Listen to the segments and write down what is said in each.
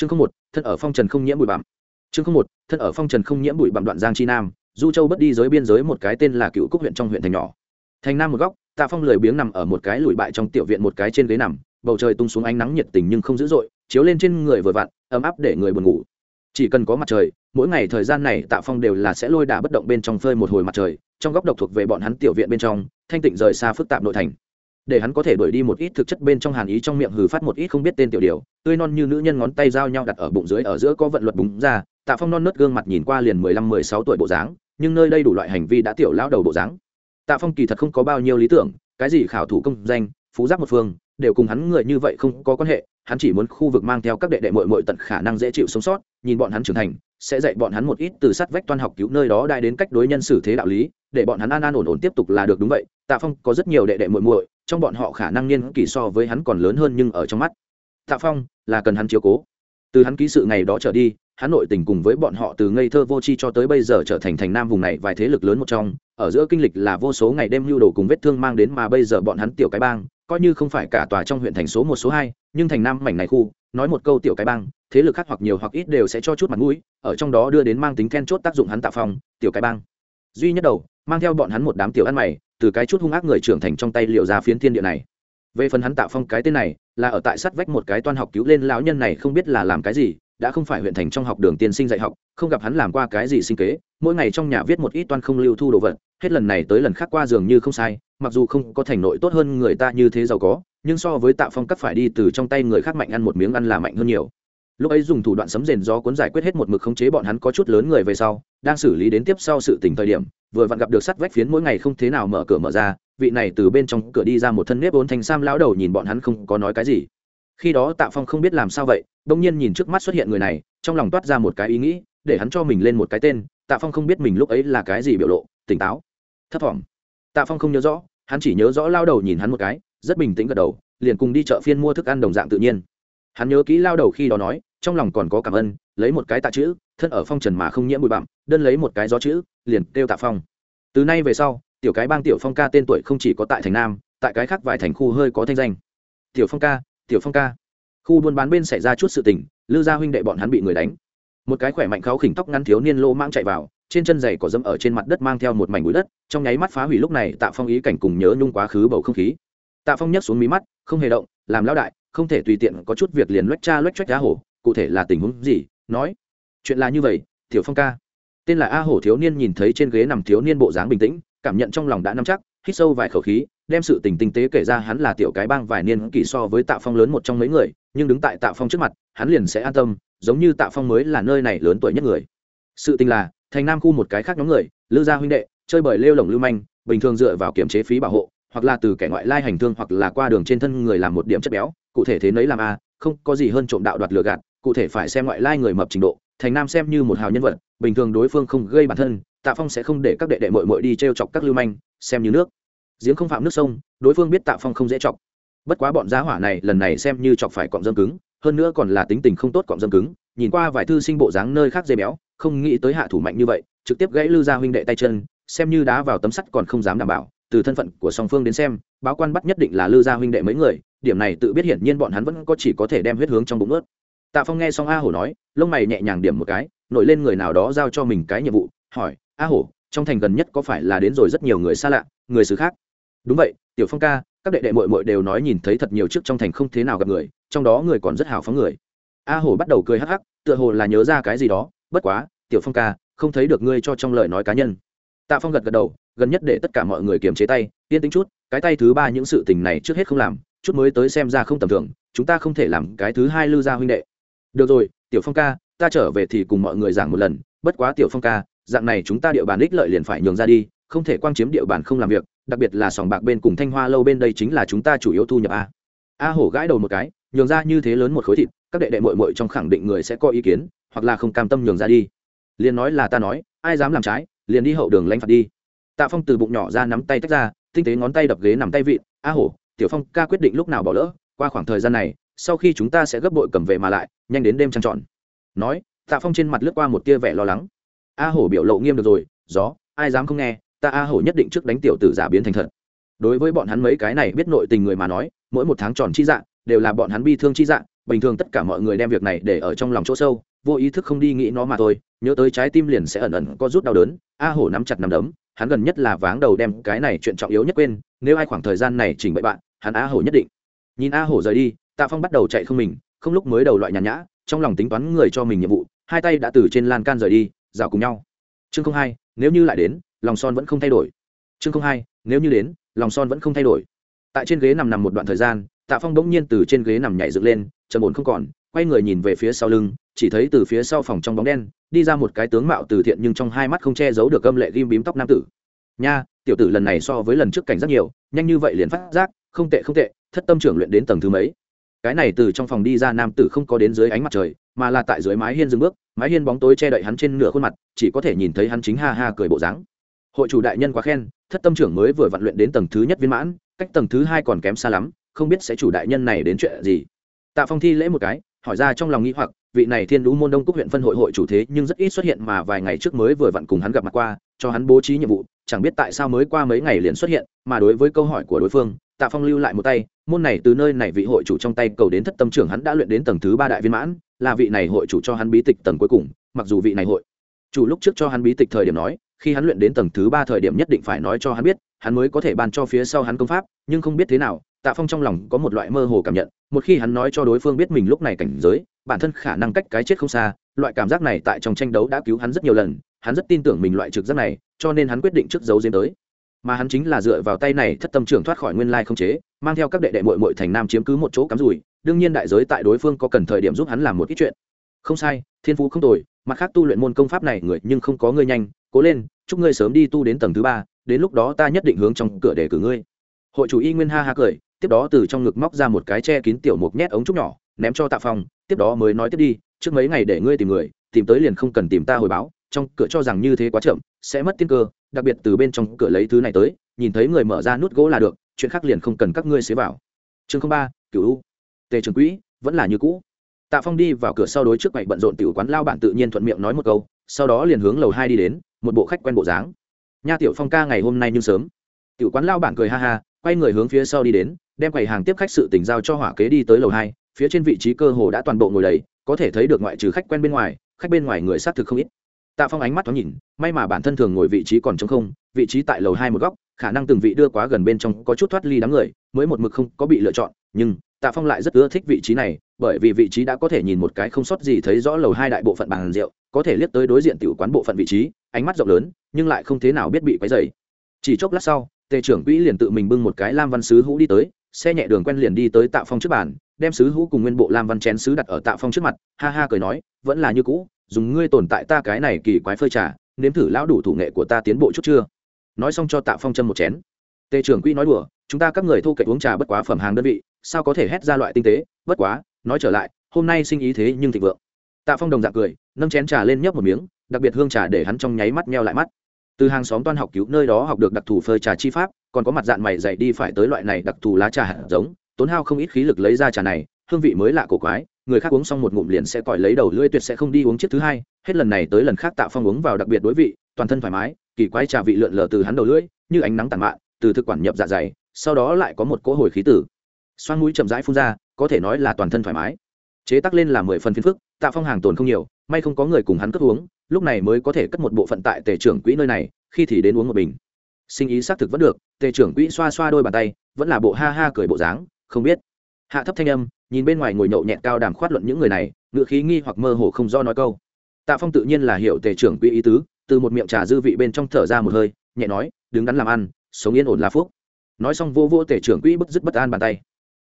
chương không một, thân ở phong trần không nhiễm bụi bặm. Chương không một, thân ở phong trần không nhiễm bụi bặm đoạn giang chi nam, du châu bất đi giới biên giới một cái tên là cựu cúc huyện trong huyện thành nhỏ. Thành nam một góc, tạ phong lười biếng nằm ở một cái lùi bại trong tiểu viện một cái trên ghế nằm, bầu trời tung xuống ánh nắng nhiệt tình nhưng không dữ dội, chiếu lên trên người vừa vặn, ấm áp để người buồn ngủ. Chỉ cần có mặt trời, mỗi ngày thời gian này tạ phong đều là sẽ lôi đả bất động bên trong phơi một hồi mặt trời, trong góc độc thuộc về bọn hắn tiểu viện bên trong, thanh tịnh rời xa phức tạp nội thành để hắn có thể đuổi đi một ít thực chất bên trong hàn ý trong miệng hừ phát một ít không biết tên tiểu điều, tươi non như nữ nhân ngón tay giao nhau đặt ở bụng dưới ở giữa có vận luật búng ra, tạ phong non nớt gương mặt nhìn qua liền mười lăm, mười sáu tuổi bộ dáng, nhưng nơi đây đủ loại hành vi đã tiểu lão đầu bộ dáng. Tạ phong kỳ thật không có bao nhiêu lý tưởng, cái gì khảo thủ công danh, phú giác một phương đều cùng hắn người như vậy không có quan hệ, hắn chỉ muốn khu vực mang theo các đệ đệ mội mội tận khả năng dễ chịu sống sót, nhìn bọn hắn trưởng thành, sẽ dạy bọn hắn một ít từ sát vách toan học cứu nơi đó đại đến cách đối nhân xử thế đạo lý, để bọn hắn an an ổn ổn tiếp tục là được đúng vậy. Tạ phong có rất nhiều đệ đệ muội muội, trong bọn họ khả năng niên kỷ so với hắn còn lớn hơn nhưng ở trong mắt, tạ phong là cần hắn chiếu cố. Từ hắn ký sự ngày đó trở đi, hắn nội tình cùng với bọn họ từ ngây thơ vô tri cho tới bây giờ trở thành thành nam vùng này vài thế lực lớn một trong, ở giữa kinh lịch là vô số ngày đêm lưu đồ cùng vết thương mang đến mà bây giờ bọn hắn tiểu cái bang coi như không phải cả tòa trong huyện thành số một, số hai, nhưng thành nam mảnh này khu, nói một câu tiểu cái bang, thế lực khác hoặc nhiều hoặc ít đều sẽ cho chút mặt mũi, ở trong đó đưa đến mang tính then chốt tác dụng hắn tạ phong tiểu cái bang. Duy nhất đầu, mang theo bọn hắn một đám tiểu ăn mày, từ cái chút hung ác người trưởng thành trong tay liệu ra phiến thiên địa này. Về phần hắn tạ phong cái tên này, là ở tại sắt vách một cái toan học cứu lên lão nhân này không biết là làm cái gì đã không phải huyện thành trong học đường tiên sinh dạy học, không gặp hắn làm qua cái gì sinh kế, mỗi ngày trong nhà viết một ít toan không lưu thu đồ vật, hết lần này tới lần khác qua dường như không sai, mặc dù không có thành nội tốt hơn người ta như thế giàu có, nhưng so với tạ phong cắt phải đi từ trong tay người khác mạnh ăn một miếng ăn là mạnh hơn nhiều. Lúc ấy dùng thủ đoạn sấm rền do cuốn giải quyết hết một mực khống chế bọn hắn có chút lớn người về sau, đang xử lý đến tiếp sau sự tình thời điểm, vừa vặn gặp được sắt vách phiến mỗi ngày không thế nào mở cửa mở ra, vị này từ bên trong cửa đi ra một thân nếp ốn thành sam lão đầu nhìn bọn hắn không có nói cái gì khi đó tạ phong không biết làm sao vậy đông nhiên nhìn trước mắt xuất hiện người này, trong lòng toát ra một cái ý nghĩ, để hắn cho mình lên một cái tên, tạ phong không biết mình lúc ấy là cái gì biểu lộ, tỉnh táo. Thấp thỏm. Tạ phong không nhớ rõ, hắn chỉ nhớ rõ lao đầu nhìn hắn một cái, rất bình tĩnh gật đầu, liền cùng đi chợ phiên mua thức ăn đồng dạng tự nhiên. Hắn nhớ kỹ lao đầu khi đó nói, trong lòng còn có cảm ơn, lấy một cái tạ chữ, thân ở phong trần mà không nhiễm bụi bặm, đơn lấy một cái gió chữ, liền kêu tạ phong. Từ nay về sau, tiểu cái bang tiểu phong ca tên tuổi không chỉ có tại thành nam, tại cái khác vài thành khu hơi có thanh danh. Tiểu phong ca tiểu phong ca. Khu buôn bán bên xảy ra chút sự tình, lư gia huynh đệ bọn hắn bị người đánh. Một cái khỏe mạnh kháo khỉnh tóc ngắn thiếu niên lô mang chạy vào, trên chân giày có dẫm ở trên mặt đất mang theo một mảnh bụi đất, trong nháy mắt phá hủy lúc này tạ phong ý cảnh cùng nhớ nhung quá khứ bầu không khí. Tạ phong nhấc xuống mí mắt, không hề động, làm lão đại, không thể tùy tiện có chút việc liền loách cha loách choách á hổ, cụ thể là tình huống gì, nói. Chuyện là như vậy, tiểu phong ca. Tên là a hổ thiếu niên nhìn thấy trên ghế nằm thiếu niên bộ dáng bình tĩnh, cảm nhận trong lòng đã nắm chắc, hít sâu vài khẩu khí đem sự tình tinh tế kể ra, hắn là tiểu cái bang vài niên kỳ so với tạ phong lớn một trong mấy người, nhưng đứng tại tạ phong trước mặt, hắn liền sẽ an tâm, giống như tạ phong mới là nơi này lớn tuổi nhất người. Sự tình là, thành nam khu một cái khác nhóm người, lư gia huynh đệ, chơi bời lêu lỏng lưu manh, bình thường dựa vào kiểm chế phí bảo hộ, hoặc là từ kẻ ngoại lai hành thương, hoặc là qua đường trên thân người làm một điểm chất béo, cụ thể thế nấy làm a, không có gì hơn trộm đạo đoạt lừa gạt, cụ thể phải xem ngoại lai người mập trình độ, thành nam xem như một hào nhân vật, bình thường đối phương không gây bản thân, tạ phong sẽ không để các đệ đệ mội mội đi t r e o chọc các lưu manh, xem như nước giếng không phạm nước sông, đối phương biết tạ phong không dễ chọc. Bất quá bọn giá hỏa này lần này xem như chọc phải cọng dâm cứng, hơn nữa còn là tính tình không tốt cọng dâm cứng, nhìn qua vài thư sinh bộ dáng nơi khác dây béo, không nghĩ tới hạ thủ mạnh như vậy, trực tiếp gãy lư ra huynh đệ tay chân, xem như đá vào tấm sắt còn không dám đảm bảo, từ thân phận của song phương đến xem, báo quan bắt nhất định là lư gia huynh đệ mấy người, điểm này tự biết hiển nhiên bọn hắn vẫn có chỉ có thể đem huyết hướng trong bụng ướt. Tạ phong nghe xong a hổ nói, lông mày nhẹ nhàng điểm một cái, nổi lên người nào đó giao cho mình cái nhiệm vụ, hỏi, a hổ, trong thành gần nhất có phải là đến rồi rất nhiều người xa lạ, người xứ khác? Đúng vậy, tiểu phong ca, các đệ đệ mội mội đều nói nhìn thấy thật nhiều trước trong thành không thế nào gặp người, trong đó người còn rất hào phóng người. A hổ bắt đầu cười hắc hắc, tựa hồ là nhớ ra cái gì đó, bất quá, tiểu phong ca, không thấy được ngươi cho trong lời nói cá nhân. Tạ phong gật gật đầu, gần nhất để tất cả mọi người kiềm chế tay, yên tĩnh chút, cái tay thứ ba những sự tình này trước hết không làm, chút mới tới xem ra không tầm thường, chúng ta không thể làm cái thứ hai lư gia huynh đệ. Được rồi, tiểu phong ca, ta trở về thì cùng mọi người giảng một lần, bất quá tiểu phong ca, dạng này chúng ta địa bàn ích lợi liền phải nhường ra đi, không thể quang chiếm địa bàn không làm việc đặc biệt là sòng bạc bên cùng thanh hoa lâu bên đây chính là chúng ta chủ yếu thu nhập a. A hổ gãi đầu một cái, nhường ra như thế lớn một khối thịt, các đệ đệ mội mội trong khẳng định người sẽ có ý kiến, hoặc là không cam tâm nhường ra đi. Liền nói là ta nói, ai dám làm trái, liền đi hậu đường lãnh phạt đi. Tạ phong từ bụng nhỏ ra nắm tay tách ra, tinh tế ngón tay đập ghế nằm tay vịn, a hổ, tiểu phong, ca quyết định lúc nào bỏ lỡ, qua khoảng thời gian này, sau khi chúng ta sẽ gấp bội cầm về mà lại, nhanh đến đêm trăng tròn nói, tạ phong trên mặt lướt qua một tia vẻ lo lắng. A hổ biểu lộ nghiêm được rồi, gió, ai dám không nghe ta a hổ nhất định trước đánh tiểu tử giả biến thành thật. Đối với bọn hắn mấy cái này biết nội tình người mà nói, mỗi một tháng tròn chi dạng đều là bọn hắn bi thương chi dạng bình thường tất cả mọi người đem việc này để ở trong lòng chỗ sâu, vô ý thức không đi nghĩ nó mà thôi, nhớ tới trái tim liền sẽ ẩn ẩn có rút đau đớn, a hổ nắm chặt nắm đấm, hắn gần nhất là váng đầu đem cái này chuyện trọng yếu nhất quên, nếu ai khoảng thời gian này chỉnh bậy bạn, hắn a hổ nhất định. Nhìn a hổ rời đi, tạ phong bắt đầu chạy không mình, không lúc mới đầu loại nhàn nhã, trong lòng tính toán người cho mình nhiệm vụ, hai tay đã từ trên lan can rời đi rào cùng nhau. Chương không hai, nếu như lại đến lòng son vẫn không thay đổi. Chương không hai, nếu như đến, lòng son vẫn không thay đổi. Tại trên ghế nằm nằm một đoạn thời gian, tạ phong bỗng nhiên từ trên ghế nằm nhảy dựng lên, trầm ổn không còn, quay người nhìn về phía sau lưng, chỉ thấy từ phía sau phòng trong bóng đen, đi ra một cái tướng mạo từ thiện nhưng trong hai mắt không che giấu được âm lệ ghim bím tóc nam tử. Nha, tiểu tử lần này so với lần trước cảnh rất nhiều, nhanh như vậy liền phát giác, không tệ không tệ, thất tâm trưởng luyện đến tầng thứ mấy. Cái này từ trong phòng đi ra nam tử không có đến dưới ánh mặt trời, mà là tại dưới mái hiên dừng bước, mái hiên bóng tối che đậy hắn trên nửa khuôn mặt, chỉ có thể nhìn thấy hắn chính ha ha cười bộ dáng hội chủ đại nhân quá khen, thất tâm trưởng mới vừa vận luyện đến tầng thứ nhất viên mãn, cách tầng thứ hai còn kém xa lắm, không biết sẽ chủ đại nhân này đến chuyện gì. Tạ phong thi lễ một cái, hỏi ra trong lòng nghĩ hoặc, vị này thiên lũ môn đông cúc huyện phân hội hội chủ thế nhưng rất ít xuất hiện mà vài ngày trước mới vừa vặn cùng hắn gặp mặt qua, cho hắn bố trí nhiệm vụ, chẳng biết tại sao mới qua mấy ngày liền xuất hiện, mà đối với câu hỏi của đối phương, tạ phong lưu lại một tay, môn này từ nơi này vị hội chủ trong tay cầu đến thất tâm trưởng hắn đã luyện đến tầng thứ ba đại viên mãn, là vị này hội chủ cho hắn bí tịch tầng cuối cùng, mặc dù vị này hội chủ lúc trước cho hắn bí tịch thời điểm nói khi hắn luyện đến tầng thứ ba thời điểm nhất định phải nói cho hắn biết, hắn mới có thể ban cho phía sau hắn công pháp, nhưng không biết thế nào, tạ phong trong lòng có một loại mơ hồ cảm nhận, một khi hắn nói cho đối phương biết mình lúc này cảnh giới, bản thân khả năng cách cái chết không xa, loại cảm giác này tại trong tranh đấu đã cứu hắn rất nhiều lần, hắn rất tin tưởng mình loại trực giác này, cho nên hắn quyết định trước dấu diếm tới mà hắn chính là dựa vào tay này thất tâm trưởng thoát khỏi nguyên lai không chế, mang theo các đệ đệ mội mội thành nam chiếm cứ một chỗ cắm rùi. đương nhiên đại giới tại đối phương có cần thời điểm giúp hắn làm một ít chuyện không sai, thiên phú không tồi, mặt khác tu luyện môn công pháp này người nhưng không có người nhanh cố lên, chúc ngươi sớm đi tu đến tầng thứ ba, đến lúc đó ta nhất định hướng trong cửa để cử ngươi. Hội chủ y nguyên ha ha cười, tiếp đó từ trong ngực móc ra một cái che kín tiểu mục nhét ống trúc nhỏ, ném cho tạ phong, tiếp đó mới nói tiếp đi, trước mấy ngày để ngươi tìm người, tìm tới liền không cần tìm ta hồi báo, trong cửa cho rằng như thế quá chậm, sẽ mất tiên cơ, đặc biệt từ bên trong cửa lấy thứ này tới, nhìn thấy người mở ra nút gỗ là được, chuyện khác liền không cần các ngươi xế vào. Chương ba cựu u. Tề trường quỹ, vẫn là như cũ. Tạ phong đi vào cửa sau đối trước quầy bận rộn tiểu quán lao bản tự nhiên thuận miệng nói một câu, sau đó liền hướng lầu hai đi đến một bộ khách quen bộ dáng. Nha tiểu phong ca ngày hôm nay nhưng sớm. Tiểu quán lao bản cười ha ha, quay người hướng phía sau đi đến, đem quầy hàng tiếp khách sự tỉnh giao cho hỏa kế đi tới lầu hai, phía trên vị trí cơ hồ đã toàn bộ ngồi đầy, có thể thấy được ngoại trừ khách quen bên ngoài, khách bên ngoài người xác thực không ít. Tạ phong ánh mắt thoáng nhìn, may mà bản thân thường ngồi vị trí còn t không, vị trí tại lầu hai một góc, khả năng từng vị đưa quá gần bên trong có chút thoát ly đám người, mới một mực không có bị lựa chọn, nhưng tạ phong lại rất ưa thích vị trí này, bởi vì vị trí đã có thể nhìn một cái không sót gì thấy rõ lầu hai đại bộ phận bàn rượu có thể liếc tới đối diện tiểu quán bộ phận vị trí, ánh mắt rộng lớn, nhưng lại không thế nào biết bị quấy dày chỉ chốc lát sau, tề trưởng quỹ liền tự mình bưng một cái lam văn sứ hũ đi tới, xe nhẹ đường quen liền đi tới tạ phong trước bàn, đem sứ hũ cùng nguyên bộ lam văn chén sứ đặt ở tạ phong trước mặt, ha ha cười nói, vẫn là như cũ, dùng ngươi tồn tại ta cái này kỳ quái phơi trà, nếm thử lão đủ thủ nghệ của ta tiến bộ chút chưa? Nói xong cho tạ phong châm một chén. Tề trưởng quỹ nói đùa, chúng ta các người thu cậy uống trà bất quá phẩm hàng đơn vị, sao có thể hét ra loại tinh tế? Bất quá, nói trở lại, hôm nay sinh ý thế nhưng thịnh vượng tạ phong đồng dạng cười, nâng chén trà lên nhấp một miếng, đặc biệt hương trà để hắn trong nháy mắt meo lại mắt. Từ hàng xóm toan học cứu nơi đó học được đặc thù phơi trà chi pháp, còn có mặt dạng mày dạy đi phải tới loại này đặc thù lá trà hạt giống, tốn hao không ít khí lực lấy ra trà này, hương vị mới lạ cổ quái, người khác uống xong một ngụm liền sẽ còi lấy đầu lưỡi tuyệt sẽ không đi uống chiếc thứ hai, hết lần này tới lần khác tạ phong uống vào đặc biệt đối vị, toàn thân thoải mái, kỳ quái trà vị lượn lờ từ hắn đầu lưỡi, như ánh nắng tàn mạn, từ thực quản nhập dạ dày, sau đó lại có một cỗ hồi khí tử. Xoan mũi chậm rãi phun ra, có thể nói là toàn thân thoải mái. Chế tắc lên là mười phần phiên phức tạ phong hàng tồn không nhiều, may không có người cùng hắn cất uống, lúc này mới có thể cất một bộ phận tại tề trưởng quỹ nơi này, khi thì đến uống một bình. Sinh ý xác thực vẫn được, tề trưởng quỹ xoa xoa đôi bàn tay, vẫn là bộ ha ha cười bộ dáng, không biết. Hạ thấp thanh âm, nhìn bên ngoài ngồi nhậu nhẹt cao đàm khoát luận những người này ngựa khí nghi hoặc mơ hồ không do nói câu. Tạ phong tự nhiên là hiểu tề trưởng quỹ ý tứ, từ một miệng trà dư vị bên trong thở ra một hơi, nhẹ nói, đứng đắn làm ăn, sống yên ổn là phúc. Nói xong vô vô tề trưởng quỹ bức dứt bất an bàn tay.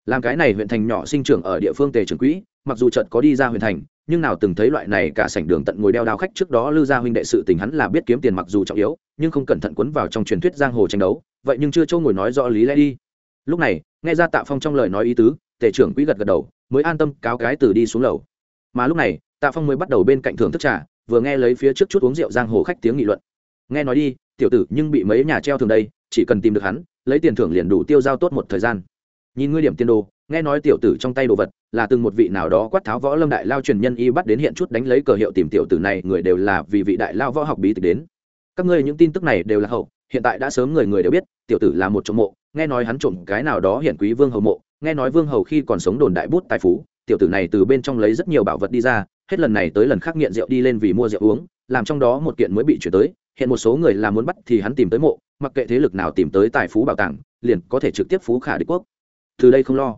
Làm cái này huyện thành nhỏ sinh trưởng ở địa phương tề trưởng quỹ, mặc dù trận có đi ra huyện thành nhưng nào từng thấy loại này cả sảnh đường tận ngồi đeo đao khách trước đó lư gia huynh đệ sự tình hắn là biết kiếm tiền mặc dù trọng yếu, nhưng không cẩn thận quấn vào trong truyền thuyết giang hồ tranh đấu, vậy nhưng chưa châu ngồi nói rõ lý lẽ đi. Lúc này, nghe ra tạ phong trong lời nói ý tứ tể trưởng quỹ gật gật đầu, mới an tâm cáo cái từ đi xuống lầu. Mà lúc này, tạ phong mới bắt đầu bên cạnh thưởng thức trà, vừa nghe lấy phía trước chút uống rượu giang hồ khách tiếng nghị luận. Nghe nói đi, tiểu tử, nhưng bị mấy nhà treo thường đây, chỉ cần tìm được hắn, lấy tiền thưởng liền đủ tiêu giao tốt một thời gian. Nhìn ngươi điểm tiền đồ nghe nói tiểu tử trong tay đồ vật là từng một vị nào đó quát tháo võ lâm đại lao truyền nhân y bắt đến hiện chút đánh lấy cờ hiệu tìm tiểu tử này, người đều là vì vị đại lao võ học bí tịch đến. Các ngươi những tin tức này đều là hậu, hiện tại đã sớm người người đều biết, tiểu tử là một trộm mộ, nghe nói hắn trộm cái nào đó hiển quý vương hầu mộ, nghe nói vương hầu khi còn sống đồn đại bút tài phú, tiểu tử này từ bên trong lấy rất nhiều bảo vật đi ra, hết lần này tới lần khác nghiện rượu đi lên vì mua rượu uống, làm trong đó một kiện mới bị chuyển tới, hiện một số người làm muốn bắt thì hắn tìm tới mộ, mặc kệ thế lực nào tìm tới tài phú bảo tàng, liền có thể trực tiếp phú khả đế quốc. Từ đây không lo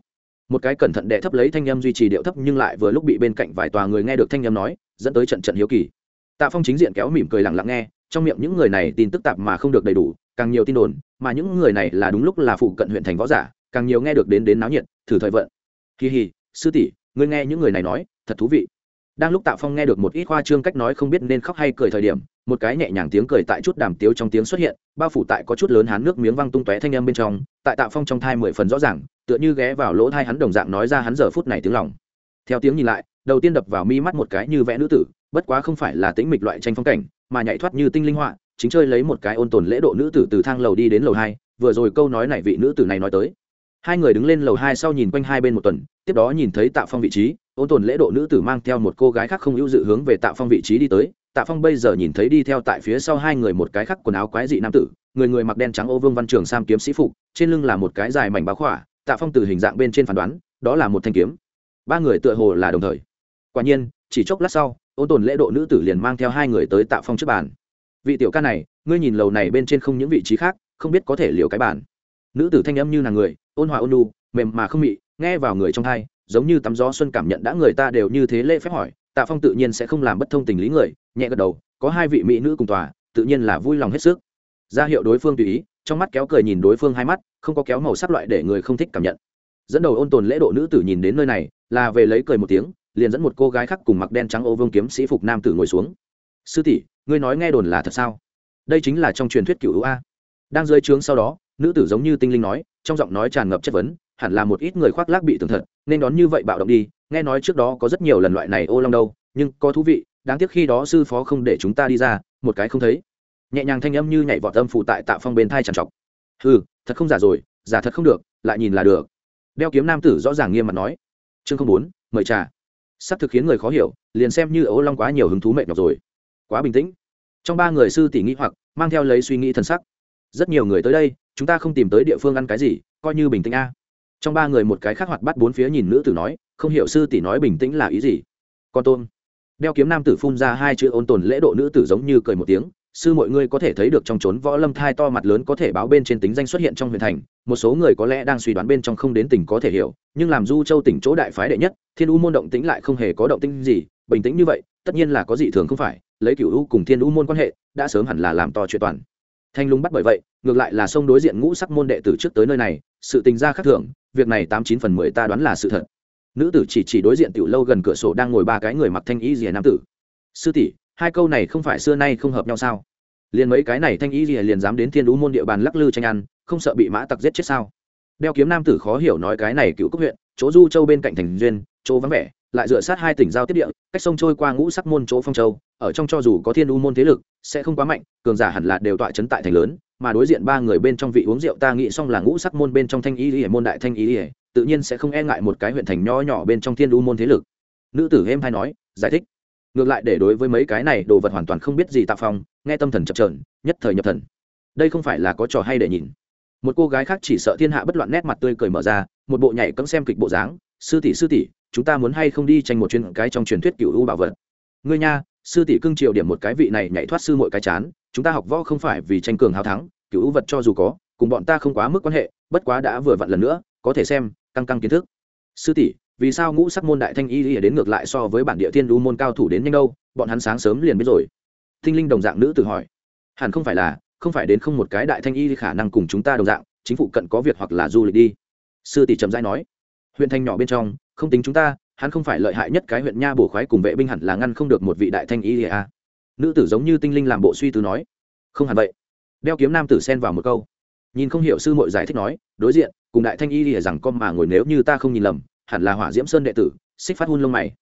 một cái cẩn thận đệ thấp lấy thanh âm duy trì điệu thấp nhưng lại vừa lúc bị bên cạnh vài tòa người nghe được thanh âm nói, dẫn tới trận trận hiếu kỳ. Tạ phong chính diện kéo mỉm cười lặng lặng nghe, trong miệng những người này tin tức tạp mà không được đầy đủ, càng nhiều tin đồn, mà những người này là đúng lúc là phụ cận huyện thành võ giả, càng nhiều nghe được đến đến náo nhiệt, thử thời vận. Kỳ hì, sư tỷ, ngươi nghe những người này nói, thật thú vị. Đang lúc tạ phong nghe được một ít khoa trương cách nói không biết nên khóc hay cười thời điểm một cái nhẹ nhàng tiếng cười tại chút đàm tiếu trong tiếng xuất hiện, bao phủ tại có chút lớn hán nước miếng văng tung tóe thanh âm bên trong, tại tạ phong trong thai mười phần rõ ràng, tựa như ghé vào lỗ thai hắn đồng dạng nói ra hắn giờ phút này tiếng lòng. Theo tiếng nhìn lại, đầu tiên đập vào mi mắt một cái như vẽ nữ tử, bất quá không phải là tĩnh mịch loại tranh phong cảnh, mà nhảy thoát như tinh linh họa, chính chơi lấy một cái ôn tồn lễ độ nữ tử từ thang lầu đi đến lầu hai, vừa rồi câu nói này vị nữ tử này nói tới. Hai người đứng lên lầu hai sau nhìn quanh hai bên một tuần, tiếp đó nhìn thấy tạ phong vị trí, ôn tồn lễ độ nữ tử mang theo một cô gái khác không ưu dự hướng về tạ phong vị trí đi tới tạ phong bây giờ nhìn thấy đi theo tại phía sau hai người một cái khắc quần áo quái dị nam tử, người người mặc đen trắng ô vương văn trường sam kiếm sĩ phục, trên lưng là một cái dài mảnh báo khỏa, tạ phong từ hình dạng bên trên phán đoán, đó là một thanh kiếm. Ba người tựa hồ là đồng thời. Quả nhiên, chỉ chốc lát sau, ôn tồn lễ độ nữ tử liền mang theo hai người tới tạ phong trước bàn. Vị tiểu ca này, ngươi nhìn lầu này bên trên không những vị trí khác, không biết có thể liều cái bản nữ tử thanh âm như nàng người, ôn hòa ôn lu mềm mà không mị, nghe vào người trong hai giống như tắm gió xuân cảm nhận đã người ta đều như thế lễ phép hỏi, tạ phong tự nhiên sẽ không làm bất thông tình lý người nhẹ gật đầu, có hai vị mỹ nữ cùng tòa, tự nhiên là vui lòng hết sức. Ra hiệu đối phương tùy ý, trong mắt kéo cười nhìn đối phương hai mắt, không có kéo màu sắc loại để người không thích cảm nhận. Dẫn đầu ôn tồn lễ độ nữ tử nhìn đến nơi này, là về lấy cười một tiếng, liền dẫn một cô gái khác cùng mặc đen trắng ô vương kiếm sĩ phục nam tử ngồi xuống. Sư tỷ, ngươi nói nghe đồn là thật sao? Đây chính là trong truyền thuyết cựu a. Đang dưới trướng sau đó, nữ tử giống như tinh linh nói, trong giọng nói tràn ngập chất vấn, hẳn là một ít người khoác lác bị tường thật, nên đón như vậy bạo động đi, nghe nói trước đó có rất nhiều lần loại này ô long đâu, nhưng có thú vị đáng tiếc khi đó sư phó không để chúng ta đi ra, một cái không thấy. Nhẹ nhàng thanh âm như nhảy vọt âm phụ tại tạ phong bên thai trằn trọc. Ừ thật không giả rồi, giả thật không được, lại nhìn là được. Đeo kiếm nam tử rõ ràng nghiêm mặt nói. Chương không bốn, mời trà. Sắp thực khiến người khó hiểu, liền xem như ấu long quá nhiều hứng thú mệt nhọc rồi. Quá bình tĩnh. Trong ba người sư tỷ nghĩ hoặc, mang theo lấy suy nghĩ thân sắc. Rất nhiều người tới đây, chúng ta không tìm tới địa phương ăn cái gì, coi như bình tĩnh a. Trong ba người một cái khác hoạt bắt bốn phía nhìn nữ tử nói, không hiểu sư tỷ nói bình tĩnh là ý gì. Con tôn đeo kiếm nam tử phun ra hai chữ ôn tồn lễ độ nữ tử giống như cười một tiếng, sư mọi người có thể thấy được trong trốn võ lâm thai to mặt lớn có thể báo bên trên tính danh xuất hiện trong huyện thành, một số người có lẽ đang suy đoán bên trong không đến tỉnh có thể hiểu, nhưng làm du châu tỉnh chỗ đại phái đệ nhất, thiên u môn động tĩnh lại không hề có động tĩnh gì, bình tĩnh như vậy, tất nhiên là có dị thường không phải, lấy cửu u cùng thiên u môn quan hệ, đã sớm hẳn là làm to chuyện toàn. Thanh lung bắt bởi vậy, ngược lại là sông đối diện ngũ sắc môn đệ tử trước tới nơi này, sự tình ra khác thường, việc này tám chín phần mười ta đoán là sự thật nữ tử chỉ chỉ đối diện tiểu lâu gần cửa sổ đang ngồi ba cái người mặc thanh y rìa nam tử. Sư tỷ, hai câu này không phải xưa nay không hợp nhau sao? Liền mấy cái này thanh y rìa liền dám đến thiên đũ môn địa bàn lắc lư tranh ăn, không sợ bị mã tặc giết chết sao? Đeo kiếm nam tử khó hiểu nói cái này cựu cốc huyện, chỗ du châu bên cạnh thành duyên, chỗ vắng vẻ, lại dựa sát hai tỉnh giao tiếp địa, cách sông trôi qua ngũ sắc môn chỗ phong châu, ở trong cho dù có thiên u môn thế lực, sẽ không quá mạnh, cường giả hẳn là đều tọa chấn tại thành lớn, mà đối diện ba người bên trong vị uống rượu ta nghĩ xong là ngũ sắc môn bên trong thanh y rìa, môn đại thanh y rìa tự nhiên sẽ không e ngại một cái huyện thành nho nhỏ bên trong thiên đu môn thế lực. Nữ tử êm hay nói, giải thích. Ngược lại để đối với mấy cái này, đồ vật hoàn toàn không biết gì tạ phong, nghe tâm thần chập trờn nhất thời nhập thần. Đây không phải là có trò hay để nhìn. Một cô gái khác chỉ sợ thiên hạ bất loạn nét mặt tươi cười mở ra, một bộ nhảy cấm xem kịch bộ dáng. Sư tỷ sư tỷ, chúng ta muốn hay không đi tranh một chuyên cái trong truyền thuyết cựu u bảo vật? Ngươi nha, sư tỷ cưng triều điểm một cái vị này nhảy thoát sư mọi cái chán. Chúng ta học võ không phải vì tranh cường hào thắng cựu u vật cho dù có, cùng bọn ta không quá mức quan hệ, bất quá đã vừa vặn lần nữa, có thể xem căng căng kiến thức. Sư tỷ, vì sao ngũ sắc môn đại thanh y lìa đến ngược lại so với bản địa thiên đu môn cao thủ đến nhanh đâu? Bọn hắn sáng sớm liền biết rồi. Thinh linh đồng dạng nữ tự hỏi. Hẳn không phải là, không phải đến không một cái đại thanh y khả năng cùng chúng ta đồng dạng, chính phủ cận có việc hoặc là du lịch đi. Sư tỷ trầm giai nói. Huyện thanh nhỏ bên trong, không tính chúng ta, hắn không phải lợi hại nhất cái huyện nha bổ khoái cùng vệ binh hẳn là ngăn không được một vị đại thanh y à. nữ tử giống như tinh linh làm bộ suy tư nói. Không hẳn vậy. Đeo kiếm nam tử xen vào một câu. Nhìn không hiểu sư mội giải thích nói, đối diện cùng đại thanh y lìa rằng con mà ngồi nếu như ta không nhìn lầm, hẳn là hỏa diễm sơn đệ tử, xích phát hun lông mày.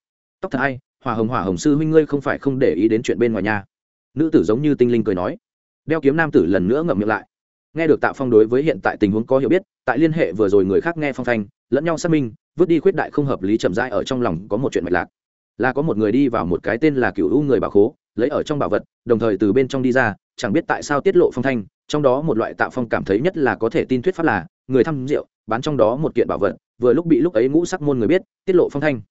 Tóc thật hay, hỏa hồng hỏa hồng sư huynh ngươi không phải không để ý đến chuyện bên ngoài nhà nữ tử giống như tinh linh cười nói. Đeo kiếm nam tử lần nữa ngậm miệng lại. Nghe được tạ phong đối với hiện tại tình huống có hiểu biết, tại liên hệ vừa rồi người khác nghe phong thanh, lẫn nhau xác minh, vứt đi khuyết đại không hợp lý chậm rãi ở trong lòng có một chuyện mạch lạc. Là có một người đi vào một cái tên là cựu u người bảo khố, lấy ở trong bảo vật, đồng thời từ bên trong đi ra, chẳng biết tại sao tiết lộ phong thanh, trong đó một loại tạ phong cảm thấy nhất là có thể tin thuyết pháp là người thăm rượu, bán trong đó một kiện bảo vật, vừa lúc bị lúc ấy ngũ sắc môn người biết, tiết lộ phong thanh.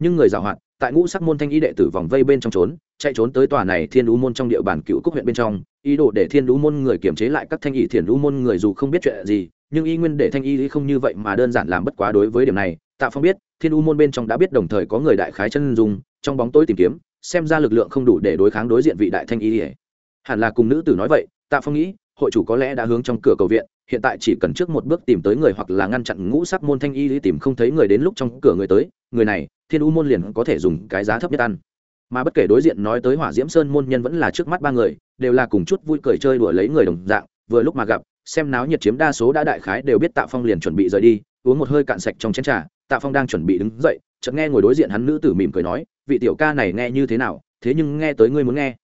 Nhưng người giảo hoạt, tại ngũ sắc môn thanh y đệ tử vòng vây bên trong trốn, chạy trốn tới tòa này thiên lũ môn trong địa bàn cựu cúc huyện bên trong, ý đồ để thiên lũ môn người kiểm chế lại các thanh y thiền lũ môn người dù không biết chuyện gì, nhưng y nguyên để thanh y không như vậy mà đơn giản làm bất quá đối với điểm này, tạ phong biết, thiên u môn bên trong đã biết đồng thời có người đại khái chân dùng trong bóng tối tìm kiếm, xem ra lực lượng không đủ để đối kháng đối diện vị đại thanh y. Hẳn là cùng nữ tử nói vậy, tạ phong nghĩ, hội chủ có lẽ đã hướng trong cửa cầu viện hiện tại chỉ cần trước một bước tìm tới người hoặc là ngăn chặn ngũ sắc môn thanh y tìm không thấy người đến lúc trong cửa người tới, người này, thiên u môn liền có thể dùng cái giá thấp nhất ăn. Mà bất kể đối diện nói tới hỏa diễm sơn môn nhân vẫn là trước mắt ba người, đều là cùng chút vui cười chơi đùa lấy người đồng dạng, vừa lúc mà gặp, xem náo nhiệt chiếm đa số đã đại khái đều biết tạ phong liền chuẩn bị rời đi, uống một hơi cạn sạch trong chén trà, tạ phong đang chuẩn bị đứng dậy, chợt nghe ngồi đối diện hắn nữ tử mỉm cười nói, vị tiểu ca này nghe như thế nào? Thế nhưng nghe tới ngươi muốn nghe.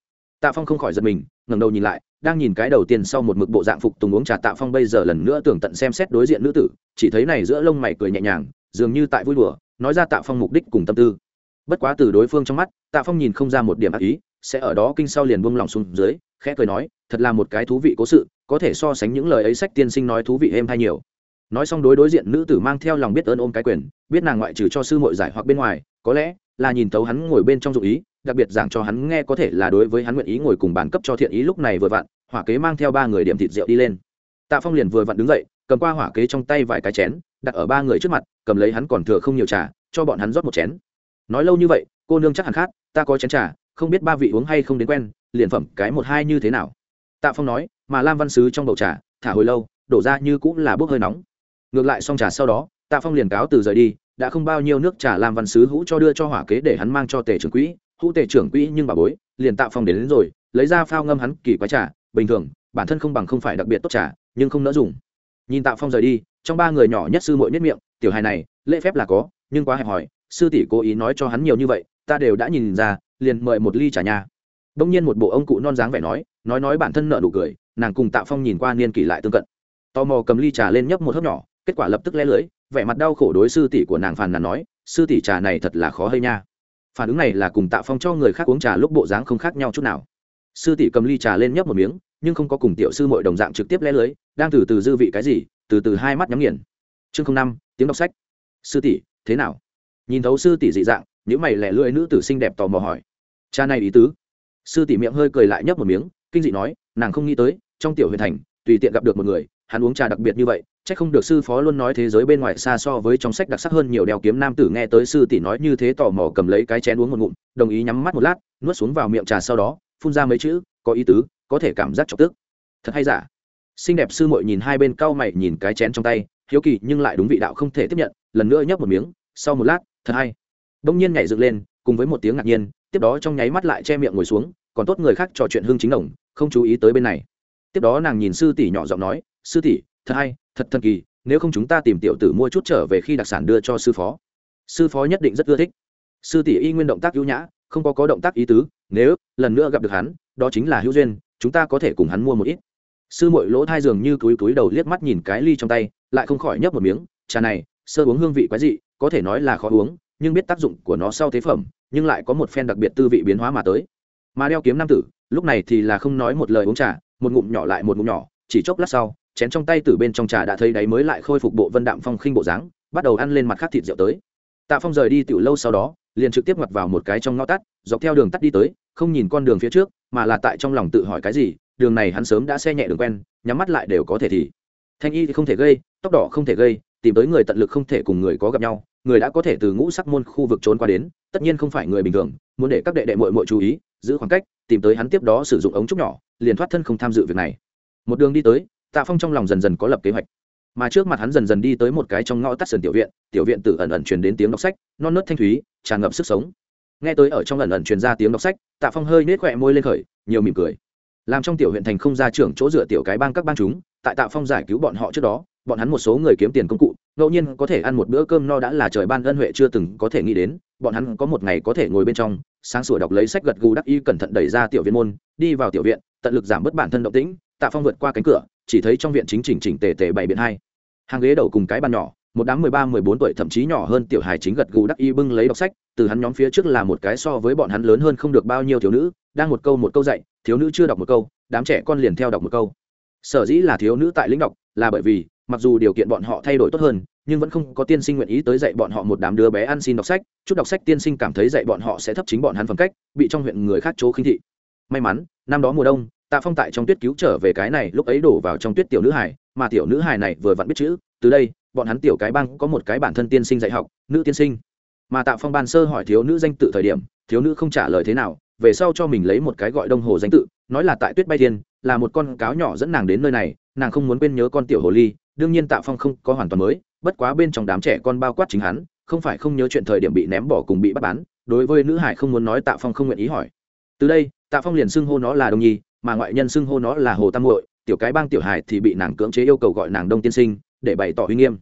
Tạ phong không khỏi giật mình, ngẩng đầu nhìn lại đang nhìn cái đầu tiên sau một mực bộ dạng phục tùng uống trà tạ phong bây giờ lần nữa tưởng tận xem xét đối diện nữ tử, chỉ thấy này giữa lông mày cười nhẹ nhàng, dường như tại vui đùa, nói ra tạ phong mục đích cùng tâm tư. Bất quá từ đối phương trong mắt, tạ phong nhìn không ra một điểm ác ý, sẽ ở đó kinh sau liền buông lòng xuống dưới, khẽ cười nói, thật là một cái thú vị cố sự, có thể so sánh những lời ấy sách tiên sinh nói thú vị êm hay nhiều. Nói xong đối đối diện nữ tử mang theo lòng biết ơn ôm cái quyền, biết nàng ngoại trừ cho sư mội giải hoặc bên ngoài, có lẽ là nhìn thấu hắn ngồi bên trong dụng ý đặc biệt giảng cho hắn nghe có thể là đối với hắn nguyện ý ngồi cùng bàn cấp cho thiện ý lúc này vừa vặn, hỏa kế mang theo ba người điểm thịt rượu đi lên. Tạ phong liền vừa vặn đứng dậy, cầm qua hỏa kế trong tay vài cái chén, đặt ở ba người trước mặt, cầm lấy hắn còn thừa không nhiều trà, cho bọn hắn rót một chén. Nói lâu như vậy, cô nương chắc hẳn khác, ta có chén trà, không biết ba vị uống hay không đến quen, liền phẩm cái một hai như thế nào. Tạ phong nói, mà lam văn sứ trong bầu trà, thả hồi lâu, đổ ra như cũng là bốc hơi nóng. Ngược lại xong trà sau đó, tạ phong liền cáo từ rời đi, đã không bao nhiêu nước trà lam văn sứ hũ cho đưa cho hỏa kế để hắn mang cho tề trưởng quỹ hữu tể trưởng quỹ nhưng bà bối liền tạo phong đến, đến rồi lấy ra phao ngâm hắn kỳ quái trà bình thường bản thân không bằng không phải đặc biệt tốt trà nhưng không nỡ dùng. Nhìn tạo phong rời đi trong ba người nhỏ nhất sư mội nhất miệng tiểu hài này lễ phép là có nhưng quá hẹp hòi sư tỷ cố ý nói cho hắn nhiều như vậy ta đều đã nhìn ra liền mời một ly trà nha. Đông nhiên một bộ ông cụ non dáng vẻ nói nói nói bản thân nợ nụ cười nàng cùng tạ phong nhìn qua niên kỷ lại tương cận. Tò mò cầm ly trà lên nhấp một hớp nhỏ kết quả lập tức lẽ lưới vẻ mặt đau khổ đối sư tỷ của nàng phàn nàn nói sư tỷ trà này thật là khó hơi nha phản ứng này là cùng tạ phong cho người khác uống trà lúc bộ dáng không khác nhau chút nào. Sư tỷ cầm ly trà lên nhấp một miếng, nhưng không có cùng tiểu sư mội đồng dạng trực tiếp lẽ lưới, đang từ từ dư vị cái gì, từ từ hai mắt nhắm nghiền. Chương năm, tiếng đọc sách. Sư tỷ, thế nào? Nhìn thấu sư tỷ dị dạng những mày lẻ lưỡi nữ tử xinh đẹp tò mò hỏi. Cha này ý tứ. Sư tỷ miệng hơi cười lại nhấp một miếng, kinh dị nói, nàng không nghĩ tới, trong tiểu huyền thành, tùy tiện gặp được một người, hắn uống trà đặc biệt như vậy chắc không được sư phó luôn nói thế giới bên ngoài xa so với trong sách đặc sắc hơn nhiều đeo kiếm nam tử nghe tới sư tỷ nói như thế tò mò cầm lấy cái chén uống một ngụm, đồng ý nhắm mắt một lát, nuốt xuống vào miệng trà sau đó, phun ra mấy chữ, có ý tứ, có thể cảm giác chọc tức. Thật hay giả? Xinh đẹp sư muội nhìn hai bên cau mày nhìn cái chén trong tay, hiếu kỳ nhưng lại đúng vị đạo không thể tiếp nhận, lần nữa nhấp một miếng, sau một lát, thật hay. Đông nhiên nhảy dựng lên, cùng với một tiếng ngạc nhiên, tiếp đó trong nháy mắt lại che miệng ngồi xuống, còn tốt người khác trò chuyện hương chính đồng, không chú ý tới bên này. Tiếp đó nàng nhìn sư tỷ nhỏ giọng nói, sư tỷ, thật hay thật thần kỳ, nếu không chúng ta tìm tiểu tử mua chút trở về khi đặc sản đưa cho sư phó. Sư phó nhất định rất ưa thích. Sư tỷ y nguyên động tác ưu nhã, không có có động tác ý tứ, nếu lần nữa gặp được hắn, đó chính là hữu duyên, chúng ta có thể cùng hắn mua một ít. Sư mội lỗ thai dường như túi túi đầu liếc mắt nhìn cái ly trong tay, lại không khỏi nhấp một miếng, trà này, sơ uống hương vị quái dị, có thể nói là khó uống, nhưng biết tác dụng của nó sau thế phẩm, nhưng lại có một phen đặc biệt tư vị biến hóa mà tới. Mà đeo kiếm nam tử, lúc này thì là không nói một lời uống trà, một ngụm nhỏ lại một ngụm nhỏ, chỉ chốc lát sau chén trong tay từ bên trong trà đã thấy đáy mới lại khôi phục bộ vân đạm phong khinh bộ dáng, bắt đầu ăn lên mặt khác thịt rượu tới. Tạ phong rời đi tiểu lâu sau đó, liền trực tiếp ngoặt vào một cái trong ngõ tắt, dọc theo đường tắt đi tới, không nhìn con đường phía trước, mà là tại trong lòng tự hỏi cái gì, đường này hắn sớm đã xe nhẹ đường quen, nhắm mắt lại đều có thể thì. Thanh y thì không thể gây, tóc đỏ không thể gây, tìm tới người tận lực không thể cùng người có gặp nhau, người đã có thể từ ngũ sắc môn khu vực trốn qua đến, tất nhiên không phải người bình thường, muốn để các đệ đệ mội mội chú ý, giữ khoảng cách, tìm tới hắn tiếp đó sử dụng ống trúc nhỏ, liền thoát thân không tham dự việc này. Một đường đi tới tạ phong trong lòng dần dần có lập kế hoạch. Mà trước mặt hắn dần dần đi tới một cái trong ngõ tắt sườn tiểu viện tiểu viện tử ẩn ẩn truyền đến tiếng đọc sách, non nớt thanh thúy, tràn ngập sức sống. Nghe tới ở trong ẩn ẩn truyền ra tiếng đọc sách, tạ phong hơi nết khỏe môi lên khởi, nhiều mỉm cười. Làm trong tiểu huyện thành không ra trưởng chỗ dựa tiểu cái bang các bang chúng, tại tạ phong giải cứu bọn họ trước đó, bọn hắn một số người kiếm tiền công cụ, ngẫu nhiên có thể ăn một bữa cơm no đã là trời ban ân huệ chưa từng có thể nghĩ đến, bọn hắn có một ngày có thể ngồi bên trong, sáng sủa đọc lấy sách gật gù đắc y cẩn thận đẩy ra tiểu viện môn, đi vào tiểu viện, tận lực giảm bớt bản thân động tĩnh, tạ phong vượt qua cánh cửa chỉ thấy trong viện chính chỉnh chỉnh tề tề bảy biện hai. Hàng ghế đầu cùng cái bàn nhỏ, một đám mười ba, mười bốn tuổi thậm chí nhỏ hơn tiểu hài chính gật gù đắc y bưng lấy đọc sách, từ hắn nhóm phía trước là một cái so với bọn hắn lớn hơn không được bao nhiêu thiếu nữ, đang một câu một câu dạy, thiếu nữ chưa đọc một câu, đám trẻ con liền theo đọc một câu. Sở dĩ là thiếu nữ tại lĩnh đọc, là bởi vì, mặc dù điều kiện bọn họ thay đổi tốt hơn, nhưng vẫn không có tiên sinh nguyện ý tới dạy bọn họ một đám đứa bé ăn xin đọc sách, chút đọc sách tiên sinh cảm thấy dạy bọn họ sẽ thấp chính bọn hắn phẩm cách, bị trong huyện người khác chỗ khinh thị. May mắn, năm đó mùa đông tạ phong tại trong tuyết cứu trở về cái này, lúc ấy đổ vào trong tuyết tiểu nữ hải mà tiểu nữ hải này vừa vặn biết chữ, từ đây, bọn hắn tiểu cái bang có một cái bản thân tiên sinh dạy học, nữ tiên sinh. Mà tạ phong ban sơ hỏi thiếu nữ danh tự thời điểm, thiếu nữ không trả lời thế nào, về sau cho mình lấy một cái gọi đông hồ danh tự, nói là tại tuyết bay thiên, là một con cáo nhỏ dẫn nàng đến nơi này, nàng không muốn quên nhớ con tiểu hồ ly, đương nhiên tạ phong không có hoàn toàn mới, bất quá bên trong đám trẻ con bao quát chính hắn, không phải không nhớ chuyện thời điểm bị ném bỏ cùng bị bắt bán, đối với nữ hải không muốn nói tạ phong không nguyện ý hỏi. Từ đây, tạ phong liền xưng hô nó là đông nhi mà ngoại nhân xưng hô nó là hồ tam hội tiểu cái bang tiểu hải thì bị nàng cưỡng chế yêu cầu gọi nàng đông tiên sinh, để bày tỏ uy nghiêm.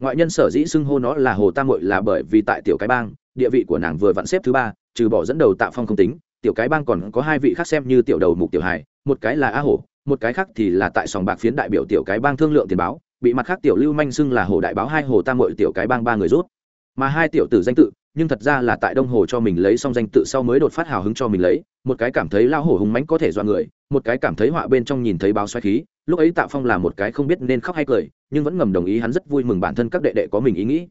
Ngoại nhân sở dĩ xưng hô nó là hồ tam hội là bởi vì tại tiểu cái bang, địa vị của nàng vừa vặn xếp thứ ba, trừ bỏ dẫn đầu tạ phong không tính, tiểu cái bang còn có hai vị khác xem như tiểu đầu mục tiểu hải một cái là a hổ, một cái khác thì là tại sòng bạc phiến đại biểu tiểu cái bang thương lượng tiền báo, bị mặt khác tiểu lưu manh xưng là hồ đại báo hai hồ tam hội tiểu cái bang ba người rút. Mà hai tiểu tử danh tự, nhưng thật ra là tại đông hồ cho mình lấy xong danh tự sau mới đột phát hào hứng cho mình lấy một cái cảm thấy lao hổ hùng mánh có thể dọa người, một cái cảm thấy họa bên trong nhìn thấy báo xoáy khí, lúc ấy tạ phong là một cái không biết nên khóc hay cười, nhưng vẫn ngầm đồng ý hắn rất vui mừng bản thân các đệ đệ có mình ý nghĩ.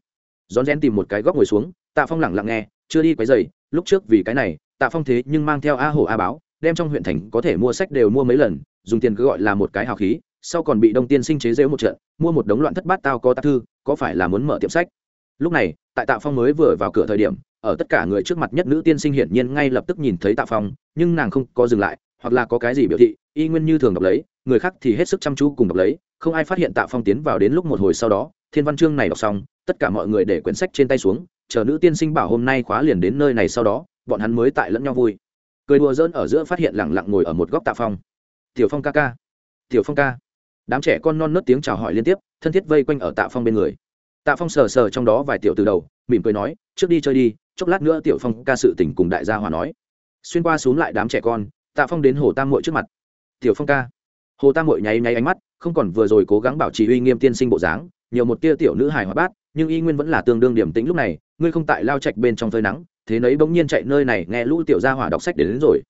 Rón rén tìm một cái góc ngồi xuống, tạ phong lẳng lặng nghe, chưa đi quấy dày lúc trước vì cái này, tạ phong thế nhưng mang theo a hổ a báo, đem trong huyện thành có thể mua sách đều mua mấy lần, dùng tiền cứ gọi là một cái hào khí, sau còn bị đông tiên sinh chế rễu một trận, mua một đống loạn thất bát tao có tác thư, có phải là muốn mở tiệm sách? Lúc này, tại tạ phong mới vừa vào cửa thời điểm ở tất cả người trước mặt nhất nữ tiên sinh hiển nhiên ngay lập tức nhìn thấy tạ phong, nhưng nàng không có dừng lại, hoặc là có cái gì biểu thị, y nguyên như thường đọc lấy, người khác thì hết sức chăm chú cùng đọc lấy, không ai phát hiện tạ phong tiến vào đến lúc một hồi sau đó, thiên văn chương này đọc xong, tất cả mọi người để quyển sách trên tay xuống, chờ nữ tiên sinh bảo hôm nay khóa liền đến nơi này sau đó, bọn hắn mới tại lẫn nhau vui. Cười đùa dỡn ở giữa phát hiện lẳng lặng ngồi ở một góc tạ phong. Tiểu phong ca ca, tiểu phong ca. Đám trẻ con non nớt tiếng chào hỏi liên tiếp, thân thiết vây quanh ở tạ phong bên người. Tạ phong sờ sờ trong đó vài tiểu từ đầu, mỉm cười nói, trước đi chơi đi chốc lát nữa tiểu phong ca sự tình cùng đại gia hòa nói. Xuyên qua xuống lại đám trẻ con tạ phong đến hồ tam mội trước mặt. Tiểu phong ca. Hồ tam mội nháy nháy ánh mắt không còn vừa rồi cố gắng bảo trì uy nghiêm tiên sinh bộ dáng nhiều một tia tiểu nữ hài hóa bát nhưng y nguyên vẫn là tương đương điểm tĩnh lúc này ngươi không tại lao trạch bên trong phơi nắng thế nấy bỗng nhiên chạy nơi này nghe lũ tiểu gia hỏa đọc sách đến, đến rồi.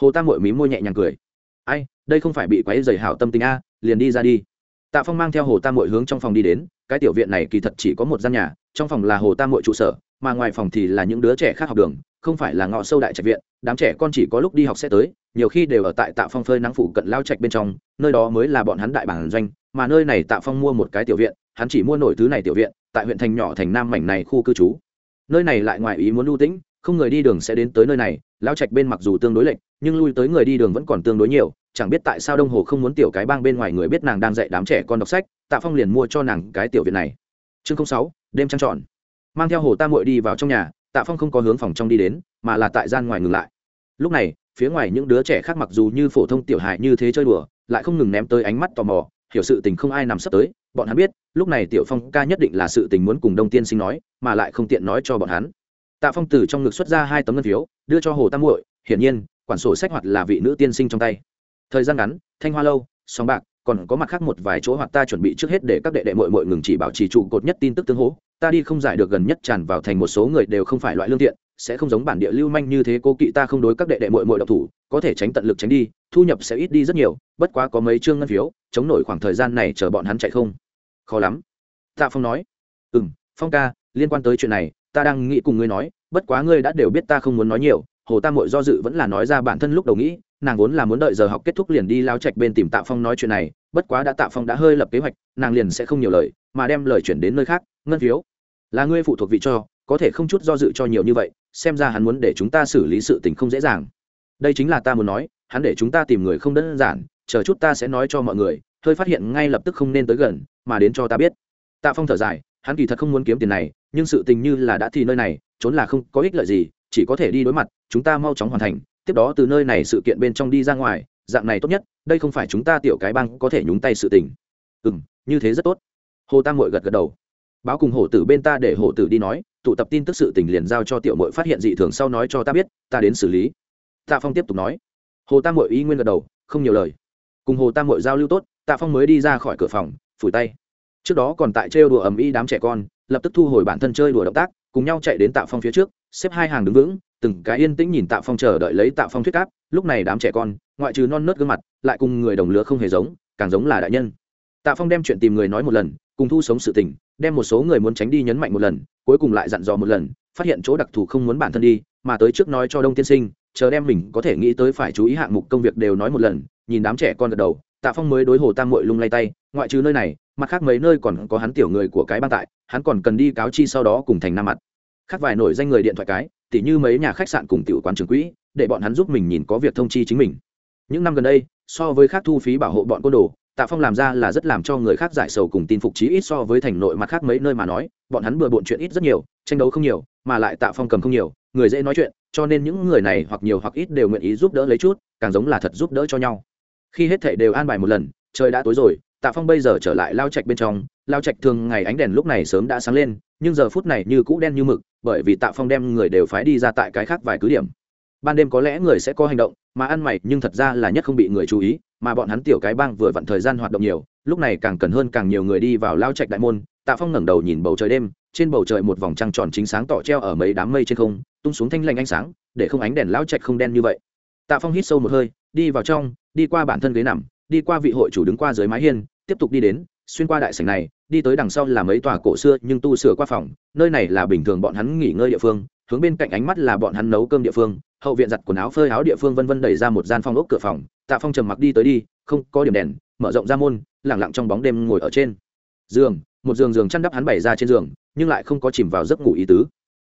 Hồ tam mội mí môi nhẹ nhàng cười. Ai đây không phải bị quấy dày hảo tâm tình a liền đi ra đi. Tạ phong mang theo hồ tam mội hướng trong phòng đi đến cái tiểu viện này kỳ thật chỉ có một gian nhà trong phòng là hồ tam mội trụ sở mà ngoài phòng thì là những đứa trẻ khác học đường, không phải là ngõ sâu đại trạch viện, đám trẻ con chỉ có lúc đi học sẽ tới, nhiều khi đều ở tại tạ phong phơi nắng phủ cận lao trạch bên trong, nơi đó mới là bọn hắn đại bản doanh, mà nơi này tạ phong mua một cái tiểu viện, hắn chỉ mua nổi thứ này tiểu viện, tại huyện thành nhỏ thành nam mảnh này khu cư trú. Nơi này lại ngoài ý muốn lưu tĩnh, không người đi đường sẽ đến tới nơi này, lao trạch bên mặc dù tương đối lệch, nhưng lui tới người đi đường vẫn còn tương đối nhiều, chẳng biết tại sao đông hồ không muốn tiểu cái bang bên ngoài người biết nàng đang dạy đám trẻ con đọc sách, tạ phong liền mua cho nàng cái tiểu viện này. Chương sáu, đêm trăng trọn mang theo hồ tam muội đi vào trong nhà, tạ phong không có hướng phòng trong đi đến, mà là tại gian ngoài ngừng lại. Lúc này, phía ngoài những đứa trẻ khác mặc dù như phổ thông tiểu hài như thế chơi đùa, lại không ngừng ném tới ánh mắt tò mò, hiểu sự tình không ai nằm sắp tới, bọn hắn biết, lúc này tiểu phong ca nhất định là sự tình muốn cùng đông tiên sinh nói, mà lại không tiện nói cho bọn hắn. Tạ phong từ trong ngực xuất ra hai tấm ngân phiếu, đưa cho hồ tam muội, hiển nhiên, quản sổ sách hoạt là vị nữ tiên sinh trong tay. Thời gian ngắn, thanh hoa lâu sòng bạc còn có mặt khác một vài chỗ hoặc ta chuẩn bị trước hết để các đệ đệ mội mội ngừng chỉ bảo trì trụ cột nhất tin tức tương hỗ. Ta đi không giải được gần nhất tràn vào thành một số người đều không phải loại lương thiện, sẽ không giống bản địa lưu manh như thế cô kỵ ta không đối các đệ đệ mội mội độc thủ, có thể tránh tận lực tránh đi, thu nhập sẽ ít đi rất nhiều, bất quá có mấy chương ngân phiếu, chống nổi khoảng thời gian này chờ bọn hắn chạy không. Khó lắm. Tạ phong nói. Ừ m phong ca, liên quan tới chuyện này, ta đang nghĩ cùng ngươi nói, bất quá ngươi đã đều biết ta không muốn nói nhiều, hồ tam mội do dự vẫn là nói ra bản thân lúc đầu nghĩ nàng vốn là muốn đợi giờ học kết thúc liền đi lao trạch bên tìm tạ phong nói chuyện này, bất quá đã tạ phong đã hơi lập kế hoạch, nàng liền sẽ không nhiều lời, mà đem lời chuyển đến nơi khác, ngân phiếu. Là ngươi phụ thuộc vị cho, có thể không chút do dự cho nhiều như vậy, xem ra hắn muốn để chúng ta xử lý sự tình không dễ dàng. Đây chính là ta muốn nói, hắn để chúng ta tìm người không đơn giản, chờ chút ta sẽ nói cho mọi người, hơi phát hiện ngay lập tức không nên tới gần, mà đến cho ta biết. Tạ phong thở dài, hắn kỳ thật không muốn kiếm tiền này, nhưng sự tình như là đã thì nơi này, trốn là không có ích lợi gì, chỉ có thể đi đối mặt, chúng ta mau chóng hoàn thành tiếp đó từ nơi này sự kiện bên trong đi ra ngoài, dạng này tốt nhất, đây không phải chúng ta tiểu cái băng có thể nhúng tay sự tình. Ừ m như thế rất tốt. Hồ tam mội gật gật đầu. Báo cùng hổ tử bên ta để hổ tử đi nói, tụ tập tin tức sự tình liền giao cho tiểu mội phát hiện dị thường sau nói cho ta biết, ta đến xử lý. Tạ phong tiếp tục nói. Hồ tam mội y nguyên gật đầu, không nhiều lời. Cùng hồ tam mội giao lưu tốt, tạ phong mới đi ra khỏi cửa phòng, phủi tay. Trước đó còn tại trêu đùa ầm ĩ đám trẻ con, lập tức thu hồi bản thân chơi đùa động tác, cùng nhau chạy đến tạ phong phía trước, xếp hai hàng đứng vững từng cái yên tĩnh nhìn tạ phong chờ đợi lấy tạ phong thuyết áp, lúc này đám trẻ con, ngoại trừ non nớt gương mặt, lại cùng người đồng lứa không hề giống, càng giống là đại nhân. Tạ phong đem chuyện tìm người nói một lần, cùng thu sống sự tình, đem một số người muốn tránh đi nhấn mạnh một lần, cuối cùng lại dặn dò một lần, phát hiện chỗ đặc thù không muốn bản thân đi, mà tới trước nói cho đông tiên sinh, chờ đem mình có thể nghĩ tới phải chú ý hạng mục công việc đều nói một lần, nhìn đám trẻ con gật đầu, tạ phong mới đối hồ tam mội lung lay tay, ngoại trừ nơi này, mặt khác mấy nơi còn có hắn tiểu người của cái bang tại, hắn còn cần đi cáo chi sau đó cùng thành nam mặt. Khác vài nổi danh người điện thoại cái tỉ như mấy nhà khách sạn cùng tiểu quán trường quỹ, để bọn hắn giúp mình nhìn có việc thông chi chính mình. Những năm gần đây, so với khác thu phí bảo hộ bọn côn đồ, tạ phong làm ra là rất làm cho người khác giải sầu cùng tin phục chí ít so với thành nội mặt khác mấy nơi mà nói, bọn hắn bừa bộn chuyện ít rất nhiều, tranh đấu không nhiều, mà lại tạ phong cầm không nhiều, người dễ nói chuyện, cho nên những người này hoặc nhiều hoặc ít đều nguyện ý giúp đỡ lấy chút, càng giống là thật giúp đỡ cho nhau. Khi hết thảy đều an bài một lần, trời đã tối rồi, tạ phong bây giờ trở lại lao trạch bên trong, lao trạch thường ngày ánh đèn lúc này sớm đã sáng lên, nhưng giờ phút này như cũ đen như mực bởi vì tạ phong đem người đều phái đi ra tại cái khác vài cứ điểm. Ban đêm có lẽ người sẽ có hành động, mà ăn mày, nhưng thật ra là nhất không bị người chú ý, mà bọn hắn tiểu cái bang vừa vặn thời gian hoạt động nhiều, lúc này càng cần hơn càng nhiều người đi vào lao trạch đại môn, tạ phong ngẩng đầu nhìn bầu trời đêm, trên bầu trời một vòng trăng tròn chính sáng tỏ treo ở mấy đám mây trên không, tung xuống thanh lanh ánh sáng, để không ánh đèn lao trạch không đen như vậy. Tạ phong hít sâu một hơi, đi vào trong, đi qua bản thân ghế nằm, đi qua vị hội chủ đứng qua dưới mái hiên, tiếp tục đi đến xuyên qua đại sảnh này, đi tới đằng sau là mấy tòa cổ xưa nhưng tu sửa qua phòng, nơi này là bình thường bọn hắn nghỉ ngơi địa phương, hướng bên cạnh ánh mắt là bọn hắn nấu cơm địa phương, hậu viện giặt quần áo phơi áo địa phương vân vân đẩy ra một gian phòng ốc cửa phòng, tạ phong trầm mặc đi tới đi, không có điểm đèn, mở rộng ra môn lẳng lặng trong bóng đêm ngồi ở trên giường, một giường giường chăn đắp hắn bày ra trên giường, nhưng lại không có chìm vào giấc ngủ ý tứ.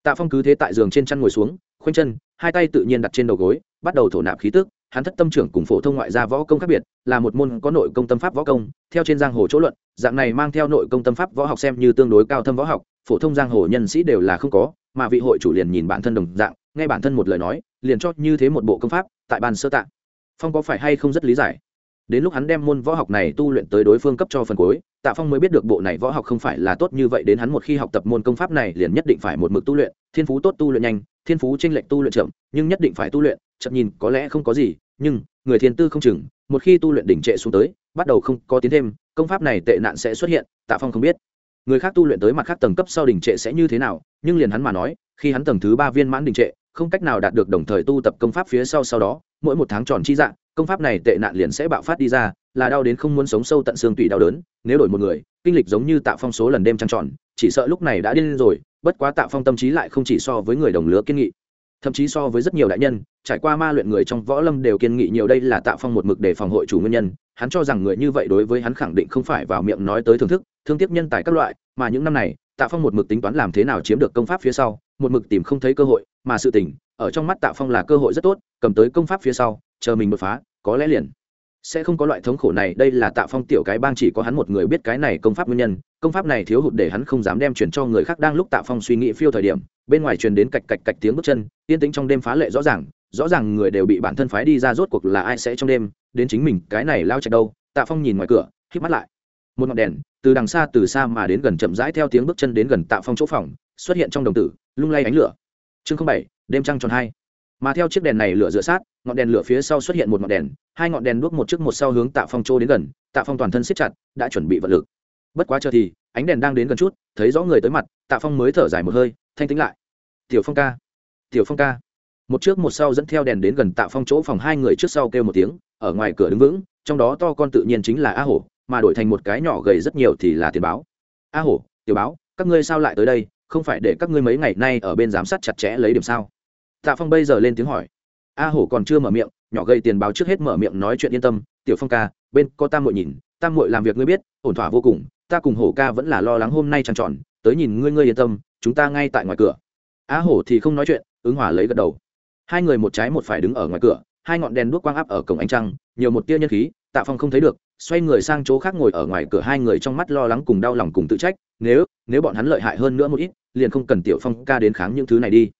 Tạ phong cứ thế tại giường trên chăn ngồi xuống, khoanh chân, hai tay tự nhiên đặt trên đầu gối, bắt đầu thổ nạp khí tức hắn thất tâm trưởng cùng phổ thông ngoại gia võ công khác biệt, là một môn có nội công tâm pháp võ công, theo trên giang hồ chỗ luận, dạng này mang theo nội công tâm pháp võ học xem như tương đối cao thâm võ học, phổ thông giang hồ nhân sĩ đều là không có, mà vị hội chủ liền nhìn bản thân đồng dạng, nghe bản thân một lời nói, liền cho như thế một bộ công pháp, tại bàn sơ tạng. Phong có phải hay không rất lý giải? Đến lúc hắn đem môn võ học này tu luyện tới đối phương cấp cho phần cuối, tạ phong mới biết được bộ này võ học không phải là tốt như vậy, đến hắn một khi học tập môn công pháp này liền nhất định phải một mực tu luyện, thiên phú tốt tu luyện nhanh, thiên phú tranh lệch tu luyện chậm, nhưng nhất định phải tu luyện chậm nhìn, có lẽ không có gì, nhưng, người thiên tư không chừng, một khi tu luyện đỉnh trệ xuống tới, bắt đầu không có tiến thêm, công pháp này tệ nạn sẽ xuất hiện, tạ phong không biết. Người khác tu luyện tới mặt khác tầng cấp sau đỉnh trệ sẽ như thế nào, nhưng liền hắn mà nói, khi hắn tầng thứ ba viên mãn đỉnh trệ, không cách nào đạt được đồng thời tu tập công pháp phía sau sau đó, mỗi một tháng tròn chi dạng, công pháp này tệ nạn liền sẽ bạo phát đi ra, là đau đến không muốn sống sâu tận xương tủy đau đớn, nếu đổi một người, kinh lịch giống như tạ phong số lần đêm trăng tròn, chỉ sợ lúc này đã điên rồi, bất quá tạ phong tâm trí lại không chỉ so với người đồng lứa kiên nghị thậm chí so với rất nhiều đại nhân, trải qua ma luyện người trong võ lâm đều kiên nghị nhiều đây là tạ phong một mực để phòng hội chủ nguyên nhân, hắn cho rằng người như vậy đối với hắn khẳng định không phải vào miệng nói tới thưởng thức, thương tiếc nhân tài các loại, mà những năm này, tạ phong một mực tính toán làm thế nào chiếm được công pháp phía sau, một mực tìm không thấy cơ hội, mà sự tình, ở trong mắt tạ phong là cơ hội rất tốt, cầm tới công pháp phía sau, chờ mình đột phá, có lẽ liền sẽ không có loại thống khổ này, đây là tạ phong tiểu cái bang chỉ có hắn một người biết cái này công pháp nguyên nhân, công pháp này thiếu hụt để hắn không dám đem chuyển cho người khác đang lúc tạ phong suy nghĩ phiêu thời điểm bên ngoài truyền đến cạch cạch cạch tiếng bước chân, yên tĩnh trong đêm phá lệ rõ ràng rõ ràng người đều bị bản thân phái đi ra rốt cuộc là ai sẽ trong đêm, đến chính mình, cái này lao chạy đâu, tạ phong nhìn ngoài cửa k mắt lại. Một ngọn đèn, từ đằng xa, từ xa mà đến gần chậm rãi theo tiếng bước chân đến gần tạ phong chỗ phòng, xuất hiện trong đồng tử, lung lay ánh lửa. Chương bảy, đêm trăng tròn hai. Mà theo chiếc đèn này lửa dựa sát, ngọn đèn lửa phía sau xuất hiện một ngọn đèn, hai ngọn đèn đuốc một trước một sau hướng tạ phong chỗ đến gần, tạ phong toàn thân siết chặt, đã chuẩn bị vật lực. Bất quá chờ thì, ánh đèn đang đến gần chút, thấy rõ người tới mặt, tạ phong mới thở dài một hơi thanh tĩnh lại. Tiểu phong ca, tiểu phong ca. Một trước một sau dẫn theo đèn đến gần tạ phong chỗ phòng hai người trước sau kêu một tiếng, ở ngoài cửa đứng vững, trong đó to con tự nhiên chính là a hổ, mà đổi thành một cái nhỏ gầy rất nhiều thì là tiền báo. A hổ, tiểu báo, các ngươi sao lại tới đây? Không phải để các ngươi mấy ngày nay ở bên giám sát chặt chẽ lấy điểm sao? Tạ phong bây giờ lên tiếng hỏi. A hổ còn chưa mở miệng, nhỏ gầy tiền báo trước hết mở miệng nói chuyện yên tâm. Tiểu phong ca, bên có tam muội nhìn tam muội làm việc ngươi biết, ổn thỏa vô cùng, ta cùng hổ ca vẫn là lo lắng hôm nay trăng tròn, tới nhìn ngươi ngươi yên tâm chúng ta ngay tại ngoài cửa. Á hổ thì không nói chuyện, ứng hỏa lấy gật đầu. Hai người một trái một phải đứng ở ngoài cửa, hai ngọn đèn đuốc quang áp ở cổng ánh trăng, nhiều một tia nhân khí, tạ phong không thấy được, xoay người sang chỗ khác ngồi ở ngoài cửa hai người trong mắt lo lắng cùng đau lòng cùng tự trách, nếu nếu bọn hắn lợi hại hơn nữa một ít, liền không cần tiểu phong ca đến kháng những thứ này đi.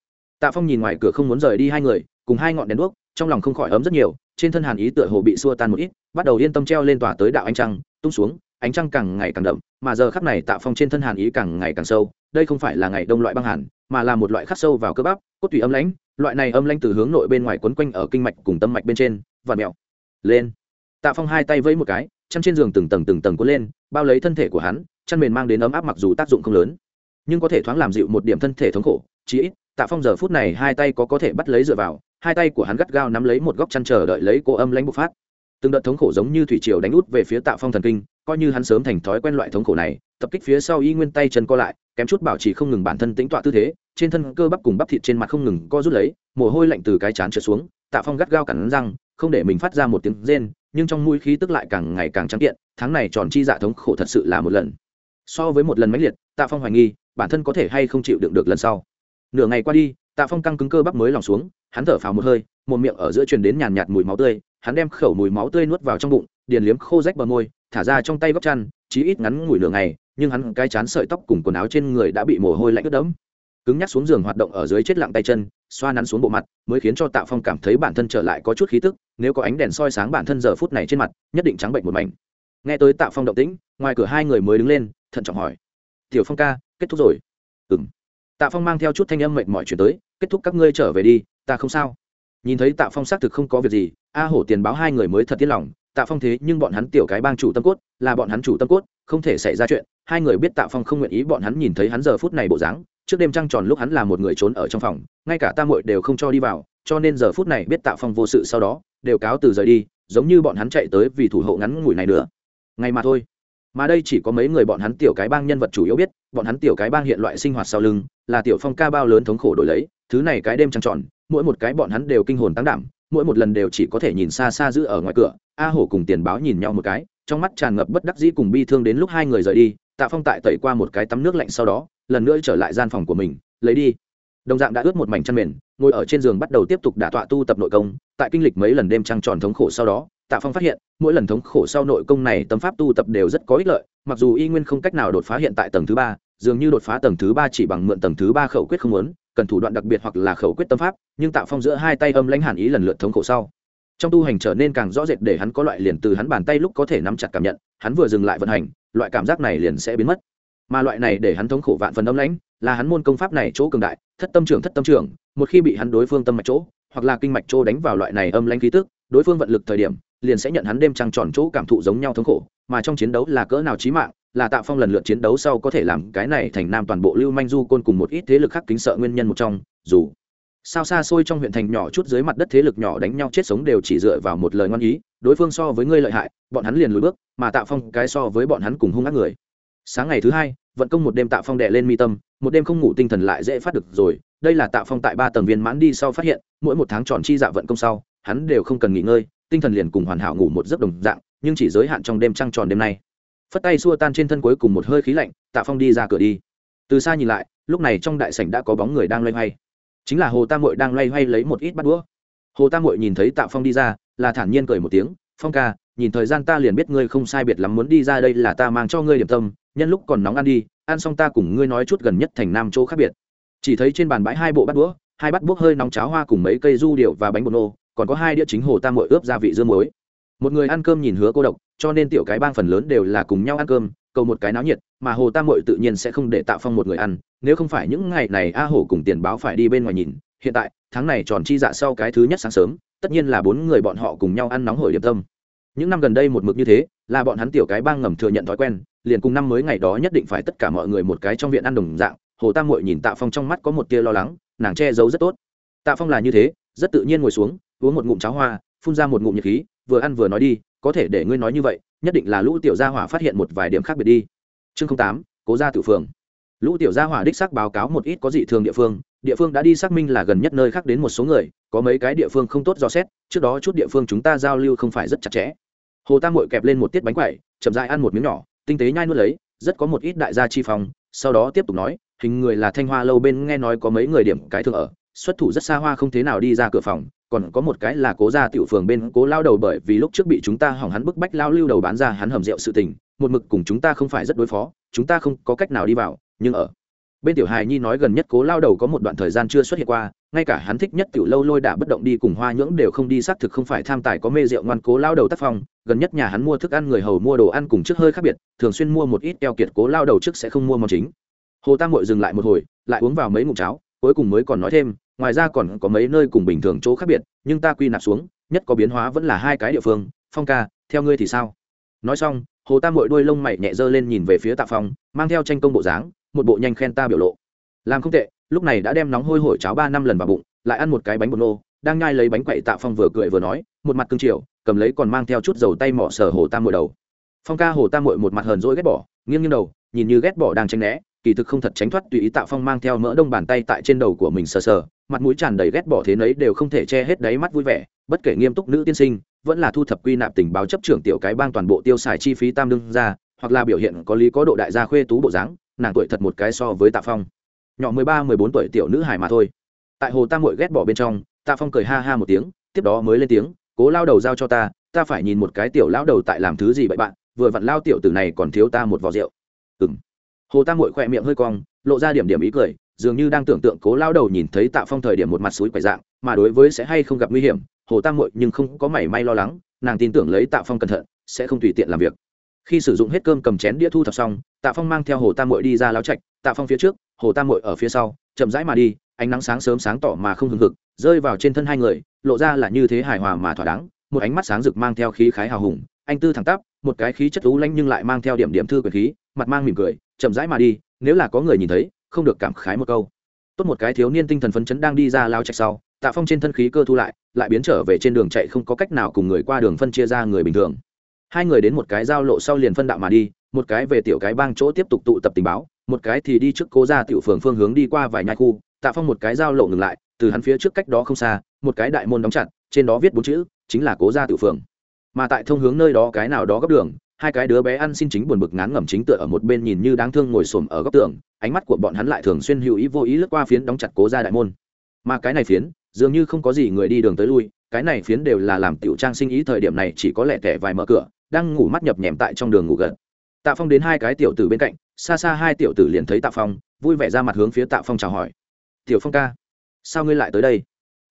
Tạ phong nhìn ngoài cửa không muốn rời đi hai người, cùng hai ngọn đèn đuốc, trong lòng không khỏi ấm rất nhiều, trên thân hàn ý tựa hồ bị xua tan một ít, bắt đầu yên tâm treo lên tòa tới đạo ánh trăng, tung xuống, ánh trăng càng ngày càng đậm, mà giờ khắc này tạ phong trên thân hàn ý càng ngày càng sâu đây không phải là ngày đông loại băng hàn, mà là một loại khắc sâu vào cơ bắp, cốt tủy âm lãnh, loại này âm lãnh từ hướng nội bên ngoài quấn quanh ở kinh mạch cùng tâm mạch bên trên và mẹo lên. Tạ phong hai tay vẫy một cái, chăn trên giường từng tầng từng tầng cuốn lên, bao lấy thân thể của hắn, chăn mền mang đến ấm áp mặc dù tác dụng không lớn, nhưng có thể thoáng làm dịu một điểm thân thể thống khổ, chí ít, tạ phong giờ phút này hai tay có có thể bắt lấy dựa vào, hai tay của hắn gắt gao nắm lấy một góc chăn chờ đợi lấy cô âm lãnh bộc phát. Từng đợt thống khổ giống như thủy triều đánh út về phía tạ phong thần kinh, coi như hắn sớm thành thói quen loại thống khổ này tập kích phía sau y nguyên tay chân co lại, kém chút bảo trì không ngừng bản thân tĩnh tọa tư thế, trên thân cơ bắp cùng bắp thịt trên mặt không ngừng co rút lấy, mồ hôi lạnh từ cái chán trượt xuống, tạ phong gắt gao cắn răng, không để mình phát ra một tiếng rên, nhưng trong mũi khí tức lại càng ngày càng trắng kiện, tháng này tròn chi dạ thống khổ thật sự là một lần. So với một lần mãnh liệt, tạ phong hoài nghi, bản thân có thể hay không chịu đựng được lần sau. Nửa ngày qua đi, tạ phong căng cứng cơ bắp mới lòng xuống, hắn thở phào một hơi, một miệng ở giữa truyền đến nhàn nhạt mùi máu tươi, hắn đem khẩu mùi máu tươi nuốt vào trong bụng, điền liếm khô rách bờ môi thả ra trong tay góc chăn, chí ít ngắn ngủi nửa ngày, nhưng hắn cái chán sợi tóc cùng quần áo trên người đã bị mồ hôi lạnh ướt đẫm. Cứng nhắc xuống giường hoạt động ở dưới chết lặng tay chân, xoa nắn xuống bộ mặt, mới khiến cho tạ phong cảm thấy bản thân trở lại có chút khí tức, nếu có ánh đèn soi sáng bản thân giờ phút này trên mặt, nhất định trắng bệnh một mảnh. Nghe tới tạ phong động tĩnh, ngoài cửa hai người mới đứng lên, thận trọng hỏi, tiểu phong ca, kết thúc rồi? Ừ m tạ phong mang theo chút thanh âm mệnh mọi chuyện tới, kết thúc các ngươi trở về đi, ta không sao. Nhìn thấy tạ phong xác thực không có việc gì, a hổ tiền báo hai người mới thật tiết lòng tạ phong thế nhưng bọn hắn tiểu cái bang chủ tâm cốt, là bọn hắn chủ tâm cốt, không thể xảy ra chuyện. Hai người biết tạ phong không nguyện ý bọn hắn nhìn thấy hắn giờ phút này bộ dáng. Trước đêm trăng tròn lúc hắn là một người trốn ở trong phòng, ngay cả ta muội đều không cho đi vào, cho nên giờ phút này biết tạ phong vô sự sau đó, đều cáo từ rời đi, giống như bọn hắn chạy tới vì thủ hộ ngắn ngủi này nữa. Ngày mà thôi. Mà đây chỉ có mấy người bọn hắn tiểu cái bang nhân vật chủ yếu biết, bọn hắn tiểu cái bang hiện loại sinh hoạt sau lưng, là tiểu phong ca bao lớn thống khổ đổi lấy, thứ này cái đêm trăng tròn, mỗi một cái bọn hắn đều kinh hồn tăng đảm, mỗi một lần đều chỉ có thể nhìn xa xa giữ ở ngoài cửa a hổ cùng tiền báo nhìn nhau một cái, trong mắt tràn ngập bất đắc dĩ cùng bi thương đến lúc hai người rời đi, tạ phong tại tẩy qua một cái tắm nước lạnh sau đó, lần nữa trở lại gian phòng của mình, lấy đi. Đồng dạng đã ướt một mảnh chăn mền, ngồi ở trên giường bắt đầu tiếp tục đả tọa tu tập nội công, tại kinh lịch mấy lần đêm trăng tròn thống khổ sau đó, tạ phong phát hiện, mỗi lần thống khổ sau nội công này tâm pháp tu tập đều rất có ích lợi, mặc dù y nguyên không cách nào đột phá hiện tại tầng thứ ba, dường như đột phá tầng thứ ba chỉ bằng mượn tầng thứ ba khẩu quyết không muốn, cần thủ đoạn đặc biệt hoặc là khẩu quyết tâm pháp, nhưng tạ phong giữa hai tay âm lãnh hàn ý lần lượt thống khổ sau trong tu hành trở nên càng rõ rệt để hắn có loại liền từ hắn bàn tay lúc có thể nắm chặt cảm nhận, hắn vừa dừng lại vận hành, loại cảm giác này liền sẽ biến mất. Mà loại này để hắn thống khổ vạn phần âm lãnh, là hắn môn công pháp này chỗ cường đại, thất tâm trưởng thất tâm trưởng, một khi bị hắn đối phương tâm mạch chỗ, hoặc là kinh mạch chỗ đánh vào loại này âm lãnh khí tức, đối phương vận lực thời điểm, liền sẽ nhận hắn đêm trăng tròn chỗ cảm thụ giống nhau thống khổ, mà trong chiến đấu là cỡ nào chí mạng, là tạo phong lần lượt chiến đấu sau có thể làm cái này thành nam toàn bộ lưu manh du côn cùng một ít thế lực khác kính sợ nguyên nhân một trong, dù sao xa xôi trong huyện thành nhỏ chút dưới mặt đất thế lực nhỏ đánh nhau chết sống đều chỉ dựa vào một lời ngon ý, đối phương so với ngươi lợi hại, bọn hắn liền lùi bước, mà tạo phong cái so với bọn hắn cùng hung ác người. Sáng ngày thứ hai, vận công một đêm tạo phong đệ lên mi tâm, một đêm không ngủ tinh thần lại dễ phát được rồi, đây là tạo phong tại ba tầng viên mãn đi sau phát hiện, mỗi một tháng tròn chi dạ vận công sau, hắn đều không cần nghỉ ngơi, tinh thần liền cùng hoàn hảo ngủ một giấc đồng dạng, nhưng chỉ giới hạn trong đêm trăng tròn đêm nay. Phất tay xua tan trên thân cuối cùng một hơi khí lạnh, tạ phong đi ra cửa đi. Từ xa nhìn lại, lúc này trong đại sảnh đã có bóng người đang loay hoay chính là hồ tam mội đang loay hoay lấy một ít bắt đũa. Hồ tam mội nhìn thấy tạ phong đi ra, là thản nhiên cười một tiếng, phong ca, nhìn thời gian ta liền biết ngươi không sai biệt lắm muốn đi ra đây là ta mang cho ngươi điểm tâm, nhân lúc còn nóng ăn đi, ăn xong ta cùng ngươi nói chút gần nhất thành nam chỗ khác biệt. Chỉ thấy trên bàn bãi hai bộ bát đũa, hai bát bốc hơi nóng cháo hoa cùng mấy cây du điệu và bánh bột nô, còn có hai đĩa chính hồ tam mội ướp gia vị dương muối. Một người ăn cơm nhìn hứa cô độc, cho nên tiểu cái bang phần lớn đều là cùng nhau ăn cơm cầu một cái náo nhiệt, mà hồ tam mội tự nhiên sẽ không để tạ phong một người ăn, nếu không phải những ngày này a hổ cùng tiền báo phải đi bên ngoài nhìn, hiện tại, tháng này tròn chi dạ sau cái thứ nhất sáng sớm, tất nhiên là bốn người bọn họ cùng nhau ăn nóng hổi điểm tâm. Những năm gần đây một mực như thế, là bọn hắn tiểu cái bang ngầm thừa nhận thói quen, liền cùng năm mới ngày đó nhất định phải tất cả mọi người một cái trong viện ăn đồng dạng, hồ tam mội nhìn tạ phong trong mắt có một tia lo lắng, nàng che giấu rất tốt. Tạ phong là như thế, rất tự nhiên ngồi xuống, uống một ngụm cháo hoa, phun ra một ngụm nhiệt khí, vừa ăn vừa nói đi, có thể để ngươi nói như vậy nhất định là lũ tiểu gia hỏa phát hiện một vài điểm khác biệt đi. Chương tám, cố gia tự phường. Lũ tiểu gia hỏa đích xác báo cáo một ít có dị thường địa phương địa phương đã đi xác minh là gần nhất nơi khác đến một số người, có mấy cái địa phương không tốt do xét, trước đó chút địa phương chúng ta giao lưu không phải rất chặt chẽ. Hồ tam mội kẹp lên một tiết bánh quẩy, chậm dại ăn một miếng nhỏ, tinh tế nhai nuốt lấy, rất có một ít đại gia chi phòng sau đó tiếp tục nói, hình người là thanh hoa lâu bên nghe nói có mấy người điểm cái thường ở, xuất thủ rất xa hoa không thế nào đi ra cửa phòng còn có một cái là cố gia tiểu phường bên cố lao đầu bởi vì lúc trước bị chúng ta hỏng hắn bức bách lao lưu đầu bán ra hắn hầm rượu sự tình, một mực cùng chúng ta không phải rất đối phó, chúng ta không có cách nào đi vào, nhưng ở bên tiểu hài nhi nói gần nhất cố lao đầu có một đoạn thời gian chưa xuất hiện qua, ngay cả hắn thích nhất tiểu lâu lôi đã bất động đi cùng hoa nhưỡng đều không đi, xác thực không phải tham tài có mê rượu ngoan cố lao đầu tác phong, gần nhất nhà hắn mua thức ăn người hầu mua đồ ăn cùng trước hơi khác biệt, thường xuyên mua một ít keo kiệt cố lao đầu trước sẽ không mua món chính. Hồ tam mội dừng lại một hồi, lại uống vào mấy ngụm cháo, cuối cùng mới còn nói thêm ngoài ra còn có mấy nơi cùng bình thường chỗ khác biệt, nhưng ta quy nạp xuống, nhất có biến hóa vẫn là hai cái địa phương. Phong ca, theo ngươi thì sao? Nói xong, hồ tam mội đuôi lông mày nhẹ dơ lên nhìn về phía tạ phong, mang theo tranh công bộ dáng, một bộ nhanh khen ta biểu lộ. Làm không tệ, lúc này đã đem nóng hôi hổi cháo ba năm lần vào bụng, lại ăn một cái bánh bột nô, đang nhai lấy bánh quậy tạ phong vừa cười vừa nói, một mặt cương triều cầm lấy còn mang theo chút dầu tay mỏ sờ hồ tam mội đầu. Phong ca hồ tam mội một mặt hờn dỗi ghét bỏ, nghiêng nghiêng đầu, nhìn như ghét bỏ đang tránh né kỳ thực không thật tránh thoát tùy ý tạ phong mang theo mỡ đông bàn tay tại trên đầu của mình sờ sờ, mặt mũi tràn đầy ghét bỏ thế nấy đều không thể che hết đáy mắt vui vẻ, bất kể nghiêm túc nữ tiên sinh, vẫn là thu thập quy nạp tình báo chấp trưởng tiểu cái bang toàn bộ tiêu xài chi phí tam đương ra hoặc là biểu hiện có lý có độ đại gia khuê tú bộ dáng, nàng tuổi thật một cái so với tạ phong. Nhỏ mười ba, mười bốn tuổi tiểu nữ hải mà thôi. Tại hồ tam muội ghét bỏ bên trong, tạ phong cười ha ha một tiếng, tiếp đó mới lên tiếng, cố lao đầu giao cho ta ta phải nhìn một cái tiểu lao đầu tại làm thứ gì vậy bạn, vừa vặn lao tiểu tử này còn thiếu ta một vò rượu. Ừng hồ tam mội khỏe miệng hơi cong, lộ ra điểm điểm ý cười, dường như đang tưởng tượng cố lao đầu nhìn thấy tạ phong thời điểm một mặt suối quẻ dạng, mà đối với sẽ hay không gặp nguy hiểm, hồ tam mội nhưng không có mảy may lo lắng, nàng tin tưởng lấy tạ phong cẩn thận, sẽ không tùy tiện làm việc. Khi sử dụng hết cơm cầm chén đĩa thu thập xong, tạ phong mang theo hồ tam mội đi ra láo trạch, tạ phong phía trước, hồ tam mội ở phía sau, chậm rãi mà đi, ánh nắng sáng sớm sáng tỏ mà không hừng hực, rơi vào trên thân hai người, lộ ra là như thế hài hòa mà thỏa đáng, một ánh mắt sáng rực mang theo khí khái hào hùng, anh tư thẳng tắp, một cái khí chất lũ lanh nhưng lại mang theo điểm điểm thư quyền khí mặt mang mỉm cười, chậm rãi mà đi, nếu là có người nhìn thấy, không được cảm khái một câu. Tốt một cái thiếu niên tinh thần phấn chấn đang đi ra lao chạy sau, tạ phong trên thân khí cơ thu lại lại biến trở về trên đường chạy không có cách nào cùng người qua đường phân chia ra người bình thường. Hai người đến một cái giao lộ sau liền phân đạo mà đi, một cái về tiểu cái bang chỗ tiếp tục tụ tập tình báo, một cái thì đi trước cố ra tiểu phường phương hướng đi qua vài nhai khu, tạ phong một cái giao lộ ngừng lại, từ hắn phía trước cách đó không xa, một cái đại môn đóng chặt, trên đó viết bốn chữ, chính là cố gia tiểu phường. Mà tại thông hướng nơi đó cái nào đó góc đường hai cái đứa bé ăn xin chính buồn bực ngán ngẩm chính tựa ở một bên nhìn như đáng thương ngồi xổm ở góc tường, ánh mắt của bọn hắn lại thường xuyên hữu ý vô ý lướt qua phiến đóng chặt cố gia đại môn. Mà cái này phiến, dường như không có gì người đi đường tới lui, cái này phiến đều là làm tiểu trang sinh ý thời điểm này chỉ có lẻ tẻ vài mở cửa, đang ngủ mắt nhập nhèm tại trong đường ngủ gật. Tạ phong đến hai cái tiểu tử bên cạnh, xa xa hai tiểu tử liền thấy tạ phong, vui vẻ ra mặt hướng phía tạ phong chào hỏi. Tiểu phong ca, sao ngươi lại tới đây?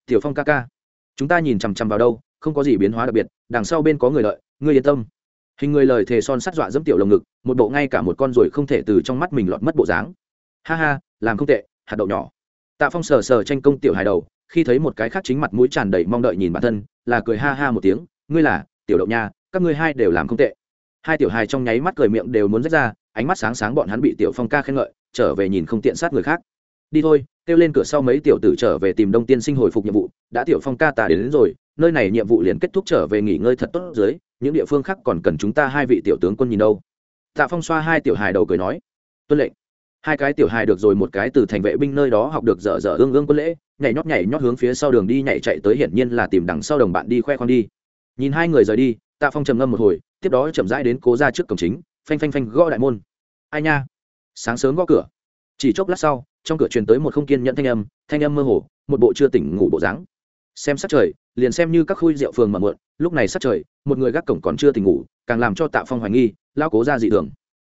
Tiểu phong ca ca, chúng ta nhìn chằm chằm vào đâu, không có gì biến hóa đặc biệt, đằng sau bên có người lợi ngươi yên tâm hình người lời thề son sắt dọa dẫm tiểu lồng ngực, một bộ ngay cả một con ruồi không thể từ trong mắt mình lọt mất bộ dáng. Ha ha, làm không tệ, hạt đậu nhỏ. Tạ phong sờ sờ tranh công tiểu hài đầu, khi thấy một cái khác chính mặt mũi tràn đầy mong đợi nhìn bản thân, là cười ha ha một tiếng, ngươi là, tiểu đậu nha, các ngươi hai đều làm không tệ. Hai tiểu hài trong nháy mắt cười miệng đều muốn rách ra, ánh mắt sáng sáng bọn hắn bị tiểu phong ca khen ngợi, trở về nhìn không tiện sát người khác. Đi thôi kêu lên cửa sau mấy tiểu tử trở về tìm đông tiên sinh hồi phục nhiệm vụ đã tiểu phong ca tà đến, đến rồi nơi này nhiệm vụ liền kết thúc trở về nghỉ ngơi thật tốt dưới những địa phương khác còn cần chúng ta hai vị tiểu tướng quân nhìn đâu. Tạ phong xoa hai tiểu hài đầu cười nói tuân lệnh. Hai cái tiểu hài được rồi một cái từ thành vệ binh nơi đó học được dở dở ương ương quân lễ nhảy nhót nhảy nhót hướng phía sau đường đi nhảy chạy tới hiển nhiên là tìm đằng sau đồng bạn đi khoe khoang đi. Nhìn hai người rời đi tạ phong trầm ngâm một hồi tiếp đó chậm rãi đến cố ra trước cổng chính phanh phanh phanh gõ đại môn. Ai nha sáng sớm gõ cửa. Chỉ chốc lát sau trong cửa truyền tới một không kiên nhẫn thanh âm thanh âm mơ hồ, một bộ chưa tỉnh ngủ bộ dáng. Xem sát trời, liền xem như các khui rượu phường mà mượn, lúc này sát trời, một người gác cổng còn chưa tỉnh ngủ, càng làm cho tạ phong hoài nghi, lao cố ra dị thường.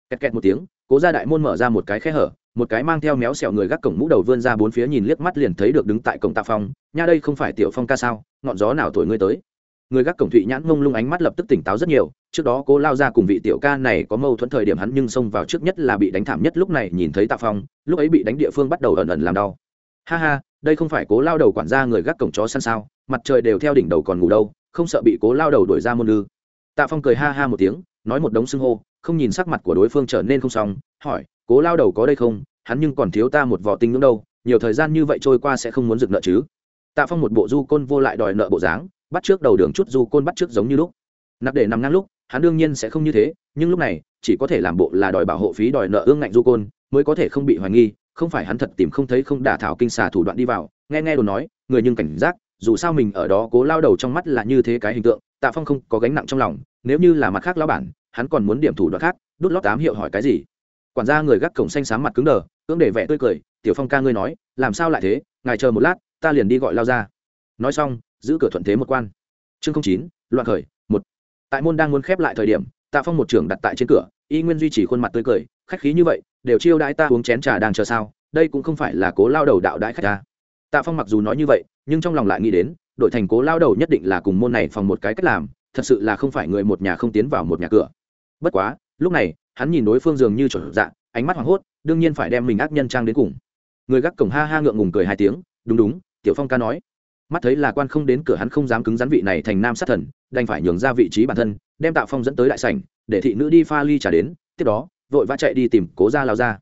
Kẹt kẹt một tiếng, cố ra đại môn mở ra một cái khe hở, một cái mang theo méo xẹo người gác cổng mũ đầu vươn ra bốn phía nhìn liếc mắt liền thấy được đứng tại cổng tạ phong, nha đây không phải tiểu phong ca sao? Ngọn gió nào thổi ngươi tới? Người gác cổng thụy nhãn mông lung ánh mắt lập tức tỉnh táo rất nhiều. Trước đó cô lao ra cùng vị tiểu ca này có mâu thuẫn thời điểm hắn nhưng xông vào trước nhất là bị đánh thảm nhất lúc này nhìn thấy tạ phong, lúc ấy bị đánh địa phương bắt đầu ẩn ẩn làm đau. Ha ha, đây không phải cố lao đầu quản gia người gác cổng chó săn sao? Mặt trời đều theo đỉnh đầu còn ngủ đâu, không sợ bị cố lao đầu đuổi ra môn ư? Tạ phong cười ha ha một tiếng, nói một đống xưng hô, không nhìn sắc mặt của đối phương trở nên không xong, hỏi, cố lao đầu có đây không? Hắn nhưng còn thiếu ta một vò tinh ngưỡng đâu, nhiều thời gian như vậy trôi qua sẽ không muốn rực nợ chứ? Tạ phong một bộ du côn vô lại đòi nợ bộ dáng bắt trước đầu đường chút du côn bắt trước giống như lúc. Nặc để nằm ngang lúc, hắn đương nhiên sẽ không như thế, nhưng lúc này, chỉ có thể làm bộ là đòi bảo hộ phí đòi nợ ương ngạnh du côn, mới có thể không bị hoài nghi, không phải hắn thật tìm không thấy không đả thảo kinh xà thủ đoạn đi vào, nghe nghe đồ nói, người nhưng cảnh giác, dù sao mình ở đó cố lao đầu trong mắt là như thế cái hình tượng, tạ phong không có gánh nặng trong lòng, nếu như là mặt khác lao bản, hắn còn muốn điểm thủ đoạn khác, đút lót tám hiệu hỏi cái gì. Quản gia người gác cổng xanh xám mặt cứng đờ, cưỡng để vẻ tươi cười, tiểu phong ca ngươi nói, làm sao lại thế? Ngài chờ một lát, ta liền đi gọi lao ra. Nói xong giữ cửa thuận thế một quan. Chương chín, loạn khởi, một. Tại môn đang muốn khép lại thời điểm, tạ phong một trưởng đặt tại trên cửa, y nguyên duy trì khuôn mặt tươi cười, khách khí như vậy, đều chiêu đãi ta uống chén trà đang chờ sao, đây cũng không phải là cố lao đầu đạo đãi khách ta. Tạ phong mặc dù nói như vậy, nhưng trong lòng lại nghĩ đến đội thành cố lao đầu nhất định là cùng môn này phòng một cái cách làm, thật sự là không phải người một nhà không tiến vào một nhà cửa. Bất quá, lúc này, hắn nhìn đối phương dường như trở dạ ánh mắt hoảng hốt, đương nhiên phải đem mình ác nhân trang đến cùng. Người gác cổng ha ha ngượng ngùng cười hai tiếng, đúng đúng, tiểu phong ca nói mắt thấy là quan không đến cửa hắn không dám cứng rắn vị này thành nam sát thần, đành phải nhường ra vị trí bản thân, đem tạ phong dẫn tới đại sảnh, để thị nữ đi pha ly trả đến, tiếp đó, vội vã chạy đi tìm cố ra lao ra.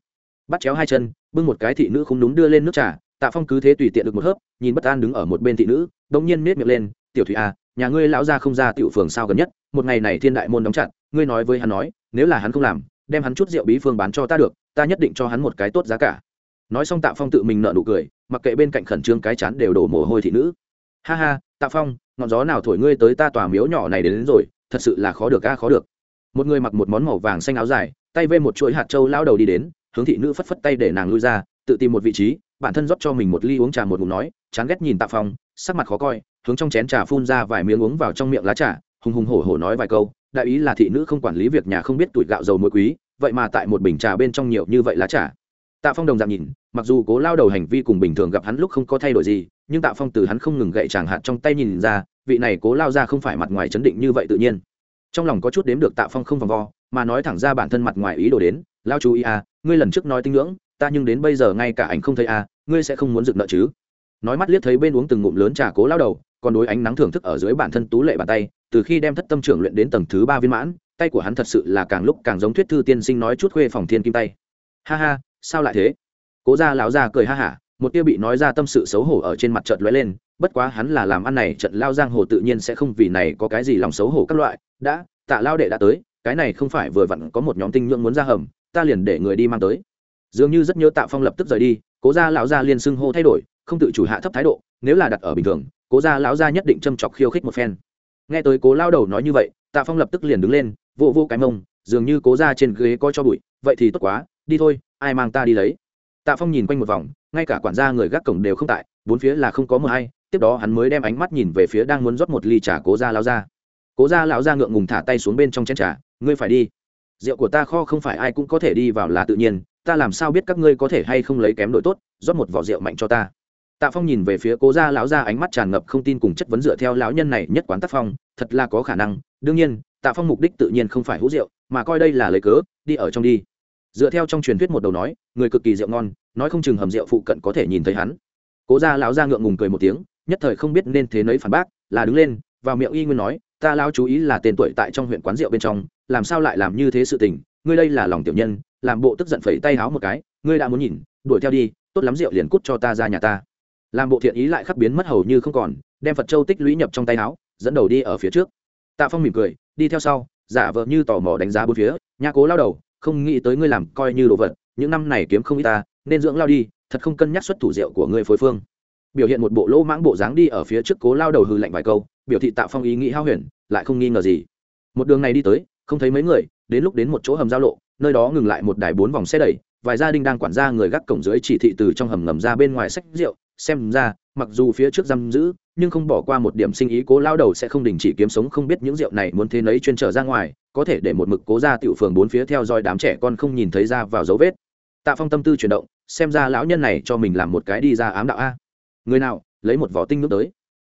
Bắt chéo hai chân, bưng một cái thị nữ không đúng đưa lên nước trà, tạ phong cứ thế tùy tiện được một hớp, nhìn bất an đứng ở một bên thị nữ, đống nhiên nết miệng lên, tiểu thủy à nhà ngươi lão ra không ra tiểu phường sao gần nhất, một ngày này thiên đại môn đóng chặt, ngươi nói với hắn nói, nếu là hắn không làm, đem hắn chút rượu bí phương bán cho ta được, ta nhất định cho hắn một cái tốt giá cả. Nói xong tạ phong tự mình nợ nụ cười mặc kệ bên cạnh khẩn trương cái chán đều đổ mồ hôi thị nữ. Ha ha tạ phong ngọn gió nào thổi ngươi tới ta tòa miếu nhỏ này đến, đến rồi thật sự là khó được a khó được. Một người mặc một món màu vàng xanh áo dài tay vê một chuỗi hạt trâu lao đầu đi đến hướng thị nữ phất phất tay để nàng lui ra tự tìm một vị trí bản thân rót cho mình một ly uống trà một ngụm nói chán ghét nhìn tạ phong sắc mặt khó coi hướng trong chén trà phun ra vài miếng uống vào trong miệng lá trà hùng hùng hổ hổ nói vài câu đại ý là thị nữ không quản lý việc nhà không biết tuổi gạo dầu muối quý vậy mà tại một bình trà bên trong nhiều như vậy lá trà. Tạ phong đồng dạng nhìn mặc dù cố lao đầu hành vi cùng bình thường gặp hắn lúc không có thay đổi gì, nhưng tạ phong từ hắn không ngừng gậy chàng hạt trong tay nhìn ra, vị này cố lao ra không phải mặt ngoài chấn định như vậy tự nhiên. Trong lòng có chút đếm được tạ phong không vòng vo, mà nói thẳng ra bản thân mặt ngoài ý đồ đến, lao chú ý à ngươi lần trước nói tinh ngưỡng, ta nhưng đến bây giờ ngay cả ảnh không thấy à ngươi sẽ không muốn dựng nợ chứ? Nói mắt liếc thấy bên uống từng ngụm lớn trà cố lao đầu, còn đối ánh nắng thưởng thức ở dưới bản thân tú lệ bàn tay, từ khi đem thất tâm trưởng luyện đến tầng thứ ba viên mãn, tay của hắn thật sự là càng lúc càng giống thuyết thư tiên sinh nói chút khuê phòng thiên kim tay. Ha ha, sao lại thế? Cố gia lão gia cười ha hả, một tia bị nói ra tâm sự xấu hổ ở trên mặt trận lóe lên, bất quá hắn là làm ăn này trận lao giang hồ tự nhiên sẽ không vì này có cái gì lòng xấu hổ các loại, đã, tạ lao đệ đã tới, cái này không phải vừa vặn có một nhóm tinh nhượng muốn ra hầm, ta liền để người đi mang tới. Dường như rất nhớ tạ phong lập tức rời đi, cố gia lão gia liên xưng hô thay đổi, không tự chủ hạ thấp thái độ, nếu là đặt ở bình thường, cố gia lão gia nhất định châm chọc khiêu khích một phen. Nghe tới cố lao đầu nói như vậy, tạ phong lập tức liền đứng lên, vô vô cái mông, dường như cố ra trên ghế coi cho bụi, vậy thì tốt quá, đi thôi, ai mang ta đi lấy? Tạ phong nhìn quanh một vòng, ngay cả quản gia người gác cổng đều không tại, bốn phía là không có mờ hay, tiếp đó hắn mới đem ánh mắt nhìn về phía đang muốn rót một ly trà cố gia lão gia. Cố gia lão gia ngượng ngùng thả tay xuống bên trong chén trà, ngươi phải đi. Rượu của ta kho không phải ai cũng có thể đi vào là tự nhiên, ta làm sao biết các ngươi có thể hay không lấy kém đội tốt, rót một vỏ rượu mạnh cho ta. Tạ phong nhìn về phía cố gia lão gia ánh mắt tràn ngập không tin cùng chất vấn dựa theo lão nhân này nhất quán tác phong, thật là có khả năng. Đương nhiên, tạ phong mục đích tự nhiên không phải hữu rượu, mà coi đây là lấy cớ, đi ở trong đi dựa theo trong truyền thuyết một đầu nói, người cực kỳ rượu ngon, nói không chừng hầm rượu phụ cận có thể nhìn thấy hắn. Cố gia lão gia ngượng ngùng cười một tiếng, nhất thời không biết nên thế nấy phản bác, là đứng lên, vào miệng y nguyên nói, ta lão chú ý là tên tuổi tại trong huyện quán rượu bên trong, làm sao lại làm như thế sự tình, ngươi đây là lòng tiểu nhân, làm bộ tức giận phẩy tay háo một cái, ngươi đã muốn nhìn, đuổi theo đi, tốt lắm rượu liền cút cho ta ra nhà ta. Làm bộ thiện ý lại khắc biến mất hầu như không còn, đem phật châu tích lũy nhập trong tay háo, dẫn đầu đi ở phía trước. Tạ phong mỉm cười, đi theo sau, giả vờ như tò mò đánh giá bốn phía nhà cố lao đầu không nghĩ tới ngươi làm coi như đồ vật, những năm này kiếm không ít ta, nên dưỡng lao đi, thật không cân nhắc xuất thủ rượu của ngươi phối phương. Biểu hiện một bộ lỗ mãng bộ dáng đi ở phía trước cố lao đầu hư lạnh vài câu, biểu thị tạo phong ý nghĩ hao huyền, lại không nghi ngờ gì. Một đường này đi tới, không thấy mấy người, đến lúc đến một chỗ hầm giao lộ, nơi đó ngừng lại một đài bốn vòng xe đẩy, vài gia đình đang quản gia người gác cổng dưới chỉ thị từ trong hầm ngầm ra bên ngoài sách rượu xem ra, mặc dù phía trước giam giữ, nhưng không bỏ qua một điểm sinh ý, cố lao đầu sẽ không đình chỉ kiếm sống, không biết những rượu này muốn thế nấy chuyên trở ra ngoài, có thể để một mực cố ra tiểu phường bốn phía theo dõi đám trẻ con không nhìn thấy ra vào dấu vết. Tạ phong tâm tư chuyển động, xem ra lão nhân này cho mình làm một cái đi ra ám đạo a. Người nào, lấy một vỏ tinh nước tới.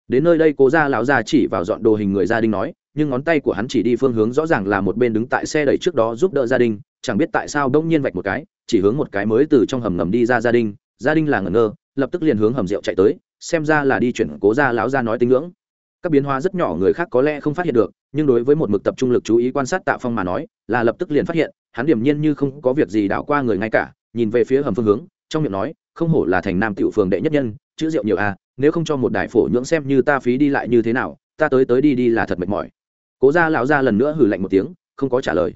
Đến nơi đây, cố ra lão ra chỉ vào dọn đồ hình người gia đình nói, nhưng ngón tay của hắn chỉ đi phương hướng rõ ràng là một bên đứng tại xe đẩy trước đó giúp đỡ gia đình, chẳng biết tại sao đông nhiên vạch một cái, chỉ hướng một cái mới từ trong hầm ngầm đi ra gia đình gia đình là ngẩn ngơ lập tức liền hướng hầm rượu chạy tới, xem ra là đi chuyển cố ra lão ra nói tính ngưỡng. Các biến hóa rất nhỏ người khác có lẽ không phát hiện được, nhưng đối với một mực tập trung lực chú ý quan sát tạ phong mà nói, là lập tức liền phát hiện, hắn điểm nhiên như không có việc gì đảo qua người ngay cả, nhìn về phía hầm phương hướng, trong miệng nói, không hổ là thành nam tiểu phường đệ nhất nhân, chữ rượu nhiều à nếu không cho một đại phổ nhưỡng xem như ta phí đi lại như thế nào, ta tới tới đi đi là thật mệt mỏi. Cố ra lão ra lần nữa hử lạnh một tiếng, không có trả lời.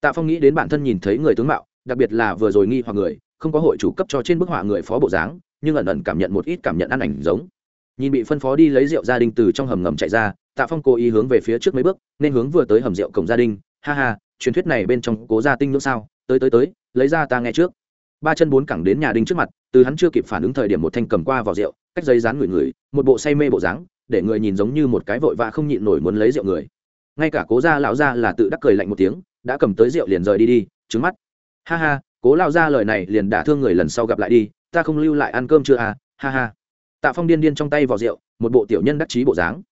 Tạ phong nghĩ đến bản thân nhìn thấy người tướng mạo, đặc biệt là vừa rồi nghi hoặc người, không có hội chủ cấp cho trên bức họa người phó bộ dáng nhưng ẩn ẩn cảm nhận một ít cảm nhận ăn ảnh giống. Nhìn bị phân phó đi lấy rượu gia đình từ trong hầm ngầm chạy ra, tạ phong cố ý hướng về phía trước mấy bước, nên hướng vừa tới hầm rượu cổng gia đình. Ha ha, truyền thuyết này bên trong cố gia tinh nữa sao? Tới tới tới, lấy ra ta nghe trước. Ba chân bốn cẳng đến nhà đinh trước mặt, từ hắn chưa kịp phản ứng thời điểm một thanh cầm qua vào rượu, cách giấy dán người người, một bộ say mê bộ dáng, để người nhìn giống như một cái vội vã không nhịn nổi muốn lấy rượu người. Ngay cả cố gia lão gia là tự đắc cười lạnh một tiếng, đã cầm tới rượu liền rời đi đi trứng mắt. Ha ha, cố lao ra lời này liền đả thương người lần sau gặp lại đi ta không lưu lại ăn cơm chưa à ha ha. Tạ phong điên điên trong tay vỏ rượu, một bộ tiểu nhân đắc chí bộ dáng.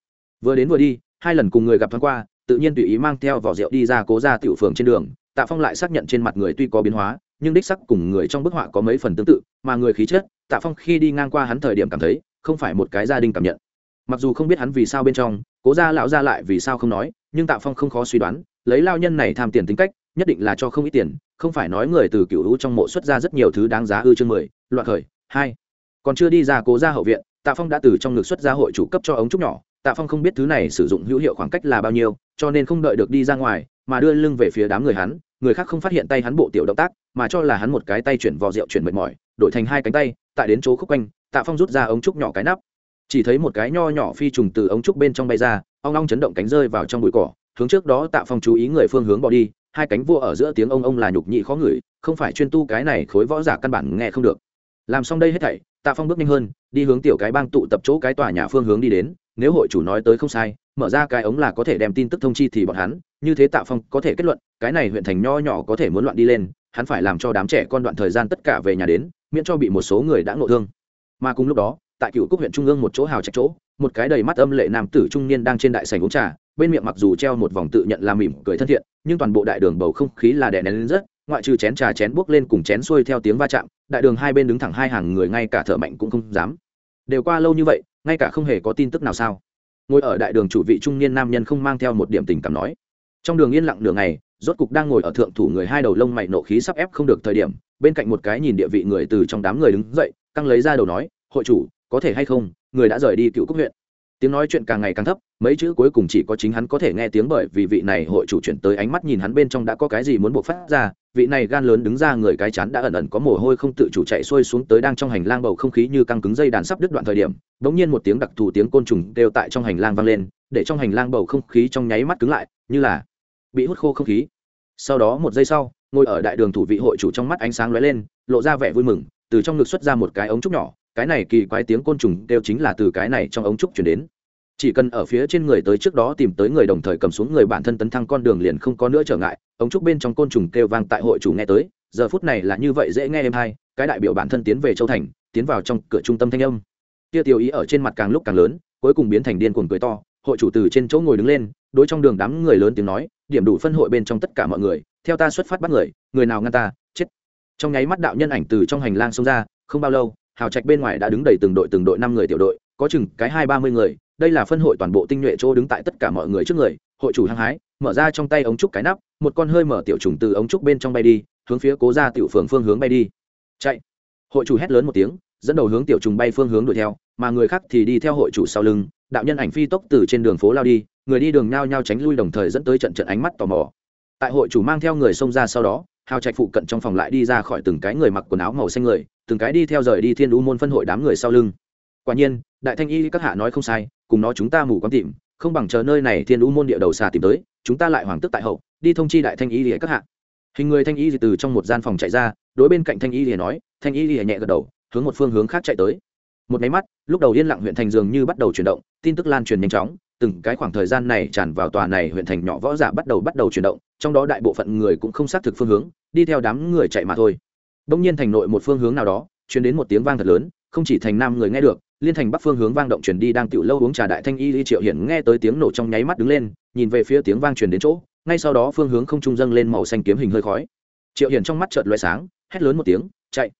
Vừa đến vừa đi, hai lần cùng người gặp thoáng qua, tự nhiên tùy ý mang theo vỏ rượu đi ra cố ra tiểu phường trên đường. Tạ phong lại xác nhận trên mặt người tuy có biến hóa, nhưng đích sắc cùng người trong bức họa có mấy phần tương tự, mà người khí chất, tạ phong khi đi ngang qua hắn thời điểm cảm thấy không phải một cái gia đình cảm nhận. Mặc dù không biết hắn vì sao bên trong, cố gia lão gia lại vì sao không nói, nhưng tạ phong không khó suy đoán, lấy lao nhân này tham tiền tính cách, nhất định là cho không ít tiền không phải nói người từ cựu hữu trong mộ xuất ra rất nhiều thứ đáng giá ư chương mười, loạn khởi, hai. Còn chưa đi ra cố ra hậu viện, tạ phong đã từ trong ngực xuất ra hội chủ cấp cho ống trúc nhỏ. Tạ phong không biết thứ này sử dụng hữu hiệu khoảng cách là bao nhiêu, cho nên không đợi được đi ra ngoài, mà đưa lưng về phía đám người hắn. Người khác không phát hiện tay hắn bộ tiểu động tác, mà cho là hắn một cái tay chuyển vò rượu chuyển mệt mỏi, đổi thành hai cánh tay, tại đến chỗ khúc quanh, tạ phong rút ra ống trúc nhỏ cái nắp. Chỉ thấy một cái nho nhỏ phi trùng từ ống trúc bên trong bay ra, ong ong chấn động cánh rơi vào trong bụi cỏ. Hướng trước đó tạ phong chú ý người phương hướng bỏ đi hai cánh vua ở giữa tiếng ông ông là nhục nhị khó ngửi, không phải chuyên tu cái này khối võ giả căn bản nghe không được. Làm xong đây hết thảy, tạ phong bước nhanh hơn, đi hướng tiểu cái bang tụ tập chỗ cái tòa nhà phương hướng đi đến, nếu hội chủ nói tới không sai, mở ra cái ống là có thể đem tin tức thông chi thì bọn hắn, như thế tạ phong có thể kết luận, cái này huyện thành nho nhỏ có thể muốn loạn đi lên, hắn phải làm cho đám trẻ con đoạn thời gian tất cả về nhà đến, miễn cho bị một số người đã ngộ thương. Mà cùng lúc đó, tại cựu cúc huyện trung ương một chỗ hào trạch chỗ, một cái đầy mắt âm lệ nam tử trung niên đang trên đại sảnh uống trà bên miệng mặc dù treo một vòng tự nhận là mỉm cười thân thiện, nhưng toàn bộ đại đường bầu không khí là đè nén lên rất, ngoại trừ chén trà chén buốc lên cùng chén xuôi theo tiếng va chạm, đại đường hai bên đứng thẳng hai hàng người ngay cả thợ mạnh cũng không dám. Đều qua lâu như vậy, ngay cả không hề có tin tức nào sao? Ngồi ở đại đường chủ vị trung niên nam nhân không mang theo một điểm tình cảm nói. Trong đường yên lặng đường này rốt cục đang ngồi ở thượng thủ người hai đầu lông mày nộ khí sắp ép không được thời điểm, bên cạnh một cái nhìn địa vị người từ trong đám người đứng dậy, căng lấy ra đầu nói, hội chủ, có thể hay không? Người đã rời đi cựu cúc huyện tiếng nói chuyện càng ngày càng thấp, mấy chữ cuối cùng chỉ có chính hắn có thể nghe tiếng bởi vì vị này hội chủ chuyển tới ánh mắt nhìn hắn bên trong đã có cái gì muốn buộc phát ra, vị này gan lớn đứng ra người cái chán đã ẩn ẩn có mồ hôi không tự chủ chạy xuôi xuống tới đang trong hành lang bầu không khí như căng cứng dây đàn sắp đứt đoạn thời điểm, bỗng nhiên một tiếng đặc thù tiếng côn trùng đều tại trong hành lang vang lên, để trong hành lang bầu không khí trong nháy mắt cứng lại, như là bị hút khô không khí. Sau đó một giây sau, ngồi ở đại đường thủ vị hội chủ trong mắt ánh sáng lóe lên, lộ ra vẻ vui mừng, từ trong ngực xuất ra một cái ống trúc nhỏ cái này kỳ quái tiếng côn trùng đều chính là từ cái này trong ống trúc chuyển đến chỉ cần ở phía trên người tới trước đó tìm tới người đồng thời cầm xuống người bản thân tấn thăng con đường liền không có nữa trở ngại, ống trúc bên trong côn trùng kêu vang tại hội chủ nghe tới, giờ phút này là như vậy dễ nghe em hai. cái đại biểu bản thân tiến về châu thành, tiến vào trong cửa trung tâm thanh âm tia tiêu ý ở trên mặt càng lúc càng lớn, cuối cùng biến thành điên cuồng cười to, hội chủ từ trên chỗ ngồi đứng lên, đối trong đường đám người lớn tiếng nói, điểm đủ phân hội bên trong tất cả mọi người, theo ta xuất phát bắt người người nào ngăn ta, chết trong nháy mắt đạo nhân ảnh từ trong hành lang xông ra, không bao lâu hào trạch bên ngoài đã đứng đầy từng đội từng đội năm người tiểu đội, có chừng cái hai ba mươi người, đây là phân hội toàn bộ tinh nhuệ chỗ đứng tại tất cả mọi người trước người, hội chủ hăng hái, mở ra trong tay ống trúc cái nắp, một con hơi mở tiểu trùng từ ống trúc bên trong bay đi, hướng phía cố ra tiểu phường phương hướng bay đi. Chạy. Hội chủ hét lớn một tiếng, dẫn đầu hướng tiểu trùng bay phương hướng đuổi theo, mà người khác thì đi theo hội chủ sau lưng, đạo nhân ảnh phi tốc từ trên đường phố lao đi, người đi đường nhao nhao tránh lui đồng thời dẫn tới trận trận ánh mắt tò mò. Tại hội chủ mang theo người xông ra sau đó, hào trạch phụ cận trong phòng lại đi ra khỏi từng cái người mặc quần áo màu xanh người từng cái đi theo rời đi thiên u môn phân hội đám người sau lưng. Quả nhiên, đại thanh y các hạ nói không sai, cùng nó chúng ta mù quáng tìm, không bằng chờ nơi này thiên u môn địa đầu xà tìm tới, chúng ta lại hoàng tức tại hậu, đi thông chi đại thanh y lìa các hạ. Hình người thanh y từ trong một gian phòng chạy ra, đối bên cạnh thanh y lìa nói, thanh y lìa nhẹ gật đầu, hướng một phương hướng khác chạy tới. Một máy mắt, lúc đầu yên lặng huyện thành dường như bắt đầu chuyển động, tin tức lan truyền nhanh chóng, từng cái khoảng thời gian này tràn vào tòa này huyện thành nhỏ võ giả bắt đầu bắt đầu chuyển động, trong đó đại bộ phận người cũng không xác thực phương hướng, đi theo đám người chạy mà thôi đông nhiên thành nội một phương hướng nào đó, truyền đến một tiếng vang thật lớn, không chỉ thành nam người nghe được, liên thành bắc phương hướng vang động truyền đi đang tiểu lâu uống trà đại thanh y lý triệu hiển nghe tới tiếng nổ trong nháy mắt đứng lên, nhìn về phía tiếng vang truyền đến chỗ, ngay sau đó phương hướng không trung dâng lên màu xanh kiếm hình hơi khói. Triệu hiển trong mắt chợt lóe sáng, hét lớn một tiếng, chạy.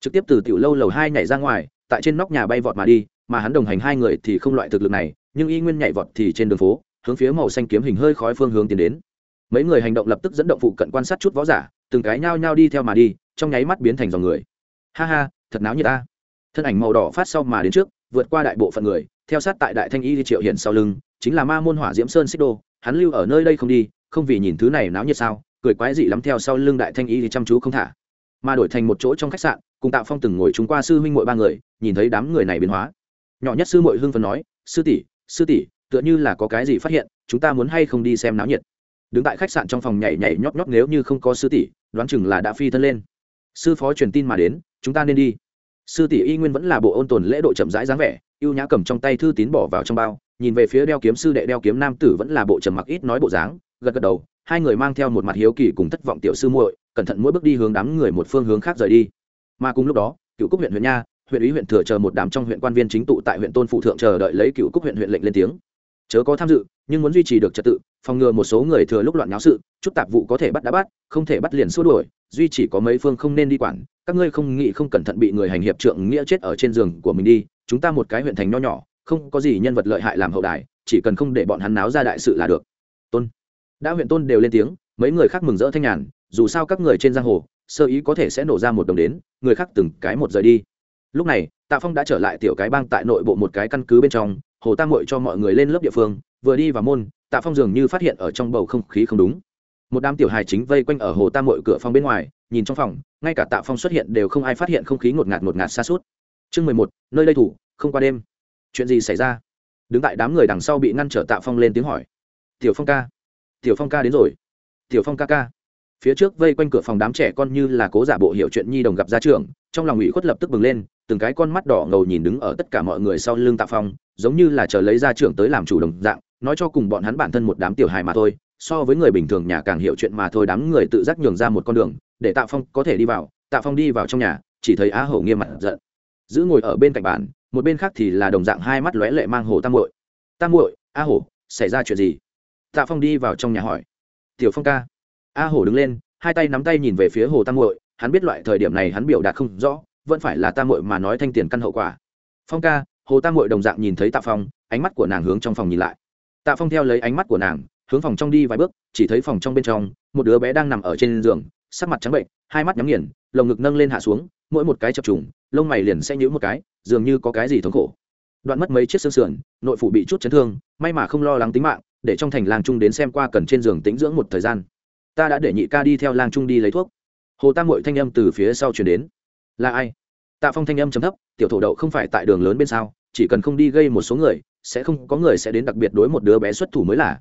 Trực tiếp từ tiểu lâu lầu hai nhảy ra ngoài, tại trên nóc nhà bay vọt mà đi, mà hắn đồng hành hai người thì không loại thực lực này, nhưng y nguyên nhảy vọt thì trên đường phố, hướng phía màu xanh kiếm hình hơi khói phương hướng tiến đến. Mấy người hành động lập tức dẫn động phụ cận quan sát chút võ giả từng cái nhao nhao đi theo mà đi, trong nháy mắt biến thành dòng người. Ha ha, thật náo như ta. Thân ảnh màu đỏ phát sau mà đến trước, vượt qua đại bộ phận người, theo sát tại đại thanh y triệu hiện sau lưng, chính là ma môn hỏa diễm sơn xích đô, hắn lưu ở nơi đây không đi, không vì nhìn thứ này náo nhiệt sao, cười quái dị lắm theo sau lưng đại thanh y thì chăm chú không thả. Mà đổi thành một chỗ trong khách sạn, cùng tạo phong từng ngồi chúng qua sư huynh mội ba người, nhìn thấy đám người này biến hóa. Nhỏ nhất sư mội hưng phần nói, sư tỷ sư tỷ, tựa như là có cái gì phát hiện, chúng ta muốn hay không đi xem náo nhiệt? Đứng tại khách sạn trong phòng nhảy nhảy nhót nhóp nếu như không có sư tỷ, đoán chừng là đã phi thân lên. Sư phó truyền tin mà đến, chúng ta nên đi. Sư tỷ y nguyên vẫn là bộ ôn tồn lễ độ chậm rãi dáng vẻ, ưu nhã cầm trong tay thư tín bỏ vào trong bao, nhìn về phía đeo kiếm sư đệ đeo kiếm nam tử vẫn là bộ trầm mặc ít nói bộ dáng, gật gật đầu, hai người mang theo một mặt hiếu kỳ cùng thất vọng tiểu sư muội, cẩn thận mỗi bước đi hướng đám người một phương hướng khác rời đi. Mà cùng lúc đó, cựu cúc huyện huyện nha, huyện ủy huyện thừa chờ một đám trong huyện quan viên chính tụ tại huyện tôn phụ thượng chờ đợi lấy cựu cúc huyện huyện lệnh lên tiếng. Chớ có tham dự, nhưng muốn duy trì được trật tự phòng ngừa một số người thừa lúc loạn nháo sự, chút tạp vụ có thể bắt đã bắt, không thể bắt liền xua đuổi, duy chỉ có mấy phương không nên đi quản. Các ngươi không nghĩ không cẩn thận bị người hành hiệp trượng nghĩa chết ở trên giường của mình đi, chúng ta một cái huyện thành nho nhỏ, không có gì nhân vật lợi hại làm hậu đài, chỉ cần không để bọn hắn náo ra đại sự là được. Tôn. Đã huyện tôn đều lên tiếng, mấy người khác mừng rỡ thanh nhàn, dù sao các người trên giang hồ, sơ ý có thể sẽ nổ ra một đồng đến, người khác từng cái một rời đi. Lúc này, tạ phong đã trở lại tiểu cái bang tại nội bộ một cái căn cứ bên trong, hồ tam mội cho mọi người lên lớp địa phương, vừa đi vào môn tạ phong dường như phát hiện ở trong bầu không khí không đúng. Một đám tiểu hài chính vây quanh ở hồ tam mội cửa phòng bên ngoài, nhìn trong phòng, ngay cả tạ phong xuất hiện đều không ai phát hiện không khí ngột ngạt ngột ngạt xa suốt. Chương mười một, nơi đây thủ, không qua đêm. Chuyện gì xảy ra? Đứng tại đám người đằng sau bị ngăn trở tạ phong lên tiếng hỏi. Tiểu phong ca. Tiểu phong ca đến rồi. Tiểu phong ca ca. Phía trước vây quanh cửa phòng đám trẻ con như là cố giả bộ hiệu chuyện nhi đồng gặp ra trường, trong lòng ủy khuất lập tức bừng lên, từng cái con mắt đỏ ngầu nhìn đứng ở tất cả mọi người sau lưng tạ phong, giống như là chờ lấy ra trưởng tới làm chủ đồng dạng nói cho cùng bọn hắn bản thân một đám tiểu hài mà thôi, so với người bình thường nhà càng hiểu chuyện mà thôi, đám người tự giác nhường ra một con đường, để tạ phong có thể đi vào, tạ phong đi vào trong nhà, chỉ thấy á hổ nghiêm mặt giận. Giữ ngồi ở bên cạnh bàn, một bên khác thì là đồng dạng hai mắt lóe lệ mang hồ tam muội. Tam muội a hổ, xảy ra chuyện gì? Tạ phong đi vào trong nhà hỏi. Tiểu phong ca. A hổ đứng lên, hai tay nắm tay nhìn về phía hồ tam muội, hắn biết loại thời điểm này hắn biểu đạt không rõ, vẫn phải là tam muội mà nói thanh tiền căn hậu quả. Phong ca, hồ tam muội đồng dạng nhìn thấy tạ phong, ánh mắt của nàng hướng trong phòng nhìn lại tạ phong theo lấy ánh mắt của nàng, hướng phòng trong đi vài bước, chỉ thấy phòng trong bên trong, một đứa bé đang nằm ở trên giường, sắc mặt trắng bệnh, hai mắt nhắm nghiền, lồng ngực nâng lên hạ xuống, mỗi một cái chập trùng, lông mày liền sẽ nhíu một cái, dường như có cái gì thống khổ. Đoạn mất mấy chiếc xương sườn, nội phủ bị chút chấn thương, may mà không lo lắng tính mạng, để trong thành lang trung đến xem qua cần trên giường tĩnh dưỡng một thời gian. Ta đã để nhị ca đi theo lang trung đi lấy thuốc. Hồ tam mội thanh âm từ phía sau chuyển đến. Là ai? Tạ phong thanh âm chấm thấp, tiểu thổ đậu không phải tại đường lớn bên sau chỉ cần không đi gây một số người sẽ không có người sẽ đến đặc biệt đối một đứa bé xuất thủ mới là.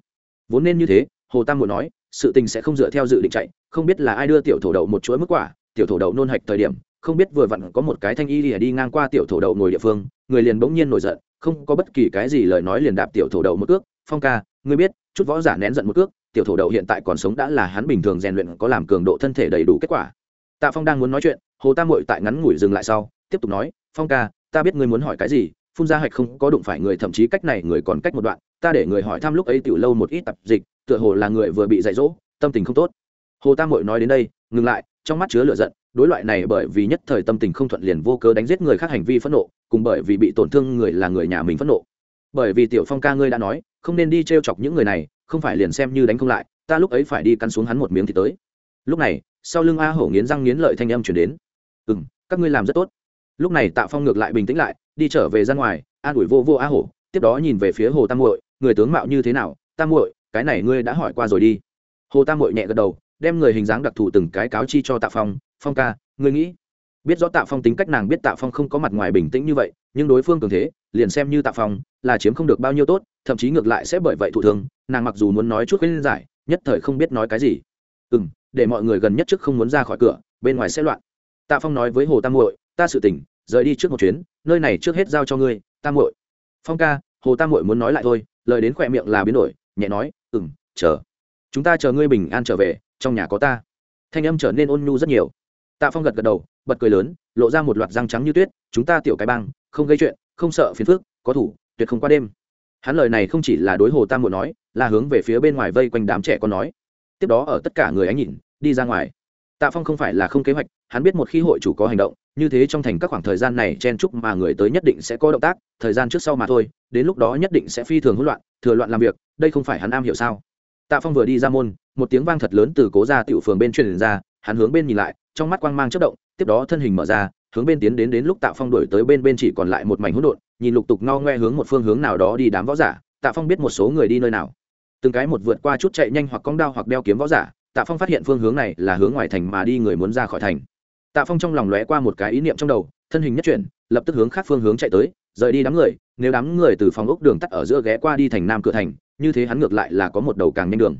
Vốn nên như thế, hồ tam muốn nói, sự tình sẽ không dựa theo dự định chạy, không biết là ai đưa tiểu thổ đậu một chuỗi mức quả, tiểu thổ đậu nôn hạch thời điểm, không biết vừa vặn có một cái thanh y lìa đi ngang qua tiểu thổ đậu ngồi địa phương, người liền bỗng nhiên nổi giận, không có bất kỳ cái gì lời nói liền đạp tiểu thổ đậu một cước. Phong ca, ngươi biết, chút võ giả nén giận một cước, tiểu thổ đậu hiện tại còn sống đã là hắn bình thường rèn luyện có làm cường độ thân thể đầy đủ kết quả. Tạ phong đang muốn nói chuyện, hồ tam mội tại ngắn ngủi dừng lại sau, tiếp tục nói, phong ca, ta biết ngươi muốn hỏi cái gì phun ra hạch không có đụng phải người, thậm chí cách này người còn cách một đoạn. Ta để người hỏi thăm lúc ấy tiểu lâu một ít tập dịch, tựa hồ là người vừa bị dạy dỗ, tâm tình không tốt. Hồ tam hội nói đến đây, ngừng lại, trong mắt chứa lửa giận. Đối loại này bởi vì nhất thời tâm tình không thuận liền vô cớ đánh giết người khác hành vi phẫn nộ, cùng bởi vì bị tổn thương người là người nhà mình phẫn nộ. Bởi vì tiểu phong ca ngươi đã nói, không nên đi t r e o chọc những người này, không phải liền xem như đánh không lại, ta lúc ấy phải đi cắn xuống hắn một miếng thì tới. Lúc này, sau lưng a hổ nghiến răng nghiến lợi thanh âm chuyển đến. Ừ m các ngươi làm rất tốt. Lúc này tạ phong ngược lại bình tĩnh lại đi trở về ra ngoài, an ủi vô vô a hổ, tiếp đó nhìn về phía hồ tam muội, người tướng mạo như thế nào? Tam muội, cái này ngươi đã hỏi qua rồi đi. Hồ tam muội nhẹ gật đầu, đem người hình dáng đặc thù từng cái cáo chi cho tạ phong. Phong ca, ngươi nghĩ, biết rõ tạ phong tính cách nàng biết tạ phong không có mặt ngoài bình tĩnh như vậy, nhưng đối phương cường thế, liền xem như tạ phong, là chiếm không được bao nhiêu tốt, thậm chí ngược lại sẽ bởi vậy thụ thương. Nàng mặc dù muốn nói chút khuyên giải, nhất thời không biết nói cái gì. Ừ m để mọi người gần nhất trước không muốn ra khỏi cửa, bên ngoài sẽ loạn. Tạ phong nói với hồ tam muội, ta sự tỉnh rời đi trước một chuyến nơi này trước hết giao cho ngươi tam muội. Phong ca hồ tam muội muốn nói lại thôi lời đến khỏe miệng là biến đổi nhẹ nói ừm, chờ. Chúng ta chờ ngươi bình an trở về trong nhà có ta. Thanh âm trở nên ôn nhu rất nhiều. Tạ phong gật gật đầu bật cười lớn lộ ra một loạt răng trắng như tuyết chúng ta tiểu cái băng không gây chuyện không sợ phiền phức có thủ tuyệt không qua đêm. Hắn lời này không chỉ là đối hồ tam muội nói là hướng về phía bên ngoài vây quanh đám trẻ con nói. Tiếp đó ở tất cả người ánh nhìn đi ra ngoài. Tạ phong không phải là không kế hoạch hắn biết một khi hội chủ có hành động như thế trong thành các khoảng thời gian này chen chúc mà người tới nhất định sẽ có động tác, thời gian trước sau mà thôi, đến lúc đó nhất định sẽ phi thường hỗn loạn, thừa loạn làm việc, đây không phải hắn am hiểu sao? Tạ phong vừa đi ra môn, một tiếng vang thật lớn từ cố ra tiểu phường bên truyền ra, hắn hướng bên nhìn lại, trong mắt quang mang chất động, tiếp đó thân hình mở ra, hướng bên tiến đến đến lúc tạ phong đổi tới bên bên chỉ còn lại một mảnh hỗn độn, nhìn lục tục ngao ngoe hướng một phương hướng nào đó đi đám võ giả, tạ phong biết một số người đi nơi nào. Từng cái một vượt qua chút chạy nhanh hoặc cong đao hoặc đeo kiếm võ giả, tạ phong phát hiện phương hướng này là hướng ngoài thành mà đi người muốn ra khỏi thành tạ phong trong lòng lóe qua một cái ý niệm trong đầu, thân hình nhất chuyển, lập tức hướng khác phương hướng chạy tới, rời đi đám người, nếu đám người từ phòng ốc đường tắt ở giữa ghé qua đi thành nam cửa thành, như thế hắn ngược lại là có một đầu càng nhanh đường.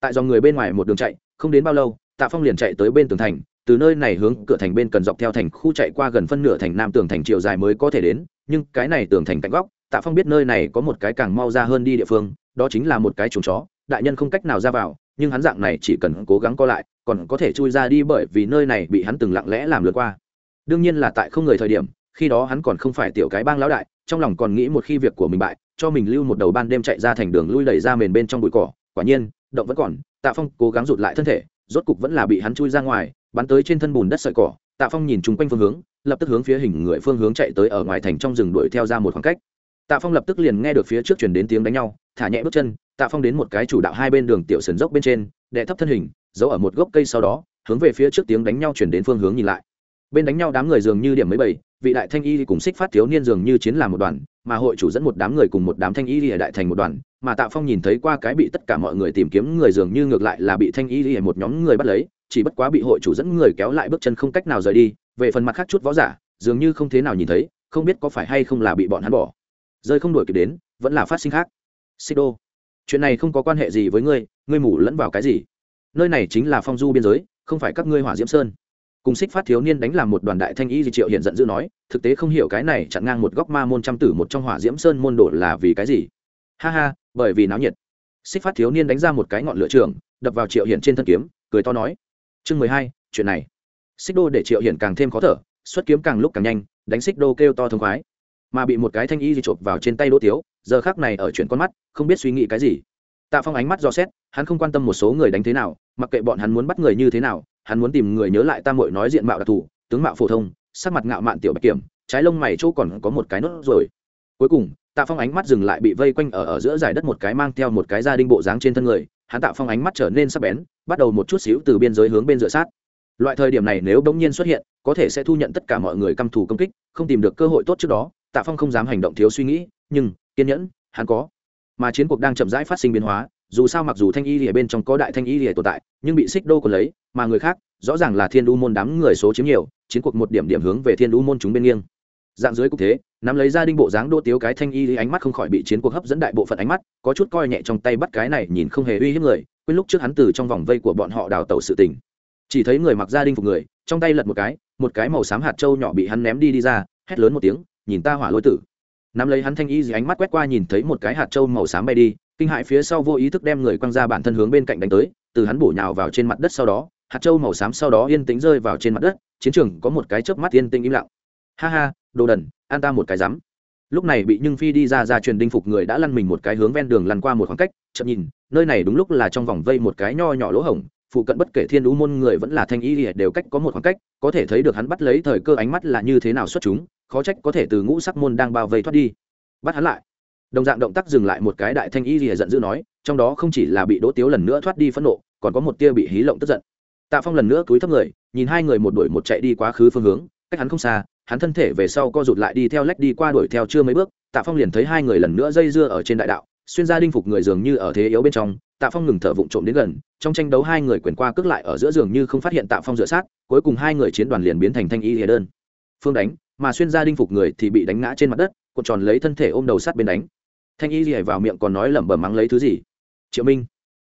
Tại dòng người bên ngoài một đường chạy, không đến bao lâu, tạ phong liền chạy tới bên tường thành, từ nơi này hướng cửa thành bên cần dọc theo thành khu chạy qua gần phân nửa thành nam tường thành chiều dài mới có thể đến, nhưng cái này tường thành cạnh góc, tạ phong biết nơi này có một cái càng mau ra hơn đi địa phương, đó chính là một cái chuồng chó, đại nhân không cách nào ra vào nhưng hắn dạng này chỉ cần cố gắng co lại, còn có thể chui ra đi bởi vì nơi này bị hắn từng lặng lẽ làm lượt qua. Đương nhiên là tại không người thời điểm, khi đó hắn còn không phải tiểu cái bang lão đại, trong lòng còn nghĩ một khi việc của mình bại, cho mình lưu một đầu ban đêm chạy ra thành đường lui đẩy ra mền bên trong bụi cỏ. Quả nhiên, động vẫn còn, tạ phong cố gắng rụt lại thân thể, rốt cục vẫn là bị hắn chui ra ngoài, bắn tới trên thân bùn đất sợi cỏ. Tạ phong nhìn chung quanh phương hướng, lập tức hướng phía hình người phương hướng chạy tới ở ngoài thành trong rừng đuổi theo ra một khoảng cách. Tạ phong lập tức liền nghe được phía trước chuyển đến tiếng đánh nhau thả nhẹ bước chân, tạ phong đến một cái chủ đạo hai bên đường tiểu sườn dốc bên trên đệ thấp thân hình, giấu ở một gốc cây sau đó, hướng về phía trước tiếng đánh nhau chuyển đến phương hướng nhìn lại. Bên đánh nhau đám người dường như điểm mấy bảy vị đại thanh y cùng xích phát thiếu niên dường như chiến làm một đoàn, mà hội chủ dẫn một đám người cùng một đám thanh y lìa đại thành một đoàn, mà tạ phong nhìn thấy qua cái bị tất cả mọi người tìm kiếm người dường như ngược lại là bị thanh y lìa một nhóm người bắt lấy, chỉ bất quá bị hội chủ dẫn người kéo lại bước chân không cách nào rời đi, về phần mặt khác chút võ giả, dường như không thế nào nhìn thấy, không biết có phải hay không là bị bọn hắn bỏ. Rơi không đổi kịp đến, vẫn là phát sinh khác xích đô chuyện này không có quan hệ gì với ngươi ngươi mủ lẫn vào cái gì? Nơi này chính là phong du biên giới, không phải các ngươi hỏa diễm sơn. Cùng xích phát thiếu niên đánh làm một đoàn đại thanh y di triệu hiện giận dữ nói, thực tế không hiểu cái này chặn ngang một góc ma môn trăm tử một trong hỏa diễm sơn môn đổ là vì cái gì? Ha ha, bởi vì náo nhiệt. Xích phát thiếu niên đánh ra một cái ngọn lửa trường, đập vào triệu hiện trên thân kiếm, cười to nói, chương mười hai, chuyện này. Xích đô để triệu hiện càng thêm khó thở, xuất kiếm càng lúc càng nhanh, đánh xích đô kêu to thông khoái mà bị một cái thanh y di chộp vào trên tay đỗ tiếu, giờ khác này ở chuyện con mắt, không biết suy nghĩ cái gì. Tạ phong ánh mắt do xét, hắn không quan tâm một số người đánh thế nào, mặc kệ bọn hắn muốn bắt người như thế nào, hắn muốn tìm người nhớ lại tam mội nói diện mạo đặc thù, tướng mạo phổ thông, sắc mặt ngạo mạn tiểu bạch kiểm, trái lông mày chỗ còn có một cái nốt rồi cuối cùng, tạ phong ánh mắt dừng lại bị vây quanh ở ở giữa giải đất một cái mang theo một cái gia đinh bộ dáng trên thân người, hắn tạ phong ánh mắt trở nên sắc bén, bắt đầu một chút xíu từ biên giới hướng bên dựa sát. Loại thời điểm này nếu bỗng nhiên xuất hiện, có thể sẽ thu nhận tất cả mọi người căm thù công kích, không tìm được cơ hội tốt trước đó tạ phong không dám hành động thiếu suy nghĩ, nhưng, kiên nhẫn, hắn có. Mà chiến cuộc đang chậm rãi phát sinh biến hóa, dù sao mặc dù thanh y lìa bên trong có đại thanh y lìa tồn tại, nhưng bị xích đô còn lấy, mà người khác, rõ ràng là thiên đu môn đám người số chiếm nhiều, chiến cuộc một điểm điểm hướng về thiên đu môn chúng bên nghiêng. Dạng dưới cũng thế, nắm lấy ra đinh bộ dáng đô tiếu cái thanh y ánh mắt không khỏi bị chiến cuộc hấp dẫn đại bộ phận ánh mắt, có chút coi nhẹ trong tay bắt cái này nhìn không hề uy hiếp người, quên lúc trước hắn từ trong vòng vây của bọn họ đào tẩu sự tình. Chỉ thấy người mặc gia đinh phục người, trong tay lật một cái một cái màu xám hạt trâu nhỏ bị hắn ném đi đi ra, hét lớn một tiếng nhìn ta hỏa lôi tử. Nắm lấy hắn thanh y gì ánh mắt quét qua nhìn thấy một cái hạt trâu màu xám bay đi, kinh hại phía sau vô ý thức đem người quăng ra bản thân hướng bên cạnh đánh tới, từ hắn bổ nhào vào trên mặt đất sau đó, hạt trâu màu xám sau đó yên tĩnh rơi vào trên mặt đất, chiến trường có một cái chớp mắt yên tĩnh im lặng. Ha ha, đồ đần, an ta một cái rắm. Lúc này bị nhưng phi đi ra ra truyền đinh phục người đã lăn mình một cái hướng ven đường lăn qua một khoảng cách, chậm nhìn, nơi này đúng lúc là trong vòng vây một cái nho nhỏ lỗ hổng, phụ cận bất kể thiên đũ môn người vẫn là thanh y đều cách có một khoảng cách, có thể thấy được hắn bắt lấy thời cơ ánh mắt là như thế nào xuất chúng khó trách có thể từ ngũ sắc môn đang bao vây thoát đi. Bắt hắn lại. Đồng dạng động tác dừng lại một cái đại thanh y rìa giận dữ nói, trong đó không chỉ là bị đỗ tiếu lần nữa thoát đi phẫn nộ, còn có một tia bị hí lộng tức giận. Tạ phong lần nữa cúi thấp người, nhìn hai người một đuổi một chạy đi quá khứ phương hướng, cách hắn không xa, hắn thân thể về sau co rụt lại đi theo lách đi qua đuổi theo chưa mấy bước, tạ phong liền thấy hai người lần nữa dây dưa ở trên đại đạo, xuyên gia đinh phục người dường như ở thế yếu bên trong, tạ phong ngừng thở vụng trộm đến gần, trong tranh đấu hai người quyền qua cước lại ở giữa giường như không phát hiện tạ phong dựa sát, cuối cùng hai người chiến đoàn liền biến thành thanh y lìa đơn. Phương đánh mà xuyên gia đinh phục người thì bị đánh ngã trên mặt đất, cuộn tròn lấy thân thể ôm đầu sát bên đánh. Thanh y lìa vào miệng còn nói lẩm bẩm mắng lấy thứ gì? Triệu minh,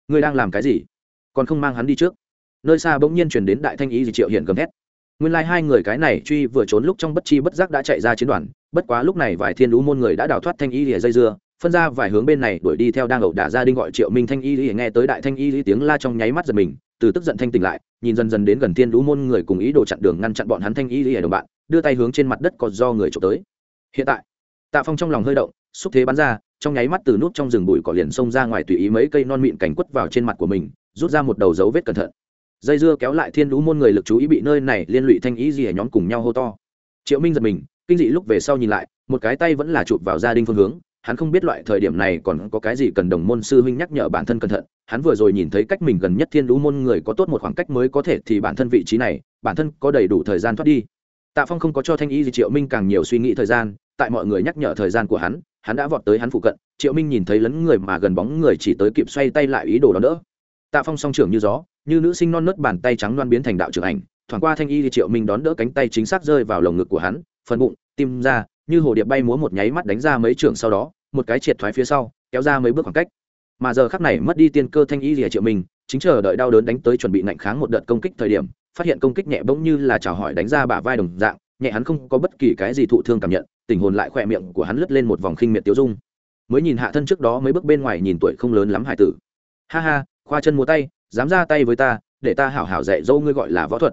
ngươi đang làm cái gì? Còn không mang hắn đi trước. Nơi xa bỗng nhiên chuyển đến đại thanh y gì triệu hiển gầm thét. Nguyên lai、like、hai người cái này truy vừa trốn lúc trong bất chi bất giác đã chạy ra chiến đoàn, bất quá lúc này vài thiên lũ môn người đã đào thoát thanh y lìa dây dưa, phân ra vài hướng bên này đuổi đi theo đang ẩu đả gia đinh gọi triệu minh. Thanh y lìa nghe tới đại thanh y lìa tiếng la trong nháy mắt giật mình, từ tức giận thanh tỉnh lại, nhìn dần dần đến gần thiên lũ môn người cùng ý đồ chặn đường ngăn chặn bọn hắn thanh y lìa đồng bạn đưa tay hướng trên mặt đất còn do người trộm tới. Hiện tại, tạ phong trong lòng hơi động, xúc thế bắn ra, trong nháy mắt từ nút trong rừng bụi cỏ liền xông ra ngoài tùy ý mấy cây non mịn cảnh quất vào trên mặt của mình, rút ra một đầu dấu vết cẩn thận. Dây dưa kéo lại thiên lũ môn người lực chú ý bị nơi này liên lụy thanh ý gì ở nhóm cùng nhau hô to. Triệu minh giật mình, kinh dị lúc về sau nhìn lại, một cái tay vẫn là chụp vào gia đình phương hướng, hắn không biết loại thời điểm này còn có cái gì cần đồng môn sư huynh nhắc nhở bản thân cẩn thận, hắn vừa rồi nhìn thấy cách mình gần nhất thiên lũ môn người có tốt một khoảng cách mới có thể thì bản thân vị trí này, bản thân có đầy đủ thời gian thoát đi tạ phong không có cho thanh y gì, triệu minh càng nhiều suy nghĩ thời gian, tại mọi người nhắc nhở thời gian của hắn hắn đã vọt tới hắn phụ cận, triệu minh nhìn thấy lấn người mà gần bóng người chỉ tới kịp xoay tay lại ý đồ đón đỡ. Tạ phong song trưởng như gió, như nữ sinh non nớt bàn tay trắng loan biến thành đạo trưởng ảnh, thoảng qua thanh y thì triệu minh đón đỡ cánh tay chính xác rơi vào lồng ngực của hắn, phần bụng, tim ra, như hồ điệp bay múa một nháy mắt đánh ra mấy trưởng sau đó, một cái triệt thoái phía sau, kéo ra mấy bước khoảng cách. Mà giờ khắc này mất đi tiên cơ thanh y thì triệu minh chính chờ đợi đau đớn đánh tới chuẩn bị nạnh kháng một đợt công kích thời điểm, phát hiện công kích nhẹ bỗng như là chào hỏi đánh ra bả vai đồng dạng, nhẹ hắn không có bất kỳ cái gì thụ thương cảm nhận, tình hồn lại khỏe miệng của hắn lướt lên một vòng khinh miệt tiêu dung. Mới nhìn hạ thân trước đó mấy bước bên ngoài nhìn tuổi không lớn lắm hải tử. Ha ha, khoa chân múa tay, dám ra tay với ta, để ta hảo hảo dạy dâu ngươi gọi là võ thuật.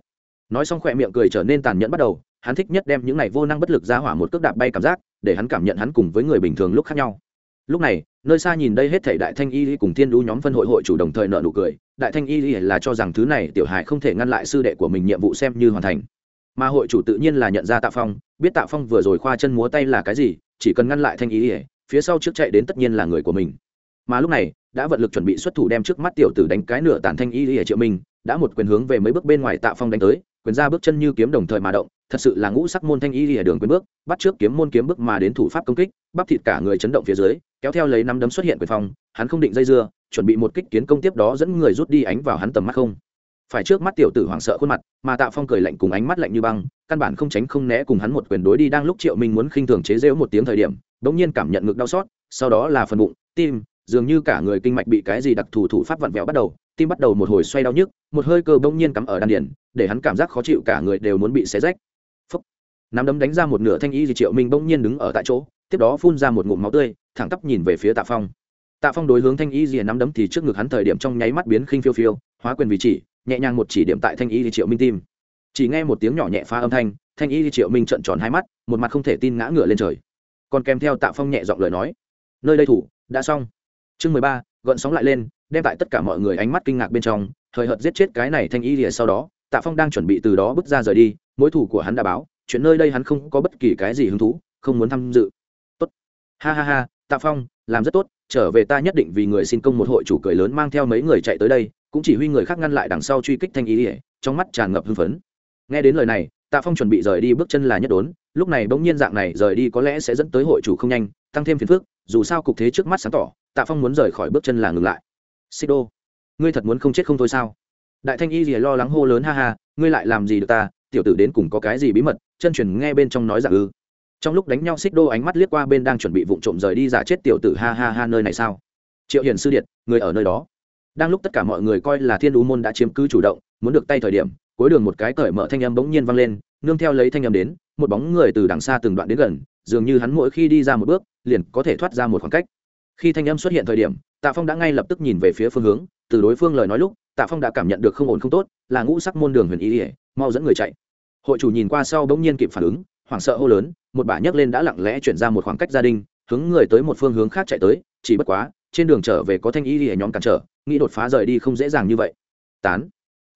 Nói xong khỏe miệng cười trở nên tàn nhẫn bắt đầu, hắn thích nhất đem những này vô năng bất lực ra hỏa một cước đạp bay cảm giác, để hắn cảm nhận hắn cùng với người bình thường lúc khác nhau lúc này, nơi xa nhìn đây hết thảy đại thanh y cùng thiên đu nhóm phân hội hội chủ đồng thời nợ nụ cười, đại thanh y là cho rằng thứ này tiểu hải không thể ngăn lại sư đệ của mình nhiệm vụ xem như hoàn thành. Mà hội chủ tự nhiên là nhận ra tạ phong, biết tạ phong vừa rồi khoa chân múa tay là cái gì, chỉ cần ngăn lại thanh y phía sau trước chạy đến tất nhiên là người của mình. Mà lúc này, đã vận lực chuẩn bị xuất thủ đem trước mắt tiểu tử đánh cái nửa tàn thanh y lìa triệu minh, đã một quyền hướng về mấy bước bên ngoài tạ phong đánh tới, quyền ra bước chân như kiếm đồng thời mà động thật sự là ngũ sắc môn thanh y lìa đường quyền bước, bắt trước kiếm môn kiếm bước mà đến thủ pháp công kích, bắp thịt cả người chấn động phía dưới, kéo theo lấy năm đấm xuất hiện quyền phong, hắn không định dây dưa, chuẩn bị một kích kiến công tiếp đó dẫn người rút đi ánh vào hắn tầm mắt không. Phải trước mắt tiểu tử hoảng sợ khuôn mặt, mà tạ phong cười lạnh cùng ánh mắt lạnh như băng, căn bản không tránh không né cùng hắn một quyền đối đi đang lúc triệu minh muốn khinh thường chế rễu một tiếng thời điểm, bỗng nhiên cảm nhận ngực đau xót, sau đó là phần bụng, tim, dường như cả người kinh mạch bị cái gì đặc thù thủ pháp vặn vẹo bắt đầu, tim bắt đầu một hồi xoay đau nhức, một hơi cơ bỗng nhiên cắm ở đan điền, để hắn cảm giác khó chịu cả người đều muốn bị xé rách nắm đấm đánh ra một nửa thanh y di triệu minh bỗng nhiên đứng ở tại chỗ tiếp đó phun ra một ngụm máu tươi thẳng tắp nhìn về phía tạ phong tạ phong đối hướng thanh y di nắm đấm thì trước ngực hắn thời điểm trong nháy mắt biến khinh phiêu phiêu hóa quyền vị chỉ nhẹ nhàng một chỉ điểm tại thanh y di triệu minh tim chỉ nghe một tiếng nhỏ nhẹ pha âm thanh thanh y di triệu minh trợn tròn hai mắt một mặt không thể tin ngã ngửa lên trời còn kèm theo tạ phong nhẹ giọng lời nói nơi đây thủ đã xong chương mười ba gợn sóng lại lên đem tại tất cả mọi người ánh mắt kinh ngạc bên trong thời hợt giết chết cái này thanh y lìa sau đó tạ phong đang chuẩn bị từ đó bước ra rời đi mối thủ của hắn đã báo chuyện nơi đây hắn không có bất kỳ cái gì hứng thú, không muốn tham dự. Tốt. Ha ha ha, tạ phong, làm rất tốt, trở về ta nhất định vì người xin công một hội chủ cười lớn mang theo mấy người chạy tới đây, cũng chỉ huy người khác ngăn lại đằng sau truy kích thanh y ỉa trong mắt tràn ngập hưng phấn. Nghe đến lời này, tạ phong chuẩn bị rời đi bước chân là nhất đốn, lúc này bỗng nhiên dạng này rời đi có lẽ sẽ dẫn tới hội chủ không nhanh, tăng thêm phiền phức, dù sao cục thế trước mắt sáng tỏ, tạ phong muốn rời khỏi bước chân là ngừng lại. Xích đô, ngươi thật muốn không chết không thôi sao? Đại thanh y rìa lo lắng hô lớn, ha ha, ngươi lại làm gì được ta? Tiểu tử đến cùng có cái gì bí mật? Chân truyền nghe bên trong nói giả ư. Trong lúc đánh nhau xích đô ánh mắt liếc qua bên đang chuẩn bị vụng trộm rời đi giả chết tiểu tử ha ha ha nơi này sao? Triệu hiền sư điện người ở nơi đó. Đang lúc tất cả mọi người coi là thiên đú môn đã chiếm cứ chủ động, muốn được tay thời điểm, cuối đường một cái cởi mở thanh âm bỗng nhiên vang lên, nương theo lấy thanh âm đến, một bóng người từ đằng xa từng đoạn đến gần, dường như hắn mỗi khi đi ra một bước, liền có thể thoát ra một khoảng cách. Khi thanh âm xuất hiện thời điểm, tạ phong đã ngay lập tức nhìn về phía phương hướng, từ đối phương lời nói lúc, tạ phong đã cảm nhận được không ổn không tốt, là ngũ sắc môn đường huyền ý ỉa mau dẫn người chạy hội chủ nhìn qua sau bỗng nhiên kịp phản ứng, hoảng sợ hô lớn, một bà nhấc lên đã lặng lẽ chuyển ra một khoảng cách gia đình, hướng người tới một phương hướng khác chạy tới, chỉ bất quá, trên đường trở về có thanh ý ỉa nhóm cản trở, nghĩ đột phá rời đi không dễ dàng như vậy. Tán.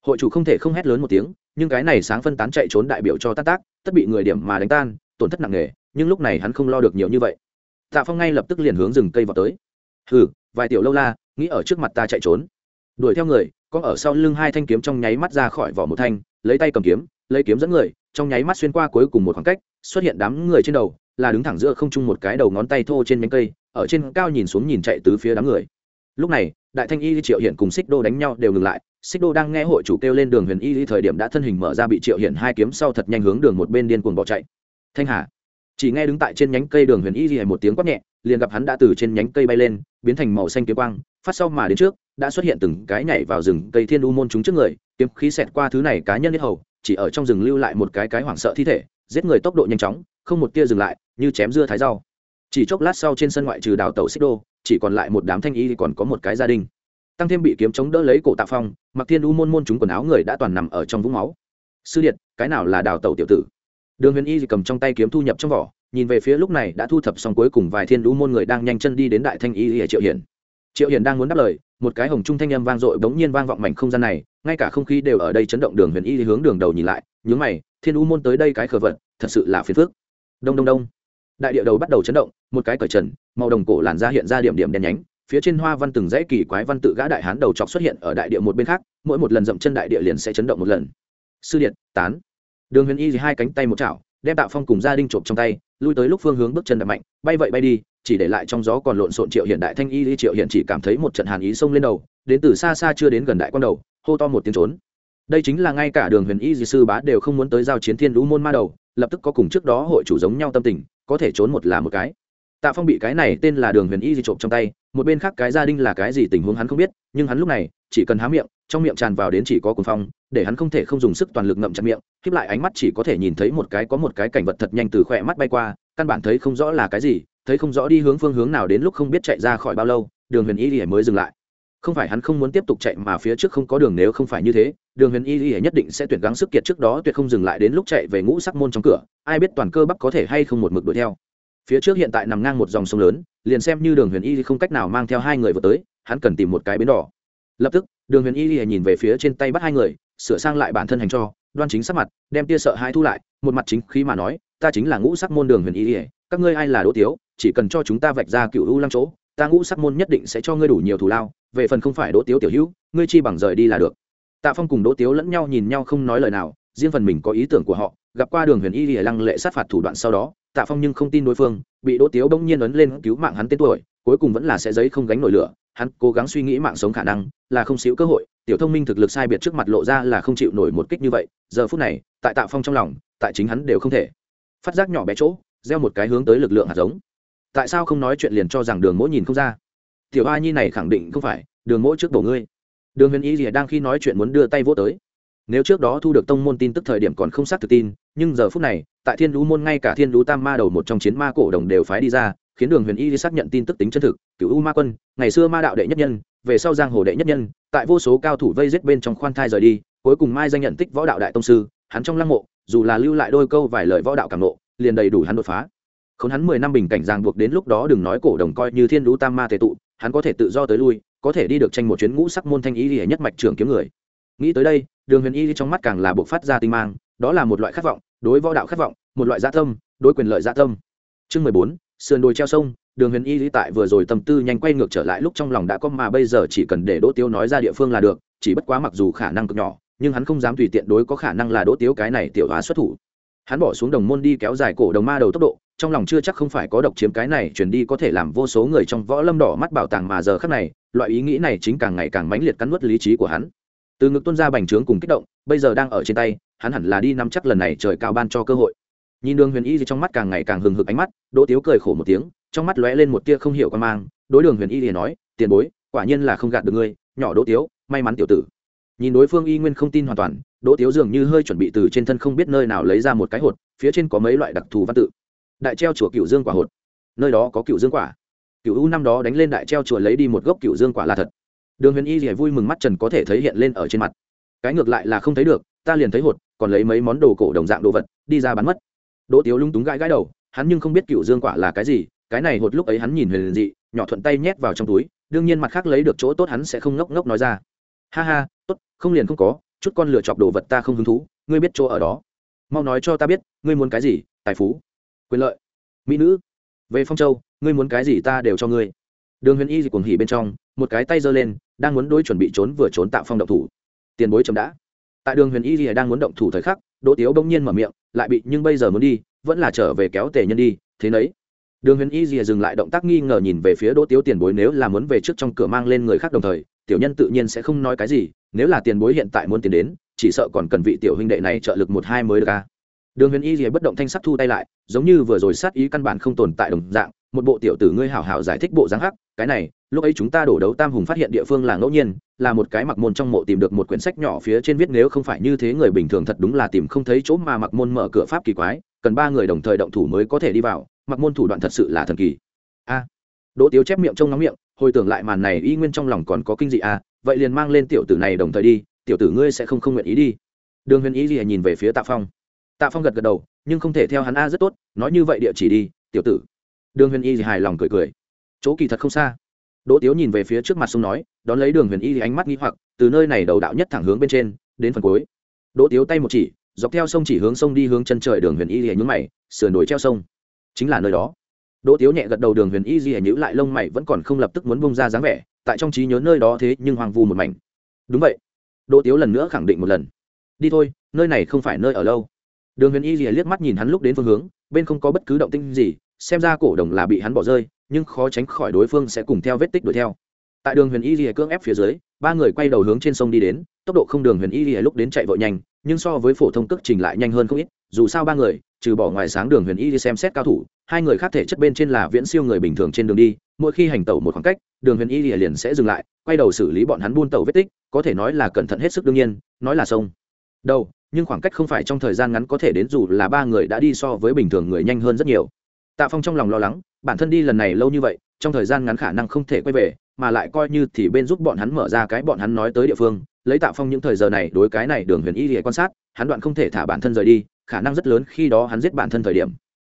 Hội chủ không thể không hét lớn một tiếng, nhưng cái này sáng phân tán chạy trốn đại biểu cho tác tác, tất bị người điểm mà đánh tan, tổn thất nặng nề, nhưng lúc này hắn không lo được nhiều như vậy. Tạ phong ngay lập tức liền hướng rừng cây vào tới. Hừ, vài tiểu lâu la, nghĩ ở trước mặt ta chạy trốn. Đuổi theo người, có ở sau lưng hai thanh kiếm trong nháy mắt ra khỏi vỏ một thanh, lấy tay cầm kiếm lấy kiếm dẫn người, trong nháy mắt xuyên qua cuối cùng một khoảng cách, xuất hiện đám người trên đầu, là đứng thẳng giữa không trung một cái đầu ngón tay thô trên nhánh cây, ở trên cao nhìn xuống nhìn chạy tứ phía đám người. Lúc này, đại thanh y triệu hiện cùng xích đô đánh nhau đều ngừng lại, xích đô đang nghe hội chủ kêu lên đường huyền y thời điểm đã thân hình mở ra bị triệu hiện hai kiếm sau thật nhanh hướng đường một bên điên cuồng bỏ chạy. Thanh hà, chỉ nghe đứng tại trên nhánh cây đường huyền y gì một tiếng quát nhẹ, liền gặp hắn đã từ trên nhánh cây bay lên, biến thành màu xanh kiếm quang, phát sau mà đến trước, đã xuất hiện từng cái nhảy vào rừng cây thiên u môn chúng trước người, kiếm khí xẹt qua thứ này cá nhân nhất hầu chỉ ở trong rừng lưu lại một cái cái hoảng sợ thi thể, giết người tốc độ nhanh chóng, không một tia dừng lại, như chém dưa thái rau. Chỉ chốc lát sau trên sân ngoại trừ đào tàu xích đô, chỉ còn lại một đám thanh y còn có một cái gia đình. Tăng thêm bị kiếm chống đỡ lấy cổ tạ phong mặc thiên u môn môn chúng quần áo người đã toàn nằm ở trong vũng máu. Sư điện cái nào là đào tàu tiểu tử? Đường huyền y cầm trong tay kiếm thu nhập trong vỏ, nhìn về phía lúc này đã thu thập xong cuối cùng vài thiên đũ môn người đang nhanh chân đi đến đại thanh y hệ triệu hiển. Triệu hiển đang muốn đáp lời một cái hồng trung thanh âm vang dội bỗng nhiên vang vọng mảnh không gian này, ngay cả không khí đều ở đây chấn động đường huyền y hướng đường đầu nhìn lại, nhướng mày, thiên u môn tới đây cái khờ vật, thật sự là phiền phước đông đông đông. Đại địa đầu bắt đầu chấn động, một cái cởi trần, màu đồng cổ làn ra hiện ra điểm điểm đen nhánh, phía trên hoa văn từng dãy kỳ quái văn tự gã đại hán đầu chọc xuất hiện ở đại địa một bên khác, mỗi một lần dậm chân đại địa liền sẽ chấn động một lần. Sư điện, tán. Đường huyền y hai cánh tay một chảo, đem tạo phong cùng gia đình trộm trong tay, lui tới lúc phương hướng bước chân đập mạnh, bay vậy bay đi chỉ để lại trong gió còn lộn xộn triệu hiện đại thanh y triệu hiện chỉ cảm thấy một trận hàn ý xông lên đầu, đến từ xa xa chưa đến gần đại quan đầu, hô to một tiếng trốn. Đây chính là ngay cả đường huyền y di sư bá đều không muốn tới giao chiến thiên lũ môn ma đầu, lập tức có cùng trước đó hội chủ giống nhau tâm tình, có thể trốn một là một cái. Tạ phong bị cái này tên là đường huyền y di trộm trong tay, một bên khác cái gia đình là cái gì tình huống hắn không biết, nhưng hắn lúc này chỉ cần há miệng, trong miệng tràn vào đến chỉ có cuồng phong, để hắn không thể không dùng sức toàn lực ngậm chặt miệng, khiếp lại ánh mắt chỉ có thể nhìn thấy một cái có một cái cảnh vật thật nhanh từ khỏe mắt bay qua, căn bản thấy không rõ là cái gì thấy không rõ đi hướng phương hướng nào đến lúc không biết chạy ra khỏi bao lâu đường huyền y lìa mới dừng lại. Không phải hắn không muốn tiếp tục chạy mà phía trước không có đường nếu không phải như thế đường huyền y lìa nhất định sẽ tuyển gắng sức kiệt trước đó tuyệt không dừng lại đến lúc chạy về ngũ sắc môn trong cửa ai biết toàn cơ bắp có thể hay không một mực đuổi theo. Phía trước hiện tại nằm ngang một dòng sông lớn liền xem như đường huyền y không cách nào mang theo hai người vượt tới hắn cần tìm một cái bến đỏ. Lập tức đường huyền y lìa nhìn về phía trên tay bắt hai người sửa sang lại bản thân hành cho đoan chính sắc mặt đem tia sợ hãi thu lại một mặt chính khí mà nói ta chính là ngũ sắc môn đường huyền y lìa, các ngươi ai là đỗ tiếu chỉ cần cho chúng ta vạch ra cựu u lăng chỗ, ta ngũ sắc môn nhất định sẽ cho ngươi đủ nhiều thù lao, về phần không phải đỗ tiếu tiểu hữu, ngươi chi bằng rời đi là được. Tạ phong cùng đỗ tiếu lẫn nhau nhìn nhau không nói lời nào, riêng phần mình có ý tưởng của họ, gặp qua đường huyền y lìa lăng lệ sát phạt thủ đoạn sau đó, tạ phong nhưng không tin đối phương, bị đỗ tiếu bỗng nhiên ấn lên cứu mạng hắn tên tuổi, cuối cùng vẫn là sẽ giấy không gánh nổi lửa, hắn cố gắng suy nghĩ mạng sống khả năng, là không xíu cơ hội, tiểu thông minh thực lực sai biệt trước mặt lộ ra là không chịu nổi một kích như vậy, giờ phút này, tại tạ phong trong lòng, tại chính hắn đều không thể. Phát giác nhỏ bé chỗ, gieo một cái hướng tới lực lượng hạt giống tại sao không nói chuyện liền cho rằng đường mỗi nhìn không ra? Tiểu a nhi này khẳng định không phải, đường mỗi trước bổ ngươi. Đường huyền y rìa đang khi nói chuyện muốn đưa tay vô tới. Nếu trước đó thu được tông môn tin tức thời điểm còn không xác thực tin, nhưng giờ phút này, tại thiên lũ môn ngay cả thiên lũ tam ma đầu một trong chiến ma cổ đồng đều phái đi ra, khiến đường huyền y xác nhận tin tức tính chân thực. Cựu u ma quân, ngày xưa ma đạo đệ nhất nhân, về sau giang hồ đệ nhất nhân, tại vô số cao thủ vây giết bên trong khoan thai rời đi, cuối cùng mai danh nhận tích võ đạo đại tông sư, hắn trong lăng mộ, dù là lưu lại đôi câu vài lời võ đạo cảm nộ liền đầy đủ hắn đột phá khốn hắn mười năm bình cảnh ràng buộc đến lúc đó đừng nói cổ đồng coi như thiên lũ tam ma tề tụ, hắn có thể tự do tới lui, có thể đi được tranh một chuyến ngũ sắc môn thanh ý lìa nhất mạch trưởng kiếm người. Nghĩ tới đây, đường huyền y trong mắt càng là buộc phát ra tinh mang, đó là một loại khát vọng, đối võ đạo khát vọng, một loại gia tâm, đối quyền lợi gia tâm. Chương mười bốn, sườn đồi treo sông, đường huyền y tại vừa rồi tâm tư nhanh quay ngược trở lại lúc trong lòng đã có mà bây giờ chỉ cần để đỗ tiêu nói ra địa phương là được, chỉ bất quá mặc dù khả năng cực nhỏ, nhưng hắn không dám tùy tiện đối có khả năng là đỗ tiếu cái này tiểu hóa xuất thủ. Hắn bỏ xuống đồng môn đi kéo dài cổ đồng ma đầu tốc độ trong lòng chưa chắc không phải có độc chiếm cái này chuyển đi có thể làm vô số người trong võ lâm đỏ mắt bảo tàng mà giờ khắc này, loại ý nghĩ này chính càng ngày càng mãnh liệt cắn nuốt lý trí của hắn. Từ ngực tuân ra bành trướng cùng kích động, bây giờ đang ở trên tay, hắn hẳn là đi nắm chắc lần này trời cao ban cho cơ hội. Nhìn đường huyền y gì trong mắt càng ngày càng hừng hực ánh mắt, đỗ tiếu cười khổ một tiếng, trong mắt lóe lên một tia không hiểu con mang, đối đường huyền y thì nói, tiền bối, quả nhiên là không gạt được ngươi, nhỏ đỗ tiếu, may mắn tiểu tử. Nhìn đối phương y nguyên không tin hoàn toàn, đỗ tiếu dường như hơi chuẩn bị từ trên thân không biết nơi nào lấy ra một cái hột, phía trên có mấy loại đặc thù văn tự đại treo chùa cựu dương quả hột. Nơi đó có cựu dương quả. Cựu u năm đó đánh lên đại treo chùa lấy đi một gốc cựu dương quả là thật. Đường huyền y rỉa vui mừng mắt trần có thể thấy hiện lên ở trên mặt. Cái ngược lại là không thấy được, ta liền thấy hột, còn lấy mấy món đồ cổ đồng dạng đồ vật, đi ra bán mất. Đỗ tiếu lung túng gãi gãi đầu, hắn nhưng không biết cựu dương quả là cái gì, cái này hột lúc ấy hắn nhìn huyền dị, nhỏ thuận tay nhét vào trong túi, đương nhiên mặt khác lấy được chỗ tốt hắn sẽ không ngốc ngốc nói ra. Ha ha, tốt, không liền không có, chút con lựa chọc đồ vật ta không hứng thú, ngươi biết chỗ ở đó. Mau nói cho ta biết, ngươi muốn cái gì, tài phú quyền lợi. Mỹ nữ, về phong châu, ngươi muốn cái gì ta đều cho ngươi. Đường huyền y dịch cuồng hỉ bên trong, một cái tay giơ lên, đang muốn đôi chuẩn bị trốn vừa trốn tạo phong động thủ. Tiền bối chấm đã. Tại đường huyền y dịch đang muốn động thủ thời khắc, đỗ tiếu bỗng nhiên mở miệng, lại bị nhưng bây giờ muốn đi, vẫn là trở về kéo tề nhân đi, thế nấy. Đường huyền y dìa dừng lại động tác nghi ngờ nhìn về phía đỗ tiếu tiền bối nếu là muốn về trước trong cửa mang lên người khác đồng thời, tiểu nhân tự nhiên sẽ không nói cái gì, nếu là tiền bối hiện tại muốn tiền đến, chỉ sợ còn cần vị tiểu huynh đệ này trợ lực một hai mới được ca đường huyền y thì bất động thanh sắc thu tay lại, giống như vừa rồi sát ý căn bản không tồn tại đồng dạng, một bộ tiểu tử ngươi hảo hảo giải thích bộ dáng hắc, cái này, lúc ấy chúng ta đổ đấu tam hùng phát hiện địa phương là ngẫu nhiên, là một cái mặc môn trong mộ tìm được một quyển sách nhỏ phía trên viết nếu không phải như thế người bình thường thật đúng là tìm không thấy chỗ mà mặc môn mở cửa pháp kỳ quái, cần ba người đồng thời động thủ mới có thể đi vào, mặc môn thủ đoạn thật sự là thần kỳ. A. Đỗ tiếu chép miệng trông nóng miệng, hồi tưởng lại màn này y nguyên trong lòng còn có kinh dị a, vậy liền mang lên tiểu tử này đồng thời đi, tiểu tử ngươi sẽ không không nguyện ý đi. Đường huyền ý gì nhìn về phía tạ phong tạ phong gật gật đầu, nhưng không thể theo hắn a rất tốt, nói như vậy địa chỉ đi, tiểu tử. Đường huyền y thì hài lòng cười cười. Chỗ kỳ thật không xa. Đỗ tiếu nhìn về phía trước mặt sông nói, đón lấy đường huyền y thì ánh mắt nghĩ hoặc, từ nơi này đầu đạo nhất thẳng hướng bên trên, đến phần cuối. Đỗ tiếu tay một chỉ, dọc theo sông chỉ hướng sông đi hướng chân trời đường huyền y thì nhún mày, sườn đồi treo sông. Chính là nơi đó. Đỗ tiếu nhẹ gật đầu đường huyền y di nhữ lại lông mày vẫn còn không lập tức muốn bông ra dáng vẻ, tại trong trí nhớ nơi đó thế nhưng hoang vu một mảnh. Đúng vậy. Đỗ tiếu lần nữa khẳng định một lần. Đi thôi, nơi này không phải nơi ở lâu đường huyền y lìa liếc mắt nhìn hắn lúc đến phương hướng, bên không có bất cứ động tinh gì, xem ra cổ đồng là bị hắn bỏ rơi, nhưng khó tránh khỏi đối phương sẽ cùng theo vết tích đuổi theo. Tại đường huyền y lìa cưỡng ép phía dưới, ba người quay đầu hướng trên sông đi đến, tốc độ không đường huyền y lìa lúc đến chạy vội nhanh, nhưng so với phổ thông cước trình lại nhanh hơn không ít, dù sao ba người, trừ bỏ ngoài sáng đường huyền y xem xét cao thủ, hai người khác thể chất bên trên là viễn siêu người bình thường trên đường đi, mỗi khi hành tẩu một khoảng cách, đường huyền y liền sẽ dừng lại, quay đầu xử lý bọn hắn buôn tẩu vết tích, có thể nói là cẩn thận hết sức đương nhiên, nói là sông. Đâu nhưng khoảng cách không phải trong thời gian ngắn có thể đến dù là ba người đã đi so với bình thường người nhanh hơn rất nhiều. Tạ phong trong lòng lo lắng, bản thân đi lần này lâu như vậy, trong thời gian ngắn khả năng không thể quay về, mà lại coi như thì bên giúp bọn hắn mở ra cái bọn hắn nói tới địa phương, lấy tạ phong những thời giờ này đối cái này đường huyền y để quan sát, hắn đoạn không thể thả bản thân rời đi, khả năng rất lớn khi đó hắn giết bản thân thời điểm.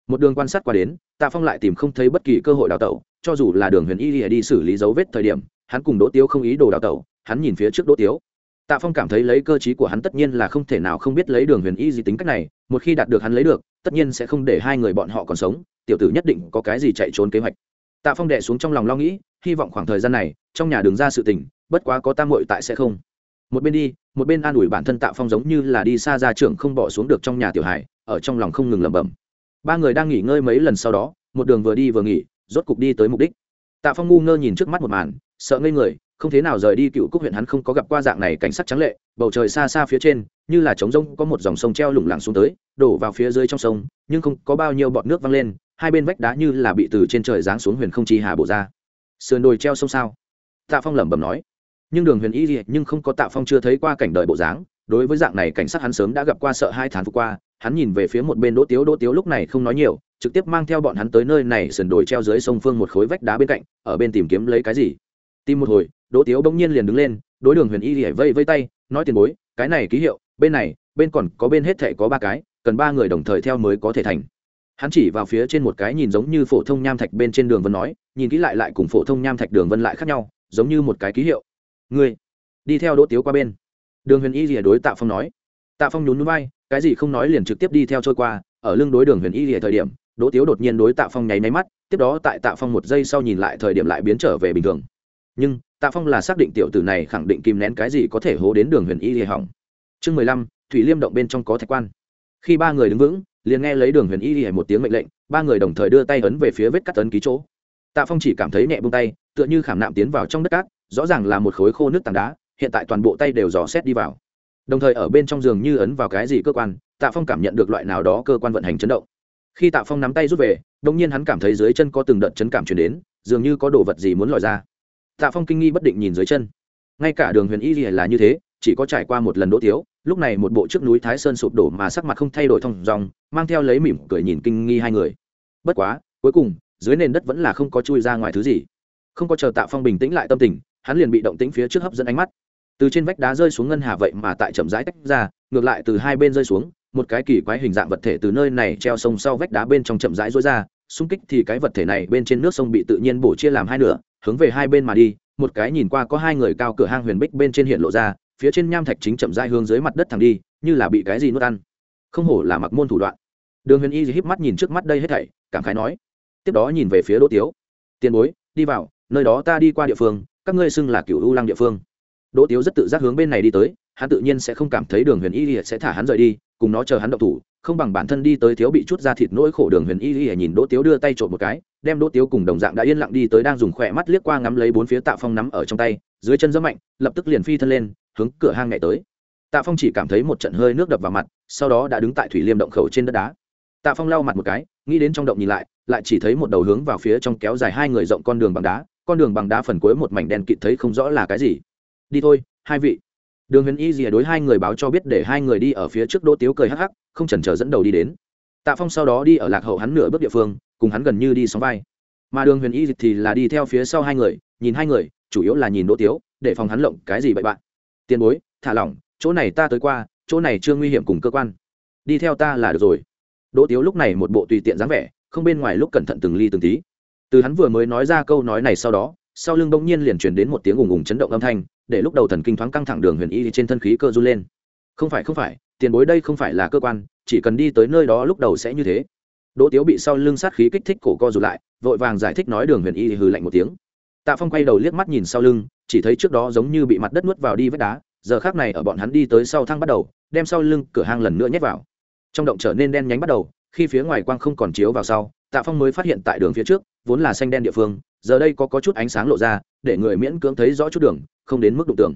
Một đường quan sát qua đến, tạ phong lại tìm không thấy bất kỳ cơ hội đào tẩu, cho dù là đường huyền y lìa đi xử lý dấu vết thời điểm, hắn cùng đỗ tiếu không ý đồ đào tẩu, hắn nhìn phía trước đỗ tiếu tạ phong cảm thấy lấy cơ t của hắn tất nhiên là không thể nào không biết lấy đường huyền y gì tính cách này, một khi đạt được hắn lấy được, tất nhiên sẽ không để hai người bọn họ còn sống, tiểu tử nhất định có cái gì chạy trốn kế hoạch. Tạ phong đệ xuống trong lòng lo nghĩ, hy vọng khoảng thời gian này, trong nhà đường ra sự tình, bất quá có tam muội tại sẽ không. Một bên đi, một bên an ủi bản thân tạ phong giống như là đi xa ra trưởng không bỏ xuống được trong nhà tiểu hải ở trong lòng không ngừng lẩm bẩm. Ba người đang nghỉ ngơi mấy lần sau đó, một đường vừa đi vừa nghỉ, rốt cục đi tới mục đích. Tạ phong ngu ngơ nhìn trước mắt một màn, sợ ngây người không thế nào rời đi cựu cúc huyện hắn không có gặp qua dạng này cảnh sắc trắng lệ, bầu trời xa xa phía trên, như là trống rông, có một dòng sông treo lủng lẳng xuống tới, đổ vào phía dưới trong sông, nhưng không có bao nhiêu bọt nước văng lên, hai bên vách đá như là bị từ trên trời giáng xuống huyền không chi hà bổ ra. Sườn đồi treo sông sao? Tạ phong lẩm bẩm nói. Nhưng đường huyền y gì nhưng không có tạ phong chưa thấy qua cảnh đời bộ dáng, đối với dạng này cảnh sát hắn sớm đã gặp qua sợ hai tháng vừa qua, hắn nhìn về phía một bên đỗ tiếu đỗ tiếu lúc này không nói nhiều, trực tiếp mang theo bọn hắn tới nơi này sườn đồi treo dưới sông phương một khối vách đá bên cạnh, ở bên tìm kiếm lấy cái gì tìm một hồi, đỗ tiếu bỗng nhiên liền đứng lên, đối đường huyền y thì vây vây tay, nói tiền bối, cái này ký hiệu, bên này, bên còn có bên hết thể có ba cái, cần ba người đồng thời theo mới có thể thành. Hắn chỉ vào phía trên một cái nhìn giống như phổ thông nham thạch bên trên đường vân nói, nhìn kỹ lại lại cùng phổ thông nham thạch đường vân lại khác nhau, giống như một cái ký hiệu. Ngươi, đi theo đỗ tiếu qua bên. Đường huyền y rìa đối tạ phong nói. Tạ phong nhún núi bay cái gì không nói liền trực tiếp đi theo trôi qua, ở lưng đối đường huyền y rìa thời điểm, đỗ tiếu đột nhiên đối tạ phong nháy máy mắt, tiếp đó tại tạ phong một giây sau nhìn lại thời điểm lại biến trở về bình thường nhưng tạ phong là xác định tiểu tử này khẳng định kìm nén cái gì có thể hố đến đường huyền y hề hỏng. Chương mười lăm, thủy liêm động bên trong có thạch quan. Khi ba người đứng vững, liền nghe lấy đường huyền y hề một tiếng mệnh lệnh, ba người đồng thời đưa tay ấn về phía vết cắt tấn ký chỗ. Tạ phong chỉ cảm thấy nhẹ bông tay, tựa như khảm nạm tiến vào trong đất cát, rõ ràng là một khối khô nước tảng đá, hiện tại toàn bộ tay đều dò xét đi vào. Đồng thời ở bên trong giường như ấn vào cái gì cơ quan, tạ phong cảm nhận được loại nào đó cơ quan vận hành chấn động. Khi tạ phong nắm tay rút về đông nhiên hắn cảm thấy dưới chân có từng đợt chấn cảm chuyển đến, dường như có đồ vật gì muốn lòi ra tạ phong kinh nghi bất định nhìn dưới chân. Ngay cả đường huyền y là như thế, chỉ có trải qua một lần đỗ tiếu, lúc này một bộ trước núi thái sơn sụp đổ mà sắc mặt không thay đổi thong dòng mang theo lấy mỉm cười nhìn kinh nghi hai người. Bất quá, cuối cùng, dưới nền đất vẫn là không có chui ra ngoài thứ gì. Không có chờ tạ phong bình tĩnh lại tâm tình, hắn liền bị động tĩnh phía trước hấp dẫn ánh mắt. Từ trên vách đá rơi xuống ngân hà vậy mà tại chậm rãi tách ra, ngược lại từ hai bên rơi xuống, một cái kỳ quái hình dạng vật thể từ nơi này treo sông sau vách đá bên trong chậm rãi rối ra, xung kích thì cái vật thể này bên trên nước sông bị tự nhiên bổ chia làm hai nửa hướng về hai bên mà đi, một cái nhìn qua có hai người cao cửa hang huyền bích bên trên hiện lộ ra, phía trên nham thạch chính chậm rãi hướng dưới mặt đất thẳng đi, như là bị cái gì nuốt ăn. Không hổ là mặc môn thủ đoạn. Đường huyền y híp mắt nhìn trước mắt đây hết thảy, cảm khái nói, tiếp đó nhìn về phía đỗ tiếu. Tiền bối, đi vào, nơi đó ta đi qua địa phương, các ngươi xưng là cựu u lăng địa phương. Đỗ tiếu rất tự giác hướng bên này đi tới, hắn tự nhiên sẽ không cảm thấy đường huyền y sẽ thả hắn rời đi, cùng nó chờ hắn động thủ, không bằng bản thân đi tới thiếu bị chút ra thịt nỗi khổ đường huyền y nhìn đỗ tiếu đưa tay trộm một cái đem đỗ tiếu cùng đồng dạng đã yên lặng đi tới đang dùng khỏe mắt liếc qua ngắm lấy bốn phía tạ phong nắm ở trong tay, dưới chân rất mạnh, lập tức liền phi thân lên, hướng cửa hang nhảy tới. Tạ phong chỉ cảm thấy một trận hơi nước đập vào mặt, sau đó đã đứng tại thủy liêm động khẩu trên đất đá. Tạ phong lau mặt một cái, nghĩ đến trong động nhìn lại lại chỉ thấy một đầu hướng vào phía trong kéo dài hai người rộng con đường bằng đá, con đường bằng đá phần cuối một mảnh đen kịt thấy không rõ là cái gì. Đi thôi, hai vị. Đường huyền y dìa đối hai người báo cho biết để hai người đi ở phía trước đỗ tiếu cười hắc hắc, không chần chờ dẫn đầu đi đến. Tạ phong sau đó đi ở lạc hậu hắn nửa bước địa phương cùng hắn gần như đi sóng vai. Mà đường huyền y thì là đi theo phía sau hai người, nhìn hai người, chủ yếu là nhìn đỗ tiếu, để phòng hắn lộng cái gì bậy bạn. Tiền bối, thả lỏng, chỗ này ta tới qua, chỗ này chưa nguy hiểm cùng cơ quan. Đi theo ta là được rồi. Đỗ tiếu lúc này một bộ tùy tiện dáng vẻ, không bên ngoài lúc cẩn thận từng ly từng tí. Từ hắn vừa mới nói ra câu nói này sau đó, sau lưng bỗng nhiên liền chuyển đến một tiếng ùng ùng chấn động âm thanh, để lúc đầu thần kinh thoáng căng thẳng đường huyền y trên thân khí cơ run lên. Không phải không phải, tiền bối đây không phải là cơ quan, chỉ cần đi tới nơi đó lúc đầu sẽ như thế đỗ tiếu bị sau lưng sát khí kích thích cổ co rụt lại vội vàng giải thích nói đường huyền y hừ lạnh một tiếng. Tạ phong quay đầu liếc mắt nhìn sau lưng chỉ thấy trước đó giống như bị mặt đất nuốt vào đi vách đá giờ khác này ở bọn hắn đi tới sau thang bắt đầu đem sau lưng cửa hang lần nữa nhét vào. Trong động trở nên đen nhánh bắt đầu khi phía ngoài quang không còn chiếu vào sau tạ phong mới phát hiện tại đường phía trước vốn là xanh đen địa phương giờ đây có, có chút ánh sáng lộ ra để người miễn cưỡng thấy rõ chút đường không đến mức đụng tường.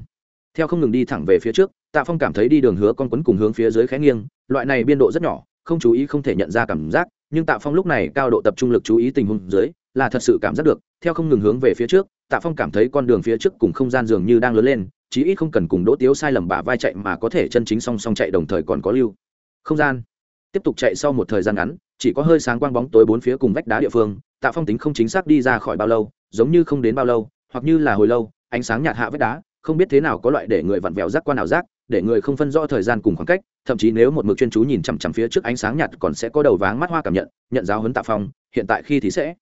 Theo không ngừng đi thẳng về phía trước tạ phong cảm thấy đi đường hứa con quấn cùng hướng phía dưới khẽ nghiêng loại này biên độ rất nhỏ không chú ý không thể nhận ra cảm giác nhưng tạ phong lúc này cao độ tập trung lực chú ý tình huống dưới, là thật sự cảm giác được, theo không ngừng hướng về phía trước, tạ phong cảm thấy con đường phía trước cùng không gian dường như đang lớn lên, chí ít không cần cùng đỗ tiếu sai lầm bả vai chạy mà có thể chân chính song song chạy đồng thời còn có lưu. Không gian. Tiếp tục chạy sau một thời gian ngắn, chỉ có hơi sáng quang bóng tối bốn phía cùng vách đá địa phương, tạ phong tính không chính xác đi ra khỏi bao lâu, giống như không đến bao lâu, hoặc như là hồi lâu, ánh sáng nhạt hạ vách đá, không biết thế nào có loại để người vặn vẹo giác quan ảo giác để người không phân rõ thời gian cùng khoảng cách, thậm chí nếu một mực chuyên chú nhìn chằm chằm phía trước ánh sáng nhạt còn sẽ có đầu váng mắt hoa cảm nhận nhận giáo huấn tạ phong, hiện tại khi thì sẽ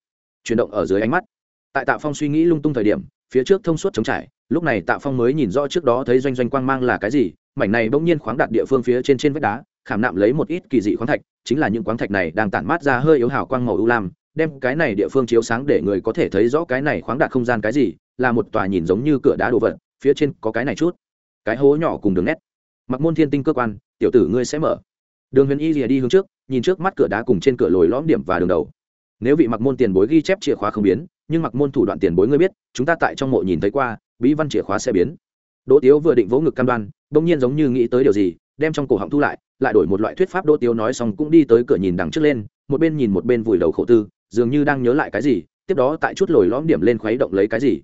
chuyển động ở dưới ánh mắt. Tại tạ phong suy nghĩ lung tung thời điểm, phía trước thông suốt chống trải, lúc này tạ phong mới nhìn rõ trước đó thấy doanh doanh quang mang là cái gì, mảnh này bỗng nhiên khoáng đạt địa phương phía trên trên vách đá, khảm nạm lấy một ít kỳ dị khoáng thạch, chính là những khoáng thạch này đang tản mát ra hơi yếu hào quang màu ưu lam, đem cái này địa phương chiếu sáng để người có thể thấy rõ cái này khoáng đạt không gian cái gì, là một tòa nhìn giống như cửa đá đồ vật, phía trên có cái này chút cái hố nhỏ cùng đường nét. Mặc môn thiên tinh cơ quan, tiểu tử ngươi sẽ mở. Đường huyền y rìa đi hướng trước, nhìn trước mắt cửa đá cùng trên cửa lồi lõm điểm và đường đầu. Nếu vị mặc môn tiền bối ghi chép chìa khóa không biến, nhưng mặc môn thủ đoạn tiền bối ngươi biết, chúng ta tại trong mộ nhìn thấy qua, bí văn chìa khóa sẽ biến. Đỗ tiếu vừa định vỗ ngực cam đoan, bỗng nhiên giống như nghĩ tới điều gì, đem trong cổ họng thu lại lại đổi một loại thuyết pháp đỗ tiếu nói xong cũng đi tới cửa nhìn đằng trước lên, một bên nhìn một bên vùi đầu khổ tư, dường như đang nhớ lại cái gì, tiếp đó tại chút lồi lõm điểm lên khuấy động lấy cái gì.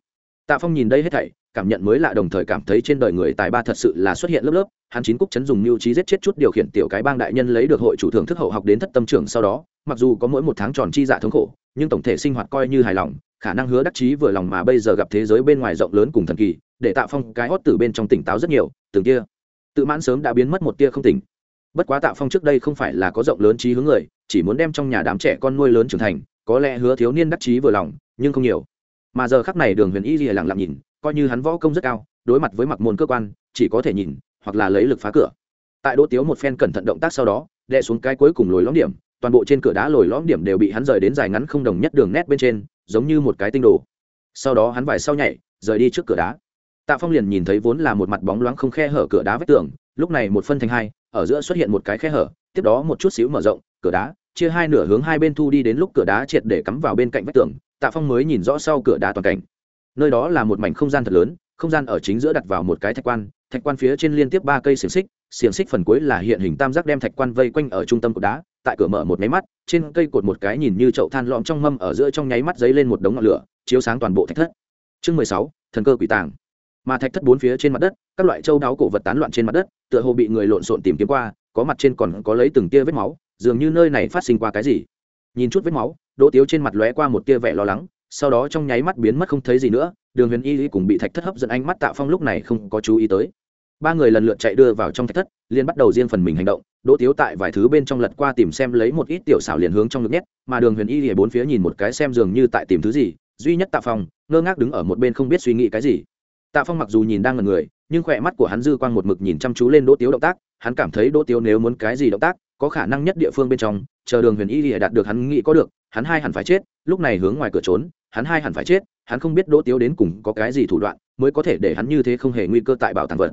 Tạ phong nhìn đây hết thảy cảm nhận mới lạ đồng thời cảm thấy trên đời người tài ba thật sự là xuất hiện lớp lớp. Hắn chín cúc chấn dùng mưu trí giết chết chút điều khiển tiểu cái bang đại nhân lấy được hội chủ thưởng thức hậu học đến thất tâm trưởng sau đó, mặc dù có mỗi một tháng tròn chi dạ thống khổ, nhưng tổng thể sinh hoạt coi như hài lòng, khả năng hứa đắc chí vừa lòng mà bây giờ gặp thế giới bên ngoài rộng lớn cùng thần kỳ, để tạo phong cái hót từ bên trong tỉnh táo rất nhiều, từng kia. Tự mãn sớm đã biến mất một tia không tỉnh. Bất quá tạo phong trước đây không phải là có rộng lớn trí hướng người, chỉ muốn đem trong nhà đám trẻ con nuôi lớn trưởng thành, có lẽ hứa thiếu niên đắc chí vừa lòng, nhưng không nhiều. Mà giờ khắc này đường huyền y lìa lặng lặng nhìn coi như hắn võ công rất cao, đối mặt với mặc môn cơ quan, chỉ có thể nhìn, hoặc là lấy lực phá cửa. Tại đỗ tiếu một phen cẩn thận động tác sau đó đệ xuống cái cuối cùng lồi lõm điểm, toàn bộ trên cửa đá lồi lõm điểm đều bị hắn rời đến dài ngắn không đồng nhất đường nét bên trên, giống như một cái tinh đồ. Sau đó hắn vải sau nhảy, rời đi trước cửa đá. Tạ phong liền nhìn thấy vốn là một mặt bóng loáng không khe hở cửa đá vách tường, lúc này một phân thành hai, ở giữa xuất hiện một cái khe hở, tiếp đó một chút xíu mở rộng, cửa đá, chia hai nửa hướng hai bên thu đi đến lúc cửa đá triệt để cắm vào bên cạnh vách tường, tạ phong mới nhìn rõ sau cửa đá toàn cảnh nơi đó là một mảnh không gian thật lớn, không gian ở chính giữa đặt vào một cái thạch quan thạch quan phía trên liên tiếp ba cây xiềng xích xiềng xích phần cuối là hiện hình tam giác đem thạch quan vây quanh ở trung tâm cột đá, tại cửa mở một máy mắt, trên cây cột một cái nhìn như chậu than lõm trong mâm ở giữa trong nháy mắt dấy lên một đống ngọn lửa, chiếu sáng toàn bộ thạch thất. Chương mười sáu, thần cơ quỷ tàng. Mà thạch thất bốn phía trên mặt đất, các loại châu đáo cổ vật tán loạn trên mặt đất, tựa hồ bị người lộn xộn tìm kiếm qua, có mặt trên còn có lấy từng tia vết máu, dường như nơi này phát sinh qua cái gì. Nhìn chút vết máu, đỗ tiếu trên mặt lóe qua một tia vẻ lo lắng sau đó trong nháy mắt biến mất không thấy gì nữa, đường huyền y cùng bị thạch thất hấp dẫn ánh mắt tạ phong lúc này không có chú ý tới. Ba người lần lượt chạy đưa vào trong thạch thất, liền bắt đầu riêng phần mình hành động, đỗ tiếu tại vài thứ bên trong lật qua tìm xem lấy một ít tiểu xảo liền hướng trong ngực nhét, mà đường huyền y thì bốn phía nhìn một cái xem dường như tại tìm thứ gì, duy nhất tạ phong, ngơ ngác đứng ở một bên không biết suy nghĩ cái gì. Tạ phong mặc dù nhìn đang ngần người, nhưng khỏe mắt của hắn dư quang một mực nhìn chăm chú lên đỗ tiếu động tác, hắn cảm thấy đỗ tiếu nếu muốn cái gì động tác, có khả năng nhất địa phương bên trong, chờ đường huyền y thì đạt được hắn nghĩ có được, hắn hai hẳn phải chết, lúc này hướng ngoài cửa trốn hắn hai hẳn phải chết, hắn không biết đỗ tiếu đến cùng có cái gì thủ đoạn mới có thể để hắn như thế không hề nguy cơ tại bảo tàng vật.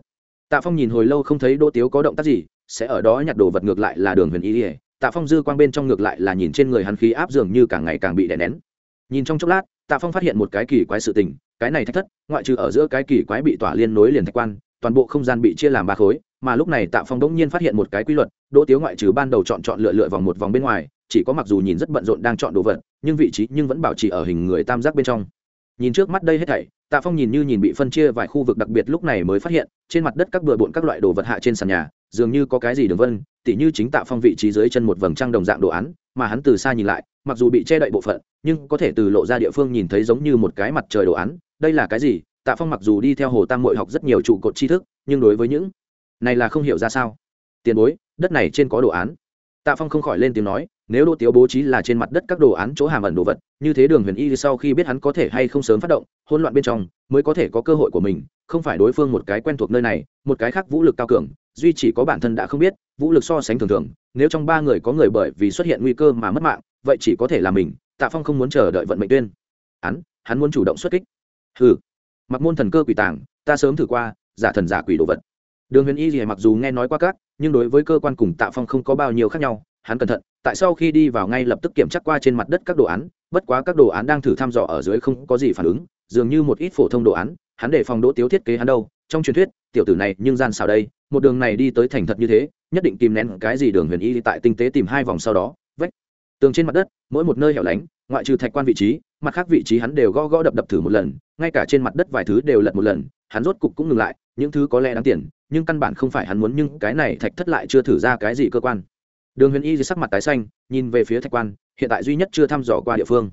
Tạ phong nhìn hồi lâu không thấy đỗ tiếu có động tác gì, sẽ ở đó nhặt đồ vật ngược lại là đường huyền y ỉa tạ phong dư quang bên trong ngược lại là nhìn trên người hắn khí áp dường như càng ngày càng bị đè nén. Nhìn trong chốc lát, tạ phong phát hiện một cái kỳ quái sự tình, cái này thách thất, ngoại trừ ở giữa cái kỳ quái bị tỏa liên nối liền thạch quan, toàn bộ không gian bị chia làm ba khối, mà lúc này tạ phong đống nhiên phát hiện một cái quy luật, đỗ tiếu ngoại trừ ban đầu chọn chọn lựa lựa vòng một vòng bên ngoài chỉ có mặc dù nhìn rất bận rộn đang chọn đồ vật, nhưng vị trí nhưng vẫn bảo trì ở hình người tam giác bên trong. Nhìn trước mắt đây hết thảy, tạ phong nhìn như nhìn bị phân chia vài khu vực đặc biệt lúc này mới phát hiện, trên mặt đất các bừa bộn các loại đồ vật hạ trên sàn nhà, dường như có cái gì đường vân, tỉ như chính tạ phong vị trí dưới chân một vầng trăng đồng dạng đồ án, mà hắn từ xa nhìn lại, mặc dù bị che đậy bộ phận, nhưng có thể từ lộ ra địa phương nhìn thấy giống như một cái mặt trời đồ án, đây là cái gì? Tạ phong mặc dù đi theo hồ tam mội học rất nhiều trụ cột tri thức, nhưng đối với những này là không hiểu ra sao. Tiền bối, đất này trên có đồ án. Tạ phong không khỏi lên tiếng nói nếu đỗ tiếu bố trí là trên mặt đất các đồ án chỗ hàm ẩn đồ vật, như thế đường huyền y sau khi biết hắn có thể hay không sớm phát động, hỗn loạn bên trong, mới có thể có cơ hội của mình, không phải đối phương một cái quen thuộc nơi này, một cái khác vũ lực cao cường, duy chỉ có bản thân đã không biết, vũ lực so sánh thường thường, nếu trong ba người có người bởi vì xuất hiện nguy cơ mà mất mạng, vậy chỉ có thể là mình, tạ phong không muốn chờ đợi vận mệnh tuyên. Hắn hắn muốn chủ động xuất kích. Hừ. Mặc môn thần cơ quỷ tàng, ta sớm thử qua, giả thần giả quỷ đồ vật. Đường huyền y gì mặc dù nghe nói qua các, nhưng đối với cơ quan cùng tạ phong không có bao nhiêu khác nhau hắn cẩn thận, tại sau khi đi vào ngay lập tức kiểm tra qua trên mặt đất các đồ án, bất quá các đồ án đang thử thăm dò ở dưới không có gì phản ứng, dường như một ít phổ thông đồ án, hắn để phòng đỗ tiếu thiết kế hắn đâu, trong truyền thuyết, tiểu tử này nhưng gian xào đây, một đường này đi tới thành thật như thế, nhất định tìm nén cái gì đường huyền y tại tinh tế tìm hai vòng sau đó, vách, tường trên mặt đất, mỗi một nơi hẻo lánh, ngoại trừ thạch quan vị trí, mặt khác vị trí hắn đều gõ gõ đập đập thử một lần, ngay cả trên mặt đất vài thứ đều lật một lần, hắn rốt cục cũng ngừng lại, những thứ có lẽ đáng tiền, nhưng căn bản không phải hắn muốn, nhưng cái này thạch thất lại chưa thử ra cái gì cơ quan đường huyền y dưới sắc mặt tái xanh, nhìn về phía thạch quan, hiện tại duy nhất chưa thăm dò qua địa phương.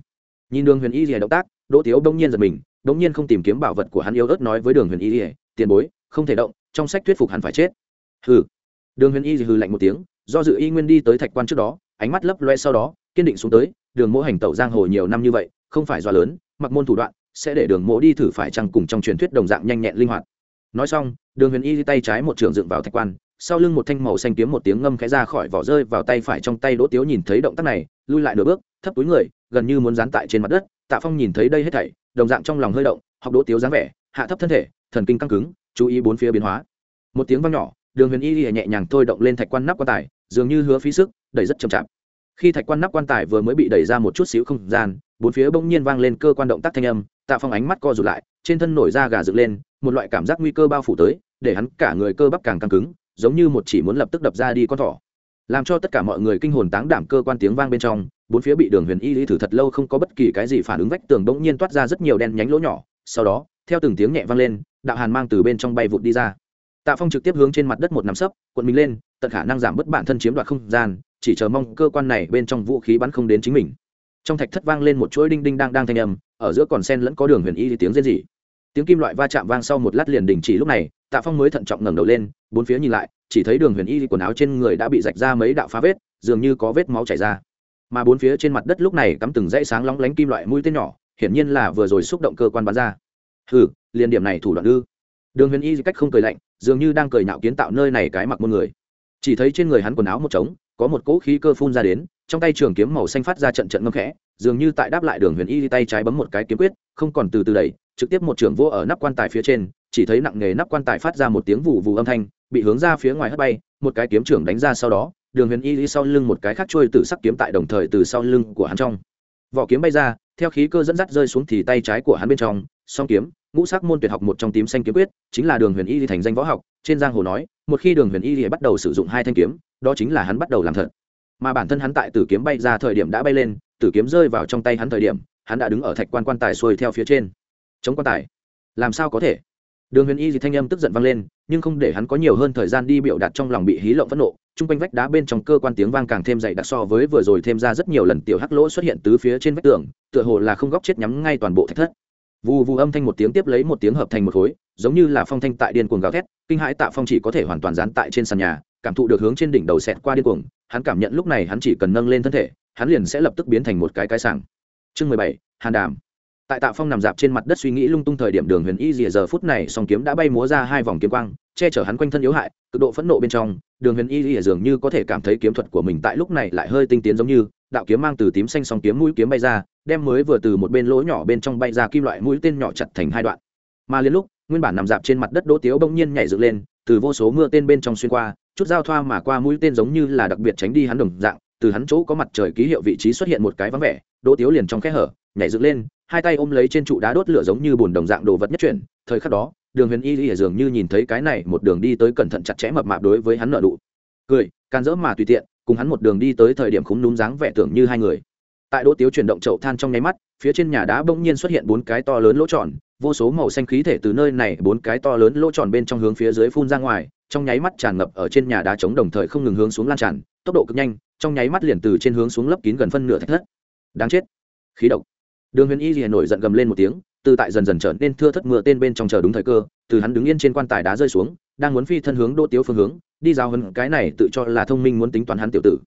Nhìn đường huyền y rìa động tác, đỗ tiếu đông nhiên giật mình đông nhiên không tìm kiếm bảo vật của hắn yếu ớt nói với đường huyền y rìa tiền bối, không thể động, trong sách thuyết phục hắn phải chết. Hừ. Đường huyền y hừ lạnh một tiếng, do dự y nguyên đi tới thạch quan trước đó, ánh mắt lấp loe sau đó, kiên định xuống tới, đường mỗ hành tẩu giang hồ nhiều năm như vậy, không phải do lớn, mặc môn thủ đoạn, sẽ để đường mỗ đi thử phải chăng cùng trong truyền thuyết đồng dạng nhanh nhẹn linh hoạt. Nói xong, đường huyền y tay trái một trường dựng vào thạch quan sau lưng một thanh màu xanh kiếm một tiếng ngâm khẽ ra khỏi vỏ rơi vào tay phải trong tay đỗ tiếu nhìn thấy động tác này, lui lại nửa bước, thấp túi người, gần như muốn dán tại trên mặt đất. Tạ phong nhìn thấy đây hết thảy, đồng dạng trong lòng hơi động, học đỗ tiếu dáng vẻ, hạ thấp thân thể, thần kinh căng cứng, chú ý bốn phía biến hóa. Một tiếng vang nhỏ, đường huyền y lìa nhẹ nhàng thôi động lên thạch quan nắp quan tài, dường như hứa phí sức, đẩy rất chậm chạp. Khi thạch quan nắp quan tài vừa mới bị đẩy ra một chút xíu không gian, bốn phía bỗng nhiên vang lên cơ quan động tác thanh âm, tạ phong ánh mắt co rụt lại, trên thân nổi da gà dựng lên, một loại cảm giác nguy cơ bao phủ tới, để hắn cả người cơ bắp càng căng cứng giống như một chỉ muốn lập tức đập ra đi con thỏ. Làm cho tất cả mọi người kinh hồn táng đảm cơ quan tiếng vang bên trong, bốn phía bị đường huyền y lý thử thật lâu không có bất kỳ cái gì phản ứng vách tường bỗng nhiên toát ra rất nhiều đen nhánh lỗ nhỏ. Sau đó, theo từng tiếng nhẹ vang lên, đạo hàn mang từ bên trong bay vụt đi ra. Tạ phong trực tiếp hướng trên mặt đất một nắm sấp quận mình lên, tận khả năng giảm bớt bản thân chiếm đoạt không gian, chỉ chờ mong cơ quan này bên trong vũ khí bắn không đến chính mình. Trong thạch thất vang lên một chuỗi đinh đinh đang đang thanh âm, ở giữa còn sen lẫn có đường huyền y tiếng rên rỉ tiếng kim loại va chạm vang sau một lát liền đình chỉ lúc này, tạ phong mới thận trọng ngẩng đầu lên, bốn phía nhìn lại, chỉ thấy đường huyền y quần áo trên người đã bị rạch ra mấy đạo phá vết, dường như có vết máu chảy ra. Mà bốn phía trên mặt đất lúc này cắm từng dãy sáng lóng lánh kim loại mũi tên nhỏ, hiển nhiên là vừa rồi xúc động cơ quan bắn ra. Ừ liền điểm này thủ đoạn ư? Đường huyền y cách không cười lạnh, dường như đang cười nhạo kiến tạo nơi này cái mặc một người. Chỉ thấy trên người hắn quần áo một trống, có một cỗ khí cơ phun ra đến, trong tay trường kiếm màu xanh phát ra trận trận ngâm khẽ, dường như tại đáp lại đường huyền y tay trái bấm một cái kiếm quyết, không còn từ từ đẩy trực tiếp một trưởng vô ở nắp quan tài phía trên, chỉ thấy nặng nghề nắp quan tài phát ra một tiếng vụ vụ âm thanh, bị hướng ra phía ngoài hất bay, một cái kiếm trưởng đánh ra sau đó, đường huyền y đi sau lưng một cái khác trôi từ sắc kiếm tại đồng thời từ sau lưng của hắn trong. Vỏ kiếm bay ra, theo khí cơ dẫn dắt rơi xuống thì tay trái của hắn bên trong, song kiếm, ngũ sắc môn tuyệt học một trong tím xanh kiếm quyết, chính là đường huyền y đi thành danh võ học, trên giang hồ nói, một khi đường huyền y đi bắt đầu sử dụng hai thanh kiếm, đó chính là hắn bắt đầu làm thật. Mà bản thân hắn tại tử kiếm bay ra thời điểm đã bay lên, tử kiếm rơi vào trong tay hắn thời điểm, hắn đã đứng ở thạch quan quan tài xuôi theo phía trên chống quan tài. Làm sao có thể? Đường huyền y thì thanh âm tức giận vang lên, nhưng không để hắn có nhiều hơn thời gian đi biểu đạt trong lòng bị hí lộng phẫn nộ. Chung quanh vách đá bên trong cơ quan tiếng vang càng thêm dày đặc so với vừa rồi thêm ra rất nhiều lần tiểu hắc lỗ xuất hiện tứ phía trên vách tường, tựa hồ là không góc chết nhắm ngay toàn bộ thạch thất. Vù vù âm thanh một tiếng tiếp lấy một tiếng hợp thành một khối, giống như là phong thanh tại điên cuồng gào thét, kinh hãi tạ phong chỉ có thể hoàn toàn dán tại trên sàn nhà, cảm thụ được hướng trên đỉnh đầu xẹt qua điên cuồng, hắn cảm nhận lúc này hắn chỉ cần nâng lên thân thể, hắn liền sẽ lập tức biến thành một cái cái sảng. Chương mười bảy, hàn đàm tại tạ phong nằm dạp trên mặt đất suy nghĩ lung tung thời điểm đường huyền y rìa giờ phút này song kiếm đã bay múa ra hai vòng kiếm quang, che chở hắn quanh thân yếu hại, cực độ phẫn nộ bên trong, đường huyền y rìa dường như có thể cảm thấy kiếm thuật của mình tại lúc này lại hơi tinh tiến giống như, đạo kiếm mang từ tím xanh song kiếm mũi kiếm bay ra, đem mới vừa từ một bên lỗ nhỏ bên trong bay ra kim loại mũi tên nhỏ chặt thành hai đoạn. Mà liền lúc, nguyên bản nằm dạp trên mặt đất đỗ tiếu bỗng nhiên nhảy dựng lên, từ vô số mưa tên bên trong xuyên qua, chút giao thoa mà qua mũi tên giống như là đặc biệt tránh đi hắn đồng dạng từ hắn chỗ có mặt trời ký hiệu vị trí xuất hiện một cái vắng vẻ, đỗ tiếu liền trong khe hở, nhảy dựng lên, hai tay ôm lấy trên trụ đá đốt lửa giống như bùn đồng dạng đồ vật nhất chuyển. Thời khắc đó, đường huyền y y dường như nhìn thấy cái này một đường đi tới cẩn thận chặt chẽ mập mạp đối với hắn nợ đụ cười, can dỡ mà tùy tiện, cùng hắn một đường đi tới thời điểm khúng núm dáng vẻ tưởng như hai người. Tại đỗ tiếu chuyển động chậu than trong nháy mắt, phía trên nhà đá bỗng nhiên xuất hiện bốn cái to lớn lỗ tròn, vô số màu xanh khí thể từ nơi này bốn cái to lớn lỗ tròn bên trong hướng phía dưới phun ra ngoài, trong nháy mắt tràn ngập ở trên nhà đá chống đồng thời không ngừng hướng xuống lan tràn, tốc độ cực nhanh trong nháy mắt liền từ trên hướng xuống lấp kín gần phân nửa thạch thất. Đáng chết. Khí độc. Đường huyền y liền nổi giận gầm lên một tiếng, từ tại dần dần trở nên thưa thất mưa tên bên trong chờ đúng thời cơ, từ hắn đứng yên trên quan tài đá rơi xuống, đang muốn phi thân hướng đỗ tiếu phương hướng, đi giao hơn cái này tự cho là thông minh muốn tính toán hắn tiểu tử.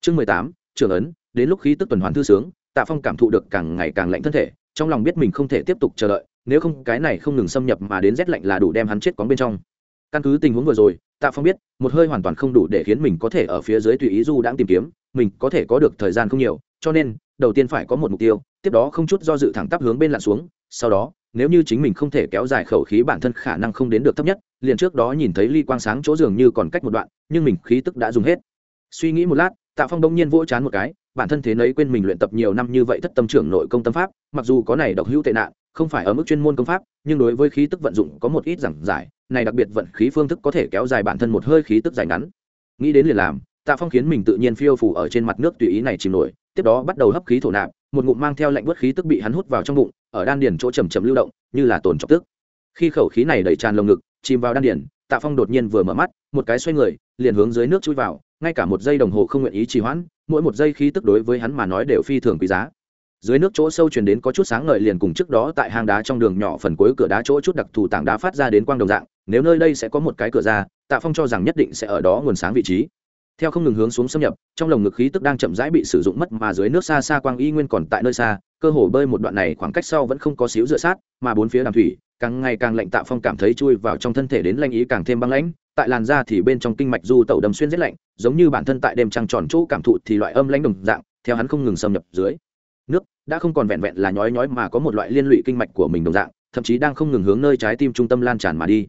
Chương mười tám, trưởng ấn, đến lúc khí tức tuần hoàn thư sướng, tạ phong cảm thụ được càng ngày càng lạnh thân thể, trong lòng biết mình không thể tiếp tục chờ đợi, nếu không cái này không ngừng xâm nhập mà đến rét lạnh là đủ đem hắn chết cóng bên trong. Căn cứ tình huống vừa rồi tạ phong biết, một hơi hoàn toàn không đủ để khiến mình có thể ở phía dưới tùy ý du đang tìm kiếm, mình có thể có được thời gian không nhiều, cho nên, đầu tiên phải có một mục tiêu, tiếp đó không chút do dự thẳng tắp hướng bên lặn xuống, sau đó, nếu như chính mình không thể kéo dài khẩu khí bản thân khả năng không đến được thấp nhất, liền trước đó nhìn thấy ly quang sáng chỗ giường như còn cách một đoạn, nhưng mình khí tức đã dùng hết. Suy nghĩ một lát, tạ phong đông nhiên vỗ chán một cái, bản thân thế nấy quên mình luyện tập nhiều năm như vậy thất tâm trưởng nội công tâm pháp, mặc dù có này độc hữu tệ nạn không phải ở mức chuyên môn công pháp, nhưng đối với khí tức vận dụng có một ít giảng giải, này đặc biệt vận khí phương thức có thể kéo dài bản thân một hơi khí tức dài ngắn. Nghĩ đến liền làm, tạ phong khiến mình tự nhiên phiêu phủ ở trên mặt nước tùy ý này chìm nổi, tiếp đó bắt đầu hấp khí thổ nạp, một ngụm mang theo lạnh bớt khí tức bị hắn hút vào trong bụng, ở đan điền chỗ chầm chầm lưu động, như là tồn trọng tức. Khi khẩu khí này đẩy tràn lồng ngực, chìm vào đan điền, tạ phong đột nhiên vừa mở mắt, một cái xoay người, liền hướng dưới nước chui vào, ngay cả một giây đồng hồ không nguyện ý trì hoãn, mỗi một giây khí tức đối với hắn mà nói đều phi thường quý giá dưới nước chỗ sâu truyền đến có chút sáng ngời liền cùng trước đó tại hang đá trong đường nhỏ phần cuối cửa đá chỗ chút đặc thù tảng đá phát ra đến quang đồng dạng, nếu nơi đây sẽ có một cái cửa ra, tạ phong cho rằng nhất định sẽ ở đó nguồn sáng vị trí. Theo không ngừng hướng xuống xâm nhập, trong lồng ngực khí tức đang chậm rãi bị sử dụng mất mà dưới nước xa xa quang y nguyên còn tại nơi xa, cơ hồ bơi một đoạn này khoảng cách sau vẫn không có xíu dựa sát, mà bốn phía đàm thủy, càng ngày càng lạnh tạ phong cảm thấy chui vào trong thân thể đến lanh ý càng thêm băng lãnh, tại làn da thì bên trong kinh mạch du tẩu đầm xuyên rất lạnh, giống như bản thân tại đêm trăng tròn chỗ cảm thụ thì loại âm lãnh đồng dạng, theo hắn không ngừng xâm nhập dưới đã không còn vẹn vẹn là nhói nhói mà có một loại liên lụy kinh mạch của mình đồng dạng, thậm chí đang không ngừng hướng nơi trái tim trung tâm lan tràn mà đi.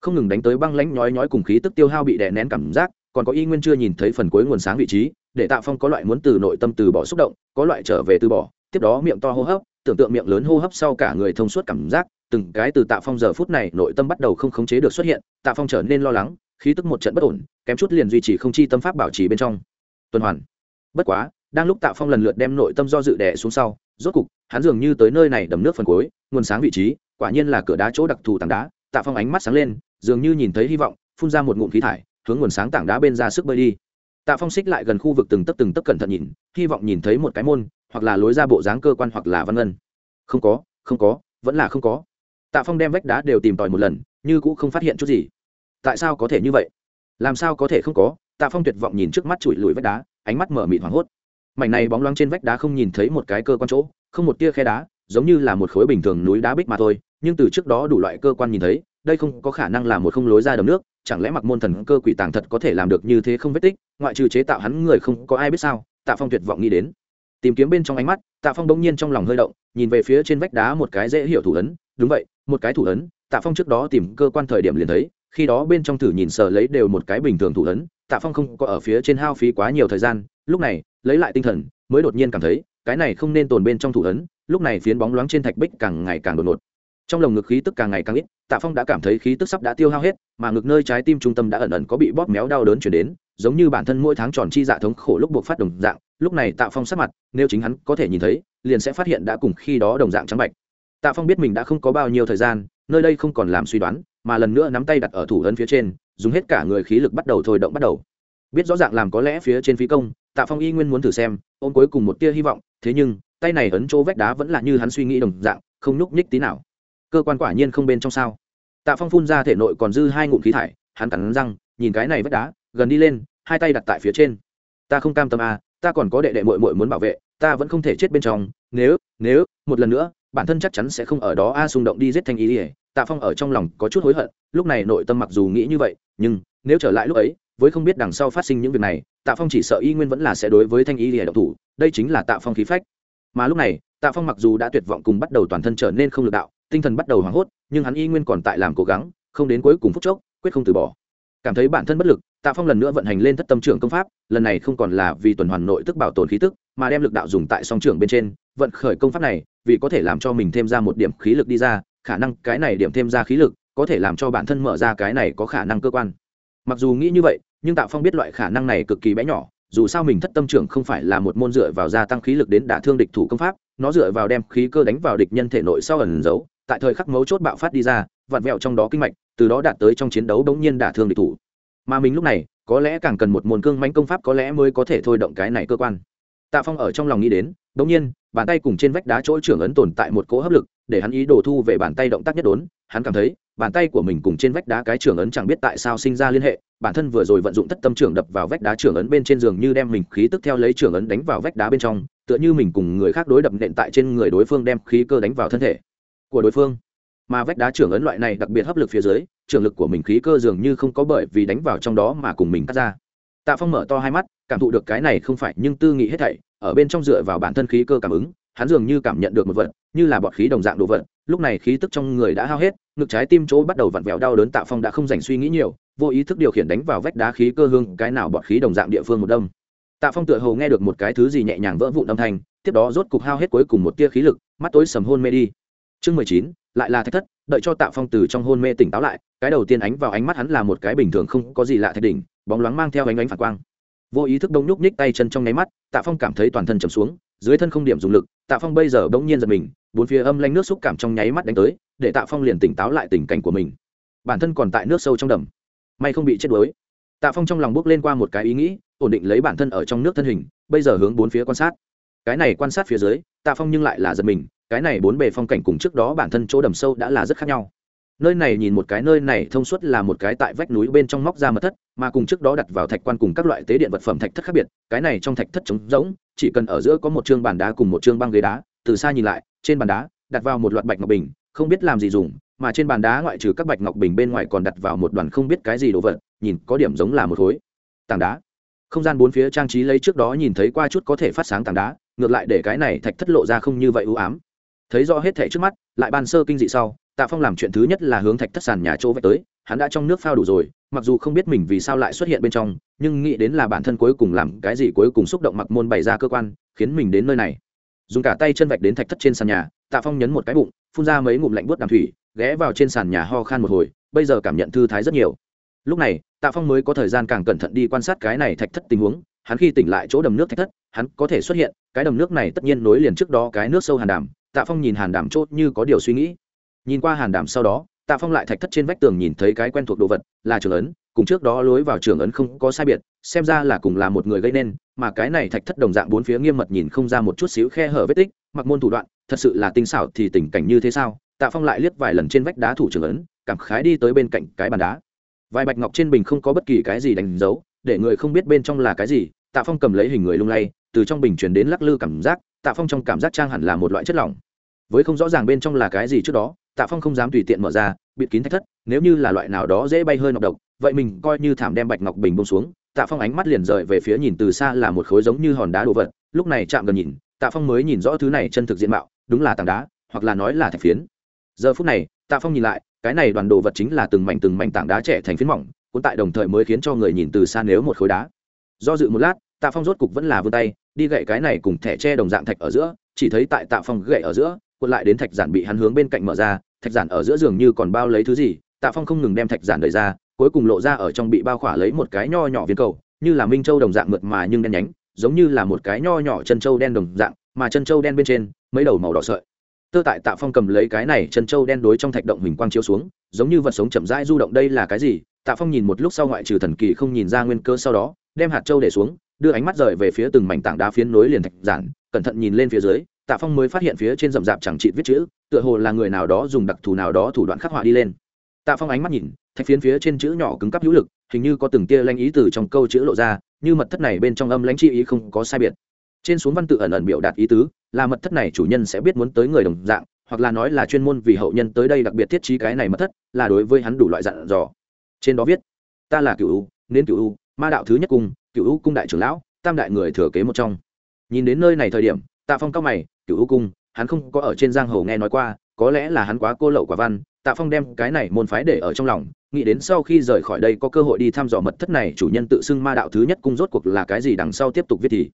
Không ngừng đánh tới băng lãnh nhói nhói cùng khí tức tiêu hao bị đè nén cảm giác, còn có y nguyên chưa nhìn thấy phần cuối nguồn sáng vị trí, để tạ phong có loại muốn từ nội tâm từ bỏ xúc động, có loại trở về từ bỏ, tiếp đó miệng to hô hấp, tưởng tượng miệng lớn hô hấp sau cả người thông suốt cảm giác, từng cái từ tạ phong giờ phút này nội tâm bắt đầu không khống chế được xuất hiện, tạ phong trở nên lo lắng, khí tức một trận bất ổn, kém chút liền duy trì không chi tâm pháp bảo trì bên trong. Tuần hoàn. Bất quá đang lúc tạ phong lần lượt đem nội tâm do dự đẻ xuống sau, rốt cục, hắn dường như tới nơi này đầm nước phần cuối, nguồn sáng vị trí, quả nhiên là cửa đá chỗ đặc thù tảng đá. Tạ phong ánh mắt sáng lên, dường như nhìn thấy hy vọng, phun ra một ngụm khí thải, hướng nguồn sáng tảng đá bên ra sức bơi đi. Tạ phong xích lại gần khu vực từng tấc từng tấc cẩn thận nhìn, hy vọng nhìn thấy một cái môn, hoặc là lối ra bộ dáng cơ quan hoặc là văn ngân. Không có không có, vẫn là không có. Tạ phong đem vách đá đều tìm tòi một lần, như cũng không phát hiện chút gì. Tại sao có thể như vậy? Làm sao có thể không có? Tạ phong tuyệt vọng nhìn trước mắt chùi lùi vách đá, ánh mắt mở mịt hoảng hốt mảnh này bóng loáng trên vách đá không nhìn thấy một cái cơ quan chỗ, không một tia khe đá, giống như là một khối bình thường núi đá bích mà thôi, nhưng từ trước đó đủ loại cơ quan nhìn thấy, đây không có khả năng là một không lối ra đầm nước, chẳng lẽ mặc môn thần cơ quỷ tàng thật có thể làm được như thế không vết tích, ngoại trừ chế tạo hắn người không có ai biết sao, tạ phong tuyệt vọng nghĩ đến. Tìm kiếm bên trong ánh mắt, tạ phong bỗng nhiên trong lòng hơi động, nhìn về phía trên vách đá một cái dễ hiểu thủ ấn, đúng vậy, một cái thủ ấn, tạ phong trước đó tìm cơ quan thời điểm liền thấy, khi đó bên trong thử nhìn sờ lấy đều một cái bình thường thủ ấn, tạ phong không có ở phía trên hao phí quá nhiều thời gian, lúc này lấy lại tinh thần, mới đột nhiên cảm thấy, cái này không nên tồn bên trong thủ ấn, lúc này phiến bóng loáng trên thạch bích càng ngày càng đột ngột. Trong lồng ngực khí tức càng ngày càng ít, tạ phong đã cảm thấy khí tức sắp đã tiêu hao hết, mà ngực nơi trái tim trung tâm đã ẩn ẩn có bị bóp méo đau đớn chuyển đến, giống như bản thân mỗi tháng tròn chi dạ thống khổ lúc buộc phát đồng dạng, lúc này tạ phong sắc mặt, nếu chính hắn có thể nhìn thấy, liền sẽ phát hiện đã cùng khi đó đồng dạng trắng bạch. Tạ phong biết mình đã không có bao nhiêu thời gian, nơi đây không còn làm suy đoán, mà lần nữa nắm tay đặt ở thủ ấn phía trên, dùng hết cả người khí lực bắt đầu thôi động bắt đầu. Biết rõ ràng làm có lẽ phía trên phí công tạ phong y nguyên muốn thử xem, ôm cuối cùng một tia hy vọng, thế nhưng, tay này ấn chỗ vách đá vẫn là như hắn suy nghĩ đồng dạng, không nhúc nhích tí nào. Cơ quan quả nhiên không bên trong sao. Tạ phong phun ra thể nội còn dư hai ngụm khí thải, hắn cắn răng, nhìn cái này vách đá, gần đi lên, hai tay đặt tại phía trên. Ta không cam tâm à ta còn có đệ đệ mội mội muốn bảo vệ, ta vẫn không thể chết bên trong, nếu nếu, một lần nữa, bản thân chắc chắn sẽ không ở đó a, xung động đi giết thanh ý ỉa tạ phong ở trong lòng có chút hối hận, lúc này nội tâm mặc dù nghĩ như vậy, nhưng, nếu trở lại lúc ấy, với không biết đằng sau phát sinh những việc này tạ phong chỉ sợ y nguyên vẫn là sẽ đối với thanh ý ỉa độc thủ, đây chính là tạ phong khí phách. Mà lúc này, tạ phong mặc dù đã tuyệt vọng cùng bắt đầu toàn thân trở nên không lực đạo, tinh thần bắt đầu hoảng hốt, nhưng hắn y nguyên còn tại làm cố gắng, không đến cuối cùng phút chốc, quyết không từ bỏ. Cảm thấy bản thân bất lực, tạ phong lần nữa vận hành lên thất tâm trưởng công pháp, lần này không còn là vì tuần hoàn nội tức bảo tồn khí tức, mà đem lực đạo dùng tại song trưởng bên trên, vận khởi công pháp này, vì có thể làm cho mình thêm ra một điểm khí lực đi ra, khả năng cái này điểm thêm ra khí lực, có thể làm cho bản thân mở ra cái này có khả năng cơ quan. Mặc dù nghĩ như vậy nhưng tạ phong biết loại khả năng này cực kỳ bé nhỏ, dù sao mình thất tâm trưởng không phải là một môn dựa vào gia tăng khí lực đến đả thương địch thủ công pháp, nó dựa vào đem khí cơ đánh vào địch nhân thể nội sau ẩn giấu, tại thời khắc mấu chốt bạo phát đi ra, vặn vẹo trong đó kinh mạch, từ đó đạt tới trong chiến đấu bỗng nhiên đả thương địch thủ. Mà mình lúc này, có lẽ càng cần một môn cương mãnh công pháp có lẽ mới có thể thôi động cái này cơ quan. Tạ phong ở trong lòng nghĩ đến bỗng nhiên, bàn tay cùng trên vách đá chỗ trưởng ấn tồn tại một cỗ hấp lực, để hắn ý đồ thu về bàn tay động tác nhất đốn, hắn cảm thấy bàn tay của mình cùng trên vách đá cái trưởng ấn chẳng biết tại sao sinh ra liên hệ, bản thân vừa rồi vận dụng thất tâm trưởng đập vào vách đá trưởng ấn bên trên giường như đem mình khí tức theo lấy trưởng ấn đánh vào vách đá bên trong, tựa như mình cùng người khác đối đập nện tại trên người đối phương đem khí cơ đánh vào thân thể của đối phương. Mà vách đá trưởng ấn loại này đặc biệt hấp lực phía dưới, trường lực của mình khí cơ dường như không có bởi vì đánh vào trong đó mà cùng mình cắt ra. Tạ phong mở to hai mắt, cảm thụ được cái này không phải nhưng tư nghĩ hết thảy, ở bên trong dựa vào bản thân khí cơ cảm ứng, hắn dường như cảm nhận được một vật, như là bọt khí đồng dạng đồ vật lúc này khí tức trong người đã hao hết, ngực trái tim chỗ bắt đầu vặn vẹo đau đớn tạ phong đã không dành suy nghĩ nhiều, vô ý thức điều khiển đánh vào vách đá khí cơ hương, cái nào bọt khí đồng dạng địa phương một đông tạ phong tựa hồ nghe được một cái thứ gì nhẹ nhàng vỡ vụn âm thanh, tiếp đó rốt cục hao hết cuối cùng một tia khí lực, mắt tối sầm hôn mê đi. Chương mười chín, lại là thách thất, đợi cho tạ phong từ trong hôn mê tỉnh táo lại, cái đầu tiên ánh vào ánh mắt hắn là một cái bình thường không có gì lạ thạch đỉnh, bóng loáng mang theo ánh ánh phản quang. Vô ý thức đông nhúc nhích tay chân trong nháy mắt, tạ phong cảm thấy toàn thân chầm xuống, dưới thân không điểm dùng lực, tạ phong bây giờ bỗng nhiên giật mình bốn phía âm lanh nước xúc cảm trong nháy mắt đánh tới, để tạ phong liền tỉnh táo lại tình cảnh của mình. Bản thân còn tại nước sâu trong đầm. May không bị chết đuối. Tạ phong trong lòng bước lên qua một cái ý nghĩ, ổn định lấy bản thân ở trong nước thân hình, bây giờ hướng bốn phía quan sát. Cái này quan sát phía dưới, tạ phong nhưng lại là giật mình, cái này bốn bề phong cảnh cùng trước đó bản thân chỗ đầm sâu đã là rất khác nhau. Nơi này nhìn một cái, nơi này thông suốt là một cái tại vách núi bên trong móc ra mật thất, mà cùng trước đó đặt vào thạch quan cùng các loại tế điện vật phẩm thạch thất khác biệt, cái này trong thạch thất trống rỗng, chỉ cần ở giữa có một chương bàn đá cùng một chương băng ghế đá từ xa nhìn lại, trên bàn đá, đặt vào một loạt bạch ngọc bình, không biết làm gì dùng, mà trên bàn đá ngoại trừ các bạch ngọc bình bên ngoài còn đặt vào một đoàn không biết cái gì đồ vật, nhìn có điểm giống là một khối. Tảng đá. Không gian bốn phía trang trí lấy trước đó nhìn thấy qua chút có thể phát sáng tảng đá, ngược lại để cái này thạch thất lộ ra không như vậy ưu ám. Thấy rõ hết thẻ trước mắt, lại ban sơ kinh dị sau, tạ phong làm chuyện thứ nhất là hướng thạch thất sàn nhà chỗ vạch tới, hắn đã trong nước phao đủ rồi, mặc dù không biết mình vì sao lại xuất hiện bên trong, nhưng nghĩ đến là bản thân cuối cùng làm cái gì cuối cùng xúc động mặc môn bày ra cơ quan, khiến mình đến nơi này dùng cả tay chân vạch đến thạch thất trên sàn nhà, tạ phong nhấn một cái bụng, phun ra mấy ngụm lạnh bớt đàm thủy, ghé vào trên sàn nhà ho khan một hồi, bây giờ cảm nhận thư thái rất nhiều. Lúc này, tạ phong mới có thời gian càng cẩn thận đi quan sát cái này thạch thất tình huống, hắn khi tỉnh lại chỗ đầm nước thạch thất, hắn có thể xuất hiện, cái đầm nước này tất nhiên nối liền trước đó cái nước sâu hàn đàm, tạ phong nhìn hàn đàm chốt như có điều suy nghĩ. Nhìn qua hàn đàm sau đó, tạ phong lại thạch thất trên vách tường nhìn thấy cái quen thuộc đồ vật, là trường ấn cùng trước đó lối vào trường ấn không có sai biệt, xem ra là cùng là một người gây nên, mà cái này thạch thất đồng dạng bốn phía nghiêm mật nhìn không ra một chút xíu khe hở vết tích, mặc môn thủ đoạn, thật sự là tinh xảo thì tình cảnh như thế sao? Tạ phong lại liếc vài lần trên vách đá thủ trường ấn, cảm khái đi tới bên cạnh cái bàn đá. Vài bạch ngọc trên bình không có bất kỳ cái gì đánh dấu, để người không biết bên trong là cái gì, tạ phong cầm lấy hình người lung lay, từ trong bình chuyển đến lắc lư cảm giác, tạ phong trong cảm giác trang hẳn là một loại chất lỏng. Với không rõ ràng bên trong là cái gì trước đó tạ phong không dám tùy tiện mở ra, bịt kín thách thất, nếu như là loại nào đó dễ bay hơi nọc độc, vậy mình coi như thảm đem bạch ngọc bình bông xuống. Tạ phong ánh mắt liền rời về phía nhìn từ xa là một khối giống như hòn đá đồ vật, lúc này chạm gần nhìn, tạ phong mới nhìn rõ thứ này chân thực diện mạo, đúng là tảng đá, hoặc là nói là thạch phiến. Giờ phút này, tạ phong nhìn lại, cái này đoàn đồ vật chính là từng mảnh từng mảnh tảng đá trẻ thành phiến mỏng cũng tại đồng thời mới khiến cho người nhìn từ xa nếu một khối đá. Do dự một lát, tạ phong rốt cục vẫn là vươn tay, đi gậy cái này cùng thẻ tre đồng dạng thạch ở giữa, chỉ thấy tại tạ phong gậy ở giữa cuộn lại đến thạch giản bị hắn hướng bên cạnh mở ra, thạch giản ở giữa giường như còn bao lấy thứ gì, tạ phong không ngừng đem thạch giản đẩy ra, cuối cùng lộ ra ở trong bị bao khỏa lấy một cái nho nhỏ viên cầu, như là minh châu đồng dạng mượt mà nhưng đen nhánh, giống như là một cái nho nhỏ chân châu đen đồng dạng, mà chân châu đen bên trên, mấy đầu màu đỏ sợi. Tơ tại tạ phong cầm lấy cái này chân châu đen đối trong thạch động hình quang chiếu xuống, giống như vật sống chậm rãi du động đây là cái gì? Tạ phong nhìn một lúc sau ngoại trừ thần kỳ không nhìn ra nguyên cơ sau đó, đem hạt châu để xuống, đưa ánh mắt rời về phía từng mảnh tảng đá phiến nối liền thạch giản, cẩn thận nhìn lên phía dưới tạ phong mới phát hiện phía trên rậm rạp chẳng trị viết chữ, tựa hồ là người nào đó dùng đặc thù nào đó thủ đoạn khắc họa đi lên. Tạ phong ánh mắt nhìn, thạch phiến phía trên chữ nhỏ cứng cắp hữu lực, hình như có từng tia lanh ý từ trong câu chữ lộ ra, như mật thất này bên trong âm lãnh chi ý không có sai biệt. Trên xuống văn tự ẩn ẩn biểu đạt ý tứ, là mật thất này chủ nhân sẽ biết muốn tới người đồng dạng, hoặc là nói là chuyên môn vì hậu nhân tới đây đặc biệt thiết trí cái này mật thất, là đối với hắn đủ loại dặn dò. Trên đó viết, ta là cựu u, nên cựu u, ma đạo thứ nhất cung cựu u cung đại trưởng lão, tam đại người thừa kế một trong. Nhìn đến nơi này thời điểm, tạ phong cao mày cựu u cung, hắn không có ở trên giang hồ nghe nói qua, có lẽ là hắn quá cô lậu quả văn, tạ phong đem cái này môn phái để ở trong lòng, nghĩ đến sau khi rời khỏi đây có cơ hội đi thăm dò mật thất này, chủ nhân tự xưng ma đạo thứ nhất cung rốt cuộc là cái gì đằng sau tiếp tục viết thì.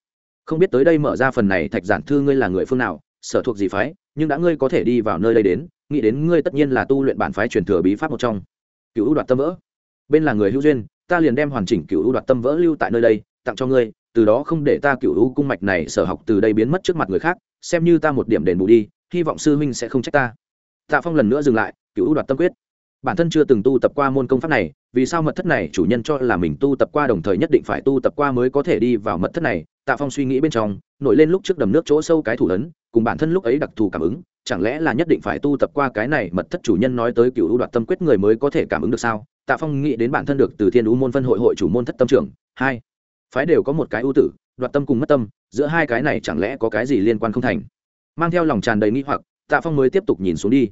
Không biết tới đây mở ra phần này thạch giản thư ngươi là người phương nào, sở thuộc gì phái, nhưng đã ngươi có thể đi vào nơi đây đến, nghĩ đến ngươi tất nhiên là tu luyện bản phái truyền thừa bí pháp một trong. Cựu ưu đoạt tâm vỡ. Bên là người hữu duyên, ta liền đem hoàn chỉnh cựu ưu đoạt tâm vỡ lưu tại nơi đây, tặng cho ngươi, từ đó không để ta cựu ưu cung mạch này sở học từ đây biến mất trước mặt người khác xem như ta một điểm đền bù đi, hy vọng sư huynh sẽ không trách ta. Tạ phong lần nữa dừng lại, cứu đoạt tâm quyết. Bản thân chưa từng tu tập qua môn công pháp này, vì sao mật thất này chủ nhân cho là mình tu tập qua đồng thời nhất định phải tu tập qua mới có thể đi vào mật thất này? Tạ phong suy nghĩ bên trong, nổi lên lúc trước đầm nước chỗ sâu cái thủ lớn cùng bản thân lúc ấy đặc thù cảm ứng, chẳng lẽ là nhất định phải tu tập qua cái này mật thất chủ nhân nói tới cựu ưu đoạt tâm quyết người mới có thể cảm ứng được sao? Tạ phong nghĩ đến bản thân được từ thiên ưu môn phân hội hội chủ môn thất tâm trưởng, hai, phái đều có một cái ưu tử đoạt tâm cùng mất tâm, giữa hai cái này chẳng lẽ có cái gì liên quan không thành? Mang theo lòng tràn đầy nghĩ hoặc, tạ phong mới tiếp tục nhìn xuống đi.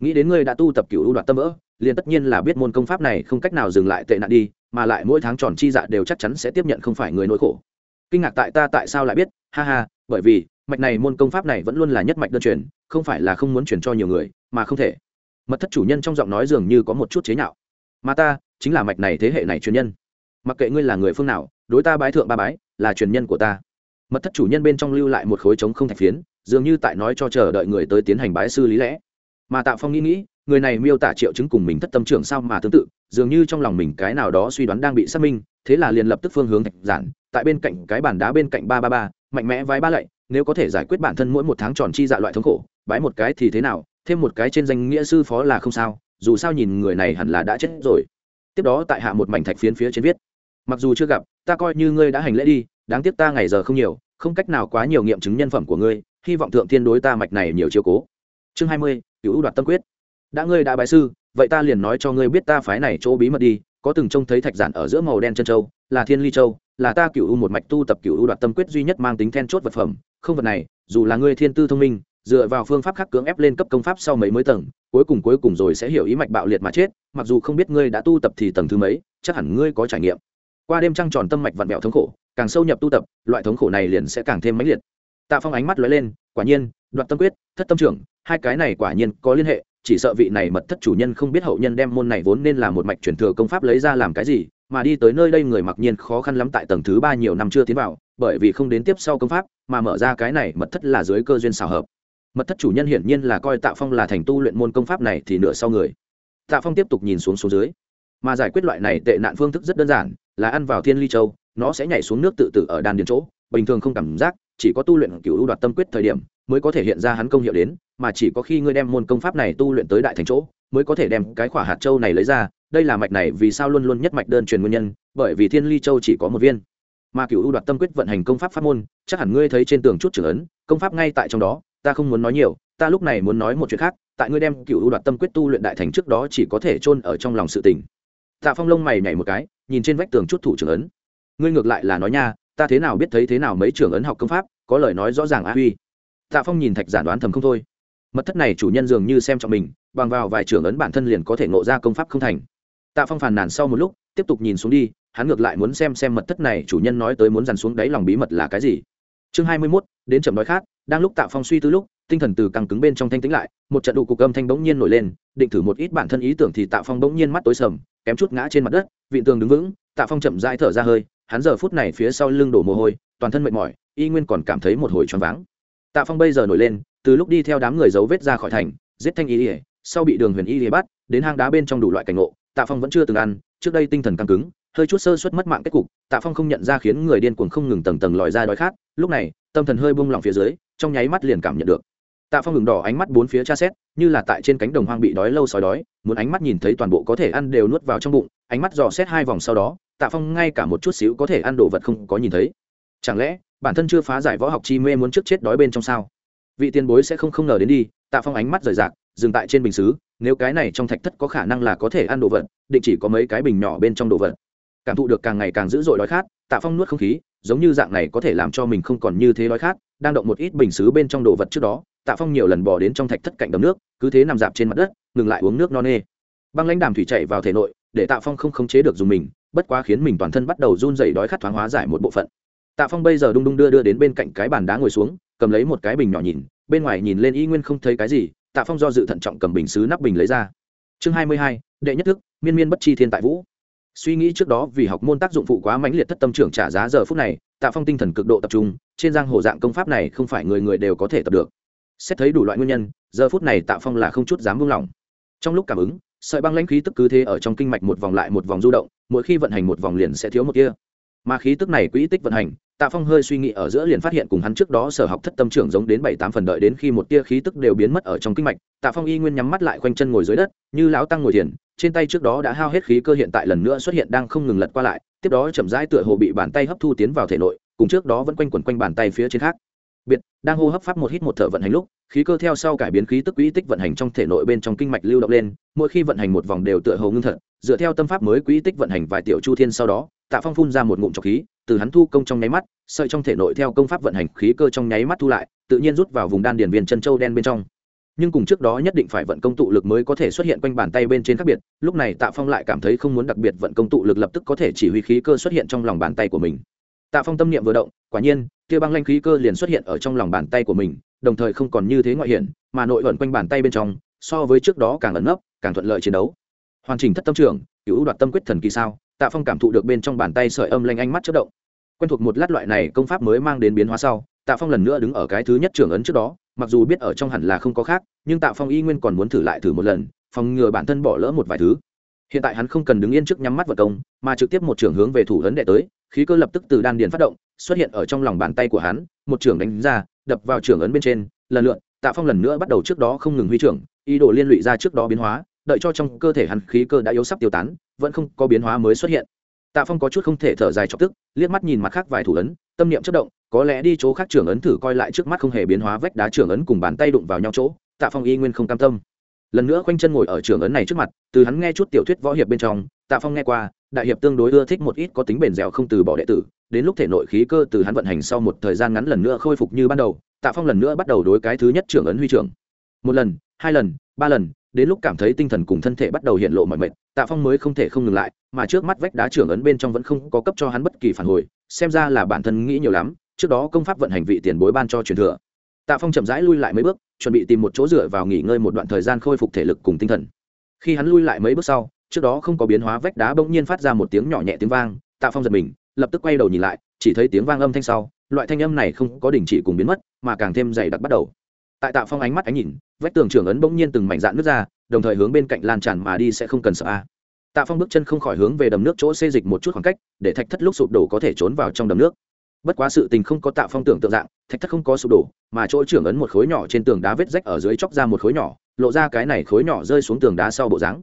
Nghĩ đến ngươi đã tu tập cựu đoạt tâm vỡ, liền tất nhiên là biết môn công pháp này không cách nào dừng lại tệ nạn đi, mà lại mỗi tháng tròn chi dạ đều chắc chắn sẽ tiếp nhận không phải người nỗi khổ. Kinh ngạc tại ta tại sao lại biết? Ha ha, bởi vì, mạch này môn công pháp này vẫn luôn là nhất mạch đơn truyền, không phải là không muốn truyền cho nhiều người, mà không thể. Mật thất chủ nhân trong giọng nói dường như có một chút chế nhạo. Mà ta, chính là mạch này thế hệ này truyền nhân. Mặc kệ ngươi là người phương nào, đối ta bái thượng ba bái là truyền nhân của ta. Mật thất chủ nhân bên trong lưu lại một khối trống không thạch phiến, dường như tại nói cho chờ đợi người tới tiến hành bái sư lý lẽ. Mà tạ phong nghĩ nghĩ, người này miêu tả triệu chứng cùng mình thất tâm trưởng sao mà tương tự, dường như trong lòng mình cái nào đó suy đoán đang bị xác minh, thế là liền lập tức phương hướng thạch giản, tại bên cạnh cái bàn đá bên cạnh ba ba ba, mạnh mẽ vái ba lạy, nếu có thể giải quyết bản thân mỗi một tháng tròn chi dạ loại thống khổ, bái một cái thì thế nào, thêm một cái trên danh nghĩa sư phó là không sao, dù sao nhìn người này hẳn là đã chết rồi. Tiếp đó tại hạ một mảnh thạch phiến phía trên viết mặc dù chưa gặp, ta coi như ngươi đã hành lễ đi, đáng tiếc ta ngày giờ không nhiều, không cách nào quá nhiều nghiệm chứng nhân phẩm của ngươi, hy vọng thượng thiên đối ta mạch này nhiều chiều cố. Chương hai mươi cựu đoạt tâm quyết. Đã ngươi đã bài sư, vậy ta liền nói cho ngươi biết ta phái này chỗ bí mật đi, có từng trông thấy thạch giản ở giữa màu đen chân châu, là thiên ly châu, là ta cựu một mạch tu tập cựu đoạt tâm quyết duy nhất mang tính then chốt vật phẩm. Không vật này, dù là ngươi thiên tư thông minh, dựa vào phương pháp khác cưỡng ép lên cấp công pháp sau mấy mới tầng, cuối cùng cuối cùng rồi sẽ hiểu ý mạch bạo liệt mà chết, mặc dù không biết ngươi đã tu tập thì tầng thứ mấy, chắc hẳn ngươi có trải nghiệm qua đêm trăng tròn tâm mạch vặn vẹo thống khổ, càng sâu nhập tu tập, loại thống khổ này liền sẽ càng thêm mãnh liệt. Tạ phong ánh mắt lóe lên, quả nhiên đoạt tâm quyết, thất tâm trưởng, hai cái này quả nhiên có liên hệ, chỉ sợ vị này mật thất chủ nhân không biết hậu nhân đem môn này vốn nên là một mạch truyền thừa công pháp lấy ra làm cái gì, mà đi tới nơi đây người mặc nhiên khó khăn lắm tại tầng thứ ba nhiều năm chưa tiến vào, bởi vì không đến tiếp sau công pháp, mà mở ra cái này mật thất là dưới cơ duyên xào hợp. Mật thất chủ nhân hiển nhiên là coi tạ phong là thành tu luyện môn công pháp này thì nửa sau người. Tạ phong tiếp tục nhìn xuống xuống dưới. Mà giải quyết loại này tệ nạn phương thức rất đơn giản là ăn vào thiên ly châu, nó sẽ nhảy xuống nước tự tử ở đan điền chỗ, bình thường không cảm giác, chỉ có tu luyện cựu ưu đoạt tâm quyết thời điểm mới có thể hiện ra hắn công hiệu đến, mà chỉ có khi ngươi đem môn công pháp này tu luyện tới đại thành chỗ mới có thể đem cái khỏa hạt châu này lấy ra, đây là mạch này vì sao luôn luôn nhất mạch đơn truyền nguyên nhân, bởi vì thiên ly châu chỉ có một viên. Mà cựu ưu đoạt tâm quyết vận hành công pháp pháp môn, chắc hẳn ngươi thấy trên tường chút trưởng ấn, công pháp ngay tại trong đó, ta không muốn nói nhiều, ta lúc này muốn nói một chuyện khác, tại ngươi đem cựu ưu đoạt tâm quyết tu luyện đại thành trước đó chỉ có thể chôn ở trong lòng sự tình. Tạ phong lông mày nhảy một cái nhìn trên vách tường chút thủ trưởng ấn. Ngươi ngược lại là nói nha, ta thế nào biết thấy thế nào mấy trưởng ấn học công pháp, có lời nói rõ ràng á huy. Tạ phong nhìn thạch giản đoán thầm không thôi. Mật thất này chủ nhân dường như xem trọng mình, bằng vào vài trưởng ấn bản thân liền có thể ngộ ra công pháp không thành. Tạ phong phàn nàn sau một lúc, tiếp tục nhìn xuống đi, hắn ngược lại muốn xem xem mật thất này chủ nhân nói tới muốn dằn xuống đáy lòng bí mật là cái gì. Chương hai mươi mốt, đến chậm nói khác đang lúc tạ phong suy tư lúc, tinh thần từ căng cứng bên trong thanh tĩnh lại, một trận đủ cục âm thanh bỗng nhiên nổi lên, định thử một ít bản thân ý tưởng thì tạ phong bỗng nhiên mắt tối sầm kém chút ngã trên mặt đất vị tường đứng vững, tạ phong chậm rãi thở ra hơi, hắn giờ phút này phía sau lưng đổ mồ hôi, toàn thân mệt mỏi, y nguyên còn cảm thấy một hồi choáng váng. Tạ phong bây giờ nổi lên, từ lúc đi theo đám người dấu vết ra khỏi thành, giết thanh y ỉa sau bị đường huyền y ỉa bắt, đến hang đá bên trong đủ loại cảnh ngộ, tạ phong vẫn chưa từng ăn, trước đây tinh thần căng cứng, hơi chút sơ suất mất mạng kết cục, tạ phong không nhận ra khiến người điên cuồng không ngừng tầng tầng lòi ra đói khát, lúc này, tâm thần hơi bung lỏng phía dưới, trong nháy mắt liền cảm nhận được tạ phong ngừng đỏ ánh mắt bốn phía tra xét, như là tại trên cánh đồng hoang bị đói lâu sói đói, muốn ánh mắt nhìn thấy toàn bộ có thể ăn đều nuốt vào trong bụng, ánh mắt dò xét hai vòng sau đó, tạ phong ngay cả một chút xíu có thể ăn đồ vật không có nhìn thấy. Chẳng lẽ, bản thân chưa phá giải võ học chi mê muốn trước chết đói bên trong sao? Vị tiền bối sẽ không không ngờ đến đi, tạ phong ánh mắt rời rạc, dừng tại trên bình xứ, nếu cái này trong thạch thất có khả năng là có thể ăn đồ vật, định chỉ có mấy cái bình nhỏ bên trong đồ vật. Cảm thụ được càng ngày càng dữ dội đói khát, tạ phong nuốt không khí, giống như dạng này có thể làm cho mình không còn như thế đói khát, đang động một ít bình xứ bên trong đồ vật trước đó tạ phong nhiều lần bỏ đến trong thạch thất cạnh đầm nước, cứ thế nằm dạp trên mặt đất, ngừng lại uống nước no nê. Băng lãnh đàm thủy chạy vào thể nội, để tạ phong không khống chế được dùng mình, bất quá khiến mình toàn thân bắt đầu run dày đói khát thoáng hóa giải một bộ phận. Tạ phong bây giờ đung đung đưa đưa đến bên cạnh cái bàn đá ngồi xuống, cầm lấy một cái bình nhỏ nhìn, bên ngoài nhìn lên y nguyên không thấy cái gì, tạ phong do dự thận trọng cầm bình xứ nắp bình lấy ra. Chương hai mươi hai, đệ nhất thức, miên miên bất chi thiên tại vũ. Suy nghĩ trước đó vì học môn tác dụng phụ quá mãnh liệt thất tâm trưởng trả giá giờ phút này, tạ phong tinh thần cực độ tập trung, trên giang hồ dạng công pháp này không phải người người đều có thể tập được xét thấy đủ loại nguyên nhân, giờ phút này tạ phong là không chút dám buông lỏng. Trong lúc cảm ứng, sợi băng lãnh khí tức cứ thế ở trong kinh mạch một vòng lại một vòng du động, mỗi khi vận hành một vòng liền sẽ thiếu một kia. Mà khí tức này quỹ tích vận hành, tạ phong hơi suy nghĩ ở giữa liền phát hiện cùng hắn trước đó sở học thất tâm trưởng giống đến bảy tám phần đợi đến khi một tia khí tức đều biến mất ở trong kinh mạch, tạ phong y nguyên nhắm mắt lại khoanh chân ngồi dưới đất, như lão tăng ngồi thiền, trên tay trước đó đã hao hết khí cơ hiện tại lần nữa xuất hiện đang không ngừng lật qua lại, tiếp đó chậm rãi tựa hồ bị bàn tay hấp thu tiến vào thể nội, cùng trước đó vẫn quanh quẩn quanh bàn tay phía trên khác biệt, đang hô hấp pháp một hít một thở vận hành lúc, khí cơ theo sau cải biến khí tức quỹ tích vận hành trong thể nội bên trong kinh mạch lưu động lên, mỗi khi vận hành một vòng đều tựa hồ ngưng thật, dựa theo tâm pháp mới quỹ tích vận hành vài tiểu chu thiên sau đó, tạ phong phun ra một ngụm trọc khí, từ hắn thu công trong nháy mắt, sợi trong thể nội theo công pháp vận hành khí cơ trong nháy mắt thu lại, tự nhiên rút vào vùng đan điền viên chân châu đen bên trong. Nhưng cùng trước đó nhất định phải vận công tụ lực mới có thể xuất hiện quanh bàn tay bên trên khác biệt, lúc này tạ phong lại cảm thấy không muốn đặc biệt vận công tụ lực lập tức có thể chỉ huy khí cơ xuất hiện trong lòng bàn tay của mình tạ phong tâm niệm vừa động, quả nhiên kia băng lanh khí cơ liền xuất hiện ở trong lòng bàn tay của mình, đồng thời không còn như thế ngoại hiển, mà nội ẩn quanh bàn tay bên trong, so với trước đó càng ẩn nấp, càng thuận lợi chiến đấu. Hoàn chỉnh thất tâm trưởng cứu đoạt tâm quyết thần kỳ sao, tạ phong cảm thụ được bên trong bàn tay sợi âm lanh ánh mắt chất động. Quen thuộc một lát loại này công pháp mới mang đến biến hóa sau, tạ phong lần nữa đứng ở cái thứ nhất trưởng ấn trước đó, mặc dù biết ở trong hẳn là không có khác, nhưng tạ phong y nguyên còn muốn thử lại thử một lần, phòng ngừa bản thân bỏ lỡ một vài thứ. Hiện tại hắn không cần đứng yên trước nhắm mắt vật công, mà trực tiếp một trưởng hướng về thủ ấn đệ tới khí cơ lập tức từ đan điền phát động, xuất hiện ở trong lòng bàn tay của hắn, một trưởng đánh ra, đập vào trưởng ấn bên trên, lần lượt, tạ phong lần nữa bắt đầu trước đó không ngừng huy trưởng, ý đồ liên lụy ra trước đó biến hóa, đợi cho trong cơ thể hắn khí cơ đã yếu sắp tiêu tán, vẫn không có biến hóa mới xuất hiện. Tạ phong có chút không thể thở dài chọc tức, liếc mắt nhìn mặt khác vài thủ ấn, tâm niệm chất động, có lẽ đi chỗ khác trưởng ấn thử coi lại trước mắt không hề biến hóa vách đá trưởng ấn cùng bàn tay đụng vào nhau chỗ, tạ phong y nguyên không cam tâm lần nữa khoanh chân ngồi ở trường ấn này trước mặt, từ hắn nghe chút tiểu thuyết võ hiệp bên trong, tạ phong nghe qua, đại hiệp tương đối ưa thích một ít có tính bền dẻo không từ bỏ đệ tử, đến lúc thể nội khí cơ từ hắn vận hành sau một thời gian ngắn lần nữa khôi phục như ban đầu, tạ phong lần nữa bắt đầu đối cái thứ nhất trưởng ấn huy trưởng. Một lần, hai lần, ba lần, đến lúc cảm thấy tinh thần cùng thân thể bắt đầu hiện lộ mọi mệt, tạ phong mới không thể không ngừng lại, mà trước mắt vách đá trưởng ấn bên trong vẫn không có cấp cho hắn bất kỳ phản hồi, xem ra là bản thân nghĩ nhiều lắm, trước đó công pháp vận hành vị tiền bối ban cho truyền thừa. Tạ phong chậm rãi lui lại mấy bước chuẩn bị tìm một chỗ dựa vào nghỉ ngơi một đoạn thời gian khôi phục thể lực cùng tinh thần. Khi hắn lui lại mấy bước sau, trước đó không có biến hóa, vách đá bỗng nhiên phát ra một tiếng nhỏ nhẹ tiếng vang, tạ phong giật mình, lập tức quay đầu nhìn lại, chỉ thấy tiếng vang âm thanh sau, loại thanh âm này không có đình chỉ cùng biến mất, mà càng thêm dày đặc bắt đầu. Tại tạ phong ánh mắt ánh nhìn, vách tường trưởng ấn bỗng nhiên từng mảnh dạn nước ra, đồng thời hướng bên cạnh lan tràn mà đi sẽ không cần sợ a. Tạ phong bước chân không khỏi hướng về đầm nước chỗ xê dịch một chút khoảng cách, để thạch thất lúc sụp đổ có thể trốn vào trong đầm nước bất quá sự tình không có tạo phong tưởng tượng dạng, thạch thất không có sụp đổ, mà chỗ trưởng ấn một khối nhỏ trên tường đá vết rách ở dưới chóc ra một khối nhỏ, lộ ra cái này khối nhỏ rơi xuống tường đá sau bộ dáng.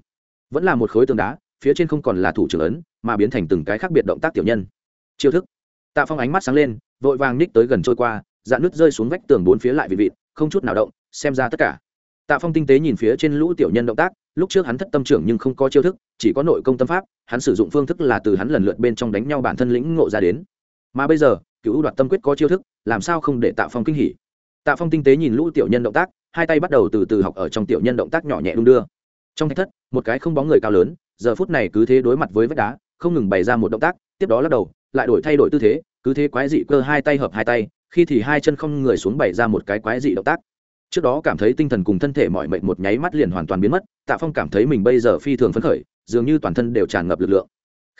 Vẫn là một khối tường đá, phía trên không còn là thủ trưởng ấn, mà biến thành từng cái khác biệt động tác tiểu nhân. Chiêu thức. Tạ phong ánh mắt sáng lên, vội vàng ních tới gần trôi qua, dạn nước rơi xuống vách tường bốn phía lại vị vịt không chút nào động, xem ra tất cả. Tạ phong tinh tế nhìn phía trên lũ tiểu nhân động tác, lúc trước hắn thất tâm trưởng nhưng không có chiêu thức, chỉ có nội công tâm pháp, hắn sử dụng phương thức là từ hắn lần lượt bên trong đánh nhau bản thân lĩnh ngộ ra đến. Mà bây giờ cựu đoạt tâm quyết có chiêu thức, làm sao không để tạ phong kinh hỉ? Tạ phong tinh tế nhìn lũ tiểu nhân động tác, hai tay bắt đầu từ từ học ở trong tiểu nhân động tác nhỏ nhẹ đung đưa. Trong thách thất, một cái không bóng người cao lớn, giờ phút này cứ thế đối mặt với vách đá, không ngừng bày ra một động tác, tiếp đó lắc đầu, lại đổi thay đổi tư thế, cứ thế quái dị cơ hai tay hợp hai tay, khi thì hai chân không người xuống bày ra một cái quái dị động tác. Trước đó cảm thấy tinh thần cùng thân thể mọi mệnh một nháy mắt liền hoàn toàn biến mất, tạ phong cảm thấy mình bây giờ phi thường phấn khởi, dường như toàn thân đều tràn ngập lực lượng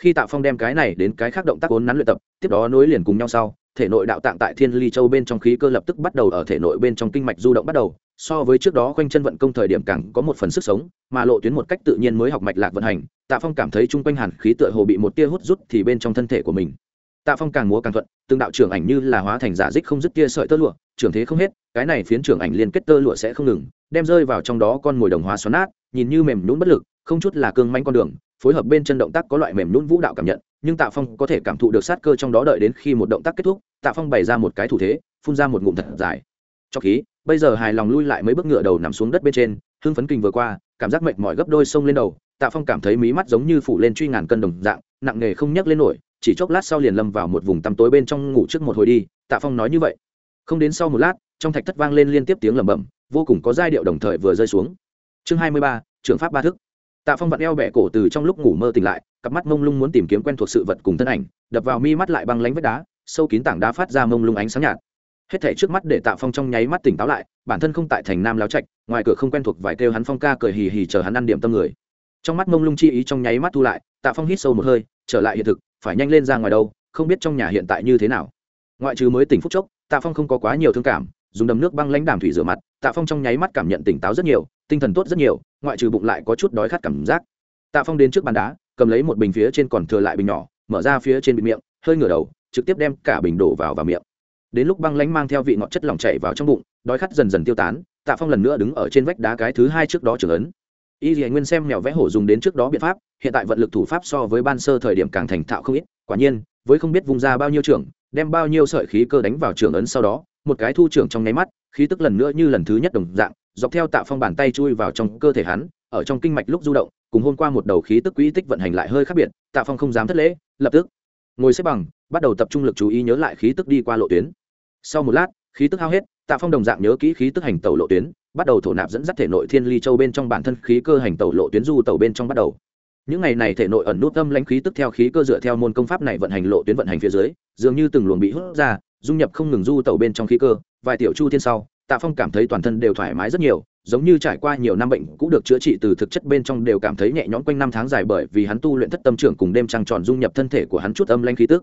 khi tạ phong đem cái này đến cái khác động tác vốn nắn luyện tập, tiếp đó nối liền cùng nhau sau, thể nội đạo tạng tại thiên ly châu bên trong khí cơ lập tức bắt đầu ở thể nội bên trong kinh mạch du động bắt đầu, so với trước đó quanh chân vận công thời điểm càng có một phần sức sống, mà lộ tuyến một cách tự nhiên mới học mạch lạc vận hành, tạ phong cảm thấy chung quanh hàn khí tựa hồ bị một tia hút rút thì bên trong thân thể của mình. Tạ phong càng múa càng thuận, từng đạo trưởng ảnh như là hóa thành giả dích không dứt tia sợi tơ lụa, trưởng thế không hết, cái này phiến trưởng ảnh liên kết tơ lụa sẽ không ngừng, đem rơi vào trong đó con mồi đồng hóa xoắn nát, nhìn như mềm nhún bất lực, không chút là cương manh con đường phối hợp bên chân động tác có loại mềm nhún vũ đạo cảm nhận, nhưng tạ phong có thể cảm thụ được sát cơ trong đó đợi đến khi một động tác kết thúc, tạ phong bày ra một cái thủ thế, phun ra một ngụm thật dài. Cho khí, bây giờ hài lòng lui lại mấy bước ngựa đầu nằm xuống đất bên trên, hưng phấn kinh vừa qua, cảm giác mệt mỏi gấp đôi sông lên đầu, tạ phong cảm thấy mí mắt giống như phủ lên truy ngàn cân đồng dạng, nặng nề không nhấc lên nổi, chỉ chốc lát sau liền lâm vào một vùng tăm tối bên trong ngủ trước một hồi đi, tạ phong nói như vậy. Không đến sau một lát, trong thạch thất vang lên liên tiếp tiếng lẩm bẩm, vô cùng có giai điệu đồng thời vừa rơi xuống. Chương hai mươi ba trường pháp ba thức tạ phong vặn eo bẹ cổ từ trong lúc ngủ mơ tỉnh lại, cặp mắt mông lung muốn tìm kiếm quen thuộc sự vật cùng thân ảnh, đập vào mi mắt lại băng lánh vách đá, sâu kín tảng đá phát ra mông lung ánh sáng nhạt. Hết thảy trước mắt để tạ phong trong nháy mắt tỉnh táo lại, bản thân không tại thành nam láo trạch, ngoài cửa không quen thuộc vài kêu hắn phong ca cười hì hì chờ hắn ăn điểm tâm người. Trong mắt mông lung chi ý trong nháy mắt thu lại, tạ phong hít sâu một hơi, trở lại hiện thực, phải nhanh lên ra ngoài đâu, không biết trong nhà hiện tại như thế nào. Ngoại trừ mới tỉnh phúc chốc, tạ phong không có quá nhiều thương cảm, dùng đầm nước băng lãnh đàm thủy rửa mặt, tạ phong trong nháy mắt cảm nhận tỉnh táo rất nhiều tinh thần tốt rất nhiều, ngoại trừ bụng lại có chút đói khát cảm giác. Tạ phong đến trước bàn đá, cầm lấy một bình phía trên còn thừa lại bình nhỏ, mở ra phía trên bịt miệng, hơi ngửa đầu, trực tiếp đem cả bình đổ vào vào miệng. Đến lúc băng lãnh mang theo vị ngọt chất lỏng chảy vào trong bụng, đói khát dần dần tiêu tán, tạ phong lần nữa đứng ở trên vách đá cái thứ hai trước đó trưởng ấn. Y dì nguyên xem mèo vẽ hổ dùng đến trước đó biện pháp, hiện tại vận lực thủ pháp so với ban sơ thời điểm càng thành thạo không ít, quả nhiên, với không biết vùng ra bao nhiêu trưởng, đem bao nhiêu sợi khí cơ đánh vào trưởng ấn sau đó, một cái thu trưởng trong nháy mắt, khí tức lần nữa như lần thứ nhất đồng dạng dọc theo tạ phong bàn tay chui vào trong cơ thể hắn, ở trong kinh mạch lúc du động, cùng hôm qua một đầu khí tức quỹ tích vận hành lại hơi khác biệt, tạ phong không dám thất lễ, lập tức ngồi xếp bằng, bắt đầu tập trung lực chú ý nhớ lại khí tức đi qua lộ tuyến. Sau một lát, khí tức hao hết, tạ phong đồng dạng nhớ kỹ khí tức hành tàu lộ tuyến, bắt đầu thổ nạp dẫn dắt thể nội thiên ly châu bên trong bản thân khí cơ hành tàu lộ tuyến du tàu bên trong bắt đầu. Những ngày này thể nội ẩn nút tâm lãnh khí tức theo khí cơ dựa theo môn công pháp này vận hành lộ tuyến vận hành phía dưới, dường như từng luồng bị hút ra, dung nhập không ngừng du tàu bên trong khí cơ, vài tiểu chu thiên sau tạ phong cảm thấy toàn thân đều thoải mái rất nhiều, giống như trải qua nhiều năm bệnh cũng được chữa trị từ thực chất bên trong đều cảm thấy nhẹ nhõm quanh năm tháng dài bởi vì hắn tu luyện thất tâm trưởng cùng đêm trăng tròn dung nhập thân thể của hắn chút âm lanh khí tức.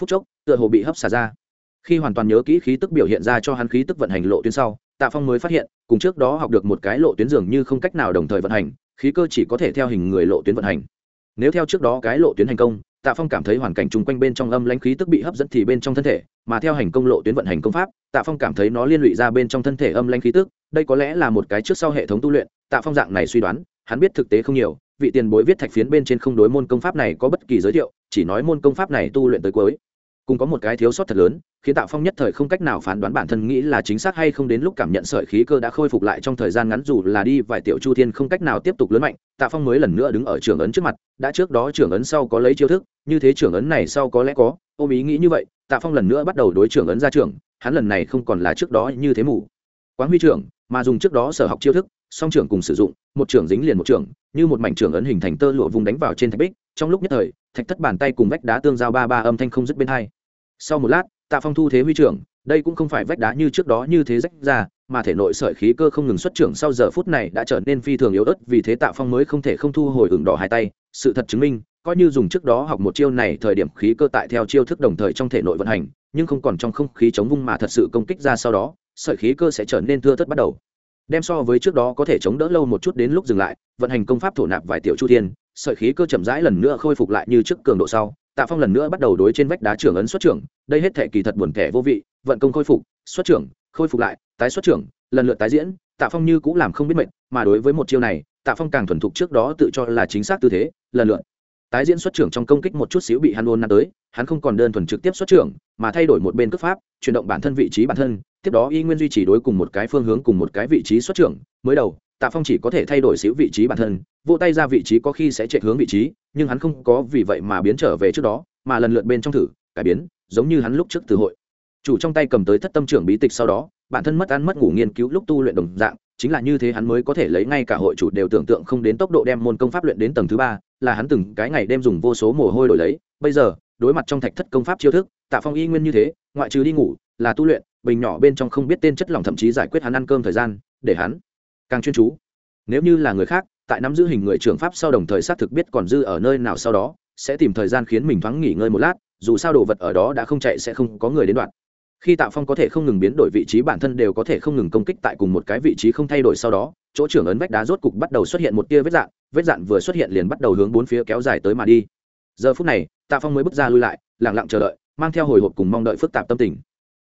Phút chốc, tựa hồ bị hấp xả ra. Khi hoàn toàn nhớ kỹ khí tức biểu hiện ra cho hắn khí tức vận hành lộ tuyến sau, tạ phong mới phát hiện, cùng trước đó học được một cái lộ tuyến dường như không cách nào đồng thời vận hành, khí cơ chỉ có thể theo hình người lộ tuyến vận hành. Nếu theo trước đó cái lộ tuyến hành công tạ phong cảm thấy hoàn cảnh chung quanh bên trong âm lãnh khí tức bị hấp dẫn thì bên trong thân thể, mà theo hành công lộ tuyến vận hành công pháp, tạ phong cảm thấy nó liên lụy ra bên trong thân thể âm lãnh khí tức. Đây có lẽ là một cái trước sau hệ thống tu luyện, tạ phong dạng này suy đoán, hắn biết thực tế không nhiều, vị tiền bối viết thạch phiến bên trên không đối môn công pháp này có bất kỳ giới thiệu, chỉ nói môn công pháp này tu luyện tới cuối cùng có một cái thiếu sót thật lớn, khiến tạ phong nhất thời không cách nào phán đoán bản thân nghĩ là chính xác hay không đến lúc cảm nhận sợi khí cơ đã khôi phục lại trong thời gian ngắn dù là đi vài tiểu chu thiên không cách nào tiếp tục lớn mạnh, tạ phong mới lần nữa đứng ở trường ấn trước mặt, đã trước đó trường ấn sau có lấy chiêu thức, như thế trường ấn này sau có lẽ có, ôm ý nghĩ như vậy, tạ phong lần nữa bắt đầu đối trường ấn ra trường, hắn lần này không còn là trước đó như thế mù. Quán huy trưởng, mà dùng trước đó sở học chiêu thức, song trưởng cùng sử dụng, một trưởng dính liền một trưởng, như một mảnh trưởng ấn hình thành tơ lụa vùng đánh vào trên thạch bích, trong lúc nhất thời, thạch thất bàn tay cùng vách đá tương giao ba ba âm thanh không dứt bên hai sau một lát, tạ phong thu thế huy trưởng, đây cũng không phải vách đá như trước đó như thế rách ra, mà thể nội sợi khí cơ không ngừng xuất trưởng sau giờ phút này đã trở nên phi thường yếu ớt, vì thế tạ phong mới không thể không thu hồi ửng đỏ hai tay. Sự thật chứng minh, coi như dùng trước đó học một chiêu này, thời điểm khí cơ tại theo chiêu thức đồng thời trong thể nội vận hành, nhưng không còn trong không khí chống vung mà thật sự công kích ra sau đó, sợi khí cơ sẽ trở nên thưa thất bắt đầu. Đem so với trước đó có thể chống đỡ lâu một chút đến lúc dừng lại, vận hành công pháp thổ nạp vài tiểu chu thiên, sợi khí cơ chậm rãi lần nữa khôi phục lại như trước cường độ sau tạ phong lần nữa bắt đầu đối trên vách đá trưởng ấn xuất trưởng, đây hết thể kỳ thật buồn kẻ vô vị, vận công khôi phục, xuất trưởng, khôi phục lại, tái xuất trưởng, lần lượt tái diễn, tạ phong như cũng làm không biết mệnh, mà đối với một chiêu này, tạ phong càng thuần thục trước đó tự cho là chính xác tư thế, lần lượt tái diễn xuất trưởng trong công kích một chút xíu bị hắn ôn năn tới, hắn không còn đơn thuần trực tiếp xuất trưởng, mà thay đổi một bên cấp pháp, chuyển động bản thân vị trí bản thân, tiếp đó y nguyên duy trì đối cùng một cái phương hướng cùng một cái vị trí xuất trưởng, mới đầu tạ phong chỉ có thể thay đổi xíu vị trí bản thân, vỗ tay ra vị trí có khi sẽ chạy hướng vị trí, nhưng hắn không có vì vậy mà biến trở về trước đó, mà lần lượt bên trong thử, cải biến, giống như hắn lúc trước từ hội. Chủ trong tay cầm tới thất tâm trưởng bí tịch sau đó, bản thân mất ăn mất ngủ nghiên cứu lúc tu luyện đồng dạng, chính là như thế hắn mới có thể lấy ngay cả hội chủ đều tưởng tượng không đến tốc độ đem môn công pháp luyện đến tầng thứ ba, là hắn từng cái ngày đêm dùng vô số mồ hôi đổi lấy. Bây giờ, đối mặt trong thạch thất công pháp chiêu thức, tạ phong y nguyên như thế, ngoại trừ đi ngủ, là tu luyện, bình nhỏ bên trong không biết tên chất lỏng thậm chí giải quyết hắn ăn cơm thời gian, để hắn càng chuyên chú. Nếu như là người khác, tại nắm giữ hình người trưởng pháp sau đồng thời xác thực biết còn dư ở nơi nào sau đó, sẽ tìm thời gian khiến mình thoáng nghỉ ngơi một lát, dù sao đồ vật ở đó đã không chạy sẽ không có người đến đoạn. Khi tạ phong có thể không ngừng biến đổi vị trí, bản thân đều có thể không ngừng công kích tại cùng một cái vị trí không thay đổi sau đó, chỗ trưởng ấn vách đá rốt cục bắt đầu xuất hiện một tia vết dạn vết dạn vừa xuất hiện liền bắt đầu hướng bốn phía kéo dài tới mà đi. Giờ phút này, tạ phong mới bước ra lui lại lẳng lặng chờ đợi, mang theo hồi hộp cùng mong đợi phức tạp tâm tình.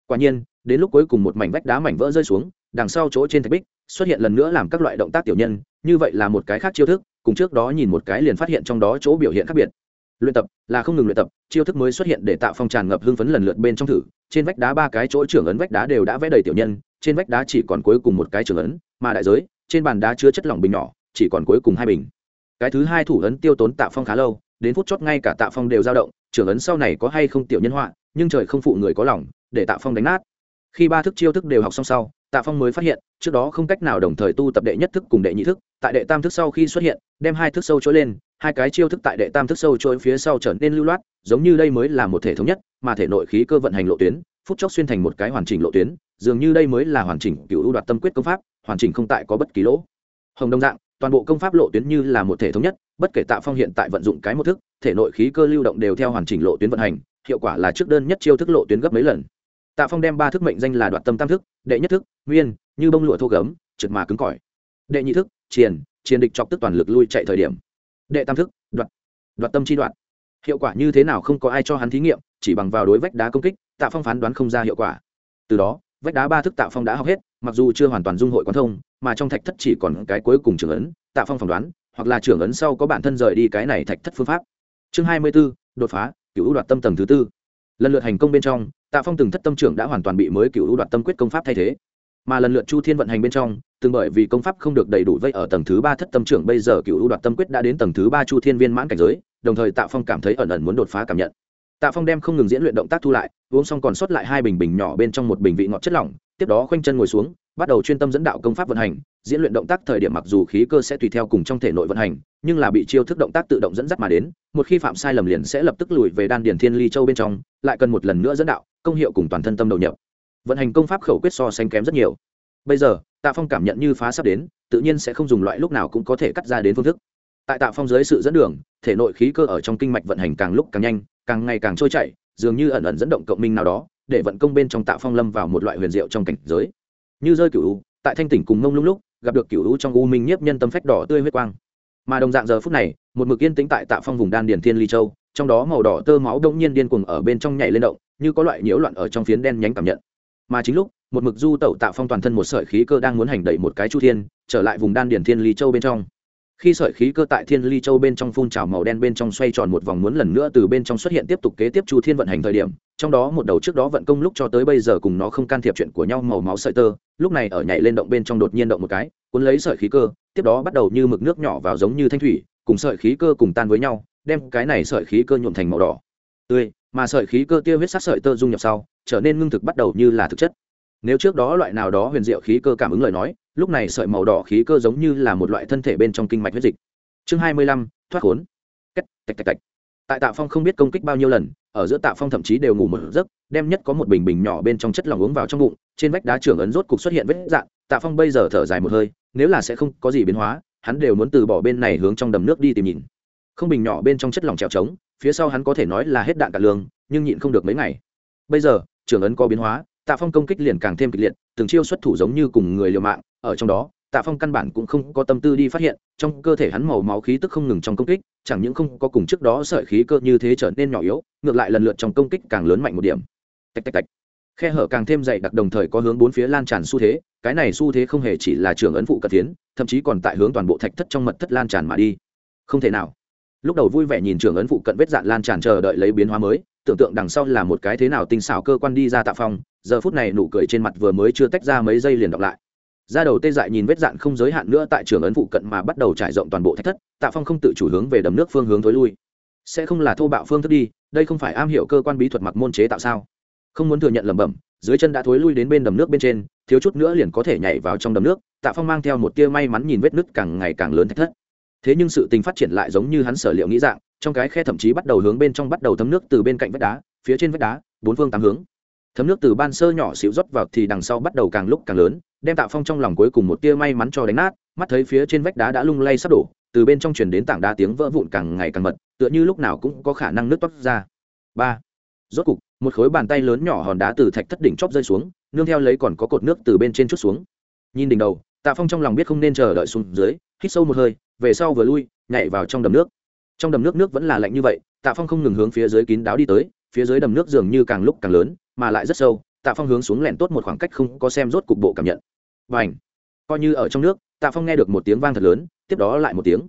Quả nhiên, đến lúc cuối cùng một mảnh vách đá mảnh vỡ rơi xuống, đằng sau chỗ trên thạch bích xuất hiện lần nữa làm các loại động tác tiểu nhân, như vậy là một cái khác chiêu thức, cùng trước đó nhìn một cái liền phát hiện trong đó chỗ biểu hiện khác biệt. Luyện tập là không ngừng luyện tập, chiêu thức mới xuất hiện để tạo phong tràn ngập hưng phấn lần lượt bên trong thử, trên vách đá ba cái chỗ trưởng ấn vách đá đều đã vẽ đầy tiểu nhân, trên vách đá chỉ còn cuối cùng một cái trưởng ấn, mà đại giới, trên bàn đá chứa chất lỏng bình nhỏ, chỉ còn cuối cùng hai bình. Cái thứ hai thủ ấn tiêu tốn tạ phong khá lâu, đến phút chót ngay cả tạ phong đều dao động, trưởng ấn sau này có hay không tiểu nhân họa, nhưng trời không phụ người có lòng, để tạ phong đánh nát khi ba thức chiêu thức đều học xong sau, tạ phong mới phát hiện, trước đó không cách nào đồng thời tu tập đệ nhất thức cùng đệ nhị thức, tại đệ tam thức sau khi xuất hiện, đem hai thức sâu trôi lên, hai cái chiêu thức tại đệ tam thức sâu trôi phía sau trở nên lưu loát, giống như đây mới là một thể thống nhất, mà thể nội khí cơ vận hành lộ tuyến, phút chốc xuyên thành một cái hoàn chỉnh lộ tuyến, dường như đây mới là hoàn chỉnh cựu ưu đoạt tâm quyết công pháp, hoàn chỉnh không tại có bất kỳ lỗ. Hồng đông dạng, toàn bộ công pháp lộ tuyến như là một thể thống nhất, bất kể tạ phong hiện tại vận dụng cái một thức, thể nội khí cơ lưu động đều theo hoàn chỉnh lộ tuyến vận hành, hiệu quả là trước đơn nhất chiêu thức lộ tuyến gấp mấy lần tạ phong đem ba thức mệnh danh là đoạt tâm tam thức, đệ nhất thức, nguyên, như bông lụa thô gấm, trượt mà cứng cỏi. Đệ nhị thức, triền triền địch chọc tức toàn lực lui chạy thời điểm. Đệ tam thức, đoạt đoạt tâm chi đoạn hiệu quả như thế nào không có ai cho hắn thí nghiệm, chỉ bằng vào đối vách đá công kích, tạ phong phán đoán không ra hiệu quả. Từ đó, vách đá ba thức tạ phong đã học hết, mặc dù chưa hoàn toàn dung hội quán thông, mà trong thạch thất chỉ còn cái cuối cùng trưởng ấn, tạ phong phỏng đoán, hoặc là trưởng ấn sau có bản thân rời đi cái này thạch thất phương pháp. Chương hai mươi b ố đột phá, cựu đoạt tâm tầng thứ tư. Lần lượt hành công bên trong tạ phong từng thất tâm trưởng đã hoàn toàn bị mới cựu đoạt tâm quyết công pháp thay thế. Mà lần lượt chu thiên vận hành bên trong, từng bởi vì công pháp không được đầy đủ vây ở tầng thứ ba thất tâm trưởng bây giờ cựu đoạt tâm quyết đã đến tầng thứ ba chu thiên viên mãn cảnh giới, đồng thời tạ phong cảm thấy ẩn ẩn muốn đột phá cảm nhận. Tạ phong đem không ngừng diễn luyện động tác thu lại, uống xong còn sót lại hai bình bình nhỏ bên trong một bình vị ngọt chất lỏng, tiếp đó khoanh chân ngồi xuống, bắt đầu chuyên tâm dẫn đạo công pháp vận hành. Diễn luyện động tác thời điểm mặc dù khí cơ sẽ tùy theo cùng trong thể nội vận hành, nhưng là bị chiêu thức động tác tự động dẫn dắt mà đến, một khi phạm sai lầm liền sẽ lập tức lùi về đan điền thiên ly châu bên trong, lại cần một lần nữa dẫn đạo công hiệu cùng toàn thân tâm đầu nhập. Vận hành công pháp khẩu quyết so sánh kém rất nhiều. Bây giờ, tạ phong cảm nhận như phá sắp đến, tự nhiên sẽ không dùng loại lúc nào cũng có thể cắt ra đến phương thức. Tại tạ phong dưới sự dẫn đường, thể nội khí cơ ở trong kinh mạch vận hành càng lúc càng nhanh, càng ngày càng trôi chảy, dường như ẩn ẩn dẫn động cộng minh nào đó, để vận công bên trong tạ phong lâm vào một loại huyền diệu trong cảnh giới. Như rơi cửu u, tại thanh tỉnh cùng mông lung lúc, gặp được cửu u trong u minh nhiếp nhân tâm phách đỏ tươi huyết quang. Mà đồng dạng giờ phút này, một mực yên tĩnh tại tạ phong vùng đan điền thiên ly châu trong đó màu đỏ tơ máu đông nhiên điên cuồng ở bên trong nhảy lên động, như có loại nhiễu loạn ở trong phiến đen nhánh cảm nhận. Mà chính lúc, một mực du tẩu tạo phong toàn thân một sợi khí cơ đang muốn hành đẩy một cái chu thiên, trở lại vùng đan điền thiên ly châu bên trong. Khi sợi khí cơ tại thiên ly châu bên trong phun trào màu đen bên trong xoay tròn một vòng muốn lần nữa từ bên trong xuất hiện tiếp tục kế tiếp chu thiên vận hành thời điểm, trong đó một đầu trước đó vận công lúc cho tới bây giờ cùng nó không can thiệp chuyện của nhau màu máu sợi tơ, lúc này ở nhảy lên động bên trong đột nhiên động một cái, cuốn lấy sợi khí cơ, tiếp đó bắt đầu như mực nước nhỏ vào giống như thanh thủy, cùng sợi khí cơ cùng tan với nhau đem cái này sợi khí cơ nhuộm thành màu đỏ. Tươi, mà sợi khí cơ tiêu huyết sắc sợi tơ dung nhập sau, trở nên ngưng thực bắt đầu như là thực chất. Nếu trước đó loại nào đó huyền diệu khí cơ cảm ứng lời nói, lúc này sợi màu đỏ khí cơ giống như là một loại thân thể bên trong kinh mạch huyết dịch. Chương hai mươi lăm, thoát khốn. Cách tạch tạch tạch tại tạ phong không biết công kích bao nhiêu lần, ở giữa tạ phong thậm chí đều ngủ một giấc, đem nhất có một bình bình nhỏ bên trong chất lỏng uống vào trong bụng, trên vách đá trưởng ấn rốt cục xuất hiện vết dạn tạ phong bây giờ thở dài một hơi, nếu là sẽ không có gì biến hóa, hắn đều muốn từ bỏ bên này hướng trong đầm nước đi tìm nhìn không bình nhỏ bên trong chất lỏng trèo trống, phía sau hắn có thể nói là hết đạn cả lương, nhưng nhịn không được mấy ngày. Bây giờ, trưởng ấn có biến hóa, tạ phong công kích liền càng thêm kịch liệt, từng chiêu xuất thủ giống như cùng người liều mạng, ở trong đó, tạ phong căn bản cũng không có tâm tư đi phát hiện, trong cơ thể hắn màu máu khí tức không ngừng trong công kích, chẳng những không có cùng trước đó sợi khí cơ như thế trở nên nhỏ yếu, ngược lại lần lượt trong công kích càng lớn mạnh một điểm. Tạch tạch tạch. Khe hở càng thêm dày đặc đồng thời có hướng bốn phía lan tràn xu thế, cái này xu thế không hề chỉ là trường ấn phụ cận tiến, thậm chí còn tại hướng toàn bộ thạch thất trong mật thất lan tràn mà đi. Không thể nào lúc đầu vui vẻ nhìn trưởng ấn phụ cận vết dạn lan tràn chờ đợi lấy biến hóa mới, tưởng tượng đằng sau là một cái thế nào tinh xảo cơ quan đi ra tạ phong, giờ phút này nụ cười trên mặt vừa mới chưa tách ra mấy giây liền đọc lại. Ra đầu tê dại nhìn vết dạn không giới hạn nữa tại trường ấn phụ cận mà bắt đầu trải rộng toàn bộ thạch thất, tạ phong không tự chủ hướng về đầm nước phương hướng thối lui. Sẽ không là thô bạo phương thức đi, đây không phải am hiểu cơ quan bí thuật mặc môn chế tạo sao? Không muốn thừa nhận lẩm bẩm, dưới chân đã thối lui đến bên đầm nước bên trên, thiếu chút nữa liền có thể nhảy vào trong đầm nước, tạ phong mang theo một tia may mắn nhìn vết nứt càng ngày càng lớn thách thất thế nhưng sự tình phát triển lại giống như hắn sở liệu nghĩ dạng, trong cái khe thậm chí bắt đầu hướng bên trong bắt đầu thấm nước từ bên cạnh vách đá, phía trên vách đá, bốn phương tám hướng. Thấm nước từ ban sơ nhỏ xịu rót vào thì đằng sau bắt đầu càng lúc càng lớn, đem tạo phong trong lòng cuối cùng một tia may mắn cho đánh nát, mắt thấy phía trên vách đá đã lung lay sắp đổ, từ bên trong truyền đến tảng đá tiếng vỡ vụn càng ngày càng mật, tựa như lúc nào cũng có khả năng nước toát ra. Ba. Rốt cục, một khối bàn tay lớn nhỏ hòn đá từ thạch thất đỉnh chóp rơi xuống, nương theo lấy còn có cột nước từ bên trên chút xuống. Nhìn đỉnh đầu tạ phong trong lòng biết không nên chờ đợi xuống dưới, hít sâu một hơi, về sau vừa lui, nhảy vào trong đầm nước. Trong đầm nước nước vẫn là lạnh như vậy, tạ phong không ngừng hướng phía dưới kín đáo đi tới, phía dưới đầm nước dường như càng lúc càng lớn, mà lại rất sâu, tạ phong hướng xuống lẹn tốt một khoảng cách không có xem rốt cục bộ cảm nhận. Và ảnh coi như ở trong nước, tạ phong nghe được một tiếng vang thật lớn, tiếp đó lại một tiếng.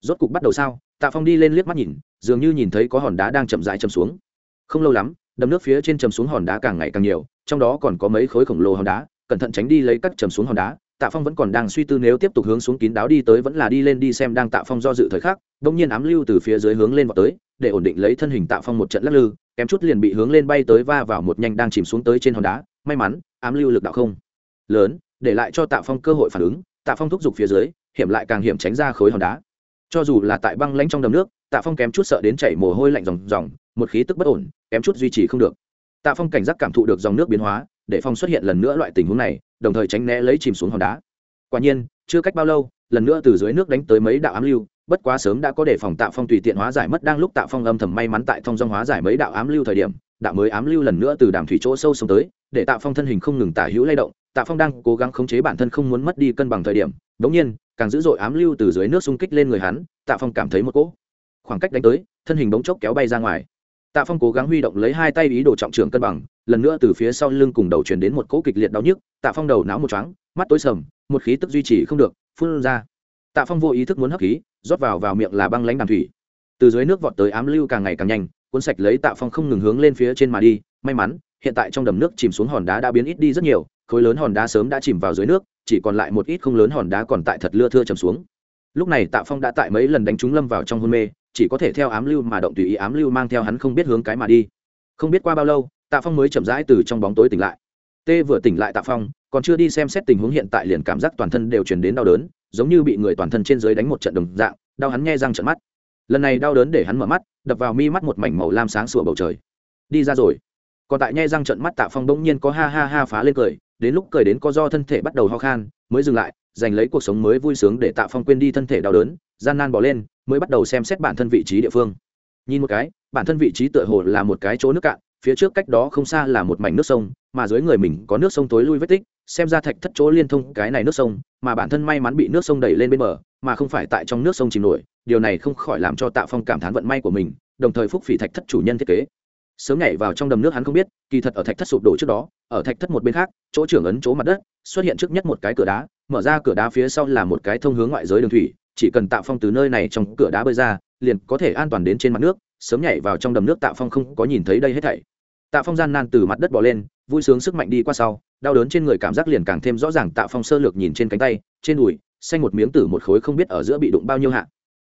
Rốt cục bắt đầu sao? Tạ phong đi lên liếc mắt nhìn, dường như nhìn thấy có hòn đá đang chậm rãi chầm xuống. Không lâu lắm, đầm nước phía trên chầm xuống hòn đá càng ngày càng nhiều, trong đó còn có mấy khối khổng lồ hòn đá, cẩn thận tránh đi lấy các chầm xuống hòn đá tạ phong vẫn còn đang suy tư nếu tiếp tục hướng xuống kín đáo đi tới vẫn là đi lên đi xem đang tạ phong do dự thời khắc đông nhiên ám lưu từ phía dưới hướng lên vào tới, để ổn định lấy thân hình tạ phong một trận lắc lư, kém chút liền bị hướng lên bay tới va vào một nhanh đang chìm xuống tới trên hòn đá, may mắn, ám lưu lực đạo không lớn, để lại cho tạ phong cơ hội phản ứng, tạ phong thúc giục phía dưới, hiểm lại càng hiểm tránh ra khối hòn đá. Cho dù là tại băng lanh trong đầm nước, tạ phong kém chút sợ đến chảy mồ hôi lạnh ròng ròng, một khí tức bất ổn, kém chút duy trì không được. Tạ phong cảnh giác cảm thụ được dòng nước biến hóa để phong xuất hiện lần nữa loại tình huống này, đồng thời tránh né lấy chìm xuống hòn đá. Quả nhiên, chưa cách bao lâu, lần nữa từ dưới nước đánh tới mấy đạo ám lưu, bất quá sớm đã có đề phòng tạo phong tùy tiện hóa giải mất đang lúc tạo phong âm thầm may mắn tại thông dong hóa giải mấy đạo ám lưu thời điểm, đạo mới ám lưu lần nữa từ đàm thủy chỗ sâu xuống tới, để tạo phong thân hình không ngừng tả hữu lay động, tạ phong đang cố gắng khống chế bản thân không muốn mất đi cân bằng thời điểm đống nhiên, càng dữ dội ám lưu từ dưới nước xung kích lên người hắn, tạ phong cảm thấy một cỗ khoảng cách đánh tới, thân hình bỗng chốc kéo bay ra ngoài. Tạ phong cố gắng huy động lấy hai tay ý đồ trọng trường cân bằng lần nữa từ phía sau lưng cùng đầu truyền đến một cỗ kịch liệt đau nhức, tạ phong đầu não một chóng mắt tối sầm, một khí tức duy trì không được, phun ra. Tạ phong vô ý thức muốn hấp khí, rót vào vào miệng là băng lãnh đàm thủy. Từ dưới nước vọt tới ám lưu càng ngày càng nhanh, cuốn sạch lấy tạ phong không ngừng hướng lên phía trên mà đi. May mắn, hiện tại trong đầm nước chìm xuống hòn đá đã biến ít đi rất nhiều, khối lớn hòn đá sớm đã chìm vào dưới nước, chỉ còn lại một ít không lớn hòn đá còn tại thật lưa thưa chầm xuống. Lúc này tạ phong đã tại mấy lần đánh trúng lâm vào trong hôn mê, chỉ có thể theo ám lưu mà động tùy ý ám lưu mang theo hắn không biết hướng cái mà đi. Không biết qua bao lâu tạ phong mới chậm rãi từ trong bóng tối tỉnh lại. Tê vừa tỉnh lại tạ phong, còn chưa đi xem xét tình huống hiện tại liền cảm giác toàn thân đều chuyển đến đau đớn, giống như bị người toàn thân trên dưới đánh một trận đồng dạng, đau hắn nghe răng trận mắt. Lần này đau đớn để hắn mở mắt, đập vào mi mắt một mảnh màu lam sáng sủa bầu trời. Đi ra rồi. Còn tại nhe răng trận mắt tạ phong bỗng nhiên có ha ha ha phá lên cười, đến lúc cười đến có do thân thể bắt đầu ho khan, mới dừng lại, giành lấy cuộc sống mới vui sướng để tạ phong quên đi thân thể đau đớn, gian nan bỏ lên, mới bắt đầu xem xét bản thân vị trí địa phương. Nhìn một cái, bản thân vị trí tựa hồ là một cái chỗ nước cạn phía trước cách đó không xa là một mảnh nước sông, mà dưới người mình có nước sông tối lui vết tích, xem ra thạch thất chỗ liên thông cái này nước sông, mà bản thân may mắn bị nước sông đẩy lên bên bờ, mà không phải tại trong nước sông chìm nổi, điều này không khỏi làm cho tạ phong cảm thán vận may của mình, đồng thời phúc phỉ thạch thất chủ nhân thiết kế. Sớm nhảy vào trong đầm nước hắn không biết, kỳ thật ở thạch thất sụp đổ trước đó, ở thạch thất một bên khác, chỗ trưởng ấn chỗ mặt đất, xuất hiện trước nhất một cái cửa đá, mở ra cửa đá phía sau là một cái thông hướng ngoại giới đường thủy, chỉ cần tạ phong từ nơi này trong cửa đá bơi ra, liền có thể an toàn đến trên mặt nước sớm nhảy vào trong đầm nước tạ phong không có nhìn thấy đây hết thảy. Tạ phong gian nan từ mặt đất bỏ lên, vui sướng sức mạnh đi qua sau, đau đớn trên người cảm giác liền càng thêm rõ ràng tạ phong sơ lược nhìn trên cánh tay, trên đùi, xanh một miếng tử một khối không biết ở giữa bị đụng bao nhiêu hạ.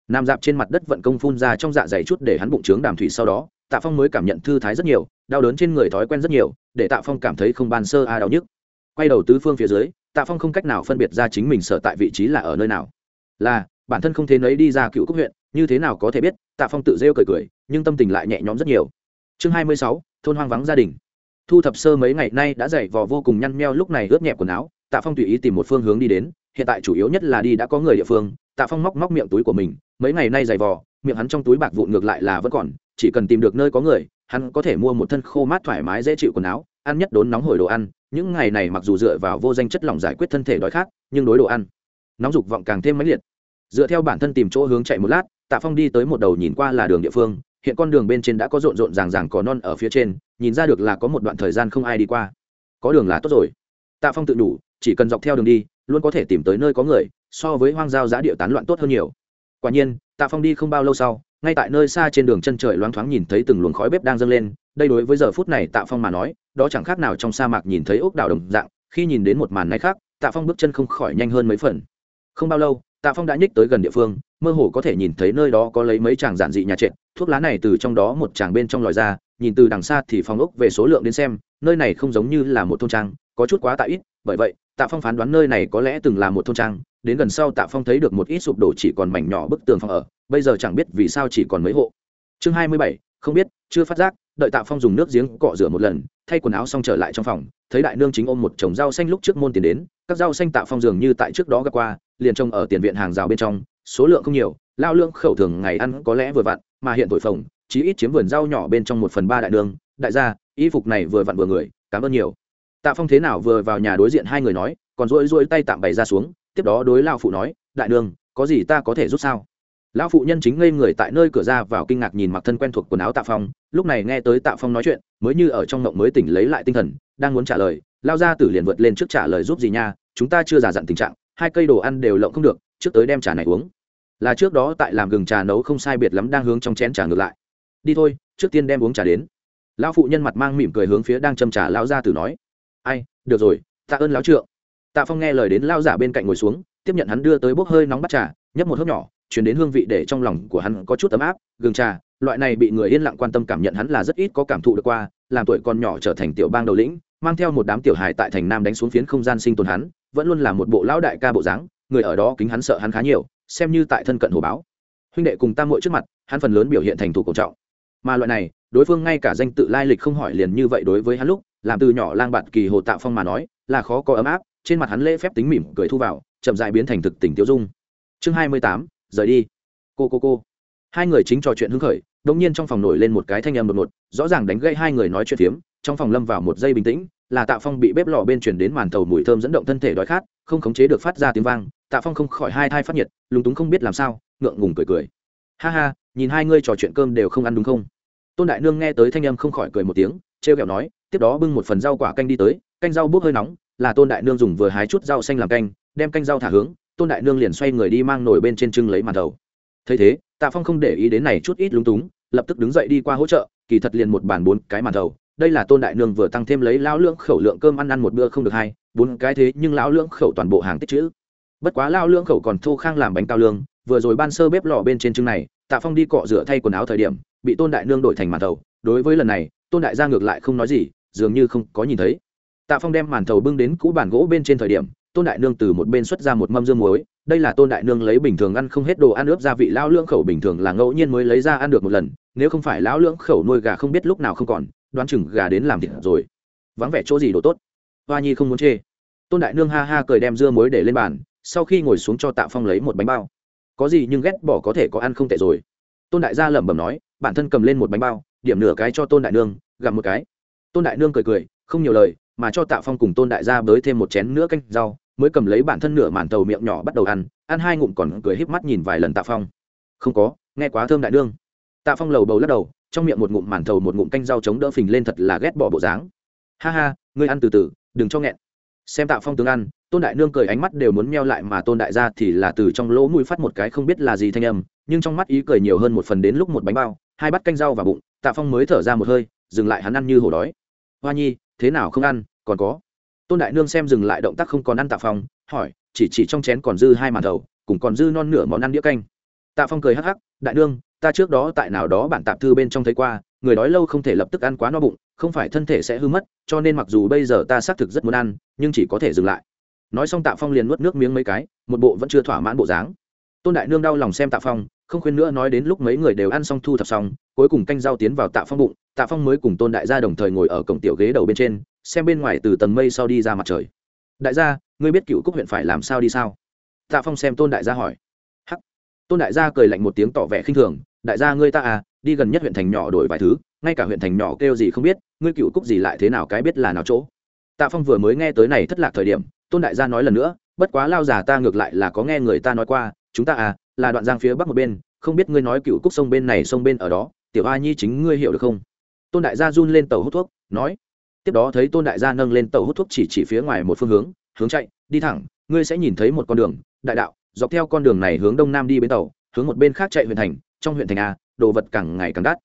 Nằm dạp trên mặt đất vận công phun ra trong dạ dày chút để hắn bụng trướng đàm thủy sau đó, tạ phong mới cảm nhận thư thái rất nhiều, đau đớn trên người thói quen rất nhiều, để tạ phong cảm thấy không ban sơ a à đau nhức. Quay đầu tứ phương phía dưới, tạ phong không cách nào phân biệt ra chính mình sở tại vị trí là ở nơi nào. Là, bản thân không thế nấy đi ra cựu cúc huyện như thế nào có thể biết, tạ phong tự rêu cười cười, nhưng tâm tình lại nhẹ nhõm rất nhiều. Chương hai mươi sáu, thôn hoang vắng gia đình. Thu thập sơ mấy ngày nay đã dày vò vô cùng nhăn meo lúc này ướt nhẹp quần áo, tạ phong tùy ý tìm một phương hướng đi đến, hiện tại chủ yếu nhất là đi đã có người địa phương, tạ phong móc móc miệng túi của mình, mấy ngày nay dày vò, miệng hắn trong túi bạc vụn ngược lại là vẫn còn, chỉ cần tìm được nơi có người, hắn có thể mua một thân khô mát thoải mái dễ chịu quần áo, ăn nhất đốn nóng hổi đồ ăn, những ngày này mặc dù dựa vào vô danh chất lỏng giải quyết thân thể đói khát, nhưng đối đồ ăn, nóng dục vọng càng thêm mãnh liệt. Dựa theo bản thân tìm chỗ hướng chạy một lát tạ phong đi tới một đầu nhìn qua là đường địa phương, hiện con đường bên trên đã có rộn rộn ràng ràng cỏ non ở phía trên, nhìn ra được là có một đoạn thời gian không ai đi qua. Có đường là tốt rồi. Tạ phong tự đủ, chỉ cần dọc theo đường đi, luôn có thể tìm tới nơi có người, so với hoang giao giá địa tán loạn tốt hơn nhiều. Quả nhiên, tạ phong đi không bao lâu sau, ngay tại nơi xa trên đường chân trời loáng thoáng nhìn thấy từng luồng khói bếp đang dâng lên, đây đối với giờ phút này tạ phong mà nói, đó chẳng khác nào trong sa mạc nhìn thấy ốc đảo đồng dạng, khi nhìn đến một màn này khác, tạ phong bước chân không khỏi nhanh hơn mấy phần. Không bao lâu tạ phong đã nhích tới gần địa phương, mơ hồ có thể nhìn thấy nơi đó có lấy mấy chàng giản dị nhà trệt, thuốc lá này từ trong đó một chàng bên trong lòi ra, nhìn từ đằng xa thì phong ốc về số lượng đến xem, nơi này không giống như là một thôn trang, có chút quá tạ ít, bởi vậy, tạ phong phán đoán nơi này có lẽ từng là một thôn trang, đến gần sau tạ phong thấy được một ít sụp đổ chỉ còn mảnh nhỏ bức tường phòng ở, bây giờ chẳng biết vì sao chỉ còn mấy hộ. Chương hai mươi bảy, không biết, chưa phát giác, đợi tạ phong dùng nước giếng cọ rửa một lần, thay quần áo xong trở lại trong phòng, thấy đại nương chính ôm một chồng rau xanh lúc trước môn tiền đến, các rau xanh tạ phong dường như tại trước đó gặp qua liền trông ở tiền viện hàng rào bên trong số lượng không nhiều lao lượng khẩu thường ngày ăn có lẽ vừa vặn mà hiện tội phồng chí ít chiếm vườn rau nhỏ bên trong một phần ba đại đường. đại gia y phục này vừa vặn vừa người cảm ơn nhiều tạ phong thế nào vừa vào nhà đối diện hai người nói còn rỗi rỗi tay tạm bày ra xuống tiếp đó đối lao phụ nói đại đường, có gì ta có thể giúp sao lão phụ nhân chính ngây người tại nơi cửa ra vào kinh ngạc nhìn mặc thân quen thuộc quần áo tạ phong lúc này nghe tới tạ phong nói chuyện mới như ở trong mộng mới tỉnh lấy lại tinh thần đang muốn trả lời lao ra tử liền vượt lên trước trả lời giúp gì nha chúng ta chưa giả dặn tình trạng hai cây đồ ăn đều lộng không được, trước tới đem trà này uống. Là trước đó tại làm gừng trà nấu không sai biệt lắm đang hướng trong chén trà ngược lại. Đi thôi, trước tiên đem uống trà đến. Lão phụ nhân mặt mang mỉm cười hướng phía đang châm trà lão gia tử nói. Ai, được rồi, tạ ơn lão trượng. Tạ phong nghe lời đến lao giả bên cạnh ngồi xuống, tiếp nhận hắn đưa tới bốc hơi nóng bắt trà, nhấp một hớp nhỏ chuyển đến hương vị để trong lòng của hắn có chút ấm áp, gừng trà, loại này bị người yên lặng quan tâm cảm nhận hắn là rất ít có cảm thụ được qua, làm tuổi còn nhỏ trở thành tiểu bang đầu lĩnh, mang theo một đám tiểu hài tại thành nam đánh xuống phiến không gian sinh tồn hắn vẫn luôn là một bộ lão đại ca bộ dáng, người ở đó kính hắn sợ hắn khá nhiều, xem như tại thân cận hồ báo. Huynh đệ cùng tam muội trước mặt, hắn phần lớn biểu hiện thành thủ cổ trọng. Mà loại này, đối phương ngay cả danh tự lai lịch không hỏi liền như vậy đối với hắn lúc, làm từ nhỏ lang bạt kỳ hồ tạo phong mà nói, là khó có ấm áp, trên mặt hắn lễ phép tính mỉm cười thu vào, chậm dại biến thành thực tình tiêu dung. Chương hai mươi tám, rời đi. Cô cô cô. Hai người chính trò chuyện hứng khởi đ ỗ n g nhiên trong phòng nổi lên một cái thanh âm đột ngột, rõ ràng đánh gây hai người nói chuyện phiếm, trong phòng lâm vào một giây bình tĩnh là tạ phong bị bếp lò bên chuyển đến màn tàu mùi thơm dẫn động thân thể đói khát, không khống chế được phát ra tiếng vang, tạ phong không khỏi hai thai phát nhiệt, lúng túng không biết làm sao, ngượng ngùng cười cười. Ha ha, nhìn hai ngươi trò chuyện cơm đều không ăn đúng không? Tôn đại nương nghe tới thanh âm không khỏi cười một tiếng, trêu ghẹo kẹo nói, tiếp đó bưng một phần rau quả canh đi tới, canh rau bốc hơi nóng, là tôn đại nương dùng vừa hái chút rau xanh làm canh, đem canh rau thả hướng, tôn đại nương liền xoay người đi mang nồi bên trên trưng lấy màn thầu. Thấy thế, tạ phong không để ý đến này chút ít lúng túng, lập tức đứng dậy đi qua hỗ trợ, kỳ thật liền một bàn bốn cái màn thầu đây là tôn đại nương vừa tăng thêm lấy lão lưỡng khẩu lượng cơm ăn ăn một bữa không được hai, bốn cái thế nhưng lão lưỡng khẩu toàn bộ hàng tích chữ. Bất quá lão lưỡng khẩu còn thô khang làm bánh cao lương, vừa rồi ban sơ bếp lò bên trên trưng này, tạ phong đi cọ rửa thay quần áo thời điểm, bị tôn đại nương đổi thành màn thầu. Đối với lần này, tôn đại gia ngược lại không nói gì, dường như không có nhìn thấy. Tạ phong đem màn thầu bưng đến cũ bàn gỗ bên trên thời điểm, tôn đại nương từ một bên xuất ra một mâm dương muối. Đây là tôn đại nương lấy bình thường ăn không hết đồ ăn ướp gia vị, lão lưỡng khẩu bình thường là ngẫu nhiên mới lấy ra ăn được một lần, nếu không phải lão lưỡng khẩu nuôi gà không biết lúc nào không còn đoán chừng gà đến làm thịt rồi. Vắng vẻ chỗ gì đồ tốt? Hoa nhi không muốn chê. Tôn đại nương ha ha cười đem dưa muối để lên bàn, sau khi ngồi xuống cho tạ phong lấy một bánh bao. Có gì nhưng ghét bỏ có thể có ăn không tệ rồi. Tôn đại gia lẩm bẩm nói, bản thân cầm lên một bánh bao, điểm nửa cái cho tôn đại nương, gặm một cái. Tôn đại nương cười cười, không nhiều lời, mà cho tạ phong cùng tôn đại gia bới thêm một chén nữa canh rau, mới cầm lấy bản thân nửa màn tàu miệng nhỏ bắt đầu ăn ăn hai ngụm còn cười híp mắt nhìn vài lần tạ phong. Không có, nghe quá thơm đại Nương. tạ phong lầu bầu lắc đầu trong miệng một ngụm màn thầu một ngụm canh rau chống đỡ phình lên thật là ghét bỏ bộ dáng. Ha ha, ngươi ăn từ từ, đừng cho nghẹn. Xem tạ phong tướng ăn, tôn đại nương cười ánh mắt đều muốn meo lại mà tôn đại gia thì là từ trong lỗ mũi phát một cái không biết là gì thanh âm, nhưng trong mắt ý cười nhiều hơn một phần đến lúc một bánh bao, hai bát canh rau vào bụng, tạ phong mới thở ra một hơi, dừng lại hắn ăn như hổ đói. Hoa nhi, thế nào không ăn, còn có? Tôn đại nương xem dừng lại động tác không còn ăn tạ phong, hỏi, chỉ chỉ trong chén còn dư hai màn thầu, cùng còn dư non nửa món ăn đĩa canh. Tạ phong cười hắc hắc, đại nương ta trước đó tại nào đó bản tạp thư bên trong thấy qua, người đói lâu không thể lập tức ăn quá no bụng, không phải thân thể sẽ hư mất, cho nên mặc dù bây giờ ta xác thực rất muốn ăn, nhưng chỉ có thể dừng lại. Nói xong tạ phong liền nuốt nước miếng mấy cái, một bộ vẫn chưa thỏa mãn bộ dáng. Tôn đại nương đau lòng xem tạ phong, không khuyên nữa nói đến lúc mấy người đều ăn xong thu thập xong, cuối cùng canh rau tiến vào tạ phong bụng, tạ phong mới cùng tôn đại gia đồng thời ngồi ở cổng tiểu ghế đầu bên trên, xem bên ngoài từ tầng mây sau đi ra mặt trời. Đại gia, ngươi biết cựu cúc huyện phải làm sao đi sao? Tạ phong xem tôn đại gia hỏi. Hắc. Tôn đại gia cười lạnh một tiếng tỏ vẻ khinh thường đại gia ngươi ta à đi gần nhất huyện thành nhỏ đổi vài thứ, ngay cả huyện thành nhỏ kêu gì không biết, ngươi cựu cúc gì lại thế nào, cái biết là nào chỗ. Tạ phong vừa mới nghe tới này thất lạc thời điểm, tôn đại gia nói lần nữa, bất quá lao già ta ngược lại là có nghe người ta nói qua, chúng ta à là đoạn giang phía bắc một bên, không biết ngươi nói cựu cúc sông bên này sông bên ở đó, tiểu a nhi chính ngươi hiểu được không? Tôn đại gia run lên tàu hút thuốc, nói. Tiếp đó thấy tôn đại gia nâng lên tàu hút thuốc chỉ chỉ phía ngoài một phương hướng hướng chạy, đi thẳng, ngươi sẽ nhìn thấy một con đường, đại đạo, dọc theo con đường này hướng đông nam đi bến tàu, hướng một bên khác chạy huyện thành trong huyện thành a, đồ vật càng ngày càng đắt.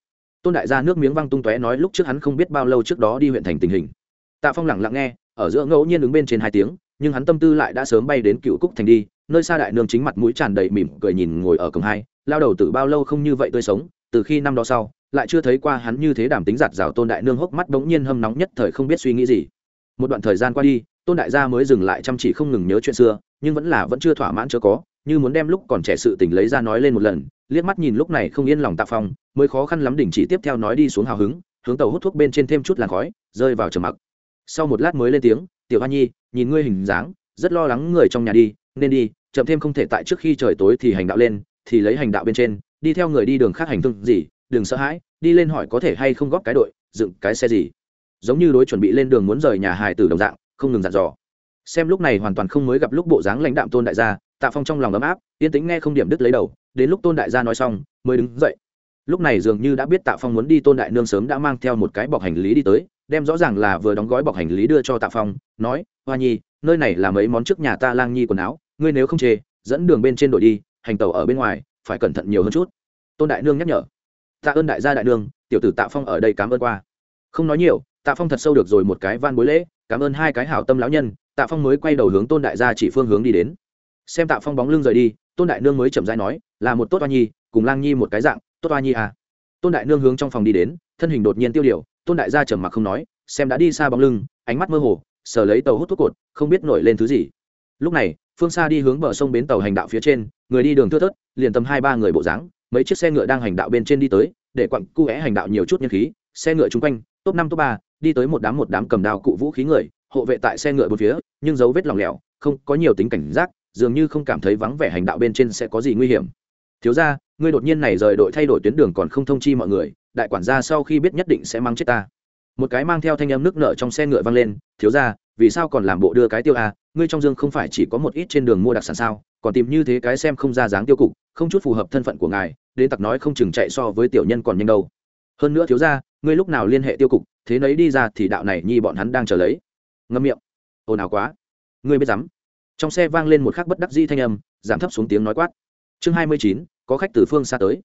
Tôn đại gia nước miếng văng tung tóe nói lúc trước hắn không biết bao lâu trước đó đi huyện thành tình hình. Tạ phong lẳng lặng nghe, ở giữa ngẫu nhiên ứng bên trên hai tiếng, nhưng hắn tâm tư lại đã sớm bay đến cựu cúc thành đi, nơi xa đại nương chính mặt mũi tràn đầy mỉm cười nhìn ngồi ở cổng hai, lao đầu từ bao lâu không như vậy tươi sống, từ khi năm đó sau, lại chưa thấy qua hắn như thế đảm tính giạt rào tôn đại nương hốc mắt bỗng nhiên hâm nóng nhất thời không biết suy nghĩ gì. Một đoạn thời gian qua đi, tôn đại gia mới dừng lại chăm chỉ không ngừng nhớ chuyện xưa, nhưng vẫn là vẫn chưa thỏa mãn chưa có như muốn đem lúc còn trẻ sự tình lấy ra nói lên một lần, liếc mắt nhìn lúc này không yên lòng tạ phong, mới khó khăn lắm đình chỉ tiếp theo nói đi xuống hào hứng, hướng tàu hút thuốc bên trên thêm chút làn khói, rơi vào trầm mặc. Sau một lát mới lên tiếng, tiểu hoa nhi, nhìn ngươi hình dáng, rất lo lắng người trong nhà đi, nên đi, chậm thêm không thể tại trước khi trời tối thì hành đạo lên, thì lấy hành đạo bên trên, đi theo người đi đường khác hành thương gì, đừng sợ hãi, đi lên hỏi có thể hay không góp cái đội, dựng cái xe gì. Giống như đối chuẩn bị lên đường muốn rời nhà hài tử đồng dạng, không ngừng dặn dò. Xem lúc này hoàn toàn không mới gặp lúc bộ dáng lãnh đạm tôn đại gia tạ phong trong lòng ấm áp, yên tĩnh nghe không điểm đứt lấy đầu, đến lúc tôn đại gia nói xong, mới đứng dậy. Lúc này dường như đã biết tạ phong muốn đi, tôn đại nương sớm đã mang theo một cái bọc hành lý đi tới, đem rõ ràng là vừa đóng gói bọc hành lý đưa cho tạ phong, nói, hoa nhi, nơi này là mấy món trước nhà ta lang nhi quần áo, ngươi nếu không chê, dẫn đường bên trên đội đi, hành tàu ở bên ngoài, phải cẩn thận nhiều hơn chút. Tôn đại nương nhắc nhở. Tạ ơn đại gia đại nương, tiểu tử tạ phong ở đây cảm ơn qua. Không nói nhiều, tạ phong thật sâu được rồi một cái van bối lễ, cảm ơn hai cái hảo tâm lão nhân. Tạ phong mới quay đầu hướng tôn đại gia chỉ phương hướng đi đến xem tạ phong bóng lưng rời đi, tôn đại nương mới chậm dai nói, là một tốt oa nhi, cùng lang nhi một cái dạng, tốt oa nhi à. Tôn đại nương hướng trong phòng đi đến, thân hình đột nhiên tiêu điều, tôn đại gia trầm mặc không nói, xem đã đi xa bóng lưng, ánh mắt mơ hồ, sờ lấy tàu hút thuốc cột, không biết nổi lên thứ gì. Lúc này, phương xa đi hướng bờ sông bến tàu hành đạo phía trên, người đi đường thưa thớt, liền tầm hai ba người bộ dáng, mấy chiếc xe ngựa đang hành đạo bên trên đi tới, để quặng cu é hành đạo nhiều chút nhân khí, xe ngựa chung quanh, top năm top ba, đi tới một đám một đám cầm đào cụ vũ khí người, hộ vệ tại xe ngựa bốn phía, nhưng dấu vết lỏng lẻo, không có nhiều tính cảnh giác dường như không cảm thấy vắng vẻ hành đạo bên trên sẽ có gì nguy hiểm. Thiếu ra ngươi đột nhiên này rời đội thay đổi tuyến đường còn không thông chi mọi người, đại quản gia sau khi biết nhất định sẽ mang chết ta. Một cái mang theo thanh âm nước nợ trong xe ngựa vang lên, thiếu ra vì sao còn làm bộ đưa cái tiêu a ngươi trong dương không phải chỉ có một ít trên đường mua đặc sản sao, còn tìm như thế cái xem không ra dáng tiêu cục, không chút phù hợp thân phận của ngài, đến tặc nói không chừng chạy so với tiểu nhân còn nhanh đâu. Hơn nữa thiếu ra ngươi lúc nào liên hệ tiêu cục, thế nấy đi ra thì đạo này nhi bọn hắn đang chờ lấy. Ngâm miệng. Ồn ào quá. Ngươi biết dám trong xe vang lên một khắc bất đắc di thanh âm, giảm thấp xuống tiếng nói quát. Chương hai mươi chín, có khách từ phương xa tới.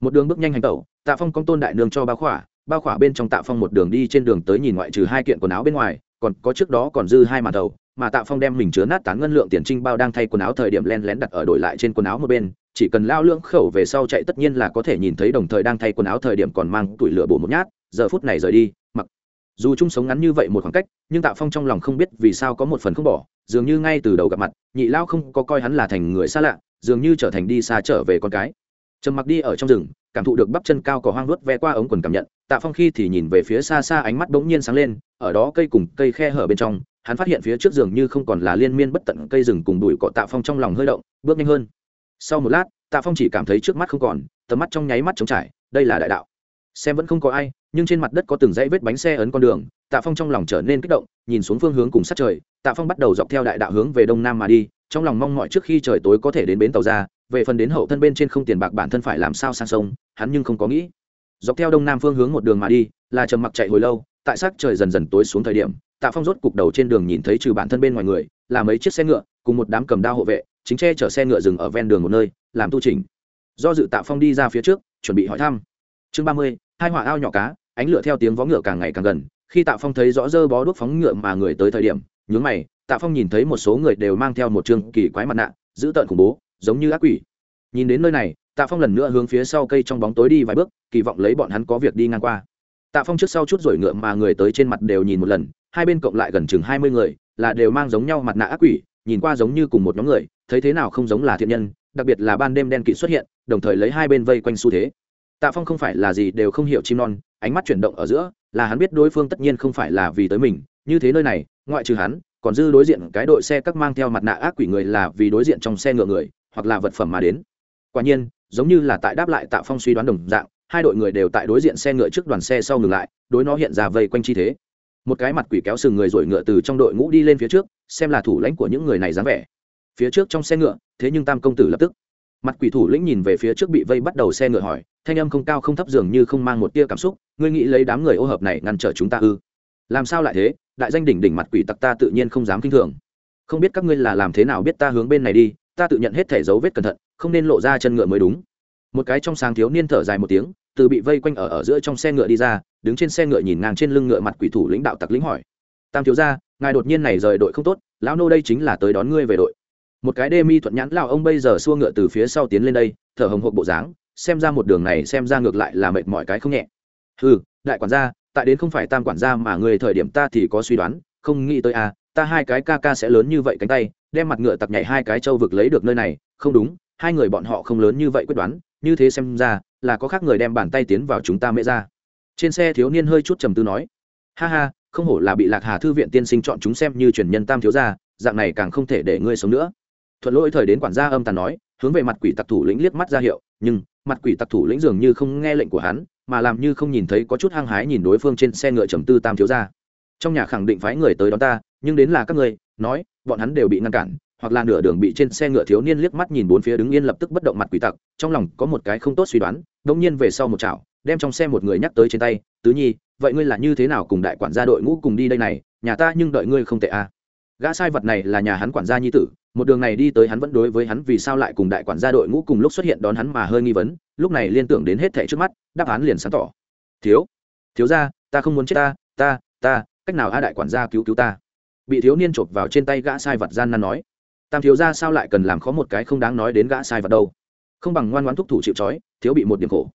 Một đường bước nhanh hành tẩu, tạ phong công tôn đại nương cho bao khỏa bao khỏa bên trong tạ phong một đường đi trên đường tới nhìn ngoại trừ hai kiện quần áo bên ngoài, còn có trước đó còn dư hai màn đầu, mà tạ phong đem mình chứa nát tán ngân lượng tiền trinh bao đang thay quần áo thời điểm len lén đặt ở đổi lại trên quần áo một bên, chỉ cần lao lưỡng khẩu về sau chạy tất nhiên là có thể nhìn thấy đồng thời đang thay quần áo thời điểm còn mang tủi lửa bổ một nhát, giờ phút này rời đi, mặc dù chung sống ngắn như vậy một khoảng cách, nhưng tạ phong trong lòng không biết vì sao có một phần không bỏ dường như ngay từ đầu gặp mặt, nhị lao không có coi hắn là thành người xa lạ, dường như trở thành đi xa trở về con cái. Trầm mặc đi ở trong rừng, cảm thụ được bắp chân cao có hoang luốt ve qua ống quần cảm nhận, tạ phong khi thì nhìn về phía xa xa ánh mắt bỗng nhiên sáng lên, ở đó cây cùng cây khe hở bên trong, hắn phát hiện phía trước giường như không còn là liên miên bất tận cây rừng cùng đùi cọ tạ phong trong lòng hơi động, bước nhanh hơn. Sau một lát, tạ phong chỉ cảm thấy trước mắt không còn, tầm mắt trong nháy mắt trống trải, đây là đại đạo. Xem vẫn không có ai nhưng trên mặt đất có từng dãy vết bánh xe ấn con đường, tạ phong trong lòng trở nên kích động, nhìn xuống phương hướng cùng sát trời, tạ phong bắt đầu dọc theo đại đạo hướng về đông nam mà đi, trong lòng mong mọi trước khi trời tối có thể đến bến tàu ra, về phần đến hậu thân bên trên không tiền bạc bản thân phải làm sao sang sông, hắn nhưng không có nghĩ. Dọc theo đông nam phương hướng một đường mà đi, là trầm mặc chạy hồi lâu, tại sắc trời dần dần tối xuống thời điểm, tạ phong rốt cục đầu trên đường nhìn thấy trừ bản thân bên ngoài người, là mấy chiếc xe ngựa, cùng một đám cầm đao hộ vệ, chính che chở xe ngựa dừng ở ven đường một nơi, làm tu trình do dự tạ phong đi ra phía trước, chuẩn bị hỏi thăm. Chương ba mươi, hai họa ao nhỏ cá ánh lửa theo tiếng vó ngựa càng ngày càng gần, khi tạ phong thấy rõ dơ bó đuốc phóng ngựa mà người tới thời điểm, nhướng mày, tạ phong nhìn thấy một số người đều mang theo một chương kỳ quái mặt nạ giữ tợn khủng bố, giống như ác quỷ. Nhìn đến nơi này, tạ phong lần nữa hướng phía sau cây trong bóng tối đi vài bước, kỳ vọng lấy bọn hắn có việc đi ngang qua. Tạ phong trước sau chút rồi ngựa mà người tới trên mặt đều nhìn một lần, hai bên cộng lại gần chừng hai mươi người, là đều mang giống nhau mặt nạ ác quỷ, nhìn qua giống như cùng một nhóm người, thấy thế nào không giống là thiện nhân, đặc biệt là ban đêm đen kịt xuất hiện, đồng thời lấy hai bên vây quanh xu thế. Tạ phong không phải là gì đều không hiểu chim non ánh mắt chuyển động ở giữa, là hắn biết đối phương tất nhiên không phải là vì tới mình, như thế nơi này, ngoại trừ hắn, còn dư đối diện cái đội xe các mang theo mặt nạ ác quỷ người là vì đối diện trong xe ngựa người, hoặc là vật phẩm mà đến. Quả nhiên, giống như là tại đáp lại tạ phong suy đoán đồng dạng, hai đội người đều tại đối diện xe ngựa trước đoàn xe sau ngừng lại, đối nó hiện ra vây quanh chi thế. Một cái mặt quỷ kéo sừng người rồi ngựa từ trong đội ngũ đi lên phía trước, xem là thủ lãnh của những người này dáng vẻ. Phía trước trong xe ngựa, thế nhưng tam công tử lập tức mặt quỷ thủ lĩnh nhìn về phía trước bị vây bắt đầu xe ngựa hỏi, thanh âm không cao không thấp dường như không mang một tia cảm xúc, ngươi nghĩ lấy đám người ô hợp này ngăn trở chúng ta ư? Làm sao lại thế? Đại danh đỉnh đỉnh mặt quỷ tặc ta tự nhiên không dám kinh thường. Không biết các ngươi là làm thế nào biết ta hướng bên này đi, ta tự nhận hết thể dấu vết cẩn thận, không nên lộ ra chân ngựa mới đúng. Một cái trong sáng thiếu niên thở dài một tiếng, từ bị vây quanh ở ở giữa trong xe ngựa đi ra, đứng trên xe ngựa nhìn ngang trên lưng ngựa mặt quỷ thủ lãnh đạo tặc lĩnh hỏi. Tam thiếu gia, ngài đột nhiên này rời đội không tốt, lão nô đây chính là tới đón ngươi về đội một cái đê mi thuận nhãn lão ông bây giờ xua ngựa từ phía sau tiến lên đây, thở hồng hộc bộ dáng, xem ra một đường này xem ra ngược lại là mệt mỏi cái không nhẹ. Ừ đại quản gia, tại đến không phải tam quản gia mà người thời điểm ta thì có suy đoán, không nghĩ tới à ta hai cái ca ca sẽ lớn như vậy cánh tay, đem mặt ngựa tập nhảy hai cái châu vực lấy được nơi này, không đúng, hai người bọn họ không lớn như vậy quyết đoán, như thế xem ra là có khác người đem bàn tay tiến vào chúng ta mễ ra. Trên xe thiếu niên hơi chút trầm tư nói, ha ha, không hổ là bị lạc hà thư viện tiên sinh chọn chúng xem như truyền nhân tam thiếu gia, dạng này càng không thể để ngươi sống nữa thuận lỗi thời đến quản gia âm tàn nói, hướng về mặt quỷ tặc thủ lĩnh liếc mắt ra hiệu, nhưng, mặt quỷ tặc thủ lĩnh dường như không nghe lệnh của hắn, mà làm như không nhìn thấy có chút hăng hái nhìn đối phương trên xe ngựa trầm tư tam thiếu gia trong nhà khẳng định phái người tới đón ta, nhưng đến là các ngươi, nói, bọn hắn đều bị ngăn cản, hoặc là nửa đường bị trên xe ngựa thiếu niên liếc mắt nhìn bốn phía đứng yên lập tức bất động mặt quỷ tặc, trong lòng có một cái không tốt suy đoán đông nhiên về sau một chảo, đem trong xe một người nhắc tới trên tay, tứ nhi, vậy ngươi là như thế nào cùng đại quản gia đội ngũ cùng đi đây này nhà ta nhưng đợi ngươi không tệ à. gã sai vật này là nhà hắn quản gia nhi tử một đường này đi tới hắn vẫn đối với hắn vì sao lại cùng đại quản gia đội ngũ cùng lúc xuất hiện đón hắn mà hơi nghi vấn, lúc này liên tưởng đến hết thẻ trước mắt, đáp án liền sáng tỏ. Thiếu thiếu ra ta không muốn chết ta ta ta, cách nào a đại quản gia cứu cứu ta? Bị thiếu niên chộp vào trên tay gã sai vật gian nan nói. Tam thiếu ra sao lại cần làm khó một cái không đáng nói đến gã sai vật đâu? Không bằng ngoan ngoan thúc thủ chịu trói, thiếu bị một điểm khổ.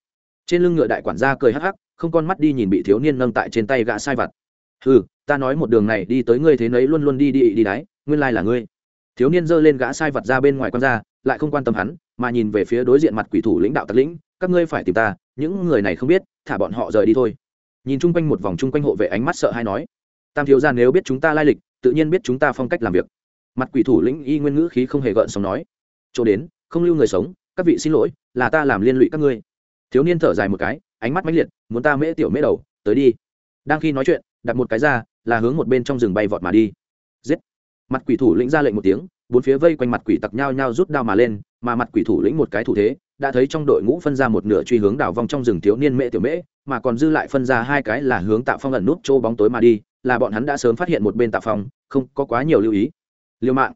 Trên lưng ngựa đại quản gia cười hắc hắc, không con mắt đi nhìn bị thiếu niên nâng tại trên tay gã sai vật. Ừ ta nói một đường này đi tới ngươi thế nấy luôn luôn đi đi đi đáy nguyên lai là ngươi thiếu niên giơ lên gã sai vật ra bên ngoài quan ra, lại không quan tâm hắn, mà nhìn về phía đối diện mặt quỷ thủ lãnh đạo tặc lĩnh, các ngươi phải tìm ta, những người này không biết, thả bọn họ rời đi thôi. Nhìn chung quanh một vòng chung quanh hộ vệ ánh mắt sợ hay nói, tam thiếu gia nếu biết chúng ta lai lịch, tự nhiên biết chúng ta phong cách làm việc. Mặt quỷ thủ lĩnh y nguyên ngữ khí không hề gợn sống nói, chỗ đến, không lưu người sống, các vị xin lỗi, là ta làm liên lụy các ngươi. Thiếu niên thở dài một cái, ánh mắt mãnh liệt, muốn ta mễ tiểu mễ đầu, tới đi. Đang khi nói chuyện, đặt một cái ra, là hướng một bên trong rừng bay vọt mà đi. Giết! Mặt quỷ thủ lĩnh ra lệnh một tiếng, bốn phía vây quanh mặt quỷ tặc nhau nhau rút đao mà lên, mà mặt quỷ thủ lĩnh một cái thủ thế, đã thấy trong đội ngũ phân ra một nửa truy hướng đảo vong trong rừng thiếu niên mễ tiểu mễ, mà còn dư lại phân ra hai cái là hướng tạo phong ẩn nút chỗ bóng tối mà đi, là bọn hắn đã sớm phát hiện một bên tạo phong, không có quá nhiều lưu ý. Liêu mạng.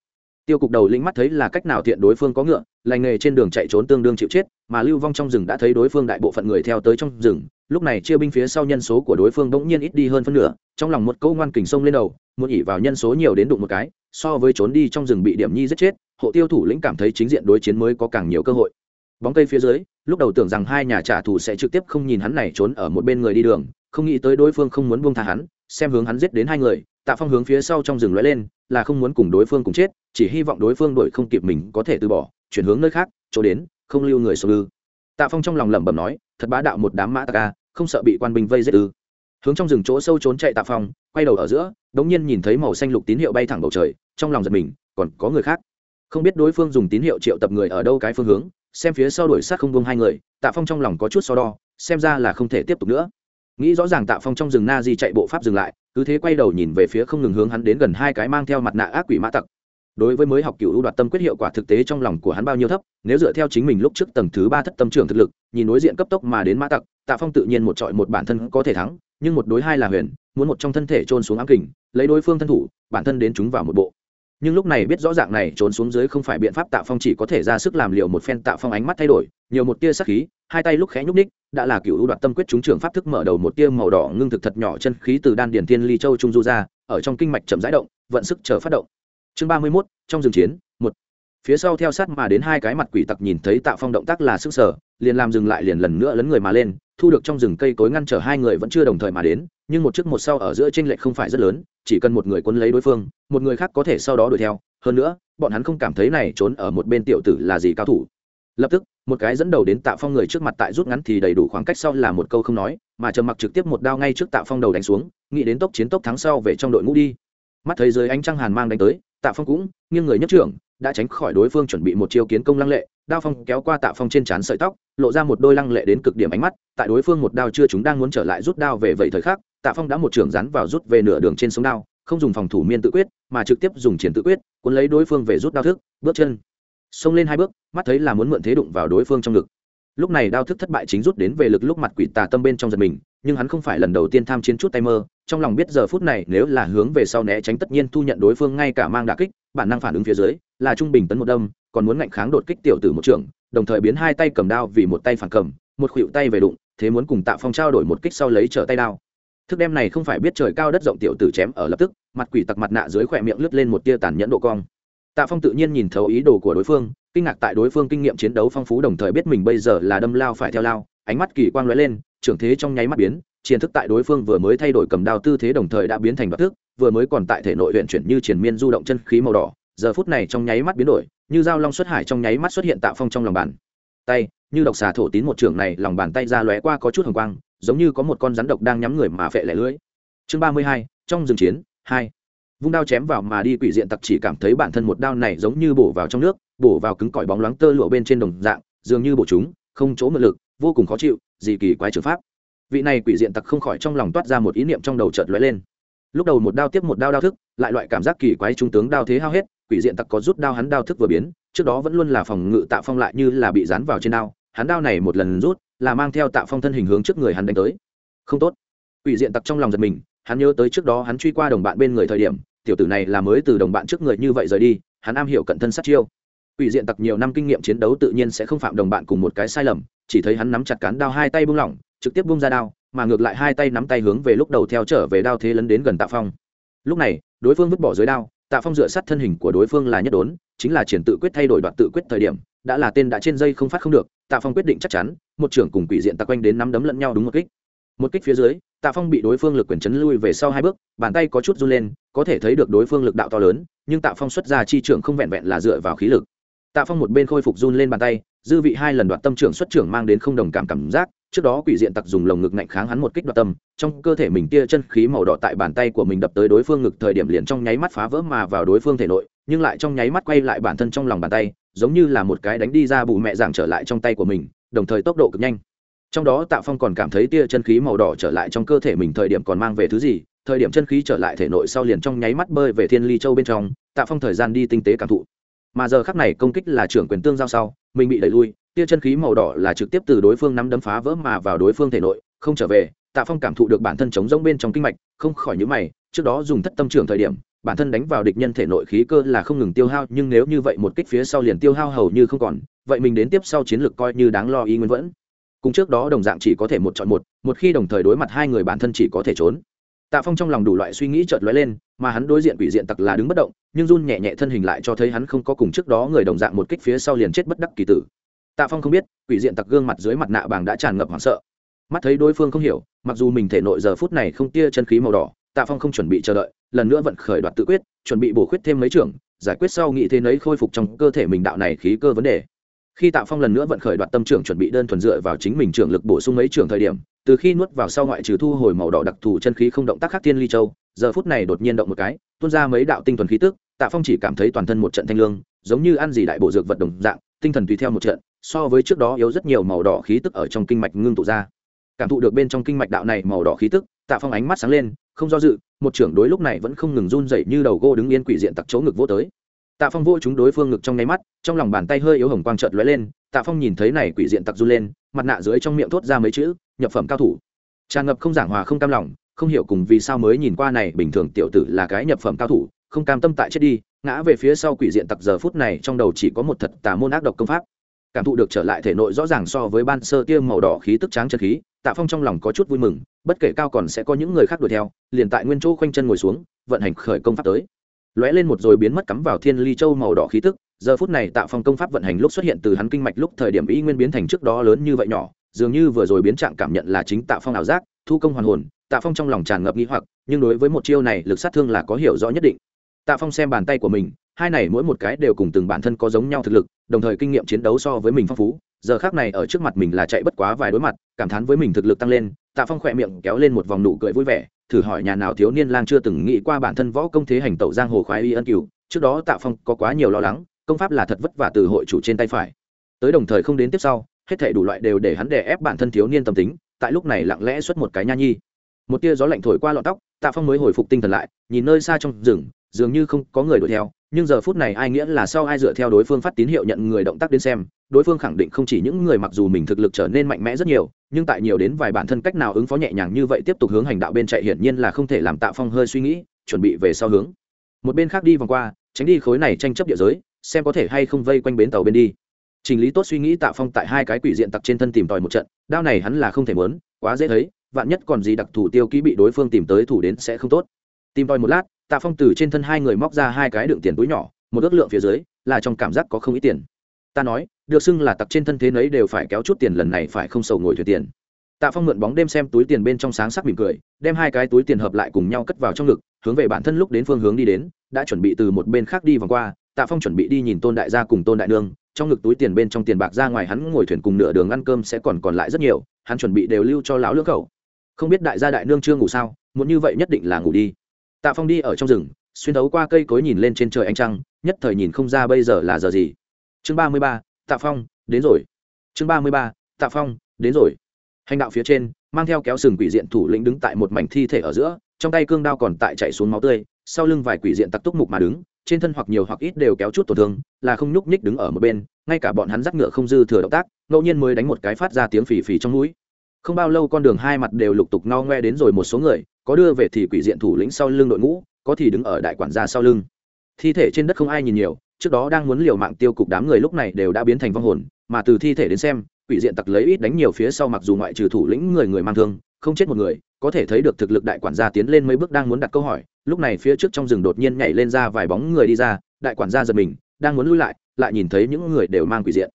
Tiêu cục đầu lĩnh mắt thấy là cách nào thiện đối phương có ngựa, lành nghề trên đường chạy trốn tương đương chịu chết, mà lưu vong trong rừng đã thấy đối phương đại bộ phận người theo tới trong rừng lúc này chia binh phía sau nhân số của đối phương bỗng nhiên ít đi hơn phân nửa, trong lòng một câu ngoan kình sông lên đầu muốn ỉ vào nhân số nhiều đến đụng một cái, so với trốn đi trong rừng bị điểm nhi giết chết, hộ tiêu thủ lĩnh cảm thấy chính diện đối chiến mới có càng nhiều cơ hội. Bóng cây phía dưới, lúc đầu tưởng rằng hai nhà trả thù sẽ trực tiếp không nhìn hắn này trốn ở một bên người đi đường, không nghĩ tới đối phương không muốn buông tha hắn, xem hướng hắn giết đến hai người, tạ phong hướng phía sau trong rừng lóe lên, là không muốn cùng đối phương cùng chết, chỉ hy vọng đối phương đuổi không kịp mình có thể từ bỏ, chuyển hướng nơi khác, chỗ đến, không lưu người sâu ư. Tạ phong trong lòng lẩm bẩm nói thật bá đạo một đám mã tặc a, không sợ bị quan binh vây giết ư. Hướng trong rừng chỗ sâu trốn chạy tạ phong, quay đầu ở giữa, đống nhiên nhìn thấy màu xanh lục tín hiệu bay thẳng bầu trời, trong lòng giật mình, còn có người khác. Không biết đối phương dùng tín hiệu triệu tập người ở đâu cái phương hướng, xem phía sau đuổi sát không buông hai người, tạ phong trong lòng có chút so đo, xem ra là không thể tiếp tục nữa. Nghĩ rõ ràng tạ phong trong rừng na di chạy bộ pháp dừng lại, cứ thế quay đầu nhìn về phía không ngừng hướng hắn đến gần hai cái mang theo mặt nạ ác quỷ mã tặc đối với mới học cựu ưu đoạt tâm quyết hiệu quả thực tế trong lòng của hắn bao nhiêu thấp, nếu dựa theo chính mình lúc trước tầng thứ ba thất tâm trưởng thực lực, nhìn đối diện cấp tốc mà đến mã tặc, tạ phong tự nhiên một trọi một bản thân có thể thắng, nhưng một đối hai là huyền, muốn một trong thân thể trôn xuống ám kình, lấy đối phương thân thủ, bản thân đến chúng vào một bộ. Nhưng lúc này biết rõ ràng này trốn xuống dưới không phải biện pháp tạ phong chỉ có thể ra sức làm liệu một phen tạ phong ánh mắt thay đổi, nhiều một tia sắc khí, hai tay lúc khẽ nhúc ních đã là cựu ưu đoạt tâm quyết chúng trường pháp thức mở đầu một tia màu đỏ ngưng thực thật nhỏ chân khí từ đan điển thiên ly châu trung du ra, ở trong kinh mạch chậm rãi động, vận sức chờ phát động chương ba mươi mốt, trong rừng chiến, một. Phía sau theo sát mà đến hai cái mặt quỷ tặc nhìn thấy tạ phong động tác là sức sở, liền làm dừng lại liền lần nữa lấn người mà lên, thu được trong rừng cây cối ngăn trở hai người vẫn chưa đồng thời mà đến, nhưng một trước một sau ở giữa tranh lệch không phải rất lớn, chỉ cần một người quân lấy đối phương, một người khác có thể sau đó đuổi theo. Hơn nữa, bọn hắn không cảm thấy này trốn ở một bên tiểu tử là gì cao thủ. Lập tức, một cái dẫn đầu đến tạ phong người trước mặt tại rút ngắn thì đầy đủ khoảng cách sau là một câu không nói, mà trầm mặc trực tiếp một đao ngay trước tạ phong đầu đánh xuống, nghĩ đến tốc chiến tốc thắng sau về trong đội ngũ đi. Mắt thấy dưới ánh trăng hàn mang đánh tới tạ phong cũng nghiêng người nhất trưởng, đã tránh khỏi đối phương chuẩn bị một chiêu kiến công lăng lệ, đao phong kéo qua tạ phong trên trán sợi tóc, lộ ra một đôi lăng lệ đến cực điểm ánh mắt, tại đối phương một đao chưa chúng đang muốn trở lại rút đao về vậy thời khắc, tạ phong đã một trưởng rắn vào rút về nửa đường trên sống đao, không dùng phòng thủ miên tự quyết, mà trực tiếp dùng triển tự quyết, cuốn lấy đối phương về rút đao thức, bước chân. Xông lên hai bước, mắt thấy là muốn mượn thế đụng vào đối phương trong ngực. Lúc này đao thức thất bại chính rút đến về lực lúc mặt quỷ tà tâm bên trong giật mình nhưng hắn không phải lần đầu tiên tham chiến chút tay mơ, trong lòng biết giờ phút này nếu là hướng về sau né tránh tất nhiên thu nhận đối phương ngay cả mang đà kích, bản năng phản ứng phía dưới, là trung bình tấn một đâm, còn muốn ngạnh kháng đột kích tiểu tử một trường đồng thời biến hai tay cầm đao vì một tay phản cầm, một khuỵu tay về đụng, thế muốn cùng tạ phong trao đổi một kích sau lấy trở tay đao. Thức đem này không phải biết trời cao đất rộng tiểu tử chém ở lập tức, mặt quỷ tặc mặt nạ dưới khỏe miệng lướt lên một tia tàn nhẫn độ cong. Tạ phong tự nhiên nhìn thấu ý đồ của đối phương, kinh ngạc tại đối phương kinh nghiệm chiến đấu phong phú đồng thời biết mình bây giờ là đâm lao phải theo lao, ánh mắt kỳ quang lóe lên trưởng thế trong nháy mắt biến chiến thức tại đối phương vừa mới thay đổi cầm đao tư thế đồng thời đã biến thành đoạt thức, vừa mới còn tại thể nội huyện chuyển như triển miên du động chân khí màu đỏ, giờ phút này trong nháy mắt biến đổi, như dao long xuất hải trong nháy mắt xuất hiện tạo phong trong lòng bàn. Tay, như độc xà thổ tín một trường này, lòng bàn tay ra lóe qua có chút hồng quang, giống như có một con rắn độc đang nhắm người mà phệ lẻ lưỡi. Chương ba mươi hai, trong rừng chiến, hai. Vung đao chém vào mà đi quỷ diện tặc chỉ cảm thấy bản thân một đao này giống như bổ vào trong nước, bổ vào cứng cỏi bóng loáng tơ lụa bên trên đồng dạng, dường như bổ chúng, không chỗ mượn lực vô cùng khó chịu gì kỳ quái trường pháp. Vị này quỷ diện tặc không khỏi trong lòng toát ra một ý niệm trong đầu chợt lóe lên. Lúc đầu một đao tiếp một đao đao thức lại loại cảm giác kỳ quái trung tướng đao thế hao hết quỷ diện tặc có rút đao hắn đao thức vừa biến trước đó vẫn luôn là phòng ngự tạ phong lại như là bị dán vào trên đao hắn đao này một lần rút là mang theo tạ phong thân hình hướng trước người hắn đánh tới. Không tốt. Quỷ diện tặc trong lòng giật mình hắn nhớ tới trước đó hắn truy qua đồng bạn bên người thời điểm tiểu tử này là mới từ đồng bạn trước người như vậy rời đi hắn am hiểu cận thân sát chiêu. Quỷ diện tặc nhiều năm kinh nghiệm chiến đấu tự nhiên sẽ không phạm đồng bạn cùng một cái sai lầm, chỉ thấy hắn nắm chặt cán đao hai tay buông lỏng, trực tiếp buông ra đao, mà ngược lại hai tay nắm tay hướng về lúc đầu theo trở về đao thế lấn đến gần Tạ Phong. Lúc này, đối phương vứt bỏ dưới đao, Tạ Phong dựa sát thân hình của đối phương là nhất đốn, chính là triển tự quyết thay đổi đoạn tự quyết thời điểm, đã là tên đã trên dây không phát không được, Tạ Phong quyết định chắc chắn, một trưởng cùng quỷ diện tặc quanh đến nắm đấm lẫn nhau đúng một kích. Một kích phía dưới, Tạ Phong bị đối phương lực quyền chấn lui về sau hai bước, bàn tay có chút run lên, có thể thấy được đối phương lực đạo to lớn, nhưng Tạ Phong xuất ra chi trưởng không vẹn vẹn là dựa vào khí lực tạ phong một bên khôi phục run lên bàn tay dư vị hai lần đoạt tâm trưởng xuất trưởng mang đến không đồng cảm cảm giác, trước đó quỷ diện tặc dùng lồng ngực ngạnh kháng hắn một kích đoạt tâm, trong cơ thể mình tia chân khí màu đỏ tại bàn tay của mình đập tới đối phương ngực thời điểm liền trong nháy mắt phá vỡ mà vào đối phương thể nội, nhưng lại trong nháy mắt quay lại bản thân trong lòng bàn tay, giống như là một cái đánh đi ra bù mẹ giảng trở lại trong tay của mình, đồng thời tốc độ cực nhanh. Trong đó tạ phong còn cảm thấy tia chân khí màu đỏ trở lại trong cơ thể mình thời điểm còn mang về thứ gì, thời điểm chân khí trở lại thể nội sau liền trong nháy mắt bơi về thiên ly châu bên trong, tạ phong thời gian đi tinh tế cảm thụ. Mà giờ khắc này công kích là trưởng quyền tương giao sau mình bị đẩy lui, tia chân khí màu đỏ là trực tiếp từ đối phương nắm đấm phá vỡ mà vào đối phương thể nội, không trở về, tạ phong cảm thụ được bản thân chống rỗng bên trong kinh mạch, không khỏi nhữ mày, trước đó dùng thất tâm trưởng thời điểm, bản thân đánh vào địch nhân thể nội khí cơ là không ngừng tiêu hao, nhưng nếu như vậy một kích phía sau liền tiêu hao hầu như không còn, vậy mình đến tiếp sau chiến lược coi như đáng lo y nguyên vẫn. Cùng trước đó đồng dạng chỉ có thể một chọn một một khi đồng thời đối mặt hai người bản thân chỉ có thể trốn tạ phong trong lòng đủ loại suy nghĩ chợt lóe lên, mà hắn đối diện quỷ diện tặc là đứng bất động, nhưng run nhẹ nhẹ thân hình lại cho thấy hắn không có cùng trước đó người đồng dạng một kích phía sau liền chết bất đắc kỳ tử. Tạ phong không biết, quỷ diện tặc gương mặt dưới mặt nạ bàng đã tràn ngập hoảng sợ. Mắt thấy đối phương không hiểu, mặc dù mình thể nội giờ phút này không tia chân khí màu đỏ, tạ phong không chuẩn bị chờ đợi, lần nữa vận khởi đoạt tự quyết, chuẩn bị bổ khuyết thêm mấy trưởng, giải quyết sau nghị thế nấy khôi phục trong cơ thể mình đạo này khí cơ vấn đề. Khi tạ phong lần nữa vận khởi đoạt tâm trưởng chuẩn bị đơn thuần dựa vào chính mình trưởng lực bổ sung mấy trưởng thời điểm từ khi nuốt vào sau ngoại trừ thu hồi màu đỏ đặc thù chân khí không động tác khác thiên ly châu, giờ phút này đột nhiên động một cái, tuôn ra mấy đạo tinh thuần khí tức, tạ phong chỉ cảm thấy toàn thân một trận thanh lương, giống như ăn gì đại bộ dược vật đồng dạng, tinh thần tùy theo một trận, so với trước đó yếu rất nhiều màu đỏ khí tức ở trong kinh mạch ngưng tụ ra. Cảm thụ được bên trong kinh mạch đạo này màu đỏ khí tức, tạ phong ánh mắt sáng lên, không do dự, một trưởng đối lúc này vẫn không ngừng run dậy như đầu gô đứng yên quỷ diện tặc chỗ ngực vô tới tạ phong vô chúng đối phương ngực trong nháy mắt, trong lòng bàn tay hơi yếu hồng quang trợt lóe lên, tạ phong nhìn thấy này quỷ diện tặc run lên, mặt nạ dưới trong miệng thốt ra mấy chữ, nhập phẩm cao thủ. Tràn ngập không giảng hòa, không cam lòng, không hiểu cùng vì sao mới nhìn qua này, bình thường tiểu tử là cái nhập phẩm cao thủ, không cam tâm tại chết đi, ngã về phía sau quỷ diện tặc giờ phút này trong đầu chỉ có một thật tà môn ác độc công pháp. Cảm thụ được trở lại thể nội rõ ràng so với ban sơ tiêm màu đỏ khí tức tráng chân khí, tạ phong trong lòng có chút vui mừng, bất kể cao còn sẽ có những người khác đuổi theo, liền tại nguyên chỗ khoanh chân ngồi xuống, vận hành khởi công pháp tới lóe lên một rồi biến mất cắm vào thiên ly châu màu đỏ khí tức. Giờ phút này tạ phong công pháp vận hành lúc xuất hiện từ hắn kinh mạch lúc thời điểm y nguyên biến thành trước đó lớn như vậy nhỏ, dường như vừa rồi biến trạng cảm nhận là chính tạ phong ảo giác, thu công hoàn hồn, tạ phong trong lòng tràn ngập nghi hoặc, nhưng đối với một chiêu này lực sát thương là có hiểu rõ nhất định. Tạ phong xem bàn tay của mình, hai này mỗi một cái đều cùng từng bản thân có giống nhau thực lực, đồng thời kinh nghiệm chiến đấu so với mình phong phú, giờ khác này ở trước mặt mình là chạy bất quá vài đối mặt, cảm thán với mình thực lực tăng lên, tạ phong khỏe miệng kéo lên một vòng nụ cười vui vẻ thử hỏi nhà nào thiếu niên lang chưa từng nghĩ qua bản thân võ công thế hành tẩu giang hồ khoái y ân cửu, trước đó tạ phong có quá nhiều lo lắng, công pháp là thật vất vả từ hội chủ trên tay phải. Tới đồng thời không đến tiếp sau, hết thể đủ loại đều để hắn đè ép bản thân thiếu niên tâm tính, tại lúc này lặng lẽ xuất một cái nha nhi. Một tia gió lạnh thổi qua lọn tóc, tạ phong mới hồi phục tinh thần lại, nhìn nơi xa trong rừng, dường như không có người đuổi theo, nhưng giờ phút này ai nghĩa là sau ai dựa theo đối phương phát tín hiệu nhận người động tác đến xem đối phương khẳng định không chỉ những người mặc dù mình thực lực trở nên mạnh mẽ rất nhiều, nhưng tại nhiều đến vài bản thân cách nào ứng phó nhẹ nhàng như vậy tiếp tục hướng hành đạo bên chạy hiển nhiên là không thể làm tạ phong hơi suy nghĩ, chuẩn bị về sau hướng. Một bên khác đi vòng qua, tránh đi khối này tranh chấp địa giới, xem có thể hay không vây quanh bến tàu bên đi. Trình lý tốt suy nghĩ tạ phong tại hai cái quỷ diện tặc trên thân tìm tòi một trận, đao này hắn là không thể mớn quá dễ thấy, vạn nhất còn gì đặc thù tiêu ký bị đối phương tìm tới thủ đến sẽ không tốt. Tìm tòi một lát, tạ phong từ trên thân hai người móc ra hai cái đựng tiền túi nhỏ, một ước lượng phía dưới, là trong cảm giác có không ít tiền. Ta nói được xưng là tặc trên thân thế nấy đều phải kéo chút tiền lần này phải không sầu ngồi thuyền tiền. Tạ phong mượn bóng đêm xem túi tiền bên trong sáng sắc mỉm cười, đem hai cái túi tiền hợp lại cùng nhau cất vào trong ngực, hướng về bản thân lúc đến phương hướng đi đến, đã chuẩn bị từ một bên khác đi vòng qua, tạ phong chuẩn bị đi nhìn tôn đại gia cùng tôn đại nương, trong ngực túi tiền bên trong tiền bạc ra ngoài hắn ngồi thuyền cùng nửa đường ăn cơm sẽ còn còn lại rất nhiều, hắn chuẩn bị đều lưu cho lão lưỡng khẩu. Không biết đại gia đại nương chưa ngủ sao, muốn như vậy nhất định là ngủ đi. Tạ phong đi ở trong rừng, xuyên thấu qua cây cối nhìn lên trên trời ánh trăng, nhất thời nhìn không ra bây giờ là giờ gì. Chương ba mươi ba tạ phong, đến rồi. Chương ba mươi ba, tạ phong, đến rồi. Hành đạo phía trên, mang theo kéo sừng quỷ diện thủ lĩnh đứng tại một mảnh thi thể ở giữa, trong tay cương đao còn tại chạy xuống máu tươi, sau lưng vài quỷ diện tặc túc mục mà đứng, trên thân hoặc nhiều hoặc ít đều kéo chút tổn thương, là không nhúc nhích đứng ở một bên, ngay cả bọn hắn dắt ngựa không dư thừa động tác, ngẫu nhiên mới đánh một cái phát ra tiếng phì phì trong mũi. Không bao lâu con đường hai mặt đều lục tục no ngoe đến rồi một số người, có đưa về thì quỷ diện thủ lĩnh sau lưng đội ngũ, có thì đứng ở đại quản gia sau lưng. Thi thể trên đất không ai nhìn nhiều trước đó đang muốn liều mạng tiêu cục đám người lúc này đều đã biến thành vong hồn, mà từ thi thể đến xem, quỷ diện tặc lấy ít đánh nhiều phía sau mặc dù ngoại trừ thủ lĩnh người người mang thương, không chết một người, có thể thấy được thực lực đại quản gia tiến lên mấy bước đang muốn đặt câu hỏi, lúc này phía trước trong rừng đột nhiên nhảy lên ra vài bóng người đi ra, đại quản gia giật mình, đang muốn lui lại lại nhìn thấy những người đều mang quỷ diện.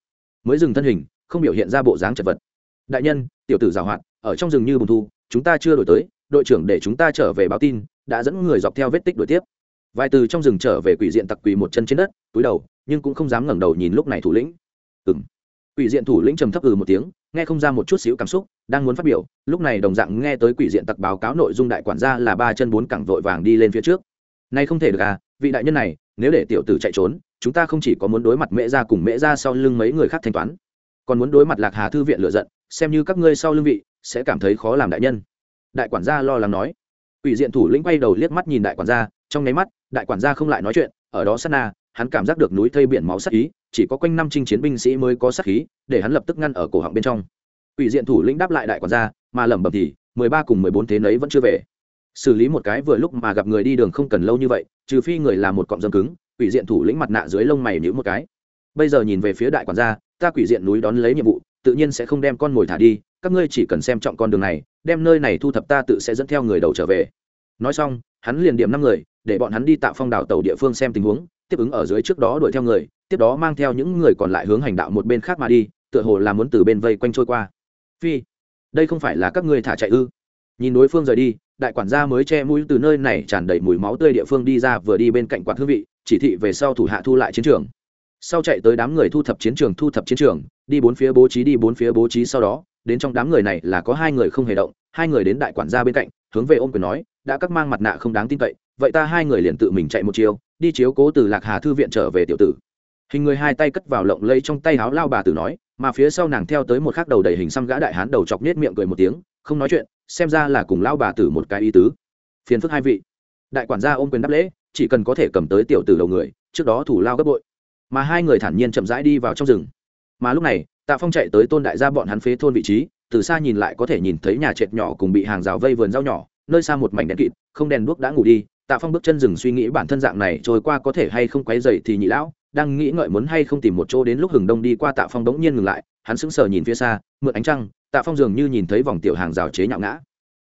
Mới dừng thân hình, không biểu hiện ra bộ dáng chật vật. Đại nhân, tiểu tử giảo hoạt ở trong rừng như bùn thu, chúng ta chưa đổi tới, đội trưởng để chúng ta trở về báo tin, đã dẫn người dọc theo vết tích đuổi tiếp vài từ trong rừng trở về quỷ diện tặc quỳ một chân trên đất, túi đầu, nhưng cũng không dám ngẩng đầu nhìn lúc này thủ lĩnh. Ừ m quỷ diện thủ lĩnh trầm thấp ừ một tiếng, nghe không ra một chút xíu cảm xúc, đang muốn phát biểu, lúc này đồng dạng nghe tới quỷ diện tặc báo cáo nội dung đại quản gia là ba chân bốn cẳng vội vàng đi lên phía trước. Nay không thể được à vị đại nhân này, nếu để tiểu tử chạy trốn, chúng ta không chỉ có muốn đối mặt mễ ra cùng mễ ra sau lưng mấy người khác thanh toán, còn muốn đối mặt lạc hà thư viện lựa giận, xem như các ngươi sau lưng vị, sẽ cảm thấy khó làm đại nhân. Đại quản gia lo lắng nói. Ủy diện thủ lĩnh quay đầu liếc mắt nhìn đại quản gia, trong nháy mắt đại quản gia không lại nói chuyện, ở đó sát na, hắn cảm giác được núi thây biển máu sát ý, chỉ có quanh năm chinh chiến binh sĩ mới có sát khí, để hắn lập tức ngăn ở cổ họng bên trong. Ủy diện thủ lĩnh đáp lại đại quản gia, mà lẩm bẩm thì, mười ba cùng mười bốn thế nấy vẫn chưa về. Xử lý một cái vừa lúc mà gặp người đi đường không cần lâu như vậy, trừ phi người là một cọng dâm cứng ủy diện thủ lĩnh mặt nạ dưới lông mày nhữ một cái. Bây giờ nhìn về phía đại quản gia, ta quỷ diện núi đón lấy nhiệm vụ, tự nhiên sẽ không đem con mồi thả đi, các ngươi chỉ cần xem trọng con đường này, đem nơi này thu thập ta tự sẽ dẫn theo người đầu trở về nói xong, hắn liền điểm năm người, để bọn hắn đi tạo phong đảo tàu địa phương xem tình huống, tiếp ứng ở dưới trước đó đuổi theo người, tiếp đó mang theo những người còn lại hướng hành đạo một bên khác mà đi, tựa hồ là muốn từ bên vây quanh trôi qua. Phi, đây không phải là các ngươi thả chạy ư? Nhìn đối phương rời đi, đại quản gia mới che mũi từ nơi này tràn đầy mùi máu tươi địa phương đi ra vừa đi bên cạnh quạt hương vị, chỉ thị về sau thủ hạ thu lại chiến trường. Sau chạy tới đám người thu thập chiến trường thu thập chiến trường, đi bốn phía bố trí đi bốn phía bố trí sau đó, đến trong đám người này là có hai người không hề động, hai người đến đại quản gia bên cạnh, hướng về ôm quyền nói đã các mang mặt nạ không đáng tin cậy, vậy ta hai người liền tự mình chạy một chiều đi chiếu cố từ lạc hà thư viện trở về tiểu tử. Hình người hai tay cất vào lộng lây trong tay áo lao bà tử nói, mà phía sau nàng theo tới một khắc đầu đầy hình xăm gã đại hán đầu chọc nết miệng cười một tiếng, không nói chuyện, xem ra là cùng lao bà tử một cái ý tứ. Phiền phức hai vị. Đại quản gia ôm quyền đáp lễ, chỉ cần có thể cầm tới tiểu tử đầu người, trước đó thủ lao gấp bội. Mà hai người thản nhiên chậm rãi đi vào trong rừng. Mà lúc này, tạ phong chạy tới tôn đại gia bọn hắn phế thôn vị trí, từ xa nhìn lại có thể nhìn thấy nhà trệt nhỏ cùng bị hàng rào vây vườn rau nhỏ nơi xa một mảnh đèn kịt, không đèn đuốc đã ngủ đi, tạ phong bước chân dừng suy nghĩ bản thân dạng này trôi qua có thể hay không quấy dậy thì nhị lão, đang nghĩ ngợi muốn hay không tìm một chỗ đến lúc hừng đông đi qua tạ phong đống nhiên ngừng lại, hắn sững sờ nhìn phía xa, mượn ánh trăng, tạ phong dường như nhìn thấy vòng tiểu hàng rào chế nhạo ngã.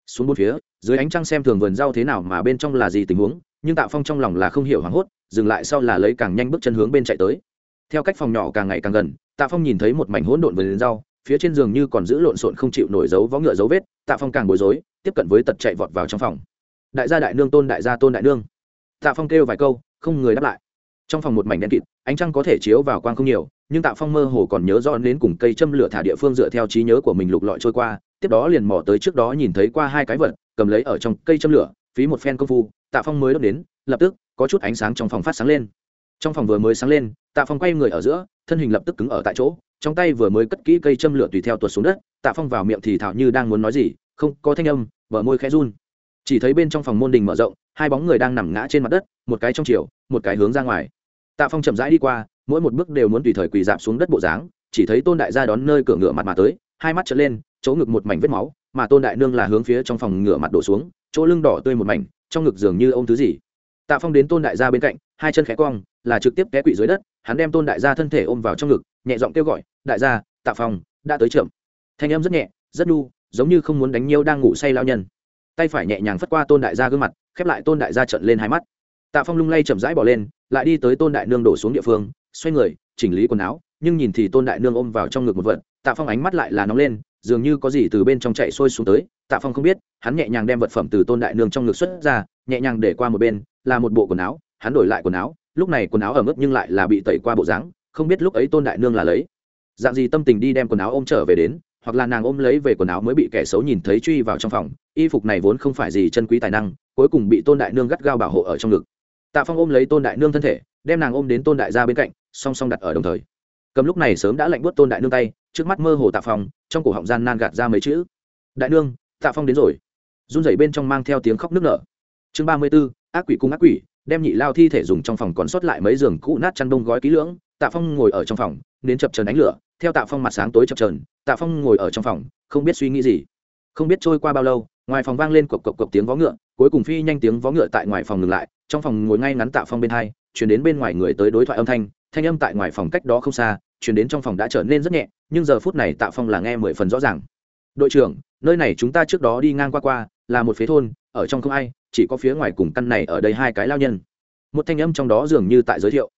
Xuống bốn phía, dưới ánh trăng xem thường vườn rau thế nào mà bên trong là gì tình huống, nhưng tạ phong trong lòng là không hiểu hoảng hốt, dừng lại sau là lấy càng nhanh bước chân hướng bên chạy tới. Theo cách phòng nhỏ càng ngày càng gần, tạ phong nhìn thấy một mảnh hỗn độn vườn rau, phía trên giường như còn giữ lộn xộn không chịu nổi dấu vó ngựa dấu vết, tạ phong càng bối rối tiếp cận với tật chạy vọt vào trong phòng. Đại gia đại nương tôn, đại gia tôn đại nương. Tạ phong kêu vài câu, không người đáp lại. Trong phòng một mảnh đen kịt, ánh trăng có thể chiếu vào quang không nhiều, nhưng tạ phong mơ hồ còn nhớ rõ đến cùng cây châm lửa thả địa phương dựa theo trí nhớ của mình lục lọi trôi qua, tiếp đó liền mò tới trước đó nhìn thấy qua hai cái vật, cầm lấy ở trong cây châm lửa, phí một phen công phu, tạ phong mới đốt đến, lập tức, có chút ánh sáng trong phòng phát sáng lên. Trong phòng vừa mới sáng lên, tạ phong quay người ở giữa, thân hình lập tức cứng ở tại chỗ, trong tay vừa mới cất kỹ cây châm lửa tùy theo tuột xuống đất, tạ phong vào miệng thì thảo như đang muốn nói gì, không có thanh âm bờ môi khẽ run. Chỉ thấy bên trong phòng môn đình mở rộng, hai bóng người đang nằm ngã trên mặt đất, một cái trong chiều, một cái hướng ra ngoài. Tạ phong chậm rãi đi qua, mỗi một bước đều muốn tùy thời quỳ dạp xuống đất bộ dáng, chỉ thấy tôn đại gia đón nơi cửa ngựa mặt mà tới, hai mắt trở lên, chỗ ngực một mảnh vết máu, mà tôn đại nương là hướng phía trong phòng ngựa mặt đổ xuống, chỗ lưng đỏ tươi một mảnh, trong ngực dường như ô m thứ gì. Tạ phong đến tôn đại gia bên cạnh, hai chân khẽ cong, là trực tiếp té quỵ dưới đất, hắn đem tôn đại gia thân thể ôm vào trong ngực, nhẹ giọng kêu gọi, đại gia, tạ phong, đã tới trưởng thanh em rất nhẹ, rất nhu giống như không muốn đánh nhiêu đang ngủ say lao nhân. Tay phải nhẹ nhàng phất qua tôn đại gia gương mặt, khép lại tôn đại gia trận lên hai mắt. Tạ phong lung lay chậm rãi bỏ lên, lại đi tới tôn đại nương đổ xuống địa phương, xoay người, chỉnh lý quần áo, nhưng nhìn thì tôn đại nương ôm vào trong ngực một vật, tạ phong ánh mắt lại là nóng lên, dường như có gì từ bên trong chạy sôi xuống tới. Tạ phong không biết, hắn nhẹ nhàng đem vật phẩm từ tôn đại nương trong ngực xuất ra, nhẹ nhàng để qua một bên, là một bộ quần áo, hắn đổi lại quần áo, lúc này quần áo ở mức nhưng lại là bị tẩy qua bộ dáng, không biết lúc ấy tôn đại nương là lấy. Dạng gì tâm tình đi đem quần áo ôm trở về đến hoặc là nàng ôm lấy về quần áo mới bị kẻ xấu nhìn thấy truy vào trong phòng, y phục này vốn không phải gì chân quý tài năng, cuối cùng bị tôn đại nương gắt gao bảo hộ ở trong ngực. Tạ phong ôm lấy tôn đại nương thân thể, đem nàng ôm đến tôn đại gia bên cạnh, song song đặt ở đồng thời. Cầm lúc này sớm đã lạnh buốt tôn đại nương tay, trước mắt mơ hồ tạ phong, trong cổ họng gian nan gạt ra mấy chữ. Đại nương, tạ phong đến rồi. Run rẩy bên trong mang theo tiếng khóc nức nở. Chương ba mươi b ố ác quỷ cung ác quỷ, đem nhị lao thi thể dùng trong phòng còn sót lại mấy giường cũ nát chăn đông gói kỹ lưỡng. Tạ phong ngồi ở trong phòng đến chập trần ánh lửa theo tạ phong mặt sáng tối chập trờn tạ phong ngồi ở trong phòng, không biết suy nghĩ gì. Không biết trôi qua bao lâu, ngoài phòng vang lên cộc cộc cộc tiếng vó ngựa, cuối cùng phi nhanh tiếng vó ngựa tại ngoài phòng ngừng lại, trong phòng ngồi ngay ngắn tạ phong bên hai, chuyển đến bên ngoài người tới đối thoại âm thanh thanh âm tại ngoài phòng cách đó không xa, chuyển đến trong phòng đã trở nên rất nhẹ, nhưng giờ phút này tạ phong là nghe mười phần rõ ràng. Đội trưởng, nơi này chúng ta trước đó đi ngang qua qua, là một phế thôn, ở trong không ai, chỉ có phía ngoài cùng căn này ở đây hai cái lao nhân. Một thanh âm trong đó dường như tại giới thiệu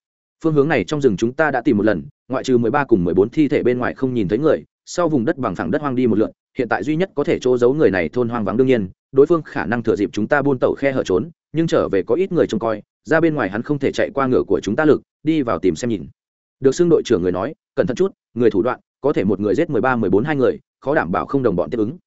phương hướng này trong rừng chúng ta đã tìm một lần, ngoại trừ mười ba cùng mười bốn thi thể bên ngoài không nhìn thấy người, sau vùng đất bằng phẳng đất hoang đi một lượn, hiện tại duy nhất có thể chỗ giấu người này thôn hoang vắng đương nhiên, đối phương khả năng thừa dịp chúng ta buôn tẩu khe hở trốn, nhưng trở về có ít người trông coi, ra bên ngoài hắn không thể chạy qua ngựa của chúng ta lực, đi vào tìm xem nhìn. Được xưng đội trưởng người nói, cẩn thận chút, người thủ đoạn, có thể một người giết mười ba, mười bốn hai người, khó đảm bảo không đồng bọn tiếp ứng.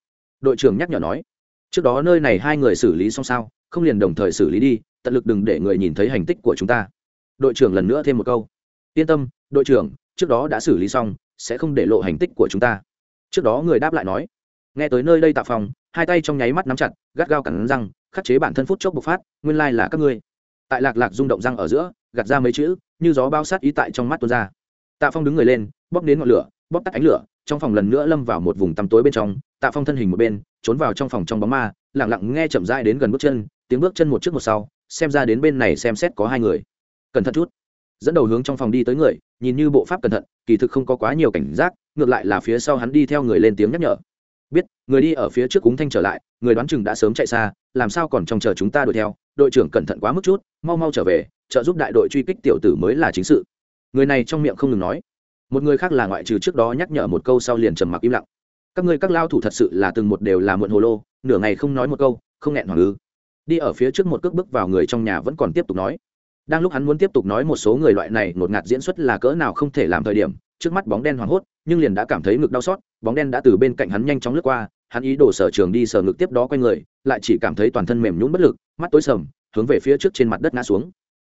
Đội trưởng nhắc nhở nói, trước đó nơi này hai người xử lý xong sao, không liền đồng thời xử lý đi, tận lực đừng để người nhìn thấy hành tích của chúng ta đội trưởng lần nữa thêm một câu. Yên tâm, đội trưởng, trước đó đã xử lý xong, sẽ không để lộ hành tích của chúng ta. Trước đó người đáp lại nói. Nghe tới nơi đây tạ phòng, hai tay trong nháy mắt nắm chặt, gắt gao cẳng răng, khắc chế bản thân phút chốc bộc phát, nguyên lai là các ngươi. Tại lạc lạc rung động răng ở giữa, gạt ra mấy chữ, như gió bao sát ý tại trong mắt tuôn ra. Tạ phong đứng người lên, bóp đến ngọn lửa, bóp tắt ánh lửa, trong phòng lần nữa lâm vào một vùng tăm tối bên trong, tạ phong thân hình một bên, trốn vào trong phòng trong bóng ma lẳng lặng nghe chậm rãi đến gần bước chân, tiếng bước chân một trước một sau, xem ra đến bên này xem xét có hai người cẩn thận chút. Dẫn đầu hướng trong phòng đi tới người, nhìn như bộ pháp cẩn thận, kỳ thực không có quá nhiều cảnh giác, ngược lại là phía sau hắn đi theo người lên tiếng nhắc nhở. Biết, người đi ở phía trước cúng thanh trở lại, người đoán chừng đã sớm chạy xa, làm sao còn trông chờ chúng ta đuổi theo. Đội trưởng cẩn thận quá mức chút, mau mau trở về, trợ giúp đại đội truy kích tiểu tử mới là chính sự. Người này trong miệng không ngừng nói. Một người khác là ngoại trừ trước đó nhắc nhở một câu sau liền trầm mặc im lặng. Các ngươi các lao thủ thật sự là từng một đều là muộn hồ lô, nửa ngày không nói một câu, không nghẹn hoàng ư. Đi ở phía trước một cước bước vào người trong nhà vẫn còn tiếp tục nói đang lúc hắn muốn tiếp tục nói một số người loại này, ngột ngạt diễn xuất là cỡ nào không thể làm thời điểm, trước mắt bóng đen hoảng hốt, nhưng liền đã cảm thấy ngực đau xót, bóng đen đã từ bên cạnh hắn nhanh chóng lướt qua, hắn ý đồ sở trường đi sở ngực tiếp đó quay người, lại chỉ cảm thấy toàn thân mềm nhũn bất lực, mắt tối sầm, hướng về phía trước trên mặt đất ngã xuống.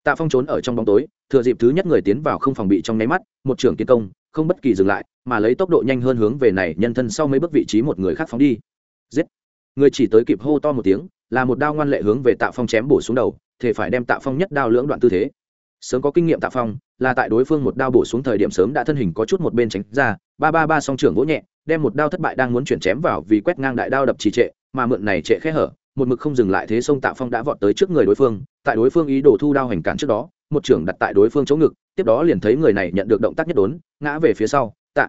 Tạ phong trốn ở trong bóng tối, thừa dịp thứ nhất người tiến vào không phòng bị trong nháy mắt, một trưởng tiến công, không bất kỳ dừng lại, mà lấy tốc độ nhanh hơn hướng về này nhân thân sau mấy bước vị trí một người khác phóng đi. Giết. Người chỉ tới kịp hô to một tiếng, là một đao ngoan lệ hướng về tạ phong chém bổ xuống đầu thể phải đem tạ phong nhất đao lưỡng đoạn tư thế. Sớm có kinh nghiệm tạ phong, là tại đối phương một đao bổ xuống thời điểm sớm đã thân hình có chút một bên tránh ra, ba ba ba song trưởng vỗ nhẹ, đem một đao thất bại đang muốn chuyển chém vào vì quét ngang đại đao đập trì trệ, mà mượn này trệ khẽ hở, một mực không dừng lại thế sông tạ phong đã vọt tới trước người đối phương, tại đối phương ý đồ thu đao hành cản trước đó, một trưởng đặt tại đối phương chống ngực, tiếp đó liền thấy người này nhận được động tác nhất đốn, ngã về phía sau, tạ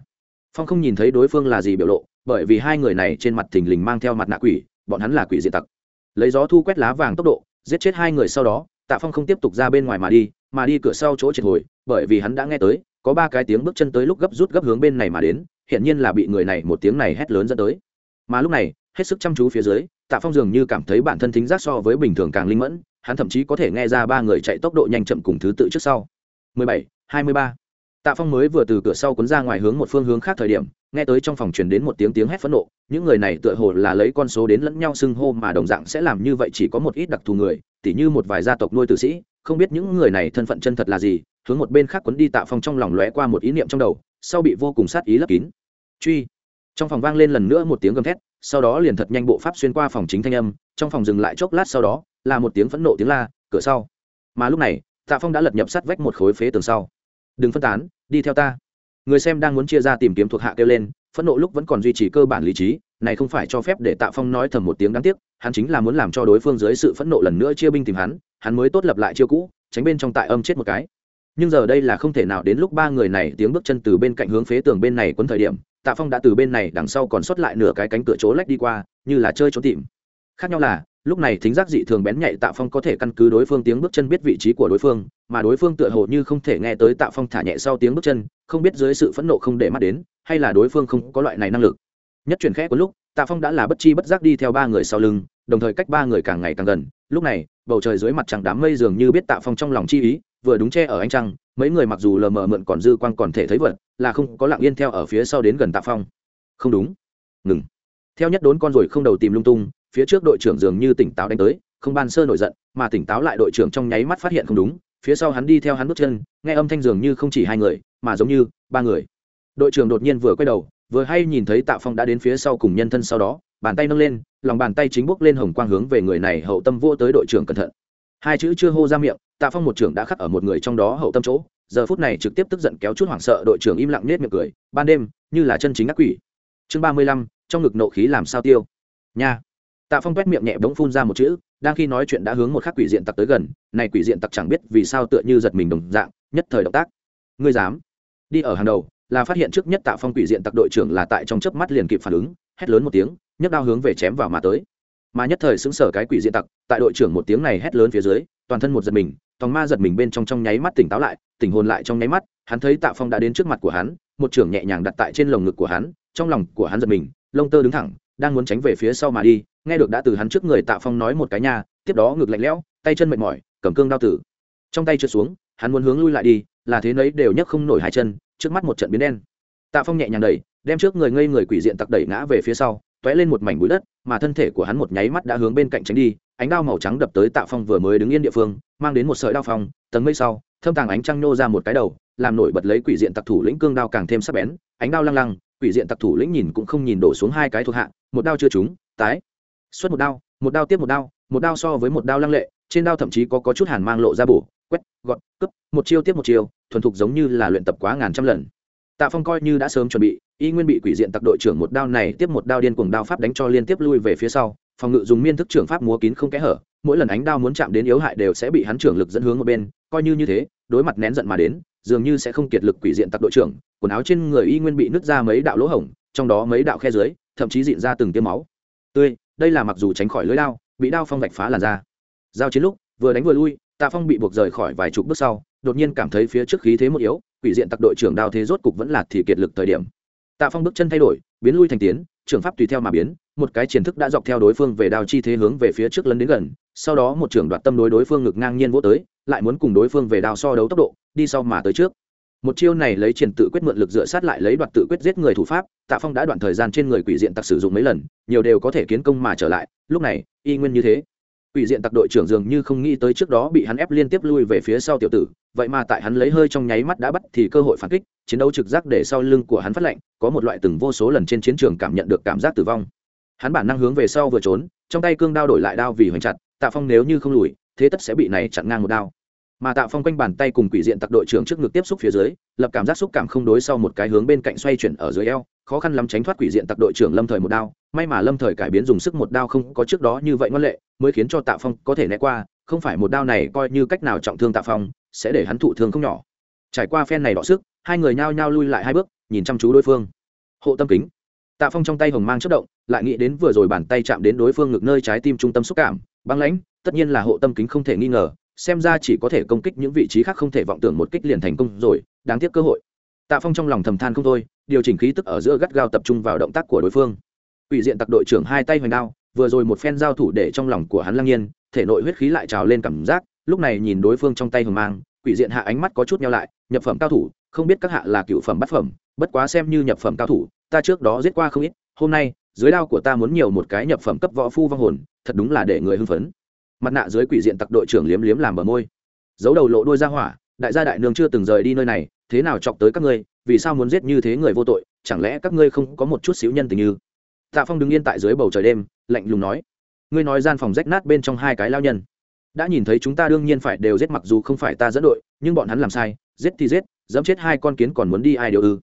phong không nhìn thấy đối phương là gì biểu lộ, bởi vì hai người này trên mặt thình lình mang theo mặt nạ quỷ, bọn hắn là quỷ diện tặc. Lấy gió thu quét lá vàng tốc độ giết chết hai người sau đó tạ phong không tiếp tục ra bên ngoài mà đi mà đi cửa sau chỗ triệt hồi bởi vì hắn đã nghe tới có ba cái tiếng bước chân tới lúc gấp rút gấp hướng bên này mà đến hiện nhiên là bị người này một tiếng này hét lớn dẫn tới mà lúc này hết sức chăm chú phía dưới tạ phong dường như cảm thấy bản thân thính giác so với bình thường càng linh mẫn hắn thậm chí có thể nghe ra ba người chạy tốc độ nhanh chậm cùng thứ tự trước sau 17, 23 tạ phong mới vừa từ cửa sau cuốn ra ngoài hướng một phương hướng khác thời điểm, nghe tới trong phòng truyền đến một tiếng tiếng hét phẫn nộ, những người này tựa hồ là lấy con số đến lẫn nhau xưng hô mà đồng dạng sẽ làm như vậy chỉ có một ít đặc thù người, tỉ như một vài gia tộc nuôi tử sĩ, không biết những người này thân phận chân thật là gì, hướng một bên khác quấn đi tạ phong trong lòng lóe qua một ý niệm trong đầu, sau bị vô cùng sát ý lấp kín. Truy! Trong phòng vang lên lần nữa một tiếng gầm thét, sau đó liền thật nhanh bộ pháp xuyên qua phòng chính thanh âm, trong phòng dừng lại chốc lát sau đó, là một tiếng phẫn nộ tiếng la, cửa sau! Mà lúc này, tạ phong đã lật nhập sát vách một khối phế tường sau đừng phân tán, đi theo ta. Người xem đang muốn chia ra tìm kiếm thuộc hạ kêu lên, phẫn nộ lúc vẫn còn duy trì cơ bản lý trí, này không phải cho phép để tạ phong nói thầm một tiếng đáng tiếc, hắn chính là muốn làm cho đối phương dưới sự phẫn nộ lần nữa chia binh tìm hắn hắn mới tốt lập lại chiêu cũ, tránh bên trong tại âm chết một cái. Nhưng giờ đây là không thể nào đến lúc ba người này tiếng bước chân từ bên cạnh hướng phế tường bên này quấn thời điểm, tạ phong đã từ bên này đằng sau còn sót lại nửa cái cánh cửa chỗ lách đi qua, như là chơi trốn tìm. Khác nhau là lúc này thính giác dị thường bén nhạy tạ phong có thể căn cứ đối phương tiếng bước chân biết vị trí của đối phương, mà đối phương tựa hồ như không thể nghe tới tạ phong thả nhẹ sau tiếng bước chân, không biết dưới sự phẫn nộ không để mắt đến, hay là đối phương không có loại này năng lực. Nhất chuyển khẽ có lúc, tạ phong đã là bất chi bất giác đi theo ba người sau lưng, đồng thời cách ba người càng ngày càng gần. Lúc này, bầu trời dưới mặt trăng đám mây dường như biết tạ phong trong lòng chi ý, vừa đúng che ở ánh trăng, mấy người mặc dù lờ mờ mượn còn dư quang còn thể thấy vật, là không có lặng yên theo ở phía sau đến gần tạ phong. Không đúng. Ngừng. Theo nhất đốn con rồi không đầu tìm lung tung phía trước đội trưởng dường như tỉnh táo đánh tới, không ban sơ nổi giận, mà tỉnh táo lại đội trưởng trong nháy mắt phát hiện không đúng, phía sau hắn đi theo hắn bước chân, nghe âm thanh dường như không chỉ hai người, mà giống như ba người. Đội trưởng đột nhiên vừa quay đầu, vừa hay nhìn thấy tạ phong đã đến phía sau cùng nhân thân sau đó, bàn tay nâng lên, lòng bàn tay chính bốc lên hồng quang hướng về người này hậu tâm vô tới đội trưởng cẩn thận. Hai chữ chưa hô ra miệng, tạ phong một trưởng đã khắc ở một người trong đó hậu tâm chỗ, giờ phút này trực tiếp tức giận kéo chút hoảng sợ đội trưởng im lặng nết miệng cười, ban đêm, như là chân chính ác quỷ. Chương ba mươi lăm, trong ngực nộ khí làm sao tiêu? Nha tạ phong quét miệng nhẹ bỗng phun ra một chữ, đang khi nói chuyện đã hướng một khắc quỷ diện tặc tới gần, này quỷ diện tặc chẳng biết vì sao tựa như giật mình đồng dạng, nhất thời động tác. Ngươi dám? Đi ở hàng đầu, là phát hiện trước nhất tạ phong quỷ diện tặc đội trưởng là tại trong chớp mắt liền kịp phản ứng, hét lớn một tiếng, nhấc đao hướng về chém vào mà tới. Mà nhất thời xứng sở cái quỷ diện tặc, tại đội trưởng một tiếng này hét lớn phía dưới, toàn thân một giật mình, tòng ma giật mình bên trong trong nháy mắt tỉnh táo lại, tỉnh hồn lại trong nháy mắt, hắn thấy tạ phong đã đến trước mặt của hắn, một trưởng nhẹ nhàng đặt tại trên lồng ngực của hắn, trong lòng của hắn giật mình, lông tơ đứng thẳng, đang muốn tránh về phía sau mà đi nghe được đã từ hắn trước người tạ phong nói một cái nha, tiếp đó ngực lạnh lẽo, tay chân mệt mỏi, cầm cương đao tử. Trong tay trượt xuống, hắn muốn hướng lui lại đi, là thế nấy đều nhấc không nổi hai chân, trước mắt một trận biến đen. Tạ phong nhẹ nhàng đẩy, đem trước người ngây người quỷ diện tặc đẩy ngã về phía sau t ó é lên một mảnh bụi đất, mà thân thể của hắn một nháy mắt đã hướng bên cạnh tránh đi, ánh đao màu trắng đập tới tạ phong vừa mới đứng yên địa phương, mang đến một sợi đao phong, tầng mây sau, thâm tàng ánh trăng nhô ra một cái đầu, làm nổi bật lấy quỷ diện tặc thủ lĩnh cương đao càng thêm sắc bén, ánh đao lăng lăng, quỷ diện tặc thủ lĩnh nhìn cũng không nhìn đổ xuống hai cái thuộc hạ, một đao chưa trúng, tái xuất một đao một đao tiếp một đao một đao so với một đao lăng lệ trên đao thậm chí có, có chút hàn mang lộ ra bổ quét gọn cướp một chiêu tiếp một chiêu thuần thục giống như là luyện tập quá ngàn trăm lần. Tạ phong coi như đã sớm chuẩn bị y nguyên bị quỷ diện tặc đội trưởng một đao này tiếp một đao điên cuồng đao pháp đánh cho liên tiếp lui về phía sau phòng ngự dùng miên thức trưởng pháp múa kín không kẽ hở mỗi lần ánh đao muốn chạm đến yếu hại đều sẽ bị hắn trưởng lực dẫn hướng một bên coi như như thế đối mặt nén giận mà đến dường như sẽ không kiệt lực quỷ diện tặc đội trưởng quần áo trên người y nguyên bị nứt ra mấy đạo lỗ hổng trong đó mấy đạo khe dưới thậm chí dịn ra từng tiêm máu. Tươi đây là mặc dù tránh khỏi lưới đao, bị đao phong vạch phá làn ra giao chiến lúc, vừa đánh vừa lui, tạ phong bị buộc rời khỏi vài chục bước sau, đột nhiên cảm thấy phía trước khí thế một yếu, quỷ diện tặc đội trưởng đao thế rốt cục vẫn là thì kiệt lực thời điểm. Tạ phong bước chân thay đổi, biến lui thành tiến trường pháp tùy theo mà biến, một cái triển thức đã dọc theo đối phương về đao chi thế hướng về phía trước lấn đến gần, sau đó một trưởng đoạt tâm đối đối phương ngực ngang nhiên vỗ tới, lại muốn cùng đối phương về đao so đấu tốc độ, đi sau mà tới trước một chiêu này lấy triển tự quyết mượn lực dựa sát lại lấy đoạt tự quyết giết người thủ pháp, tạ phong đã đoạn thời gian trên người quỷ diện tặc sử dụng mấy lần, nhiều đều có thể kiến công mà trở lại, lúc này, y nguyên như thế. Quỷ diện tặc đội trưởng dường như không nghĩ tới trước đó bị hắn ép liên tiếp lui về phía sau tiểu tử, vậy mà tại hắn lấy hơi trong nháy mắt đã bắt thì cơ hội phản kích, chiến đấu trực giác để sau lưng của hắn phát lệnh có một loại từng vô số lần trên chiến trường cảm nhận được cảm giác tử vong. Hắn bản năng hướng về sau vừa trốn, trong tay cương đao đổi lại đao vì hoành chặt, tạ phong nếu như không lùi, thế tất sẽ bị này chặn ngang một đao mà tạ phong quanh bàn tay cùng quỷ diện tặc đội trưởng trước ngực tiếp xúc phía dưới, lập cảm giác xúc cảm không đối sau một cái hướng bên cạnh xoay chuyển ở dưới eo, khó khăn lắm tránh thoát quỷ diện tặc đội trưởng lâm thời một đao. May mà lâm thời cải biến dùng sức một đao không có trước đó như vậy ngoan lệ, mới khiến cho tạ phong có thể né qua, không phải một đao này coi như cách nào trọng thương tạ phong, sẽ để hắn thụ thương không nhỏ. Trải qua phen này đọ sức, hai người nhao nhao lui lại hai bước, nhìn chăm chú đối phương. Hộ tâm kính. Tạ phong trong tay hồng mang chất động, lại nghĩ đến vừa rồi bàn tay chạm đến đối phương ngực nơi trái tim trung tâm xúc cảm, băng lãnh, tất nhiên là hộ tâm kính không thể nghi ngờ xem ra chỉ có thể công kích những vị trí khác không thể vọng tưởng một kích liền thành công rồi, đáng tiếc cơ hội. Tạ phong trong lòng thầm than không thôi, điều chỉnh khí tức ở giữa gắt gao tập trung vào động tác của đối phương. Ủy diện tặc đội trưởng hai tay hoành đao, vừa rồi một phen giao thủ để trong lòng của hắn lăng nhiên, thể nội huyết khí lại trào lên cảm giác, lúc này nhìn đối phương trong tay hồng mang, quỷ diện hạ ánh mắt có chút nhau lại, nhập phẩm cao thủ, không biết các hạ là cựu phẩm bát phẩm, bất quá xem như nhập phẩm cao thủ, ta trước đó giết qua không ít, hôm nay, dưới đao của ta muốn nhiều một cái nhập phẩm cấp võ phu vong hồn, thật đúng là để người hưng phấn mặt nạ dưới quỷ diện tặc đội trưởng liếm liếm làm bờ môi. Giấu đầu lộ đôi ra hỏa, đại gia đại nương chưa từng rời đi nơi này, thế nào chọc tới các ngươi, vì sao muốn giết như thế người vô tội, chẳng lẽ các ngươi không có một chút xíu nhân tình như? Tạ phong đứng yên tại dưới bầu trời đêm, lạnh lùng nói. Ngươi nói gian phòng rách nát bên trong hai cái lao nhân. Đã nhìn thấy chúng ta đương nhiên phải đều giết mặc dù không phải ta dẫn đội, nhưng bọn hắn làm sai, giết thì giết, dẫm chết hai con kiến còn muốn đi ai đều ư.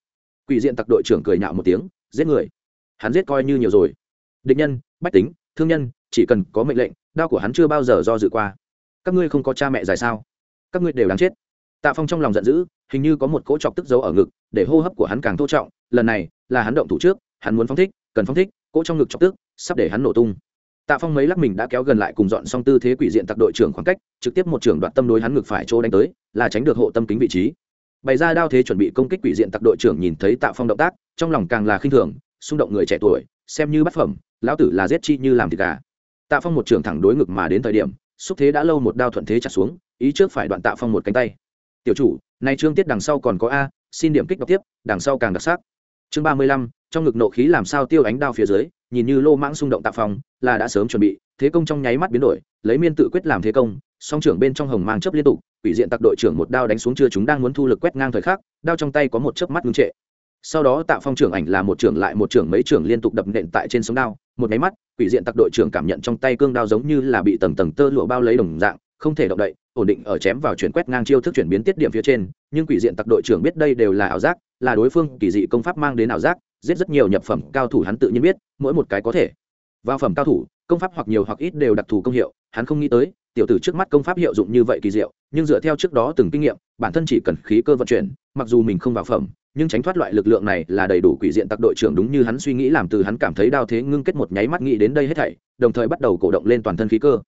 Quỷ diện tặc đội trưởng cười nhạo một tiếng, giết người. Hắn giết coi như nhiều rồi. Định nhân, bách tính, thương nhân, chỉ cần có mệnh lệnh đao của hắn chưa bao giờ do dự qua. Các ngươi không có cha mẹ dài sao? Các ngươi đều đáng chết. Tạ phong trong lòng giận dữ, hình như có một cỗ chọc tức giấu ở ngực, để hô hấp của hắn càng thô trọng. Lần này, là hắn động thủ trước, hắn muốn phong thích, cần phong thích, cỗ trong ngực chọc tức sắp để hắn nổ tung. Tạ phong mấy lắc mình đã kéo gần lại cùng dọn xong tư thế quỷ diện tặc đội trưởng khoảng cách, trực tiếp một trưởng đoạt tâm đối hắn ngực phải chỗ đánh tới, là tránh được hộ tâm kính vị trí. Bày ra đao thế chuẩn bị công kích quỷ diện tặc đội trưởng nhìn thấy tạ phong động tác, trong lòng càng là khinh thường, xung động người trẻ tuổi, xem như bất phẩm, lão tử là giết chi như làm thịt gà tạ phong một trường thẳng đối ngực mà đến thời điểm, xúc thế đã lâu một đao thuận thế chặt xuống, ý trước phải đoạn tạ phong một cánh tay. Tiểu chủ nay trương tiết đằng sau còn có a, xin điểm kích đọc tiếp, đằng sau càng đặc sắc. Chương ba mươi lăm, trong ngực nộ khí làm sao tiêu ánh đao phía dưới, nhìn như lô mãng xung động tạ phong, là đã sớm chuẩn bị, thế công trong nháy mắt biến đổi, lấy miên tự quyết làm thế công, song trưởng bên trong hồng mang chấp liên tục, quỷ diện tặc đội trưởng một đao đánh xuống chưa chúng đang muốn thu lực quét ngang thời khắc, đao trong tay có một chớp mắt ngưng trệ sau đó tạ phong trưởng ảnh là một trưởng lại một trưởng mấy trưởng liên tục đập nện tại trên sống đao, một máy mắt, quỷ diện tặc đội trưởng cảm nhận trong tay cương đao giống như là bị tầng tầng tơ lụa bao lấy đồng dạng, không thể động đậy, ổn định ở chém vào chuyển quét ngang chiêu thức chuyển biến tiết điểm phía trên, nhưng quỷ diện tặc đội trưởng biết đây đều là ảo giác, là đối phương kỳ dị công pháp mang đến ảo giác, giết rất nhiều nhập phẩm cao thủ hắn tự nhiên biết, mỗi một cái có thể. Vào phẩm cao thủ, công pháp hoặc nhiều hoặc ít đều đặc thù công hiệu, hắn không nghĩ tới, tiểu tử trước mắt công pháp hiệu dụng như vậy kỳ diệu, nhưng dựa theo trước đó từng kinh nghiệm, bản thân chỉ cần khí cơ vận chuyển, mặc dù mình không vào phẩm nhưng tránh thoát loại lực lượng này là đầy đủ quỷ diện tặc đội trưởng đúng như hắn suy nghĩ làm từ hắn cảm thấy đao thế ngưng kết một nháy mắt nghĩ đến đây hết thảy, đồng thời bắt đầu cổ động lên toàn thân khí cơ.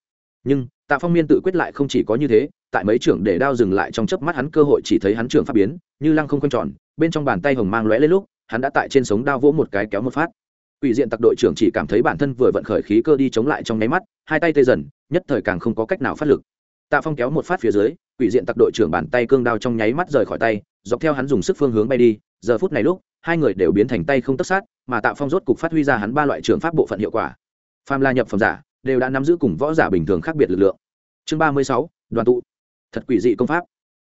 Nhưng, tạ phong miên tự quyết lại không chỉ có như thế, tại mấy trưởng để đao dừng lại trong chớp mắt hắn cơ hội chỉ thấy hắn trưởng phát biến, như lăng không quanh tròn, bên trong bàn tay hồng mang lóe lên lúc, hắn đã tại trên sống đao vỗ một cái kéo một phát. Quỷ diện tặc đội trưởng chỉ cảm thấy bản thân vừa vận khởi khí cơ đi chống lại trong nháy mắt, hai tay tê dần, nhất thời càng không có cách nào phát lực. Tạ phong kéo một phát phía dưới, quỷ diện tặc đội trưởng bàn tay cương đao trong nháy mắt rời khỏi tay dọc theo hắn dùng sức phương hướng bay đi, giờ phút này lúc, hai người đều biến thành tay không tất sát, mà tạ phong rốt cục phát huy ra hắn ba loại trường pháp bộ phận hiệu quả. Pham la nhập phẩm giả đều đã nắm giữ cùng võ giả bình thường khác biệt lực lượng. Chương ba mươi sáu, đoàn tụ. Thật quỷ dị công pháp.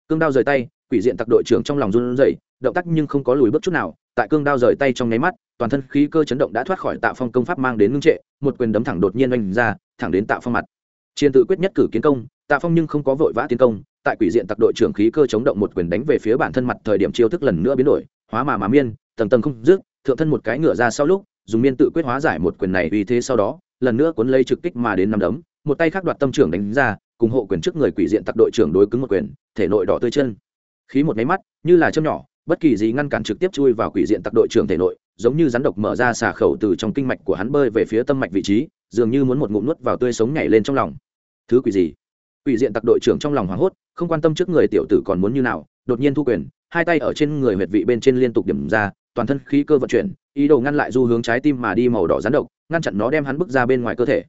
Cương đao rời tay, quỷ diện tặc đội trưởng trong lòng run rẩy, động tác nhưng không có lùi bước chút nào, tại cương đao rời tay trong nháy mắt, toàn thân khí cơ chấn động đã thoát khỏi tạ phong công pháp mang đến ngưng trệ, một quyền đấm thẳng đột nhiên oanh ra, thẳng đến tạ phong mặt. Chiến tự quyết nhất cử kiến công, tạ phong nhưng không có vội vã tiến công tại quỷ diện tặc đội trưởng khí cơ chống động một quyền đánh về phía bản thân mặt thời điểm chiêu thức lần nữa biến đổi, hóa mà mà miên, tầng tầng không dứt, thượng thân một cái ngựa ra sau lúc, dùng miên tự quyết hóa giải một quyền này vì thế sau đó, lần nữa cuốn lấy trực kích mà đến năm đấm, một tay khác đoạt tâm trưởng đánh ra, cùng hộ quyền trước người quỷ diện tặc đội trưởng đối cứng một quyền, thể nội đỏ tươi chân. Khí một máy mắt, như là châm nhỏ, bất kỳ gì ngăn cản trực tiếp chui vào quỷ diện tặc đội trưởng thể nội, giống như rắn độc mở ra xà khẩu từ trong kinh mạch của hắn bơi về phía tâm mạch vị trí, dường như muốn một ngụm nuốt vào tươi sống nhảy lên trong lòng. Thứ quỷ gì? Quỷ diện tặc đội trưởng trong lòng hoảng hốt, không quan tâm trước người tiểu tử còn muốn như nào, đột nhiên thu quyền, hai tay ở trên người huyệt vị bên trên liên tục điểm ra, toàn thân khí cơ vận chuyển, ý đồ ngăn lại du hướng trái tim mà đi màu đỏ rắn độc, ngăn chặn nó đem hắn bước ra bên ngoài cơ thể.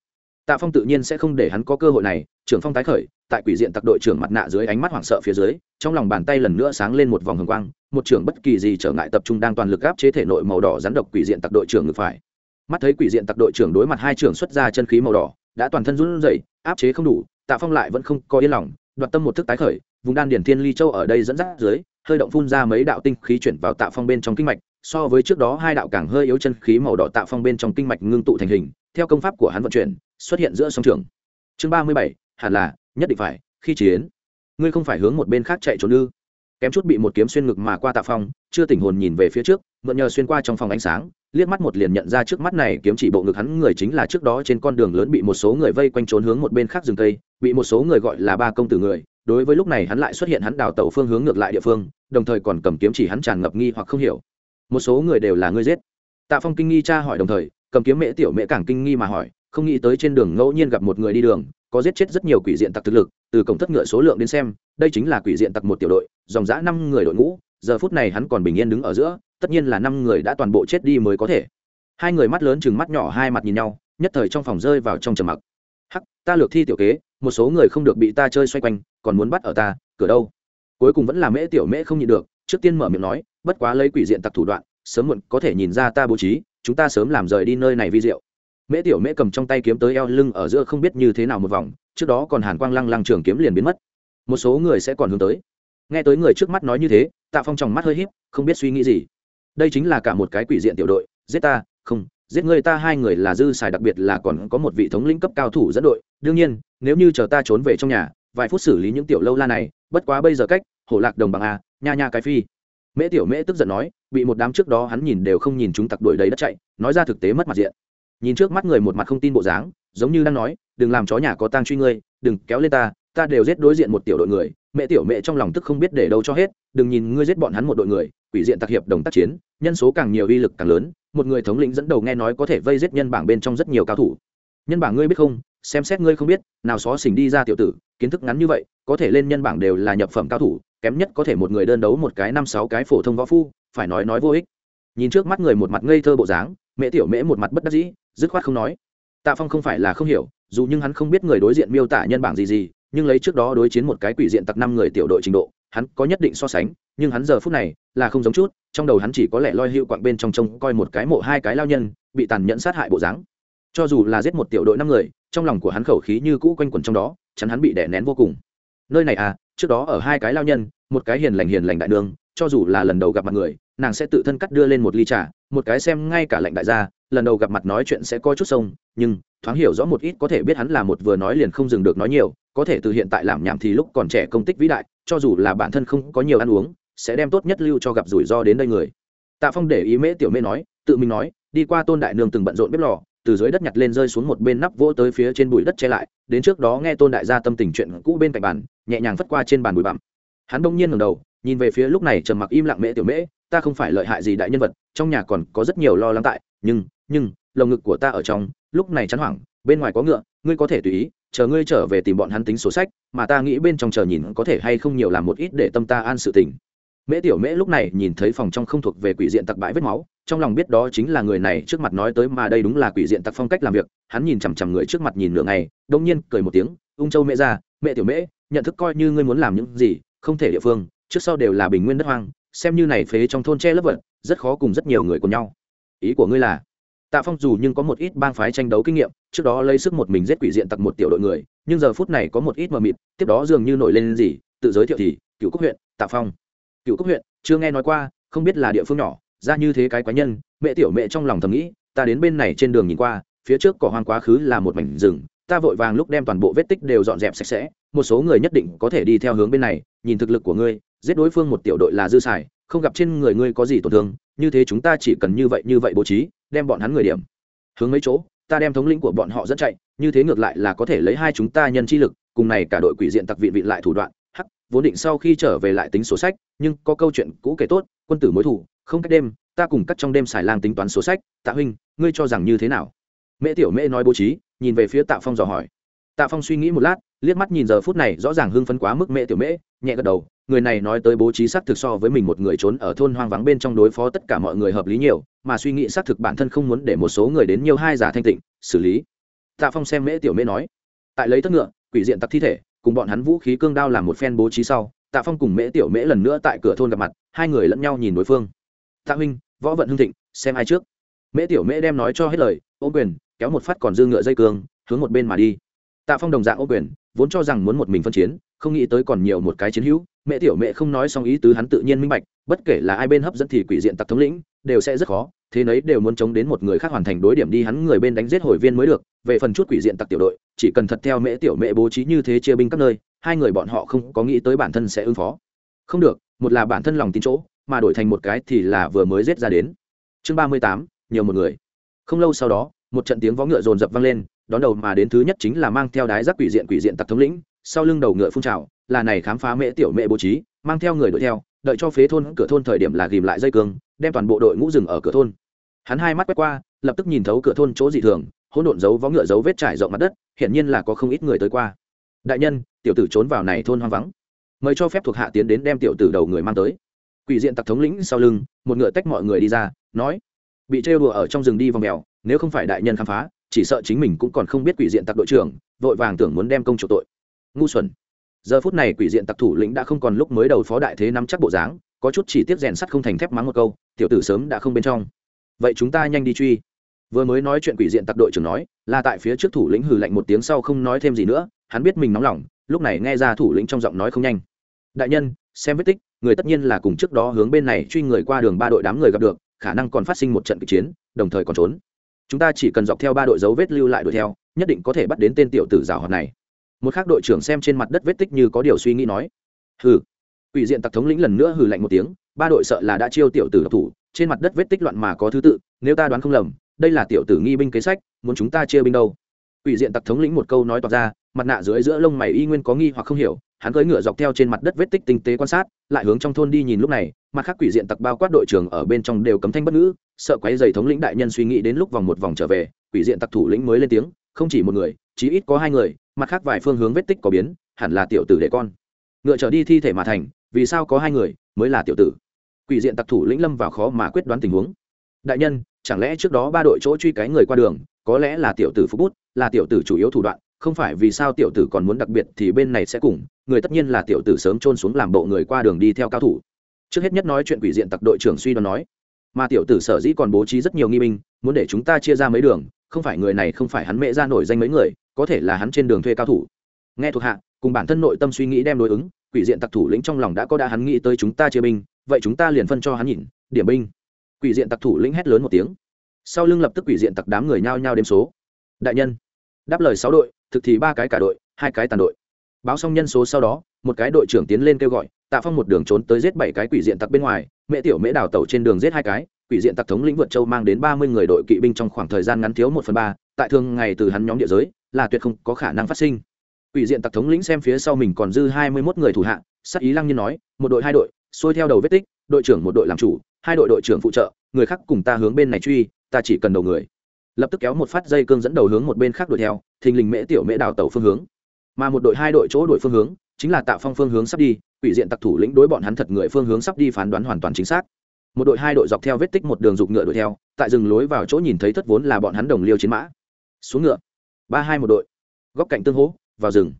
Tạ phong tự nhiên sẽ không để hắn có cơ hội này, trưởng phong tái khởi, tại quỷ diện tặc đội trưởng mặt nạ dưới ánh mắt hoảng sợ phía dưới, trong lòng bàn tay lần nữa sáng lên một vòng hồng quang, một trưởng bất kỳ gì trở ngại tập trung đang toàn lực áp chế thể nội màu đỏ rắn độc quỷ diện tặc đội trưởng ngược phải. Mắt thấy quỷ diện tặc đội trưởng đối mặt hai trưởng xuất ra chân khí màu đỏ, đã toàn thân run rẩy, áp chế không đủ tạ phong lại vẫn không có yên lòng, đoạt tâm một thức tái khởi, vùng đan điển thiên ly châu ở đây dẫn dắt dưới, hơi động phun ra mấy đạo tinh khí chuyển vào tạ phong bên trong kinh mạch, so với trước đó hai đạo càng hơi yếu chân khí màu đỏ tạ phong bên trong kinh mạch ngưng tụ thành hình, theo công pháp của hắn vận chuyển, xuất hiện giữa sông trường. Chương ba mươi bảy, hẳn là, nhất định phải, khi chiến. Ngươi không phải hướng một bên khác chạy trốn ư? Kém chút bị một kiếm xuyên ngực mà qua tạ phong, chưa tỉnh hồn nhìn về phía trước, mượn nhờ xuyên qua trong phòng ánh sáng liếc mắt một liền nhận ra trước mắt này kiếm chỉ bộ ngực hắn người chính là trước đó trên con đường lớn bị một số người vây quanh trốn hướng một bên khác rừng cây, bị một số người gọi là ba công tử người. Đối với lúc này hắn lại xuất hiện hắn đào tẩu phương hướng ngược lại địa phương, đồng thời còn cầm kiếm chỉ hắn tràn ngập nghi hoặc không hiểu. Một số người đều là ngươi giết. Tạ phong kinh nghi cha hỏi đồng thời, cầm kiếm mễ tiểu mễ càng kinh nghi mà hỏi, không nghĩ tới trên đường ngẫu nhiên gặp một người đi đường, có giết chết rất nhiều quỷ diện tặc thực lực, từ cổng thất ngựa số lượng đến xem, đây chính là quỷ diện tặc một tiểu đội, dòng dã năm người đội ngũ giờ phút này hắn còn bình yên đứng ở giữa, tất nhiên là năm người đã toàn bộ chết đi mới có thể. Hai người mắt lớn chừng mắt nhỏ hai mặt nhìn nhau, nhất thời trong phòng rơi vào trong trầm mặc. Hắc, ta lược thi tiểu kế, một số người không được bị ta chơi xoay quanh, còn muốn bắt ở ta, cửa đâu? Cuối cùng vẫn là mễ tiểu mễ không nhịn được, trước tiên mở miệng nói, bất quá lấy quỷ diện tặc thủ đoạn, sớm muộn có thể nhìn ra ta bố trí, chúng ta sớm làm rời đi nơi này vi diệu. Mễ tiểu mễ cầm trong tay kiếm tới eo lưng ở giữa không biết như thế nào một vòng, trước đó còn hàn quang lăng lăng trường kiếm liền biến mất. Một số người sẽ còn hướng tới. Nghe tới người trước mắt nói như thế tạ phong tròng mắt hơi híp, không biết suy nghĩ gì. Đây chính là cả một cái quỷ diện tiểu đội, giết ta, không, giết người ta hai người là dư xài đặc biệt là còn có một vị thống lĩnh cấp cao thủ dẫn đội. Đương nhiên, nếu như chờ ta trốn về trong nhà, vài phút xử lý những tiểu lâu la này, bất quá bây giờ cách, hổ lạc đồng bằng a, nha nha cái phi. Mễ tiểu mễ tức giận nói, bị một đám trước đó hắn nhìn đều không nhìn chúng tặc đuổi đấy đất chạy, nói ra thực tế mất mặt diện. Nhìn trước mắt người một mặt không tin bộ dáng, giống như đang nói, đừng làm chó nhà có tang truy ngươi, đừng kéo lên ta ta đều giết đối diện một tiểu đội người mẹ tiểu mẹ trong lòng tức không biết để đâu cho hết, đừng nhìn ngươi giết bọn hắn một đội người, quỷ diện tặc hiệp đồng tác chiến, nhân số càng nhiều uy lực càng lớn, một người thống lĩnh dẫn đầu nghe nói có thể vây giết nhân bảng bên trong rất nhiều cao thủ. Nhân bảng ngươi biết không? Xem xét ngươi không biết, nào xó xỉnh đi ra tiểu tử, kiến thức ngắn như vậy, có thể lên nhân bảng đều là nhập phẩm cao thủ, kém nhất có thể một người đơn đấu một cái năm sáu cái phổ thông võ phu, phải nói nói vô ích. Nhìn trước mắt người một mặt ngây thơ bộ dáng, mẹ tiểu mễ một mặt bất đắc dĩ, dứt khoát không nói. Tạ phong không phải là không hiểu, dù nhưng hắn không biết người đối diện miêu tả nhân bảng gì gì nhưng lấy trước đó đối chiến một cái quỷ diện tặc năm người tiểu đội trình độ, hắn có nhất định so sánh, nhưng hắn giờ phút này là không giống chút, trong đầu hắn chỉ có lẽ loi hữu quạng bên trong trông coi một cái mộ hai cái lao nhân, bị tàn nhẫn sát hại bộ dáng. Cho dù là giết một tiểu đội năm người, trong lòng của hắn khẩu khí như cũ quanh quẩn trong đó, chắn hắn bị đè nén vô cùng. Nơi này à trước đó ở hai cái lao nhân, một cái hiền lành hiền lành đại đường cho dù là lần đầu gặp mặt người, nàng sẽ tự thân cắt đưa lên một ly trà, một cái xem ngay cả lệnh đại gia lần đầu gặp mặt nói chuyện sẽ coi chút sông, nhưng, thoáng hiểu rõ một ít có thể biết hắn là một vừa nói liền không dừng được nói nhiều, có thể từ hiện tại làm nhảm thì lúc còn trẻ công tích vĩ đại, cho dù là bản thân không có nhiều ăn uống, sẽ đem tốt nhất lưu cho gặp rủi ro đến đây người. Tạ phong để ý mễ tiểu mễ nói, tự mình nói, đi qua tôn đại nương từng bận rộn bếp lò, từ dưới đất nhặt lên rơi xuống một bên nắp vỗ tới phía trên bụi đất che lại, đến trước đó nghe tôn đại gia tâm tình chuyện cũ bên cạnh bàn, nhẹ nhàng phất qua trên bàn bụi bặm. Hắn đông nhiên ngầm đầu, nhìn về phía lúc này trầm mặc im lặng mễ tiểu mễ, ta không phải lợi hại gì đại nhân vật, trong nhà còn có rất nhiều lo lắng tại, nhưng nhưng, lồng ngực của ta ở trong, lúc này chắn hoảng, bên ngoài có ngựa, ngươi có thể tùy ý, chờ ngươi trở về tìm bọn hắn tính sổ sách, mà ta nghĩ bên trong chờ nhìn có thể hay không nhiều làm một ít để tâm ta an sự tình. Mễ tiểu mễ lúc này nhìn thấy phòng trong không thuộc về quỷ diện tặc bãi vết máu, trong lòng biết đó chính là người này trước mặt nói tới mà đây đúng là quỷ diện tặc phong cách làm việc, hắn nhìn chằm chằm người trước mặt nhìn nửa ngày đông nhiên cười một tiếng, ung châu mễ ra mẹ tiểu mễ, nhận thức coi như ngươi muốn làm những gì, không thể địa phương, trước sau đều là bình nguyên đất hoang, xem như này phế trong thôn tre lớp vật, rất khó cùng rất nhiều người cùng nhau. Ý của ngươi là tạ phong dù nhưng có một ít bang phái tranh đấu kinh nghiệm, trước đó lấy sức một mình giết quỷ diện tặc một tiểu đội người, nhưng giờ phút này có một ít mờ mịt, tiếp đó dường như nổi lên gì, tự giới thiệu thì cựu quốc huyện, tạ phong. Cựu quốc huyện, chưa nghe nói qua, không biết là địa phương nhỏ, ra như thế cái quái nhân, mẹ tiểu mẹ trong lòng thầm nghĩ, ta đến bên này trên đường nhìn qua, phía trước cỏ hoang quá khứ là một mảnh rừng, ta vội vàng lúc đem toàn bộ vết tích đều dọn dẹp sạch sẽ, một số người nhất định có thể đi theo hướng bên này, nhìn thực lực của ngươi, giết đối phương một tiểu đội là dư xài, không gặp trên người ngươi có gì tổn thương, như thế chúng ta chỉ cần như vậy như vậy bố trí đem bọn hắn người điểm. Hướng mấy chỗ, ta đem thống lĩnh của bọn họ dẫn chạy, như thế ngược lại là có thể lấy hai chúng ta nhân chi lực, cùng này cả đội quỷ diện tặc vị vị lại thủ đoạn. Hắc, vốn định sau khi trở về lại tính sổ sách, nhưng có câu chuyện cũ kể tốt, quân tử mối thủ không cách đêm, ta cùng cắt trong đêm xài lang tính toán sổ sách. Tạ huynh, ngươi cho rằng như thế nào? Mễ tiểu mễ nói bố trí, nhìn về phía tạ phong dò hỏi. Tạ phong suy nghĩ một lát, liếc mắt nhìn giờ phút này rõ ràng hưng phấn quá mức mễ tiểu mễ, nhẹ gật đầu người này nói tới bố trí xác thực so với mình một người trốn ở thôn hoang vắng bên trong đối phó tất cả mọi người hợp lý nhiều, mà suy nghĩ xác thực bản thân không muốn để một số người đến nhiều hai giả thanh tịnh, xử lý. Tạ phong xem mễ tiểu mễ nói, tại lấy thất ngựa, quỷ diện tặc thi thể, cùng bọn hắn vũ khí cương đao làm một phen bố trí sau, tạ phong cùng mễ tiểu mễ lần nữa tại cửa thôn gặp mặt, hai người lẫn nhau nhìn đối phương. Tạ huynh, võ vận hưng thịnh, xem ai trước. Mễ tiểu mễ đem nói cho hết lời ô quyền, kéo một phát còn dư ngựa dây cương, hướng một bên mà đi. Tạ phong đồng dạng ô quyền, vốn cho rằng muốn một mình phân chiến không nghĩ tới còn nhiều một cái chiến hữu, mẹ tiểu mẹ không nói xong ý tứ hắn tự nhiên minh bạch, bất kể là ai bên hấp dẫn thì quỷ diện tặc thống lĩnh, đều sẽ rất khó, thế nấy đều muốn chống đến một người khác hoàn thành đối điểm đi hắn người bên đánh giết hồi viên mới được, về phần chút quỷ diện tặc tiểu đội, chỉ cần thật theo mẹ tiểu mẹ bố trí như thế chia binh các nơi, hai người bọn họ không có nghĩ tới bản thân sẽ ứng phó. Không được, một là bản thân lòng tin chỗ, mà đổi thành một cái thì là vừa mới giết ra đến. Chương ba mươi tám, nhiều một người. Không lâu sau đó, một trận tiếng vó ngựa rồn rập vang lên, đón đầu mà đến thứ nhất chính là mang theo đái giác quỷ diện quỷ diện tặc thống lĩnh sau lưng đầu ngựa phun trào, là này khám phá mễ tiểu mẹ bố trí, mang theo người đuổi theo, đợi cho phế thôn, cửa thôn thời điểm là ghìm lại dây cương, đem toàn bộ đội ngũ rừng ở cửa thôn. Hắn hai mắt quét qua, lập tức nhìn thấu cửa thôn chỗ dị thường, hỗn độn dấu vó ngựa dấu vết trải rộng mặt đất, hiển nhiên là có không ít người tới qua. Đại nhân, tiểu tử trốn vào này thôn hoang vắng. Mời cho phép thuộc hạ tiến đến đem tiểu tử đầu người mang tới. Quỷ diện tặc thống lĩnh sau lưng, một ngựa tách mọi người đi ra, nói, bị trêu đùa ở trong rừng đi vòng mèo, nếu không phải đại nhân khám phá, chỉ sợ chính mình cũng còn không biết quỷ diện tặc đội trưởng, vội vàng tưởng muốn đem công chủ tội ngu xuẩn. Giờ phút này quỷ diện tặc thủ lĩnh đã không còn lúc mới đầu phó đại thế nắm chắc bộ dáng, có chút chỉ tiếp rèn sắt không thành thép mắng một câu, tiểu tử sớm đã không bên trong. Vậy chúng ta nhanh đi truy. Vừa mới nói chuyện quỷ diện tặc đội trưởng nói, là tại phía trước thủ lĩnh hừ lạnh một tiếng sau không nói thêm gì nữa, hắn biết mình nóng lòng, lúc này nghe ra thủ lĩnh trong giọng nói không nhanh. Đại nhân, xem vết tích, người tất nhiên là cùng trước đó hướng bên này truy người qua đường ba đội đám người gặp được, khả năng còn phát sinh một trận kịch chiến, đồng thời còn trốn. Chúng ta chỉ cần dọc theo ba đội dấu vết lưu lại đuổi theo, nhất định có thể bắt đến tên tiểu tử rào hoạt này một khác đội trưởng xem trên mặt đất vết tích như có điều suy nghĩ nói, hừ. Ủy diện tặc thống lĩnh lần nữa hừ lạnh một tiếng, ba đội sợ là đã chiêu tiểu tử độc thủ, trên mặt đất vết tích loạn mà có thứ tự, nếu ta đoán không lầm, đây là tiểu tử nghi binh kế sách, muốn chúng ta chia binh đâu? Ủy diện tặc thống lĩnh một câu nói toạc ra, mặt nạ dưới giữa lông mày y nguyên có nghi hoặc không hiểu, hắn cưỡi ngựa dọc theo trên mặt đất vết tích tinh tế quan sát, lại hướng trong thôn đi nhìn lúc này, mặt khác quỷ diện tặc bao quát đội trưởng ở bên trong đều cấm thanh bất ngữ, sợ quấy dày thống lĩnh đại nhân suy nghĩ đến lúc vòng một vòng trở về, quỷ diện tặc thủ lĩnh mới lên tiếng, không chỉ một người, chí ít có hai người mặt khác vài phương hướng vết tích có biến, hẳn là tiểu tử để con. Ngựa trở đi thi thể mà thành, vì sao có hai người, mới là tiểu tử. Quỷ diện tặc thủ lĩnh lâm vào khó mà quyết đoán tình huống. Đại nhân, chẳng lẽ trước đó ba đội chỗ truy cái người qua đường, có lẽ là tiểu tử phúc bút, là tiểu tử chủ yếu thủ đoạn, không phải vì sao tiểu tử còn muốn đặc biệt thì bên này sẽ cùng, người tất nhiên là tiểu tử sớm trôn xuống làm bộ người qua đường đi theo cao thủ. Trước hết nhất nói chuyện quỷ diện tặc đội trưởng suy đoán nói. Mà tiểu tử sở dĩ còn bố trí rất nhiều nghi binh, muốn để chúng ta chia ra mấy đường, không phải người này không phải hắn mẹ ra nổi danh mấy người có thể là hắn trên đường thuê cao thủ. Nghe thuộc hạ, cùng bản thân nội tâm suy nghĩ đem đối ứng, quỷ diện tặc thủ lĩnh trong lòng đã có đã hắn nghĩ tới chúng ta chia binh, vậy chúng ta liền phân cho hắn nhìn, điểm binh. Quỷ diện tặc thủ lĩnh hét lớn một tiếng. Sau lưng lập tức quỷ diện tặc đám người nhao nhao đếm số. Đại nhân, đáp lời sáu đội, thực thì ba cái cả đội, hai cái tàn đội. Báo xong nhân số sau đó, một cái đội trưởng tiến lên kêu gọi, tạ phong một đường trốn tới giết bảy cái quỷ diện tặc bên ngoài mẹ tiểu mễ đào tẩu trên đường giết hai cái, quỷ diện tặc thống lĩnh vượt châu mang đến ba mươi người đội kỵ binh trong khoảng thời gian ngắn thiếu một phần ba, tại thường ngày từ hắn nhóm địa giới là tuyệt không có khả năng phát sinh. Quỷ diện tặc thống lĩnh xem phía sau mình còn dư hai mươi mốt người thủ hạ, sắc ý lăng nhiên nói, một đội hai đội, xuôi theo đầu vết tích, đội trưởng một đội làm chủ, hai đội đội trưởng phụ trợ, người khác cùng ta hướng bên này truy, ta chỉ cần đầu người. Lập tức kéo một phát dây cương dẫn đầu hướng một bên khác đuổi theo, thình lình mễ tiểu mễ đào tàu phương hướng. Mà một đội hai đội chỗ đội phương hướng, chính là tạo phong phương hướng sắp đi, quỷ diện tặc thủ lĩnh đối bọn hắn thật người phương hướng sắp đi phán đoán hoàn toàn chính xác. Một đội hai đội dọc theo vết tích một đường dục ngựa đuổi theo, tại rừng lối vào chỗ nhìn thấy thất vốn là bọn hắn đồng liêu chiến mã. Xuống ngựa ba hai một đội. Góc cạnh tương hố vào rừng.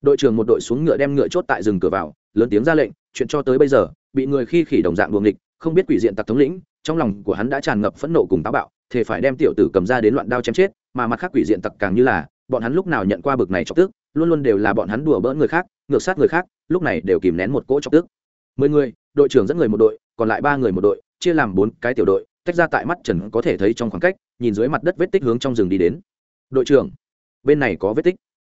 Đội trưởng một đội xuống ngựa đem ngựa chốt tại rừng cửa vào, lớn tiếng ra lệnh, chuyện cho tới bây giờ, bị người khi khỉ đồng dạng buồng địch không biết quỷ diện tặc thống lĩnh, trong lòng của hắn đã tràn ngập phẫn nộ cùng táo bạo thể phải đem tiểu tử cầm ra đến loạn đao chém chết, mà mặt khác quỷ diện tặc càng như là, bọn hắn lúc nào nhận qua bực này chọc tức, luôn luôn đều là bọn hắn đùa bỡn người khác, ngược sát người khác, lúc này đều kìm nén một cỗ chọc tức. Mười người, đội trưởng dẫn người một đội, còn lại ba người một đội, chia làm bốn cái tiểu đội, tách ra tại mắt trần có thể thấy trong khoảng cách, nhìn dưới mặt đất vết tích hướng trong rừng đi đến. Đội trưởng bên này có vết tích.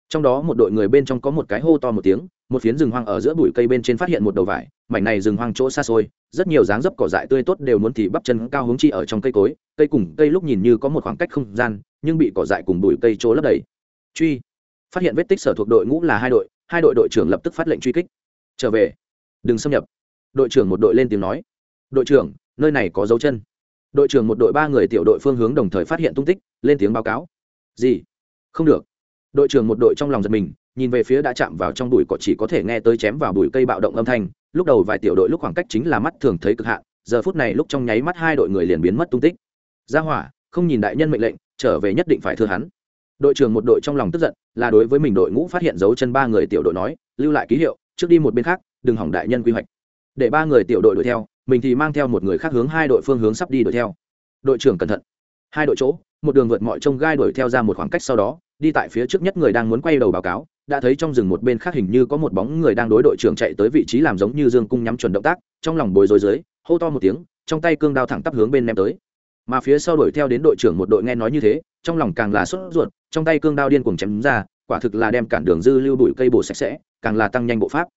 Trong đó một đội người bên trong có một cái hô to một tiếng, một phiến rừng hoang ở giữa bụi cây bên trên phát hiện một đầu vải, mảnh này rừng hoang chỗ xa xôi, rất nhiều dáng dấp cỏ dại tươi tốt đều muốn thì bắp chân cao hướng chi ở trong cây cối, cây cùng cây lúc nhìn như có một khoảng cách không gian, nhưng bị cỏ dại cùng bụi cây chỗ lấp đầy. Truy. Phát hiện vết tích sở thuộc đội ngũ là hai đội hai đội đội trưởng lập tức phát lệnh truy kích. Trở về. Đừng xâm nhập. Đội trưởng một đội lên tiếng nói. Đội trưởng, nơi này có dấu chân. Đội trưởng một đội ba người tiểu đội phương hướng đồng thời phát hiện tung tích, lên tiếng báo cáo. Gì? Không được. Đội trưởng một đội trong lòng giật mình, nhìn về phía đã chạm vào trong bụi cỏ chỉ có thể nghe tới chém vào bụi cây bạo động âm thanh, lúc đầu vài tiểu đội lúc khoảng cách chính là mắt thường thấy cực hạn, giờ phút này lúc trong nháy mắt hai đội người liền biến mất tung tích. Ra hỏa, không nhìn đại nhân mệnh lệnh, trở về nhất định phải thưa hắn. Đội trưởng một đội trong lòng tức giận, là đối với mình đội ngũ phát hiện dấu chân ba người tiểu đội nói, lưu lại ký hiệu, trước đi một bên khác, đừng hỏng đại nhân quy hoạch. Để ba người tiểu đội đuổi theo, mình thì mang theo một người khác hướng hai đội phương hướng sắp đi đuổi theo. Đội trưởng cẩn thận. Hai đội chỗ, một đường vượt mọi trông gai đuổi theo ra một khoảng cách sau đó đi tại phía trước nhất người đang muốn quay đầu báo cáo, đã thấy trong rừng một bên khác hình như có một bóng người đang đối đội trưởng chạy tới vị trí làm giống như dương cung nhắm chuẩn động tác, trong lòng bối rối dưới, hô to một tiếng, trong tay cương đao thẳng tắp hướng bên ném tới. Mà phía sau đuổi theo đến đội trưởng một đội nghe nói như thế, trong lòng càng là sốt ruột, trong tay cương đao điên cuồng chém ra, quả thực là đem cản đường dư lưu bụi cây bổ sạch sẽ, càng là tăng nhanh bộ pháp.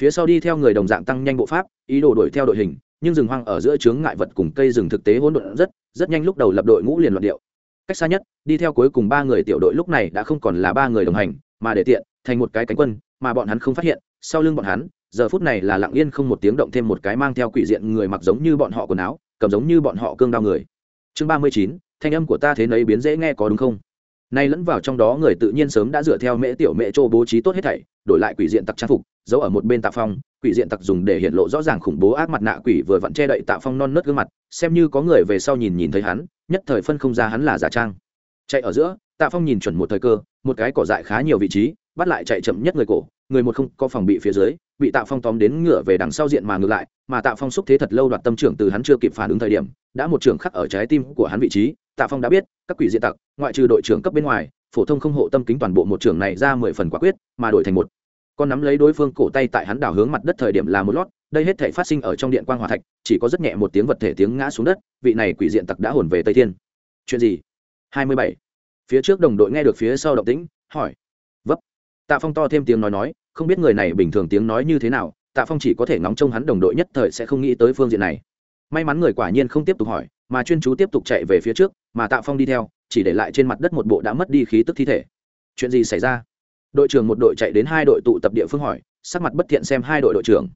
Phía sau đi theo người đồng dạng tăng nhanh bộ pháp, ý đồ đuổi theo đội hình, nhưng rừng hoang ở giữa chướng ngại vật cùng cây rừng thực tế hỗn độn rất rất nhanh lúc đầu lập đội ngũ liền loạn điệu cách xa nhất, đi theo cuối cùng ba người tiểu đội lúc này đã không còn là ba người đồng hành, mà để tiện, thành một cái cánh quân, mà bọn hắn không phát hiện. Sau lưng bọn hắn, giờ phút này là lặng yên không một tiếng động thêm một cái mang theo quỷ diện người mặc giống như bọn họ quần áo, cầm giống như bọn họ cương đao người. Chương ba mươi chín, thanh âm của ta thế nấy biến dễ nghe có đúng không? Nay lẫn vào trong đó người tự nhiên sớm đã dựa theo mễ tiểu mễ châu bố trí tốt hết thảy, đổi lại quỷ diện tặc trang phục, giấu ở một bên tạ phong, quỷ diện tặc dùng để hiện lộ rõ ràng khủng bố ác mặt nạ quỷ vừa vặn che đậy tạ phong non nớt gương mặt, xem như có người về sau nhìn nhìn thấy hắn, nhất thời phân không ra hắn là giả trang. Chạy ở giữa, tạ phong nhìn chuẩn một thời cơ, một cái cỏ dại khá nhiều vị trí, bắt lại chạy chậm nhất người cổ, người một không có phòng bị phía dưới, bị tạ phong tóm đến ngửa về đằng sau diện mà ngược lại, mà tạ phong xúc thế thật lâu đoạt tâm trưởng từ hắn chưa kịp phản ứng thời điểm, đã một trưởng khắc ở trái tim của hắn vị trí tạ phong đã biết, các quỷ diện tặc, ngoại trừ đội trưởng cấp bên ngoài, phổ thông không hộ tâm kính toàn bộ một trưởng này ra mười phần quả quyết, mà đổi thành một. Con nắm lấy đối phương cổ tay tại hắn đảo hướng mặt đất thời điểm là một lót, đây hết thể phát sinh ở trong điện quan hòa thạch, chỉ có rất nhẹ một tiếng vật thể tiếng ngã xuống đất, vị này quỷ diện tặc đã hồn về tây thiên. Chuyện gì? Hai mươi bảy. Phía trước đồng đội nghe được phía sau động tĩnh, hỏi. Vấp. Tạ phong to thêm tiếng nói nói, không biết người này bình thường tiếng nói như thế nào, tạ phong chỉ có thể ngóng trông hắn đồng đội nhất thời sẽ không nghĩ tới phương diện này. May mắn người quả nhiên không tiếp tục hỏi mà chuyên chú tiếp tục chạy về phía trước, mà tạ phong đi theo, chỉ để lại trên mặt đất một bộ đã mất đi khí tức thi thể. Chuyện gì xảy ra? Đội trưởng một đội chạy đến hai đội tụ tập địa phương hỏi, sắc mặt bất thiện xem hai đội đội trưởng.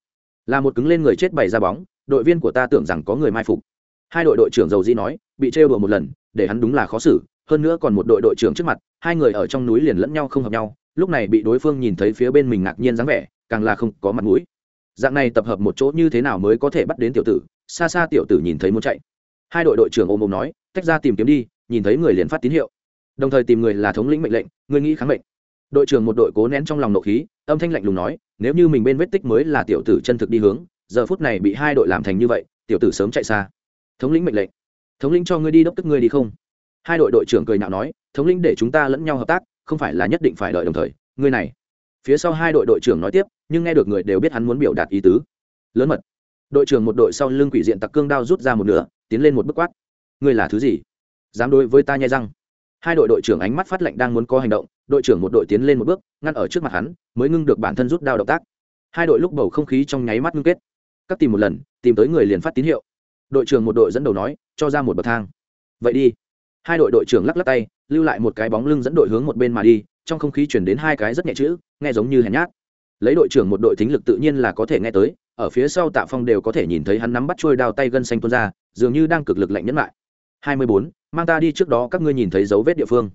Là một cứng lên người chết bày ra bóng, đội viên của ta tưởng rằng có người mai phục. Hai đội đội trưởng dầu di nói, bị trêu đùa một lần, để hắn đúng là khó xử, hơn nữa còn một đội đội trưởng trước mặt, hai người ở trong núi liền lẫn nhau không hợp nhau, lúc này bị đối phương nhìn thấy phía bên mình ngạc nhiên dáng vẻ, càng là không có mặt mũi. Dạng này tập hợp một chỗ như thế nào mới có thể bắt đến tiểu tử, xa xa tiểu tử nhìn thấy muốn chạy hai đội đội trưởng ôm ôm nói, tách ra tìm kiếm đi, nhìn thấy người liền phát tín hiệu. Đồng thời tìm người là thống lĩnh mệnh lệnh, người nghĩ kháng mệnh. Đội trưởng một đội cố nén trong lòng nộ khí, âm thanh lạnh lùng nói, nếu như mình bên vết tích mới là tiểu tử chân thực đi hướng, giờ phút này bị hai đội làm thành như vậy, tiểu tử sớm chạy xa. Thống lĩnh mệnh lệnh. Thống lĩnh cho ngươi đi đốc tức ngươi đi không? Hai đội đội trưởng cười nhạo nói, thống lĩnh để chúng ta lẫn nhau hợp tác, không phải là nhất định phải đợi đồng thời. Ngươi này. Phía sau hai đội đội trưởng nói tiếp, nhưng nghe được người đều biết hắn muốn biểu đạt ý tứ. Lớn mật. Đội trưởng một đội sau lưng quỷ diện tặc cương đao rút ra một nửa tiến lên một bước quát. Ngươi là thứ gì? Dám đối với ta nhai răng? Hai đội đội trưởng ánh mắt phát lệnh đang muốn có hành động, đội trưởng một đội tiến lên một bước, ngăn ở trước mặt hắn, mới ngưng được bản thân rút đao động tác. Hai đội lúc bầu không khí trong nháy mắt ngưng kết. Cắt tìm một lần, tìm tới người liền phát tín hiệu. Đội trưởng một đội dẫn đầu nói, cho ra một bậc thang. Vậy đi. Hai đội đội trưởng lắc lắc tay, lưu lại một cái bóng lưng dẫn đội hướng một bên mà đi, trong không khí chuyển đến hai cái rất nhẹ chữ, nghe giống như hèn nhát. Lấy đội trưởng một đội thính lực tự nhiên là có thể nghe tới, ở phía sau tạ phong đều có thể nhìn thấy hắn nắm bắt trôi đao tay gân xanh tuôn ra dường như đang cực lực lạnh nhẫn lại. Hai mươi bốn, mang ta đi trước đó, các ngươi nhìn thấy dấu vết địa phương.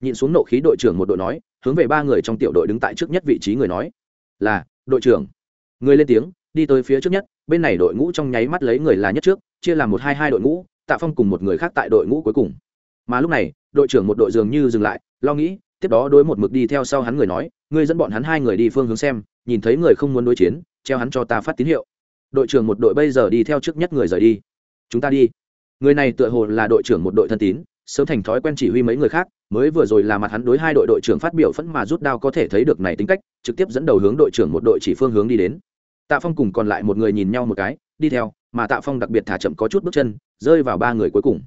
Nhìn xuống nộ khí đội trưởng một đội nói, hướng về ba người trong tiểu đội đứng tại trước nhất vị trí người nói, là, đội trưởng. Người lên tiếng, đi tới phía trước nhất, bên này đội ngũ trong nháy mắt lấy người là nhất trước, chia làm một hai hai đội ngũ, tạ phong cùng một người khác tại đội ngũ cuối cùng. Mà lúc này, đội trưởng một đội dường như dừng lại, lo nghĩ, tiếp đó đối một mực đi theo sau hắn người nói, ngươi dẫn bọn hắn hai người đi phương hướng xem, nhìn thấy người không muốn đối chiến, treo hắn cho ta phát tín hiệu. Đội trưởng một đội bây giờ đi theo trước nhất người rời đi chúng ta đi. Người này tựa hồ là đội trưởng một đội thân tín, sớm thành thói quen chỉ huy mấy người khác, mới vừa rồi là mặt hắn đối hai đội đội trưởng phát biểu phẫn mà rút đao có thể thấy được này tính cách, trực tiếp dẫn đầu hướng đội trưởng một đội chỉ phương hướng đi đến. Tạ phong cùng còn lại một người nhìn nhau một cái, đi theo, mà tạ phong đặc biệt thả chậm có chút bước chân, rơi vào ba người cuối cùng.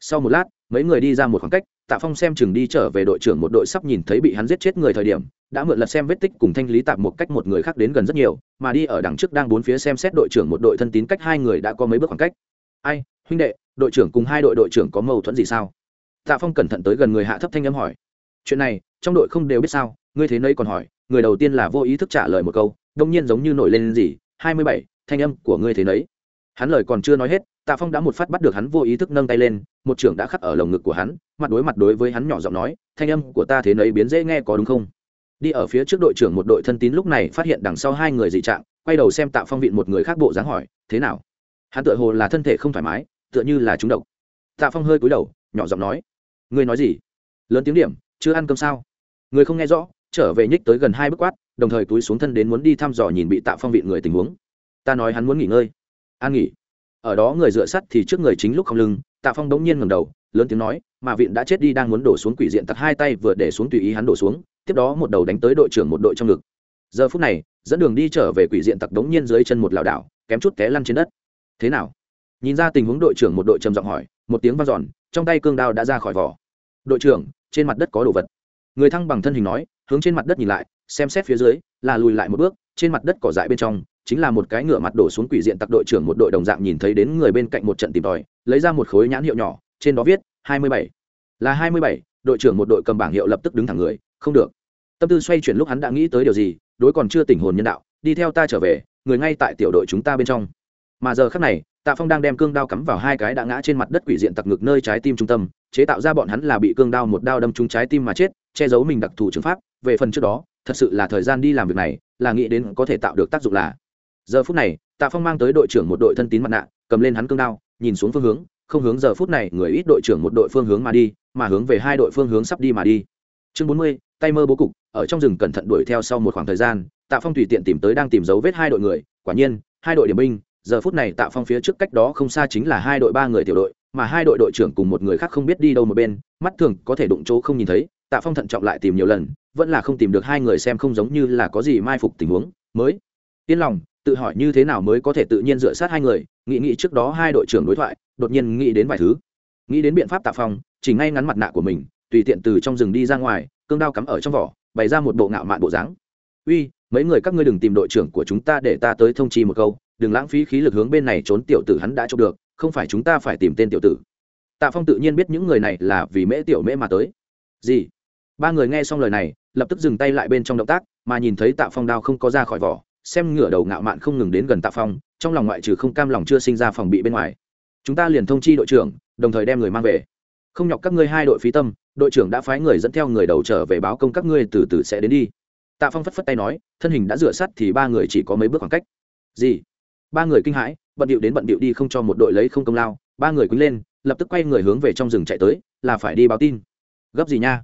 Sau một lát, mấy người đi ra một khoảng cách, tạ phong xem chừng đi trở về đội trưởng một đội sắp nhìn thấy bị hắn giết chết người thời điểm, đã mượn lật xem vết tích cùng thanh lý tạp một cách một người khác đến gần rất nhiều, mà đi ở đằng trước đang bốn phía xem xét đội trưởng một đội thân tín cách hai người đã có mấy bước khoảng cách ai, huynh đệ, đội trưởng cùng hai đội đội trưởng có mâu thuẫn gì sao? Tạ phong cẩn thận tới gần người hạ thấp thanh âm hỏi. Chuyện này, trong đội không đều biết sao? Ngươi thế nấy còn hỏi, người đầu tiên là vô ý thức trả lời một câu, đông nhiên giống như nổi lên gì, hai mươi bảy, thanh âm của ngươi thế nấy. Hắn lời còn chưa nói hết, tạ phong đã một phát bắt được hắn vô ý thức nâng tay lên, một trưởng đã khắc ở lồng ngực của hắn, mặt đối mặt đối với hắn nhỏ giọng nói, thanh âm của ta thế nấy biến dễ nghe có đúng không? Đi ở phía trước đội trưởng một đội thân tín lúc này phát hiện đằng sau hai người dị trạng, quay đầu xem tạ phong vịn một người khác bộ dáng hỏi, thế nào? Hắn tựa hồ là thân thể không thoải mái, tựa như là trúng độc. Tạ phong hơi cúi đầu, nhỏ giọng nói, ngươi nói gì? Lớn tiếng điểm, chưa ăn cơm sao? Người không nghe rõ, trở về nhích tới gần hai bước quát, đồng thời túi xuống thân đến muốn đi thăm dò nhìn bị tạ phong vịn người tình huống. Ta nói hắn muốn nghỉ ngơi. An nghỉ? Ở đó người dựa sắt thì trước người chính lúc không lưng, tạ phong đống nhiên ngầm đầu, lớn tiếng nói, mà viện đã chết đi đang muốn đổ xuống quỷ diện tặc hai tay vừa để xuống tùy ý hắn đổ xuống, tiếp đó một đầu đánh tới đội trưởng một đội trong ngực. Giờ phút này, dẫn đường đi trở về quỷ diện tặc đống nhiên dưới chân một lảo đảo, kém chút té lăn trên đất thế nào? Nhìn ra tình huống đội trưởng một đội trầm giọng hỏi, một tiếng vang giòn trong tay cương đao đã ra khỏi vỏ. Đội trưởng, trên mặt đất có đồ vật. Người thăng bằng thân hình nói, hướng trên mặt đất nhìn lại, xem xét phía dưới, là lùi lại một bước, trên mặt đất cỏ dại bên trong, chính là một cái ngựa mặt đổ xuống quỷ diện tặc đội trưởng một đội đồng dạng nhìn thấy đến người bên cạnh một trận tìm tòi, lấy ra một khối nhãn hiệu nhỏ, trên đó viết, hai mươi bảy. Là hai mươi bảy, đội trưởng một đội cầm bảng hiệu lập tức đứng thẳng người, không được. Tâm tư xoay chuyển lúc hắn đã nghĩ tới điều gì, đối còn chưa tỉnh hồn nhân đạo, đi theo ta trở về, người ngay tại tiểu đội chúng ta bên trong mà giờ khắc này, tạ phong đang đem cương đao cắm vào hai cái đã ngã trên mặt đất quỷ diện tặc ngực nơi trái tim trung tâm, chế tạo ra bọn hắn là bị cương đao một đao đâm trúng trái tim mà chết, che giấu mình đặc thù trường pháp. Về phần trước đó, thật sự là thời gian đi làm việc này, là nghĩ đến có thể tạo được tác dụng là. Giờ phút này, tạ phong mang tới đội trưởng một đội thân tín mặt nạ, cầm lên hắn cương đao, nhìn xuống phương hướng, không hướng giờ phút này, người ít đội trưởng một đội phương hướng mà đi, mà hướng về hai đội phương hướng sắp đi mà đi. Chương bốn mươi, tay mơ bố cục, ở trong rừng cẩn thận đuổi theo sau một khoảng thời gian, tạ phong tùy tiện tìm tới đang tìm dấu vết hai đội người, quả nhiên, hai đội điểm binh giờ phút này tạ phong phía trước cách đó không xa chính là hai đội ba người tiểu đội, mà hai đội đội trưởng cùng một người khác không biết đi đâu một bên, mắt thường có thể đụng chỗ không nhìn thấy, tạ phong thận trọng lại tìm nhiều lần, vẫn là không tìm được hai người xem không giống như là có gì mai phục tình huống, mới yên lòng, tự hỏi như thế nào mới có thể tự nhiên dựa sát hai người, nghĩ nghĩ trước đó hai đội trưởng đối thoại, đột nhiên nghĩ đến vài thứ. Nghĩ đến biện pháp tạ phong, chỉ ngay ngắn mặt nạ của mình, tùy tiện từ trong rừng đi ra ngoài, cương đao cắm ở trong vỏ, bày ra một bộ ngạo mạn bộ dáng. Uy, mấy người các ngươi đừng tìm đội trưởng của chúng ta để ta tới thông chi một câu đừng lãng phí khí lực hướng bên này trốn tiểu tử hắn đã chụp được, không phải chúng ta phải tìm tên tiểu tử. Tạ phong tự nhiên biết những người này là vì mễ tiểu mễ mà tới. Gì? Ba người nghe xong lời này, lập tức dừng tay lại bên trong động tác, mà nhìn thấy tạ phong đao không có ra khỏi vỏ, xem ngửa đầu ngạo mạn không ngừng đến gần tạ phong, trong lòng ngoại trừ không cam lòng chưa sinh ra phòng bị bên ngoài. Chúng ta liền thông chi đội trưởng, đồng thời đem người mang về. Không nhọc các ngươi hai đội phí tâm, đội trưởng đã phái người dẫn theo người đầu trở về báo công các ngươi từ từ sẽ đến đi. Tạ phong phất phất tay nói, thân hình đã rửa sắt thì ba người chỉ có mấy bước khoảng cách. Gì? Ba người kinh hãi, bận điệu đến bận điệu đi không cho một đội lấy không công lao, ba người quýnh lên, lập tức quay người hướng về trong rừng chạy tới, là phải đi báo tin. Gấp gì nha?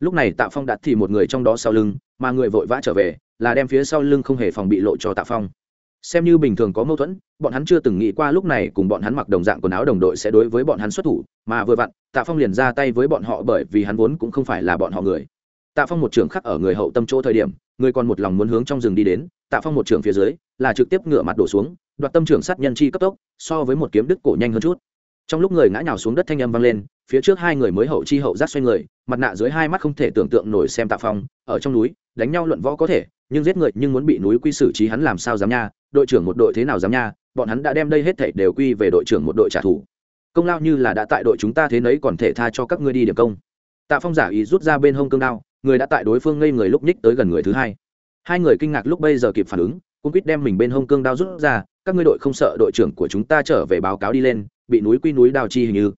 Lúc này tạ phong đặt thì một người trong đó sau lưng, mà người vội vã trở về, là đem phía sau lưng không hề phòng bị lộ cho tạ phong. Xem như bình thường có mâu thuẫn, bọn hắn chưa từng nghĩ qua lúc này cùng bọn hắn mặc đồng dạng quần áo đồng đội sẽ đối với bọn hắn xuất thủ, mà vừa vặn, tạ phong liền ra tay với bọn họ bởi vì hắn vốn cũng không phải là bọn họ người. Tạ phong một trường khắc ở người hậu tâm chỗ thời điểm, người còn một lòng muốn hướng trong rừng đi đến, tạ phong một trường phía dưới, là trực tiếp ngửa mặt đổ xuống đoạt tâm trưởng sát nhân chi cấp tốc, so với một kiếm đứt cổ nhanh hơn chút. Trong lúc người ngã nhào xuống đất thanh âm vang lên, phía trước hai người mới hậu chi hậu giác xoay người, mặt nạ dưới hai mắt không thể tưởng tượng nổi xem tạ phong, ở trong núi, đánh nhau luận võ có thể, nhưng giết người nhưng muốn bị núi quy xử trí hắn làm sao dám nha, đội trưởng một đội thế nào dám nha, bọn hắn đã đem đây hết thảy đều quy về đội trưởng một đội trả thù. Công lao như là đã tại đội chúng ta thế nấy còn thể tha cho các ngươi đi điểm công. Tạ phong giả ý rút ra bên hông cương đao, người đã tại đối phương ngây người lúc nhích tới gần người thứ hai. Hai người kinh ngạc lúc bây giờ kịp phản ứng cũng quýt đem mình bên hông cương đao rút ra các ngươi đội không sợ đội trưởng của chúng ta trở về báo cáo đi lên, bị núi quy núi đào chi hình như.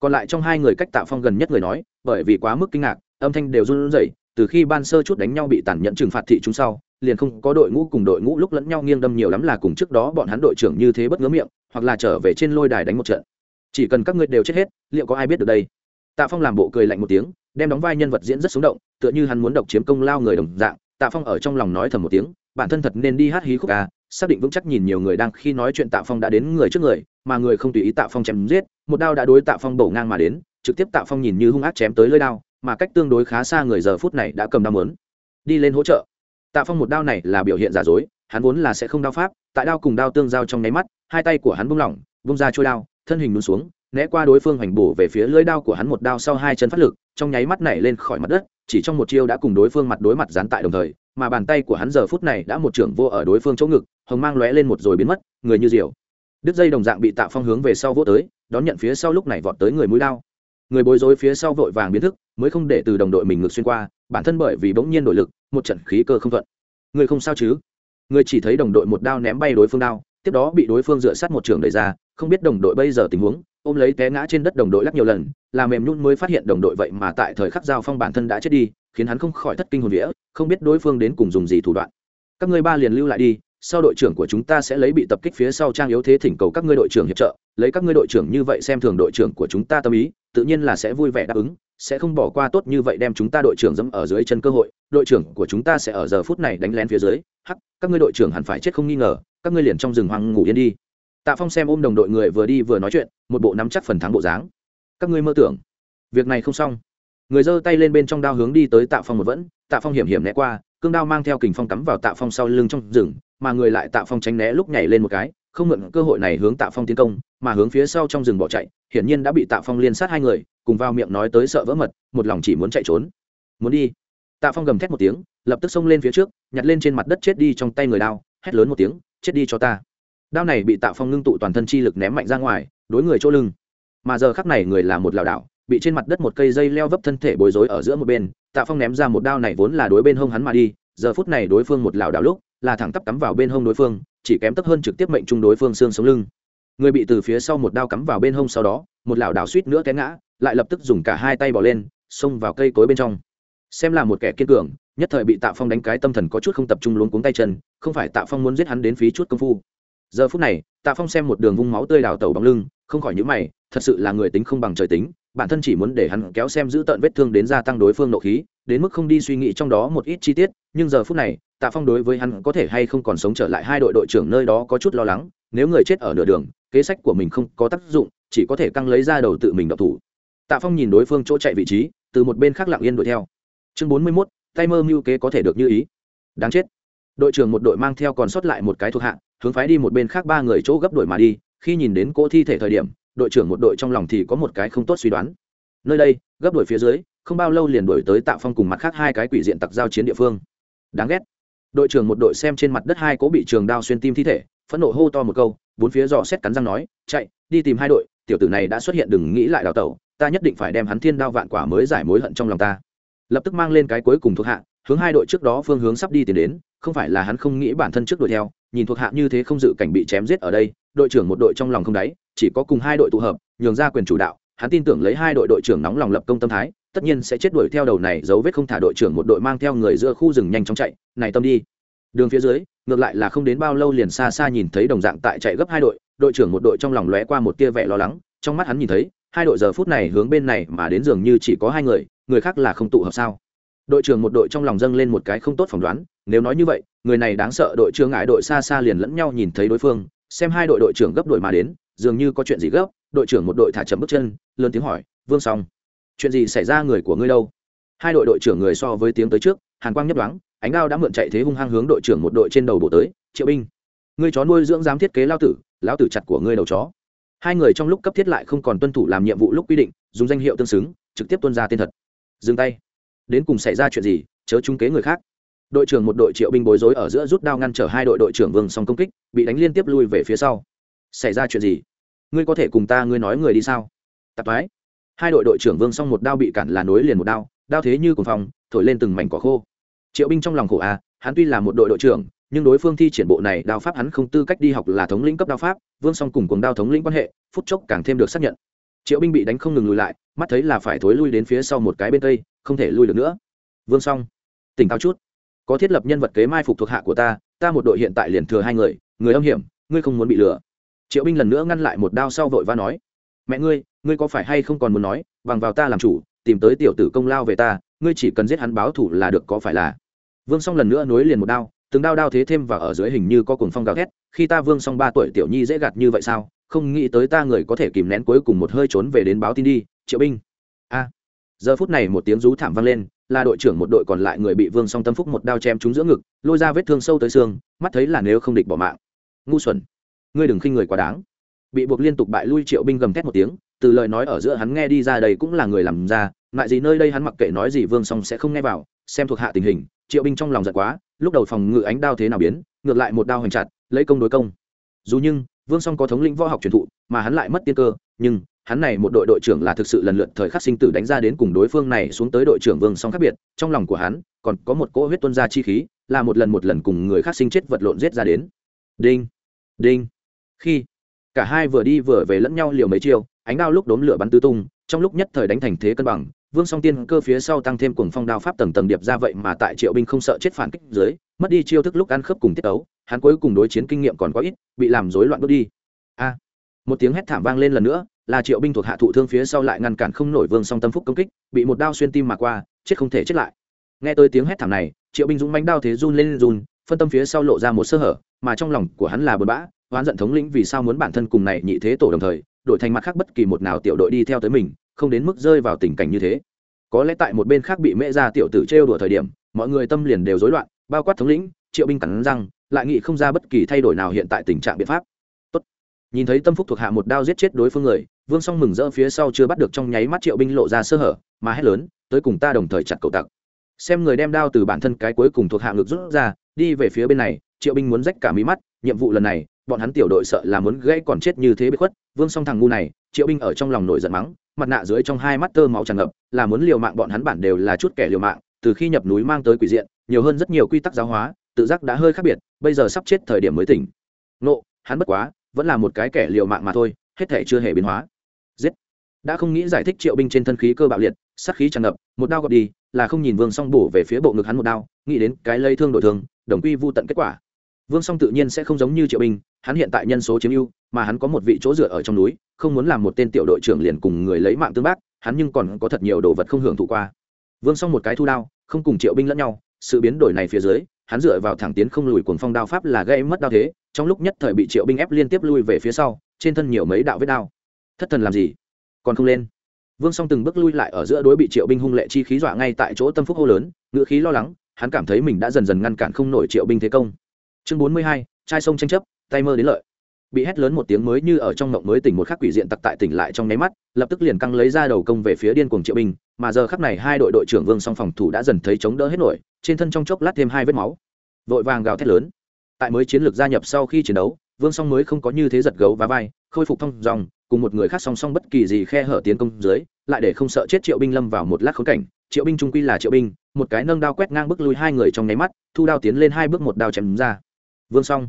Còn lại trong hai người cách tạ phong gần nhất người nói, bởi vì quá mức kinh ngạc, âm thanh đều run rẩy, từ khi ban sơ chút đánh nhau bị tàn nhẫn trừng phạt thị chúng sau, liền không có đội ngũ cùng đội ngũ lúc lẫn nhau nghiêng đâm nhiều lắm là cùng trước đó bọn hắn đội trưởng như thế bất ngớ miệng, hoặc là trở về trên lôi đài đánh một trận. Chỉ cần các ngươi đều chết hết, liệu có ai biết được đây? Tạ phong làm bộ cười lạnh một tiếng, đem đóng vai nhân vật diễn rất sống động, tựa như hắn muốn độc chiếm công lao người đồng dạng, tạ phong ở trong lòng nói thầm một tiếng, bản thân thật nên đi hát hí khúc ca xác định vững chắc nhìn nhiều người đang khi nói chuyện tạ phong đã đến người trước người, mà người không tùy ý tạ phong chém giết, một đao đã đối tạ phong bổ ngang mà đến, trực tiếp tạ phong nhìn như hung ác chém tới lưỡi đao, mà cách tương đối khá xa người giờ phút này đã cầm đao mớn đi lên hỗ trợ. Tạ phong một đao này là biểu hiện giả dối, hắn vốn là sẽ không đao pháp, tại đao cùng đao tương giao trong nháy mắt, hai tay của hắn bung lỏng bung ra trôi đao, thân hình lún xuống, né qua đối phương hoành bổ về phía lưỡi đao của hắn một đao sau hai chân phát lực, trong nháy mắt nảy lên khỏi mặt đất, chỉ trong một chiêu đã cùng đối phương mặt đối mặt dán tại đồng thời mà bàn tay của hắn giờ phút này đã một trưởng vô ở đối phương chỗ ngực, hồng mang lóe lên một rồi biến mất, người như diều. Đứt dây đồng dạng bị tạ phong hướng về sau vỗ tới, đón nhận phía sau lúc này vọt tới người mũi đao người bối rối phía sau vội vàng biến thức, mới không để từ đồng đội mình ngược xuyên qua, bản thân bởi vì bỗng nhiên đổi lực, một trận khí cơ không thuận. Người không sao chứ? Người chỉ thấy đồng đội một đao ném bay đối phương đao, tiếp đó bị đối phương dựa sát một trường đẩy ra, không biết đồng đội bây giờ tình huống, ôm lấy té ngã trên đất đồng đội lắc nhiều lần, là mềm nhún mới phát hiện đồng đội vậy mà tại thời khắc giao phong bản thân đã chết đi khiến hắn không khỏi thất kinh hồn vía, không biết đối phương đến cùng dùng gì thủ đoạn. Các ngươi ba liền lưu lại đi, sau đội trưởng của chúng ta sẽ lấy bị tập kích phía sau trang yếu thế thỉnh cầu các ngươi đội trưởng hiệp trợ, lấy các ngươi đội trưởng như vậy xem thường đội trưởng của chúng ta tâm ý, tự nhiên là sẽ vui vẻ đáp ứng, sẽ không bỏ qua tốt như vậy đem chúng ta đội trưởng dẫm ở dưới chân cơ hội, đội trưởng của chúng ta sẽ ở giờ phút này đánh lén phía dưới, hắc, các ngươi đội trưởng hẳn phải chết không nghi ngờ, các ngươi liền trong rừng hoang ngủ yên đi. Tạ phong xem ôm đồng đội người vừa đi vừa nói chuyện, một bộ nắm chắc phần thắng bộ dáng. Các ngươi mơ tưởng, việc này không xong người giơ tay lên bên trong đao hướng đi tới tạ phong một vẫn, tạ phong hiểm hiểm né qua, cương đao mang theo kình phong cắm vào tạ phong sau lưng trong rừng, mà người lại tạ phong tránh né lúc nhảy lên một cái, không mượn cơ hội này hướng tạ phong tiến công, mà hướng phía sau trong rừng bỏ chạy, hiển nhiên đã bị tạ phong liên sát hai người, cùng vào miệng nói tới sợ vỡ mật, một lòng chỉ muốn chạy trốn. Muốn đi. Tạ phong gầm thét một tiếng, lập tức xông lên phía trước, nhặt lên trên mặt đất chết đi trong tay người đao, hét lớn một tiếng, chết đi cho ta. Đao này bị tạ phong ngưng tụ toàn thân chi lực ném mạnh ra ngoài, đối người chỗ lưng. Mà giờ khắc này người là một lảo đảo bị trên mặt đất một cây dây leo vấp thân thể bối rối ở giữa một bên, tạ phong ném ra một đao này vốn là đối bên hông hắn mà đi, giờ phút này đối phương một lảo đảo lúc, là thẳng tắp cắm vào bên hông đối phương, chỉ kém tấp hơn trực tiếp mệnh trung đối phương xương sống lưng. Người bị từ phía sau một đao cắm vào bên hông sau đó, một lảo đảo suýt nữa té ngã, lại lập tức dùng cả hai tay bỏ lên, xông vào cây cối bên trong. Xem là một kẻ kiên cường, nhất thời bị tạ phong đánh cái tâm thần có chút không tập trung luống cuống tay chân, không phải tạ phong muốn giết hắn đến phí chút công phu. Giờ phút này, tạ phong xem một đường vung máu tươi đào tẩu bóng lưng, không khỏi nhữ mày, thật sự là người tính không bằng trời tính bản thân chỉ muốn để hắn kéo xem giữ tận vết thương đến gia tăng đối phương nộ khí, đến mức không đi suy nghĩ trong đó một ít chi tiết, nhưng giờ phút này, tạ phong đối với hắn có thể hay không còn sống trở lại hai đội đội trưởng nơi đó có chút lo lắng, nếu người chết ở nửa đường, kế sách của mình không có tác dụng, chỉ có thể căng lấy ra đầu tự mình độc thủ. Tạ phong nhìn đối phương chỗ chạy vị trí, từ một bên khác lặng yên đuổi theo. Chương bốn mươi mốt, tay mơ mưu kế có thể được như ý. Đáng chết. Đội trưởng một đội mang theo còn sót lại một cái thuộc hạ, hướng phái đi một bên khác ba người chỗ gấp đuổi mà đi, khi nhìn đến cỗ thi thể thời điểm đội trưởng một đội trong lòng thì có một cái không tốt suy đoán. Nơi đây, gấp đuổi phía dưới, không bao lâu liền đổi tới tạ phong cùng mặt khác hai cái quỷ diện tặc giao chiến địa phương. Đáng ghét. Đội trưởng một đội xem trên mặt đất hai cố bị trường đao xuyên tim thi thể, phẫn nộ hô to một câu, bốn phía dò xét cắn răng nói, chạy, đi tìm hai đội, tiểu tử này đã xuất hiện đừng nghĩ lại đào tẩu, ta nhất định phải đem hắn thiên đao vạn quả mới giải mối hận trong lòng ta. Lập tức mang lên cái cuối cùng thuộc hạ, hướng hai đội trước đó phương hướng sắp đi tiến đến, không phải là hắn không nghĩ bản thân trước đuổi theo, nhìn thuộc hạ như thế không dự cảnh bị chém giết ở đây, đội trưởng một đội trong lòng không đáy chỉ có cùng hai đội tụ hợp, nhường ra quyền chủ đạo, hắn tin tưởng lấy hai đội đội trưởng nóng lòng lập công tâm thái, tất nhiên sẽ chết đuổi theo đầu này, dấu vết không thả đội trưởng một đội mang theo người giữa khu rừng nhanh chóng chạy, này tâm đi. Đường phía dưới, ngược lại là không đến bao lâu liền xa xa nhìn thấy đồng dạng tại chạy gấp hai đội đội trưởng một đội trong lòng lóe qua một tia vẻ lo lắng, trong mắt hắn nhìn thấy, hai đội giờ phút này hướng bên này mà đến dường như chỉ có hai người người khác là không tụ hợp sao? Đội trưởng một đội trong lòng dâng lên một cái không tốt phỏng đoán, nếu nói như vậy, người này đáng sợ đội trưởng ngại đội xa xa liền lẫn nhau nhìn thấy đối phương, xem hai đội đội trưởng gấp đội mà đến dường như có chuyện gì gấp, đội trưởng một đội thả chậm bước chân, lớn tiếng hỏi, vương xong chuyện gì xảy ra người của ngươi đâu? Hai đội đội trưởng người so với tiếng tới trước, hàn quang nhấp đoán ánh đao đã mượn chạy thế hung hăng hướng đội trưởng một đội trên đầu bộ tới, triệu binh, ngươi chó nuôi dưỡng dám thiết kế lao tử, lão tử chặt của ngươi đầu chó. Hai người trong lúc cấp thiết lại không còn tuân thủ làm nhiệm vụ lúc quy định, dùng danh hiệu tương xứng, trực tiếp tuân ra tên thật. Dừng tay, đến cùng xảy ra chuyện gì, chớ trung kế người khác. Đội trưởng một đội triệu binh bối rối ở giữa rút đao ngăn trở hai đội đội trưởng vương song công kích, bị đánh liên tiếp lui về phía sau. Xảy ra chuyện gì? Ngươi có thể cùng ta ngươi nói người đi sao? Tạp thoái. Hai đội đội trưởng vương song một đao bị cản là nối liền một đao đao thế như cùng phòng thổi lên từng mảnh cỏ khô. Triệu binh trong lòng khổ a, hắn tuy là một đội đội trưởng, nhưng đối phương thi triển bộ này đao pháp hắn không tư cách đi học là thống lĩnh cấp đao pháp, vương song cùng cùng đao thống lĩnh quan hệ, phút chốc càng thêm được xác nhận. Triệu binh bị đánh không ngừng lùi lại, mắt thấy là phải thối lui đến phía sau một cái bên tây, không thể lui được nữa. Vương song tỉnh táo chút. Có thiết lập nhân vật kế mai phục thuộc hạ của ta ta một đội hiện tại liền thừa hai người người âm hiểm, ngươi không muốn bị lừa triệu binh lần nữa ngăn lại một đao sau vội va nói, mẹ ngươi ngươi có phải hay không còn muốn nói, bằng vào ta làm chủ, tìm tới tiểu tử công lao về ta, ngươi chỉ cần giết hắn báo thủ là được có phải là? Vương song lần nữa nối liền một đao, từng đao đao thế thêm và ở dưới hình như có cuồng phong gào thét, khi ta vương song ba tuổi tiểu nhi dễ gạt như vậy sao? Không nghĩ tới ta người có thể kìm nén cuối cùng một hơi trốn về đến báo tin đi, triệu binh. A. Giờ phút này một tiếng rú thảm vang lên, là đội trưởng một đội còn lại người bị vương song tâm phúc một đao chém trúng giữa ngực, lôi ra vết thương sâu tới xương, mắt thấy là nếu không địch bỏ mạng. Ngu xuẩn ngươi đừng khinh người quá đáng. Bị buộc liên tục bại lui triệu binh gầm thét một tiếng, từ lời nói ở giữa hắn nghe đi ra đây cũng là người làm ra ngại gì nơi đây hắn mặc kệ nói gì vương song sẽ không nghe vào, xem thuộc hạ tình hình, triệu binh trong lòng giận quá, lúc đầu phòng ngự ánh đao thế nào biến, ngược lại một đao hoành chặt, lấy công đối công. Dù nhưng, vương song có thống lĩnh võ học truyền thụ, mà hắn lại mất tiên cơ, nhưng hắn này một đội đội trưởng là thực sự lần lượt thời khắc sinh tử đánh ra đến cùng đối phương này xuống tới đội trưởng vương song khác biệt, trong lòng của hắn còn có một cỗ huyết tuân ra chi khí, là một lần một lần cùng người khác sinh chết vật lộn giết ra đến. Đinh đinh khi cả hai vừa đi vừa về lẫn nhau liều mấy chiêu, ánh đao lúc đốn lửa bắn tứ tung, trong lúc nhất thời đánh thành thế cân bằng, vương song tiên cơ phía sau tăng thêm cuồng phong đao pháp tầng tầng điệp ra vậy mà tại triệu binh không sợ chết phản kích dưới, mất đi chiêu thức lúc ăn khớp cùng tiết ấu, hắn cuối cùng đối chiến kinh nghiệm còn quá ít, bị làm rối loạn bước đi. A! Một tiếng hét thảm vang lên lần nữa, là triệu binh thuộc hạ thụ thương phía sau lại ngăn cản không nổi vương song tâm phúc công kích, bị một đao xuyên tim mà qua, chết không thể chết lại. Nghe tới tiếng hét thảm này, triệu binh dũng mánh đao thế run lên run, phân tâm phía sau lộ ra một sơ hở, mà trong lòng của hắn là bờ bã oán giận thống lĩnh vì sao muốn bản thân cùng này nhị thế tổ đồng thời, đổi thành mặt khác bất kỳ một nào tiểu đội đi theo tới mình, không đến mức rơi vào tình cảnh như thế. Có lẽ tại một bên khác bị mễ ra tiểu tử trêu đùa thời điểm, mọi người tâm liền đều rối loạn, bao quát thống lĩnh, triệu binh cắn răng, lại nghĩ không ra bất kỳ thay đổi nào hiện tại tình trạng biện pháp. Tốt. nhìn thấy tâm phúc thuộc hạ một đao giết chết đối phương người, vương song mừng rỡ phía sau chưa bắt được trong nháy mắt triệu binh lộ ra sơ hở, mà hét lớn, tới cùng ta đồng thời chặt cầu tặc. Xem người đem đao từ bản thân cái cuối cùng thuộc hạ ngực rút ra, đi về phía bên này, triệu binh muốn rách cả mí mắt nhiệm vụ lần này, bọn hắn tiểu đội sợ là muốn gãy còn chết như thế bị khuất. Vương song thằng ngu này, triệu binh ở trong lòng nổi giận mắng, mặt nạ dưới trong hai mắt tơ máu tràn ngập, là muốn liều mạng bọn hắn bản đều là chút kẻ liều mạng. Từ khi nhập núi mang tới quỷ diện, nhiều hơn rất nhiều quy tắc giáo hóa, tự giác đã hơi khác biệt, bây giờ sắp chết thời điểm mới tỉnh. Nộ hắn bất quá, vẫn là một cái kẻ liều mạng mà thôi, hết thể chưa hề biến hóa. Giết. Đã không nghĩ giải thích triệu binh trên thân khí cơ bạo liệt, sát khí tràn ngập, một đao gọt đi, là không nhìn vương song bổ về phía bộ ngực hắn một đao, nghĩ đến cái lây thương đội thương, đồng quy vô tận kết quả vương song tự nhiên sẽ không giống như triệu binh hắn hiện tại nhân số chiếm ưu, mà hắn có một vị chỗ dựa ở trong núi, không muốn làm một tên tiểu đội trưởng liền cùng người lấy mạng tương bác, hắn nhưng còn có thật nhiều đồ vật không hưởng thụ qua. Vương Song một cái thu đao, không cùng triệu binh lẫn nhau, sự biến đổi này phía dưới, hắn dựa vào thẳng tiến không lùi cuồng phong đao pháp là gây mất đao thế, trong lúc nhất thời bị triệu binh ép liên tiếp lui về phía sau, trên thân nhiều mấy đạo vết đao. Thất thần làm gì? Còn không lên. Vương song từng bước lui lại ở giữa đối bị triệu binh hung lệ chi khí dọa ngay tại chỗ tâm phúc hô lớn, ngữ khí lo lắng, hắn cảm thấy mình đã dần dần ngăn cản không nổi triệu binh thế công chương bốn mươi hai trai sông tranh chấp, tay mơ đến lợi. Bị hét lớn một tiếng mới như ở trong mộng mới tỉnh một khắc quỷ diện tặc tại tỉnh lại trong nháy mắt, lập tức liền căng lấy ra đầu công về phía điên cuồng triệu binh, mà giờ khắc này hai đội đội trưởng vương song phòng thủ đã dần thấy chống đỡ hết nổi, trên thân trong chốc lát thêm hai vết máu. Vội vàng gào thét lớn. Tại mới chiến lược gia nhập sau khi chiến đấu, vương song mới không có như thế giật gấu và vai, khôi phục thông dòng, cùng một người khác song song bất kỳ gì khe hở tiến công dưới, lại để không sợ chết triệu binh lâm vào một lát khốn cảnh. Triệu binh trung quy là triệu binh, một cái nâng đao quét ngang bước lui hai người trong nháy mắt, thu đao tiến lên hai bước một đao chém ra vương song.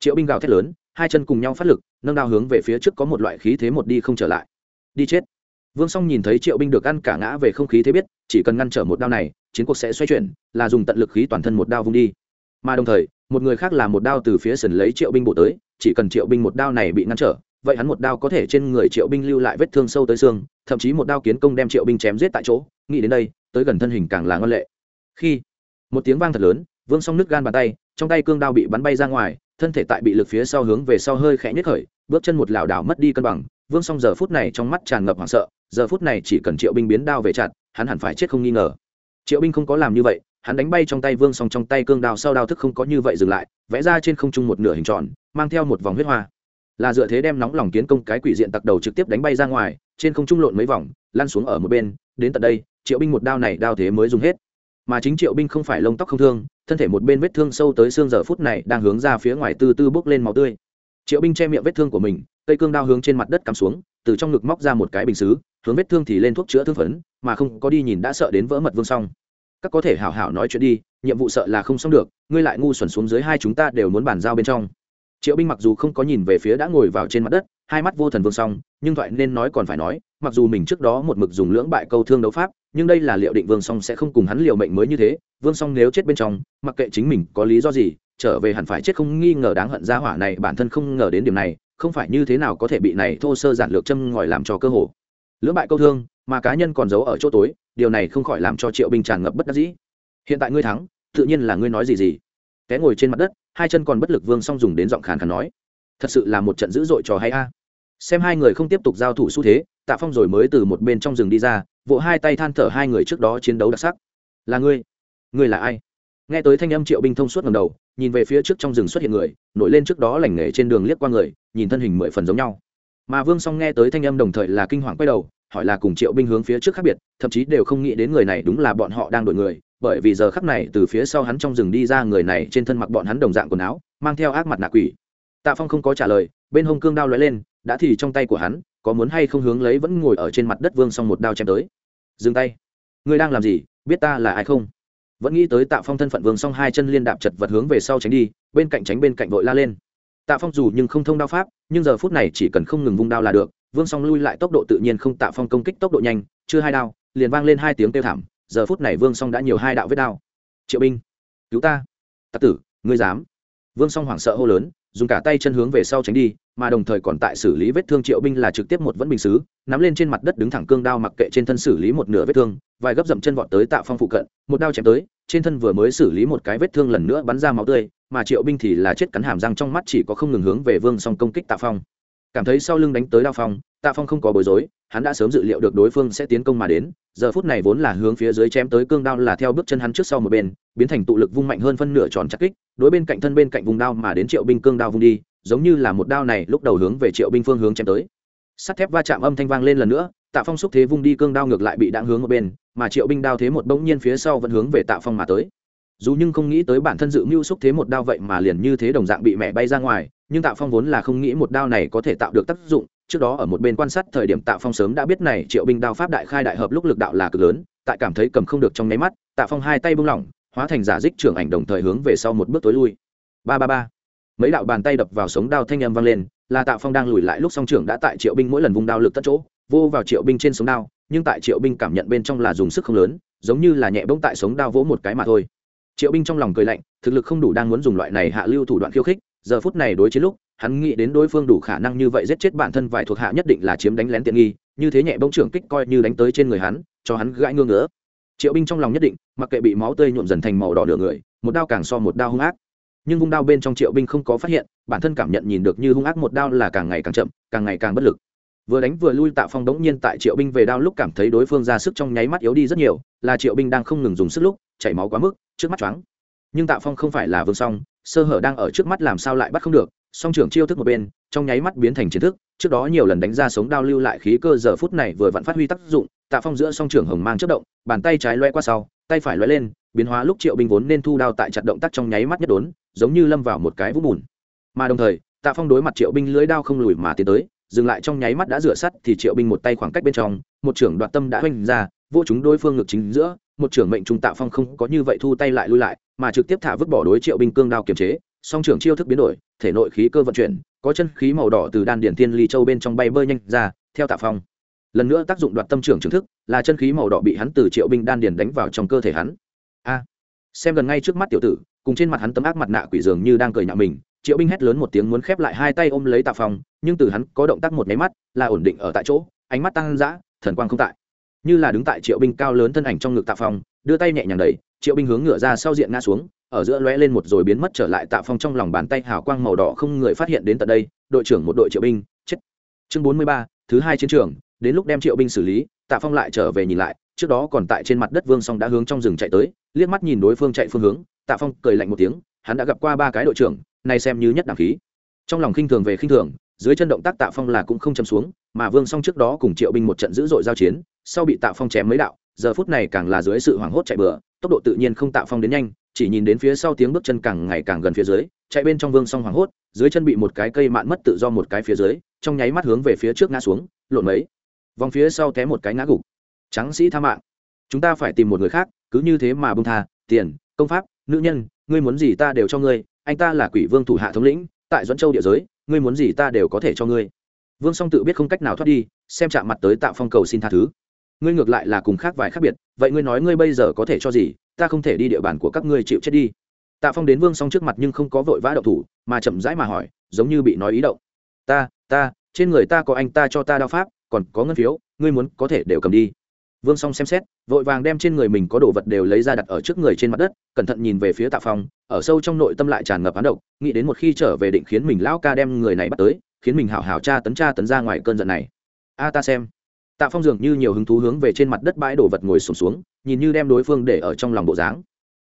Triệu binh gào thét lớn, hai chân cùng nhau phát lực, nâng đao hướng về phía trước có một loại khí thế một đi không trở lại. Đi chết. Vương song nhìn thấy triệu binh được ăn cả ngã về không khí thế biết, chỉ cần ngăn trở một đao này, chiến cuộc sẽ xoay chuyển, là dùng tận lực khí toàn thân một đao vung đi. Mà đồng thời, một người khác là một đao từ phía sườn lấy triệu binh bộ tới, chỉ cần triệu binh một đao này bị ngăn trở, vậy hắn một đao có thể trên người triệu binh lưu lại vết thương sâu tới xương, thậm chí một đao kiến công đem triệu binh chém giết tại chỗ, nghĩ đến đây, tới gần thân hình càng là ngân lệ. Khi, một tiếng vang thật lớn, vương song nước gan bàn tay trong tay cương đao bị bắn bay ra ngoài, thân thể tại bị lực phía sau hướng về sau hơi khẽ nhất khởi, bước chân một lảo đảo mất đi cân bằng. Vương song giờ phút này trong mắt tràn ngập hoảng sợ, giờ phút này chỉ cần triệu binh biến đao về chặt, hắn hẳn phải chết không nghi ngờ. Triệu binh không có làm như vậy, hắn đánh bay trong tay vương song trong tay cương đao sau đao thức không có như vậy dừng lại, vẽ ra trên không trung một nửa hình tròn, mang theo một vòng huyết hoa. Là dựa thế đem nóng lòng kiến công cái quỷ diện tặc đầu trực tiếp đánh bay ra ngoài, trên không trung lộn mấy vòng, lăn xuống ở một bên. Đến tận đây, triệu binh một đao này đao thế mới dùng hết. Mà chính triệu binh không phải lông tóc không thương thân thể một bên vết thương sâu tới xương giờ phút này đang hướng ra phía ngoài tư tư bốc lên máu tươi. Triệu binh che miệng vết thương của mình, cây cương đao hướng trên mặt đất cắm xuống, từ trong ngực móc ra một cái bình xứ, hướng vết thương thì lên thuốc chữa thương phấn, mà không có đi nhìn đã sợ đến vỡ mật vương xong. Các có thể hảo hảo nói chuyện đi, nhiệm vụ sợ là không xong được, ngươi lại ngu xuẩn xuống dưới hai chúng ta đều muốn bàn giao bên trong. Triệu binh mặc dù không có nhìn về phía đã ngồi vào trên mặt đất, hai mắt vô thần vương xong, nhưng thoại nên nói còn phải nói, mặc dù mình trước đó một mực dùng lưỡng bại câu thương đấu pháp nhưng đây là liệu định vương song sẽ không cùng hắn liều mệnh mới như thế, vương song nếu chết bên trong, mặc kệ chính mình có lý do gì, trở về hẳn phải chết không nghi ngờ đáng hận gia hỏa này bản thân không ngờ đến điểm này, không phải như thế nào có thể bị này thô sơ giản lược châm ngòi làm cho cơ hồ. Lưỡng bại câu thương, mà cá nhân còn giấu ở chỗ tối, điều này không khỏi làm cho triệu binh tràn ngập bất đắc dĩ. Hiện tại ngươi thắng, tự nhiên là ngươi nói gì gì. Té ngồi trên mặt đất, hai chân còn bất lực vương song dùng đến giọng khàn khàn nói. Thật sự là một trận dữ dội trò hay a xem hai người không tiếp tục giao thủ xu thế, tạ phong rồi mới từ một bên trong rừng đi ra, vỗ hai tay than thở hai người trước đó chiến đấu đặc sắc. Là ngươi? Ngươi là ai? Nghe tới thanh âm triệu binh thông suốt ngầm đầu, nhìn về phía trước trong rừng xuất hiện người, nổi lên trước đó lành nghề trên đường liếc qua người, nhìn thân hình mười phần giống nhau. Mà vương song nghe tới thanh âm đồng thời là kinh hoàng quay đầu, hỏi là cùng triệu binh hướng phía trước khác biệt, thậm chí đều không nghĩ đến người này đúng là bọn họ đang đổi người, bởi vì giờ khắc này từ phía sau hắn trong rừng đi ra người này trên thân mặc bọn hắn đồng dạng quần áo, mang theo ác mặt nạ quỷ. Tạ phong không có trả lời, bên hông cương đao lóe lên đã thì trong tay của hắn, có muốn hay không hướng lấy vẫn ngồi ở trên mặt đất vương xong một đao chém tới. Dừng tay. Ngươi đang làm gì? Biết ta là ai không? Vẫn nghĩ tới tạ phong thân phận vương xong hai chân liên đạp chật vật hướng về sau tránh đi, bên cạnh tránh bên cạnh vội la lên. Tạ phong dù nhưng không thông đao pháp, nhưng giờ phút này chỉ cần không ngừng vung đao là được, vương song lui lại tốc độ tự nhiên không tạ phong công kích tốc độ nhanh, chưa hai đao, liền vang lên hai tiếng kêu thảm, giờ phút này vương song đã nhiều hai đạo vết đao. Triệu binh cứu ta. Tạ tử, ngươi dám. Vương song hoảng sợ hô lớn, dùng cả tay chân hướng về sau tránh đi mà đồng thời còn tại xử lý vết thương triệu binh là trực tiếp một vẫn bình xứ, nắm lên trên mặt đất đứng thẳng cương đao mặc kệ trên thân xử lý một nửa vết thương, vài gấp dậm chân vọt tới tạ phong phụ cận, một đao chém tới, trên thân vừa mới xử lý một cái vết thương lần nữa bắn ra máu tươi, mà triệu binh thì là chết cắn hàm răng trong mắt chỉ có không ngừng hướng về vương song công kích tạ phong. Cảm thấy sau lưng đánh tới đao phong, tạ phong không có bối rối, hắn đã sớm dự liệu được đối phương sẽ tiến công mà đến, giờ phút này vốn là hướng phía dưới chém tới cương đao là theo bước chân hắn trước sau một bên, biến thành tụ lực vung mạnh hơn phân nửa tròn chặt kích, đối bên cạnh thân bên cạnh vùng đao mà đến triệu binh cương đao vung đi giống như là một đao này lúc đầu hướng về triệu binh phương hướng chém tới. Sắt thép va chạm âm thanh vang lên lần nữa, tạ phong xúc thế vung đi cương đao ngược lại bị đạn hướng một bên, mà triệu binh đao thế một bỗng nhiên phía sau vẫn hướng về tạ phong mà tới. Dù nhưng không nghĩ tới bản thân dự mưu xúc thế một đao vậy mà liền như thế đồng dạng bị mẹ bay ra ngoài, nhưng tạ phong vốn là không nghĩ một đao này có thể tạo được tác dụng. Trước đó ở một bên quan sát thời điểm tạ phong sớm đã biết này triệu binh đao pháp đại khai đại hợp lúc lực đạo là cực lớn, tại cảm thấy cầm không được trong nháy mắt, tạ phong hai tay bung lỏng, hóa thành giả dích trưởng ảnh đồng thời hướng về sau một bước tối lui. Ba ba ba mấy đạo bàn tay đập vào sống đao thanh âm vang lên là tạ phong đang lùi lại lúc song trưởng đã tại triệu binh mỗi lần vung đao lực tất chỗ, vô vào triệu binh trên sống đao, nhưng tại triệu binh cảm nhận bên trong là dùng sức không lớn, giống như là nhẹ bông tại sống đao vỗ một cái mà thôi. Triệu binh trong lòng cười lạnh, thực lực không đủ đang muốn dùng loại này hạ lưu thủ đoạn khiêu khích, giờ phút này đối chiến lúc, hắn nghĩ đến đối phương đủ khả năng như vậy giết chết bản thân vài thuộc hạ nhất định là chiếm đánh lén tiện nghi, như thế nhẹ bông trưởng kích coi như đánh tới trên người hắn, cho hắn gãi ngương ngỡ triệu binh trong lòng nhất định, mặc kệ bị máu tươi nhuộm dần thành màu đỏ lửa người, một đao càng so một đao hung ác nhưng vung đao bên trong triệu binh không có phát hiện, bản thân cảm nhận nhìn được như hung ác một đao là càng ngày càng chậm, càng ngày càng bất lực. Vừa đánh vừa lui tạ phong đống nhiên tại triệu binh về đao lúc cảm thấy đối phương ra sức trong nháy mắt yếu đi rất nhiều, là triệu binh đang không ngừng dùng sức lúc, chảy máu quá mức, trước mắt choáng. Nhưng tạ phong không phải là vương song, sơ hở đang ở trước mắt làm sao lại bắt không được, song trưởng chiêu thức một bên, trong nháy mắt biến thành chiến thức, trước đó nhiều lần đánh ra sống đao lưu lại khí cơ giờ phút này vừa vặn phát huy tác dụng, tạ phong giữa song trưởng hồng mang chất động, bàn tay trái loe qua sau, tay phải loe lên biến hóa lúc triệu binh vốn nên thu đao tại chặt động tác trong nháy mắt nhất đốn, giống như lâm vào một cái vũng bùn. Mà đồng thời, tạ phong đối mặt triệu binh lưới đao không lùi mà tiến tới, dừng lại trong nháy mắt đã rửa sắt thì triệu binh một tay khoảng cách bên trong, một trưởng đoạt tâm đã hoành ra, vô chúng đối phương ngực chính giữa, một trưởng mệnh trung tạ phong không có như vậy thu tay lại lui lại, mà trực tiếp thả vứt bỏ đối triệu binh cương đao kiềm chế, song trưởng chiêu thức biến đổi, thể nội khí cơ vận chuyển, có chân khí màu đỏ từ đan điển thiên ly châu bên trong bay bơi nhanh ra, theo tạ phong. Lần nữa tác dụng đoạt tâm trưởng trưởng thức, là chân khí màu đỏ bị hắn từ triệu binh đan điển đánh vào trong cơ thể hắn xem gần ngay trước mắt tiểu tử, cùng trên mặt hắn tấm ác mặt nạ quỷ dường như đang cười nhạo mình, triệu binh hét lớn một tiếng muốn khép lại hai tay ôm lấy tạ phong, nhưng từ hắn có động tác một nháy mắt là ổn định ở tại chỗ, ánh mắt tăng dã, thần quang không tại. Như là đứng tại triệu binh cao lớn thân ảnh trong ngực tạ phong, đưa tay nhẹ nhàng đẩy, triệu binh hướng ngựa ra sau diện ngã xuống, ở giữa lóe lên một rồi biến mất trở lại tạ phong trong lòng bàn tay hào quang màu đỏ không người phát hiện đến tận đây, đội trưởng một đội triệu binh, chết. Chương bốn mươi ba, thứ hai chiến trường, đến lúc đem triệu binh xử lý, tạ phong lại trở về nhìn lại trước đó còn tại trên mặt đất vương song đã hướng trong rừng chạy tới, liếc mắt nhìn đối phương chạy phương hướng, tạ phong cười lạnh một tiếng, hắn đã gặp qua ba cái đội trưởng nay xem như nhất đẳng khí. Trong lòng khinh thường về khinh thường, dưới chân động tác tạ phong là cũng không châm xuống, mà vương song trước đó cùng triệu binh một trận dữ dội giao chiến, sau bị tạ phong chém mấy đạo, giờ phút này càng là dưới sự hoảng hốt chạy bừa, tốc độ tự nhiên không tạ phong đến nhanh, chỉ nhìn đến phía sau tiếng bước chân càng ngày càng gần phía dưới, chạy bên trong vương song hoảng hốt, dưới chân bị một cái cây mạn mất tự do một cái phía dưới, trong nháy mắt hướng về phía trước ngã xuống, lộn mấy. Vòng phía sau té một cái ngã gục tráng sĩ tha mạng. Chúng ta phải tìm một người khác, cứ như thế mà bông tha, tiền, công pháp, nữ nhân, ngươi muốn gì ta đều cho ngươi, anh ta là quỷ vương thủ hạ thống lĩnh, tại dẫn châu địa giới, ngươi muốn gì ta đều có thể cho ngươi. Vương song tự biết không cách nào thoát đi, xem chạm mặt tới tạo phong cầu xin tha thứ. Ngươi ngược lại là cùng khác vài khác biệt, vậy ngươi nói ngươi bây giờ có thể cho gì, ta không thể đi địa bàn của các ngươi chịu chết đi. Tạ phong đến vương song trước mặt nhưng không có vội vã đậu thủ, mà chậm rãi mà hỏi, giống như bị nói ý động. Ta ta, trên người ta có anh ta cho ta đao pháp, còn có ngân phiếu, ngươi muốn có thể đều cầm đi vương song xem xét vội vàng đem trên người mình có đồ vật đều lấy ra đặt ở trước người trên mặt đất cẩn thận nhìn về phía tạ phong ở sâu trong nội tâm lại tràn ngập hán độc nghĩ đến một khi trở về định khiến mình lão ca đem người này bắt tới khiến mình hảo hảo tra tấn tra tấn ra ngoài cơn giận này. A ta xem. Tạ phong dường như nhiều hứng thú hướng về trên mặt đất bãi đồ vật ngồi sổm xuống, xuống nhìn như đem đối phương để ở trong lòng bộ dáng.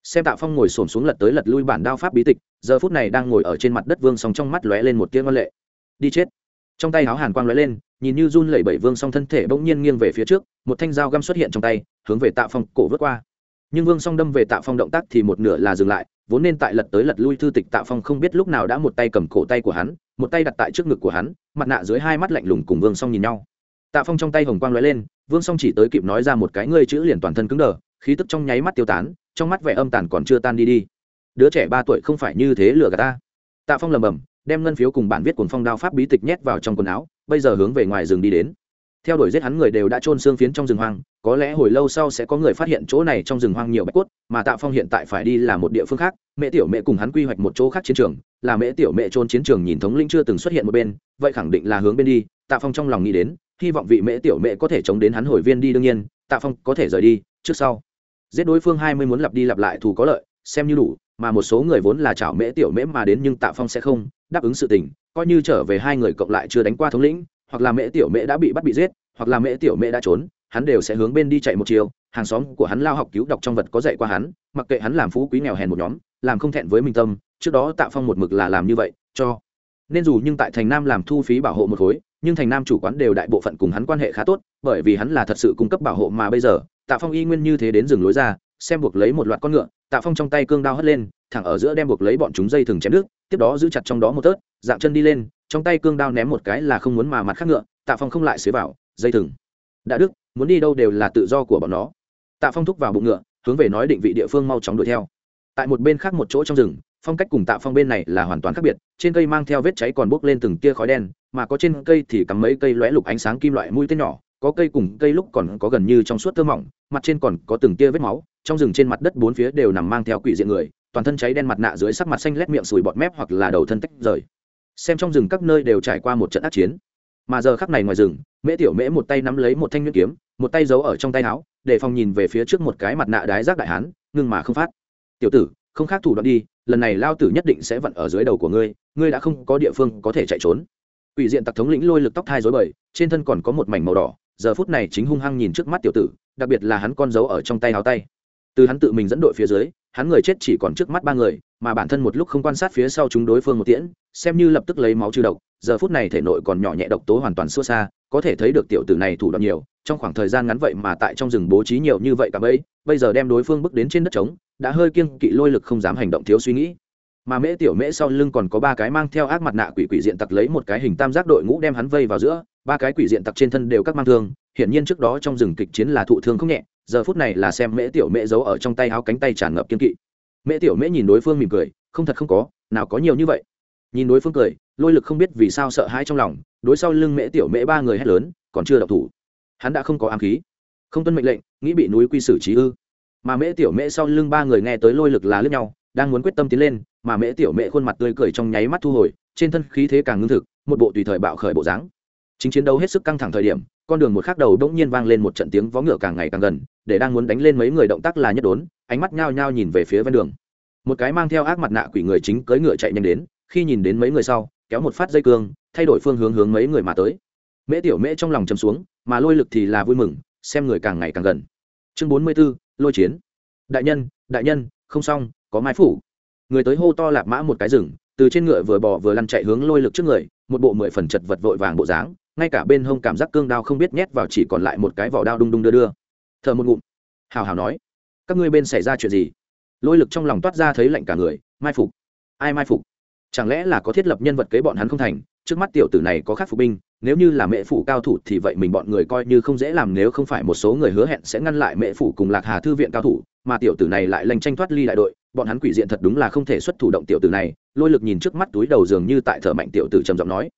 Xem tạ phong ngồi sổm xuống lật tới lật lui bản đao pháp bí tịch giờ phút này đang ngồi ở trên mặt đất vương song trong mắt lóe lên một tiếng văn lệ. Đi chết. Trong tay áo hàn quang lóe lên nhìn như run lẩy bẩy vương song thân thể bỗng nhiên nghiêng về phía trước, một thanh dao găm xuất hiện trong tay, hướng về tạ phong cổ vớt qua. Nhưng vương song đâm về tạ phong động tác thì một nửa là dừng lại, vốn nên tại lật tới lật lui thư tịch tạ phong không biết lúc nào đã một tay cầm cổ tay của hắn, một tay đặt tại trước ngực của hắn, mặt nạ dưới hai mắt lạnh lùng cùng vương song nhìn nhau. Tạ phong trong tay hồng quang lóe lên, vương song chỉ tới kịp nói ra một cái ngươi chữ liền toàn thân cứng đờ, khí tức trong nháy mắt tiêu tán, trong mắt vẻ âm tàn còn chưa tan đi đi. Đứa trẻ ba tuổi không phải như thế lừa gạt ta. Tạ phong lầm bầm, đem ngân phiếu cùng bản viết cuốn phong đao pháp bí tịch nhét vào trong quần áo bây giờ hướng về ngoài rừng đi đến. Theo đuổi giết hắn người đều đã trôn xương phiến trong rừng hoang, có lẽ hồi lâu sau sẽ có người phát hiện chỗ này trong rừng hoang nhiều bạch cốt, mà tạ phong hiện tại phải đi là một địa phương khác, mẹ tiểu mẹ cùng hắn quy hoạch một chỗ khác chiến trường, là mẹ tiểu mẹ trôn chiến trường nhìn thống linh chưa từng xuất hiện một bên, vậy khẳng định là hướng bên đi, tạ phong trong lòng nghĩ đến, hy vọng vị mẹ tiểu mẹ có thể chống đến hắn hồi viên đi đương nhiên, tạ phong có thể rời đi, trước sau. Giết đối phương hai mươi muốn lặp đi lặp lại thù có lợi, xem như đủ, mà một số người vốn là chảo mễ tiểu mễ mà đến nhưng tạ phong sẽ không đáp ứng sự tình coi như trở về hai người cộng lại chưa đánh qua thống lĩnh, hoặc là mễ tiểu mễ đã bị bắt bị giết, hoặc là mễ tiểu mễ đã trốn, hắn đều sẽ hướng bên đi chạy một chiều, hàng xóm của hắn lao học cứu đọc trong vật có dạy qua hắn, mặc kệ hắn làm phú quý nghèo hèn một nhóm, làm không thẹn với minh tâm, trước đó tạ phong một mực là làm như vậy, cho nên dù nhưng tại thành nam làm thu phí bảo hộ một khối, nhưng thành nam chủ quán đều đại bộ phận cùng hắn quan hệ khá tốt, bởi vì hắn là thật sự cung cấp bảo hộ mà bây giờ, tạ phong y nguyên như thế đến rừng lối ra, xem buộc lấy một loạt con ngựa, tạ phong trong tay cương đao hất lên thẳng ở giữa đem buộc lấy bọn chúng dây thừng chém nước tiếp đó giữ chặt trong đó một tớt, dạng chân đi lên, trong tay cương đao ném một cái là không muốn mà mặt khác ngựa, tạ phong không lại xế vào, dây thừng. Đã đức muốn đi đâu đều là tự do của bọn nó. Tạ phong thúc vào bụng ngựa, hướng về nói định vị địa phương mau chóng đuổi theo. Tại một bên khác một chỗ trong rừng, phong cách cùng tạ phong bên này là hoàn toàn khác biệt, trên cây mang theo vết cháy còn bốc lên từng tia khói đen, mà có trên cây thì cắm mấy cây lóe lục ánh sáng kim loại mũi tên nhỏ, có cây cùng cây lúc còn có gần như trong suốt thơ mỏng, mặt trên còn có từng tia vết máu, trong rừng trên mặt đất bốn phía đều nằm mang theo quỷ diện người toàn thân cháy đen mặt nạ dưới sắc mặt xanh lét miệng sùi bọt mép hoặc là đầu thân tách rời. Xem trong rừng các nơi đều trải qua một trận ác chiến. Mà giờ khắc này ngoài rừng, mễ tiểu mễ một tay nắm lấy một thanh nhuyễn kiếm, một tay giấu ở trong tay áo, để phòng nhìn về phía trước một cái mặt nạ đái giác đại hán, ngưng mà không phát. Tiểu tử, không khác thủ đoạn đi, lần này lao tử nhất định sẽ vặn ở dưới đầu của ngươi ngươi đã không có địa phương có thể chạy trốn. Ủy diện tặc thống lĩnh lôi lực tóc thai dối bời, trên thân còn có một mảnh màu đỏ, giờ phút này chính hung hăng nhìn trước mắt tiểu tử, đặc biệt là hắn con dấu ở trong tay áo tay. Từ hắn tự mình dẫn đội phía dưới hắn người chết chỉ còn trước mắt ba người, mà bản thân một lúc không quan sát phía sau chúng đối phương một tiễn, xem như lập tức lấy máu trừ độc, giờ phút này thể nội còn nhỏ nhẹ độc tố hoàn toàn xua xa, có thể thấy được tiểu tử này thủ đoạn nhiều, trong khoảng thời gian ngắn vậy mà tại trong rừng bố trí nhiều như vậy cả bấy bây giờ đem đối phương bước đến trên đất trống, đã hơi kiêng kỵ lôi lực không dám hành động thiếu suy nghĩ. Mà mễ tiểu mễ sau lưng còn có ba cái mang theo ác mặt nạ quỷ quỷ diện tặc lấy một cái hình tam giác đội ngũ đem hắn vây vào giữa, ba cái quỷ diện tặc trên thân đều các mang thương, hiển nhiên trước đó trong rừng kịch chiến là thụ thương không nhẹ giờ phút này là xem mễ tiểu mễ giấu ở trong tay áo cánh tay tràn ngập kiên kỵ. Mễ tiểu mễ nhìn đối phương mỉm cười, không thật không có, nào có nhiều như vậy. Nhìn đối phương cười, lôi lực không biết vì sao sợ hãi trong lòng, đối sau lưng mễ tiểu mễ ba người hét lớn, còn chưa đậu thủ. Hắn đã không có ám khí. Không tuân mệnh lệnh, nghĩ bị núi quy xử trí ư. Mà mễ tiểu mễ sau lưng ba người nghe tới lôi lực là lướt nhau, đang muốn quyết tâm tiến lên, mà mễ tiểu mễ khuôn mặt tươi cười trong nháy mắt thu hồi, trên thân khí thế càng ngưng thực, một bộ tùy thời bạo khởi bộ dáng. Chính chiến đấu hết sức căng thẳng thời điểm con đường một khắc đầu đ ỗ n g nhiên vang lên một trận tiếng vó ngựa càng ngày càng gần, để đang muốn đánh lên mấy người động tác là nhất đốn, ánh mắt nhao nhao nhìn về phía ven đường. Một cái mang theo ác mặt nạ quỷ người chính cưỡi ngựa chạy nhanh đến, khi nhìn đến mấy người sau, kéo một phát dây cương, thay đổi phương hướng hướng mấy người mà tới. Mễ tiểu mễ trong lòng chấm xuống, mà lôi lực thì là vui mừng, xem người càng ngày càng gần. Chương bốn mươi b ố lôi chiến. Đại nhân đại nhân, không xong, có mai phủ. Người tới hô to lạp mã một cái rừng, từ trên ngựa vừa bỏ vừa lăn chạy hướng lôi lực trước người, một bộ mười phần chật vật vội vàng bộ dáng ngay cả bên hông cảm giác cương đao không biết nhét vào chỉ còn lại một cái vỏ đao đung đung đưa đưa. Thợ một ngụm. Hào hào nói, các ngươi bên xảy ra chuyện gì? Lôi lực trong lòng toát ra thấy lạnh cả người, mai phục. Ai mai phục? Chẳng lẽ là có thiết lập nhân vật kế bọn hắn không thành? Trước mắt tiểu tử này có khác phục binh, nếu như là mẹ phủ cao thủ thì vậy mình bọn người coi như không dễ làm nếu không phải một số người hứa hẹn sẽ ngăn lại mẹ phủ cùng lạc hà thư viện cao thủ, mà tiểu tử này lại lành tranh thoát ly đại đội, bọn hắn quỷ diện thật đúng là không thể xuất thủ động tiểu tử này. Lôi lực nhìn trước mắt túi đầu dường như tại thở mạnh tiểu tử trầm giọng nói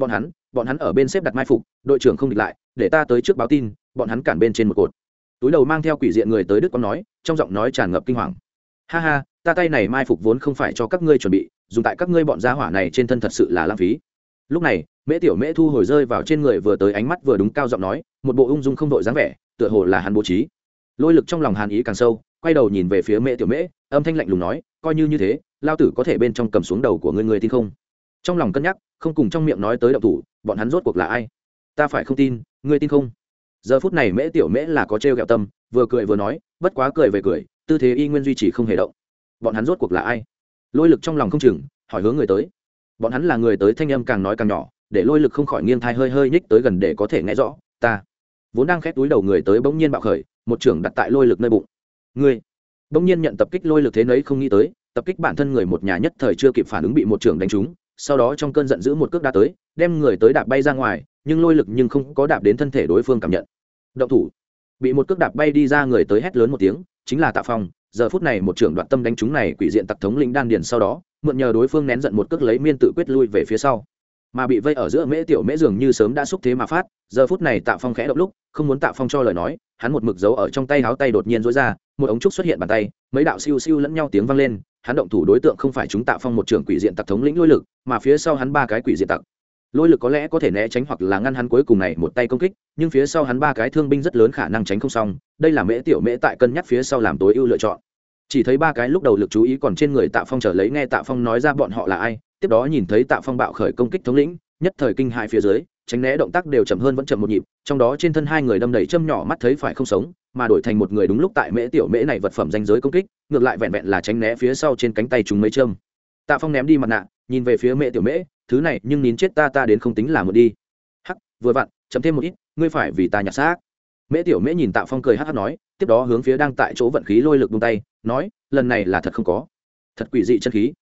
bọn hắn bọn hắn ở bên xếp đặt mai phục, đội trưởng không địch lại, để ta tới trước báo tin, bọn hắn cản bên trên một cột. Túi đầu mang theo quỷ diện người tới đức con nói, trong giọng nói tràn ngập kinh hoàng. Ha ha, ta tay này mai phục vốn không phải cho các ngươi chuẩn bị, dùng tại các ngươi bọn gia hỏa này trên thân thật sự là lãng phí. Lúc này, mễ tiểu mễ thu hồi rơi vào trên người vừa tới ánh mắt vừa đúng cao giọng nói, một bộ ung dung không đội dáng vẻ, tựa hồ là hắn bố trí. Lôi lực trong lòng hàn ý càng sâu, quay đầu nhìn về phía mễ tiểu mễ, âm thanh lạnh lùng nói, coi như như thế, lao tử có thể bên trong cầm xuống đầu của ngươi người tin không? Trong lòng cân nhắc, không cùng trong miệng nói tới động thủ, bọn hắn rốt cuộc là ai? Ta phải không tin, ngươi tin không? Giờ phút này mễ tiểu mễ là có trêu ghẹo tâm, vừa cười vừa nói, bất quá cười về cười, tư thế y nguyên duy trì không hề động. Bọn hắn rốt cuộc là ai? Lôi lực trong lòng không chừng, hỏi hướng người tới. Bọn hắn là người tới thanh âm càng nói càng nhỏ, để lôi lực không khỏi nghiêng thai hơi hơi nhích tới gần để có thể nghe rõ, ta. Vốn đang khét túi đầu người tới bỗng nhiên bạo khởi, một trưởng đặt tại lôi lực nơi bụng. Ngươi. Bỗng nhiên nhận tập kích lôi lực thế nấy không nghĩ tới, tập kích bản thân người một nhà nhất thời chưa kịp phản ứng bị một trưởng đánh trúng sau đó trong cơn giận dữ một cước đá tới, đem người tới đạp bay ra ngoài, nhưng lôi lực nhưng không có đạp đến thân thể đối phương cảm nhận. Động thủ. Bị một cước đạp bay đi ra người tới hét lớn một tiếng, chính là tạ phong. Giờ phút này một trưởng đoạn tâm đánh trúng này quỷ diện tặc thống lĩnh đan điền sau đó, mượn nhờ đối phương nén giận một cước lấy miên tự quyết lui về phía sau. Mà bị vây ở giữa mễ tiểu mễ dường như sớm đã xúc thế mà phát, giờ phút này tạ phong khẽ động lúc, không muốn tạ phong cho lời nói, hắn một mực giấu ở trong tay háo tay đột nhiên rối ra, một ống trúc xuất hiện bàn tay, mấy đạo siêu siêu lẫn nhau tiếng vang lên hắn động thủ đối tượng không phải chúng tạ phong một trưởng quỷ diện tặc thống lĩnh lôi lực, mà phía sau hắn ba cái quỷ diện tặc. Lôi lực có lẽ có thể né tránh hoặc là ngăn hắn cuối cùng này một tay công kích, nhưng phía sau hắn ba cái thương binh rất lớn khả năng tránh không xong, đây là mễ tiểu mễ tại cân nhắc phía sau làm tối ưu lựa chọn. Chỉ thấy ba cái lúc đầu lực chú ý còn trên người tạ phong trở lấy nghe tạ phong nói ra bọn họ là ai, tiếp đó nhìn thấy tạ phong bạo khởi công kích thống lĩnh, nhất thời kinh hại phía dưới tránh né động tác đều chậm hơn vẫn chậm một nhịp, trong đó trên thân hai người đâm đầy châm nhỏ mắt thấy phải không sống, mà đổi thành một người đúng lúc tại mễ tiểu mễ này vật phẩm danh giới công kích, ngược lại vẹn vẹn là tránh né phía sau trên cánh tay chúng mấy châm. Tạ phong ném đi mặt nạ, nhìn về phía mễ tiểu mễ, thứ này, nhưng nín chết ta ta đến không tính là một đi. Hắc, vừa vặn chấm thêm một ít, ngươi phải vì ta nhặt xác. Mễ tiểu mễ nhìn tạ phong cười hắc hắc nói, tiếp đó hướng phía đang tại chỗ vận khí lôi lực buông tay, nói, lần này là thật không có. Thật quỷ dị chân khí.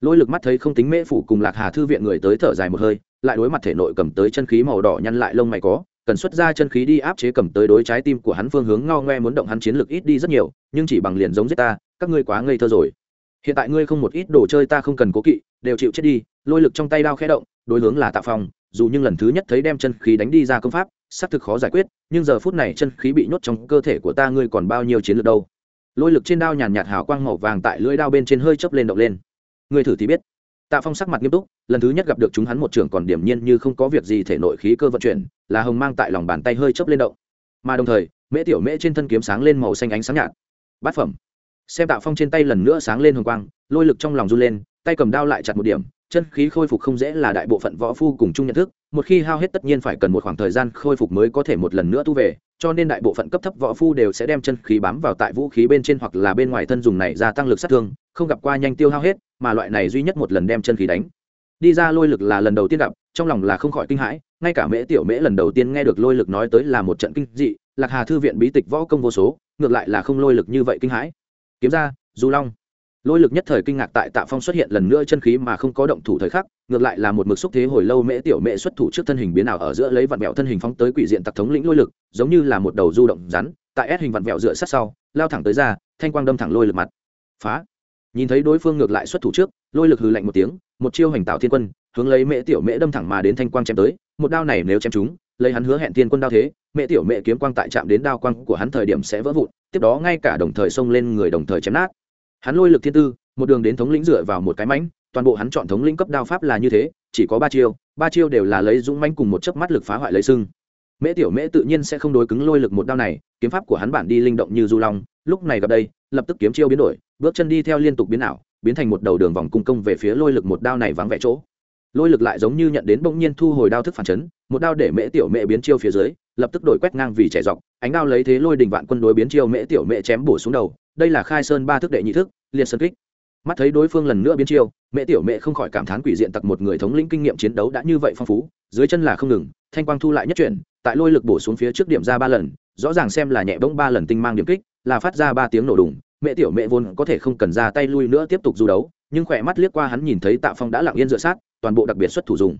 Lôi lực mắt thấy không tính mễ phủ cùng lạc hà thư viện người tới thở dài một hơi lại đối mặt thể nội cầm tới chân khí màu đỏ nhăn lại lông mày có, cần xuất ra chân khí đi áp chế cầm tới đối trái tim của hắn phương hướng ngao ngoe muốn động hắn chiến lực ít đi rất nhiều, nhưng chỉ bằng liền giống giết ta, các ngươi quá ngây thơ rồi. Hiện tại ngươi không một ít đồ chơi ta không cần cố kỵ, đều chịu chết đi, lôi lực trong tay đao khẽ động, đối hướng là tạ phong, dù nhưng lần thứ nhất thấy đem chân khí đánh đi ra công pháp, xác thực khó giải quyết, nhưng giờ phút này chân khí bị nhốt trong cơ thể của ta ngươi còn bao nhiêu chiến lược đâu. Lôi lực trên đao nhàn nhạt hào quang màu vàng tại lưỡi đao bên trên hơi chớp lên động lên. Ngươi thử thì biết tạ phong sắc mặt nghiêm túc, lần thứ nhất gặp được chúng hắn một trưởng còn điểm nhiên như không có việc gì thể nội khí cơ vận chuyển, là hồng mang tại lòng bàn tay hơi chớp lên động. Mà đồng thời, mễ tiểu mễ trên thân kiếm sáng lên màu xanh ánh sáng nhạt. Bát phẩm. Xem tạ phong trên tay lần nữa sáng lên hồng quang, lôi lực trong lòng run lên, tay cầm đao lại chặt một điểm, chân khí khôi phục không dễ là đại bộ phận võ phu cùng chung nhận thức, một khi hao hết tất nhiên phải cần một khoảng thời gian khôi phục mới có thể một lần nữa tu về, cho nên đại bộ phận cấp thấp võ phu đều sẽ đem chân khí bám vào tại vũ khí bên trên hoặc là bên ngoài thân dùng này gia tăng lực sát thương không gặp qua nhanh tiêu hao hết, mà loại này duy nhất một lần đem chân khí đánh. Đi ra lôi lực là lần đầu tiên gặp, trong lòng là không khỏi kinh hãi, ngay cả mễ tiểu mễ lần đầu tiên nghe được lôi lực nói tới là một trận kinh dị, lạc hà thư viện bí tịch võ công vô số, ngược lại là không lôi lực như vậy kinh hãi. Kiếm ra, du long. Lôi lực nhất thời kinh ngạc tại tạ phong xuất hiện lần nữa chân khí mà không có động thủ thời khắc, ngược lại là một mực xúc thế hồi lâu mễ tiểu mễ xuất thủ trước thân hình biến ảo ở giữa lấy vạn bẹo thân hình phóng tới quỷ diện tặc thống lĩnh lôi lực, giống như là một đầu du động rắn, tại ép hình vạn bẹo dựa sát sau, lao thẳng tới ra, thanh quang đâm thẳng lôi lực mặt. Phá nhìn thấy đối phương ngược lại xuất thủ trước lôi lực hừ lạnh một tiếng một chiêu hành tạo thiên quân hướng lấy mễ tiểu mễ đâm thẳng mà đến thanh quang chém tới một đao này nếu chém chúng lấy hắn hứa hẹn thiên quân đao thế mễ tiểu mễ kiếm quang tại chạm đến đao quang của hắn thời điểm sẽ vỡ vụn tiếp đó ngay cả đồng thời xông lên người đồng thời chém nát. Hắn lôi lực thiên tư một đường đến thống lĩnh dựa vào một cái mánh, toàn bộ hắn chọn thống lĩnh cấp đao pháp là như thế chỉ có ba chiêu ba chiêu đều là lấy dũng mãnh cùng một chớp mắt lực phá hoại lấy sưng mễ tiểu mễ tự nhiên sẽ không đối cứng lôi lực một đao này kiếm pháp của hắn bản đi linh động như du long lúc này gặp đây lập tức kiếm chiêu biến đổi, bước chân đi theo liên tục biến ảo, biến thành một đầu đường vòng cung công về phía lôi lực một đao này vắng vẻ chỗ. Lôi lực lại giống như nhận đến bỗng nhiên thu hồi đao thức phản chấn, một đao để mễ tiểu mễ biến chiêu phía dưới, lập tức đổi quét ngang vì trẻ dọc, ánh đao lấy thế lôi đình vạn quân đối biến chiêu mễ tiểu mễ chém bổ xuống đầu, đây là khai sơn ba thức đệ nhị thức, liệt sơn kích. Mắt thấy đối phương lần nữa biến chiêu mẹ tiểu mẹ không khỏi cảm thán quỷ diện tặc một người thống lĩnh kinh nghiệm chiến đấu đã như vậy phong phú, dưới chân là không ngừng, thanh quang thu lại nhất chuyển, tại lôi lực bổ xuống phía trước điểm ra ba lần, rõ ràng xem là nhẹ bỗng ba lần tinh mang điểm kích là phát ra ba tiếng nổ đùng, mẹ tiểu mẹ vốn có thể không cần ra tay lui nữa tiếp tục du đấu, nhưng khỏe mắt liếc qua hắn nhìn thấy tạ phong đã lặng yên dựa sát, toàn bộ đặc biệt xuất thủ dùng.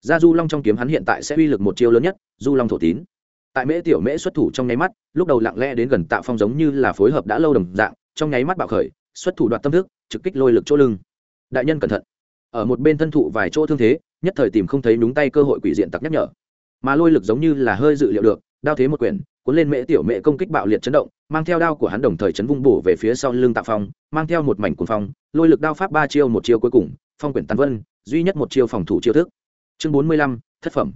Ra du long trong kiếm hắn hiện tại sẽ uy lực một chiêu lớn nhất, du long thổ tín. Tại mễ tiểu mễ xuất thủ trong nháy mắt, lúc đầu lặng lẽ đến gần tạ phong giống như là phối hợp đã lâu đồng dạng, trong nháy mắt bạo khởi, xuất thủ đoạt tâm thức, trực kích lôi lực chỗ lưng. Đại nhân cẩn thận. Ở một bên thân thụ vài chỗ thương thế, nhất thời tìm không thấy đúng tay cơ hội quỷ diện tặc nhắc nhở. Mà lôi lực giống như là hơi dự liệu được, đao thế một quyển cuốn lên mễ tiểu mễ công kích bạo liệt chấn động, mang theo đao của hắn đồng thời chấn vung bổ về phía sau lưng tạ phong, mang theo một mảnh cuồng phong, lôi lực đao pháp ba chiêu một chiêu cuối cùng, phong quyển tàn vân, duy nhất một chiêu phòng thủ chiêu thức. Chương bốn mươi lăm, thất phẩm.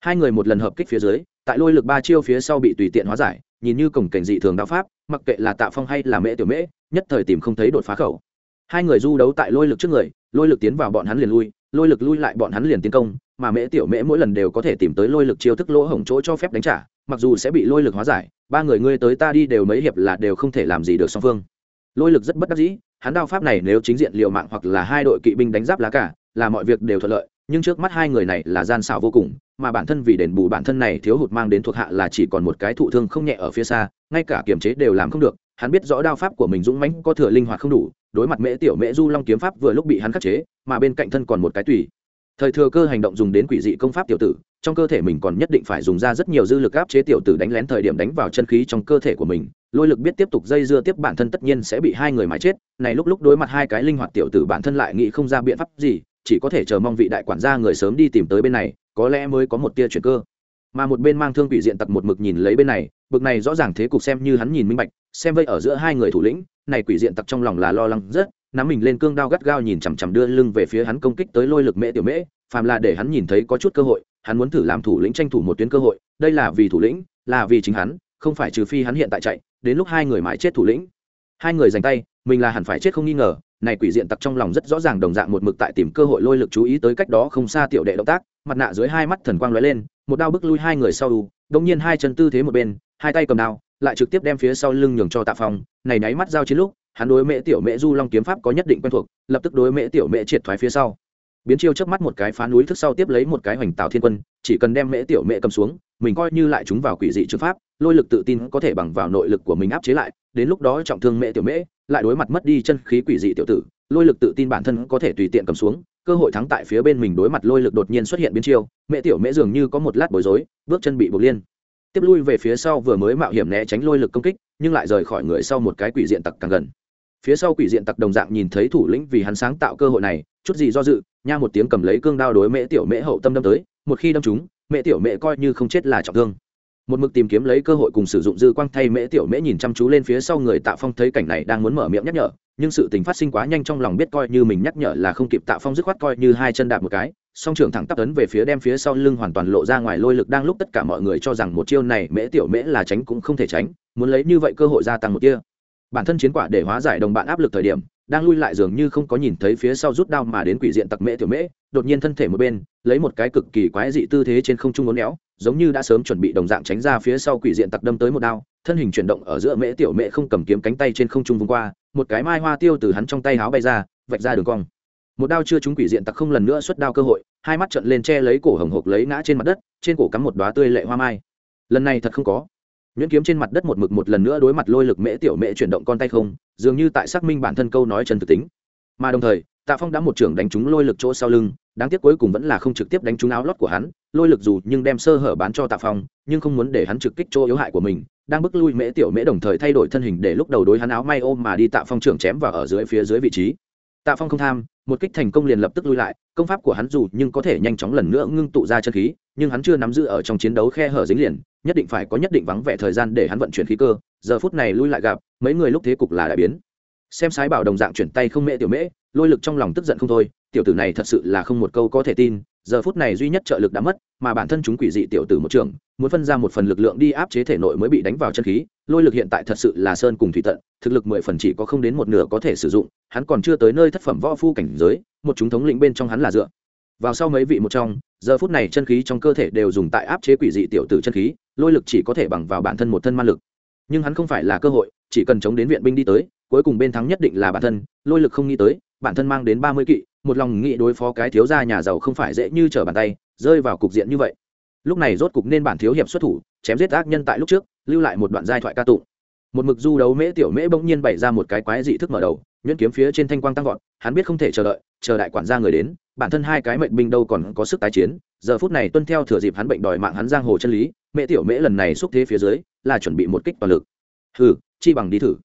Hai người một lần hợp kích phía dưới, tại lôi lực ba chiêu phía sau bị tùy tiện hóa giải, nhìn như cổng cảnh dị thường đao pháp, mặc kệ là tạ phong hay là mễ tiểu mễ, nhất thời tìm không thấy đột phá khẩu. Hai người du đấu tại lôi lực trước người, lôi lực tiến vào bọn hắn liền lui, lôi lực lui lại bọn hắn liền tiến công, mà mễ tiểu mễ mỗi lần đều có thể tìm tới lôi lực chiêu thức lỗ hổng chỗ cho phép đánh trả mặc dù sẽ bị lôi lực hóa giải, ba người ngươi tới ta đi đều mấy hiệp là đều không thể làm gì được song phương. Lôi lực rất bất đắc dĩ, hắn đao pháp này nếu chính diện liều mạng hoặc là hai đội kỵ binh đánh giáp lá cả, là mọi việc đều thuận lợi, nhưng trước mắt hai người này là gian xảo vô cùng, mà bản thân vì đền bù bản thân này thiếu hụt mang đến thuộc hạ là chỉ còn một cái thụ thương không nhẹ ở phía xa, ngay cả kiềm chế đều làm không được, hắn biết rõ đao pháp của mình dũng mãnh, có thừa linh hoạt không đủ, đối mặt mễ tiểu mễ du long kiếm pháp vừa lúc bị hắn khắc chế, mà bên cạnh thân còn một cái tùy thời thừa cơ hành động dùng đến quỷ dị công pháp tiểu tử, trong cơ thể mình còn nhất định phải dùng ra rất nhiều dư lực áp chế tiểu tử đánh lén thời điểm đánh vào chân khí trong cơ thể của mình. Lôi lực biết tiếp tục dây dưa tiếp bản thân tất nhiên sẽ bị hai người mà chết. Này lúc lúc đối mặt hai cái linh hoạt tiểu tử bản thân lại nghĩ không ra biện pháp gì, chỉ có thể chờ mong vị đại quản gia người sớm đi tìm tới bên này, có lẽ mới có một tia chuyển cơ. Mà một bên mang thương quỷ diện tặc một mực nhìn lấy bên này, bực này rõ ràng thế cục xem như hắn nhìn minh bạch, xem vây ở giữa hai người thủ lĩnh, này quỷ diện tặc trong lòng là lo lắng rất nắm mình lên cương đao gắt gao nhìn chằm chằm đưa lưng về phía hắn công kích tới lôi lực mễ tiểu mễ, phàm là để hắn nhìn thấy có chút cơ hội, hắn muốn thử làm thủ lĩnh tranh thủ một tuyến cơ hội, đây là vì thủ lĩnh, là vì chính hắn, không phải trừ phi hắn hiện tại chạy, đến lúc hai người mãi chết thủ lĩnh. Hai người giành tay, mình là hẳn phải chết không nghi ngờ, này quỷ diện tặc trong lòng rất rõ ràng đồng dạng một mực tại tìm cơ hội lôi lực chú ý tới cách đó không xa tiểu đệ động tác, mặt nạ dưới hai mắt thần quang lóe lên, một đao bức lui hai người sau đu đống nhiên hai chân tư thế một bên, hai tay cầm đao, lại trực tiếp đem phía sau lưng nhường cho tạ phong, này nháy mắt giao chiến lúc hắn đối mễ tiểu mễ du long kiếm pháp có nhất định quen thuộc, lập tức đối mễ tiểu mễ triệt thoái phía sau. Biến chiêu trước mắt một cái phá núi thức sau tiếp lấy một cái hoành tạo thiên quân, chỉ cần đem mễ tiểu mễ cầm xuống, mình coi như lại chúng vào quỷ dị trừng pháp, lôi lực tự tin có thể bằng vào nội lực của mình áp chế lại, đến lúc đó trọng thương mễ tiểu mễ lại đối mặt mất đi chân khí quỷ dị tiểu tử, lôi lực tự tin bản thân có thể tùy tiện cầm xuống, cơ hội thắng tại phía bên mình đối mặt lôi lực đột nhiên xuất hiện biến chiêu, mẹ tiểu mễ dường như có một lát bối rối, bước chân bị buộc liên. Tiếp lui về phía sau vừa mới mạo hiểm né tránh lôi lực công kích, nhưng lại rời khỏi người sau một cái quỷ diện tặc càng gần phía sau quỷ diện tặc đồng dạng nhìn thấy thủ lĩnh vì hắn sáng tạo cơ hội này, chút gì do dự, nha một tiếng cầm lấy cương đao đối mễ tiểu mễ hậu tâm đâm tới, một khi đâm chúng mẹ tiểu mễ coi như không chết là trọng thương. Một mực tìm kiếm lấy cơ hội cùng sử dụng dư quang thay mễ tiểu mễ nhìn chăm chú lên phía sau người tạ phong thấy cảnh này đang muốn mở miệng nhắc nhở, nhưng sự tình phát sinh quá nhanh trong lòng biết coi như mình nhắc nhở là không kịp tạ phong dứt khoát coi như hai chân đạp một cái, song trưởng thẳng tắp ấn về phía đem phía sau lưng hoàn toàn lộ ra ngoài lôi lực đang lúc tất cả mọi người cho rằng một chiêu này mễ tiểu mễ là tránh cũng không thể tránh, muốn lấy như vậy cơ hội gia tăng một kia bản thân chiến quả để hóa giải đồng bạn áp lực thời điểm, đang lui lại dường như không có nhìn thấy phía sau rút đao mà đến quỷ diện tặc mễ tiểu mễ, đột nhiên thân thể một bên, lấy một cái cực kỳ quái dị tư thế trên không trung uốn éo, giống như đã sớm chuẩn bị đồng dạng tránh ra phía sau quỷ diện tặc đâm tới một đao, thân hình chuyển động ở giữa mễ tiểu mễ không cầm kiếm cánh tay trên không trung vung qua, một cái mai hoa tiêu từ hắn trong tay háo bay ra, vạch ra đường cong. Một đao chưa trúng quỷ diện tặc không lần nữa xuất đao cơ hội, hai mắt trận lên che lấy cổ hồng hộc lấy ngã trên mặt đất, trên cổ cắm một đoá tươi lệ hoa mai. Lần này thật không có nhuyễn kiếm trên mặt đất một mực một lần nữa đối mặt lôi lực mễ tiểu mễ chuyển động con tay không, dường như tại xác minh bản thân câu nói chân thực tính. Mà đồng thời, tạ phong đã một trưởng đánh trúng lôi lực chỗ sau lưng, đáng tiếc cuối cùng vẫn là không trực tiếp đánh trúng áo lót của hắn, lôi lực dù nhưng đem sơ hở bán cho tạ phong, nhưng không muốn để hắn trực kích chỗ yếu hại của mình, đang bước lui mễ tiểu mễ đồng thời thay đổi thân hình để lúc đầu đối hắn áo may ôm mà đi tạ phong trưởng chém vào ở dưới phía dưới vị trí. Tạ phong không tham, một kích thành công liền lập tức lui lại, công pháp của hắn dù nhưng có thể nhanh chóng lần nữa ngưng tụ ra chân khí, nhưng hắn chưa nắm giữ ở trong chiến đấu khe hở dính liền nhất định phải có nhất định vắng vẻ thời gian để hắn vận chuyển khí cơ, giờ phút này lui lại gặp, mấy người lúc thế cục là đại biến. Xem sái bảo đồng dạng chuyển tay không mễ tiểu mễ, lôi lực trong lòng tức giận không thôi, tiểu tử này thật sự là không một câu có thể tin, giờ phút này duy nhất trợ lực đã mất, mà bản thân chúng quỷ dị tiểu tử một trường, muốn phân ra một phần lực lượng đi áp chế thể nội mới bị đánh vào chân khí, lôi lực hiện tại thật sự là sơn cùng thủy tận, thực lực mười phần chỉ có không đến một nửa có thể sử dụng, hắn còn chưa tới nơi thất phẩm võ phu cảnh giới, một chúng thống lĩnh bên trong hắn là dựa. Vào sau mấy vị một trong, giờ phút này chân khí trong cơ thể đều dùng tại áp chế quỷ dị tiểu tử chân khí lôi lực chỉ có thể bằng vào bản thân một thân ma lực. Nhưng hắn không phải là cơ hội, chỉ cần chống đến viện binh đi tới, cuối cùng bên thắng nhất định là bản thân, lôi lực không nghĩ tới, bản thân mang đến ba mươi kỵ, một lòng nghĩ đối phó cái thiếu gia nhà giàu không phải dễ như trở bàn tay, rơi vào cục diện như vậy. Lúc này rốt cục nên bản thiếu hiệp xuất thủ, chém giết ác nhân tại lúc trước, lưu lại một đoạn giai thoại ca tụng. Một mực du đấu mễ tiểu mễ bỗng nhiên bày ra một cái quái dị thức mở đầu, nhuyễn kiếm phía trên thanh quang tăng vọt, hắn biết không thể chờ đợi, chờ đại quản gia người đến bản thân hai cái mệnh binh đâu còn có sức tái chiến, giờ phút này tuân theo thừa dịp hắn bệnh đòi mạng hắn giang hồ chân lý, mẹ tiểu mễ lần này xúc thế phía dưới là chuẩn bị một kích toàn lực. Hừ, chi bằng đi thử.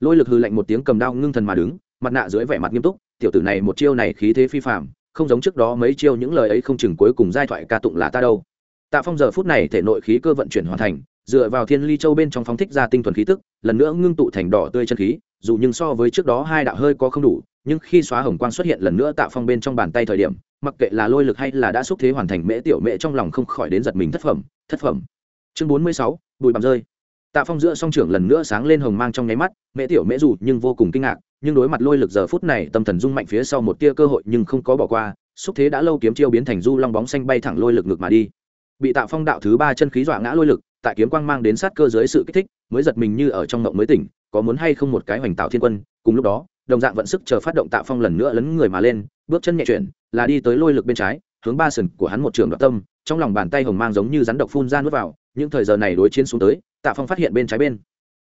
Lôi lực hư lạnh một tiếng cầm đao ngưng thần mà đứng, mặt nạ dưới vẻ mặt nghiêm túc, tiểu tử này một chiêu này khí thế phi phạm không giống trước đó mấy chiêu những lời ấy không chừng cuối cùng giai thoại ca tụng là ta đâu. Tạ phong giờ phút này thể nội khí cơ vận chuyển hoàn thành, dựa vào thiên ly châu bên trong phóng thích ra tinh thuần khí tức, lần nữa ngưng tụ thành đỏ tươi chân khí, dù nhưng so với trước đó hai đạo hơi có không đủ nhưng khi xóa hồng quang xuất hiện lần nữa tạ phong bên trong bàn tay thời điểm, mặc kệ là lôi lực hay là đã xúc thế hoàn thành mễ tiểu mễ trong lòng không khỏi đến giật mình thất phẩm thất phẩm. Chương bốn mươi sáu, bụi bặm rơi. Tạ phong giữa song trưởng lần nữa sáng lên hồng mang trong nháy mắt, mễ tiểu mễ dù nhưng vô cùng kinh ngạc, nhưng đối mặt lôi lực giờ phút này, tâm thần rung mạnh phía sau một tia cơ hội nhưng không có bỏ qua, xúc thế đã lâu kiếm chiêu biến thành du long bóng xanh bay thẳng lôi lực ngược mà đi. Bị tạ phong đạo thứ ba chân khí dọa ngã lôi lực, tại kiếm quang mang đến sát cơ dưới sự kích thích, mới giật mình như ở trong ngộng mới tỉnh, có muốn hay không một cái hoành tạo thiên quân, cùng lúc đó đồng dạng vận sức chờ phát động tạ phong lần nữa lấn người mà lên, bước chân nhẹ chuyển, là đi tới lôi lực bên trái, hướng ba sừng của hắn một trường đoạt tâm, trong lòng bàn tay hồng mang giống như rắn độc phun ra nuốt vào, những thời giờ này đối chiến xuống tới tạ phong phát hiện bên trái bên.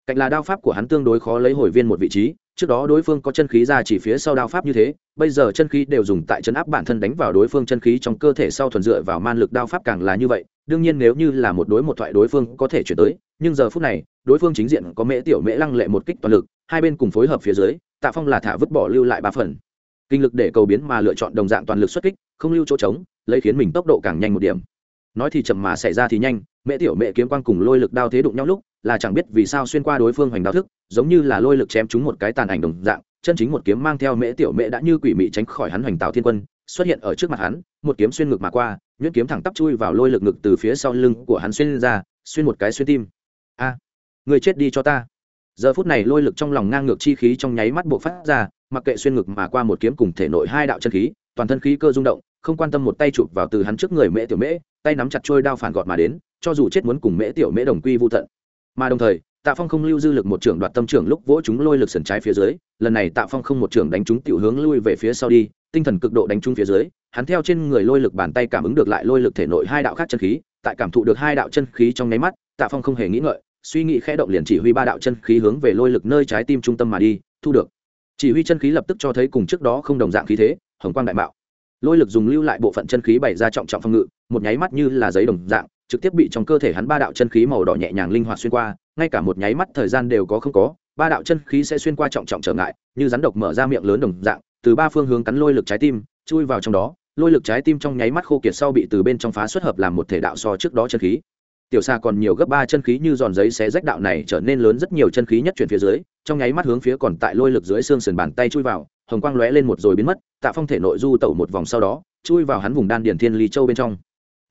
Cạnh là đao pháp của hắn tương đối khó lấy hồi viên một vị trí, trước đó đối phương có chân khí ra chỉ phía sau đao pháp như thế, bây giờ chân khí đều dùng tại chân áp bản thân đánh vào đối phương chân khí trong cơ thể sau thuần dựa vào man lực đao pháp càng là như vậy, đương nhiên nếu như là một đối một thoại đối phương có thể chuyển tới, nhưng giờ phút này, đối phương chính diện có mễ tiểu mễ lăng lệ một kích toàn lực hai bên cùng phối hợp phía dưới, tạ phong là thả vứt bỏ lưu lại ba phần. Kinh lực để cầu biến mà lựa chọn đồng dạng toàn lực xuất kích, không lưu chỗ trống, lấy khiến mình tốc độ càng nhanh một điểm. Nói thì chậm mà xảy ra thì nhanh, mẹ tiểu mẹ kiếm quang cùng lôi lực đao thế đụng nhau lúc, là chẳng biết vì sao xuyên qua đối phương hoành đao thức, giống như là lôi lực chém chúng một cái tàn ảnh đồng dạng, chân chính một kiếm mang theo mễ tiểu mễ đã như quỷ mị tránh khỏi hắn hoành tạo thiên quân, xuất hiện ở trước mặt hắn, một kiếm xuyên ngực mà qua, nhuyễn kiếm thẳng tắp chui vào lôi lực ngực từ phía sau lưng của hắn xuyên ra, xuyên một cái xuyên tim. A, người chết đi cho ta giờ phút này lôi lực trong lòng ngang ngược chi khí trong nháy mắt buộc phát ra, mặc kệ xuyên ngực mà qua một kiếm cùng thể nội hai đạo chân khí, toàn thân khí cơ rung động, không quan tâm một tay chụp vào từ hắn trước người mễ tiểu mễ, tay nắm chặt trôi đao phản gọt mà đến, cho dù chết muốn cùng mễ tiểu mễ đồng quy vô tận. Mà đồng thời, tạ phong không lưu dư lực một trưởng đoạt tâm trưởng lúc vỗ chúng lôi lực sườn trái phía dưới, lần này tạ phong không một trưởng đánh chúng tiểu hướng lui về phía sau đi, tinh thần cực độ đánh trúng phía dưới, hắn theo trên người lôi lực bàn tay cảm ứng được lại lôi lực thể nội hai đạo khác chân khí, tại cảm thụ được hai đạo chân khí trong nháy mắt, tạ phong không hề nghĩ ngợi suy nghĩ khẽ động liền chỉ huy ba đạo chân khí hướng về lôi lực nơi trái tim trung tâm mà đi, thu được. Chỉ huy chân khí lập tức cho thấy cùng trước đó không đồng dạng khí thế, hồng quang đại mạo. Lôi lực dùng lưu lại bộ phận chân khí bày ra trọng trọng phong ngự, một nháy mắt như là giấy đồng dạng, trực tiếp bị trong cơ thể hắn ba đạo chân khí màu đỏ nhẹ nhàng linh hoạt xuyên qua, ngay cả một nháy mắt thời gian đều có không có, ba đạo chân khí sẽ xuyên qua trọng trọng trở ngại, như rắn độc mở ra miệng lớn đồng dạng, từ ba phương hướng cắn lôi lực trái tim, chui vào trong đó, lôi lực trái tim trong nháy mắt khô kiệt sau bị từ bên trong phá xuất hợp làm một thể đạo so trước đó chân khí tiểu xà còn nhiều gấp ba chân khí như giòn giấy xé rách đạo này trở nên lớn rất nhiều chân khí nhất chuyển phía dưới, trong nháy mắt hướng phía còn tại lôi lực dưới xương sườn bàn tay chui vào, hồng quang lóe lên một rồi biến mất, tạ phong thể nội du tẩu một vòng sau đó, chui vào hắn vùng đan điển thiên ly châu bên trong.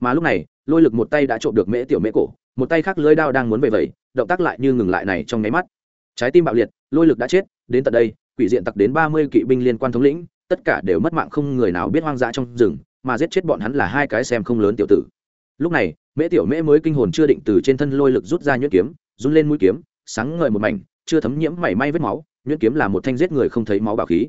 Mà lúc này, lôi lực một tay đã trộm được mễ tiểu mễ cổ, một tay khác lưới đao đang muốn về vẩy, động tác lại như ngừng lại này trong nháy mắt. Trái tim bạo liệt, lôi lực đã chết, đến tận đây, quỷ diện tặc đến ba mươi kỵ binh liên quan thống lĩnh, tất cả đều mất mạng không người nào biết hoang dã trong rừng, mà giết chết bọn hắn là hai cái xem không lớn tiểu tử lúc này, mễ tiểu mễ mới kinh hồn chưa định từ trên thân lôi lực rút ra nhuyễn kiếm, run lên mũi kiếm, sáng ngời một mảnh, chưa thấm nhiễm mảy may vết máu, nhuyễn kiếm là một thanh giết người không thấy máu bảo khí.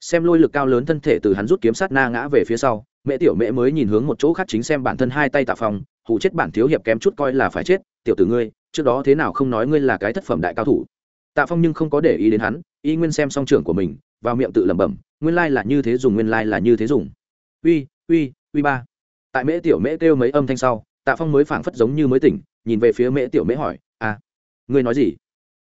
Xem lôi lực cao lớn thân thể từ hắn rút kiếm sát na ngã về phía sau mẹ tiểu mẹ mới nhìn hướng một chỗ khác chính xem bản thân hai tay tạ phòng hụ chết bản thiếu hiệp kém chút coi là phải chết, tiểu tử ngươi, trước đó thế nào không nói ngươi là cái thất phẩm đại cao thủ? Tạ phong nhưng không có để ý đến hắn, y nguyên xem song trưởng của mình, vào miệng tự lẩm bẩm, nguyên lai là như thế dùng, nguyên lai là như thế dùng. Uy uy uy ba tại mễ tiểu mễ kêu mấy âm thanh sau, tạ phong mới phảng phất giống như mới tỉnh, nhìn về phía mễ tiểu mễ hỏi à ngươi nói gì?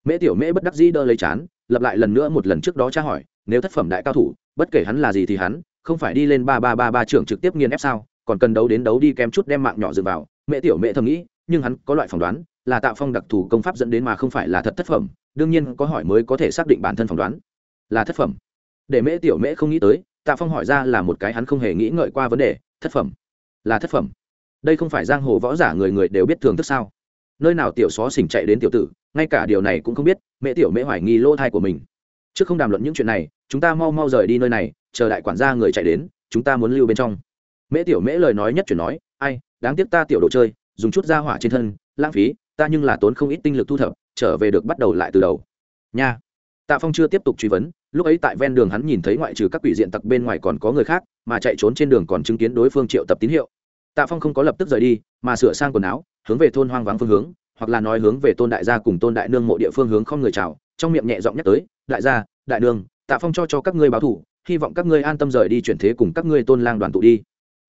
Mễ tiểu mễ bất đắc dĩ đỡ lấy chán, lặp lại lần nữa một lần trước đó tra hỏi, nếu thất phẩm đại cao thủ, bất kể hắn là gì thì hắn, không phải đi lên ba ba ba ba trưởng trực tiếp nghiền ép sao? Còn cần đấu đến đấu đi kém chút đem mạng nhỏ dựa vào. Mẹ tiểu mẹ thầm nghĩ, nhưng hắn có loại phỏng đoán, là tạo phong đặc thù công pháp dẫn đến mà không phải là thật thất phẩm, đương nhiên có hỏi mới có thể xác định bản thân phỏng đoán là thất phẩm. Để mễ tiểu mễ không nghĩ tới, tạ phong hỏi ra là một cái hắn không hề nghĩ ngợi qua vấn đề, thất phẩm là thất phẩm. Đây không phải giang hồ võ giả người người đều biết thường thức sao? Nơi nào tiểu xó xỉnh chạy đến tiểu tử, ngay cả điều này cũng không biết, Mẹ tiểu mễ hoài nghi lỗ thai của mình. Trước không đàm luận những chuyện này, chúng ta mau mau rời đi nơi này, chờ đại quản gia người chạy đến, chúng ta muốn lưu bên trong. Mễ tiểu mễ lời nói nhất chuyển nói, ai, đáng tiếc ta tiểu đồ chơi, dùng chút ra hỏa trên thân, lãng phí, ta nhưng là tốn không ít tinh lực thu thập, trở về được bắt đầu lại từ đầu. Nha. Tạ phong chưa tiếp tục truy vấn, lúc ấy tại ven đường hắn nhìn thấy ngoại trừ các quỷ diện tặc bên ngoài còn có người khác, mà chạy trốn trên đường còn chứng kiến đối phương triệu tập tín hiệu tạ phong không có lập tức rời đi, mà sửa sang quần áo, hướng về thôn hoang vắng phương hướng, hoặc là nói hướng về tôn đại gia cùng tôn đại nương mộ địa phương hướng không người chào, trong miệng nhẹ giọng nhắc tới, đại gia, đại nương, tạ phong cho cho các ngươi báo thủ, hy vọng các ngươi an tâm rời đi chuyển thế cùng các ngươi tôn lang đoàn tụ đi.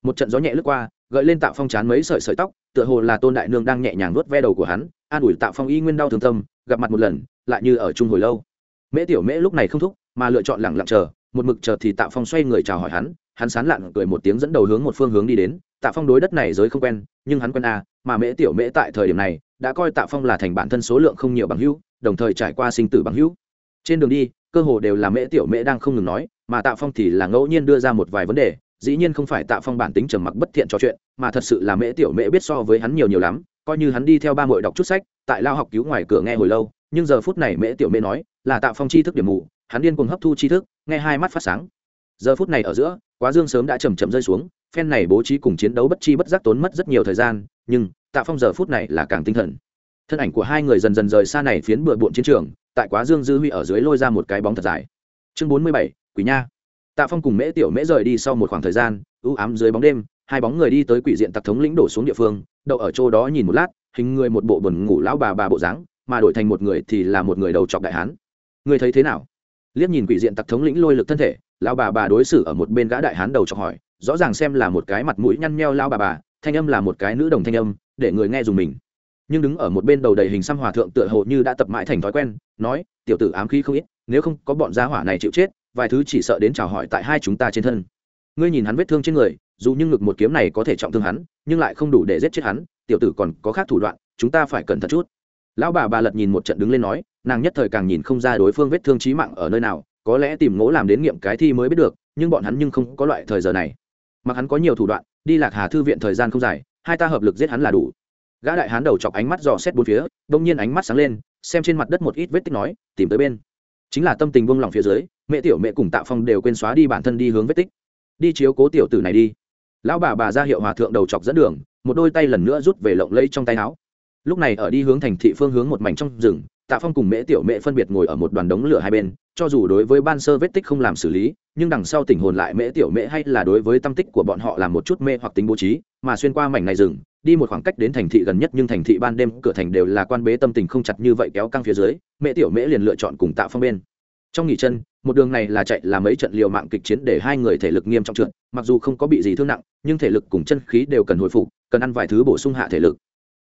Một trận gió nhẹ lướt qua, gợi lên tạ phong chán mấy sợi sợi tóc, tựa hồ là tôn đại nương đang nhẹ nhàng nuốt ve đầu của hắn, an ủi tạ phong y nguyên đau thương tâm, gặp mặt một lần, lại như ở chung hồi lâu. Mễ tiểu mễ lúc này không thúc, mà lựa chọn lẳng lặng chờ, một mực chờ thì tạ phong xoay người chào hỏi hắn hắn sán lạn cười một tiếng dẫn đầu hướng một phương hướng đi đến tạ phong đối đất này giới không quen nhưng hắn quen a à, mà mễ tiểu mễ tại thời điểm này đã coi tạ phong là thành bản thân số lượng không nhiều bằng hữu đồng thời trải qua sinh tử bằng hữu. Trên đường đi cơ hồ đều là mễ tiểu mễ đang không ngừng nói mà tạ phong thì là ngẫu nhiên đưa ra một vài vấn đề dĩ nhiên không phải tạ phong bản tính trầm mặc bất thiện trò chuyện mà thật sự là mễ tiểu mễ biết so với hắn nhiều nhiều lắm coi như hắn đi theo ba mội đọc chút sách tại lao học cứu ngoài cửa nghe hồi lâu nhưng giờ phút này mễ tiểu mễ nói là tạ phong tri thức điểm mù hắn điên cuồng hấp thu tri thức nghe hai mắt phát sáng. Giờ phút này ở giữa quá dương sớm đã chầm chậm rơi xuống phen này bố trí cùng chiến đấu bất chi bất giác tốn mất rất nhiều thời gian, nhưng, tạ phong giờ phút này là càng tinh thần. Thân ảnh của hai người dần dần rời xa này phiến bừa bộn chiến trường, tại quá dương dư huy ở dưới lôi ra một cái bóng thật dài. Chương bốn mươi bảy, quỷ nha. Tạ phong cùng mễ tiểu mễ rời đi sau một khoảng thời gian, ưu ám dưới bóng đêm, hai bóng người đi tới quỷ diện tặc thống lĩnh đổ xuống địa phương, đậu ở chỗ đó nhìn một lát, hình người một bộ buồn ngủ lão bà bà bộ dáng, mà đổi thành một người thì là một người đầu trọc đại hán. Người thấy thế nào? Liếc nhìn quỷ diện tặc thống lĩnh lôi lực thân thể, lão bà bà đối xử ở một bên gã đại hán đầu chọc hỏi rõ ràng xem là một cái mặt mũi nhăn nheo lão bà bà, thanh âm là một cái nữ đồng thanh âm, để người nghe dùng mình. Nhưng đứng ở một bên đầu đầy hình xăm hòa thượng tựa hồ như đã tập mãi thành thói quen, nói, tiểu tử ám khí không ít, nếu không có bọn gia hỏa này chịu chết, vài thứ chỉ sợ đến chào hỏi tại hai chúng ta trên thân. Ngươi nhìn hắn vết thương trên người, dù như ngực một kiếm này có thể trọng thương hắn, nhưng lại không đủ để giết chết hắn, tiểu tử còn có khác thủ đoạn, chúng ta phải cẩn thận chút. Lão bà bà lật nhìn một trận đứng lên nói, nàng nhất thời càng nhìn không ra đối phương vết thương trí mạng ở nơi nào, có lẽ tìm ngỗ làm đến nghiệm cái thi mới biết được, nhưng bọn hắn nhưng không có loại thời giờ này mặc hắn có nhiều thủ đoạn, đi lạc hà thư viện thời gian không dài, hai ta hợp lực giết hắn là đủ. Gã đại hán đầu chọc ánh mắt dò xét bốn phía, đông nhiên ánh mắt sáng lên, xem trên mặt đất một ít vết tích nói, tìm tới bên. Chính là tâm tình buông lỏng phía dưới, mẹ tiểu mẹ cùng tạ phong đều quên xóa đi bản thân đi hướng vết tích. Đi chiếu cố tiểu tử này đi. Lão bà bà ra hiệu hòa thượng đầu chọc dẫn đường, một đôi tay lần nữa rút về lộng lẫy trong tay áo. Lúc này ở đi hướng thành thị phương hướng một mảnh trong rừng tạ phong cùng mễ tiểu mẹ phân biệt ngồi ở một đoàn đống lửa hai bên, cho dù đối với ban sơ vết tích không làm xử lý, nhưng đằng sau tình hồn lại mễ tiểu mễ hay là đối với tâm tích của bọn họ làm một chút mê hoặc tính bố trí, mà xuyên qua mảnh này rừng, đi một khoảng cách đến thành thị gần nhất nhưng thành thị ban đêm, cửa thành đều là quan bế tâm tình không chặt như vậy kéo căng phía dưới, mễ tiểu mễ liền lựa chọn cùng tạ phong bên. Trong nghỉ chân, một đường này là chạy là mấy trận liều mạng kịch chiến để hai người thể lực nghiêm trọng trượt, mặc dù không có bị gì thương nặng, nhưng thể lực cùng chân khí đều cần hồi phục, cần ăn vài thứ bổ sung hạ thể lực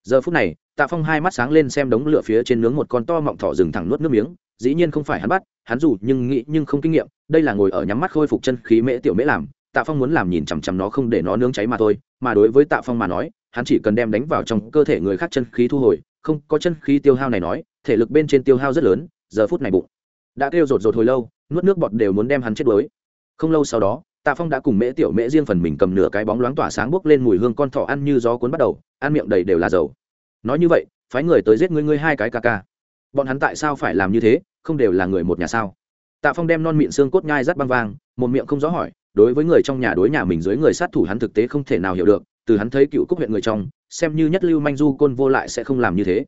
giờ phút này, tạ phong hai mắt sáng lên xem đống lửa phía trên nướng một con to mọng thỏ rừng thẳng nuốt nước miếng, dĩ nhiên không phải hắn bắt, hắn dù nhưng nghĩ nhưng không kinh nghiệm, đây là ngồi ở nhắm mắt khôi phục chân khí mễ tiểu mễ làm, tạ phong muốn làm nhìn chằm chằm nó không để nó nướng cháy mà thôi, mà đối với tạ phong mà nói, hắn chỉ cần đem đánh vào trong cơ thể người khác chân khí thu hồi, không có chân khí tiêu hao này nói, thể lực bên trên tiêu hao rất lớn, giờ phút này bụng đã kêu rột rột hồi lâu, nuốt nước bọt đều muốn đem hắn chết đuối. Không lâu sau đó tạ phong đã cùng mễ tiểu mễ riêng phần mình cầm nửa cái bóng loáng tỏa sáng bốc lên mùi hương con thỏ ăn như gió cuốn bắt đầu, ăn miệng đầy đều là dầu. Nói như vậy, phái người tới giết ngươi ngươi hai cái ca ca. Bọn hắn tại sao phải làm như thế, không đều là người một nhà sao? Tạ phong đem non miệng xương cốt nhai rắt băng vang, một miệng không rõ hỏi, đối với người trong nhà đối nhà mình dưới người sát thủ hắn thực tế không thể nào hiểu được, từ hắn thấy cựu cúc huyện người trong, xem như nhất lưu manh du côn vô lại sẽ không làm như thế.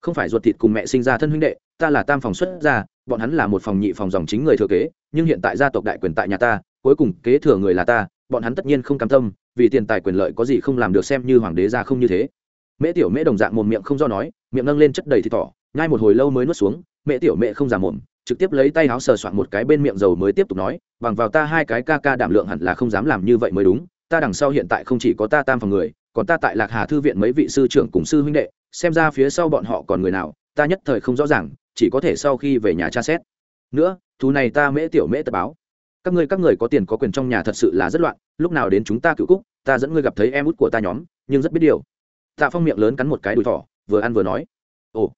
Không phải ruột thịt cùng mẹ sinh ra thân huynh đệ, ta là tam phòng xuất gia, bọn hắn là một phòng nhị phòng dòng chính người thừa kế, nhưng hiện tại gia tộc đại quyền tại nhà ta cuối cùng kế thừa người là ta, bọn hắn tất nhiên không cam tâm, vì tiền tài quyền lợi có gì không làm được xem như hoàng đế ra không như thế. Mễ tiểu mễ đồng dạng một miệng không do nói, miệng nâng lên chất đầy thịt thỏ, nhai một hồi lâu mới nuốt xuống mẹ tiểu mẹ không giả mồm, trực tiếp lấy tay áo sờ soạn một cái bên miệng dầu mới tiếp tục nói, bằng vào ta hai cái ca ca đảm lượng hẳn là không dám làm như vậy mới đúng, ta đằng sau hiện tại không chỉ có ta tam phòng người, còn ta tại lạc hà thư viện mấy vị sư trưởng cùng sư huynh đệ, xem ra phía sau bọn họ còn người nào, ta nhất thời không rõ ràng, chỉ có thể sau khi về nhà tra xét. Nữa, thú này ta mễ tiểu mễ tập báo các ngươi các người có tiền có quyền trong nhà thật sự là rất loạn, lúc nào đến chúng ta cựu cúc, ta dẫn ngươi gặp thấy em út của ta nhóm, nhưng rất biết điều. Tạ phong miệng lớn cắn một cái đùi thỏ, vừa ăn vừa nói, ồ,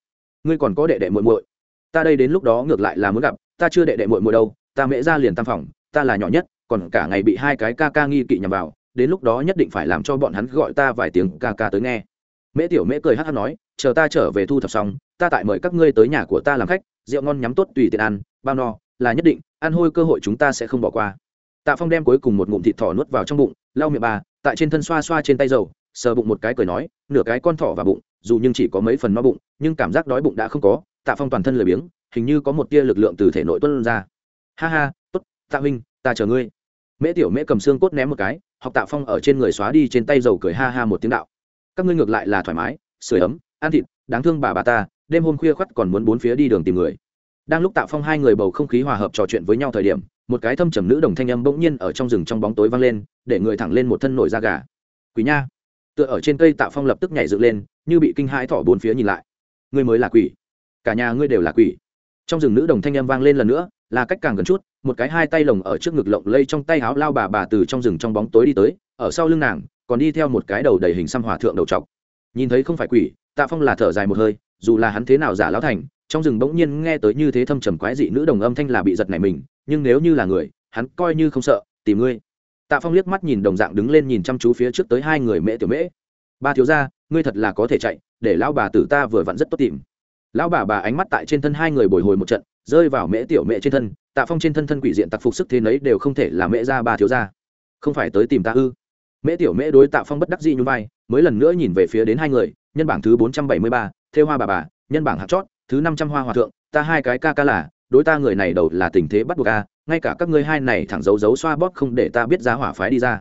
ngươi còn có đệ đệ muội muội. Ta đây đến lúc đó ngược lại là muốn gặp, ta chưa đệ đệ muội muội đâu, ta mễ ra liền tam phòng, ta là nhỏ nhất, còn cả ngày bị hai cái ca ca nghi kỵ nhằm vào, đến lúc đó nhất định phải làm cho bọn hắn gọi ta vài tiếng ca ca tới nghe. Mễ tiểu mễ cười hát hát nói, chờ ta trở về thu thập xong, ta tại mời các ngươi tới nhà của ta làm khách, rượu ngon nhắm tốt tùy tiện ăn, bao no là nhất định, ăn hôi cơ hội chúng ta sẽ không bỏ qua. Tạ phong đem cuối cùng một ngụm thịt thỏ nuốt vào trong bụng, lau miệng bà, tại trên thân xoa xoa trên tay dầu, sờ bụng một cái cười nói, nửa cái con thỏ vào bụng, dù nhưng chỉ có mấy phần no bụng, nhưng cảm giác đói bụng đã không có. Tạ phong toàn thân lười biếng, hình như có một tia lực lượng từ thể nội tuân ra. Ha ha, tốt, tạ huynh, ta chờ ngươi. Mễ tiểu mễ cầm xương cốt ném một cái, học tạ phong ở trên người xóa đi trên tay dầu cười ha ha một tiếng đạo. Các ngươi ngược lại là thoải mái sửa ấm, ăn thịt, đáng thương bà bà ta, đêm hôm khuya khoắt còn muốn bốn phía đi đường tìm người đang lúc tạ phong hai người bầu không khí hòa hợp trò chuyện với nhau thời điểm, một cái thâm trầm nữ đồng thanh âm bỗng nhiên ở trong rừng trong bóng tối vang lên, để người thẳng lên một thân nổi da gà. Quỷ nha. Tựa ở trên cây tạ phong lập tức nhảy dựng lên, như bị kinh hãi thỏ bốn phía nhìn lại. Ngươi mới là quỷ. Cả nhà ngươi đều là quỷ. Trong rừng nữ đồng thanh âm vang lên lần nữa, là cách càng gần chút, một cái hai tay lồng ở trước ngực lộng lây trong tay háo lao bà bà từ trong rừng trong bóng tối đi tới, ở sau lưng nàng, còn đi theo một cái đầu đầy hình xăm hòa thượng đầu trọc. Nhìn thấy không phải quỷ, tạ phong là thở dài một hơi, dù là hắn thế nào giả lão thành trong rừng bỗng nhiên nghe tới như thế thâm trầm quái dị nữ đồng âm thanh là bị giật này mình, nhưng nếu như là người, hắn coi như không sợ, tìm ngươi. Tạ phong liếc mắt nhìn đồng dạng đứng lên nhìn chăm chú phía trước tới hai người mễ tiểu mễ. Ba thiếu gia, ngươi thật là có thể chạy, để lão bà tử ta vừa vặn rất tốt tìm. Lão bà bà ánh mắt tại trên thân hai người bồi hồi một trận, rơi vào mễ tiểu mễ trên thân, tạ phong trên thân thân quỷ diện tặc phục sức thế nấy đều không thể là mễ ra ba thiếu gia. Không phải tới tìm ta ư? Mễ tiểu mễ đối tạ phong bất đắc dĩ như vai, mới lần nữa nhìn về phía đến hai người, nhân bảng thứ bốn trăm bảy mươi ba, thêu hoa bà bà, nhân bảng hạt chót thứ năm trăm hoa hòa thượng, ta hai cái ca ca là, đối ta người này đầu là tình thế bắt buộc a, ngay cả các ngươi hai này thẳng giấu giấu xoa bóp không để ta biết giá hỏa phái đi ra.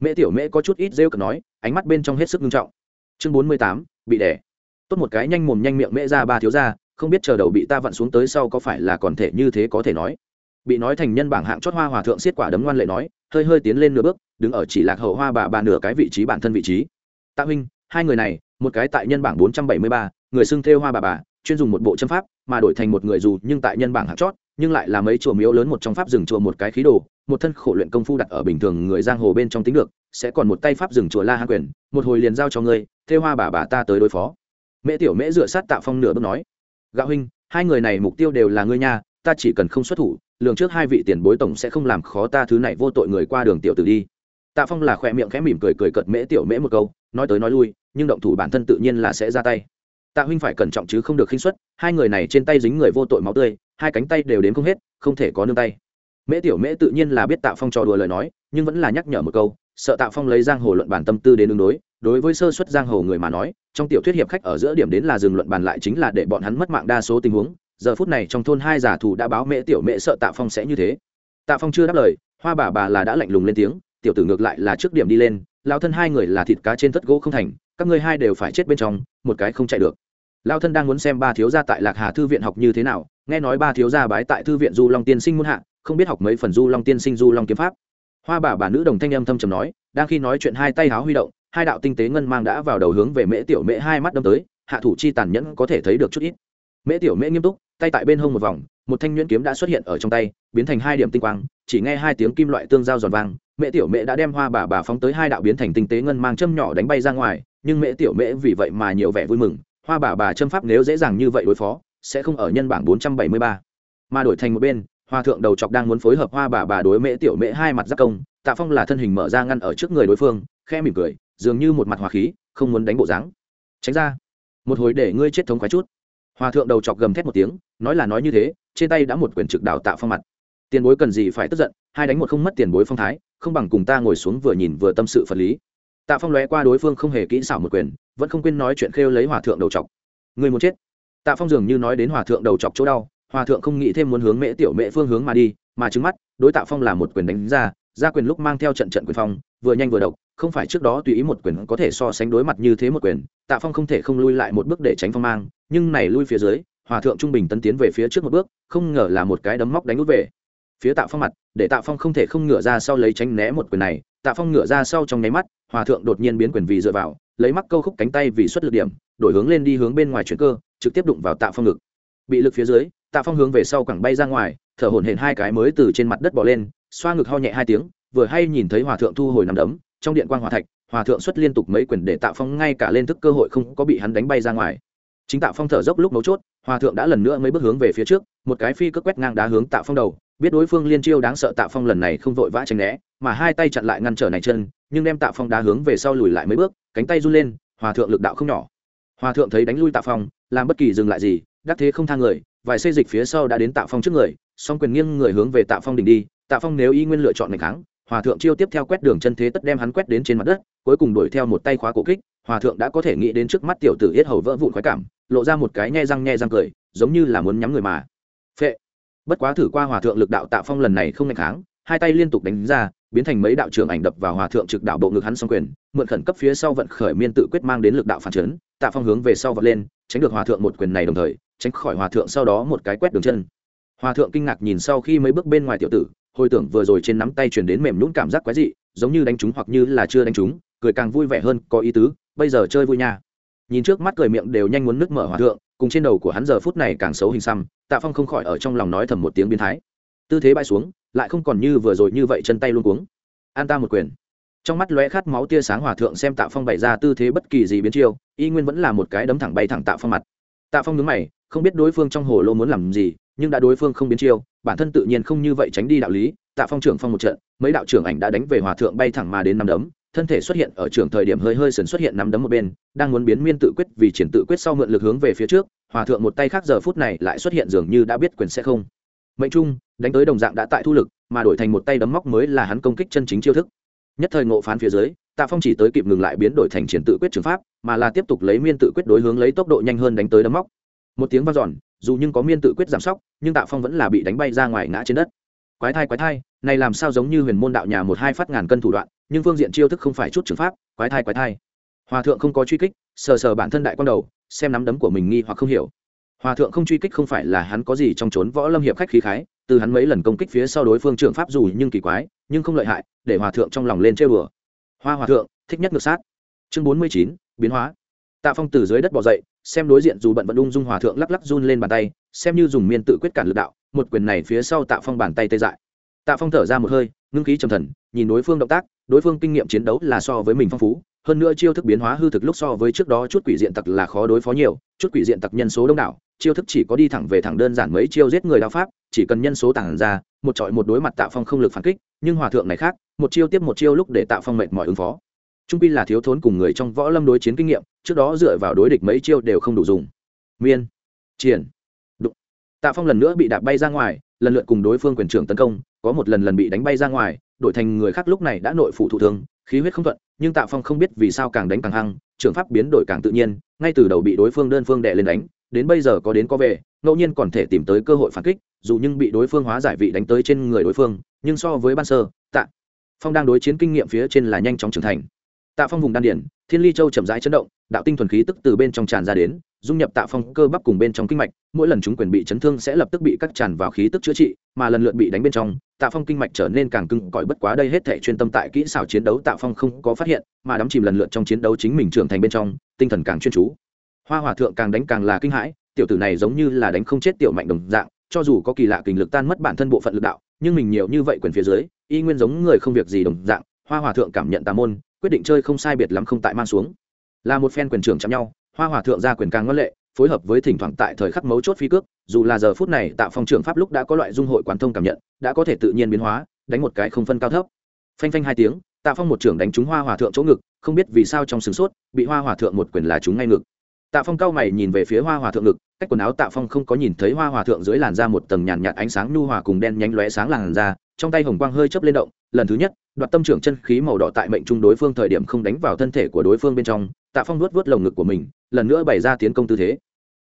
Mễ tiểu mễ có chút ít rêu cực nói, ánh mắt bên trong hết sức nghiêm trọng. Chương bốn mươi tám, bị đẻ. Tốt một cái nhanh mồm nhanh miệng mễ ra ba thiếu ra, không biết chờ đầu bị ta vặn xuống tới sau có phải là còn thể như thế có thể nói. Bị nói thành nhân bảng hạng chót hoa hòa thượng xiết quả đấm ngoan lệ nói, hơi hơi tiến lên nửa bước, đứng ở chỉ lạc hậu hoa bà bà nửa cái vị trí bản thân vị trí. Tạ huynh, hai người này, một cái tại nhân bảng bốn trăm bảy mươi ba, người xưng thêu hoa bà bà chuyên dùng một bộ châm pháp, mà đổi thành một người dù nhưng tại nhân bảng hạt chót, nhưng lại là mấy chùa miếu lớn một trong pháp rừng chùa một cái khí đồ, một thân khổ luyện công phu đặt ở bình thường người giang hồ bên trong tính được, sẽ còn một tay pháp rừng chùa la hạ quyền, một hồi liền giao cho ngươi thê hoa bà bà ta tới đối phó. Mễ tiểu mễ dựa sát tạ phong nửa bước nói, gạo huynh, hai người này mục tiêu đều là ngươi nha, ta chỉ cần không xuất thủ, lường trước hai vị tiền bối tổng sẽ không làm khó ta thứ này vô tội người qua đường tiểu tử đi. Tạ phong là khỏe miệng khẽ mỉm cười cười cợt mễ tiểu mễ một câu, nói tới nói lui, nhưng động thủ bản thân tự nhiên là sẽ ra tay tạ huynh phải cẩn trọng chứ không được khinh xuất hai người này trên tay dính người vô tội máu tươi, hai cánh tay đều đến không hết, không thể có nương tay. Mễ tiểu mễ tự nhiên là biết tạ phong trò đùa lời nói, nhưng vẫn là nhắc nhở một câu, sợ tạ phong lấy giang hồ luận bản tâm tư đến ứng đối đối với sơ xuất giang hồ người mà nói, trong tiểu thuyết hiệp khách ở giữa điểm đến là dừng luận bàn lại chính là để bọn hắn mất mạng đa số tình huống, giờ phút này trong thôn hai giả thủ đã báo mễ tiểu mễ sợ tạ phong sẽ như thế. Tạ phong chưa đáp lời, hoa bà bà là đã lạnh lùng lên tiếng, tiểu tử ngược lại là trước điểm đi lên lao thân hai người là thịt cá trên tất gỗ không thành các ngươi hai đều phải chết bên trong, một cái không chạy được. Lao thân đang muốn xem ba thiếu gia tại lạc hà thư viện học như thế nào, nghe nói ba thiếu gia bái tại thư viện du long tiên sinh muôn hạ, không biết học mấy phần du long tiên sinh du long kiếm pháp. Hoa bà bà nữ đồng thanh âm thâm trầm nói, đang khi nói chuyện hai tay háo huy động, hai đạo tinh tế ngân mang đã vào đầu hướng về mễ tiểu mễ hai mắt đâm tới, hạ thủ chi tàn nhẫn có thể thấy được chút ít. Mễ tiểu mễ nghiêm túc, tay tại bên hông một vòng, một thanh nhuyễn kiếm đã xuất hiện ở trong tay, biến thành hai điểm tinh quang, chỉ nghe hai tiếng kim loại tương giao giòn vang, mễ tiểu mễ đã đem hoa bà bà phóng tới hai đạo biến thành tinh tế ngân mang châm nhỏ đánh bay ra ngoài nhưng mễ tiểu mễ vì vậy mà nhiều vẻ vui mừng, hoa bà bà châm pháp nếu dễ dàng như vậy đối phó, sẽ không ở nhân bảng bốn trăm bảy mươi ba. Mà đổi thành một bên, Hoa thượng đầu chọc đang muốn phối hợp hoa bà bà đối mễ tiểu mễ hai mặt giác công, tạ phong là thân hình mở ra ngăn ở trước người đối phương, khe mỉm cười, dường như một mặt hòa khí, không muốn đánh bộ dáng. Tránh ra. Một hồi để ngươi chết thống khoái chút. Hòa thượng đầu chọc gầm thét một tiếng, nói là nói như thế, trên tay đã một quyển trực đào tạo phong mặt. Tiền bối cần gì phải tức giận, hai đánh một không mất tiền bối phong thái, không bằng cùng ta ngồi xuống vừa nhìn vừa tâm sự phật lý tạ phong lóe qua đối phương không hề kỹ xảo một quyền, vẫn không quên nói chuyện khêu lấy hòa thượng đầu chọc. Người muốn chết. Tạ phong dường như nói đến hòa thượng đầu chọc chỗ đau, hòa thượng không nghĩ thêm muốn hướng mễ tiểu mễ phương hướng mà đi, mà trứng mắt, đối tạ phong là một quyền đánh ra ra quyền lúc mang theo trận trận quyền phong, vừa nhanh vừa độc, không phải trước đó tùy ý một quyền có thể so sánh đối mặt như thế một quyền, tạ phong không thể không lui lại một bước để tránh phong mang, nhưng này lui phía dưới, hòa thượng trung bình tấn tiến về phía trước một bước, không ngờ là một cái đấm móc đánh út về. Phía tạ phong mặt, để tạ phong không thể không ngửa ra sau lấy tránh né một quyền này, tạ phong ngửa ra sau trong nháy mắt hòa thượng đột nhiên biến quyền vì dựa vào, lấy mắc câu khúc cánh tay vì xuất lực điểm, đổi hướng lên đi hướng bên ngoài chuyển cơ, trực tiếp đụng vào tạ phong ngực. Bị lực phía dưới, tạ phong hướng về sau cẳng bay ra ngoài, thở hổn hển hai cái mới từ trên mặt đất bỏ lên, xoa ngực ho nhẹ hai tiếng, vừa hay nhìn thấy hòa thượng thu hồi nằm đấm, trong điện quan hòa thạch, hòa thượng xuất liên tục mấy quyền để tạ phong ngay cả lên thức cơ hội không có bị hắn đánh bay ra ngoài. Chính tạ phong thở dốc lúc mấu chốt, hòa thượng đã lần nữa mấy bước hướng về phía trước, một cái phi cước quét ngang đá hướng tạ phong đầu, biết đối phương liên chiêu đáng sợ tạ phong lần này không vội vã tránh né, mà hai tay chặn lại ngăn trở này chân nhưng đem tạ phong đá hướng về sau lùi lại mấy bước, cánh tay run lên, hòa thượng lực đạo không nhỏ. Hòa thượng thấy đánh lui tạ phong, làm bất kỳ dừng lại gì, đắc thế không thang người, vài xây dịch phía sau đã đến tạ phong trước người, song quyền nghiêng người hướng về tạ phong đỉnh đi, tạ phong nếu y nguyên lựa chọn ngày kháng, hòa thượng chiêu tiếp theo quét đường chân thế tất đem hắn quét đến trên mặt đất, cuối cùng đuổi theo một tay khóa cổ kích, hòa thượng đã có thể nghĩ đến trước mắt tiểu tử yết hầu vỡ vụn khoái cảm, lộ ra một cái nhe răng nhe răng cười, giống như là muốn nhắm người mà. Phệ. Bất quá thử qua hòa thượng lực đạo tạ phong lần này không ngày kháng, hai tay liên tục đánh ra biến thành mấy đạo trưởng ảnh đập vào hòa thượng trực đạo bộ ngực hắn xong quyền, mượn khẩn cấp phía sau vận khởi miên tự quyết mang đến lực đạo phản chấn, tạ phong hướng về sau vật lên, tránh được hòa thượng một quyền này đồng thời, tránh khỏi hòa thượng sau đó một cái quét đường chân. Hòa thượng kinh ngạc nhìn sau khi mấy bước bên ngoài tiểu tử, hồi tưởng vừa rồi trên nắm tay chuyển đến mềm nhún cảm giác quái dị, giống như đánh chúng hoặc như là chưa đánh chúng cười càng vui vẻ hơn, có ý tứ, bây giờ chơi vui nha. Nhìn trước mắt cười miệng đều nhanh muốn nước mở hòa thượng, cùng trên đầu của hắn giờ phút này càng xấu hình xăm, tạ phong không khỏi ở trong lòng nói thầm một tiếng biến thái. Tư thế bay xuống lại không còn như vừa rồi như vậy chân tay luôn cuống. An ta một quyền. Trong mắt lóe khát máu tia sáng hòa thượng xem tạ phong bày ra tư thế bất kỳ gì biến chiêu, y nguyên vẫn là một cái đấm thẳng bay thẳng tạ phong mặt. Tạ phong nhướng mày, không biết đối phương trong hồ lô muốn làm gì, nhưng đã đối phương không biến chiêu, bản thân tự nhiên không như vậy tránh đi đạo lý, tạ phong trưởng phong một trận, mấy đạo trưởng ảnh đã đánh về hòa thượng bay thẳng mà đến năm đấm, thân thể xuất hiện ở trường thời điểm hơi hơi sườn xuất hiện nắm đấm một bên, đang muốn biến miên tự quyết vì triển tự quyết sau mượn lực hướng về phía trước, hòa thượng một tay khác giờ phút này lại xuất hiện dường như đã biết quyền sẽ không. Mệnh trung đánh tới đồng dạng đã tại thu lực, mà đổi thành một tay đấm móc mới là hắn công kích chân chính chiêu thức. Nhất thời ngộ phán phía dưới, tạ phong chỉ tới kịp ngừng lại biến đổi thành triển tự quyết trường pháp, mà là tiếp tục lấy miên tự quyết đối hướng lấy tốc độ nhanh hơn đánh tới đấm móc. Một tiếng vang dọn, dù nhưng có miên tự quyết giảm sóc, nhưng tạ phong vẫn là bị đánh bay ra ngoài ngã trên đất. Quái thai quái thai, này làm sao giống như huyền môn đạo nhà một hai phát ngàn cân thủ đoạn, nhưng phương diện chiêu thức không phải chút trường pháp, quái thai quái thai. Hòa thượng không có truy kích, sờ sờ bản thân đại quan đầu, xem nắm đấm của mình nghi hoặc không hiểu. Hòa thượng không truy kích không phải là hắn có gì trong trốn võ lâm hiệp khách khí khái từ hắn mấy lần công kích phía sau đối phương trưởng pháp dù nhưng kỳ quái, nhưng không lợi hại, để hòa thượng trong lòng lên chơi bừa hoa hòa thượng, thích nhất ngược sát. Chương bốn mươi chín, biến hóa. Tạ phong từ dưới đất bỏ dậy, xem đối diện dù bận vẫn ung dung hòa thượng lắc lắc run lên bàn tay, xem như dùng miên tự quyết cản lực đạo, một quyền này phía sau tạ phong bàn tay tê dại. Tạ phong thở ra một hơi, ngưng khí trầm thần, nhìn đối phương động tác, đối phương kinh nghiệm chiến đấu là so với mình phong phú hơn nữa chiêu thức biến hóa hư thực lúc so với trước đó chút quỷ diện tặc là khó đối phó nhiều, chút quỷ diện tặc nhân số đông đảo, chiêu thức chỉ có đi thẳng về thẳng đơn giản mấy chiêu giết người đao pháp, chỉ cần nhân số tản ra, một trọi một đối mặt tạ phong không lực phản kích, nhưng hòa thượng này khác, một chiêu tiếp một chiêu lúc để tạ phong mệt mỏi ứng phó. Trung pi là thiếu thốn cùng người trong võ lâm đối chiến kinh nghiệm, trước đó dựa vào đối địch mấy chiêu đều không đủ dùng. Miên, triển, đụng. Tạ phong lần nữa bị đạp bay ra ngoài, lần lượt cùng đối phương quyền trưởng tấn công, có một lần lần bị đánh bay ra ngoài, đổi thành người khác lúc này đã nội phụ thủ thương, khí huyết không thuận nhưng tạ phong không biết vì sao càng đánh càng hăng trường pháp biến đổi càng tự nhiên, ngay từ đầu bị đối phương đơn phương đệ lên đánh, đến bây giờ có đến có về, ngẫu nhiên còn thể tìm tới cơ hội phản kích, dù nhưng bị đối phương hóa giải vị đánh tới trên người đối phương, nhưng so với ban sơ, tạ phong đang đối chiến kinh nghiệm phía trên là nhanh chóng trưởng thành. Tạ phong vùng đan điển thiên ly châu chậm rãi chấn động, đạo tinh thuần khí tức từ bên trong tràn ra đến dung nhập tạ phong cơ bắp cùng bên trong kinh mạch, mỗi lần chúng quyền bị chấn thương sẽ lập tức bị cắt tràn vào khí tức chữa trị, mà lần lượt bị đánh bên trong, tạ phong kinh mạch trở nên càng cứng cỏi bất quá đây hết thể chuyên tâm tại kỹ xảo chiến đấu tạ phong không có phát hiện, mà đắm chìm lần lượt trong chiến đấu chính mình trưởng thành bên trong, tinh thần càng chuyên chú. Hoa hòa thượng càng đánh càng là kinh hãi, tiểu tử này giống như là đánh không chết tiểu mạnh đồng dạng, cho dù có kỳ lạ kình lực tan mất bản thân bộ phận lực đạo, nhưng mình nhiều như vậy quyền phía dưới, y nguyên giống người không việc gì đồng dạng, hoa hòa thượng cảm nhận tà môn, quyết định chơi không sai biệt lắm không tại mang xuống. Là một phen quyền trưởng chạm nhau hoa hòa thượng ra quyền càng ngân lệ, phối hợp với thỉnh thoảng tại thời khắc mấu chốt phi cước, dù là giờ phút này tạ phong trưởng pháp lúc đã có loại dung hội quán thông cảm nhận, đã có thể tự nhiên biến hóa, đánh một cái không phân cao thấp. Phanh phanh hai tiếng, tạ phong một trưởng đánh trúng hoa hòa thượng chỗ ngực, không biết vì sao trong sửng sốt, bị hoa hòa thượng một quyền là trúng ngay ngực. Tạ phong cao mày nhìn về phía hoa hòa thượng ngực, cách quần áo tạ phong không có nhìn thấy hoa hòa thượng dưới làn da một tầng nhàn nhạt ánh sáng nhu hòa cùng đen nhánh lóe sáng làn da, trong tay hồng quang hơi chấp lên động, lần thứ nhất, đoạt tâm trưởng chân khí màu đỏ tại mệnh trung đối phương thời điểm không đánh vào thân thể của đối phương bên trong tạ phong nuốt vớt lồng ngực của mình, lần nữa bày ra tiến công tư thế.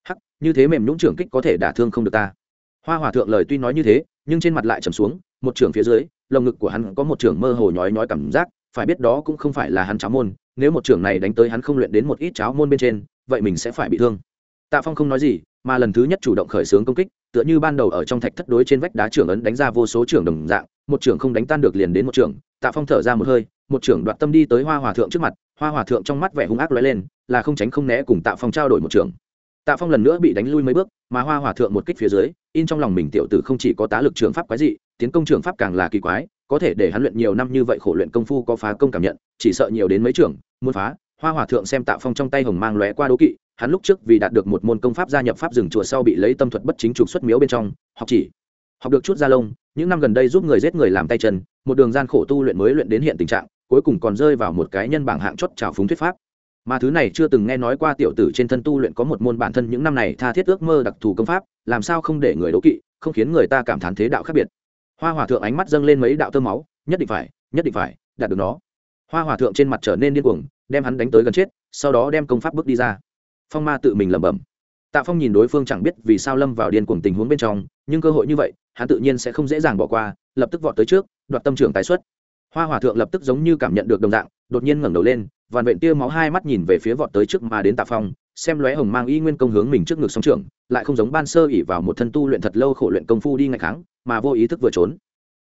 Hắc, như thế mềm nhũng trưởng kích có thể đả thương không được ta. Hoa hòa thượng lời tuy nói như thế, nhưng trên mặt lại trầm xuống, một trưởng phía dưới, lồng ngực của hắn có một trưởng mơ hồ nhói nhói cảm giác, phải biết đó cũng không phải là hắn cháo môn, nếu một trưởng này đánh tới hắn không luyện đến một ít cháo môn bên trên, vậy mình sẽ phải bị thương. Tạ phong không nói gì, mà lần thứ nhất chủ động khởi xướng công kích, tựa như ban đầu ở trong thạch thất đối trên vách đá trưởng ấn đánh ra vô số trưởng đồng dạng, một trưởng không đánh tan được liền đến một trưởng, tạ phong thở ra một hơi một trưởng đoạt tâm đi tới hoa hòa thượng trước mặt, hoa hòa thượng trong mắt vẻ hung ác lóe lên, là không tránh không né cùng tạ phong trao đổi một trưởng. Tạ phong lần nữa bị đánh lui mấy bước, mà hoa hòa thượng một kích phía dưới, in trong lòng mình tiểu tử không chỉ có tá lực trường pháp quái dị, tiến công trường pháp càng là kỳ quái, có thể để hắn luyện nhiều năm như vậy khổ luyện công phu có phá công cảm nhận, chỉ sợ nhiều đến mấy trưởng, muốn phá, hoa hòa thượng xem tạ phong trong tay hồng mang lóe qua đố kỵ, hắn lúc trước vì đạt được một môn công pháp gia nhập pháp rừng chùa sau bị lấy tâm thuật bất chính trục xuất miếu bên trong, học chỉ, học được chút gia lông, những năm gần đây giúp người giết người làm tay chân, một đường gian khổ tu luyện mới luyện đến hiện tình trạng cuối cùng còn rơi vào một cái nhân bảng hạng chót trào phúng thuyết pháp. Mà thứ này chưa từng nghe nói qua tiểu tử trên thân tu luyện có một môn bản thân những năm này tha thiết ước mơ đặc thù công pháp, làm sao không để người đố kỵ, không khiến người ta cảm thán thế đạo khác biệt. Hoa hòa thượng ánh mắt dâng lên mấy đạo tơ máu, nhất định phải, nhất định phải, đạt được nó. Hoa hòa thượng trên mặt trở nên điên cuồng, đem hắn đánh tới gần chết, sau đó đem công pháp bước đi ra. Phong ma tự mình lẩm bẩm. Tạ phong nhìn đối phương chẳng biết vì sao lâm vào điên cuồng tình huống bên trong, nhưng cơ hội như vậy, hắn tự nhiên sẽ không dễ dàng bỏ qua, lập tức vọt tới trước, đoạt tâm trưởng tái xuất hoa hòa thượng lập tức giống như cảm nhận được đồng dạng, đột nhiên ngẩng đầu lên vằn vện tia máu hai mắt nhìn về phía vọt tới trước mà đến tạ phong, xem lóe hồng mang y nguyên công hướng mình trước ngực song trưởng, lại không giống ban sơ ỉ vào một thân tu luyện thật lâu khổ luyện công phu đi ngày kháng, mà vô ý thức vừa trốn.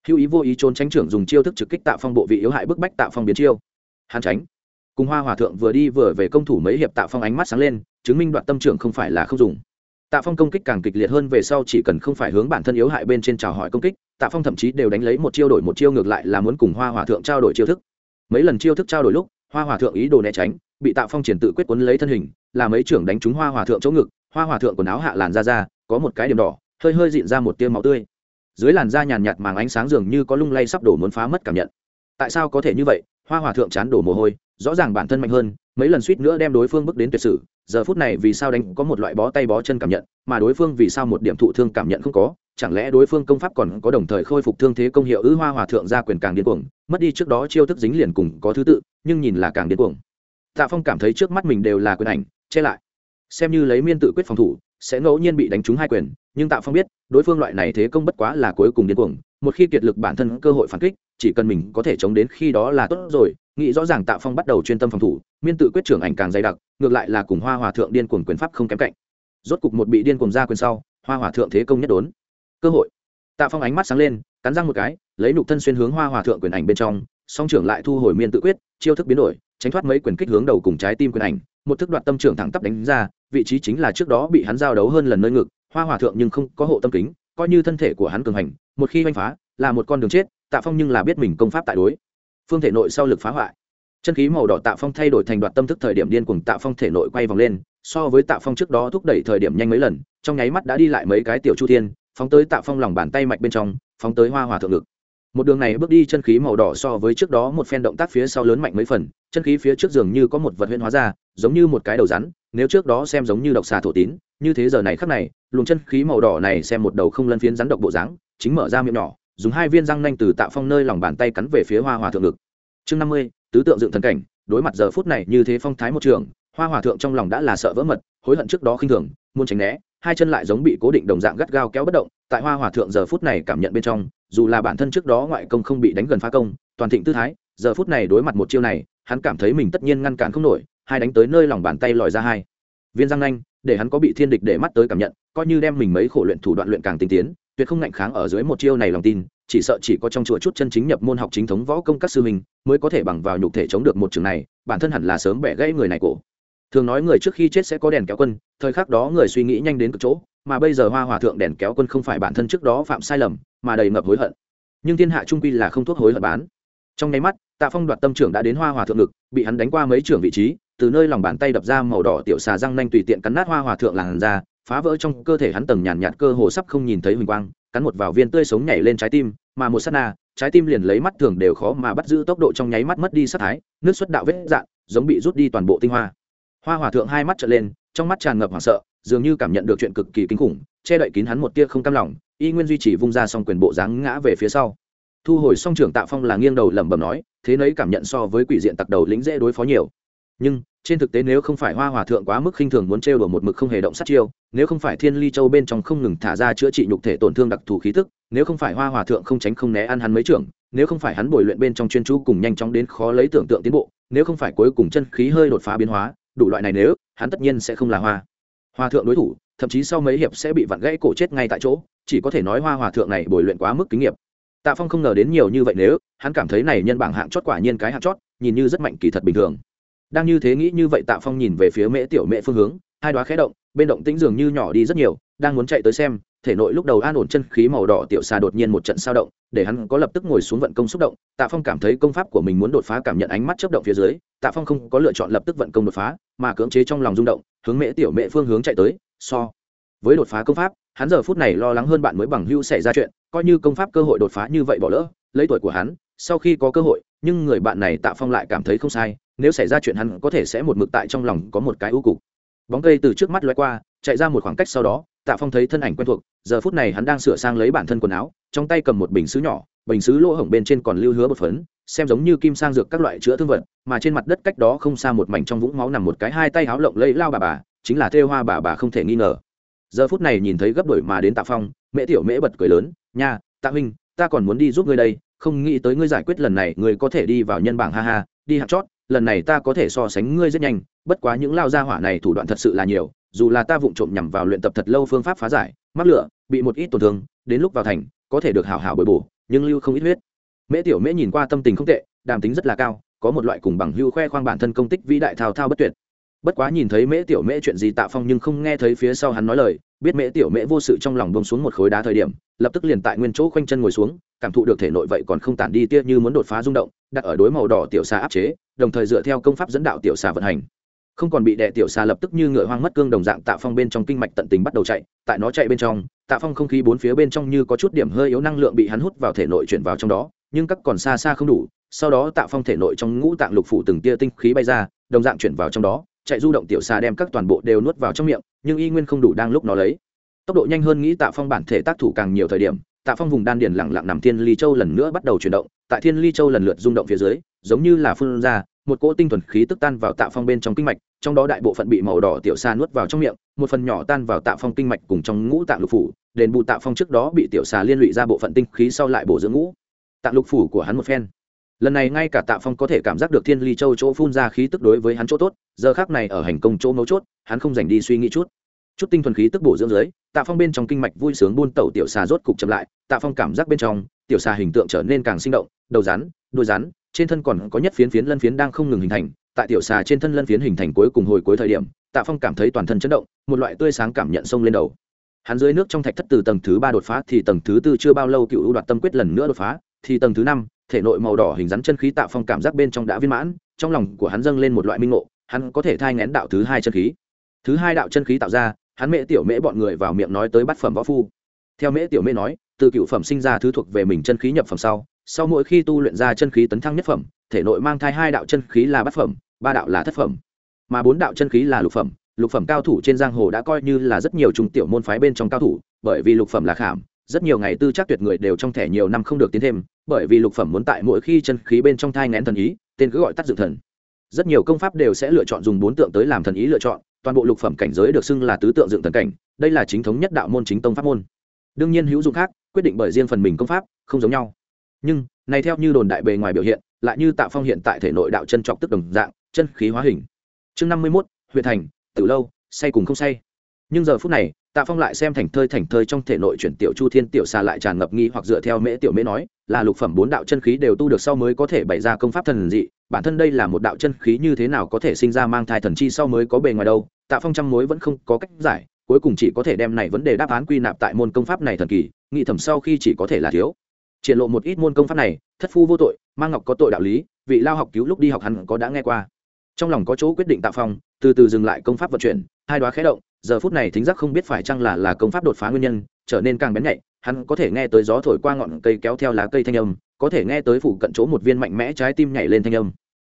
Hữu ý vô ý trốn tránh trưởng dùng chiêu thức trực kích tạ phong bộ vị yếu hại bức bách tạ phong biến chiêu. Hàn tránh. Cùng hoa hòa thượng vừa đi vừa về công thủ mấy hiệp tạ phong ánh mắt sáng lên, chứng minh đoạn tâm trưởng không phải là không dùng. Tạ phong công kích càng kịch liệt hơn về sau chỉ cần không phải hướng bản thân yếu hại bên trên chào hỏi công kích tạ phong thậm chí đều đánh lấy một chiêu đổi một chiêu ngược lại là muốn cùng hoa hòa thượng trao đổi chiêu thức. Mấy lần chiêu thức trao đổi lúc, hoa hòa thượng ý đồ né tránh, bị tạ phong triển tự quyết quấn lấy thân hình, là mấy trưởng đánh trúng hoa hòa thượng chỗ ngực, hoa hòa thượng quần áo hạ làn da ra, có một cái điểm đỏ, hơi hơi dịn ra một tiêu máu tươi. Dưới làn da nhàn nhạt màng ánh sáng dường như có lung lay sắp đổ muốn phá mất cảm nhận. Tại sao có thể như vậy? Hoa hòa thượng chán đổ mồ hôi, rõ ràng bản thân mạnh hơn, mấy lần suýt nữa đem đối phương bước đến tuyệt sử giờ phút này vì sao đánh có một loại bó tay bó chân cảm nhận, mà đối phương vì sao một điểm thụ thương cảm nhận không có? Chẳng lẽ đối phương công pháp còn có đồng thời khôi phục thương thế công hiệu ư hoa hòa thượng ra quyền càng điên cuồng, mất đi trước đó chiêu thức dính liền cùng có thứ tự, nhưng nhìn là càng điên cuồng. Tạ phong cảm thấy trước mắt mình đều là quyền ảnh, che lại. Xem như lấy miên tự quyết phòng thủ, sẽ ngẫu nhiên bị đánh trúng hai quyền, nhưng tạ phong biết, đối phương loại này thế công bất quá là cuối cùng điên cuồng, một khi kiệt lực bản thân cơ hội phản kích, chỉ cần mình có thể chống đến khi đó là tốt rồi nghĩ rõ ràng tạ phong bắt đầu chuyên tâm phòng thủ, miên tự quyết trưởng ảnh càng dày đặc, ngược lại là cùng hoa hòa thượng điên cuồng quyền pháp không kém cạnh. Rốt cục một bị điên cuồng ra quyền sau, hoa hòa thượng thế công nhất đốn. Cơ hội. Tạ phong ánh mắt sáng lên, cắn răng một cái, lấy nục thân xuyên hướng hoa hòa thượng quyền ảnh bên trong, song trưởng lại thu hồi miên tự quyết, chiêu thức biến đổi, tránh thoát mấy quyền kích hướng đầu cùng trái tim quyền ảnh, một thức đoạt tâm trưởng thẳng tắp đánh ra, vị trí chính là trước đó bị hắn giao đấu hơn lần nơi ngực, hoa hòa thượng nhưng không có hộ tâm kính, coi như thân thể của hắn cường hành, một khi oanh phá, là một con đường chết, tạ phong nhưng là biết mình công pháp tại đối phương thể nội sau lực phá hoại chân khí màu đỏ tạ phong thay đổi thành đoạt tâm thức thời điểm điên cuồng tạ phong thể nội quay vòng lên, so với tạ phong trước đó thúc đẩy thời điểm nhanh mấy lần, trong nháy mắt đã đi lại mấy cái tiểu chu thiên, phóng tới tạ phong lòng bàn tay mạch bên trong, phóng tới hoa hòa thượng lực. một đường này bước đi chân khí màu đỏ so với trước đó một phen động tác phía sau lớn mạnh mấy phần, chân khí phía trước giường như có một vật huyễn hóa ra, giống như một cái đầu rắn, nếu trước đó xem giống như độc xà thổ tín, như thế giờ này khắc này, luồng chân khí màu đỏ này xem một đầu không lân phiến rắn độc bộ dáng, chính mở ra miệng nhỏ dùng hai viên răng nanh từ tạ phong nơi lòng bàn tay cắn về phía hoa hòa thượng ngực. Chương năm mươi, tứ tượng dựng thần cảnh, đối mặt giờ phút này như thế phong thái một trường, hoa hòa thượng trong lòng đã là sợ vỡ mật, hối hận trước đó khinh thường, muốn tránh né, hai chân lại giống bị cố định đồng dạng gắt gao kéo bất động, tại hoa hòa thượng giờ phút này cảm nhận bên trong, dù là bản thân trước đó ngoại công không bị đánh gần phá công, toàn thịnh tư thái, giờ phút này đối mặt một chiêu này, hắn cảm thấy mình tất nhiên ngăn cản không nổi, hai đánh tới nơi lòng bàn tay lòi ra hai. Viên răng nanh, để hắn có bị thiên địch để mắt tới cảm nhận, coi như đem mình mấy khổ luyện thủ đoạn luyện càng tinh tiến tuyệt không ngạnh kháng ở dưới một chiêu này lòng tin, chỉ sợ chỉ có trong chùa chút chân chính nhập môn học chính thống võ công các sư mình mới có thể bằng vào nhục thể chống được một trường này, bản thân hẳn là sớm bẻ gãy người này cổ. Thường nói người trước khi chết sẽ có đèn kéo quân, thời khắc đó người suy nghĩ nhanh đến cực chỗ, mà bây giờ hoa hòa thượng đèn kéo quân không phải bản thân trước đó phạm sai lầm, mà đầy ngập hối hận. Nhưng thiên hạ trung quy là không thuốc hối hận bán. Trong nháy mắt, tạ phong đoạt tâm trưởng đã đến hoa hòa thượng ngực, bị hắn đánh qua mấy trưởng vị trí, từ nơi lòng bàn tay đập ra màu đỏ tiểu xà răng nanh tùy tiện cắn nát hoa hòa thượng làn ra phá vỡ trong cơ thể hắn tầng nhàn nhạt cơ hồ sắp không nhìn thấy huỳnh quang, cắn một vào viên tươi sống nhảy lên trái tim, mà một s á t na, trái tim liền lấy mắt thường đều khó mà bắt giữ tốc độ trong nháy mắt mất đi sát thái, nước xuất đạo vết dạn, giống bị rút đi toàn bộ tinh hoa. Hoa hòa thượng hai mắt trở lên, trong mắt tràn ngập hoảng sợ, dường như cảm nhận được chuyện cực kỳ kinh khủng, che đậy kín hắn một tia không cam lòng, y nguyên duy trì vung ra xong quyền bộ dáng ngã về phía sau. Thu hồi xong trưởng tạ phong là nghiêng đầu lẩm bẩm nói, thế nấy cảm nhận so với quỷ diện tặc đầu lĩnh dễ đối phó nhiều. Nhưng trên thực tế nếu không phải hoa hòa thượng quá mức khinh thường muốn trêu đùa một mực không hề động sát chiêu, nếu không phải thiên ly châu bên trong không ngừng thả ra chữa trị nhục thể tổn thương đặc thù khí tức, nếu không phải hoa hòa thượng không tránh không né ăn hắn mấy trưởng, nếu không phải hắn bồi luyện bên trong chuyên chú cùng nhanh chóng đến khó lấy tưởng tượng tiến bộ, nếu không phải cuối cùng chân khí hơi đột phá biến hóa, đủ loại này nếu, hắn tất nhiên sẽ không là hoa. Hòa thượng đối thủ, thậm chí sau mấy hiệp sẽ bị vặn gãy cổ chết ngay tại chỗ, chỉ có thể nói hoa hòa thượng này bồi luyện quá mức kinh nghiệm. Tạ phong không ngờ đến nhiều như vậy nếu, hắn cảm thấy này nhân bảng hạng chót quả nhiên cái hạng chót, nhìn như rất mạnh kỳ thật bình thường đang như thế nghĩ như vậy tạ phong nhìn về phía mễ tiểu mễ phương hướng, hai đoá khẽ động, bên động tĩnh dường như nhỏ đi rất nhiều, đang muốn chạy tới xem, thể nội lúc đầu an ổn chân khí màu đỏ tiểu xà đột nhiên một trận sao động, để hắn có lập tức ngồi xuống vận công xúc động. Tạ phong cảm thấy công pháp của mình muốn đột phá cảm nhận ánh mắt chấp động phía dưới, tạ phong không có lựa chọn lập tức vận công đột phá, mà cưỡng chế trong lòng rung động, hướng mễ tiểu mễ phương hướng chạy tới, so với đột phá công pháp, hắn giờ phút này lo lắng hơn bạn mới bằng hữu xảy ra chuyện, coi như công pháp cơ hội đột phá như vậy bỏ lỡ, lấy tuổi của hắn, sau khi có cơ hội, nhưng người bạn này tạ phong lại cảm thấy không sai nếu xảy ra chuyện hắn có thể sẽ một mực tại trong lòng có một cái ưu cục. Bóng cây từ trước mắt loay qua, chạy ra một khoảng cách sau đó, tạ phong thấy thân ảnh quen thuộc, giờ phút này hắn đang sửa sang lấy bản thân quần áo, trong tay cầm một bình xứ nhỏ, bình xứ lỗ hổng bên trên còn lưu hứa bột phấn, xem giống như kim sang dược các loại chữa thương vật, mà trên mặt đất cách đó không xa một mảnh trong vũng máu nằm một cái hai tay áo lộng lẫy lao bà bà, chính là thêu hoa bà bà không thể nghi ngờ. Giờ phút này nhìn thấy gấp đổi mà đến tạ phong mễ tiểu mễ bật cười lớn, nha, tạ huynh, ta còn muốn đi giúp ngươi đây, không nghĩ tới ngươi giải quyết lần này, ngươi có thể đi vào nhân bảng, ha ha, đi hạt chót lần này ta có thể so sánh ngươi rất nhanh, bất quá những lao gia hỏa này thủ đoạn thật sự là nhiều, dù là ta vụng trộm nhằm vào luyện tập thật lâu phương pháp phá giải, mắc lửa, bị một ít tổn thương, đến lúc vào thành, có thể được hảo hảo bồi bổ, nhưng lưu không ít huyết. Mễ tiểu mễ nhìn qua tâm tình không tệ, đàm tính rất là cao, có một loại cùng bằng hưu khoe khoang bản thân công tích vĩ đại thao thao bất tuyệt. Bất quá nhìn thấy mễ tiểu mễ chuyện gì tạ phong nhưng không nghe thấy phía sau hắn nói lời, biết mễ tiểu mễ vô sự trong lòng bông xuống một khối đá thời điểm, lập tức liền tại nguyên chỗ khoanh chân ngồi xuống, cảm thụ được thể nội vậy còn không tản đi tia như muốn đột phá rung động, đặt ở đối màu đỏ tiểu xa áp chế đồng thời dựa theo công pháp dẫn đạo tiểu xà vận hành. Không còn bị đè tiểu xà lập tức như ngựa hoang mất cương đồng dạng tạ phong bên trong kinh mạch tận tình bắt đầu chạy, tại nó chạy bên trong, tạ phong không khí bốn phía bên trong như có chút điểm hơi yếu năng lượng bị hắn hút vào thể nội chuyển vào trong đó, nhưng các còn xa xa không đủ, sau đó tạ phong thể nội trong ngũ tạng lục phủ từng tia tinh khí bay ra, đồng dạng chuyển vào trong đó, chạy du động tiểu xà đem các toàn bộ đều nuốt vào trong miệng, nhưng y nguyên không đủ đang lúc nó lấy. Tốc độ nhanh hơn nghĩ tạ phong bản thể tác thủ càng nhiều thời điểm tạ phong vùng đan điền lẳng lặng nằm thiên ly châu lần nữa bắt đầu chuyển động, tại thiên ly châu lần lượt rung động phía dưới, giống như là phun ra, một cỗ tinh thuần khí tức tan vào tạ phong bên trong kinh mạch, trong đó đại bộ phận bị màu đỏ tiểu xa nuốt vào trong miệng, một phần nhỏ tan vào tạ phong kinh mạch cùng trong ngũ tạng lục phủ, đền bù tạ phong trước đó bị tiểu xà liên lụy ra bộ phận tinh khí sau lại bổ dưỡng ngũ tạng lục phủ của hắn một phen. Lần này ngay cả tạ phong có thể cảm giác được thiên ly châu chỗ phun ra khí tức đối với hắn chỗ tốt, giờ khác này ở hành công chỗ mấu chốt, hắn không dành đi suy nghĩ chút chút tinh thuần khí tức bổ dưỡng dưới, tạ phong bên trong kinh mạch vui sướng buôn tẩu tiểu xà rốt cục chậm lại, tạ phong cảm giác bên trong, tiểu xà hình tượng trở nên càng sinh động, đầu rắn, đuôi rắn, trên thân còn có nhất phiến phiến lân phiến đang không ngừng hình thành, tại tiểu xà trên thân lân phiến hình thành cuối cùng hồi cuối thời điểm, tạ phong cảm thấy toàn thân chấn động, một loại tươi sáng cảm nhận sông lên đầu. Hắn dưới nước trong thạch thất từ tầng thứ ba đột phá thì tầng thứ tư chưa bao lâu cựu ưu đoạt tâm quyết lần nữa đột phá, thì tầng thứ năm, thể nội màu đỏ hình rắn chân khí tạ phong cảm giác bên trong đã viên mãn, trong lòng của hắn dâng lên một loại minh ngộ, hắn có thể thai ngén đạo thứ hai chân khí. Thứ hai đạo chân khí tạo ra hắn mễ tiểu mễ bọn người vào miệng nói tới bát phẩm võ phu. Theo mễ tiểu mễ nói, từ cựu phẩm sinh ra thứ thuộc về mình chân khí nhập phẩm sau sau mỗi khi tu luyện ra chân khí tấn thăng nhất phẩm, thể nội mang thai hai đạo chân khí là bát phẩm, ba đạo là thất phẩm. Mà bốn đạo chân khí là lục phẩm lục phẩm cao thủ trên giang hồ đã coi như là rất nhiều trung tiểu môn phái bên trong cao thủ, bởi vì lục phẩm là khảm, rất nhiều ngày tư chắc tuyệt người đều trong thẻ nhiều năm không được tiến thêm, bởi vì lục phẩm muốn tại mỗi khi chân khí bên trong thai ngén thần ý, tên cứ gọi tắt dựng thần rất nhiều công pháp đều sẽ lựa chọn dùng bốn tượng tới làm thần ý lựa chọn, toàn bộ lục phẩm cảnh giới được xưng là tứ tượng dựng thần cảnh, đây là chính thống nhất đạo môn chính tông pháp môn. Đương nhiên hữu dụng khác, quyết định bởi riêng phần mình công pháp, không giống nhau. Nhưng, này theo như đồn đại bề ngoài biểu hiện, lại như tạo phong hiện tại thể nội đạo chân trọc tức đồng dạng, chân khí hóa hình. Chương năm mươi mốt, huyện thành từ lâu, say cùng không say nhưng giờ phút này, tạ phong lại xem thành thơi thành thơi trong thể nội chuyển tiểu chu thiên, tiểu xa lại tràn ngập nghi hoặc dựa theo mễ tiểu mễ nói, là lục phẩm bốn đạo chân khí đều tu được sau mới có thể bày ra công pháp thần dị. Bản thân đây là một đạo chân khí như thế nào có thể sinh ra mang thai thần chi sau mới có bề ngoài đâu? Tạ phong trăm mối vẫn không có cách giải, cuối cùng chỉ có thể đem này vấn đề đáp án quy nạp tại môn công pháp này thần kỳ nghị thẩm sau khi chỉ có thể là thiếu. Triển lộ một ít môn công pháp này, thất phu vô tội, mang ngọc có tội đạo lý, vị lao học cứu lúc đi học hắn có đã nghe qua. Trong lòng có chỗ quyết định tạ phong, từ từ dừng lại công pháp vận chuyển, hai đoá khé động giờ phút này thính giác không biết phải chăng là là công pháp đột phá nguyên nhân, trở nên càng bén nhạy, hắn có thể nghe tới gió thổi qua ngọn cây kéo theo lá cây thanh âm, có thể nghe tới phủ cận chỗ một viên mạnh mẽ trái tim nhảy lên thanh âm.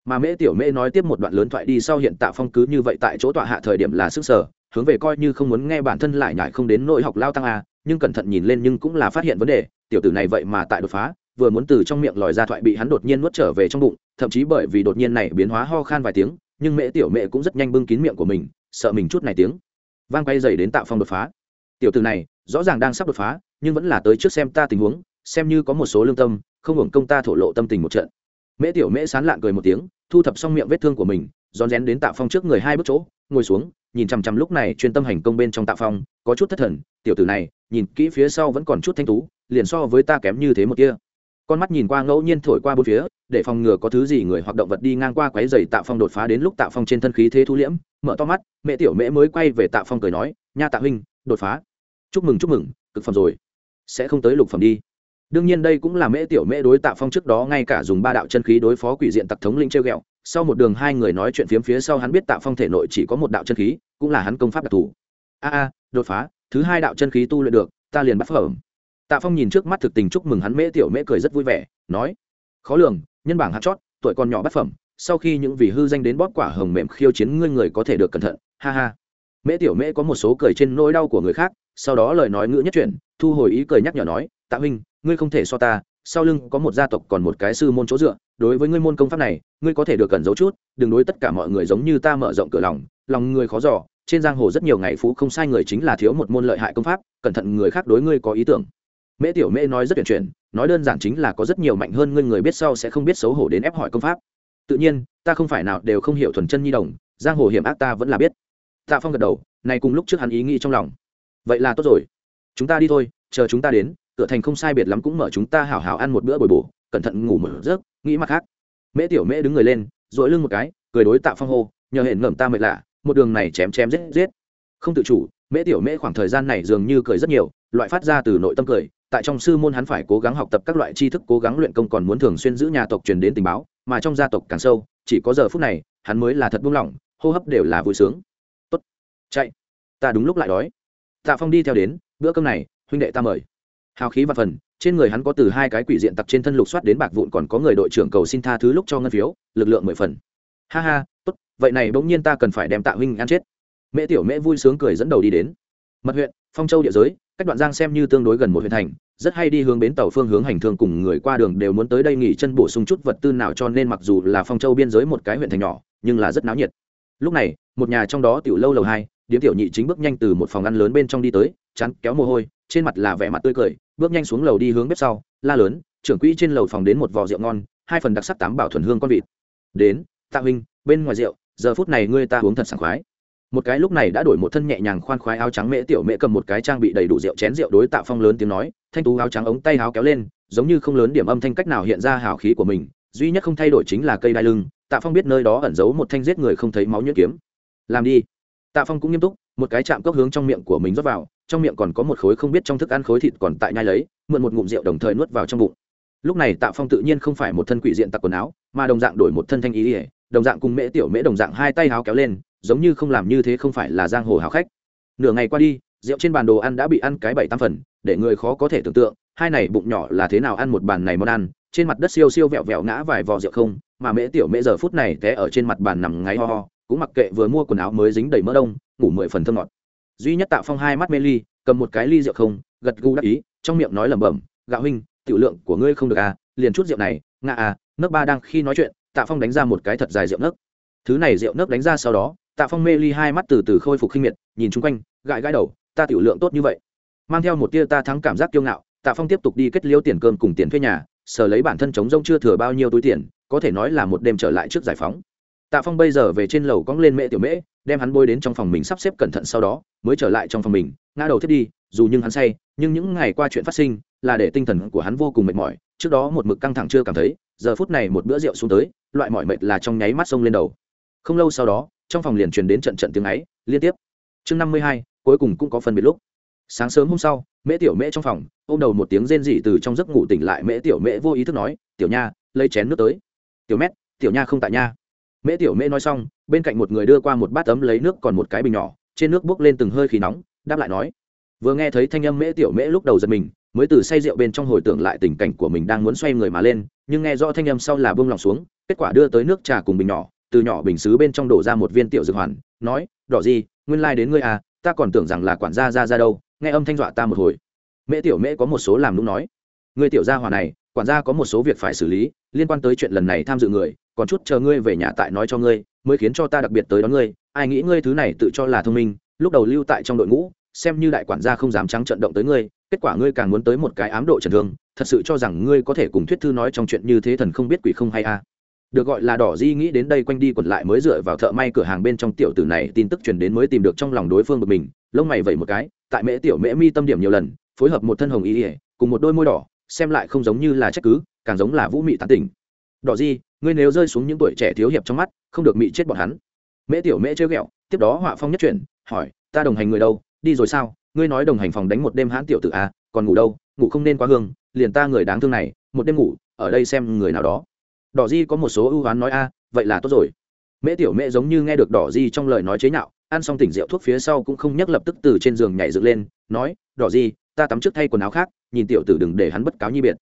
Mà mễ tiểu mễ nói tiếp một đoạn lớn thoại đi sau hiện tạ phong cứ như vậy tại chỗ tọa hạ thời điểm là sức sở, hướng về coi như không muốn nghe bản thân lại nhải không đến nỗi học lao tăng a, nhưng cẩn thận nhìn lên nhưng cũng là phát hiện vấn đề, tiểu tử này vậy mà tại đột phá, vừa muốn từ trong miệng lòi ra thoại bị hắn đột nhiên nuốt trở về trong bụng, thậm chí bởi vì đột nhiên này biến hóa ho khan vài tiếng, nhưng mễ tiểu mễ cũng rất nhanh bưng kín miệng của mình, sợ mình chút này tiếng vang quay dày đến tạo phong đột phá. Tiểu tử này, rõ ràng đang sắp đột phá, nhưng vẫn là tới trước xem ta tình huống, xem như có một số lương tâm, không hưởng công ta thổ lộ tâm tình một trận. Mễ tiểu mễ sán lạng cười một tiếng, thu thập xong miệng vết thương của mình, rón rén đến tạ phong trước người hai bước chỗ, ngồi xuống, nhìn chằm chằm lúc này chuyên tâm hành công bên trong tạ phong, có chút thất thần, tiểu tử này, nhìn kỹ phía sau vẫn còn chút thanh tú, liền so với ta kém như thế một kia con mắt nhìn qua ngẫu nhiên thổi qua bốn phía, để phòng ngừa có thứ gì người hoặc động vật đi ngang qua quấy dày tạ phong đột phá đến lúc tạ phong trên thân khí thế thu liễm, mở to mắt, mẹ tiểu mễ mới quay về tạ phong cười nói, nha tạ huynh, đột phá. Chúc mừng chúc mừng, cực phẩm rồi. Sẽ không tới lục phẩm đi. Đương nhiên đây cũng là mễ tiểu mễ đối tạ phong trước đó ngay cả dùng ba đạo chân khí đối phó quỷ diện tặc thống linh treo ghẹo. Sau một đường hai người nói chuyện phiếm phía sau hắn biết tạ phong thể nội chỉ có một đạo chân khí, cũng là hắn công pháp đặc thù. A a, đột phá, thứ hai đạo chân khí tu luyện được, ta liền bắt phẩm tạ phong nhìn trước mắt thực tình chúc mừng hắn mễ tiểu mễ cười rất vui vẻ, nói, khó lường, nhân bảng hạt chót, tuổi còn nhỏ bất phẩm, sau khi những vị hư danh đến bóp quả hồng mềm khiêu chiến ngươi người có thể được cẩn thận, ha ha. Mễ tiểu mễ có một số cười trên nỗi đau của người khác, sau đó lời nói ngữ nhất chuyển, thu hồi ý cười nhắc nhở nói, tạ huynh, ngươi không thể so ta, sau lưng có một gia tộc còn một cái sư môn chỗ dựa, đối với ngươi môn công pháp này, ngươi có thể được cẩn giấu chút, đừng đối tất cả mọi người giống như ta mở rộng cửa lòng lòng người khó giỏ trên giang hồ rất nhiều ngày phú không sai người chính là thiếu một môn lợi hại công pháp, cẩn thận người khác đối ngươi có ý tưởng mễ tiểu mễ nói rất tuyển chuyển, nói đơn giản chính là có rất nhiều mạnh hơn ngươi người biết sau sẽ không biết xấu hổ đến ép hỏi công pháp. Tự nhiên, ta không phải nào đều không hiểu thuần chân nhi đồng, giang hồ hiểm ác ta vẫn là biết. Tạ phong gật đầu, này cùng lúc trước hắn ý nghĩ trong lòng. Vậy là tốt rồi. Chúng ta đi thôi, chờ chúng ta đến, cửa thành không sai biệt lắm cũng mở chúng ta hảo hảo ăn một bữa bồi bổ, cẩn thận ngủ mở giấc, nghĩ mặt khác. Mễ tiểu mễ đứng người lên dội lưng một cái, cười đối tạ phong hô, nhờ hển ngẩm ta mệt lạ, một đường này chém chém giết giết. Không tự chủ, mễ tiểu mễ khoảng thời gian này dường như cười rất nhiều, loại phát ra từ nội tâm cười tại trong sư môn hắn phải cố gắng học tập các loại tri thức, cố gắng luyện công còn muốn thường xuyên giữ nhà tộc truyền đến tình báo, mà trong gia tộc càng sâu, chỉ có giờ phút này, hắn mới là thật buông lỏng, hô hấp đều là vui sướng. Tốt, chạy, ta đúng lúc lại đói. Tạ phong đi theo đến, bữa cơm này, huynh đệ ta mời. Hào khí và phần, trên người hắn có từ hai cái quỷ diện tặc trên thân lục soát đến bạc vụn, còn có người đội trưởng cầu xin tha thứ lúc cho ngân phiếu, lực lượng mười phần. Ha ha, tốt, vậy này bỗng nhiên ta cần phải đem tạ huynh ăn chết. Mễ tiểu mễ vui sướng cười dẫn đầu đi đến. Mật huyện phong châu địa giới, cách đoạn giang xem như tương đối gần một huyện thành, rất hay đi hướng bến tàu phương hướng hành thương cùng người qua đường đều muốn tới đây nghỉ chân bổ sung chút vật tư nào cho nên mặc dù là phong châu biên giới một cái huyện thành nhỏ, nhưng là rất náo nhiệt. Lúc này, một nhà trong đó tiểu lâu lầu hai, điếm tiểu nhị chính bước nhanh từ một phòng ăn lớn bên trong đi tới chắn kéo mồ hôi, trên mặt là vẻ mặt tươi cười, bước nhanh xuống lầu đi hướng bếp sau, la lớn, trưởng quỹ trên lầu phòng đến một vò rượu ngon, hai phần đặc sắc tám bảo thuần hương con vịt. Đến, tạ huynh, bên ngoài rượu, giờ phút này ngươi ta uống thật sảng khoái một cái lúc này đã đổi một thân nhẹ nhàng khoan khoái áo trắng mễ tiểu mễ cầm một cái trang bị đầy đủ rượu chén rượu đối tạ phong lớn tiếng nói, thanh tú áo trắng ống tay áo kéo lên, giống như không lớn điểm âm thanh cách nào hiện ra hào khí của mình, duy nhất không thay đổi chính là cây đai lưng, tạ phong biết nơi đó ẩn giấu một thanh giết người không thấy máu nhuyễn kiếm. Làm đi. Tạ phong cũng nghiêm túc, một cái chạm cốc hướng trong miệng của mình rót vào, trong miệng còn có một khối không biết trong thức ăn khối thịt còn tại nhai lấy, mượn một ngụm rượu đồng thời nuốt vào trong bụng. Lúc này tạ phong tự nhiên không phải một thân quỷ diện tặc quần áo, mà đồng dạng đổi một thân thanh ý ỉa đồng dạng cùng mễ tiểu mễ đồng dạng hai tay háo kéo lên giống như không làm như thế không phải là giang hồ hào khách. Nửa ngày qua đi, rượu trên bàn đồ ăn đã bị ăn cái bảy tam phần, để người khó có thể tưởng tượng, hai này bụng nhỏ là thế nào ăn một bàn này món ăn, trên mặt đất siêu siêu vẹo vẹo ngã vài vò rượu không, mà mễ tiểu mễ giờ phút này té ở trên mặt bàn nằm ngáy ho ho, cũng mặc kệ vừa mua quần áo mới dính đầy mỡ đông, ngủ mười phần thơm ngọt. Duy nhất tạo phong hai mắt mê ly, cầm một cái ly rượu không, gật gù đắc ý, trong miệng nói lẩm bẩm, gạo huynh, tiểu lượng của ngươi không được à liền chút rượu này, ngạ à nước ba đang khi nói chuyện, tạ phong đánh ra một cái thật dài rượu nước thứ này rượu nước đánh ra sau đó, tạ phong mê ly hai mắt từ từ khôi phục khinh miệt, nhìn chung quanh, gãi gãi đầu, ta tiểu lượng tốt như vậy. Mang theo một tia ta thắng cảm giác kiêu ngạo, tạ phong tiếp tục đi kết liêu tiền cơm cùng tiền thuê nhà, sở lấy bản thân chống rông chưa thừa bao nhiêu túi tiền, có thể nói là một đêm trở lại trước giải phóng. Tạ phong bây giờ về trên lầu cong lên mẹ tiểu mễ, đem hắn bôi đến trong phòng mình sắp xếp cẩn thận sau đó, mới trở lại trong phòng mình, ngã đầu thiết đi, dù nhưng hắn say, nhưng những ngày qua chuyện phát sinh, là để tinh thần của hắn vô cùng mệt mỏi. Trước đó một mực căng thẳng chưa cảm thấy, giờ phút này một bữa rượu xuống tới, loại mỏi mệt là trong nháy mắt sông lên đầu không lâu sau đó, trong phòng liền truyền đến trận trận tiếng ấy, liên tiếp. Chương năm mươi hai, cuối cùng cũng có phân biệt lúc. Sáng sớm hôm sau, mễ tiểu mễ trong phòng, ôm đầu một tiếng rên rỉ từ trong giấc ngủ tỉnh lại mễ tiểu mễ vô ý thức nói, tiểu nha, lấy chén nước tới. Tiểu mét, tiểu nha không tại nha. Mễ tiểu mễ nói xong, bên cạnh một người đưa qua một bát ấm lấy nước còn một cái bình nhỏ, trên nước bốc lên từng hơi khí nóng, đáp lại nói, vừa nghe thấy thanh âm mễ tiểu mễ lúc đầu giật mình, mới từ say rượu bên trong hồi tưởng lại tình cảnh của mình đang muốn xoay người mà lên, nhưng nghe rõ thanh âm sau là bông lòng xuống, kết quả đưa tới nước trà cùng bình nhỏ từ nhỏ bình xứ bên trong đổ ra một viên tiểu dược hoàn, nói, đỏ gì nguyên lai、like、đến ngươi à ta còn tưởng rằng là quản gia ra ra đâu, nghe âm thanh dọa ta một hồi mễ tiểu mễ có một số làm đúng nói người tiểu gia hòa này, quản gia có một số việc phải xử lý, liên quan tới chuyện lần này tham dự người, còn chút chờ ngươi về nhà tại nói cho ngươi, mới khiến cho ta đặc biệt tới đón ngươi, ai nghĩ ngươi thứ này tự cho là thông minh, lúc đầu lưu tại trong đội ngũ, xem như đại quản gia không dám trắng trận động tới ngươi, kết quả ngươi càng muốn tới một cái ám độ trần thương, thật sự cho rằng ngươi có thể cùng thuyết thư nói trong chuyện như thế thần không biết quỷ không hay a à được gọi là đỏ di nghĩ đến đây quanh đi quẩn lại mới dựa vào thợ may cửa hàng bên trong tiểu tử này tin tức truyền đến mới tìm được trong lòng đối phương của mình lông mày vẩy một cái tại mễ tiểu mễ mi tâm điểm nhiều lần phối hợp một thân hồng y ỉa cùng một đôi môi đỏ xem lại không giống như là trách cứ càng giống là vũ mị tán tỉnh. Đỏ di ngươi nếu rơi xuống những tuổi trẻ thiếu hiệp trong mắt không được mị chết bọn hắn. Mễ tiểu mễ chơi ghẹo tiếp đó họa phong nhất chuyển hỏi ta đồng hành người đâu? Đi rồi sao? Ngươi nói đồng hành phòng đánh một đêm hãn tiểu tử a à, còn ngủ đâu? Ngủ không nên quá hương liền ta người đáng thương này một đêm ngủ ở đây xem người nào đó đỏ di có một số ưu oán nói, a, vậy là tốt rồi. Mễ tiểu mễ giống như nghe được đỏ di trong lời nói chế nhạo, ăn xong tỉnh rượu thuốc phía sau cũng không nhắc lập tức từ trên giường nhảy dựng lên, nói, đỏ di, ta tắm trước thay quần áo khác, nhìn tiểu tử đừng để hắn bất cáo nhi biệt.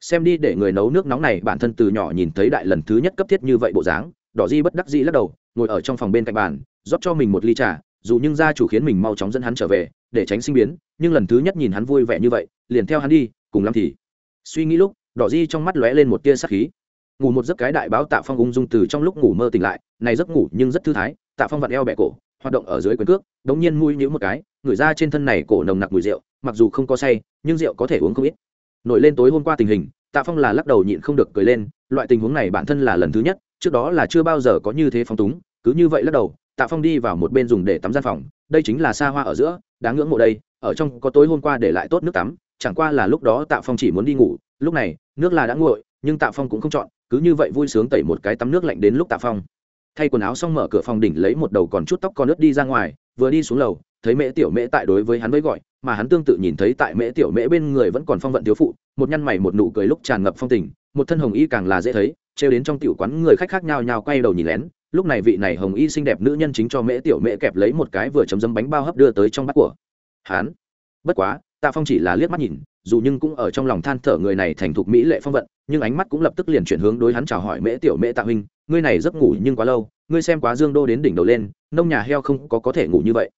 Xem đi, để người nấu nước nóng này, bản thân từ nhỏ nhìn thấy đại lần thứ nhất cấp thiết như vậy bộ dáng, đỏ di bất đắc dĩ lắc đầu, ngồi ở trong phòng bên cạnh bàn, rót cho mình một ly trà, dù nhưng gia chủ khiến mình mau chóng dẫn hắn trở về, để tránh sinh biến, nhưng lần thứ nhất nhìn hắn vui vẻ như vậy, liền theo hắn đi, cùng lắm thì. Suy nghĩ lúc, đỏ di trong mắt lóe lên một tia sắc khí ngủ một giấc cái đại báo tạ phong ung dung từ trong lúc ngủ mơ tỉnh lại, này giấc ngủ nhưng rất thư thái, tạ phong vặn eo bẹ cổ, hoạt động ở dưới quyền cước, đống nhiên mũi nhũ một cái, ngửi ra trên thân này cổ nồng nặc mùi rượu, mặc dù không có say, nhưng rượu có thể uống không ít. Nổi lên tối hôm qua tình hình, tạ phong là lắc đầu nhịn không được cười lên, loại tình huống này bản thân là lần thứ nhất, trước đó là chưa bao giờ có như thế phong túng, cứ như vậy lắc đầu, tạ phong đi vào một bên dùng để tắm gian phòng, đây chính là xa hoa ở giữa, đáng ngưỡng mộ đây, ở trong có tối hôm qua để lại tốt nước tắm, chẳng qua là lúc đó tạ phong chỉ muốn đi ngủ, lúc này, nước là đã nguội, nhưng tạ phong cũng không chọn cứ như vậy vui sướng tẩy một cái tắm nước lạnh đến lúc tạ phong. Thay quần áo xong mở cửa phòng đỉnh lấy một đầu còn chút tóc con ướt đi ra ngoài, vừa đi xuống lầu, thấy mễ tiểu mễ tại đối với hắn với gọi, mà hắn tương tự nhìn thấy tại mễ tiểu mễ bên người vẫn còn phong vận thiếu phụ, một nhăn mày một nụ cười lúc tràn ngập phong tình, một thân hồng y càng là dễ thấy, trêu đến trong tiểu quán người khách khác nhau nhau quay đầu nhìn lén, lúc này vị này hồng y xinh đẹp nữ nhân chính cho mễ tiểu mễ kẹp lấy một cái vừa chấm dấm bánh bao hấp đưa tới trong bát của hắn. Bất quá, tạ phong chỉ là liếc mắt nhìn dù nhưng cũng ở trong lòng than thở người này thành thục mỹ lệ phong vận, nhưng ánh mắt cũng lập tức liền chuyển hướng đối hắn chào hỏi mễ tiểu mễ tạ huynh, ngươi này giấc ngủ nhưng quá lâu, ngươi xem quá dương đô đến đỉnh đầu lên, nông nhà heo không có có thể ngủ như vậy.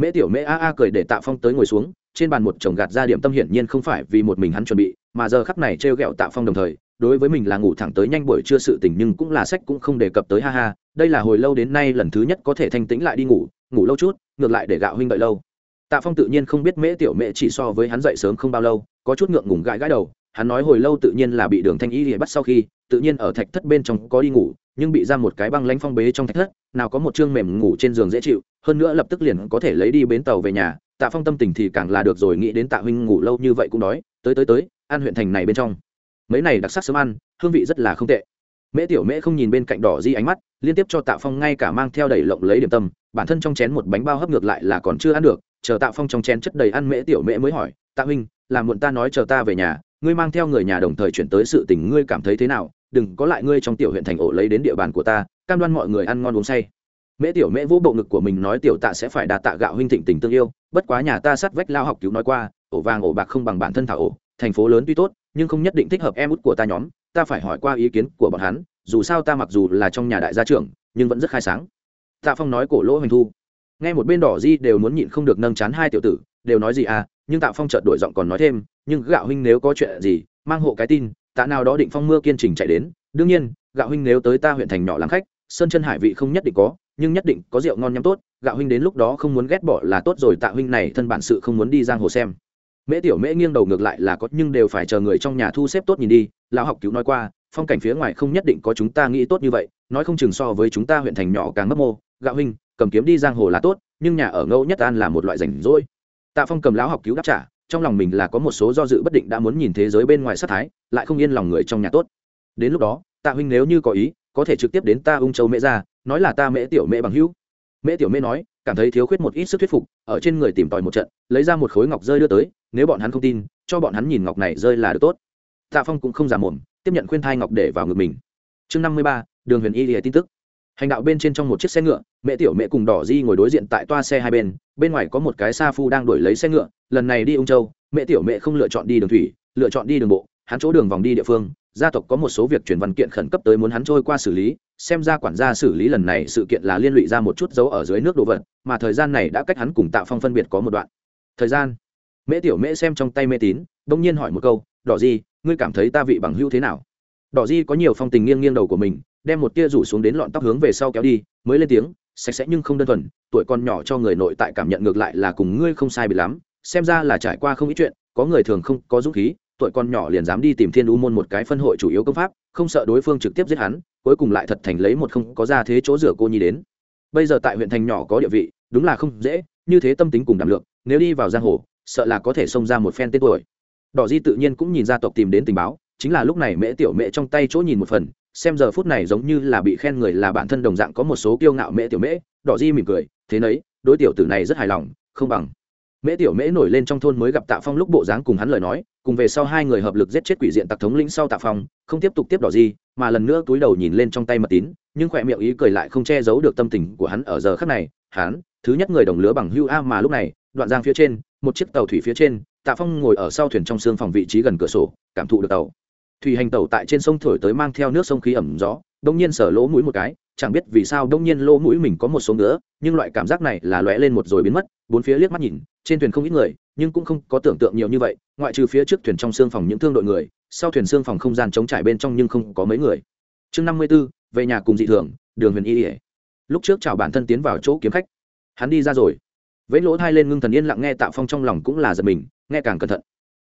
Mễ tiểu mễ a a cười để tạ phong tới ngồi xuống, trên bàn một chồng gạt ra điểm tâm hiển nhiên không phải vì một mình hắn chuẩn bị, mà giờ khắp này t r e o g ẹ o tạ phong đồng thời, đối với mình là ngủ thẳng tới nhanh buổi trưa sự tình nhưng cũng là sách cũng không đề cập tới, ha ha, đây là hồi lâu đến nay lần thứ nhất có thể thanh tĩnh lại đi ngủ ngủ lâu chút, ngược lại để gạo huynh đợi lâu tạ phong tự nhiên không biết mễ tiểu mễ chỉ so với hắn dậy sớm không bao lâu, có chút ngượng ngùng gãi gãi đầu, hắn nói hồi lâu tự nhiên là bị đường thanh y bắt sau khi, tự nhiên ở thạch thất bên trong có đi ngủ, nhưng bị ra một cái băng lánh phong bế trong thạch thất, nào có một chương mềm ngủ trên giường dễ chịu, hơn nữa lập tức liền có thể lấy đi bến tàu về nhà. Tạ phong tâm tình thì càng là được rồi, nghĩ đến tạ huynh ngủ lâu như vậy cũng đói, tới tới tới, ăn huyện thành này bên trong. Mấy này đặc sắc sớm ăn, hương vị rất là không tệ. Mễ tiểu mễ không nhìn bên cạnh đỏ di ánh mắt, liên tiếp cho tạ phong ngay cả mang theo đầy lộng lấy điểm tâm, bản thân trong chén một bánh bao hấp ngược lại là còn chưa ăn được chờ tạ phong trong chén chất đầy ăn mễ tiểu mễ mới hỏi, tạ huynh làm muộn ta nói chờ ta về nhà, ngươi mang theo người nhà đồng thời chuyển tới sự tình ngươi cảm thấy thế nào? Đừng có lại ngươi trong tiểu huyện thành ổ lấy đến địa bàn của ta, cam đoan mọi người ăn ngon uống say. Mễ tiểu mễ vũ bộ ngực của mình nói, tiểu tạ sẽ phải đạt tạ gạo huynh thịnh tình tương yêu, bất quá nhà ta sắt vách lao học cứu nói qua, ổ vàng ổ bạc không bằng bản thân thảo ổ, thành phố lớn tuy tốt, nhưng không nhất định thích hợp em út của ta nhóm, ta phải hỏi qua ý kiến của bọn hắn, dù sao ta mặc dù là trong nhà đại gia trưởng, nhưng vẫn rất khai sáng. Tạ phong nói cổ lỗ hoành thu nghe một bên đỏ di đều muốn nhịn không được nâng chán hai tiểu tử, đều nói gì à nhưng tạ phong chợt đổi giọng còn nói thêm, nhưng gạo huynh nếu có chuyện gì, mang hộ cái tin, tạ nào đó định phong mưa kiên trình chạy đến. Đương nhiên, gạo huynh nếu tới ta huyện thành nhỏ làm khách, sơn chân hải vị không nhất định có, nhưng nhất định có rượu ngon nhắm tốt, gạo huynh đến lúc đó không muốn ghét bỏ là tốt rồi, tạ huynh này thân bản sự không muốn đi giang hồ xem. Mễ tiểu mễ nghiêng đầu ngược lại là có, nhưng đều phải chờ người trong nhà thu xếp tốt nhìn đi, lão học cứu nói qua, phong cảnh phía ngoài không nhất định có chúng ta nghĩ tốt như vậy, nói không chừng so với chúng ta huyện thành nhỏ càng mất mô. Gạo huynh cầm kiếm đi giang hồ là tốt, nhưng nhà ở ngẫu nhất an là một loại rảnh rỗi. Tạ phong cầm lão học cứu đáp trả, trong lòng mình là có một số do dự bất định đã muốn nhìn thế giới bên ngoài sát thái, lại không yên lòng người trong nhà tốt. Đến lúc đó, tạ huynh nếu như có ý, có thể trực tiếp đến ta ung châu mễ ra, nói là ta mễ tiểu mễ bằng hữu. Mễ tiểu mễ nói, cảm thấy thiếu khuyết một ít sức thuyết phục, ở trên người tìm tòi một trận, lấy ra một khối ngọc rơi đưa tới, nếu bọn hắn không tin, cho bọn hắn nhìn ngọc này rơi là được tốt. Tạ phong cũng không giả mồm, tiếp nhận khuyên thai ngọc để vào ngực mình. Chương năm mươi ba, đường huyền y lìa tin tức hành đạo bên trên trong một chiếc xe ngựa, mẹ tiểu mẹ cùng đỏ di ngồi đối diện tại toa xe hai bên bên ngoài có một cái sa phu đang đuổi lấy xe ngựa, lần này đi ung châu, mẹ tiểu mẹ không lựa chọn đi đường thủy, lựa chọn đi đường bộ, hắn chỗ đường vòng đi địa phương, gia tộc có một số việc chuyển văn kiện khẩn cấp tới muốn hắn trôi qua xử lý, xem ra quản gia xử lý lần này sự kiện là liên lụy ra một chút dấu ở dưới nước đồ vật, mà thời gian này đã cách hắn cùng tạo phong phân biệt có một đoạn. Thời gian? Mễ tiểu mễ xem trong tay mê tín, đông nhiên hỏi một câu, đỏ di, ngươi cảm thấy ta vị bằng hữu thế nào? Đỏ di có nhiều phong tình nghiêng nghiêng đầu của mình đem một tia rủ xuống đến lọn tóc hướng về sau kéo đi, mới lên tiếng, sạch sẽ nhưng không đơn thuần, tuổi con nhỏ cho người nội tại cảm nhận ngược lại là cùng ngươi không sai bị lắm, xem ra là trải qua không ít chuyện, có người thường không có dũng khí, tuổi con nhỏ liền dám đi tìm thiên u môn một cái phân hội chủ yếu công pháp, không sợ đối phương trực tiếp giết hắn, cuối cùng lại thật thành lấy một không có ra thế chỗ rửa cô nhi đến. Bây giờ tại huyện thành nhỏ có địa vị, đúng là không dễ, như thế tâm tính cùng đảm lượng, nếu đi vào giang hồ, sợ là có thể xông ra một phen tên tuổi. Đỏ di tự nhiên cũng nhìn gia tộc tìm đến tình báo, chính là lúc này mễ tiểu mễ trong tay chỗ nhìn một phần xem giờ phút này giống như là bị khen người là bản thân đồng dạng có một số kiêu ngạo mễ tiểu mễ, đỏ di mỉm cười, thế nấy, đối tiểu tử này rất hài lòng, không bằng. Mễ tiểu mễ nổi lên trong thôn mới gặp tạ phong lúc bộ dáng cùng hắn lời nói, cùng về sau hai người hợp lực giết chết quỷ diện tặc thống lĩnh sau tạ phong, không tiếp tục tiếp đỏ di, mà lần nữa túi đầu nhìn lên trong tay mật tín, nhưng khỏe miệng ý cười lại không che giấu được tâm tình của hắn ở giờ khắc này, hắn, thứ nhất người đồng lứa bằng hưu a mà lúc này, đoạn giang phía trên, một chiếc tàu thủy phía trên, tạ phong ngồi ở sau thuyền trong xương phòng vị trí gần cửa sổ, cảm thụ được tàu thủy hành tàu tại trên sông thổi tới mang theo nước sông khí ẩm gió, đông nhiên sở lỗ mũi một cái, chẳng biết vì sao đông nhiên lỗ mũi mình có một số nữa nhưng loại cảm giác này là lóe lên một rồi biến mất, bốn phía liếc mắt nhìn, trên thuyền không ít người, nhưng cũng không có tưởng tượng nhiều như vậy, ngoại trừ phía trước thuyền trong xương phòng những thương đội người, sau thuyền xương phòng không gian chống trải bên trong nhưng không có mấy người. Chương năm mươi b ố về nhà cùng dị thường, đường huyền y ỉa lúc trước chào bản thân tiến vào chỗ kiếm khách, hắn đi ra rồi. Vẫy lỗ thai lên ngưng thần yên lặng nghe tạ phong trong lòng cũng là giật mình, nghe càng cẩn thận.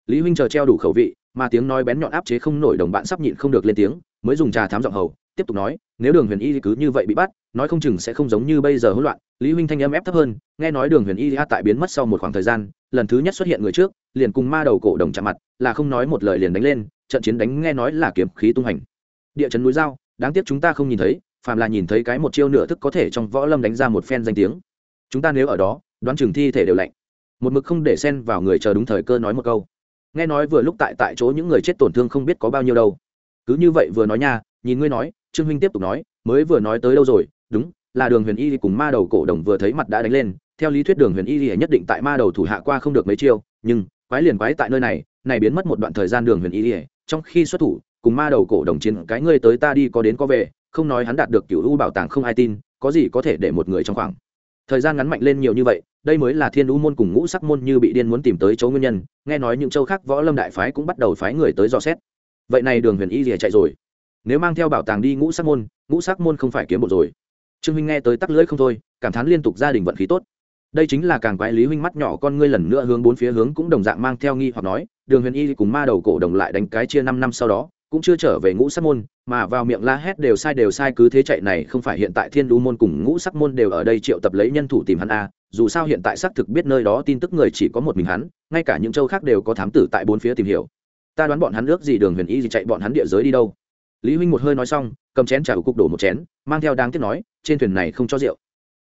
Lý huynh chờ treo đủ khẩu vị mà tiếng nói bén nhọn áp chế không nổi đồng bạn sắp nhịn không được lên tiếng, mới dùng trà thám giọng hầu, tiếp tục nói, nếu đường huyền y cứ như vậy bị bắt, nói không chừng sẽ không giống như bây giờ hỗn loạn. Lý huynh thanh âm ép thấp hơn, nghe nói đường huyền y tại biến mất sau một khoảng thời gian, lần thứ nhất xuất hiện người trước, liền cùng ma đầu cổ đồng chạm mặt, là không nói một lời liền đánh lên, trận chiến đánh nghe nói là kiếm khí tung hành. Địa chấn núi dao đáng tiếc chúng ta không nhìn thấy, phàm là nhìn thấy cái một chiêu nửa thức có thể trong võ lâm đánh ra một phen danh tiếng. Chúng ta nếu ở đó, đoán chừng thi thể đều lạnh. Một mực không để xen vào người chờ đúng thời cơ nói một câu nghe nói vừa lúc tại tại chỗ những người chết tổn thương không biết có bao nhiêu đâu. Cứ như vậy vừa nói nha, nhìn ngươi nói, trương huynh tiếp tục nói, mới vừa nói tới đâu rồi? Đúng, là đường huyền y cùng ma đầu cổ đồng vừa thấy mặt đã đánh lên. Theo lý thuyết đường huyền y nhất định tại ma đầu thủ hạ qua không được mấy chiêu, nhưng quái liền quái tại nơi này này biến mất một đoạn thời gian đường huyền y trong khi xuất thủ, cùng ma đầu cổ đồng chiến, cái ngươi tới ta đi có đến có về, không nói hắn đạt được cựu u bảo tàng không ai tin, có gì có thể để một người trong khoảng. Thời gian ngắn mạnh lên nhiều như vậy đây mới là thiên u môn cùng ngũ sắc môn như bị điên muốn tìm tới chỗ nguyên nhân, nghe nói những châu khác võ lâm đại phái cũng bắt đầu phái người tới dò xét. Vậy này đường huyền y rìa chạy rồi. Nếu mang theo bảo tàng đi ngũ sắc môn, ngũ sắc môn không phải kiếm bộ rồi. Trương huynh nghe tới tắc lưỡi không thôi, cảm thán liên tục gia đình vận khí tốt. Đây chính là càng quái lý huynh mắt nhỏ con ngươi lần nữa hướng bốn phía hướng cũng đồng dạng mang theo nghi hoặc nói, đường huyền y cùng ma đầu cổ đồng lại đánh cái chia năm năm sau đó, cũng chưa trở về ngũ sắc môn, mà vào miệng la hét đều sai đều sai cứ thế chạy này không phải hiện tại thiên đu môn cùng ngũ sắc môn đều ở đây triệu tập lấy nhân thủ tìm hắn a dù sao hiện tại xác thực biết nơi đó tin tức người chỉ có một mình hắn, ngay cả những châu khác đều có thám tử tại bốn phía tìm hiểu. Ta đoán bọn hắn ước gì đường huyền y gì chạy bọn hắn địa giới đi đâu. Lý huynh một hơi nói xong, cầm chén trả cục đổ một chén, mang theo đáng tiếc nói, trên thuyền này không cho rượu.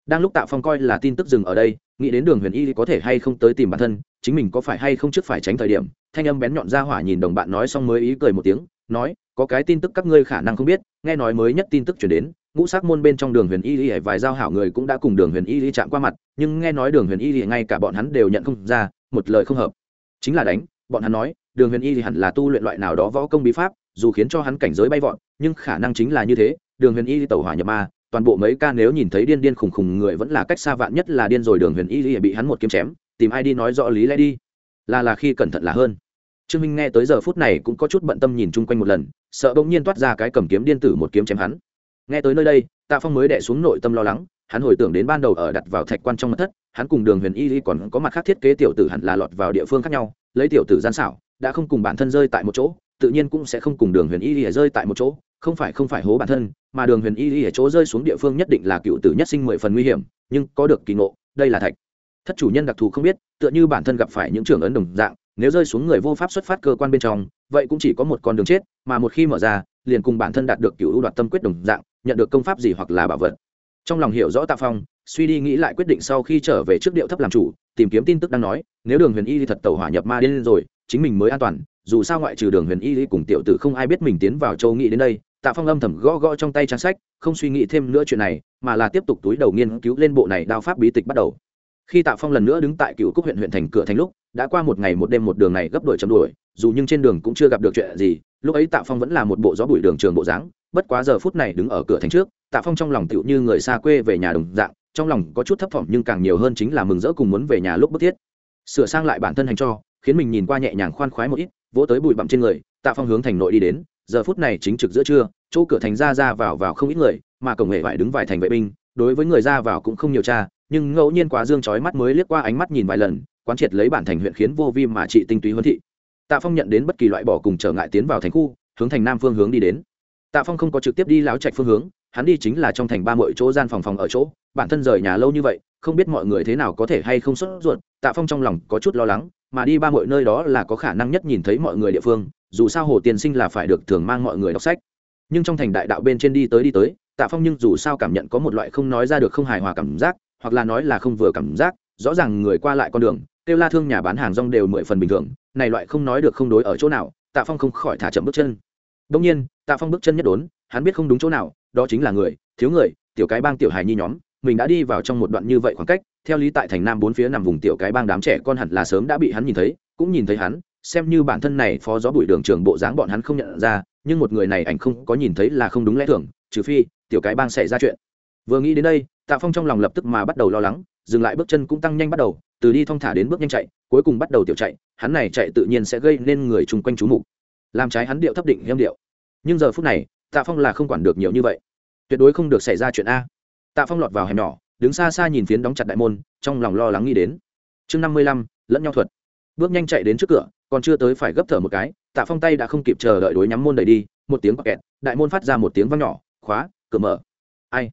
Đang lúc tạ phong coi là tin tức dừng ở đây, nghĩ đến đường huyền y có thể hay không tới tìm bản thân, chính mình có phải hay không trước phải tránh thời điểm, thanh âm bén nhọn ra hỏa nhìn đồng bạn nói xong mới ý cười một tiếng, nói, có cái tin tức các ngươi khả năng không biết, nghe nói mới nhất tin tức chuyển đến ngũ sắc môn bên trong đường huyền y y vài giao hảo người cũng đã cùng đường huyền y y chạm qua mặt, nhưng nghe nói đường huyền y y ngay cả bọn hắn đều nhận không ra, một lời không hợp. Chính là đánh, bọn hắn nói, đường huyền y thì hẳn là tu luyện loại nào đó võ công bí pháp, dù khiến cho hắn cảnh giới bay vọt, nhưng khả năng chính là như thế, đường huyền y tẩu hỏa nhập ma, toàn bộ mấy ca nếu nhìn thấy điên điên khùng khùng người vẫn là cách xa vạn nhất là điên rồi đường huyền y bị hắn một kiếm chém, tìm ai đi nói rõ lý lẽ đi. Là là khi cẩn thận là hơn. Trương minh nghe tới giờ phút này cũng có chút bận tâm nhìn chung quanh một lần, sợ bỗng nhiên toát ra cái cầm kiếm điên tử một kiếm chém hắn nghe tới nơi đây, tạ phong mới đẻ xuống nội tâm lo lắng, hắn hồi tưởng đến ban đầu ở đặt vào thạch quan trong mặt thất, hắn cùng đường huyền y còn có mặt khác thiết kế tiểu tử hẳn là lọt vào địa phương khác nhau, lấy tiểu tử gian xảo, đã không cùng bản thân rơi tại một chỗ, tự nhiên cũng sẽ không cùng đường huyền y rơi tại một chỗ, không phải không phải hố bản thân, mà đường huyền y ở chỗ rơi xuống địa phương nhất định là cựu tử nhất sinh mười phần nguy hiểm, nhưng có được kỳ ngộ, đây là thạch. Thất chủ nhân đặc thù không biết, tựa như bản thân gặp phải những trường ấn đồng dạng, nếu rơi xuống người vô pháp xuất phát cơ quan bên trong, vậy cũng chỉ có một con đường chết, mà một khi mở ra, liền cùng bản thân đạt được cựu ưu đoạt tâm quyết đồng dạng nhận được công pháp gì hoặc là bảo vật. Trong lòng hiểu rõ tạ phong, suy đi nghĩ lại quyết định sau khi trở về trước điệu thấp làm chủ, tìm kiếm tin tức đang nói, nếu đường huyền y thì thật tàu hỏa nhập ma điên rồi, chính mình mới an toàn, dù sao ngoại trừ đường huyền y cùng tiểu tử không ai biết mình tiến vào châu nghị đến đây, tạ phong âm thầm gõ gõ trong tay trang sách, không suy nghĩ thêm nữa chuyện này, mà là tiếp tục túi đầu nghiên cứu lên bộ này đao pháp bí tịch bắt đầu. Khi tạ phong lần nữa đứng tại cựu cúc huyện huyện thành cửa thành lúc, đã qua một ngày một đêm một đường này gấp đổi chấm đuổi, dù nhưng trên đường cũng chưa gặp được chuyện gì, lúc ấy tạ phong vẫn là một bộ gió bụi đường trường bộ dáng bất quá giờ phút này đứng ở cửa thành trước, tạ phong trong lòng tựu như người xa quê về nhà đồng dạng, trong lòng có chút thấp thỏm nhưng càng nhiều hơn chính là mừng rỡ cùng muốn về nhà lúc bức thiết. Sửa sang lại bản thân hành cho, khiến mình nhìn qua nhẹ nhàng khoan khoái một ít, vỗ tới bụi bặm trên người, tạ phong hướng thành nội đi đến, giờ phút này chính trực giữa trưa, chỗ cửa thành ra ra vào vào không ít người, mà cổng hệ vải đứng vài thành vệ binh, đối với người ra vào cũng không nhiều cha nhưng ngẫu nhiên quá dương chói mắt mới liếc qua ánh mắt nhìn vài lần, quán triệt lấy bản thành huyện khiến vô vi mà trị tinh túy huấn thị. Tạ phong nhận đến bất kỳ loại bỏ cùng trở ngại tiến vào thành khu, hướng thành nam phương hướng đi đến tạ phong không có trực tiếp đi láo trạch phương hướng, hắn đi chính là trong thành ba mọi chỗ gian phòng phòng ở chỗ. Bản thân rời nhà lâu như vậy, không biết mọi người thế nào có thể hay không sốt ruột. Tạ phong trong lòng có chút lo lắng, mà đi ba mọi nơi đó là có khả năng nhất nhìn thấy mọi người địa phương, dù sao hồ tiền sinh là phải được thường mang mọi người đọc sách. Nhưng trong thành đại đạo bên trên đi tới đi tới, tạ phong nhưng dù sao cảm nhận có một loại không nói ra được không hài hòa cảm giác, hoặc là nói là không vừa cảm giác, rõ ràng người qua lại con đường, kêu la thương nhà bán hàng rong đều mười phần bình thường, này loại không nói được không đối ở chỗ nào, tạ phong không khỏi thả chậm bước chân. Đông nhiên tạ phong bước chân nhất đốn, hắn biết không đúng chỗ nào, đó chính là người, thiếu người, tiểu cái bang tiểu hài nhi nhóm. Mình đã đi vào trong một đoạn như vậy khoảng cách, theo lý tại thành nam bốn phía nằm vùng tiểu cái bang đám trẻ con hẳn là sớm đã bị hắn nhìn thấy, cũng nhìn thấy hắn. Xem như bản thân này phó gió bụi đường trường bộ dáng bọn hắn không nhận ra, nhưng một người này ảnh không có nhìn thấy là không đúng lẽ thường, trừ phi tiểu cái bang xảy ra chuyện. Vừa nghĩ đến đây, tạ phong trong lòng lập tức mà bắt đầu lo lắng, dừng lại bước chân cũng tăng nhanh bắt đầu, từ đi thong thả đến bước nhanh chạy, cuối cùng bắt đầu tiểu chạy, hắn này chạy tự nhiên sẽ gây nên người chung quanh chú mục. Làm trái hắn điệu thấp định nghiêm điệu nhưng giờ phút này, tạ phong là không quản được nhiều như vậy. Tuyệt đối không được xảy ra chuyện a. Tạ phong lọt vào hẻm nhỏ, đứng xa xa nhìn phiến đóng chặt đại môn, trong lòng lo lắng nghĩ đến. Chương năm mươi lăm, lẫn nhau thuật. Bước nhanh chạy đến trước cửa, còn chưa tới phải gấp thở một cái, tạ phong tay đã không kịp chờ đợi đối nhắm môn đẩy đi, một tiếng bọc kẹt, đại môn phát ra một tiếng văng nhỏ, khóa, cửa mở. Ai?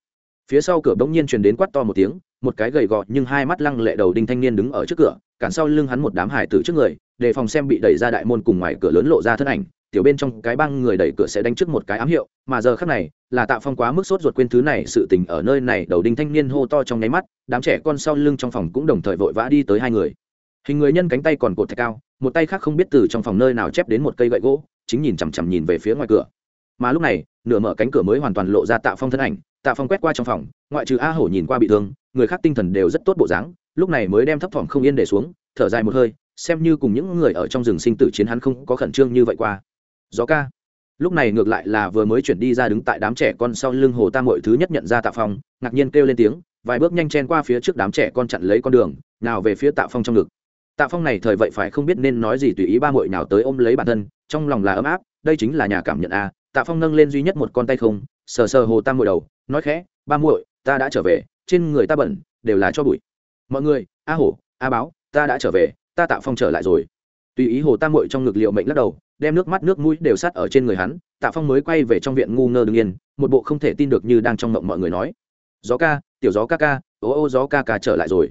Phía sau cửa bỗng nhiên truyền đến quát to một tiếng, một cái gầy gò nhưng hai mắt lăng lệ đầu đinh thanh niên đứng ở trước cửa, cản sau lưng hắn một đám hải tử trước người, đề phòng xem bị đẩy ra đại môn cùng ngoài cửa lớn lộ ra thân ảnh tiểu bên trong cái băng người đẩy cửa sẽ đánh trước một cái ám hiệu, mà giờ khác này, là tạ phong quá mức sốt ruột quên thứ này, sự tình ở nơi này, đầu đinh thanh niên hô to trong nháy mắt, đám trẻ con sau lưng trong phòng cũng đồng thời vội vã đi tới hai người. Hình người nhân cánh tay còn cột thạch cao, một tay khác không biết từ trong phòng nơi nào chép đến một cây gậy gỗ, chính nhìn chằm chằm nhìn về phía ngoài cửa. Mà lúc này, nửa mở cánh cửa mới hoàn toàn lộ ra tạ phong thân ảnh, tạ phong quét qua trong phòng, ngoại trừ a hổ nhìn qua bị thương, người khác tinh thần đều rất tốt bộ dáng, lúc này mới đem thấp thỏm không yên để xuống, thở dài một hơi, xem như cùng những người ở trong rừng sinh tử chiến hắn không có khẩn trương như vậy qua gió ca. Lúc này ngược lại là vừa mới chuyển đi ra đứng tại đám trẻ con sau lưng hồ tam mội thứ nhất nhận ra tạ phong, ngạc nhiên kêu lên tiếng, vài bước nhanh chen qua phía trước đám trẻ con chặn lấy con đường, nào về phía tạ phong trong ngực. Tạ phong này thời vậy phải không biết nên nói gì tùy ý ba mội nào tới ôm lấy bản thân, trong lòng là ấm áp, đây chính là nhà cảm nhận a. Tạ phong nâng lên duy nhất một con tay không, sờ sờ hồ tam mội đầu, nói khẽ, ba muội, ta đã trở về, trên người ta bẩn, đều là cho bụi. Mọi người, a hổ, a báo, ta đã trở về, ta tạ phong trở lại rồi. Tùy ý hồ tam muội trong ngực liệu mệnh lắc đầu đem nước mắt nước mũi đều sát ở trên người hắn, tạ phong mới quay về trong viện ngu ngơ đ ứ n g yên, một bộ không thể tin được như đang trong mộng mọi người nói. Gió ca, tiểu gió ca ca, ô ô gió ca ca trở lại rồi.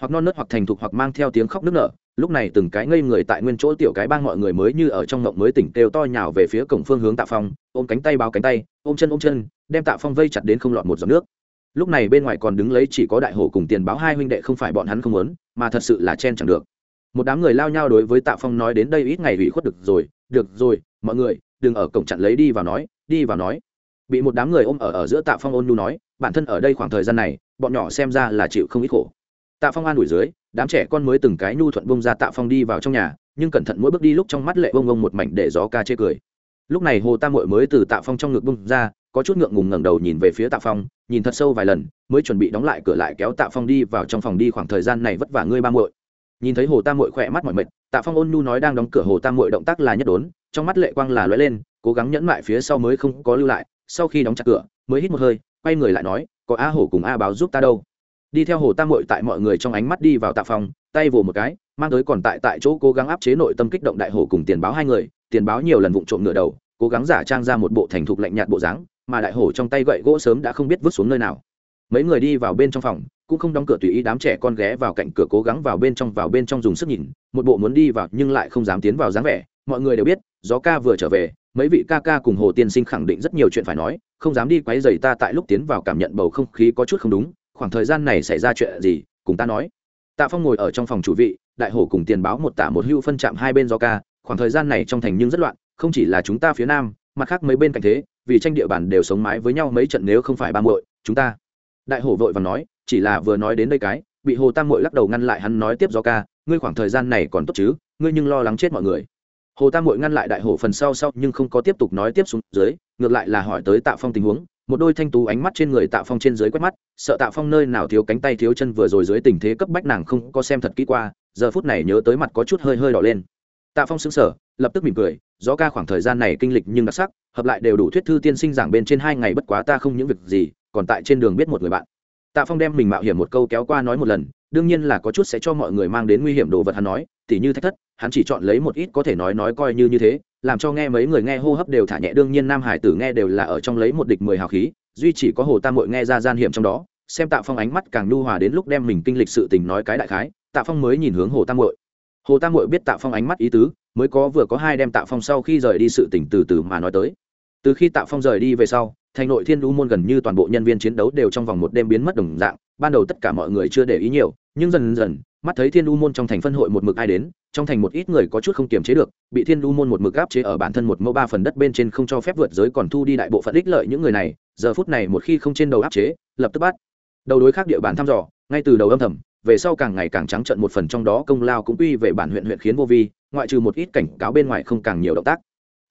Hoặc non nớt hoặc thành thục hoặc mang theo tiếng khóc nức nở, lúc này từng cái ngây người tại nguyên chỗ tiểu cái bang mọi người mới như ở trong mộng mới tỉnh kêu to nhào về phía cổng phương hướng tạ phong, ôm cánh tay bao cánh tay, ôm chân ôm chân, đem tạ phong vây chặt đến không lọt một giọt nước. Lúc này bên ngoài còn đứng lấy chỉ có đại hổ cùng tiền báo hai huynh đệ không phải bọn hắn không muốn, mà thật sự là chen chẳng được một đám người lao nhau đối với tạ phong nói đến đây ít ngày hủy khuất được rồi được rồi, mọi người, đừng ở cổng chặn lấy đi vào nói, đi vào nói. Bị một đám người ôm ở ở giữa tạ phong ôn nhu nói, bản thân ở đây khoảng thời gian này, bọn nhỏ xem ra là chịu không ít khổ. Tạ phong an ủi dưới, đám trẻ con mới từng cái nhu thuận bông ra tạ phong đi vào trong nhà, nhưng cẩn thận mỗi bước đi lúc trong mắt lệ bông bông một mảnh để gió ca chê cười. Lúc này hồ tam mội mới từ tạ phong trong ngực bông ra, có chút ngượng ngùng ngẩng đầu nhìn về phía tạ phong, nhìn thật sâu vài lần, mới chuẩn bị đóng lại cửa lại kéo tạ phong đi vào trong phòng đi khoảng thời gian này vất vả ngươi ba muội nhìn thấy hồ tam muội khỏe mắt mỏi mệt, tạ phong ôn nhu nói đang đóng cửa hồ tam muội động tác là nhất đốn, trong mắt lệ quang là lóe lên, cố gắng nhẫn mại phía sau mới không có lưu lại, sau khi đóng chặt cửa, mới hít một hơi, quay người lại nói, có a hổ cùng a báo giúp ta đâu. Đi theo hồ tam muội tại mọi người trong ánh mắt đi vào tạ phong, tay vồ một cái, mang tới còn tại tại chỗ cố gắng áp chế nội tâm kích động đại hổ cùng tiền báo hai người, tiền báo nhiều lần vụng trộm ngựa đầu, cố gắng giả trang ra một bộ thành thục lạnh nhạt bộ dáng, mà đại hổ trong tay gậy gỗ sớm đã không biết vứt xuống nơi nào. Mấy người đi vào bên trong phòng cũng không đóng cửa tùy ý đám trẻ con ghé vào cạnh cửa cố gắng vào bên trong vào bên trong dùng sức nhìn, một bộ muốn đi vào nhưng lại không dám tiến vào dáng vẻ. Mọi người đều biết, gió ca vừa trở về, mấy vị ca ca cùng hồ tiên sinh khẳng định rất nhiều chuyện phải nói, không dám đi quấy rầy ta tại lúc tiến vào cảm nhận bầu không khí có chút không đúng, khoảng thời gian này xảy ra chuyện gì, cùng ta nói. Tạ phong ngồi ở trong phòng chủ vị, đại hổ cùng tiền báo một tả một hưu phân chạm hai bên gió ca, khoảng thời gian này trong thành nhưng rất loạn, không chỉ là chúng ta phía nam, mặt khác mấy bên cạnh thế, vì tranh địa bàn đều sống mái với nhau mấy trận nếu không phải ba muội, chúng ta. Đại hổ vội và nói chỉ là vừa nói đến đây cái, bị hồ tam Mội lắc đầu ngăn lại hắn nói tiếp do ca, ngươi khoảng thời gian này còn tốt chứ, ngươi nhưng lo lắng chết mọi người. Hồ tam Mội ngăn lại đại hổ phần sau sau, nhưng không có tiếp tục nói tiếp xuống dưới, ngược lại là hỏi tới tạ phong tình huống, một đôi thanh tú ánh mắt trên người tạ phong trên dưới quét mắt, sợ tạ phong nơi nào thiếu cánh tay thiếu chân vừa rồi dưới tình thế cấp bách nàng không có xem thật kỹ qua, giờ phút này nhớ tới mặt có chút hơi hơi đỏ lên. Tạ phong xứng sở lập tức mỉm cười do ca khoảng thời gian này kinh lịch nhưng đặc sắc, hợp lại đều đủ thuyết thư tiên sinh giảng bên trên hai ngày bất quá ta không những việc gì, còn tại trên đường biết một người bạn tạ phong đem mình mạo hiểm một câu kéo qua nói một lần, đương nhiên là có chút sẽ cho mọi người mang đến nguy hiểm đồ vật hắn nói, tỉ như thách thất, hắn chỉ chọn lấy một ít có thể nói nói coi như như thế, làm cho nghe mấy người nghe hô hấp đều thả nhẹ, đương nhiên nam hải tử nghe đều là ở trong lấy một địch mười hào khí, duy chỉ có hồ tam mội nghe ra gian hiểm trong đó, xem tạ phong ánh mắt càng nhu hòa đến lúc đem mình kinh lịch sự tình nói cái đại khái, tạ phong mới nhìn hướng hồ tam mội hồ tam mội biết tạ phong ánh mắt ý tứ, mới có vừa có hai đem tạ phong sau khi rời đi sự tỉnh từ từ mà nói tới. Từ khi tạ phong rời đi về sau thành nội thiên đu môn gần như toàn bộ nhân viên chiến đấu đều trong vòng một đêm biến mất đồng dạng, ban đầu tất cả mọi người chưa để ý nhiều, nhưng dần dần, mắt thấy thiên đu môn trong thành phân hội một mực ai đến, trong thành một ít người có chút không kiềm chế được, bị thiên đu môn một mực áp chế ở bản thân một mẫu ba phần đất bên trên không cho phép vượt giới còn thu đi đại bộ phận ích lợi những người này, giờ phút này một khi không trên đầu áp chế, lập tức bắt. Đầu đối khác địa bàn thăm dò, ngay từ đầu âm thầm, về sau càng ngày càng trắng trận một phần trong đó công lao cũng quy về bản huyện huyện khiến vô vi, ngoại trừ một ít cảnh cáo bên ngoài không càng nhiều động tác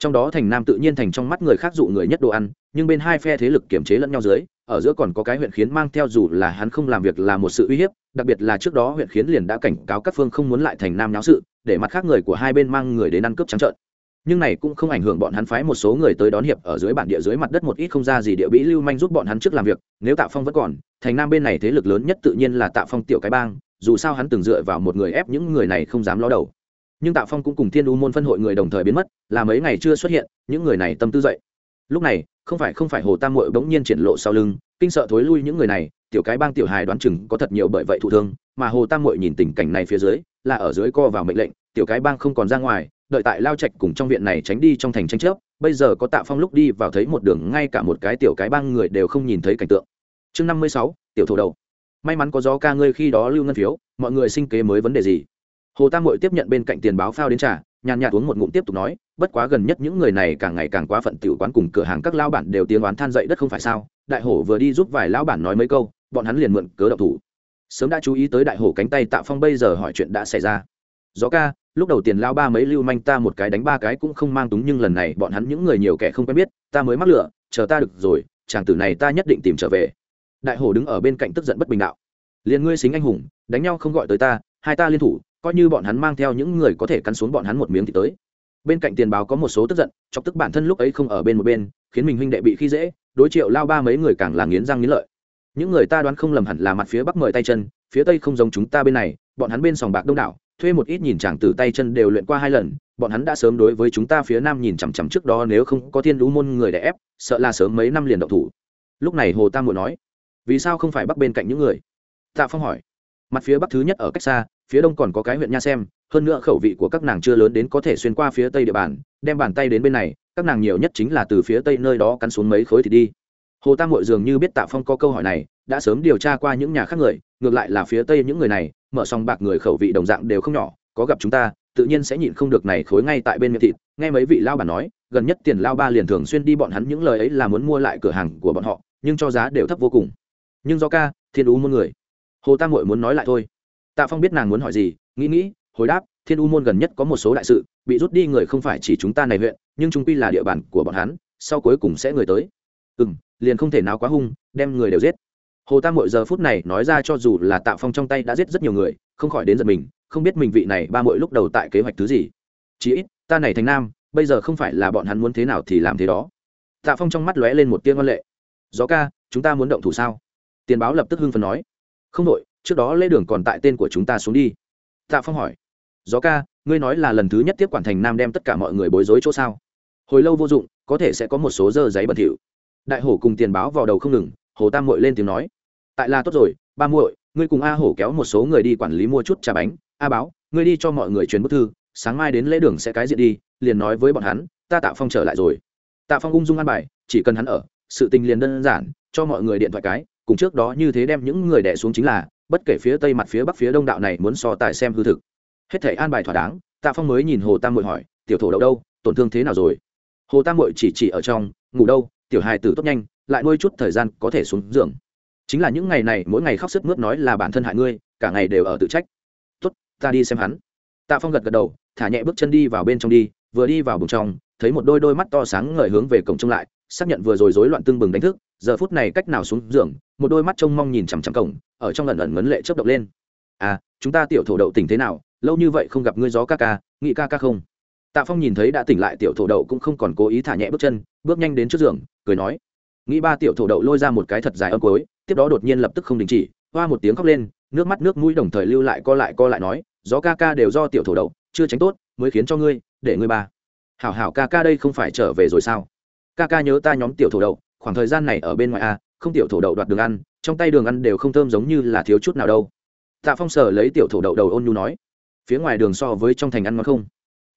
trong đó thành nam tự nhiên thành trong mắt người khác dụ người nhất đồ ăn, nhưng bên hai phe thế lực kiểm chế lẫn nhau dưới, ở giữa còn có cái huyện khiến mang theo dù là hắn không làm việc là một sự uy hiếp, đặc biệt là trước đó huyện khiến liền đã cảnh cáo các phương không muốn lại thành nam náo sự, để mặt khác người của hai bên mang người đến ăn cướp trắng trợn. Nhưng này cũng không ảnh hưởng bọn hắn phái một số người tới đón hiệp ở dưới bản địa dưới mặt đất một ít không ra gì địa bĩ lưu manh giúp bọn hắn trước làm việc, nếu tạ phong vẫn còn, thành nam bên này thế lực lớn nhất tự nhiên là tạ phong tiểu cái bang, dù sao hắn từng dựa vào một người ép những người này không dám ló đầu nhưng tạ phong cũng cùng thiên u môn phân hội người đồng thời biến mất, là mấy ngày chưa xuất hiện, những người này tâm tư dậy. Lúc này, không phải không phải hồ tam mội bỗng nhiên triển lộ sau lưng, kinh sợ thối lui những người này, tiểu cái bang tiểu hài đoán chừng có thật nhiều bởi vậy thụ thương, mà hồ tam mội nhìn tình cảnh này phía dưới, là ở dưới co vào mệnh lệnh, tiểu cái bang không còn ra ngoài, đợi tại lao trạch cùng trong viện này tránh đi trong thành tranh chấp, bây giờ có tạ phong lúc đi vào thấy một đường, ngay cả một cái tiểu cái bang người đều không nhìn thấy cảnh tượng. Chương năm mươi sáu, tiểu thổ đầu. May mắn có gió ca ngươi khi đó lưu ngân phiếu, mọi người sinh kế mới vấn đề gì? Hồ tam mội tiếp nhận bên cạnh tiền báo phao đến trà, nhàn nhạt uống một ngụm tiếp tục nói, bất quá gần nhất những người này càng ngày càng quá phận tiểu quán cùng cửa hàng các lao bản đều tiếng oán than dậy đất không phải sao? Đại hổ vừa đi giúp vài lão bản nói mấy câu, bọn hắn liền mượn cớ độc thủ. Sớm đã chú ý tới đại hổ cánh tay tạ phong bây giờ hỏi chuyện đã xảy ra. Gió ca, lúc đầu tiền lao ba mấy lưu manh ta một cái đánh ba cái cũng không mang túng nhưng lần này bọn hắn những người nhiều kẻ không quen biết, ta mới mắc lựa chờ ta được rồi, chàng tử này ta nhất định tìm trở về. Đại hổ đứng ở bên cạnh tức giận bất bình đạo. Liền ngươi xính anh hùng, đánh nhau không gọi tới ta, hai ta liên thủ coi như bọn hắn mang theo những người có thể cắn xuống bọn hắn một miếng thì tới. Bên cạnh tiền báo có một số tức giận, chọc tức bản thân lúc ấy không ở bên một bên, khiến mình huynh đệ bị khi dễ, đối triệu lao ba mấy người càng là nghiến răng nghiến lợi. Những người ta đoán không lầm hẳn là mặt phía bắc mời tay chân, phía tây không giống chúng ta bên này, bọn hắn bên sòng bạc đông đảo, thuê một ít nhìn chàng từ tay chân đều luyện qua hai lần, bọn hắn đã sớm đối với chúng ta phía nam nhìn chằm chằm trước đó nếu không có thiên lũ môn người đẻ ép, sợ là sớm mấy năm liền động thủ. Lúc này hồ tam muội nói, vì sao không phải bắc bên cạnh những người? Tạ phong hỏi. Mặt phía bắc thứ nhất ở cách xa phía đông còn có cái huyện nha xem, hơn nữa khẩu vị của các nàng chưa lớn đến có thể xuyên qua phía tây địa bàn, đem bàn tay đến bên này, các nàng nhiều nhất chính là từ phía tây nơi đó cắn xuống mấy khối thì đi. Hồ tam hội dường như biết tạ phong có câu hỏi này, đã sớm điều tra qua những nhà khác người, ngược lại là phía tây những người này, mở xong bạc người khẩu vị đồng dạng đều không nhỏ, có gặp chúng ta, tự nhiên sẽ nhịn không được này khối ngay tại bên miệng thịt. Nghe mấy vị lao bản nói, gần nhất tiền lao ba liền thường xuyên đi bọn hắn những lời ấy là muốn mua lại cửa hàng của bọn họ, nhưng cho giá đều thấp vô cùng. Nhưng do ca, thiên ú muôn người. Hồ tam hội muốn nói lại thôi tạ phong biết nàng muốn hỏi gì, nghĩ nghĩ, hồi đáp, thiên u môn gần nhất có một số đại sự, bị rút đi người không phải chỉ chúng ta này huyện, nhưng chúng quy là địa bàn của bọn hắn, sau cuối cùng sẽ người tới. Ừ m liền không thể nào quá hung, đem người đều giết. Hồ tam mỗi giờ phút này nói ra cho dù là tạ phong trong tay đã giết rất nhiều người, không khỏi đến giật mình, không biết mình vị này ba mỗi lúc đầu tại kế hoạch thứ gì. Chí ít, ta này thành nam, bây giờ không phải là bọn hắn muốn thế nào thì làm thế đó. Tạ phong trong mắt lóe lên một tia văn lệ. Gió ca, chúng ta muốn động thủ sao? Tiền báo lập tức hưng phần nói. Không đội trước đó lễ đường còn tại tên của chúng ta xuống đi. Tạ phong hỏi. Gió ca, ngươi nói là lần thứ nhất tiếp quản thành nam đem tất cả mọi người bối rối chỗ sao? Hồi lâu vô dụng, có thể sẽ có một số dơ giấy bẩn thỉu. Đại hổ cùng tiền báo vào đầu không ngừng, hồ tam muội lên tiếng nói. Tại là tốt rồi, ba muội, ngươi cùng a hổ kéo một số người đi quản lý mua chút trà bánh. A báo, ngươi đi cho mọi người truyền bức thư, sáng mai đến lễ đường sẽ cái diện đi, liền nói với bọn hắn, ta tạ phong trở lại rồi. Tạ phong ung dung ăn bài, chỉ cần hắn ở, sự tình liền đơn giản, cho mọi người điện thoại cái, cùng trước đó như thế đem những người đẻ xuống chính là bất kể phía tây mặt phía bắc phía đông đạo này muốn so tài xem hư thực. Hết thể an bài thỏa đáng, tạ phong mới nhìn hồ tam mội hỏi, tiểu thổ đậu đâu, tổn thương thế nào rồi? Hồ tam mội chỉ chỉ ở trong, ngủ đâu, tiểu hài tử tốt nhanh, lại nuôi chút thời gian có thể xuống giường. Chính là những ngày này, mỗi ngày khóc sức mướt nói là bản thân hại ngươi, cả ngày đều ở tự trách. Tốt, ta đi xem hắn. Tạ phong gật gật đầu, thả nhẹ bước chân đi vào bên trong đi, vừa đi vào bùng trong, thấy một đôi đôi mắt to sáng ngời hướng về cổng trông lại, xác nhận vừa rồi rối loạn tương bừng đánh thức giờ phút này cách nào xuống giường, một đôi mắt trông mong nhìn chằm chằm cổng, ở trong lần ẩn ngấn lệ chớp động lên. À chúng ta tiểu thổ đậu tỉnh thế nào? Lâu như vậy không gặp ngươi gió ca ca nghĩ ca ca không? Tạ phong nhìn thấy đã tỉnh lại tiểu thổ đậu cũng không còn cố ý thả nhẹ bước chân, bước nhanh đến trước giường, cười nói. Nghĩ ba tiểu thổ đậu lôi ra một cái thật dài âm cối tiếp đó đột nhiên lập tức không đình chỉ, hoa một tiếng khóc lên, nước mắt nước mũi đồng thời lưu lại co lại co lại nói, gió ca ca đều do tiểu thổ đậu, chưa tránh tốt, mới khiến cho ngươi, để ngươi ba. Hảo hảo ca ca đây không phải trở về rồi sao? Ca ca nhớ ta nhóm tiểu thổ đậu khoảng thời gian này ở bên ngoài a không tiểu thổ đậu đoạt đường ăn, trong tay đường ăn đều không thơm giống như là thiếu chút nào đâu. Tạ phong sở lấy tiểu thổ đậu đầu ôn nhu nói, phía ngoài đường so với trong thành ăn ngon không?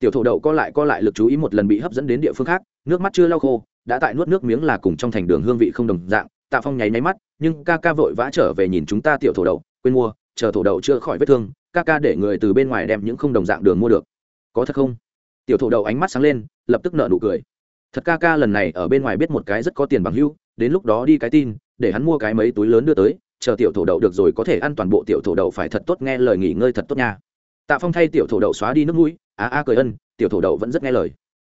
Tiểu thổ đậu co lại co lại lực chú ý một lần bị hấp dẫn đến địa phương khác, nước mắt chưa lau khô, đã tại nuốt nước miếng là cùng trong thành đường hương vị không đồng dạng, tạ phong nháy nháy mắt, nhưng ca ca vội vã trở về nhìn chúng ta tiểu thổ đậu quên mua, chờ thổ đậu chữa khỏi vết thương, ca ca để người từ bên ngoài đem những không đồng dạng đường mua được. Có thật không? Tiểu thổ đậu ánh mắt sáng lên, lập tức nợ nụ cười thật ca ca lần này ở bên ngoài biết một cái rất có tiền bằng hưu, đến lúc đó đi cái tin, để hắn mua cái mấy túi lớn đưa tới, chờ tiểu thổ đậu được rồi có thể ăn toàn bộ tiểu thổ đậu phải thật tốt nghe lời nghỉ ngơi thật tốt nha. Tạ phong thay tiểu thổ đậu xóa đi nước mũi, á a cười ân, tiểu thổ đậu vẫn rất nghe lời.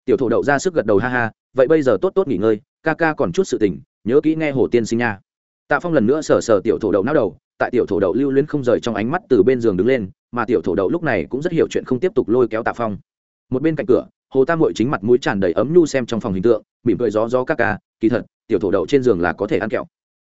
Tiểu thổ đậu ra sức gật đầu ha ha, vậy bây giờ tốt tốt nghỉ ngơi, ca ca còn chút sự tình, nhớ kỹ nghe hồ tiên sinh nha. Tạ phong lần nữa sờ sờ tiểu thổ đậu náo đầu, tại tiểu thổ đậu lưu luyến không rời trong ánh mắt từ bên giường đứng lên, mà tiểu thổ đậu lúc này cũng rất hiểu chuyện không tiếp tục lôi kéo tạ phong. Một bên cạnh cửa hồ tam mội chính mặt mũi tràn đầy ấm nhu xem trong phòng hình tượng, mỉm cười gió gió các ca, kỳ thật, tiểu thổ đậu trên giường là có thể ăn kẹo.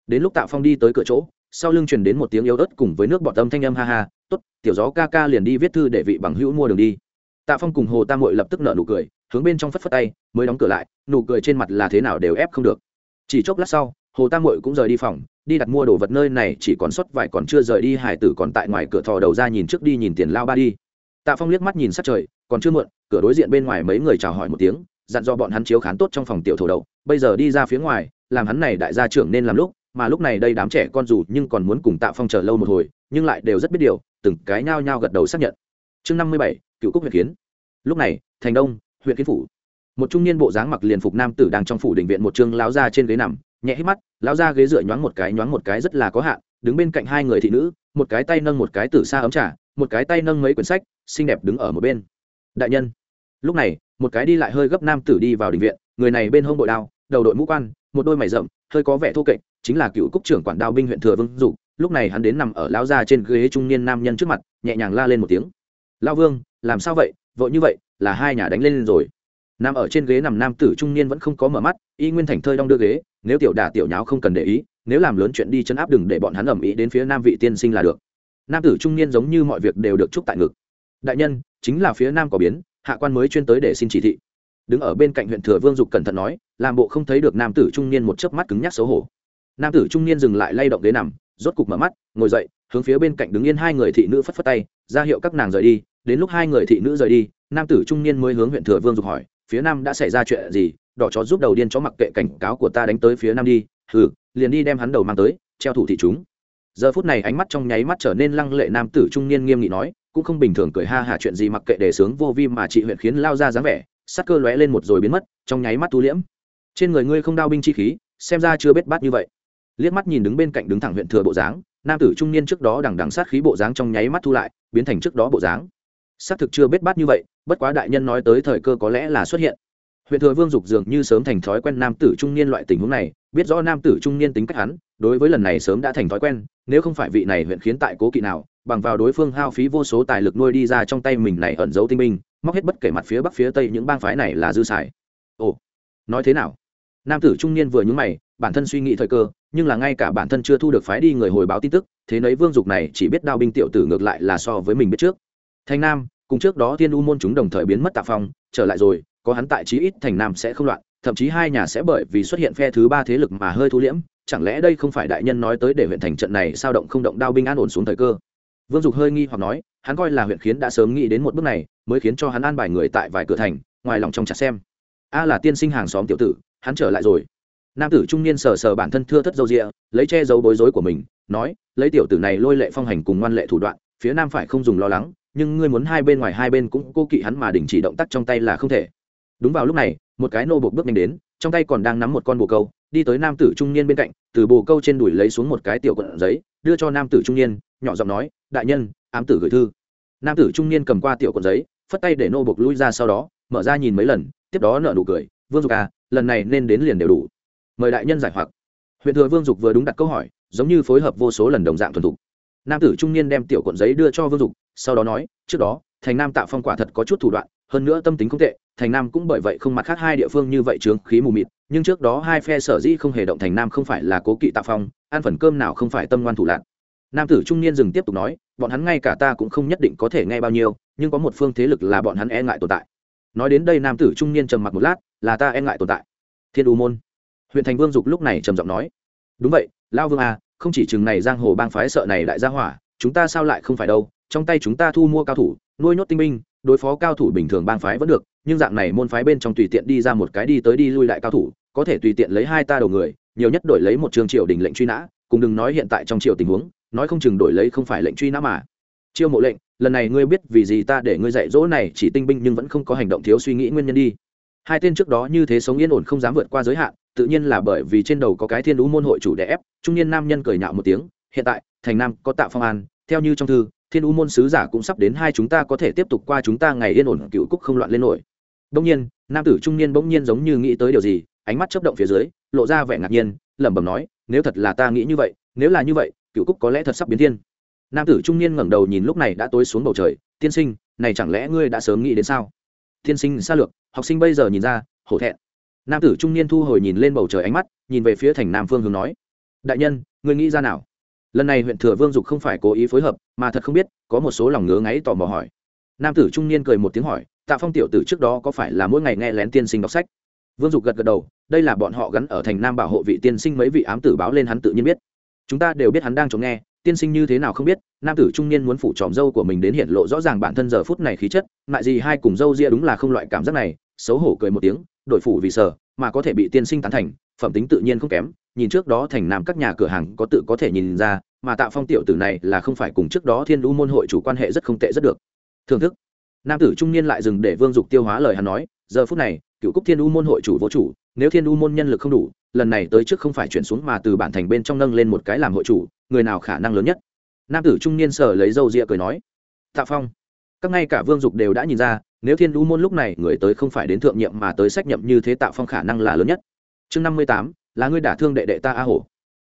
Đến lúc tạ phong đi tới cửa chỗ, sau lưng truyền đến một tiếng yếu ớt cùng với nước bọt âm thanh âm ha ha t ố t tiểu gió ca ca liền đi viết thư để vị bằng hữu mua đường đi. Tạ phong cùng hồ tam mội lập tức nợ nụ cười, hướng bên trong phất phất tay, mới đóng cửa lại, nụ cười trên mặt là thế nào đều ép không được. Chỉ chốc lát sau, hồ tam mội cũng rời đi phòng, đi đặt mua đồ vật nơi này chỉ còn xuất vài còn chưa rời đi, hải tử còn tại ngoài cửa thò đầu ra nhìn trước đi nhìn tiền lao ba đi tạ phong liếc mắt nhìn sát trời, còn chưa muộn, cửa đối diện bên ngoài mấy người chào hỏi một tiếng, dặn do bọn hắn chiếu khán tốt trong phòng tiểu thổ đậu bây giờ đi ra phía ngoài, làm hắn này đại gia trưởng nên làm lúc, mà lúc này đây đám trẻ con dù nhưng còn muốn cùng tạ phong chờ lâu một hồi, nhưng lại đều rất biết điều, từng cái nhao nhao gật đầu xác nhận. Chương năm mươi bảy, cựu cúc huyện kiến. Lúc này, thành đông huyện kiến phủ. Một trung niên bộ dáng mặc liền phục nam tử đang trong phủ đình viện một chương lão ra trên ghế nằm, nhẹ hít mắt, lão ra ghế dựa nhoáng một cái nhoáng một cái rất là có hạn, đứng bên cạnh hai người thị nữ, một cái tay nâng một cái tử xa ấm trà một cái tay nâng mấy quyển sách, xinh đẹp đứng ở một bên. Đại nhân. Lúc này, một cái đi lại hơi gấp nam tử đi vào đình viện, người này bên hông bội đao, đầu đội mũ quan, một đôi mày rậm, hơi có vẻ thô kệch, chính là cựu cúc trưởng quản đao binh huyện thừa vương dục lúc này hắn đến nằm ở lao ra trên ghế trung niên nam nhân trước mặt, nhẹ nhàng la lên một tiếng. Lao vương, làm sao vậy? Vội như vậy, là hai nhà đánh lên rồi. Nằm ở trên ghế nằm nam tử trung niên vẫn không có mở mắt, y nguyên thành thơi đong đưa ghế, nếu tiểu đả tiểu nháo không cần để ý, nếu làm lớn chuyện đi chân áp đừng để bọn hắn ẩm ý đến phía nam vị tiên sinh là được nam tử trung niên giống như mọi việc đều được chúc tại ngực. Đại nhân, chính là phía nam có biến, hạ quan mới chuyên tới để xin chỉ thị. Đứng ở bên cạnh huyện thừa vương dục cẩn thận nói, làm bộ không thấy được nam tử trung niên một chớp mắt cứng nhắc xấu hổ. Nam tử trung niên dừng lại lay động ghế nằm, rốt cục mở mắt, ngồi dậy, hướng phía bên cạnh đứng yên hai người thị nữ phất phất tay, ra hiệu các nàng rời đi. Đến lúc hai người thị nữ rời đi, nam tử trung niên mới hướng huyện thừa vương dục hỏi, phía nam đã xảy ra chuyện gì? Đỏ chó giúp đầu điên chó mặc kệ cảnh cáo của ta đánh tới phía nam đi. Hừ, liền đi đem hắn đầu mang tới, treo thủ thị chúng giờ phút này ánh mắt trong nháy mắt trở nên lăng lệ nam tử trung niên nghiêm nghị nói, cũng không bình thường cười ha hả chuyện gì mặc kệ đề sướng vô vi mà chị huyện khiến lao ra dáng vẻ, sắc cơ lóe lên một rồi biến mất, trong nháy mắt tu liễm. Trên người ngươi không đao binh chi khí, xem ra chưa biết bát như vậy. Liếc mắt nhìn đứng bên cạnh đứng thẳng huyện thừa bộ dáng, nam tử trung niên trước đó đằng đằng sát khí bộ dáng trong nháy mắt thu lại, biến thành trước đó bộ dáng. Xác thực chưa biết bát như vậy, bất quá đại nhân nói tới thời cơ có lẽ là xuất hiện. Huyện thừa vương dục dường như sớm thành thói quen nam tử trung niên loại tình huống này, biết rõ nam tử trung niên tính cách hắn đối với lần này sớm đã thành thói quen nếu không phải vị này huyện khiến tại cố kỵ nào bằng vào đối phương hao phí vô số tài lực nuôi đi ra trong tay mình này ẩn giấu tinh minh, móc hết bất kể mặt phía bắc phía tây những bang phái này là dư xài. Ồ nói thế nào? Nam tử trung niên vừa nhúng mày bản thân suy nghĩ thời cơ nhưng là ngay cả bản thân chưa thu được phái đi người hồi báo tin tức thế nấy vương dục này chỉ biết đao binh tiểu tử ngược lại là so với mình biết trước. Thành nam cùng trước đó thiên u môn chúng đồng thời biến mất tạ phong trở lại rồi có hắn tại chí ít thành nam sẽ không loạn thậm chí hai nhà sẽ bởi vì xuất hiện phe thứ ba thế lực mà hơi thu liễm chẳng lẽ đây không phải đại nhân nói tới để huyện thành trận này sao động không động đao binh an ổn xuống thời cơ? Vương dục hơi nghi hoặc nói, hắn coi là huyện khiến đã sớm nghĩ đến một bước này, mới khiến cho hắn an bài người tại vài cửa thành, ngoài lòng trong chặt xem. A là tiên sinh hàng xóm tiểu tử, hắn trở lại rồi. Nam tử trung niên sờ sờ bản thân thưa thất dâu rịa lấy che giấu bối rối của mình, nói, lấy tiểu tử này lôi lệ phong hành cùng ngoan lệ thủ đoạn, phía nam phải không dùng lo lắng, nhưng ngươi muốn hai bên ngoài hai bên cũng cô kỵ hắn mà đình chỉ động tác trong tay là không thể. Đúng vào lúc này, một cái nô bột bước nhanh đến, trong tay còn đang nắm một con bồ câu đi tới nam tử trung niên bên cạnh, từ bồ câu trên đùi lấy xuống một cái tiểu quận giấy, đưa cho nam tử trung niên, nhỏ giọng nói, đại nhân, ám tử gửi thư. Nam tử trung niên cầm qua tiểu quận giấy, phất tay để nô bộc lui ra sau đó, mở ra nhìn mấy lần, tiếp đó nợ nụ cười, vương dục à lần này nên đến liền đều đủ. Mời đại nhân giải hoặc. Huyện thừa vương dục vừa đúng đặt câu hỏi, giống như phối hợp vô số lần đồng dạng thuần thục. Nam tử trung niên đem tiểu cuộn giấy đưa cho vương dục, sau đó nói, trước đó thành nam tạo phong quả thật có chút thủ đoạn, hơn nữa tâm tính không tệ, thành nam cũng bởi vậy không mặt khác hai địa phương như vậy trướng khí mù mịt, nhưng trước đó hai phe sở dĩ không hề động thành nam không phải là cố kỵ tạo phong, ăn phần cơm nào không phải tâm ngoan thủ lạc nam tử trung niên dừng tiếp tục nói, bọn hắn ngay cả ta cũng không nhất định có thể nghe bao nhiêu, nhưng có một phương thế lực là bọn hắn e ngại tồn tại. Nói đến đây nam tử trung niên trầm mặc một lát, là ta e ngại tồn tại. Thiên u môn. Huyện thành vương dục lúc này trầm giọng nói, đúng vậy, lao vương à không chỉ chừng này giang hồ bang phái sợ này đại gia hỏa, chúng ta sao lại không phải đâu, trong tay chúng ta thu mua cao thủ nuôi nhốt tinh binh, đối phó cao thủ bình thường bang phái vẫn được, nhưng dạng này môn phái bên trong tùy tiện đi ra một cái đi tới đi lui lại cao thủ, có thể tùy tiện lấy hai ta đầu người, nhiều nhất đổi lấy một trường triều đình lệnh truy nã, cùng đừng nói hiện tại trong triều tình huống, nói không chừng đổi lấy không phải lệnh truy nã mà. Chiêu mộ lệnh, lần này ngươi biết vì gì ta để ngươi dạy dỗ này chỉ tinh binh nhưng vẫn không có hành động thiếu suy nghĩ nguyên nhân đi. Hai tên trước đó như thế sống yên ổn không dám vượt qua giới hạn, tự nhiên là bởi vì trên đầu có cái thiên đũ môn hội chủ đẻ ép, trung niên nam nhân cười nhạo một tiếng, hiện tại, thành nam có tạ phong an, theo như trong thư thiên U môn sứ giả cũng sắp đến hai chúng ta có thể tiếp tục qua chúng ta ngày yên ổn cựu cúc không loạn lên nổi. Đông nhiên, nam tử trung niên bỗng nhiên giống như nghĩ tới điều gì, ánh mắt chấp động phía dưới, lộ ra vẻ ngạc nhiên, lẩm bẩm nói, nếu thật là ta nghĩ như vậy, nếu là như vậy, cựu cúc có lẽ thật sắp biến thiên. Nam tử trung niên ngẩng đầu nhìn lúc này đã tối xuống bầu trời, tiên sinh, này chẳng lẽ ngươi đã sớm nghĩ đến sao? Tiên sinh xa lược, học sinh bây giờ nhìn ra, hổ thẹn. Nam tử trung niên thu hồi nhìn lên bầu trời ánh mắt, nhìn về phía thành nam phương hướng nói, đại nhân, ngươi nghĩ ra nào? Lần này huyện thừa vương dục không phải cố ý phối hợp, mà thật không biết, có một số lòng ngứa ngáy tò mò hỏi. Nam tử trung niên cười một tiếng hỏi, tạ phong tiểu tử trước đó có phải là mỗi ngày nghe lén tiên sinh đọc sách? Vương dục gật gật đầu, đây là bọn họ gắn ở thành nam bảo hộ vị tiên sinh mấy vị ám tử báo lên hắn tự nhiên biết. Chúng ta đều biết hắn đang chống nghe, tiên sinh như thế nào không biết, nam tử trung niên muốn phủ tròm dâu của mình đến hiện lộ rõ ràng bản thân giờ phút này khí chất, mại gì hai cùng dâu ria đúng là không loại cảm giác này. Xấu hổ cười một tiếng, đổi phủ vì sở, mà có thể bị tiên sinh tán thành, phẩm tính tự nhiên không kém nhìn trước đó thành nam các nhà cửa hàng có tự có thể nhìn ra, mà tạo phong tiểu tử này là không phải cùng trước đó thiên lũ môn hội chủ quan hệ rất không tệ rất được. Thưởng thức. Nam tử trung niên lại dừng để vương dục tiêu hóa lời hắn nói, giờ phút này, cựu cúc thiên u môn hội chủ vô chủ, nếu thiên u môn nhân lực không đủ, lần này tới trước không phải chuyển xuống mà từ bản thành bên trong nâng lên một cái làm hội chủ, người nào khả năng lớn nhất? Nam tử trung niên sở lấy dâu rịa cười nói, tạ phong, các ngay cả vương dục đều đã nhìn ra, nếu thiên u môn lúc này người tới không phải đến thượng nhiệm mà tới sách nhậm như thế tạ phong khả năng là lớn nhất. Chương năm mươi tám là ngươi đả thương đệ đệ ta a hổ.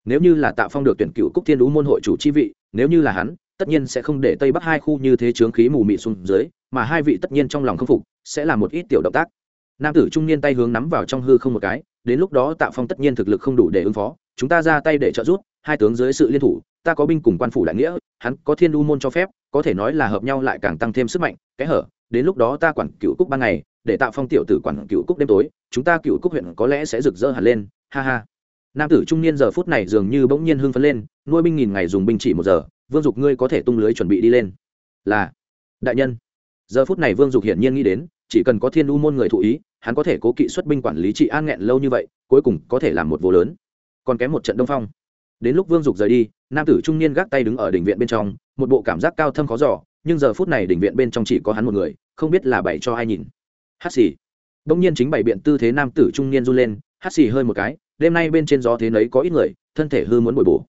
Nếu như là tạ phong được tuyển cựu cúc thiên đú môn hội chủ chi vị, nếu như là hắn, tất nhiên sẽ không để tây bắc hai khu như thế chướng khí mù mị xuống dưới, mà hai vị tất nhiên trong lòng không phục, sẽ là một ít tiểu động tác. Nam tử trung niên tay hướng nắm vào trong hư không một cái, đến lúc đó tạ phong tất nhiên thực lực không đủ để ứng phó, chúng ta ra tay để trợ giúp, hai tướng dưới sự liên thủ, ta có binh cùng quan phủ đại nghĩa, hắn có thiên đu môn cho phép, có thể nói là hợp nhau lại càng tăng thêm sức mạnh, Kẽ hở, đến lúc đó ta quản cựu cúc ban ngày, để tạo phong tiểu tử quản cựu cúc đêm tối, chúng ta cựu cúc huyện có lẽ sẽ rực rỡ hẳn lên ha ha. Nam tử trung niên giờ phút này dường như bỗng nhiên hưng phấn lên, nuôi binh nghìn ngày dùng binh chỉ một giờ, vương dục ngươi có thể tung lưới chuẩn bị đi lên. Là, đại nhân. Giờ phút này vương dục hiển nhiên nghĩ đến, chỉ cần có thiên u môn người thụ ý, hắn có thể cố kỵ xuất binh quản lý trị an nghẹn lâu như vậy, cuối cùng có thể làm một vô lớn. Còn kém một trận đông phong. Đến lúc vương dục rời đi, nam tử trung niên gác tay đứng ở đỉnh viện bên trong, một bộ cảm giác cao thâm khó giỏ nhưng giờ phút này đỉnh viện bên trong chỉ có hắn một người, không biết là bày cho ai nhìn. Hát xì. Bỗng nhiên chính bày biện tư thế nam tử trung niên run lên hắt xì hơi một cái, đêm nay bên trên gió thế nấy có ít người, thân thể hư muốn bồi bổ.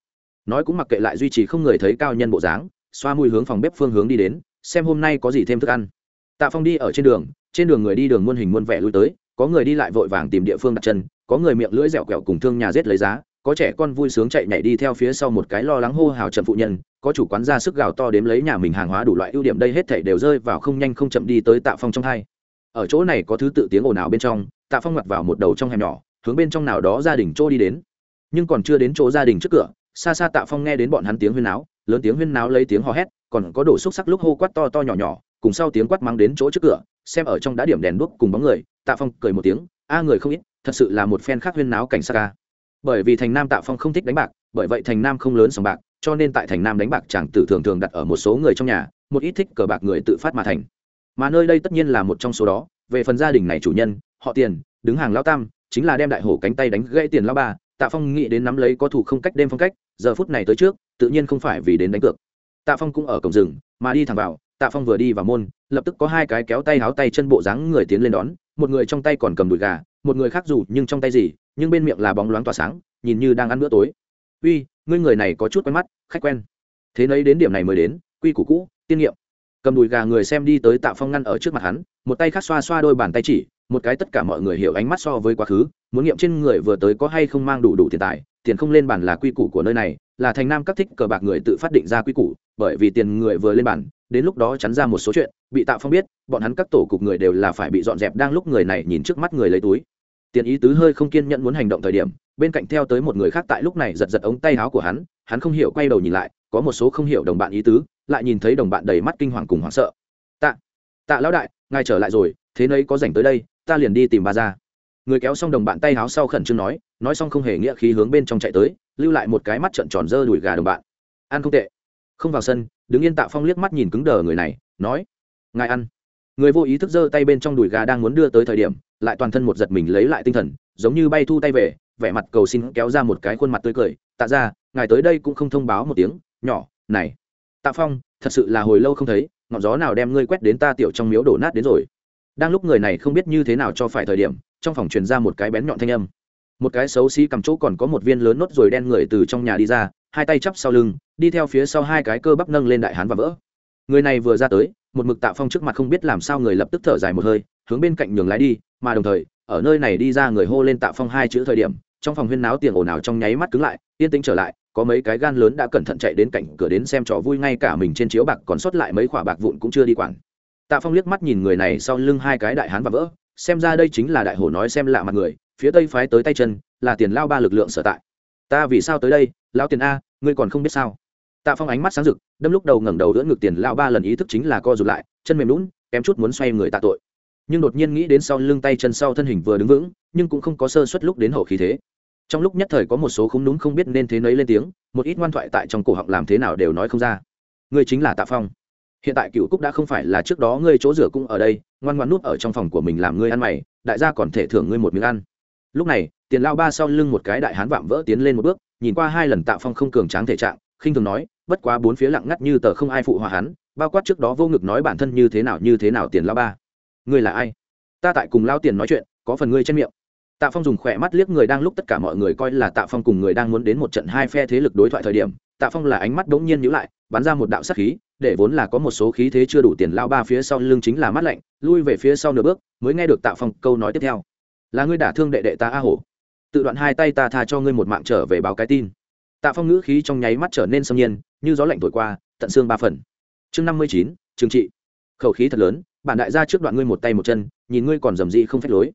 Nói cũng mặc kệ lại duy trì không người thấy cao nhân bộ dáng, xoa mùi hướng phòng bếp phương hướng đi đến, xem hôm nay có gì thêm thức ăn. Tạ phong đi ở trên đường trên đường người đi đường muôn hình muôn vẻ lui tới, có người đi lại vội vàng tìm địa phương đặt chân, có người miệng lưỡi dẻo quẹo cùng thương nhà rết lấy giá, có trẻ con vui sướng chạy nhảy đi theo phía sau một cái lo lắng hô hào trần phụ nhân, có chủ quán ra sức gào to đếm lấy nhà mình hàng hóa đủ loại ưu điểm đây hết thảy đều rơi vào không nhanh không chậm đi tới tạ phong trong hai. Ở chỗ này có thứ tự tiếng ồn ào bên trong, tạ phong mặc vào một đầu trong hẻm nhỏ hướng bên trong nào đó gia đình chỗ đi đến. Nhưng còn chưa đến chỗ gia đình trước cửa xa xa tạ phong nghe đến bọn hắn tiếng huyên náo, lớn tiếng huyên náo lấy tiếng hò hét, còn có đổ xúc sắc lúc hô quát to to nhỏ nhỏ, cùng sau tiếng quát mắng đến chỗ trước cửa, xem ở trong đã điểm đèn đuốc cùng bóng người, tạ phong cười một tiếng, a người không ít, thật sự là một phen khác huyên náo cảnh sát ca bởi vì thành nam tạ phong không thích đánh bạc, bởi vậy thành nam không lớn sòng bạc, cho nên tại thành nam đánh bạc chẳng tử thường thường đặt ở một số người trong nhà, một ít thích cờ bạc người tự phát mà thành. Mà nơi đây tất nhiên là một trong số đó, về phần gia đình này chủ nhân, họ tiền, đứng hàng lao tam chính là đem đại hổ cánh tay đánh gãy tiền lao ba, tạ phong nghĩ đến nắm lấy có thủ không cách đêm phong cách, giờ phút này tới trước, tự nhiên không phải vì đến đánh cược. Tạ phong cũng ở cổng rừng, mà đi thẳng vào, tạ phong vừa đi vào môn, lập tức có hai cái kéo tay háo tay chân bộ dáng người tiến lên đón, một người trong tay còn cầm đùi gà, một người khác dù nhưng trong tay gì, nhưng bên miệng là bóng loáng tỏa sáng, nhìn như đang ăn bữa tối. Uy, ngươi người này có chút quen mắt, khách quen. Thế nấy đến điểm này mới đến, quy củ cũ, tiên nghiệm. Cầm đùi gà người xem đi tới tạ phong ngăn ở trước mặt hắn, một tay khác xoa xoa đôi bàn tay chỉ một cái tất cả mọi người hiểu ánh mắt so với quá khứ, muốn nghiệm trên người vừa tới có hay không mang đủ đủ tiền tài, tiền không lên bàn là quy củ của nơi này, là thành nam các thích cờ bạc người tự phát định ra quy củ, bởi vì tiền người vừa lên bàn, đến lúc đó chắn ra một số chuyện, bị tạ phong biết, bọn hắn các tổ cục người đều là phải bị dọn dẹp đang lúc người này nhìn trước mắt người lấy túi. Tiền ý tứ hơi không kiên nhẫn muốn hành động thời điểm, bên cạnh theo tới một người khác tại lúc này giật giật ống tay áo của hắn hắn không hiểu quay đầu nhìn lại, có một số không hiểu đồng bạn ý tứ, lại nhìn thấy đồng bạn đầy mắt kinh hoàng cùng hoảng sợ. Tạ tạ lão đại, ngài trở lại rồi thế nấy có rảnh tới đây, ta liền đi tìm bà ra. Người kéo xong đồng bạn tay háo sau khẩn trương nói nói xong không hề nghĩa khí hướng bên trong chạy tới, lưu lại một cái mắt trận tròn dơ đùi gà đồng bạn. Ăn không tệ. Không vào sân, đứng yên tạ phong liếc mắt nhìn cứng đờ người này, nói, ngài ăn. Người vô ý thức giơ tay bên trong đùi gà đang muốn đưa tới thời điểm, lại toàn thân một giật mình lấy lại tinh thần, giống như bay thu tay về, vẻ mặt cầu xin kéo ra một cái khuôn mặt tươi cười, tạ ra ngài tới đây cũng không thông báo một tiếng, nhỏ, này. Tạ phong, thật sự là hồi lâu không thấy, ngọn gió nào đem ngươi quét đến ta tiểu trong miếu đổ nát đến rồi đang lúc người này không biết như thế nào cho phải thời điểm, trong phòng truyền ra một cái bén nhọn thanh âm. Một cái xấu xí cầm chỗ còn có một viên lớn nốt rồi đen người từ trong nhà đi ra, hai tay chắp sau lưng, đi theo phía sau hai cái cơ bắp nâng lên đại hán và vỡ. Người này vừa ra tới, một mực tạ phong trước mặt không biết làm sao người lập tức thở dài một hơi, hướng bên cạnh nhường lái đi, mà đồng thời, ở nơi này đi ra người hô lên tạ phong hai chữ thời điểm, trong phòng huyên náo tiền ồn ào trong nháy mắt cứng lại, yên tĩnh trở lại, có mấy cái gan lớn đã cẩn thận chạy đến cạnh cửa đến xem trò vui ngay cả mình trên chiếu bạc còn sót lại mấy quả bạc vụn cũng chưa đi quản tạ phong liếc mắt nhìn người này sau lưng hai cái đại hán và vỡ, xem ra đây chính là đại hổ nói xem lạ mặt người, phía tây phái tới tay chân, là tiền lao ba lực lượng sở tại. Ta vì sao tới đây lao tiền a, ngươi còn không biết sao? Tạ phong ánh mắt sáng rực, đâm lúc đầu ngẩng đầu đỡ ngực tiền lao ba lần ý thức chính là co rụt lại, chân mềm lún kém chút muốn xoay người tạ tội. Nhưng đột nhiên nghĩ đến sau lưng tay chân sau thân hình vừa đứng vững, nhưng cũng không có sơ suất lúc đến hậu khí thế. Trong lúc nhất thời có một số không đúng không biết nên thế nấy lên tiếng, một ít ngoan thoại tại trong cổ họng làm thế nào đều nói không ra. Ngươi chính là tạ phong hiện tại cựu cúc đã không phải là trước đó ngươi chỗ rửa cũng ở đây, ngoan ngoan nuốt ở trong phòng của mình làm ngươi ăn mày, đại gia còn thể thưởng ngươi một miếng ăn. Lúc này, tiền lao ba sau lưng một cái đại hán vạm vỡ tiến lên một bước, nhìn qua hai lần tạ phong không cường tráng thể trạng, khinh thường nói, bất quá bốn phía lặng ngắt như tờ không ai phụ hòa hắn, bao quát trước đó vô ngực nói bản thân như thế nào như thế nào tiền lao ba. Ngươi là ai? Ta tại cùng lao tiền nói chuyện, có phần ngươi trên miệng. Tạ phong dùng khỏe mắt liếc người đang lúc tất cả mọi người coi là tạ phong cùng người đang muốn đến một trận hai phe thế lực đối thoại thời điểm tạ phong là ánh mắt bỗng nhiên nhữ lại, bắn ra một đạo sát khí, để vốn là có một số khí thế chưa đủ tiền lao ba phía sau lưng chính là mắt lạnh, lui về phía sau nửa bước, mới nghe được tạ phong câu nói tiếp theo. Là ngươi đả thương đệ đệ ta a hổ. Tự đoạn hai tay ta tha cho ngươi một mạng trở về báo cái tin. Tạ phong ngữ khí trong nháy mắt trở nên sâm nhiên, như gió lạnh thổi qua, tận xương ba phần. Chương năm mươi chín, trừng trị. Khẩu khí thật lớn, bản đại gia trước đoạn ngươi một tay một chân, nhìn ngươi còn dầm dị không phép lối.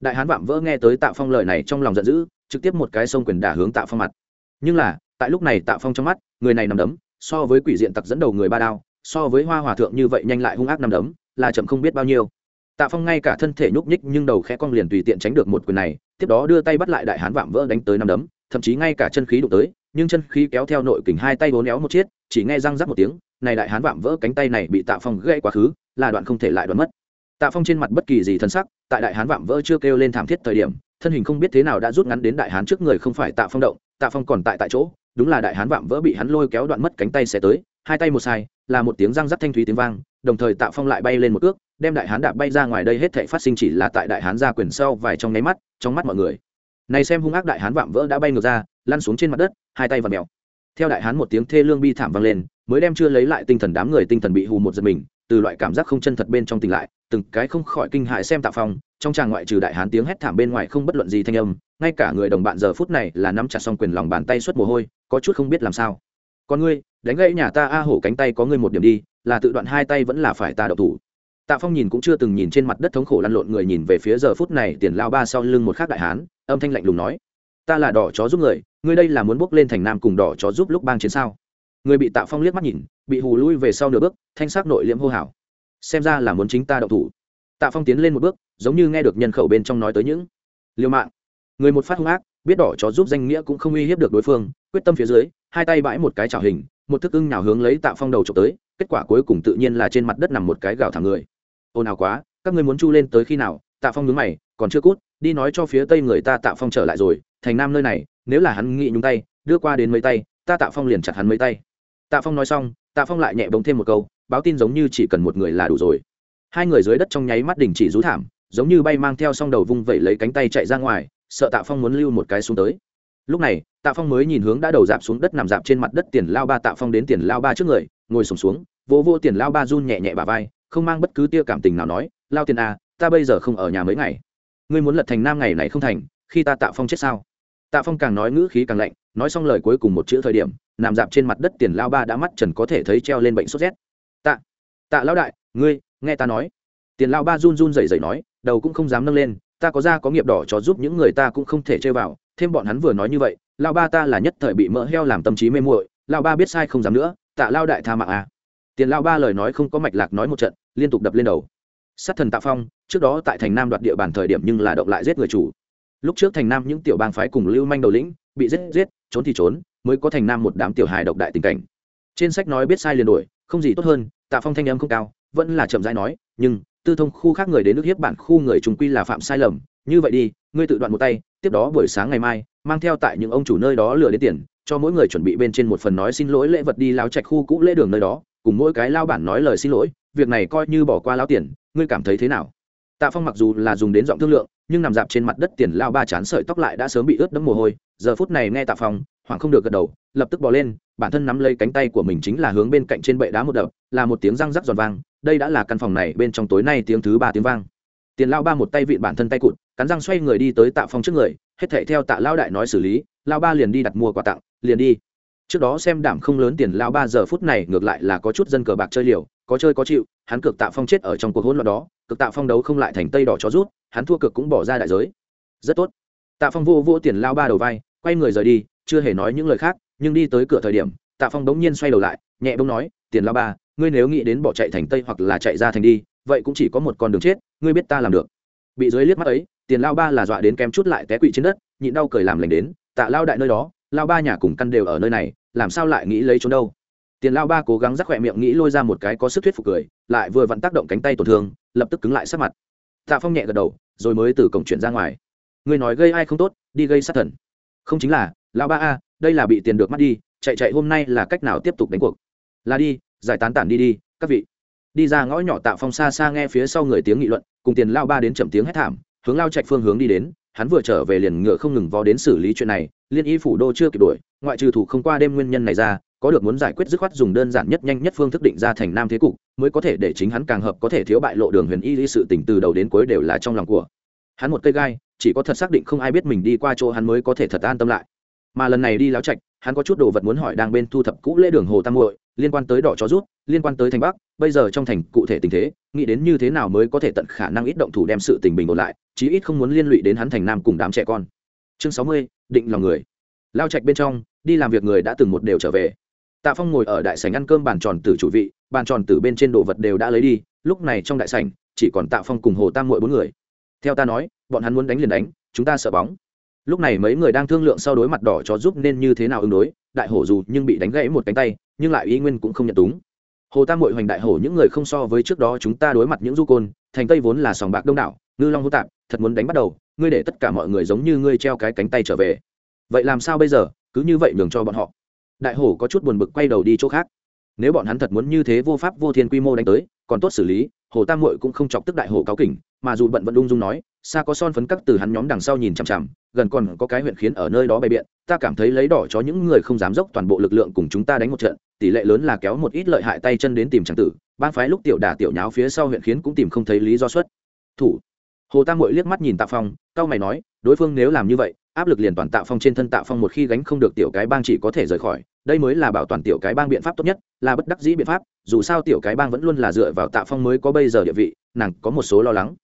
Đại hán vạm vỡ nghe tới tạ phong lời này trong lòng giận dữ, trực tiếp một cái sông quyền đả hướng tạ phong mặt. Nhưng là tại lúc này tạ phong trong mắt, người này nằm đấm, so với quỷ diện tặc dẫn đầu người ba đao, so với hoa hòa thượng như vậy nhanh lại hung ác nằm đấm, là chậm không biết bao nhiêu. Tạ phong ngay cả thân thể nhúc nhích nhưng đầu khẽ cong liền tùy tiện tránh được một quyền này, tiếp đó đưa tay bắt lại đại hán vạm vỡ đánh tới nằm đấm, thậm chí ngay cả chân khí đụng tới, nhưng chân khí kéo theo nội kình hai tay vốn éo một chiếc, chỉ nghe răng rắc một tiếng, này đại hán vạm vỡ cánh tay này bị tạ phong gãy quá khứ, là đoạn không thể lại đoạn mất. Tạ phong trên mặt bất kỳ gì thân sắc, tại đại hán vạm vỡ chưa kêu lên thảm thiết thời điểm, thân hình không biết thế nào đã rút ngắn đến đại hán trước người không phải tạ phong động, tạ phong còn tại tại chỗ đúng là đại hán vạm vỡ bị hắn lôi kéo đoạn mất cánh tay sẽ tới, hai tay một sai, là một tiếng răng rắc thanh thúy tiếng vang, đồng thời tạ phong lại bay lên một ước đem đại hán đạp bay ra ngoài đây hết thể phát sinh chỉ là tại đại hán ra quyền sau vài trong nháy mắt, trong mắt mọi người. Này xem hung ác đại hán vạm vỡ đã bay ngược ra, lăn xuống trên mặt đất, hai tay và mèo. Theo đại hán một tiếng thê lương bi thảm vang lên, mới đem chưa lấy lại tinh thần đám người tinh thần bị hù một giật mình, từ loại cảm giác không chân thật bên trong tỉnh lại từng cái không khỏi kinh hại xem tạ phong, trong tràng ngoại trừ đại hán tiếng hét thảm bên ngoài không bất luận gì thanh âm, ngay cả người đồng bạn giờ phút này là nắm chặt xong quyền lòng bàn tay suốt mồ hôi, có chút không biết làm sao. Còn ngươi, đánh gãy nhà ta a hổ cánh tay có ngươi một điểm đi, là tự đoạn hai tay vẫn là phải ta đậu thủ. Tạ phong nhìn cũng chưa từng nhìn trên mặt đất thống khổ lăn lộn người nhìn về phía giờ phút này tiền lao ba sau lưng một khác đại hán, âm thanh lạnh lùng nói, ta là đỏ chó giúp người, ngươi đây là muốn bước lên thành nam cùng đỏ chó giúp lúc bang chiến sao? Người bị tạ phong liếc mắt nhìn, bị hù lui về sau nửa bước, thanh sắc nội liễm hô hào xem ra là muốn chính ta động thủ. Tạ phong tiến lên một bước, giống như nghe được nhân khẩu bên trong nói tới những liều mạng. Người một phát hung ác, biết đỏ chó giúp danh nghĩa cũng không uy hiếp được đối phương, quyết tâm phía dưới, hai tay bãi một cái trào hình, một thức ưng nào hướng lấy tạ phong đầu trộm tới, kết quả cuối cùng tự nhiên là trên mặt đất nằm một cái gào thẳng người. Ồn ào quá, các ngươi muốn chu lên tới khi nào? Tạ phong nhướng mày, còn chưa cút, đi nói cho phía tây người ta tạ phong trở lại rồi, thành nam nơi này, nếu là hắn nghị nhúng tay, đưa qua đến mấy tay, ta tạ phong liền chặt hắn mấy tay. Tạ phong nói xong, tạ phong lại nhẹ bóng thêm một câu báo tin giống như chỉ cần một người là đủ rồi. Hai người dưới đất trong nháy mắt đình chỉ rú thảm giống như bay mang theo song đầu vung vẩy lấy cánh tay chạy ra ngoài sợ tạ phong muốn lưu một cái xuống tới. Lúc này tạ phong mới nhìn hướng đã đầu dạp xuống đất nằm dạp trên mặt đất tiền lao ba tạ phong đến tiền lao ba trước người ngồi sùng xuống, xuống vỗ vô tiền lao ba run nhẹ nhẹ bà vai không mang bất cứ tia cảm tình nào nói lao tiền à ta bây giờ không ở nhà mấy ngày. Ngươi muốn lật thành nam ngày này không thành khi ta tạ phong chết sao? Tạ phong càng nói ngữ khí càng lạnh nói xong lời cuối cùng một chữ thời điểm nằm dạp trên mặt đất tiền lao ba đã mắt trần có thể thấy treo lên bệnh sốt rét tạ Lão đại, ngươi, nghe ta nói. Tiền Lão ba run run rẩy rẩy nói, đầu cũng không dám nâng lên, ta có ra có nghiệp đỏ cho giúp những người ta cũng không thể chơi vào, thêm bọn hắn vừa nói như vậy, Lão ba ta là nhất thời bị mỡ heo làm tâm trí mê muội, Lão ba biết sai không dám nữa, tạ lao đại tha mạng à. Tiền Lão ba lời nói không có mạch lạc nói một trận, liên tục đập lên đầu. Sát thần tạ phong, trước đó tại thành nam đoạt địa bàn thời điểm nhưng là động lại giết người chủ. Lúc trước thành nam những tiểu bang phái cùng lưu manh đầu lĩnh, bị giết giết, trốn thì trốn, mới có thành nam một đám tiểu hài độc đại tình cảnh. Trên sách nói biết sai liền đổi không gì tốt hơn, tạ phong thanh âm không cao, vẫn là chậm rãi nói, nhưng, tư thông khu khác người đến nước hiếp bản khu người trùng quy là phạm sai lầm, như vậy đi, ngươi tự đoạn một tay, tiếp đó buổi sáng ngày mai, mang theo tại những ông chủ nơi đó lừa đến tiền, cho mỗi người chuẩn bị bên trên một phần nói xin lỗi lễ vật đi lao trạch khu cũ lễ đường nơi đó, cùng mỗi cái lao bản nói lời xin lỗi, việc này coi như bỏ qua lao tiền, ngươi cảm thấy thế nào? Tạ phong mặc dù là dùng đến giọng thương lượng nhưng nằm dạp trên mặt đất tiền lao ba chán sợi tóc lại đã sớm bị ướt đẫm mồ hôi, giờ phút này nghe tạ phong hoàng không được gật đầu, lập tức bỏ lên, bản thân nắm lấy cánh tay của mình chính là hướng bên cạnh trên bệ đá một đập, là một tiếng răng rắc giòn vang, đây đã là căn phòng này bên trong tối nay tiếng thứ ba tiếng vang. Tiền lao ba một tay vịn bản thân tay cụt, cắn răng xoay người đi tới tạ phong trước người, hết thể theo tạ lao đại nói xử lý, lao ba liền đi đặt mua quà tặng, liền đi. Trước đó xem đảm không lớn tiền lao ba giờ phút này ngược lại là có chút dân cờ bạc chơi liều, có chơi có chịu, hắn cực tạ phong chết ở trong cuộc hỗn loạn đó cực tạ phong đấu không lại thành tây đỏ cho rút hắn thua cực cũng bỏ ra đại giới. Rất tốt. Tạ phong vô vô tiền lao ba đầu vai, quay người rời đi, chưa hề nói những lời khác, nhưng đi tới cửa thời điểm, tạ phong đống nhiên xoay đầu lại, nhẹ bông nói, tiền lao ba, ngươi nếu nghĩ đến bỏ chạy thành tây hoặc là chạy ra thành đi, vậy cũng chỉ có một con đường chết, ngươi biết ta làm được. Bị dưới liếc mắt ấy, tiền lao ba là dọa đến kém chút lại té quỵ trên đất, nhịn đau cười làm lành đến, tạ lao đại nơi đó, lao ba nhà cùng căn đều ở nơi này, làm sao lại nghĩ lấy trốn đâu? Tiền lao ba cố gắng rắc khỏe miệng nghĩ lôi ra một cái có sức thuyết phục cười, lại vừa vặn tác động cánh tay tổn thương, lập tức cứng lại sát mặt tạ phong nhẹ gật đầu, rồi mới từ cổng chuyển ra ngoài. Ngươi nói gây ai không tốt, đi gây sát thần. Không chính là lao ba a, đây là bị tiền được mắt đi, chạy chạy hôm nay là cách nào tiếp tục đánh cuộc? Là đi, giải tán tản đi đi, các vị. Đi ra ngõ nhỏ tạ phong xa xa nghe phía sau người tiếng nghị luận, cùng tiền lao ba đến chậm tiếng hét thảm, hướng lao chạy phương hướng đi đến, hắn vừa trở về liền ngựa không ngừng vó đến xử lý chuyện này, liên y phủ đô chưa kịp đuổi, ngoại trừ thủ không qua đêm nguyên nhân này ra có được muốn giải quyết dứt khoát dùng đơn giản nhất nhanh nhất phương thức định ra thành nam thế cục, mới có thể để chính hắn càng hợp có thể thiếu bại lộ đường huyền y lý sự tỉnh từ đầu đến cuối đều là trong lòng của hắn một cây gai, chỉ có thật xác định không ai biết mình đi qua chỗ hắn mới có thể thật an tâm lại. Mà lần này đi láo trạch, hắn có chút đồ vật muốn hỏi đang bên thu thập cũ lễ đường hồ tam muội, liên quan tới đỏ chó rút, liên quan tới thành bắc, bây giờ trong thành cụ thể tình thế, nghĩ đến như thế nào mới có thể tận khả năng ít động thủ đem sự tình bình ổn lại, chí ít không muốn liên lụy đến hắn thành nam cùng đám trẻ con. Chương sáu mươi, định lòng người. Lao trạch bên trong, đi làm việc người đã từng một đều trở về tạ phong ngồi ở đại sảnh ăn cơm bàn tròn tử chủ vị, bàn tròn tử bên trên đồ vật đều đã lấy đi, lúc này trong đại sảnh, chỉ còn tạ phong cùng hồ tam mội bốn người. Theo ta nói, bọn hắn muốn đánh liền đánh, chúng ta sợ bóng. Lúc này mấy người đang thương lượng sau đối mặt đỏ cho giúp nên như thế nào ứng đối, đại hổ dù nhưng bị đánh gãy một cánh tay, nhưng lại ý nguyên cũng không nhận túng. Hồ tam mội hoành đại hổ những người không so với trước đó chúng ta đối mặt những du côn, thành tây vốn là sòng bạc đông đảo, ngư long hô tạp, thật muốn đánh bắt đầu, ngươi để tất cả mọi người giống như ngươi treo cái cánh tay trở về. Vậy làm sao bây giờ? Cứ như vậy nhường cho bọn họ đại hổ có chút buồn bực quay đầu đi chỗ khác. Nếu bọn hắn thật muốn như thế vô pháp vô thiên quy mô đánh tới, còn tốt xử lý hồ tam mội cũng không chọc tức đại hồ cáo kỉnh, mà dù bận vẫn ung dung nói xa có son phấn cắt từ hắn nhóm đằng sau nhìn chằm chằm, gần còn có cái huyện khiến ở nơi đó bày biện, ta cảm thấy lấy đỏ cho những người không dám dốc toàn bộ lực lượng cùng chúng ta đánh một trận, tỷ lệ lớn là kéo một ít lợi hại tay chân đến tìm tràng tử ban phái lúc tiểu đà tiểu nháo phía sau huyện khiến cũng tìm không thấy lý do xuất. Thủ. Hồ tam mội liếc mắt nhìn tạ phong cao mày nói, đối phương nếu làm như vậy áp lực liền toàn tạo phong trên thân tạo phong một khi gánh không được tiểu cái bang chỉ có thể rời khỏi. Đây mới là bảo toàn tiểu cái bang biện pháp tốt nhất, là bất đắc dĩ biện pháp, dù sao tiểu cái bang vẫn luôn là dựa vào tạo phong mới có bây giờ địa vị, nàng có một số lo lắng.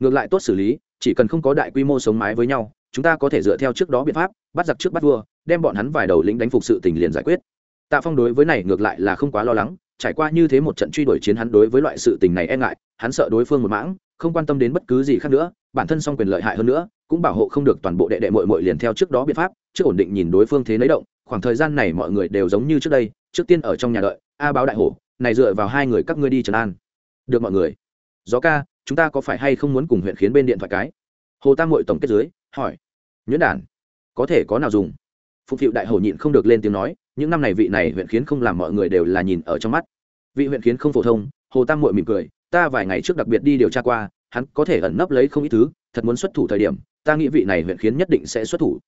Ngược lại tốt xử lý, chỉ cần không có đại quy mô sống mái với nhau, chúng ta có thể dựa theo trước đó biện pháp, bắt giặc trước bắt vua, đem bọn hắn vài đầu lĩnh đánh phục sự tình liền giải quyết. Tạ phong đối với này ngược lại là không quá lo lắng, trải qua như thế một trận truy đuổi chiến hắn đối với loại sự tình này e ngại, hắn sợ đối phương một mãng, không quan tâm đến bất cứ gì khác nữa, bản thân song quyền lợi hại hơn nữa cũng bảo hộ không được toàn bộ đệ đệ mội mội liền theo trước đó biện pháp, trước ổn định nhìn đối phương thế nấy động, khoảng thời gian này mọi người đều giống như trước đây, trước tiên ở trong nhà đợi, a báo đại hổ, này dựa vào hai người các ngươi đi trần an. Được mọi người. Gió ca, chúng ta có phải hay không muốn cùng huyện khiến bên điện thoại cái? Hồ tam mội tổng kết dưới, hỏi. Nhuyễn đản, có thể có nào dùng? Phục vụ đại hổ nhịn không được lên tiếng nói, những năm này vị này huyện khiến không làm mọi người đều là nhìn ở trong mắt. Vị huyện khiến không phổ thông, hồ tam mội mỉm cười, ta vài ngày trước đặc biệt đi điều tra qua, hắn có thể ẩn nấp lấy không ít thứ, thật muốn xuất thủ thời điểm ta nghĩ vị này huyện khiến nhất định sẽ xuất thủ.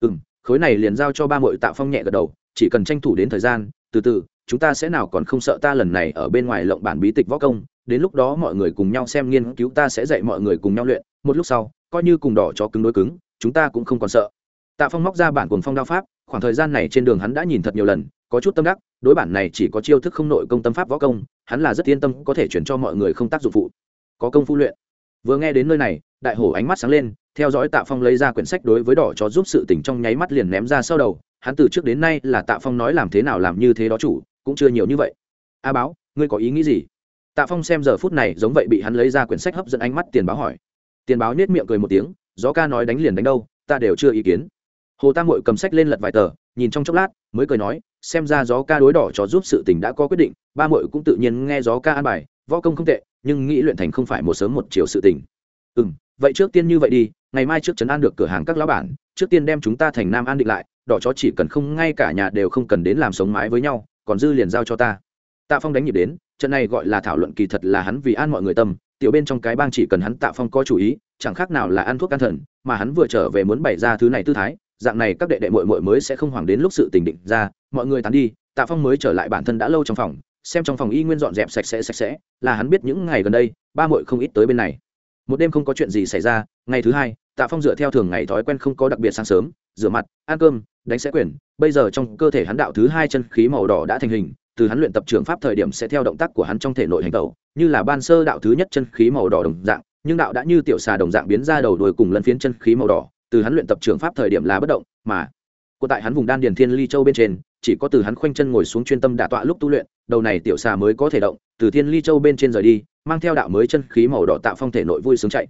Ừ m khối này liền giao cho ba mội tạ phong nhẹ gật đầu, chỉ cần tranh thủ đến thời gian, từ từ, chúng ta sẽ nào còn không sợ ta lần này ở bên ngoài lộng bản bí tịch võ công, đến lúc đó mọi người cùng nhau xem nghiên cứu ta sẽ dạy mọi người cùng nhau luyện, một lúc sau, coi như cùng đỏ cho cứng đối cứng, chúng ta cũng không còn sợ. Tạ phong móc ra bản cuồng phong đao pháp, khoảng thời gian này trên đường hắn đã nhìn thật nhiều lần, có chút tâm đắc, đối bản này chỉ có chiêu thức không nội công tâm pháp võ công, hắn là rất yên tâm có thể chuyển cho mọi người không tác dụng phụ. Có công phu luyện. Vừa nghe đến nơi này đại hổ ánh mắt sáng lên, theo dõi tạ phong lấy ra quyển sách đối với đỏ chó giúp sự tỉnh trong nháy mắt liền ném ra sau đầu, hắn từ trước đến nay là tạ phong nói làm thế nào làm như thế đó chủ, cũng chưa nhiều như vậy. A báo, ngươi có ý nghĩ gì? Tạ phong xem giờ phút này giống vậy bị hắn lấy ra quyển sách hấp dẫn ánh mắt tiền báo hỏi. Tiền báo nết miệng cười một tiếng, gió ca nói đánh liền đánh đâu, ta đều chưa ý kiến. Hồ tam hội cầm sách lên lật vài tờ, nhìn trong chốc lát, mới cười nói, xem ra gió ca đối đỏ cho giúp sự tình đã có quyết định, ba mội cũng tự nhiên nghe gió ca an bài, võ công không tệ, nhưng nghĩ luyện thành không phải một sớm một chiều sự tình. Ừ m vậy trước tiên như vậy đi, ngày mai trước trấn an được cửa hàng các lão bản, trước tiên đem chúng ta thành nam an định lại, đỏ chó chỉ cần không, ngay cả nhà đều không cần đến làm sống mái với nhau, còn dư liền giao cho ta. Tạ phong đánh nhịp đến, trận này gọi là thảo luận kỳ thật là hắn vì an mọi người tâm, tiểu bên trong cái bang chỉ cần hắn tạ phong có chủ ý, chẳng khác nào là ăn thuốc can thần, mà hắn vừa trở về muốn bày ra thứ này tư thái, dạng này các đệ đệ mội mội mới sẽ không hoảng đến lúc sự tình định ra, mọi người tán đi, tạ phong mới trở lại bản thân đã lâu trong phòng, xem trong phòng y nguyên dọn dẹp sạch sẽ sạch sẽ, là hắn biết những ngày gần đây, ba mội không ít tới bên này một đêm không có chuyện gì xảy ra, ngày thứ hai, tạ phong dựa theo thường ngày thói quen không có đặc biệt sáng sớm, rửa mặt, ăn cơm, đánh sẽ quyền bây giờ trong cơ thể hắn đạo thứ hai chân khí màu đỏ đã thành hình, từ hắn luyện tập trường pháp thời điểm sẽ theo động tác của hắn trong thể nội hành tẩu, như là ban sơ đạo thứ nhất chân khí màu đỏ đồng dạng, nhưng đạo đã như tiểu xà đồng dạng biến ra đầu đuôi cùng lân phiến chân khí màu đỏ, từ hắn luyện tập trường pháp thời điểm là bất động, mà của tại hắn vùng đan điền thiên ly châu bên trên, chỉ có từ hắn khoanh chân ngồi xuống chuyên tâm đả tọa lúc tu luyện, đầu này tiểu xà mới có thể động từ thiên ly châu bên trên rời đi, mang theo đạo mới chân khí màu đỏ tạo phong thể nội vui sướng chạy.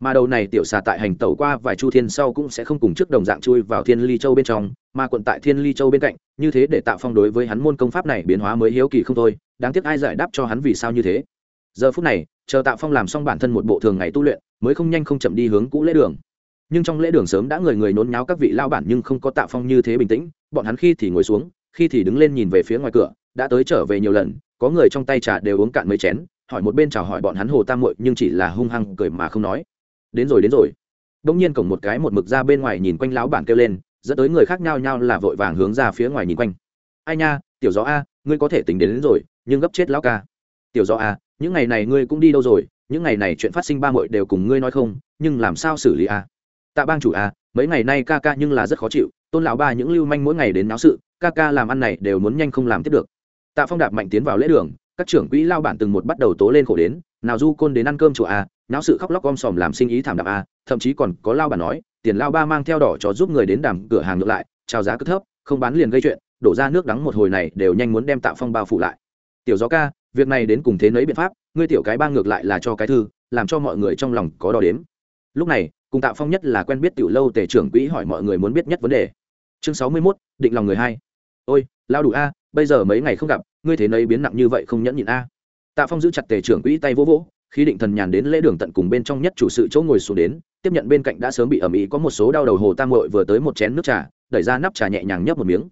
Mà đầu này tiểu xà tại hành tẩu qua vài chu thiên sau cũng sẽ không cùng trước đồng dạng chui vào thiên ly châu bên trong, mà quận tại thiên ly châu bên cạnh, như thế để tạo phong đối với hắn môn công pháp này biến hóa mới hiếu kỳ không thôi, đáng tiếc ai giải đáp cho hắn vì sao như thế. Giờ phút này, chờ tạo phong làm xong bản thân một bộ thường ngày tu luyện, mới không nhanh không chậm đi hướng cũ lễ đường. Nhưng trong lễ đường sớm đã người người nôn nháo các vị lao bản nhưng không có tạo phong như thế bình tĩnh, bọn hắn khi thì ngồi xuống, khi thì đứng lên nhìn về phía ngoài cửa, đã tới trở về nhiều lần có người trong tay trà đều uống cạn mấy chén hỏi một bên chào hỏi bọn hắn hồ tam muội nhưng chỉ là hung hăng cười mà không nói. Đến rồi đến rồi. Đông nhiên cổng một cái một mực ra bên ngoài nhìn quanh lão bản kêu lên dẫn tới người khác nhau nhau là vội vàng hướng ra phía ngoài nhìn quanh. Ai nha tiểu gió a ngươi có thể tính đến, đến rồi nhưng gấp chết lão ca. Tiểu gió a những ngày này ngươi cũng đi đâu rồi? Những ngày này chuyện phát sinh ba muội đều cùng ngươi nói không nhưng làm sao xử lý a? Tạ bang chủ a mấy ngày nay ca ca nhưng là rất khó chịu tôn lão ba những lưu manh mỗi ngày đến náo sự ca ca làm ăn này đều muốn nhanh không làm tiếp được tạ phong đạp mạnh tiến vào lễ đường các trưởng quỹ lao bản từng một bắt đầu tố lên khổ đến nào du côn đến ăn cơm chùa a náo sự khóc lóc om sòm làm sinh ý thảm đạm a thậm chí còn có lao bản nói tiền lao ba mang theo đỏ cho giúp người đến đàm cửa hàng ngược lại trao giá cứ thấp không bán liền gây chuyện đổ ra nước đắng một hồi này đều nhanh muốn đem tạ phong bao phủ lại. Tiểu gió ca việc này đến cùng thế nấy biện pháp ngươi tiểu cái ba ngược lại là cho cái thư làm cho mọi người trong lòng có đo đếm. Lúc này cùng tạ phong nhất là quen biết tiểu lâu tề trưởng quỹ hỏi mọi người muốn biết nhất vấn đề. Chương sáu mươi 61, định lòng người hai. Ôi lao đủ a bây giờ mấy ngày không gặp, ngươi thế nấy biến nặng như vậy không nhẫn nhịn a. Tạ phong giữ chặt tề trưởng quỹ tay vỗ vỗ khi định thần nhàn đến lễ đường tận cùng bên trong nhất chủ sự chỗ ngồi xuống đến, tiếp nhận bên cạnh đã sớm bị ẩm ý có một số đau đầu hồ tam mội vừa tới một chén nước trà, đẩy ra nắp trà nhẹ nhàng nhấp một miếng.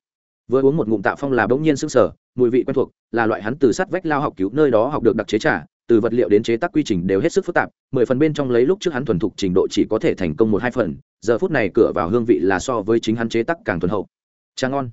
Vừa uống một ngụm tạ phong là bỗng nhiên sưng sở mùi vị quen thuộc, là loại hắn từ sắt vách lao học cứu nơi đó học được đặc chế trà, từ vật liệu đến chế tác quy trình đều hết sức phức tạp, mười phần bên trong lấy lúc trước hắn thuần thục trình độ chỉ có thể thành công một hai phần, giờ phút này cửa vào hương vị là so với chính hắn chế tác càng thuần hậu. Trà ngon.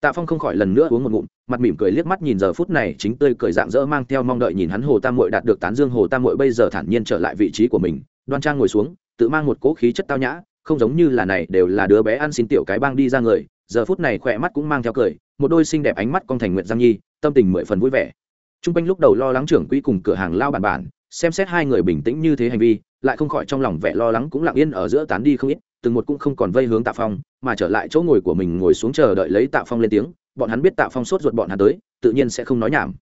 Tạ phong không khỏi lần nữa uống một ngụm mặt mỉm cười liếc mắt nhìn giờ phút này, chính tươi cười dạng dỡ mang theo mong đợi nhìn hắn hồ tam muội đạt được tán dương hồ tam muội bây giờ thản nhiên trở lại vị trí của mình. Đoan trang ngồi xuống, tự mang một cỗ khí chất tao nhã, không giống như là này, đều là đứa bé ăn xin tiểu cái bang đi ra người. Giờ phút này khỏe mắt cũng mang theo cười, một đôi xinh đẹp ánh mắt con thành nguyện giang nhi, tâm tình mười phần vui vẻ. T r u n g quanh lúc đầu lo lắng trưởng quỹ cùng cửa hàng lao bản bản, xem xét hai người bình tĩnh như thế hành vi, lại không khỏi trong lòng vẻ lo lắng cũng lặng yên ở giữa tán đi không ít, từng một cũng không còn vây hướng tạ phong, mà trở lại chỗ ngồi của mình ngồi xuống chờ đợi lấy tạ phong lên tiếng bọn hắn biết tạ phong sốt ruột bọn hắn tới, tự nhiên sẽ không nói nhảm.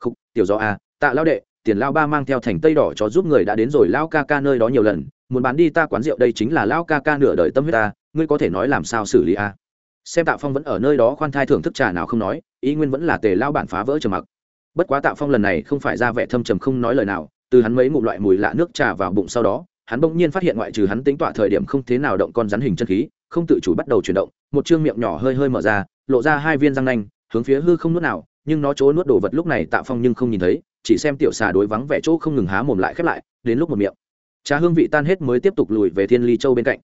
Không tiểu do a à, tạ lao đệ, tiền lao ba mang theo thành tây đỏ cho giúp người đã đến rồi, lao ca ca nơi đó nhiều lần, muốn bán đi ta quán rượu đây chính là lao ca ca nửa đời tâm huyết ta, ngươi có thể nói làm sao xử lý a xem tạ phong vẫn ở nơi đó khoan thai thưởng thức trà nào không nói, ý nguyên vẫn là tề lao bản phá vỡ trầm mặc. Bất quá tạ phong lần này không phải ra vẻ thâm trầm không nói lời nào, từ hắn mấy ngụm loại mùi lạ nước trà vào bụng sau đó, hắn bỗng nhiên phát hiện ngoại trừ hắn tính tọa thời điểm không thế nào động con rắn hình chân khí không tự chủ bắt đầu chuyển động, một chương miệng nhỏ hơi hơi mở ra, lộ ra hai viên răng nanh, hướng phía hư không nuốt nào, nhưng nó chỗ nuốt đồ vật lúc này tạ phong nhưng không nhìn thấy, chỉ xem tiểu xà đối vắng vẻ chỗ không ngừng há mồm lại khép lại, đến lúc một miệng. Trà hương vị tan hết mới tiếp tục lùi về thiên ly châu bên cạnh.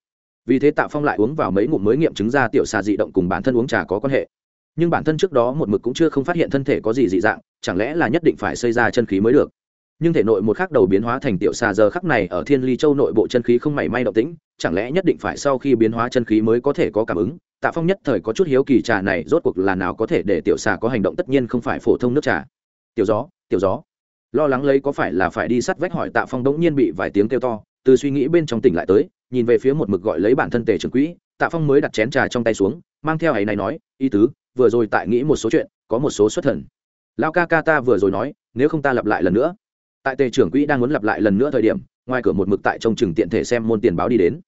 Vì thế tạ phong lại uống vào mấy ngụm mới nghiệm chứng ra tiểu xà dị động cùng bản thân uống trà có quan hệ. Nhưng bản thân trước đó một mực cũng chưa không phát hiện thân thể có gì dị dạng, chẳng lẽ là nhất định phải xây ra chân khí mới được? Nhưng thể nội một khắc đầu biến hóa thành tiểu xà giờ khắc này ở thiên ly châu nội bộ chân khí không mảy may động tĩnh chẳng lẽ nhất định phải sau khi biến hóa chân khí mới có thể có cảm ứng? Tạ phong nhất thời có chút hiếu kỳ trà này rốt cuộc là nào có thể để tiểu xà có hành động tất nhiên không phải phổ thông nước trà. Tiểu gió tiểu gió. Lo lắng lấy có phải là phải đi sắt vách hỏi tạ phong đống nhiên bị vài tiếng kêu to, từ suy nghĩ bên trong tỉnh lại tới, nhìn về phía một mực gọi lấy bản thân tề trưởng quỹ, tạ phong mới đặt chén trà trong tay xuống, mang theo ấy này nói, ý tứ, vừa rồi tại nghĩ một số chuyện, có một số xuất thần. Lao ca ca ta vừa rồi nói, nếu không ta lặp lại lần nữa. Tại tề trưởng quỹ đang muốn lặp lại lần nữa thời điểm, ngoài cửa một mực tại trong chừng tiện thể xem môn tiền báo đi đến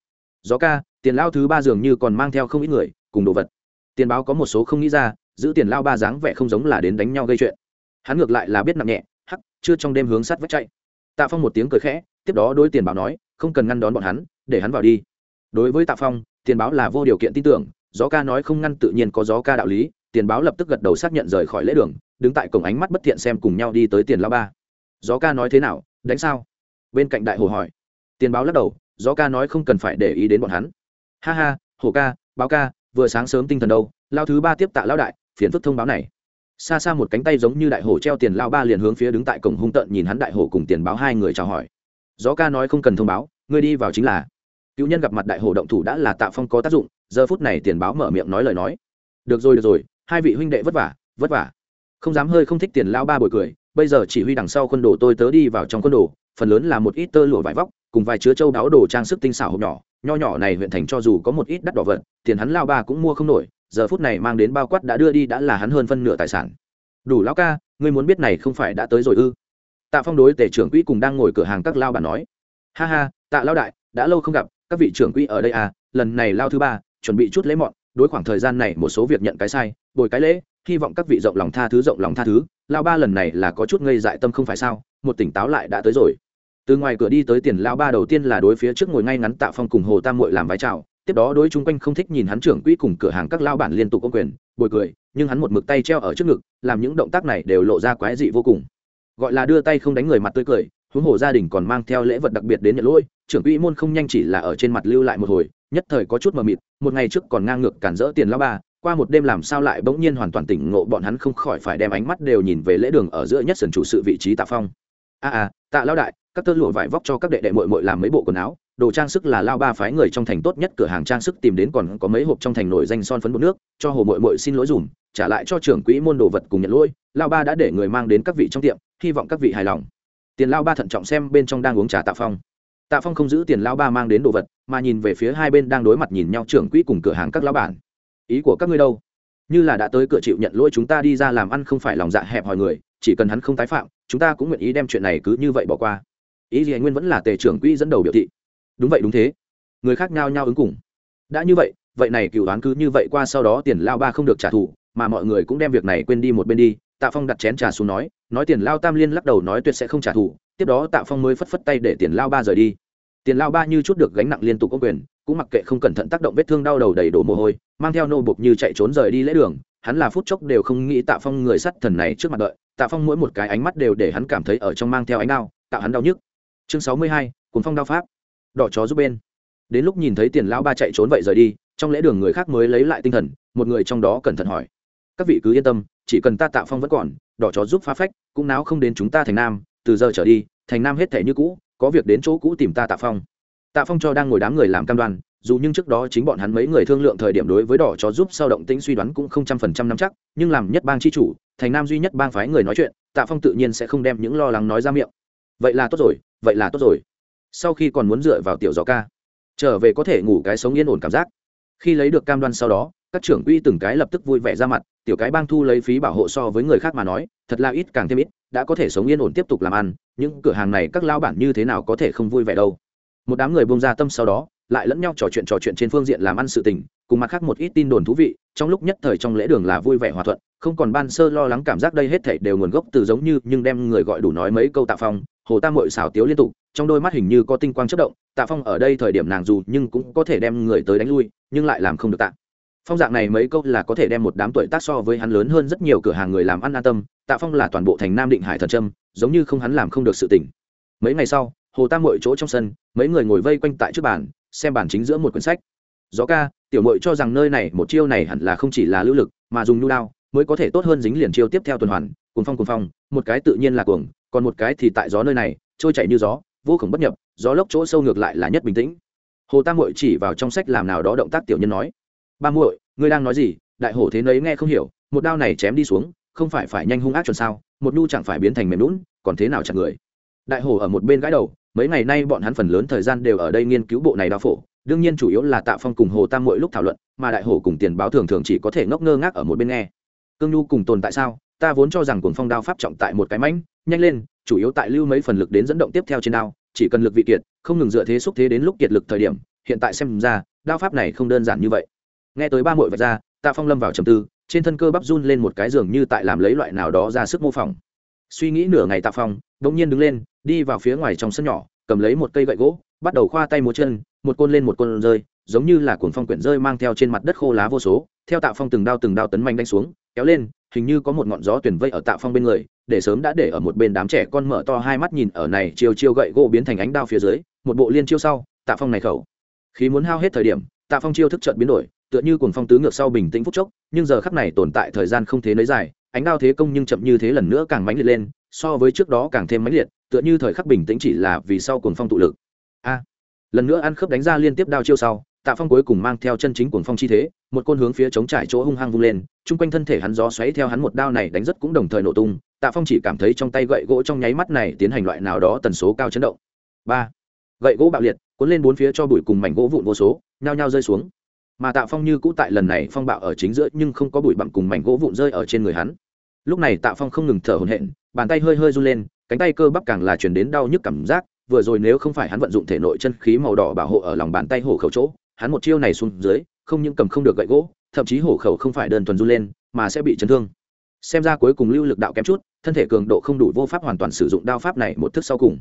gió ca, tiền lao thứ ba dường như còn mang theo không ít người, cùng đồ vật. Tiền báo có một số không nghĩ ra, giữ tiền lao ba dáng vẻ không giống là đến đánh nhau gây chuyện. Hắn ngược lại là biết nặng nhẹ, hắc, chưa trong đêm hướng sắt vách chạy. Tạ phong một tiếng cười khẽ, tiếp đó đôi tiền báo nói, không cần ngăn đón bọn hắn, để hắn vào đi. Đối với tạ phong, tiền báo là vô điều kiện tin tưởng, gió ca nói không ngăn tự nhiên có gió ca đạo lý, tiền báo lập tức gật đầu xác nhận rời khỏi lễ đường, đứng tại cổng ánh mắt bất thiện xem cùng nhau đi tới tiền lao ba. Gió ca nói thế nào, đánh sao? Bên cạnh đại hồ hỏi. Tiền báo lắc đầu gió ca nói không cần phải để ý đến bọn hắn. Ha ha, Hổ ca, báo ca, vừa sáng sớm tinh thần đâu, lao thứ ba tiếp tạ lao đại, phiền phức thông báo này. Xa xa một cánh tay giống như đại hổ treo tiền lao ba liền hướng phía đứng tại cổng hung tợn nhìn hắn đại hổ cùng tiền báo hai người chào hỏi. Gió ca nói không cần thông báo, ngươi đi vào chính là. Cựu nhân gặp mặt đại hổ động thủ đã là tạ phong có tác dụng, giờ phút này tiền báo mở miệng nói lời nói. Được rồi được rồi, hai vị huynh đệ vất vả vất vả. Không dám hơi không thích tiền lao ba bồi cười, bây giờ chỉ huy đằng sau quân đồ tôi tớ đi vào trong quân đồ, phần lớn là một ít tơ lụa vải vóc cùng vài chứa châu đáo đồ trang sức tinh xảo hộp nhỏ, nho nhỏ này huyện thành cho dù có một ít đắt đỏ vật, tiền hắn lao ba cũng mua không nổi, giờ phút này mang đến bao quát đã đưa đi đã là hắn hơn phân nửa tài sản. Đủ lão ca, ngươi muốn biết này không phải đã tới rồi ư? Tạ phong đối tể trưởng quỹ cùng đang ngồi cửa hàng các lao bà nói. Ha ha, tạ lao đại, đã lâu không gặp, các vị trưởng quỹ ở đây à lần này lao thứ ba, chuẩn bị chút lễ mọn, đối khoảng thời gian này một số việc nhận cái sai, bồi cái lễ, hy vọng các vị rộng lòng tha thứ, rộng lòng tha thứ. Lao ba lần này là có chút ngây dại tâm không phải sao, một tỉnh táo lại đã tới rồi từ ngoài cửa đi tới tiền lao ba đầu tiên là đối phía trước ngồi ngay ngắn tạ phong cùng hồ tam mội làm vái chào tiếp đó đối chung quanh không thích nhìn hắn trưởng quỹ cùng cửa hàng các lao bản liên tục có quyền bồi cười nhưng hắn một mực tay treo ở trước ngực làm những động tác này đều lộ ra quái dị vô cùng. Gọi là đưa tay không đánh người mặt tươi cười huống hồ gia đình còn mang theo lễ vật đặc biệt đến nhận lỗi trưởng quỹ môn không nhanh chỉ là ở trên mặt lưu lại một hồi nhất thời có chút mờ mịt một ngày trước còn ngang ngược cản rỡ tiền lao ba qua một đêm làm sao lại bỗng nhiên hoàn toàn tỉnh ngộ bọn hắn không khỏi phải đem ánh mắt đều nhìn về lễ đường ở giữa nhất sần chủ sự vị trí tạ phong. A à, à tạ lao đại các tơ lụa vải vóc cho các đệ đệ mội mội làm mấy bộ quần áo, đồ trang sức là lao ba phái người trong thành tốt nhất, cửa hàng trang sức tìm đến còn có mấy hộp trong thành nổi danh son phấn bột nước, cho hồ mội mội xin lỗi dùm, trả lại cho trưởng quỹ môn đồ vật cùng nhận lỗi, lao ba đã để người mang đến các vị trong tiệm, hy vọng các vị hài lòng. Tiền lao ba thận trọng xem bên trong đang uống trà tạ phong. Tạ phong không giữ tiền lao ba mang đến đồ vật, mà nhìn về phía hai bên đang đối mặt nhìn nhau trưởng quỹ cùng cửa hàng các lao bản. Ý của các ngươi đâu? Như là đã tới cửa chịu nhận lỗi chúng ta đi ra làm ăn không phải lòng dạ hẹp hòi người, chỉ cần hắn không tái phạm, chúng ta cũng nguyện ý đem chuyện này cứ như vậy bỏ qua ý gì anh nguyên vẫn là tề trưởng quỹ dẫn đầu biểu thị. Đúng vậy, đúng thế. Người khác nhao nhao ứng cùng. Đã như vậy vậy này cựu đoán cứ như vậy qua sau đó tiền lao ba không được trả thù, mà mọi người cũng đem việc này quên đi một bên đi. Tạ phong đặt chén trà xuống nói nói tiền lao tam liên lắc đầu nói tuyệt sẽ không trả thù, tiếp đó tạ phong mới phất phất tay để tiền lao ba rời đi. Tiền lao ba như chút được gánh nặng liên tục có quyền, cũng mặc kệ không cẩn thận tác động vết thương đau đầu đầy đổ mồ hôi, mang theo nô bục như chạy trốn rời đi lễ đường, hắn là phút chốc đều không nghĩ tạ phong người sắt thần này trước mặt đợi. Tạ phong mỗi một cái ánh mắt đều để hắn cảm thấy ở trong mang theo ánh đau tạo hắn đau nhức chương sáu mươi hai cuốn phong đao pháp. Đỏ chó giúp bên. Đến lúc nhìn thấy tiền lão ba chạy trốn vậy rời đi, trong lễ đường người khác mới lấy lại tinh thần, một người trong đó cẩn thận hỏi. Các vị cứ yên tâm, chỉ cần ta tạ phong vẫn còn, đỏ chó giúp phá phách, cũng náo không đến chúng ta thành nam, từ giờ trở đi, thành nam hết thể như cũ, có việc đến chỗ cũ tìm ta tạ phong. Tạ phong cho đang ngồi đám người làm cam đoan, dù nhưng trước đó chính bọn hắn mấy người thương lượng thời điểm đối với đỏ chó giúp sau động tĩnh suy đoán cũng không trăm phần trăm nắm chắc, nhưng làm nhất bang chi chủ, thành nam duy nhất bang phái người nói chuyện, tạ phong tự nhiên sẽ không đem những lo lắng nói ra miệng vậy là tốt rồi, vậy là tốt rồi. Sau khi còn muốn dựa vào tiểu gió ca, trở về có thể ngủ cái sống yên ổn cảm giác. Khi lấy được cam đoan sau đó, các trưởng quỹ từng cái lập tức vui vẻ ra mặt, tiểu cái bang thu lấy phí bảo hộ so với người khác mà nói, thật là ít càng thêm ít, đã có thể sống yên ổn tiếp tục làm ăn, những cửa hàng này các lao bản như thế nào có thể không vui vẻ đâu. Một đám người bông ra tâm sau đó, lại lẫn nhau trò chuyện trò chuyện trên phương diện làm ăn sự tình cùng mặt khác một ít tin đồn thú vị, trong lúc nhất thời trong lễ đường là vui vẻ hòa thuận, không còn ban sơ lo lắng cảm giác đây hết thảy đều nguồn gốc từ giống như, nhưng đem người gọi đủ nói mấy câu tạ phong, hồ tam mội xào tiếu liên tục, trong đôi mắt hình như có tinh quang chất động, tạ phong ở đây thời điểm nàng dù nhưng cũng có thể đem người tới đánh lui, nhưng lại làm không được tạ. Phong dạng này mấy câu là có thể đem một đám tuổi tác so với hắn lớn hơn rất nhiều cửa hàng người làm ăn an tâm, tạ phong là toàn bộ thành nam định hải thần trâm giống như không hắn làm không được sự tỉnh mấy ngày sau, hồ tam mội chỗ trong sân, mấy người ngồi vây quanh tại trước bàn, xem bản chính giữa một quyển sách gió ca, tiểu mội cho rằng nơi này một chiêu này hẳn là không chỉ là lưu lực, mà dùng nhu đao, mới có thể tốt hơn dính liền chiêu tiếp theo tuần hoàn, cuồng phong cuồng phong, một cái tự nhiên là cuồng, còn một cái thì tại gió nơi này, trôi chảy như gió, vô khổng bất nhập, gió lốc chỗ sâu ngược lại là nhất bình tĩnh. Hồ tam muội chỉ vào trong sách làm nào đó động tác tiểu nhân nói, ba muội, ngươi đang nói gì? Đại hổ thế nấy nghe không hiểu, một đao này chém đi xuống, không phải phải nhanh hung ác chuẩn sao? Một nhu chẳng phải biến thành mềm lún còn thế nào chẳng người? Đại hổ ở một bên gãi đầu, mấy ngày nay bọn hắn phần lớn thời gian đều ở đây nghiên cứu bộ này đao phổ đương nhiên chủ yếu là tạ phong cùng hồ tam mỗi lúc thảo luận, mà đại hổ cùng tiền báo thường thường chỉ có thể ngốc ngơ ngác ở một bên nghe. Cương nhu cùng tồn tại sao? Ta vốn cho rằng cuồng phong đao pháp trọng tại một cái mãnh, nhanh lên, chủ yếu tại lưu mấy phần lực đến dẫn động tiếp theo trên đao, chỉ cần lực vị kiệt, không ngừng dựa thế xúc thế đến lúc kiệt lực thời điểm, hiện tại xem ra, đao pháp này không đơn giản như vậy. Nghe tới ba mội vật ra, tạ phong lâm vào trầm tư, trên thân cơ bắp run lên một cái giường như tại làm lấy loại nào đó ra sức mô phỏng. Suy nghĩ nửa ngày tạ phong đ ỗ n g nhiên đứng lên, đi vào phía ngoài trong sân nhỏ, cầm lấy một cây gậy gỗ, bắt đầu khoa tay múa chân một côn lên một côn rơi, giống như là cuồng phong quyển rơi mang theo trên mặt đất khô lá vô số, theo tạ phong từng đao từng đao tấn manh đánh xuống, kéo lên, hình như có một ngọn gió tuyển vây ở tạ phong bên người, để sớm đã để ở một bên đám trẻ con mở to hai mắt nhìn ở này chiều chiều gậy gỗ biến thành ánh đao phía dưới, một bộ liên chiêu sau, tạ phong này khẩu. Khí muốn hao hết thời điểm, tạ phong chiêu thức trận biến đổi, tựa như cuồng phong tứ ngược sau bình tĩnh phút chốc, nhưng giờ khắc này tồn tại thời gian không thế nới dài, ánh đao thế công nhưng chậm như thế lần nữa càng mãnh liệt lên, so với trước đó càng thêm mãnh liệt, tựa như thời khắc bình tĩnh chỉ là vì sau cuồng phong tụ lực lần nữa ăn khớp đánh ra liên tiếp đao chiêu sau, tạ phong cuối cùng mang theo chân chính cuồng phong chi thế, một côn hướng phía chống trải chỗ hung hăng vung lên, chung quanh thân thể hắn gió xoáy theo hắn một đao này đánh rất cũng đồng thời nổ tung, tạ phong chỉ cảm thấy trong tay gậy gỗ trong nháy mắt này tiến hành loại nào đó tần số cao chấn động. Ba, gậy gỗ bạo liệt, cuốn lên bốn phía cho bụi cùng mảnh gỗ vụn vô số, nhao nhao rơi xuống. Mà tạ phong như cũ tại lần này phong bạo ở chính giữa nhưng không có bụi bặm cùng mảnh gỗ vụn rơi ở trên người hắn. Lúc này tạ phong không ngừng thở hổn hển, bàn tay hơi hơi run lên, cánh tay cơ bắp càng là chuyển đến đau nhức cảm giác vừa rồi nếu không phải hắn vận dụng thể nội chân khí màu đỏ bảo hộ ở lòng bàn tay hổ khẩu chỗ, hắn một chiêu này xuống dưới, không những cầm không được gậy gỗ, thậm chí hổ khẩu không phải đơn thuần run lên, mà sẽ bị chấn thương. Xem ra cuối cùng lưu lực đạo kém chút, thân thể cường độ không đủ vô pháp hoàn toàn sử dụng đao pháp này một thức sau cùng.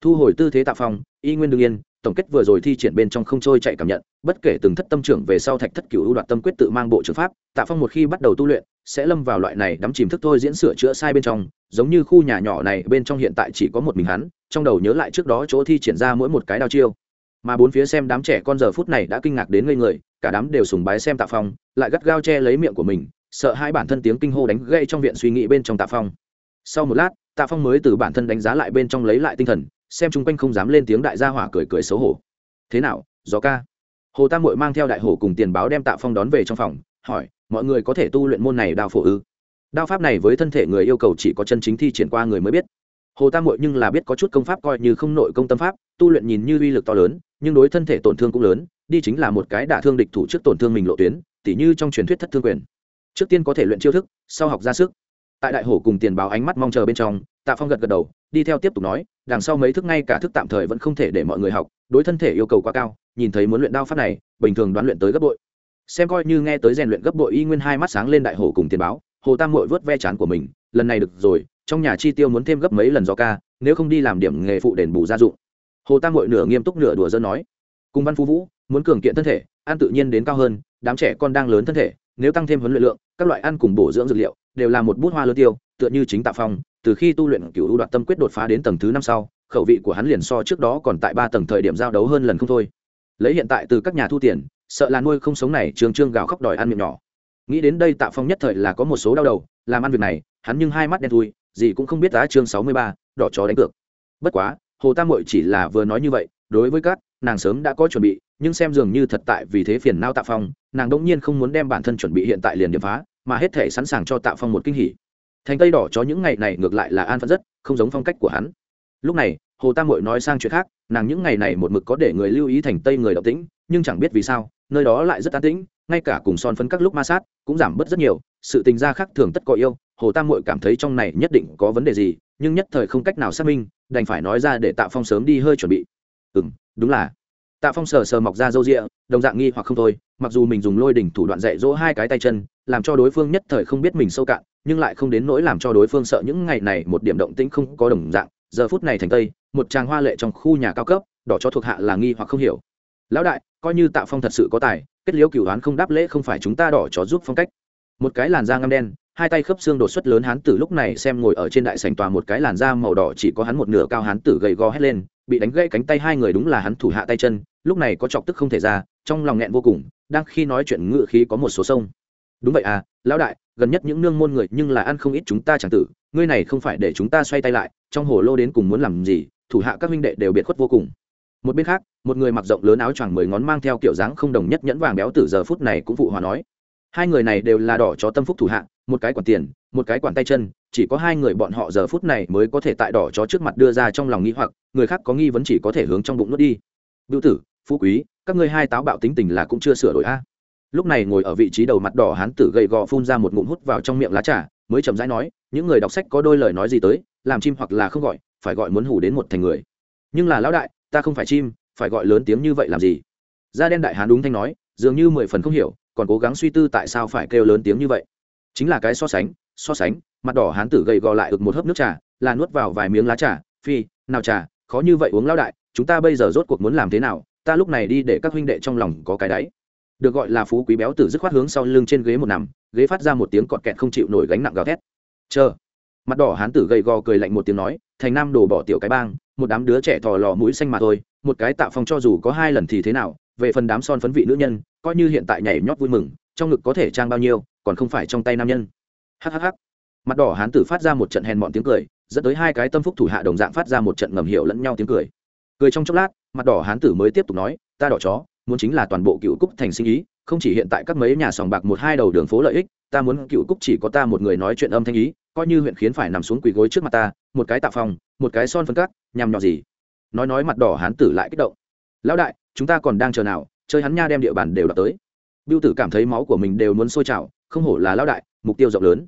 Thu hồi tư thế tạ phong, y nguyên đương yên tổng kết vừa rồi thi triển bên trong không trôi chạy cảm nhận, bất kể từng thất tâm trưởng về sau thạch thất cửu đoạt tâm quyết tự mang bộ trường pháp, tạ phong một khi bắt đầu tu luyện, sẽ lâm vào loại này đắm chìm thức thôi diễn sửa chữa sai bên trong, giống như khu nhà nhỏ này bên trong hiện tại chỉ có một mình hắn trong đầu nhớ lại trước đó chỗ thi triển ra mỗi một cái đao chiêu. Mà bốn phía xem đám trẻ con giờ phút này đã kinh ngạc đến ngây người, cả đám đều sùng bái xem tạ phong, lại gắt gao che lấy miệng của mình, sợ hai bản thân tiếng kinh hô đánh gây trong viện suy nghĩ bên trong tạ phong. Sau một lát, tạ phong mới từ bản thân đánh giá lại bên trong lấy lại tinh thần, xem chung quanh không dám lên tiếng đại gia hỏa cười cười xấu hổ. Thế nào, gió ca? Hồ tam mội mang theo đại hổ cùng tiền báo đem tạ phong đón về trong phòng, hỏi, mọi người có thể tu luyện môn này đao phổ ư? Đao pháp này với thân thể người yêu cầu chỉ có chân chính thi triển qua người mới biết hồ tam mội nhưng là biết có chút công pháp coi như không nội công tâm pháp, tu luyện nhìn như uy lực to lớn, nhưng đối thân thể tổn thương cũng lớn, đi chính là một cái đả thương địch thủ trước tổn thương mình lộ tuyến, tỉ như trong truyền thuyết thất thương quyền. Trước tiên có thể luyện chiêu thức, sau học ra sức. Tại đại hổ cùng tiền báo ánh mắt mong chờ bên trong, tạ phong gật gật đầu, đi theo tiếp tục nói, đằng sau mấy thức ngay cả thức tạm thời vẫn không thể để mọi người học, đối thân thể yêu cầu quá cao, nhìn thấy muốn luyện đao pháp này, bình thường đoán luyện tới gấp bội. Xem coi như nghe tới rèn luyện gấp bội y nguyên hai mắt sáng lên đại hổ cùng tiền báo hồ tam mội vớt ve chán của mình, lần này được rồi trong nhà chi tiêu muốn thêm gấp mấy lần do ca, nếu không đi làm điểm nghề phụ đền bù gia dụng. Hồ tam hội nửa nghiêm túc nửa đùa dân nói, cùng văn phú vũ, muốn cường kiện thân thể, ăn tự nhiên đến cao hơn, đám trẻ con đang lớn thân thể, nếu tăng thêm huấn luyện lượng, các loại ăn cùng bổ dưỡng dược liệu, đều là một bút hoa lớn tiêu, tựa như chính tạ phong, từ khi tu luyện cựu ưu đoạn tâm quyết đột phá đến tầng thứ năm sau, khẩu vị của hắn liền so trước đó còn tại ba tầng thời điểm giao đấu hơn lần không thôi. Lấy hiện tại từ các nhà thu tiền, sợ là nuôi không sống này trường trương gào khóc đòi ăn miệng nhỏ. Nghĩ đến đây tạ phong nhất thời là có một số đau đầu, làm ăn việc này, hắn nhưng hai mắt đen thui gì cũng không biết đã chương sáu mươi ba, đỏ chó đánh cược. Bất quá, hồ tam mội chỉ là vừa nói như vậy, đối với các, nàng sớm đã có chuẩn bị, nhưng xem dường như thật tại vì thế phiền nao tạ phong, nàng đ ỗ n g nhiên không muốn đem bản thân chuẩn bị hiện tại liền điểm phá, mà hết thể sẵn sàng cho tạ phong một kinh hỉ. Thành tây đỏ chó những ngày này ngược lại là an phận rất, không giống phong cách của hắn. Lúc này, hồ tam mội nói sang chuyện khác, nàng những ngày này một mực có để người lưu ý thành tây người động tĩnh, nhưng chẳng biết vì sao, nơi đó lại rất an tĩnh, ngay cả cùng son phấn các lúc ma sát, cũng giảm bớt rất nhiều, sự tình gia khác thường tất có yêu hồ tam mội cảm thấy trong này nhất định có vấn đề gì, nhưng nhất thời không cách nào xác minh, đành phải nói ra để tạ phong sớm đi hơi chuẩn bị. Ừ m đúng là. Tạ phong sờ sờ mọc ra râu rịa, đồng dạng nghi hoặc không thôi, mặc dù mình dùng lôi đỉnh thủ đoạn dạy dỗ hai cái tay chân, làm cho đối phương nhất thời không biết mình sâu cạn, nhưng lại không đến nỗi làm cho đối phương sợ những ngày này một điểm động tĩnh không có đồng dạng. Giờ phút này thành tây, một tràng hoa lệ trong khu nhà cao cấp, đỏ cho thuộc hạ là nghi hoặc không hiểu. Lão đại, coi như tạ phong thật sự có tài, kết liễu cửu đoán không đáp lễ không phải chúng ta đỏ chó giúp phong cách. Một cái làn da ngăm đen hai tay khớp xương đột xuất lớn hán tử lúc này xem ngồi ở trên đại sảnh tòa một cái làn da màu đỏ chỉ có hắn một nửa cao hán tử gầy gò hét lên, bị đánh gãy cánh tay hai người đúng là hắn thủ hạ tay chân, lúc này có chọc tức không thể ra, trong lòng nghẹn vô cùng, đang khi nói chuyện ngựa khí có một số sông. Đúng vậy à lão đại, gần nhất những nương môn người nhưng là ăn không ít chúng ta chẳng tử, ngươi này không phải để chúng ta xoay tay lại, trong hồ lô đến cùng muốn làm gì, thủ hạ các huynh đệ đều biệt khuất vô cùng. Một bên khác, một người mặc rộng lớn áo choàng mười ngón mang theo kiểu dáng không đồng nhất nhẫn vàng béo từ giờ phút này cũng phụ hòa nói hai người này đều là đỏ chó tâm phúc thủ hạ, một cái quản tiền, một cái quản tay chân, chỉ có hai người bọn họ giờ phút này mới có thể tại đỏ chó trước mặt đưa ra trong lòng nghi hoặc, người khác có nghi vấn chỉ có thể hướng trong bụng nuốt đi. Bưu tử, phú quý, các ngươi hai táo bạo tính tình là cũng chưa sửa đổi a. Lúc này ngồi ở vị trí đầu mặt đỏ hán tử gầy gò phun ra một ngụm hút vào trong miệng lá trà, mới chậm rãi nói, những người đọc sách có đôi lời nói gì tới, làm chim hoặc là không gọi, phải gọi muốn hủ đến một thành người. Nhưng là lão đại, ta không phải chim, phải gọi lớn tiếng như vậy làm gì? Da đen đại hán đúng thanh nói, dường như mười phần không hiểu còn cố gắng suy tư tại sao phải kêu lớn tiếng như vậy. Chính là cái so sánh so sánh, mặt đỏ hán tử gầy gò lại được một hớp nước trà, là nuốt vào vài miếng lá trà, phi, nào trà, khó như vậy uống lão đại, chúng ta bây giờ rốt cuộc muốn làm thế nào? Ta lúc này đi để các huynh đệ trong lòng có cái đáy. Được gọi là phú quý béo tử dứt khoát hướng sau lưng trên ghế một nằm, ghế phát ra một tiếng cọt kẹt không chịu nổi gánh nặng gào thét. Chờ. Mặt đỏ hán tử gầy gò cười lạnh một tiếng nói, thành nam đổ bỏ tiểu cái bang, một đám đứa trẻ thò lò mũi xanh mà thôi, một cái tạo phong cho dù có hai lần thì thế nào về phần đám son phấn vị nữ nhân, coi như hiện tại nhảy nhót vui mừng, trong ngực có thể trang bao nhiêu, còn không phải trong tay nam nhân. Hhh mặt đỏ hán tử phát ra một trận hèn mọn tiếng cười, dẫn tới hai cái tâm phúc thủ hạ đồng dạng phát ra một trận ngầm hiểu lẫn nhau tiếng cười. Cười trong chốc lát, mặt đỏ hán tử mới tiếp tục nói, ta đỏ chó, muốn chính là toàn bộ cựu cúc thành sinh ý, không chỉ hiện tại các mấy nhà sòng bạc một hai đầu đường phố lợi ích, ta muốn cựu cúc chỉ có ta một người nói chuyện âm thanh ý, coi như huyện khiến phải nằm xuống quỳ gối trước mặt ta, một cái tạ phòng, một cái son phân cắt nhằm nhỏ gì? Nói nói mặt đỏ hán tử lại kích động lão đại, chúng ta còn đang chờ nào, chơi hắn nha đem địa bàn đều đập tới. Biêu tử cảm thấy máu của mình đều muốn sôi trào, không hổ là lão đại, mục tiêu rộng lớn.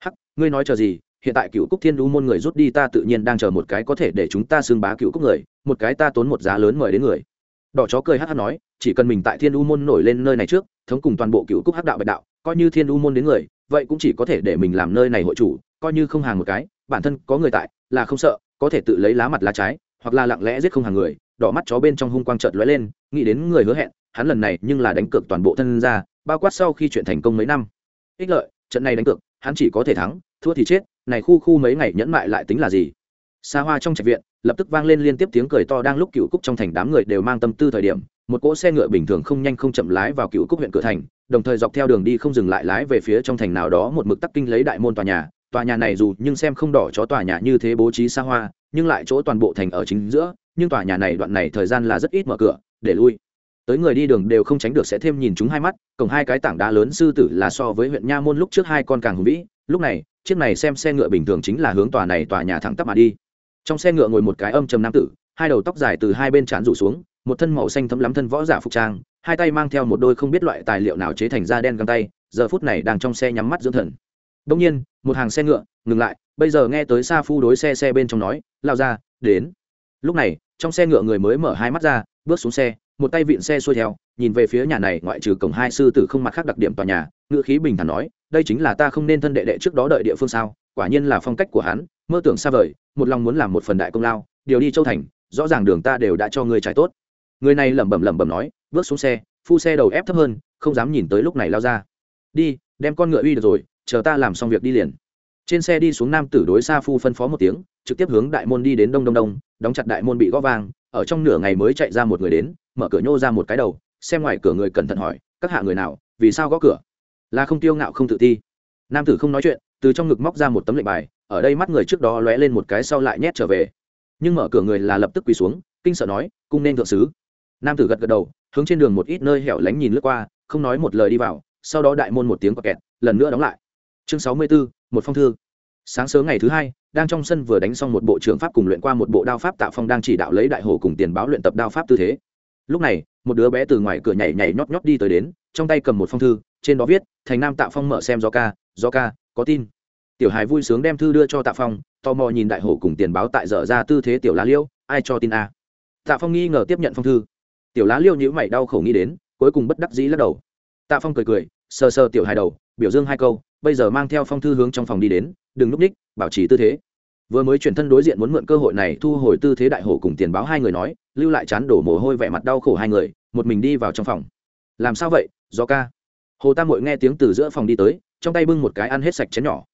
Hắc, ngươi nói chờ gì, hiện tại cựu cúc thiên đu môn người rút đi ta tự nhiên đang chờ một cái có thể để chúng ta xưng bá cựu cúc người, một cái ta tốn một giá lớn mời đến người. Đỏ chó cười hát hát nói, chỉ cần mình tại thiên u môn nổi lên nơi này trước, thống cùng toàn bộ cựu cúc hắc đạo bạch đạo, coi như thiên u môn đến người, vậy cũng chỉ có thể để mình làm nơi này hội chủ, coi như không hàng một cái, bản thân có người tại, là không sợ, có thể tự lấy lá mặt lá trái, hoặc là lặng lẽ giết không hàng người đỏ mắt chó bên trong hung quang trợt lóe lên, nghĩ đến người hứa hẹn, hắn lần này nhưng là đánh cược toàn bộ thân ra bao quát sau khi chuyện thành công mấy năm. Ích lợi, trận này đánh cược, hắn chỉ có thể thắng, thua thì chết, này khu khu mấy ngày nhẫn mại lại tính là gì? Xa hoa trong trạch viện, lập tức vang lên liên tiếp tiếng cười to đang lúc cựu cúc trong thành đám người đều mang tâm tư thời điểm, một cỗ xe ngựa bình thường không nhanh không chậm lái vào cựu cúc huyện cửa thành, đồng thời dọc theo đường đi không dừng lại lái về phía trong thành nào đó một mực tắc kinh lấy đại môn tòa nhà. Tòa nhà này dù nhưng xem không đỏ chó tòa nhà như thế bố trí xa hoa nhưng lại chỗ toàn bộ thành ở chính giữa, nhưng tòa nhà này đoạn này thời gian là rất ít mở cửa, để lui. Tới người đi đường đều không tránh được sẽ thêm nhìn chúng hai mắt cổng hai cái tảng đá lớn sư tử là so với huyện nha môn lúc trước hai con càng hùng vĩ, lúc này, chiếc này xem xe ngựa bình thường chính là hướng tòa này tòa nhà thẳng tắp mà đi. Trong xe ngựa ngồi một cái âm trầm nam tử, hai đầu tóc dài từ hai bên trán rủ xuống, một thân màu xanh thấm lắm thân võ giả phục trang, hai tay mang theo một đôi không biết loại tài liệu nào chế thành da đen găng tay, giờ phút này đang trong xe nhắm mắt dưỡng thần. Đông nhiên, một hàng xe ngựa ngừng lại bây giờ nghe tới xa phu đối xe xe bên trong nói lao ra đến. Lúc này, trong xe ngựa người mới mở hai mắt ra, bước xuống xe, một tay vịn xe xuôi theo, nhìn về phía nhà này ngoại trừ cổng hai sư tử không mặt khác đặc điểm tòa nhà, ngựa khí bình thản nói, đây chính là ta không nên thân đệ đệ trước đó đợi địa phương sao, quả nhiên là phong cách của hắn, mơ tưởng xa vời, một lòng muốn làm một phần đại công lao, điều đi châu thành, rõ ràng đường ta đều đã cho người trải tốt. Người này lẩm bẩm lẩm bẩm nói, bước xuống xe, phu xe đầu ép thấp hơn, không dám nhìn tới lúc này lao ra. Đi, đem con ngựa uy được rồi, chờ ta làm xong việc đi liền trên xe đi xuống nam tử đối xa phu phân phó một tiếng, trực tiếp hướng đại môn đi đến đông đông đông, đóng chặt đại môn bị gõ vang, ở trong nửa ngày mới chạy ra một người đến, mở cửa nhô ra một cái đầu, xem ngoài cửa người cẩn thận hỏi, các hạ người nào, vì sao gõ cửa? Là không tiêu ngạo không tự ti. Nam tử không nói chuyện, từ trong ngực móc ra một tấm lệnh bài, ở đây mắt người trước đó lóe lên một cái sau lại nhét trở về. Nhưng mở cửa người là lập tức quỳ xuống, kinh sợ nói, cung nên thượng sứ. Nam tử gật gật đầu, hướng trên đường một ít nơi hẻo lánh nhìn lướt qua, không nói một lời đi vào, sau đó đại môn một tiếng quạt kẹt, lần nữa đóng lại chương sáu mươi 64, một phong thư. Sáng sớm ngày thứ hai đang trong sân vừa đánh xong một bộ trưởng pháp cùng luyện qua một bộ đao pháp tạo phong đang chỉ đạo lấy đại hồ cùng tiền báo luyện tập đao pháp tư thế. Lúc này một đứa bé từ ngoài cửa nhảy nhảy nhót nhót đi tới đến trong tay cầm một phong thư trên đó viết thành nam tạo phong mở xem do ca do ca có tin. Tiểu hài vui sướng đem thư đưa cho tạ phong tò mò nhìn đại hổ cùng tiền báo tại dở ra tư thế tiểu lá liêu ai cho tin a? À? tạ phong nghi ngờ tiếp nhận phong thư. Tiểu lá liêu nhữ mày đau khổ nghĩ đến cuối cùng bất đắc dĩ lắc đầu. Tạ phong cười cười sờ sờ tiểu hài đầu biểu dương hai câu bây giờ mang theo phong thư hướng trong phòng đi đến, đừng núp ních, bảo trì tư thế. Vừa mới chuyển thân đối diện muốn mượn cơ hội này thu hồi tư thế đại hổ cùng tiền báo hai người nói, lưu lại chán đổ mồ hôi vẻ mặt đau khổ hai người, một mình đi vào trong phòng. Làm sao vậy do ca? Hồ tam mội nghe tiếng từ giữa phòng đi tới, trong tay bưng một cái ăn hết sạch chén nhỏ.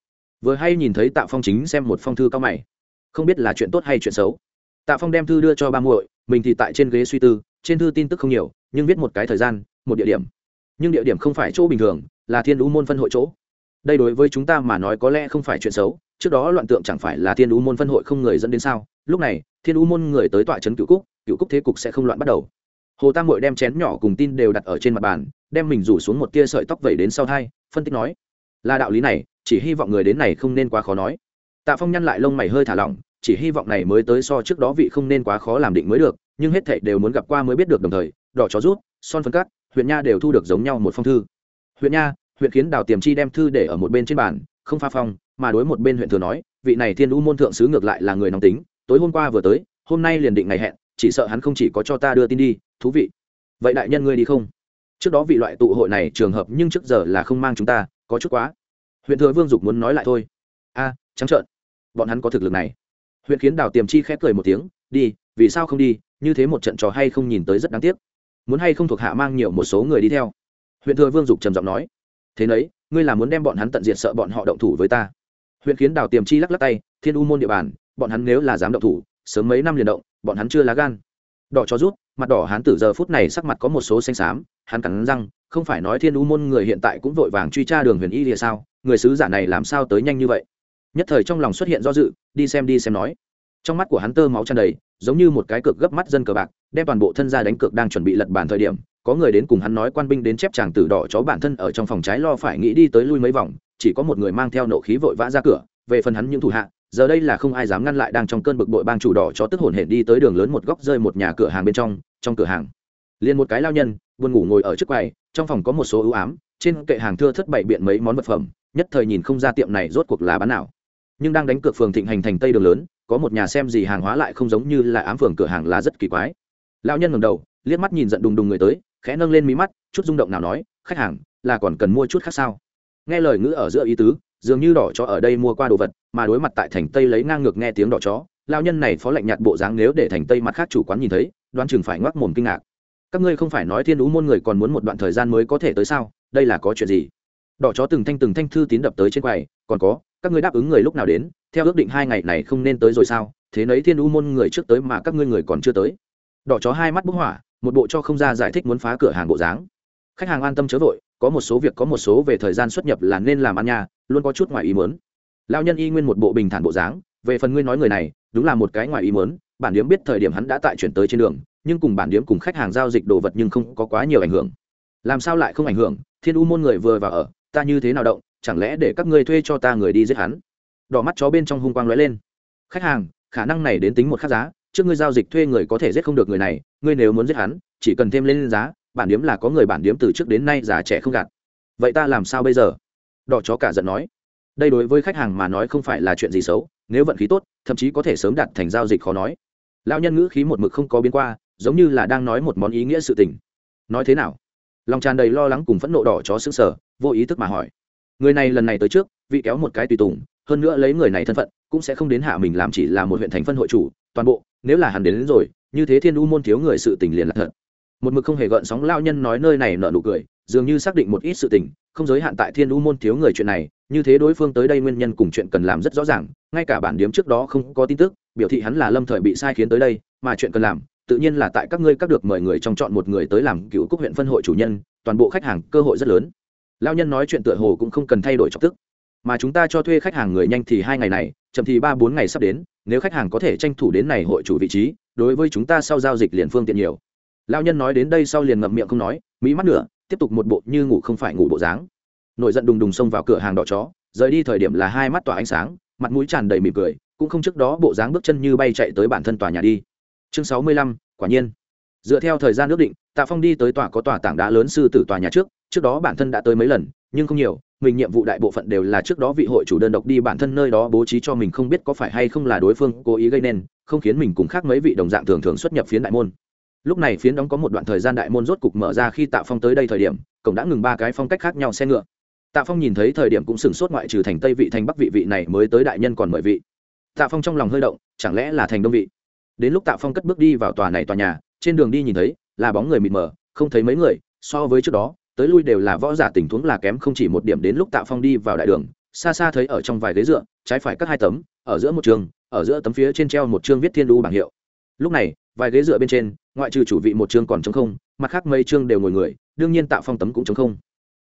Vừa hay nhìn thấy tạ phong chính xem một phong thư cao mày. Không biết là chuyện tốt hay chuyện xấu. Tạ phong đem thư đưa cho ba muội, mình thì tại trên ghế suy tư, trên thư tin tức không nhiều, nhưng viết một cái thời gian, một địa điểm. Nhưng địa điểm không phải chỗ bình thường, là thiên đũ môn phân hội chỗ đây đối với chúng ta mà nói có lẽ không phải chuyện xấu, trước đó loạn tượng chẳng phải là thiên u môn phân hội không người dẫn đến sao? Lúc này, thiên u môn người tới tọa trấn cựu cúc cựu cúc thế cục sẽ không loạn bắt đầu. Hồ tam mội đem chén nhỏ cùng tin đều đặt ở trên mặt bàn, đem mình rủ xuống một tia sợi tóc vẩy đến sau thai, phân tích nói, là đạo lý này, chỉ hy vọng người đến này không nên quá khó nói. Tạ phong nhăn lại lông mày hơi thả lỏng, chỉ hy vọng này mới tới so trước đó vị không nên quá khó làm định mới được, nhưng hết thảy đều muốn gặp qua mới biết được đồng thời, đỏ chó rút, son phân cắt huyện nha đều thu được giống nhau một phong thư. Huyện nha huyện khiến đào tiềm chi đem thư để ở một bên trên bàn, không pha phong, mà đối một bên huyện thừa nói, vị này thiên u môn thượng sứ ngược lại là người nóng tính, tối hôm qua vừa tới, hôm nay liền định ngày hẹn, chỉ sợ hắn không chỉ có cho ta đưa tin đi, thú vị. Vậy đại nhân ngươi đi không? Trước đó vị loại tụ hội này trường hợp nhưng trước giờ là không mang chúng ta, có chút quá. Huyện thừa vương dục muốn nói lại thôi. A, trắng trợn. Bọn hắn có thực lực này. Huyện khiến đào tiềm chi khép cười một tiếng, đi, vì sao không đi, như thế một trận trò hay không nhìn tới rất đáng tiếc. Muốn hay không thuộc hạ mang nhiều một số người đi theo. Huyện thừa vương dục trầm giọng nói thế nấy, ngươi là muốn đem bọn hắn tận diệt sợ bọn họ động thủ với ta. Huyện khiến đào tiềm chi lắc lắc tay, thiên u môn địa bàn, bọn hắn nếu là dám động thủ, sớm mấy năm liền động, bọn hắn chưa lá gan. Đỏ cho rút, mặt đỏ hắn tử giờ phút này sắc mặt có một số xanh xám, hắn cắn răng, không phải nói thiên u môn người hiện tại cũng vội vàng truy tra đường huyền y thì sao, người sứ giả này làm sao tới nhanh như vậy? Nhất thời trong lòng xuất hiện do dự, đi xem đi xem nói. Trong mắt của hắn tơ máu tràn đầy, giống như một cái cược gấp mắt dân cờ bạc, đem toàn bộ thân ra đánh cược đang chuẩn bị lật bàn thời điểm có người đến cùng hắn nói quan binh đến chép chàng tử đỏ chó bản thân ở trong phòng trái lo phải nghĩ đi tới lui mấy vòng, chỉ có một người mang theo nộ khí vội vã ra cửa, về phần hắn những thủ hạ, giờ đây là không ai dám ngăn lại đang trong cơn bực bội bang chủ đỏ chó tức hồn hển đi tới đường lớn một góc rơi một nhà cửa hàng bên trong trong cửa hàng, liền một cái lao nhân, buồn ngủ ngồi ở trước quầy, trong phòng có một số ưu ám, trên kệ hàng thưa thất bảy biện mấy món vật phẩm, nhất thời nhìn không ra tiệm này rốt cuộc là bán nào. Nhưng đang đánh cược phường thịnh hành thành tây đường lớn, có một nhà xem gì hàng hóa lại không giống như là ám phường cửa hàng là rất kỳ quái. Lão nhân ngầm đầu, liếc mắt nhìn giận đùng đùng người tới khẽ nâng lên mí mắt, chút rung động nào nói, khách hàng, là còn cần mua chút khác sao? Nghe lời ngữ ở giữa ý tứ, dường như đỏ chó ở đây mua qua đồ vật, mà đối mặt tại thành tây lấy ngang ngược nghe tiếng đỏ chó lao nhân này phó lạnh nhạt bộ dáng nếu để thành tây mặt khác chủ quán nhìn thấy, đoán chừng phải ngoác mồm kinh ngạc. Các ngươi không phải nói thiên đú môn người còn muốn một đoạn thời gian mới có thể tới sao? Đây là có chuyện gì? Đỏ chó từng thanh từng thanh thư tín đập tới trên quầy, còn có, các ngươi đáp ứng người lúc nào đến? Theo ước định hai ngày này không nên tới rồi sao? Thế nấy thiên đú môn người trước tới mà các ngươi người còn chưa tới. Đỏ chó hai mắt bức hỏa một bộ cho không ra giải thích muốn phá cửa hàng bộ dáng. Khách hàng an tâm chớ vội, có một số việc có một số về thời gian xuất nhập là nên làm ăn nhà luôn có chút ngoài ý muốn. Lao nhân y nguyên một bộ bình thản bộ dáng, về phần ngươi nói người này, đúng là một cái ngoài ý muốn, bản điếm biết thời điểm hắn đã tại chuyển tới trên đường, nhưng cùng bản điếm cùng khách hàng giao dịch đồ vật nhưng không có quá nhiều ảnh hưởng. Làm sao lại không ảnh hưởng, thiên u môn người vừa vào ở, ta như thế nào động, chẳng lẽ để các ngươi thuê cho ta người đi giết hắn? Đỏ mắt chó bên trong hung quang lóe lên. Khách hàng, khả năng này đến tính một khắc giá trước ngươi giao dịch thuê người có thể giết không được người này, ngươi nếu muốn giết hắn, chỉ cần thêm lên giá, bản điếm là có người bản điếm từ trước đến nay già trẻ không gạt. Vậy ta làm sao bây giờ? Đỏ chó cả giận nói. Đây đối với khách hàng mà nói không phải là chuyện gì xấu, nếu vận khí tốt, thậm chí có thể sớm đặt thành giao dịch khó nói. Lão nhân ngữ khí một mực không có biến qua, giống như là đang nói một món ý nghĩa sự tình. Nói thế nào? Lòng tràn đầy lo lắng cùng phẫn nộ đỏ chó xứng sở vô ý thức mà hỏi. Người này lần này tới trước, vị kéo một cái tùy tùng hơn nữa lấy người này thân phận cũng sẽ không đến hạ mình làm chỉ là một huyện thành phân hội chủ toàn bộ nếu là hắn đến, đến rồi như thế thiên u môn thiếu người sự tình liền là thật. Một mực không hề gợn sóng lao nhân nói nơi này nợ nụ cười dường như xác định một ít sự tình không giới hạn tại thiên u môn thiếu người chuyện này như thế đối phương tới đây nguyên nhân cùng chuyện cần làm rất rõ ràng ngay cả bản điếm trước đó không có tin tức biểu thị hắn là lâm thời bị sai khiến tới đây mà chuyện cần làm tự nhiên là tại các ngươi các được mời người trong chọn một người tới làm cựu cúc huyện phân hội chủ nhân toàn bộ khách hàng cơ hội rất lớn. Lao nhân nói chuyện tựa hồ cũng không cần thay đổi trọng tức mà chúng ta cho thuê khách hàng người nhanh thì hai ngày này, chậm thì ba bốn ngày sắp đến, nếu khách hàng có thể tranh thủ đến này hội chủ vị trí, đối với chúng ta sau giao dịch liền phương tiện nhiều. Lao nhân nói đến đây sau liền ngậm miệng không nói, mỹ mắt nữa tiếp tục một bộ như ngủ không phải ngủ bộ dáng. Nổi giận đùng đùng xông vào cửa hàng đỏ chó, rời đi thời điểm là hai mắt tỏa ánh sáng, mặt mũi tràn đầy mỉm cười, cũng không trước đó bộ dáng bước chân như bay chạy tới bản thân tòa nhà đi. Chương sáu mươi lăm, quả nhiên. Dựa theo thời gian ước định, tạ phong đi tới tòa có tòa tảng đá lớn sư tử tòa nhà trước trước đó bản thân đã tới mấy lần, nhưng không nhiều mình nhiệm vụ đại bộ phận đều là trước đó vị hội chủ đơn độc đi bản thân nơi đó bố trí cho mình không biết có phải hay không là đối phương cố ý gây nên, không khiến mình cùng khác mấy vị đồng dạng thường thường xuất nhập phiến đại môn. Lúc này phiến đóng có một đoạn thời gian đại môn rốt cục mở ra khi tạ phong tới đây thời điểm, cổng đã ngừng ba cái phong cách khác nhau xe ngựa. Tạ phong nhìn thấy thời điểm cũng sửng sốt ngoại trừ thành tây vị thành bắc vị vị này mới tới đại nhân còn mời vị. Tạ phong trong lòng hơi động, chẳng lẽ là thành đông vị? Đến lúc tạ phong cất bước đi vào tòa này tòa nhà, trên đường đi nhìn thấy, là bóng người mịt mờ, không thấy mấy người, so với trước đó tới lui đều là võ giả tình huống là kém không chỉ một điểm đến lúc tạ phong đi vào đại đường, xa xa thấy ở trong vài ghế dựa, trái phải các hai tấm, ở giữa một trường, ở giữa tấm phía trên treo một chương viết thiên đu bảng hiệu. Lúc này, vài ghế dựa bên trên, ngoại trừ chủ vị một chương còn trống không, mặt khác mấy chương đều ngồi người, đương nhiên tạ phong tấm cũng trống không.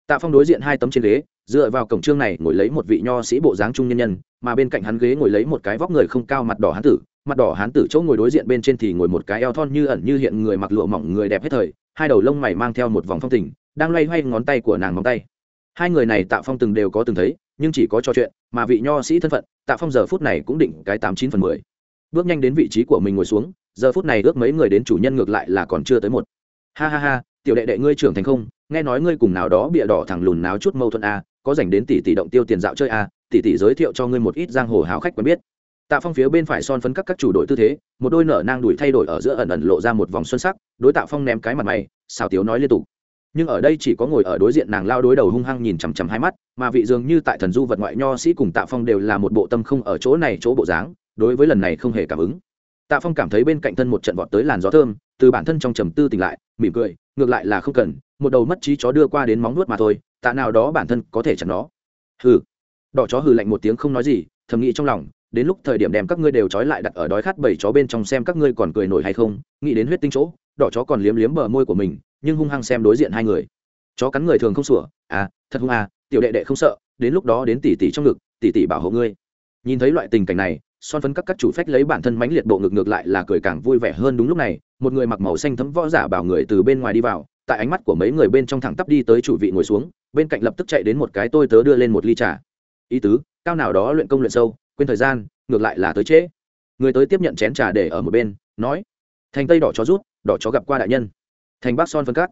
Tạ phong đối diện hai tấm trên ghế, dựa vào cổng trương này ngồi lấy một vị nho sĩ bộ dáng trung nhân nhân, mà bên cạnh hắn ghế ngồi lấy một cái vóc người không cao mặt đỏ hán tử, mặt đỏ hán tử chỗ ngồi đối diện bên trên thì ngồi một cái eo thon như ẩn như hiện người mặc lụa mỏng người đẹp hết thời, hai đầu lông mày mang theo một vòng phong tình đang loay hoay ngón tay của nàng móng tay. Hai người này tạ phong từng đều có từng thấy, nhưng chỉ có trò chuyện, mà vị nho sĩ thân phận, tạ phong giờ phút này cũng định cái tám chín phần mười. Bước nhanh đến vị trí của mình ngồi xuống, giờ phút này ước mấy người đến chủ nhân ngược lại là còn chưa tới một. Ha ha ha, tiểu đệ đệ ngươi trưởng thành không? Nghe nói ngươi cùng nào đó bịa đỏ thẳng lùn náo chút mâu thuẫn a có dành đến tỷ tỷ động tiêu tiền dạo chơi a tỷ tỷ giới thiệu cho ngươi một ít giang hồ hào khách quen biết. Tạ phong phía bên phải son phấn các các chủ đội tư thế, một đôi nở nang đùi thay đổi ở giữa ẩn ẩn lộ ra một vòng xuân sắc, đối tạ phong ném cái mặt mày, xào tiếu nói liên tục nhưng ở đây chỉ có ngồi ở đối diện nàng lao đối đầu hung hăng nhìn chằm chằm hai mắt, mà vị dường như tại thần du vật ngoại nho sĩ cùng tạ phong đều là một bộ tâm không ở chỗ này chỗ bộ dáng, đối với lần này không hề cảm ứng. Tạ phong cảm thấy bên cạnh thân một trận vọt tới làn gió thơm, từ bản thân trong trầm tư tỉnh lại, mỉm cười, ngược lại là không cần, một đầu mất trí chó đưa qua đến móng nuốt mà thôi, tạ nào đó bản thân có thể chặn nó. Hừ. Đỏ chó hừ lạnh một tiếng không nói gì, thầm nghĩ trong lòng, đến lúc thời điểm đem các ngươi đều trói lại đặt ở đói khát bảy chó bên trong xem các ngươi còn cười nổi hay không, nghĩ đến huyết tinh chỗ đỏ chó còn liếm liếm bờ môi của mình, nhưng hung hăng xem đối diện hai người. Chó cắn người thường không sủa à thật hung à tiểu đệ đệ không sợ, đến lúc đó đến tỷ tỷ trong ngực tỷ tỷ bảo hộ ngươi. Nhìn thấy loại tình cảnh này, son phấn các các chủ phách lấy bản thân mãnh liệt bộ ngực ngược lại là cười càng vui vẻ hơn đúng lúc này, một người mặc màu xanh thấm võ giả bảo người từ bên ngoài đi vào, tại ánh mắt của mấy người bên trong thẳng tắp đi tới chủ vị ngồi xuống, bên cạnh lập tức chạy đến một cái tôi tớ đưa lên một ly trà. Ý tứ, cao nào đó luyện công luyện sâu, quên thời gian, ngược lại là tới trễ. Người tới tiếp nhận chén trà để ở một bên, nói, thành tây đỏ chó rút đỏ chó gặp qua đại nhân. Thành bác son phấn cát.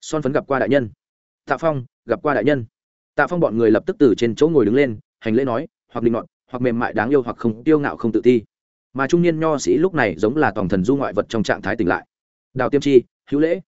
Son phấn gặp qua đại nhân. Tạ phong gặp qua đại nhân. Tạ phong bọn người lập tức từ trên chỗ ngồi đứng lên, hành lễ nói, hoặc định ngọn hoặc mềm mại đáng yêu hoặc không tiêu ngạo không tự ti. Mà trung niên nho sĩ lúc này giống là toàn thần du ngoại vật trong trạng thái tỉnh lại. Đào tiêm chi, hữu lễ.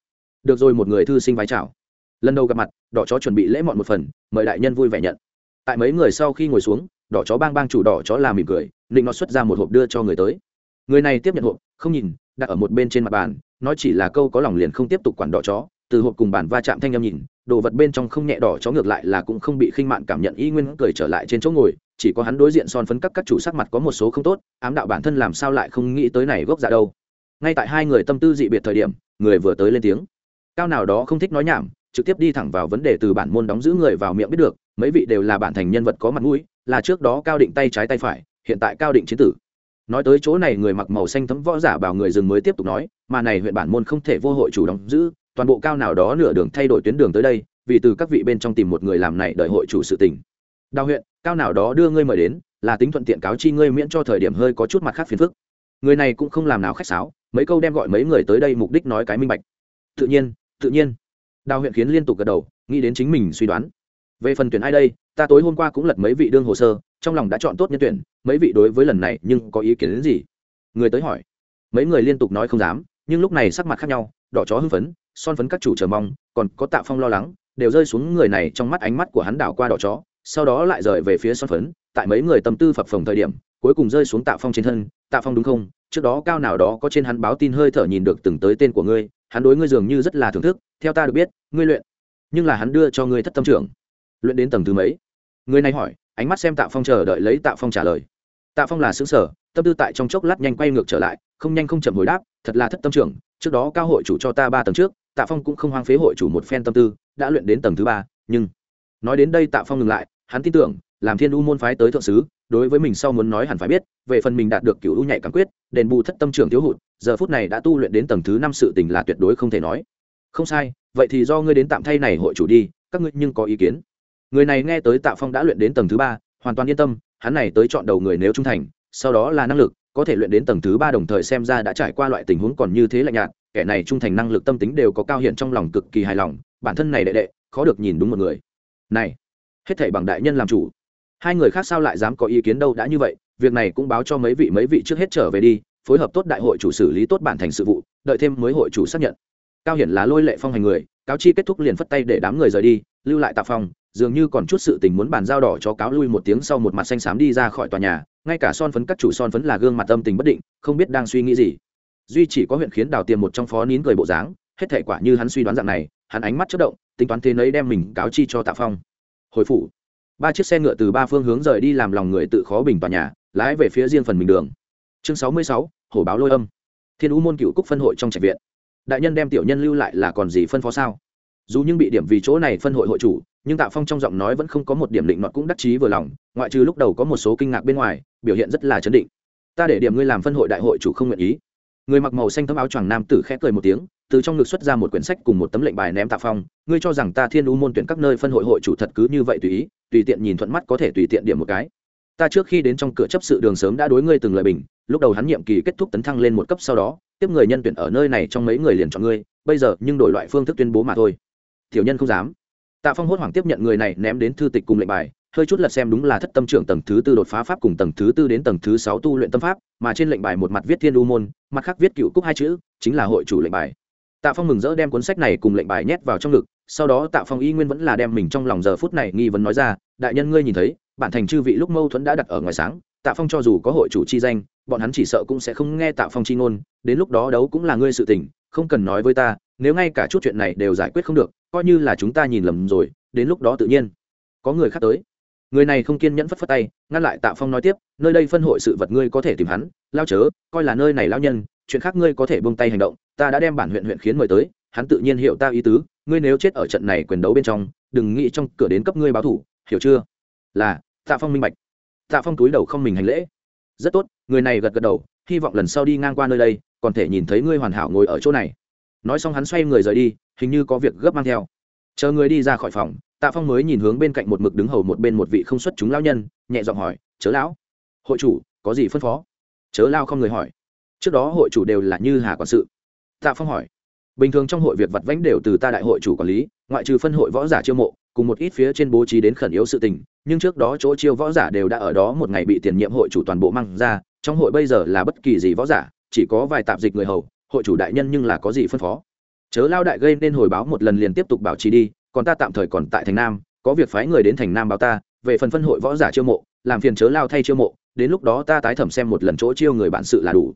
Được rồi một người thư sinh vái chào. Lần đầu gặp mặt, đỏ chó chuẩn bị lễ mọn một phần, mời đại nhân vui vẻ nhận. Tại mấy người sau khi ngồi xuống, đỏ chó bang bang chủ đỏ chó làm mỉm cười định nó xuất ra một hộp đưa cho người tới. Người này tiếp nhận hộp, không nhìn đặt ở một bên trên mặt bàn, nói chỉ là câu có lòng liền không tiếp tục quản đỏ chó, từ hộp cùng bàn va chạm thanh â m nhìn, đồ vật bên trong không nhẹ đỏ chó ngược lại là cũng không bị khinh mạn cảm nhận y nguyên cười trở lại trên chỗ ngồi, chỉ có hắn đối diện son phấn các các chủ sắc mặt có một số không tốt, ám đạo bản thân làm sao lại không nghĩ tới này gốc dạ đâu. Ngay tại hai người tâm tư dị biệt thời điểm, người vừa tới lên tiếng. Cao nào đó không thích nói nhảm, trực tiếp đi thẳng vào vấn đề từ bản môn đóng giữ người vào miệng biết được, mấy vị đều là bản thành nhân vật có mặt mũi, là trước đó cao định tay trái tay phải, hiện tại cao định chiến tử nói tới chỗ này người mặc màu xanh thấm võ giả bảo người rừng mới tiếp tục nói, mà này huyện bản môn không thể vô hội chủ đóng giữ, toàn bộ cao nào đó nửa đường thay đổi tuyến đường tới đây, vì từ các vị bên trong tìm một người làm này đợi hội chủ sự tình đào huyện, cao nào đó đưa ngươi mời đến, là tính thuận tiện cáo chi ngươi miễn cho thời điểm hơi có chút mặt khác phiền phức. Người này cũng không làm nào khách sáo, mấy câu đem gọi mấy người tới đây mục đích nói cái minh bạch. Tự nhiên tự nhiên. Đào huyện khiến liên tục gật đầu, nghĩ đến chính mình suy đoán. Về phần tuyển ai đây? Ta tối hôm qua cũng lật mấy vị đương hồ sơ, trong lòng đã chọn tốt nhân tuyển, mấy vị đối với lần này nhưng có ý kiến đến gì? Người tới hỏi. Mấy người liên tục nói không dám, nhưng lúc này sắc mặt khác nhau, đỏ chó hưng phấn, son phấn các chủ chờ mong, còn có tạ phong lo lắng, đều rơi xuống người này trong mắt ánh mắt của hắn đảo qua đỏ chó, sau đó lại rời về phía son phấn, tại mấy người tâm tư phập phồng thời điểm, cuối cùng rơi xuống tạ phong trên thân. Tạ phong đúng không? Trước đó cao nào đó có trên hắn báo tin hơi thở nhìn được từng tới tên của ngươi, hắn đối ngươi dường như rất là thưởng thức, theo ta được biết, ngươi luyện, nhưng là hắn đưa cho ngươi thất tâm trưởng. Luyện đến tầng thứ mấy? Người này hỏi, ánh mắt xem tạ phong chờ đợi lấy tạ phong trả lời. Tạ phong là xứng sở, tâm tư tại trong chốc lát nhanh quay ngược trở lại, không nhanh không chậm hồi đáp, thật là thất tâm trưởng, trước đó cao hội chủ cho ta ba tầng trước, tạ phong cũng không hoang phế hội chủ một phen tâm tư, đã luyện đến tầng thứ ba, nhưng nói đến đây tạ phong ngừng lại, hắn tin tưởng, làm thiên u môn phái tới thượng sứ, đối với mình sau muốn nói hẳn phải biết, về phần mình đạt được cựu u nhạy cảm quyết, đền bù thất tâm trưởng thiếu hụt, giờ phút này đã tu luyện đến tầng thứ năm sự tình là tuyệt đối không thể nói. Không sai, vậy thì do ngươi đến tạm thay này hội chủ đi, các ngươi nhưng có ý kiến? Người này nghe tới tạ phong đã luyện đến tầng thứ ba, hoàn toàn yên tâm, hắn này tới chọn đầu người nếu trung thành, sau đó là năng lực, có thể luyện đến tầng thứ ba đồng thời xem ra đã trải qua loại tình huống còn như thế lạnh nhạt, kẻ này trung thành năng lực tâm tính đều có cao hiện trong lòng cực kỳ hài lòng, bản thân này đệ đệ, khó được nhìn đúng một người. Này, hết thảy bằng đại nhân làm chủ. Hai người khác sao lại dám có ý kiến đâu đã như vậy, việc này cũng báo cho mấy vị mấy vị trước hết trở về đi, phối hợp tốt đại hội chủ xử lý tốt bản thành sự vụ, đợi thêm mới hội chủ xác nhận. Cao hiển là lôi lệ phong hành người, cáo chi kết thúc liền phất tay để đám người rời đi, lưu lại tạ phong dường như còn chút sự tình muốn bàn giao đỏ cho cáo lui một tiếng sau một mặt xanh xám đi ra khỏi tòa nhà, ngay cả son phấn các chủ son phấn là gương mặt tâm tình bất định, không biết đang suy nghĩ gì. Duy chỉ có huyện khiến đào tiềm một trong phó nín cười bộ dáng, hết thể quả như hắn suy đoán dạng này, hắn ánh mắt chất động, tính toán thế nấy đem mình cáo chi cho tạ phong. Hồi phủ, ba chiếc xe ngựa từ ba phương hướng rời đi làm lòng người tự khó bình tòa nhà, lái về phía riêng phần mình đường. Chương sáu mươi sáu, hổ báo lôi âm. Thiên u môn cựu cúc phân hội trong trạch viện. Đại nhân đem tiểu nhân lưu lại là còn gì phân phó sao? Dù nhưng bị điểm vì chỗ này phân hội hội chủ, nhưng tạ phong trong giọng nói vẫn không có một điểm định nọt cũng đắc chí vừa lòng, ngoại trừ lúc đầu có một số kinh ngạc bên ngoài, biểu hiện rất là chấn định. Ta để điểm ngươi làm phân hội đại hội chủ không nguyện ý. Người mặc màu xanh thấm áo choàng nam tử khẽ cười một tiếng, từ trong ngực xuất ra một quyển sách cùng một tấm lệnh bài ném tạ phong, ngươi cho rằng ta thiên u môn tuyển các nơi phân hội hội chủ thật cứ như vậy tùy ý, tùy tiện nhìn thuận mắt có thể tùy tiện điểm một cái. Ta trước khi đến trong cửa chấp sự đường sớm đã đối ngươi từng lời bình, lúc đầu hắn nhiệm kỳ kết thúc tấn thăng lên một cấp sau đó, tiếp người nhân tuyển ở nơi này trong mấy người liền chọn ngươi, bây giờ nhưng đổi loại phương thức tuyên bố mà thôi tiểu nhân không dám. Tạ phong hốt hoảng tiếp nhận người này, ném đến thư tịch cùng lệnh bài, hơi chút lật xem đúng là thất tâm trưởng tầng thứ tư đột phá pháp cùng tầng thứ tư đến tầng thứ sáu tu luyện tâm pháp, mà trên lệnh bài một mặt viết thiên u môn, mặt khác viết cựu cúc hai chữ, chính là hội chủ lệnh bài. Tạ phong mừng rỡ đem cuốn sách này cùng lệnh bài nhét vào trong ngực, sau đó tạ phong y nguyên vẫn là đem mình trong lòng giờ phút này nghi vấn nói ra, đại nhân ngươi nhìn thấy, bản thành chư vị lúc mâu thuẫn đã đặt ở ngoài sáng, tạ phong cho dù có hội chủ chi danh, bọn hắn chỉ sợ cũng sẽ không nghe tạ phong chi ngôn, đến lúc đó đấu cũng là ngươi sự tình không cần nói với ta, nếu ngay cả chút chuyện này đều giải quyết không được, coi như là chúng ta nhìn lầm rồi, đến lúc đó tự nhiên. Có người khác tới. Người này không kiên nhẫn phất phất tay, ngăn lại tạ phong nói tiếp, nơi đây phân hội sự vật ngươi có thể tìm hắn, lao chớ, coi là nơi này lao nhân, chuyện khác ngươi có thể buông tay hành động, ta đã đem bản huyện huyện khiến mời tới, hắn tự nhiên hiểu ta ý tứ, ngươi nếu chết ở trận này quyền đấu bên trong, đừng nghĩ trong cửa đến cấp ngươi báo thủ, hiểu chưa? Là, tạ phong minh bạch. Tạ phong túi đầu không mình hành lễ. Rất tốt, người này gật gật đầu hy vọng lần sau đi ngang qua nơi đây, còn thể nhìn thấy ngươi hoàn hảo ngồi ở chỗ này. Nói xong hắn xoay người rời đi, hình như có việc gấp mang theo. Chờ người đi ra khỏi phòng, tạ phong mới nhìn hướng bên cạnh một mực đứng hầu một bên một vị không xuất chúng lão nhân, nhẹ giọng hỏi, chớ lão, hội chủ, có gì phân phó? Chớ lao không người hỏi. Trước đó hội chủ đều là như hà quản sự. Tạ phong hỏi, bình thường trong hội việc vặt vãnh đều từ ta đại hội chủ quản lý, ngoại trừ phân hội võ giả chiêu mộ, cùng một ít phía trên bố trí đến khẩn yếu sự tình, nhưng trước đó chỗ chiêu võ giả đều đã ở đó một ngày bị tiền nhiệm hội chủ toàn bộ mang ra trong hội bây giờ là bất kỳ gì võ giả, chỉ có vài tạp dịch người hầu, hội chủ đại nhân nhưng là có gì phân phó. Chớ lao đại gây nên hồi báo một lần liền tiếp tục bảo trì đi, còn ta tạm thời còn tại thành nam, có việc phái người đến thành nam báo ta, về phần phân hội võ giả chiêu mộ, làm phiền chớ lao thay chiêu mộ, đến lúc đó ta tái thẩm xem một lần chỗ chiêu người bản sự là đủ.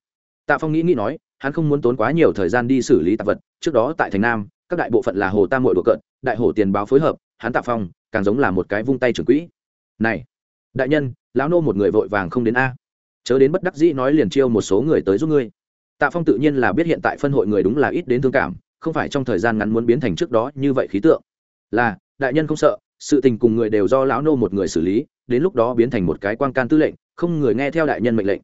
Tạ phong nghĩ nghĩ nói, hắn không muốn tốn quá nhiều thời gian đi xử lý tạp vật, trước đó tại thành nam, các đại bộ phận là hồ tam mội đùa cợt, đại hồ tiền báo phối hợp, hắn tạ phong, càng giống là một cái vung tay trưởng quỹ. Này, đại nhân, lão nô một người vội vàng không đến a chớ đến bất đắc dĩ nói liền chiêu một số người tới giúp ngươi. Tạ phong tự nhiên là biết hiện tại phân hội người đúng là ít đến thương cảm, không phải trong thời gian ngắn muốn biến thành trước đó như vậy khí tượng. Là, đại nhân không sợ, sự tình cùng người đều do lão nô một người xử lý, đến lúc đó biến thành một cái quan can tư lệnh, không người nghe theo đại nhân mệnh lệnh.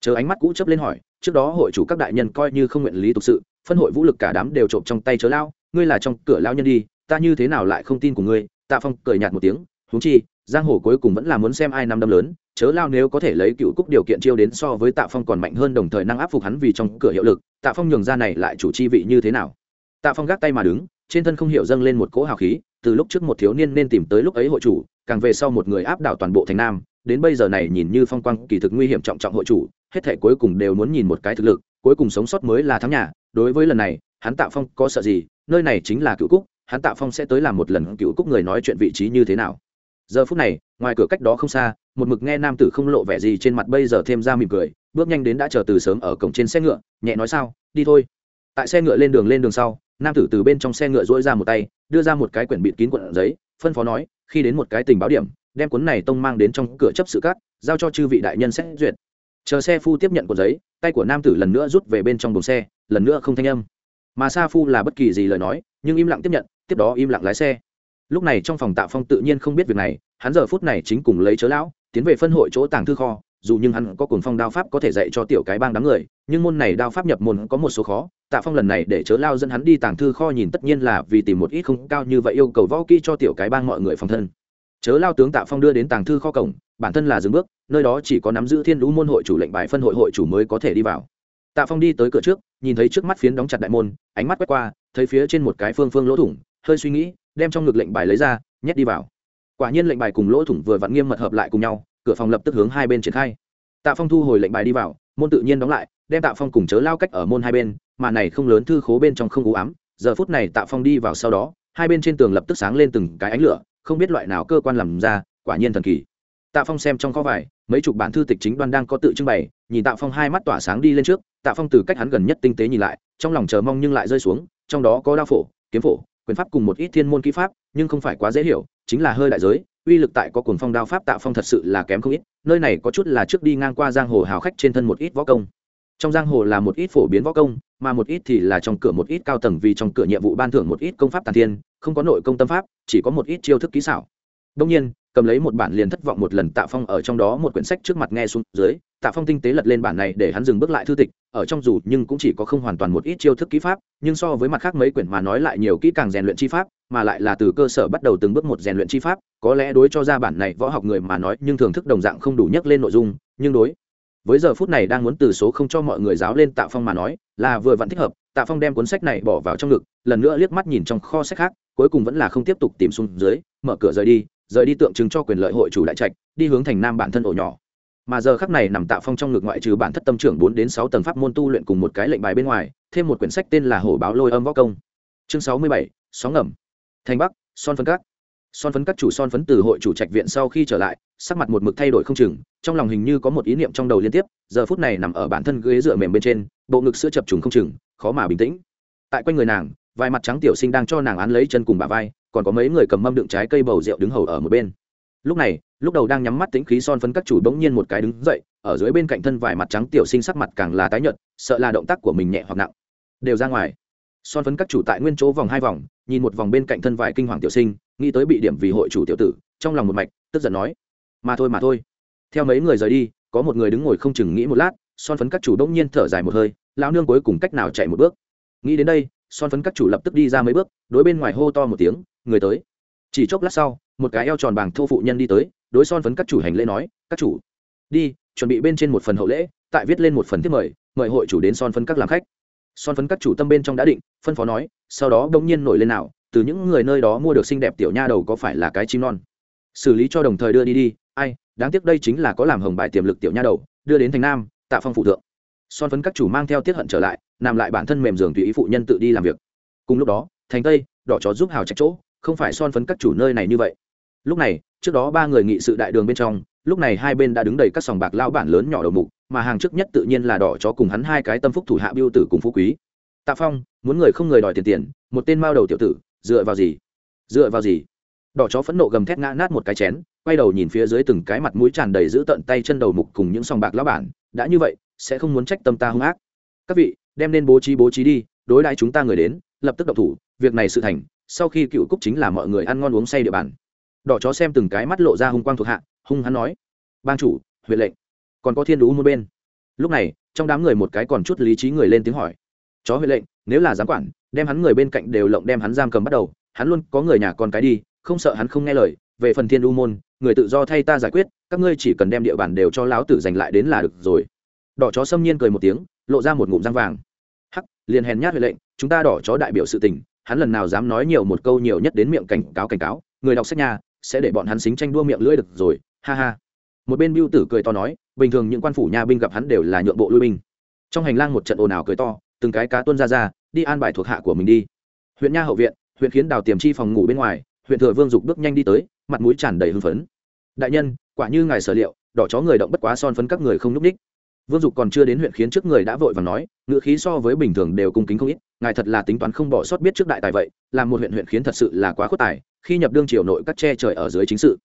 Chờ ánh mắt cũ chấp lên hỏi, trước đó hội chủ các đại nhân coi như không nguyện lý tục sự, phân hội vũ lực cả đám đều trộm trong tay chớ lao, ngươi là trong cửa lao nhân đi, ta như thế nào lại không tin của ngươi? Tạ phong cười nhạt một tiếng, huống chi, giang hồ cuối cùng vẫn là muốn xem ai năm đâm lớn chớ lao nếu có thể lấy cựu cúc điều kiện chiêu đến so với tạ phong còn mạnh hơn đồng thời năng áp phục hắn vì trong cửa hiệu lực, tạ phong nhường ra này lại chủ chi vị như thế nào? Tạ phong gác tay mà đứng, trên thân không hiểu dâng lên một cỗ hào khí, từ lúc trước một thiếu niên nên tìm tới lúc ấy hội chủ, càng về sau một người áp đảo toàn bộ thành nam, đến bây giờ này nhìn như phong quang kỳ thực nguy hiểm trọng trọng hội chủ, hết thể cuối cùng đều muốn nhìn một cái thực lực, cuối cùng sống sót mới là thắng nhà, đối với lần này, hắn tạ phong có sợ gì, nơi này chính là cựu cúc, hắn tạ phong sẽ tới làm một lần cựu cúc người nói chuyện vị trí như thế nào? Giờ phút này, ngoài cửa cách đó không xa một mực nghe nam tử không lộ vẻ gì trên mặt bây giờ thêm ra mỉm cười, bước nhanh đến đã chờ từ sớm ở cổng trên xe ngựa, nhẹ nói sao, đi thôi. Tại xe ngựa lên đường lên đường sau, nam tử từ bên trong xe ngựa dỗi ra một tay, đưa ra một cái quyển bịt kín quận giấy, phân phó nói, khi đến một cái tình báo điểm, đem cuốn này tông mang đến trong cửa chấp sự cát, giao cho chư vị đại nhân xét duyệt. Chờ xe phu tiếp nhận cuộn giấy, tay của nam tử lần nữa rút về bên trong đồn xe, lần nữa không thanh âm. Mà sa phu là bất kỳ gì lời nói, nhưng im lặng tiếp nhận, tiếp đó im lặng lái xe. Lúc này trong phòng tạ phong tự nhiên không biết việc này, hắn giờ phút này chính cùng lấy chớ lão tiến về phân hội chỗ tàng thư kho, dù nhưng hắn có cuồng phong đao pháp có thể dạy cho tiểu cái bang đám người, nhưng môn này đao pháp nhập môn có một số khó. Tạ phong lần này để chớ lao dẫn hắn đi tàng thư kho nhìn tất nhiên là vì tìm một ít không cao như vậy yêu cầu võ kỹ cho tiểu cái bang mọi người phòng thân. Chớ lao tướng tạ phong đưa đến tàng thư kho cổng, bản thân là dừng bước, nơi đó chỉ có nắm giữ thiên lũ môn hội chủ lệnh bài phân hội hội chủ mới có thể đi vào. Tạ phong đi tới cửa trước, nhìn thấy trước mắt phiến đóng chặt đại môn, ánh mắt quét qua, thấy phía trên một cái phương phương lỗ thủng, hơi suy nghĩ, đem trong ngực lệnh bài lấy ra, nhét đi vào quả nhiên lệnh bài cùng lỗ thủng vừa vặn nghiêm mật hợp lại cùng nhau, cửa phòng lập tức hướng hai bên triển khai. Tạ phong thu hồi lệnh bài đi vào, môn tự nhiên đóng lại, đem tạ phong cùng chớ lao cách ở môn hai bên, mà này không lớn thư khố bên trong không u ám. Giờ phút này tạ phong đi vào sau đó, hai bên trên tường lập tức sáng lên từng cái ánh lửa, không biết loại nào cơ quan làm ra, quả nhiên thần kỳ. Tạ phong xem trong kho vải mấy chục bản thư tịch chính đoan đang có tự trưng bày, nhìn tạ phong hai mắt tỏa sáng đi lên trước, tạ phong từ cách hắn gần nhất tinh tế nhìn lại, trong lòng chờ mong nhưng lại rơi xuống, trong đó có đao phổ, kiếm phổ, quyền pháp cùng một ít thiên môn kỹ pháp, nhưng không phải quá dễ hiểu chính là hơi đại giới, uy lực tại có cuồng phong đao pháp tạo phong thật sự là kém không ít, nơi này có chút là trước đi ngang qua giang hồ hào khách trên thân một ít võ công. Trong giang hồ là một ít phổ biến võ công, mà một ít thì là trong cửa một ít cao tầng vì trong cửa nhiệm vụ ban thưởng một ít công pháp tàn thiên, không có nội công tâm pháp, chỉ có một ít chiêu thức kỹ xảo. Đông nhiên cầm lấy một bản liền thất vọng một lần tạ phong ở trong đó một quyển sách trước mặt nghe xuống dưới, tạ phong tinh tế lật lên bản này để hắn dừng bước lại thư tịch, ở trong dù nhưng cũng chỉ có không hoàn toàn một ít chiêu thức kỹ pháp, nhưng so với mặt khác mấy quyển mà nói lại nhiều kỹ càng rèn luyện chi pháp, mà lại là từ cơ sở bắt đầu từng bước một rèn luyện chi pháp, có lẽ đối cho ra bản này võ học người mà nói nhưng thưởng thức đồng dạng không đủ nhắc lên nội dung, nhưng đối với giờ phút này đang muốn từ số không cho mọi người giáo lên tạ phong mà nói, là vừa vặn thích hợp, tạ phong đem cuốn sách này bỏ vào trong ngực, lần nữa liếc mắt nhìn trong kho sách khác, cuối cùng vẫn là không tiếp tục tìm xuống dưới, mở cửa rời đi rời đi tượng trưng cho quyền lợi hội chủ đại trạch, đi hướng thành nam bản thân ổ nhỏ. Mà giờ khắc này nằm tạo phong trong ngực ngoại trừ bản thất tâm trưởng bốn đến sáu tầng pháp môn tu luyện cùng một cái lệnh bài bên ngoài, thêm một quyển sách tên là hổ báo lôi âm võ công. Chương sáu mươi bảy, sóng ngầm. Thành bắc, son phân các. Son phấn các chủ son phấn từ hội chủ trạch viện sau khi trở lại, sắc mặt một mực thay đổi không chừng, trong lòng hình như có một ý niệm trong đầu liên tiếp, giờ phút này nằm ở bản thân ghế dựa mềm bên trên, bộ ngực sữa chập trùng không chừng, khó mà bình tĩnh. Tại quanh người nàng vài mặt trắng tiểu sinh đang cho nàng án lấy chân cùng bà vai, còn có mấy người cầm mâm đựng trái cây bầu rượu đứng hầu ở một bên. Lúc này, lúc đầu đang nhắm mắt tĩnh khí son phấn các chủ bỗng nhiên một cái đứng dậy, ở dưới bên cạnh thân vài mặt trắng tiểu sinh sắc mặt càng là tái nhợt, sợ là động tác của mình nhẹ hoặc nặng. Đều ra ngoài. Son phấn các chủ tại nguyên chỗ vòng hai vòng, nhìn một vòng bên cạnh thân vài kinh hoàng tiểu sinh, nghĩ tới bị điểm vì hội chủ tiểu tử, trong lòng một mạch, tức giận nói, mà thôi mà thôi. Theo mấy người rời đi, có một người đứng ngồi không chừng nghĩ một lát, son phấn các chủ đông nhiên thở dài một hơi, lão nương cuối cùng cách nào chạy một bước? Nghĩ đến đây son phấn các chủ lập tức đi ra mấy bước, đối bên ngoài hô to một tiếng, người tới. Chỉ chốc lát sau, một cái eo tròn bàng thô phụ nhân đi tới, đối son phấn các chủ hành lễ nói, các chủ, đi, chuẩn bị bên trên một phần hậu lễ, tại viết lên một phần tiếp mời mời hội chủ đến son phấn các làm khách. Son phấn các chủ tâm bên trong đã định, phân phó nói, sau đó bỗng nhiên nổi lên nào, từ những người nơi đó mua được xinh đẹp tiểu nha đầu có phải là cái chim non? Xử lý cho đồng thời đưa đi đi, ai, đáng tiếc đây chính là có làm hồng bài tiềm lực tiểu nha đầu, đưa đến thành nam, tạ phong phụ thượng. Son phấn các chủ mang theo tiết hận trở lại nằm lại bản thân mềm giường tùy ý phụ nhân tự đi làm việc. Cùng lúc đó, thành tây, đỏ chó giúp hào trạch chỗ, không phải son phấn các chủ nơi này như vậy. Lúc này, trước đó ba người nghị sự đại đường bên trong, lúc này hai bên đã đứng đầy các sòng bạc lao bản lớn nhỏ đầu mục, mà hàng trước nhất tự nhiên là đỏ chó cùng hắn hai cái tâm phúc thủ hạ biêu tử cùng phú quý. Tạ phong, muốn người không người đòi tiền tiền, một tên mao đầu tiểu tử, dựa vào gì? Dựa vào gì? Đỏ chó phẫn nộ gầm thét ngã nát một cái chén, quay đầu nhìn phía dưới từng cái mặt mũi tràn đầy giữ tận tay chân đầu mục cùng những sòng bạc lão bản, đã như vậy, sẽ không muốn trách tâm ta hung ác. Các vị đem nên bố trí bố trí đi, đối đãi chúng ta người đến, lập tức động thủ, việc này sự thành, sau khi cựu cúc chính là mọi người ăn ngon uống say địa bàn. Đỏ chó xem từng cái mắt lộ ra hung quang thuộc hạ, hung hắn nói ban chủ, huyện lệnh, còn có thiên đú một bên. Lúc này, trong đám người một cái còn chút lý trí người lên tiếng hỏi, chó huyện lệnh, nếu là giám quản, đem hắn người bên cạnh đều lộng đem hắn giam cầm bắt đầu, hắn luôn có người nhà con cái đi, không sợ hắn không nghe lời. Về phần thiên đu môn, người tự do thay ta giải quyết, các ngươi chỉ cần đem địa bàn đều cho lão tử giành lại đến là được rồi. Đỏ chó xâm nhiên cười một tiếng, lộ ra một ngụm răng vàng liền hèn nhát huệ lệnh, chúng ta đỏ chó đại biểu sự tình, hắn lần nào dám nói nhiều một câu nhiều nhất đến miệng cảnh cáo cảnh cáo, người đọc sách nhà sẽ để bọn hắn xính tranh đua miệng lưỡi được rồi, ha ha. Một bên biêu tử cười to nói, bình thường những quan phủ nhà binh gặp hắn đều là nhượng bộ lui binh. Trong hành lang một trận ồn ào cười to, từng cái cá tuân ra ra, đi an bài thuộc hạ của mình đi. Huyện nha hậu viện, huyện khiến đào tiềm chi phòng ngủ bên ngoài, huyện thừa vương dục bước nhanh đi tới, mặt mũi tràn đầy hưng phấn. Đại nhân, quả như ngài sở liệu, đỏ chó người động bất quá son phấn các người không n ú c ních vương dục còn chưa đến huyện khiến trước người đã vội và nói, ngữ khí so với bình thường đều cung kính không ít, ngài thật là tính toán không bỏ sót biết trước đại tài vậy, làm một huyện huyện khiến thật sự là quá khuất tài, khi nhập đương triều nội các che trời ở dưới chính sự.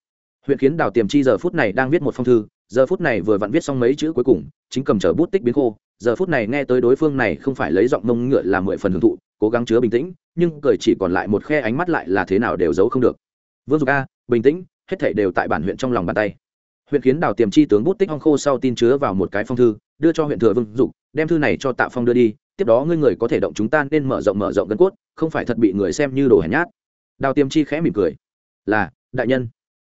Huyện khiến đào tiềm chi giờ phút này đang viết một phong thư, giờ phút này vừa vặn viết xong mấy chữ cuối cùng, chính cầm chở bút tích biến khô, giờ phút này nghe tới đối phương này không phải lấy giọng mông ngựa là mười phần hưởng thụ, cố gắng chứa bình tĩnh, nhưng cười chỉ còn lại một khe ánh mắt lại là thế nào đều giấu không được. Vương dục a, bình tĩnh, hết thảy đều tại bản huyện trong lòng bàn tay huyện khiến đào tiềm chi tướng bút tích hong khô sau tin chứa vào một cái phong thư, đưa cho huyện thừa vương dục, đem thư này cho tạ phong đưa đi, tiếp đó ngươi người có thể động chúng ta nên mở rộng mở rộng gân cốt, không phải thật bị người xem như đồ hèn nhát. Đào tiềm chi khẽ mỉm cười. Là, đại nhân.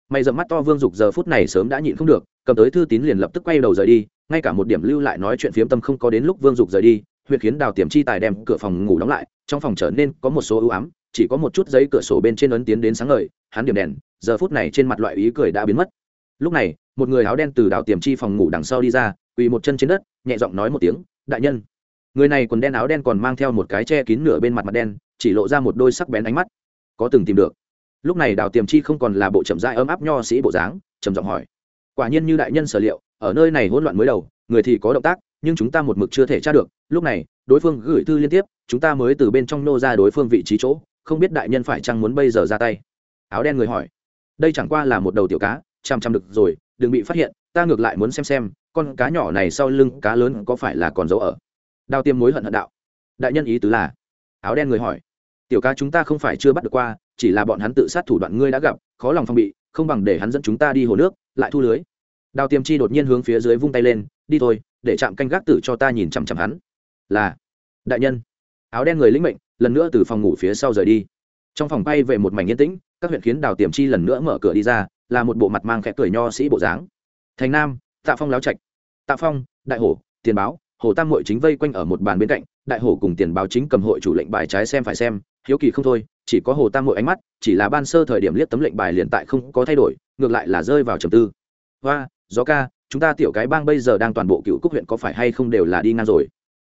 Mày dậm mắt to vương dục giờ phút này sớm đã nhịn không được, cầm tới thư tín liền lập tức quay đầu rời đi, ngay cả một điểm lưu lại nói chuyện phiếm tâm không có đến lúc vương dục rời đi, huyện khiến đào tiềm chi tài đem cửa phòng ngủ đóng lại, trong phòng trở nên có một số ưu ám, chỉ có một chút giấy cửa sổ bên trên ấn tiến đến sáng ngời, hắn điểm đèn, giờ phút này trên mặt loại ý cười đã biến mất. Lúc này một người áo đen từ đào tiềm chi phòng ngủ đằng sau đi ra, quỳ một chân trên đất, nhẹ giọng nói một tiếng, đại nhân. Người này quần đen áo đen còn mang theo một cái che kín nửa bên mặt mặt đen, chỉ lộ ra một đôi sắc bén ánh mắt. Có từng tìm được. Lúc này đào tiềm chi không còn là bộ chậm dại ấm áp nho sĩ bộ dáng, trầm giọng hỏi. Quả nhiên như đại nhân sở liệu, ở nơi này hỗn loạn mới đầu, người thì có động tác, nhưng chúng ta một mực chưa thể tra được. Lúc này, đối phương gửi thư liên tiếp, chúng ta mới từ bên trong nô ra đối phương vị trí chỗ, không biết đại nhân phải chăng muốn bây giờ ra tay? Áo đen người hỏi. Đây chẳng qua là một đầu tiểu cá chăm chăm được rồi đừng bị phát hiện, ta ngược lại muốn xem xem, con cá nhỏ này sau lưng cá lớn có phải là còn giấu ở. Đao tiêm mối hận hận đạo. Đại nhân ý tứ là, áo đen người hỏi, tiểu ca chúng ta không phải chưa bắt được qua, chỉ là bọn hắn tự sát thủ đoạn ngươi đã gặp, khó lòng phong bị, không bằng để hắn dẫn chúng ta đi hồ nước, lại thu lưới. Đào tiêm chi đột nhiên hướng phía dưới vung tay lên, đi thôi, để chạm canh gác tử cho ta nhìn chằm chằm hắn. Là, đại nhân. Áo đen người lĩnh mệnh, lần nữa từ phòng ngủ phía sau rời đi. Trong phòng bay về một mảnh yên tĩnh, các huyện khiến đào tiềm chi lần nữa mở cửa đi ra là một bộ mặt mang khẽ cười nho sĩ bộ dáng. Thành nam, tạ phong láo trạch. Tạ phong, đại hổ, tiền báo. Hồ tam hội chính vây quanh ở một bàn bên cạnh, đại hổ cùng tiền báo chính cầm hội chủ lệnh bài trái xem phải xem, hiếu kỳ không thôi, chỉ có hồ tam hội ánh mắt, chỉ là ban sơ thời điểm liếc tấm lệnh bài liền tại không có thay đổi, ngược lại là rơi vào trầm tư. Hoa gió ca, chúng ta tiểu cái bang bây giờ đang toàn bộ cựu cúc huyện có phải hay không đều là đi ngang rồi?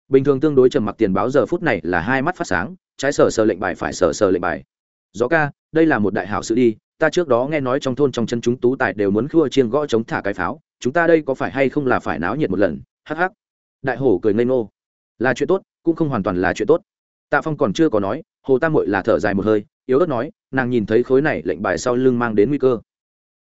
Bình thường tương đối trầm mặc tiền báo giờ phút này là hai mắt phát sáng, trái sờ sờ lệnh bài phải sờ sờ lệnh bài. Gió ca, đây là một đại hảo sự đi ta trước đó nghe nói trong thôn trong chân chúng tú tài đều muốn khua chiên gõ chống thả cái pháo, chúng ta đây có phải hay không là phải náo nhiệt một lần? Hắc hắc. Đại hổ cười ngây ngô. Là chuyện tốt, cũng không hoàn toàn là chuyện tốt. Tạ phong còn chưa có nói, hồ tam mội là thở dài một hơi, yếu ớt nói, nàng nhìn thấy khối này lệnh bài sau lưng mang đến nguy cơ.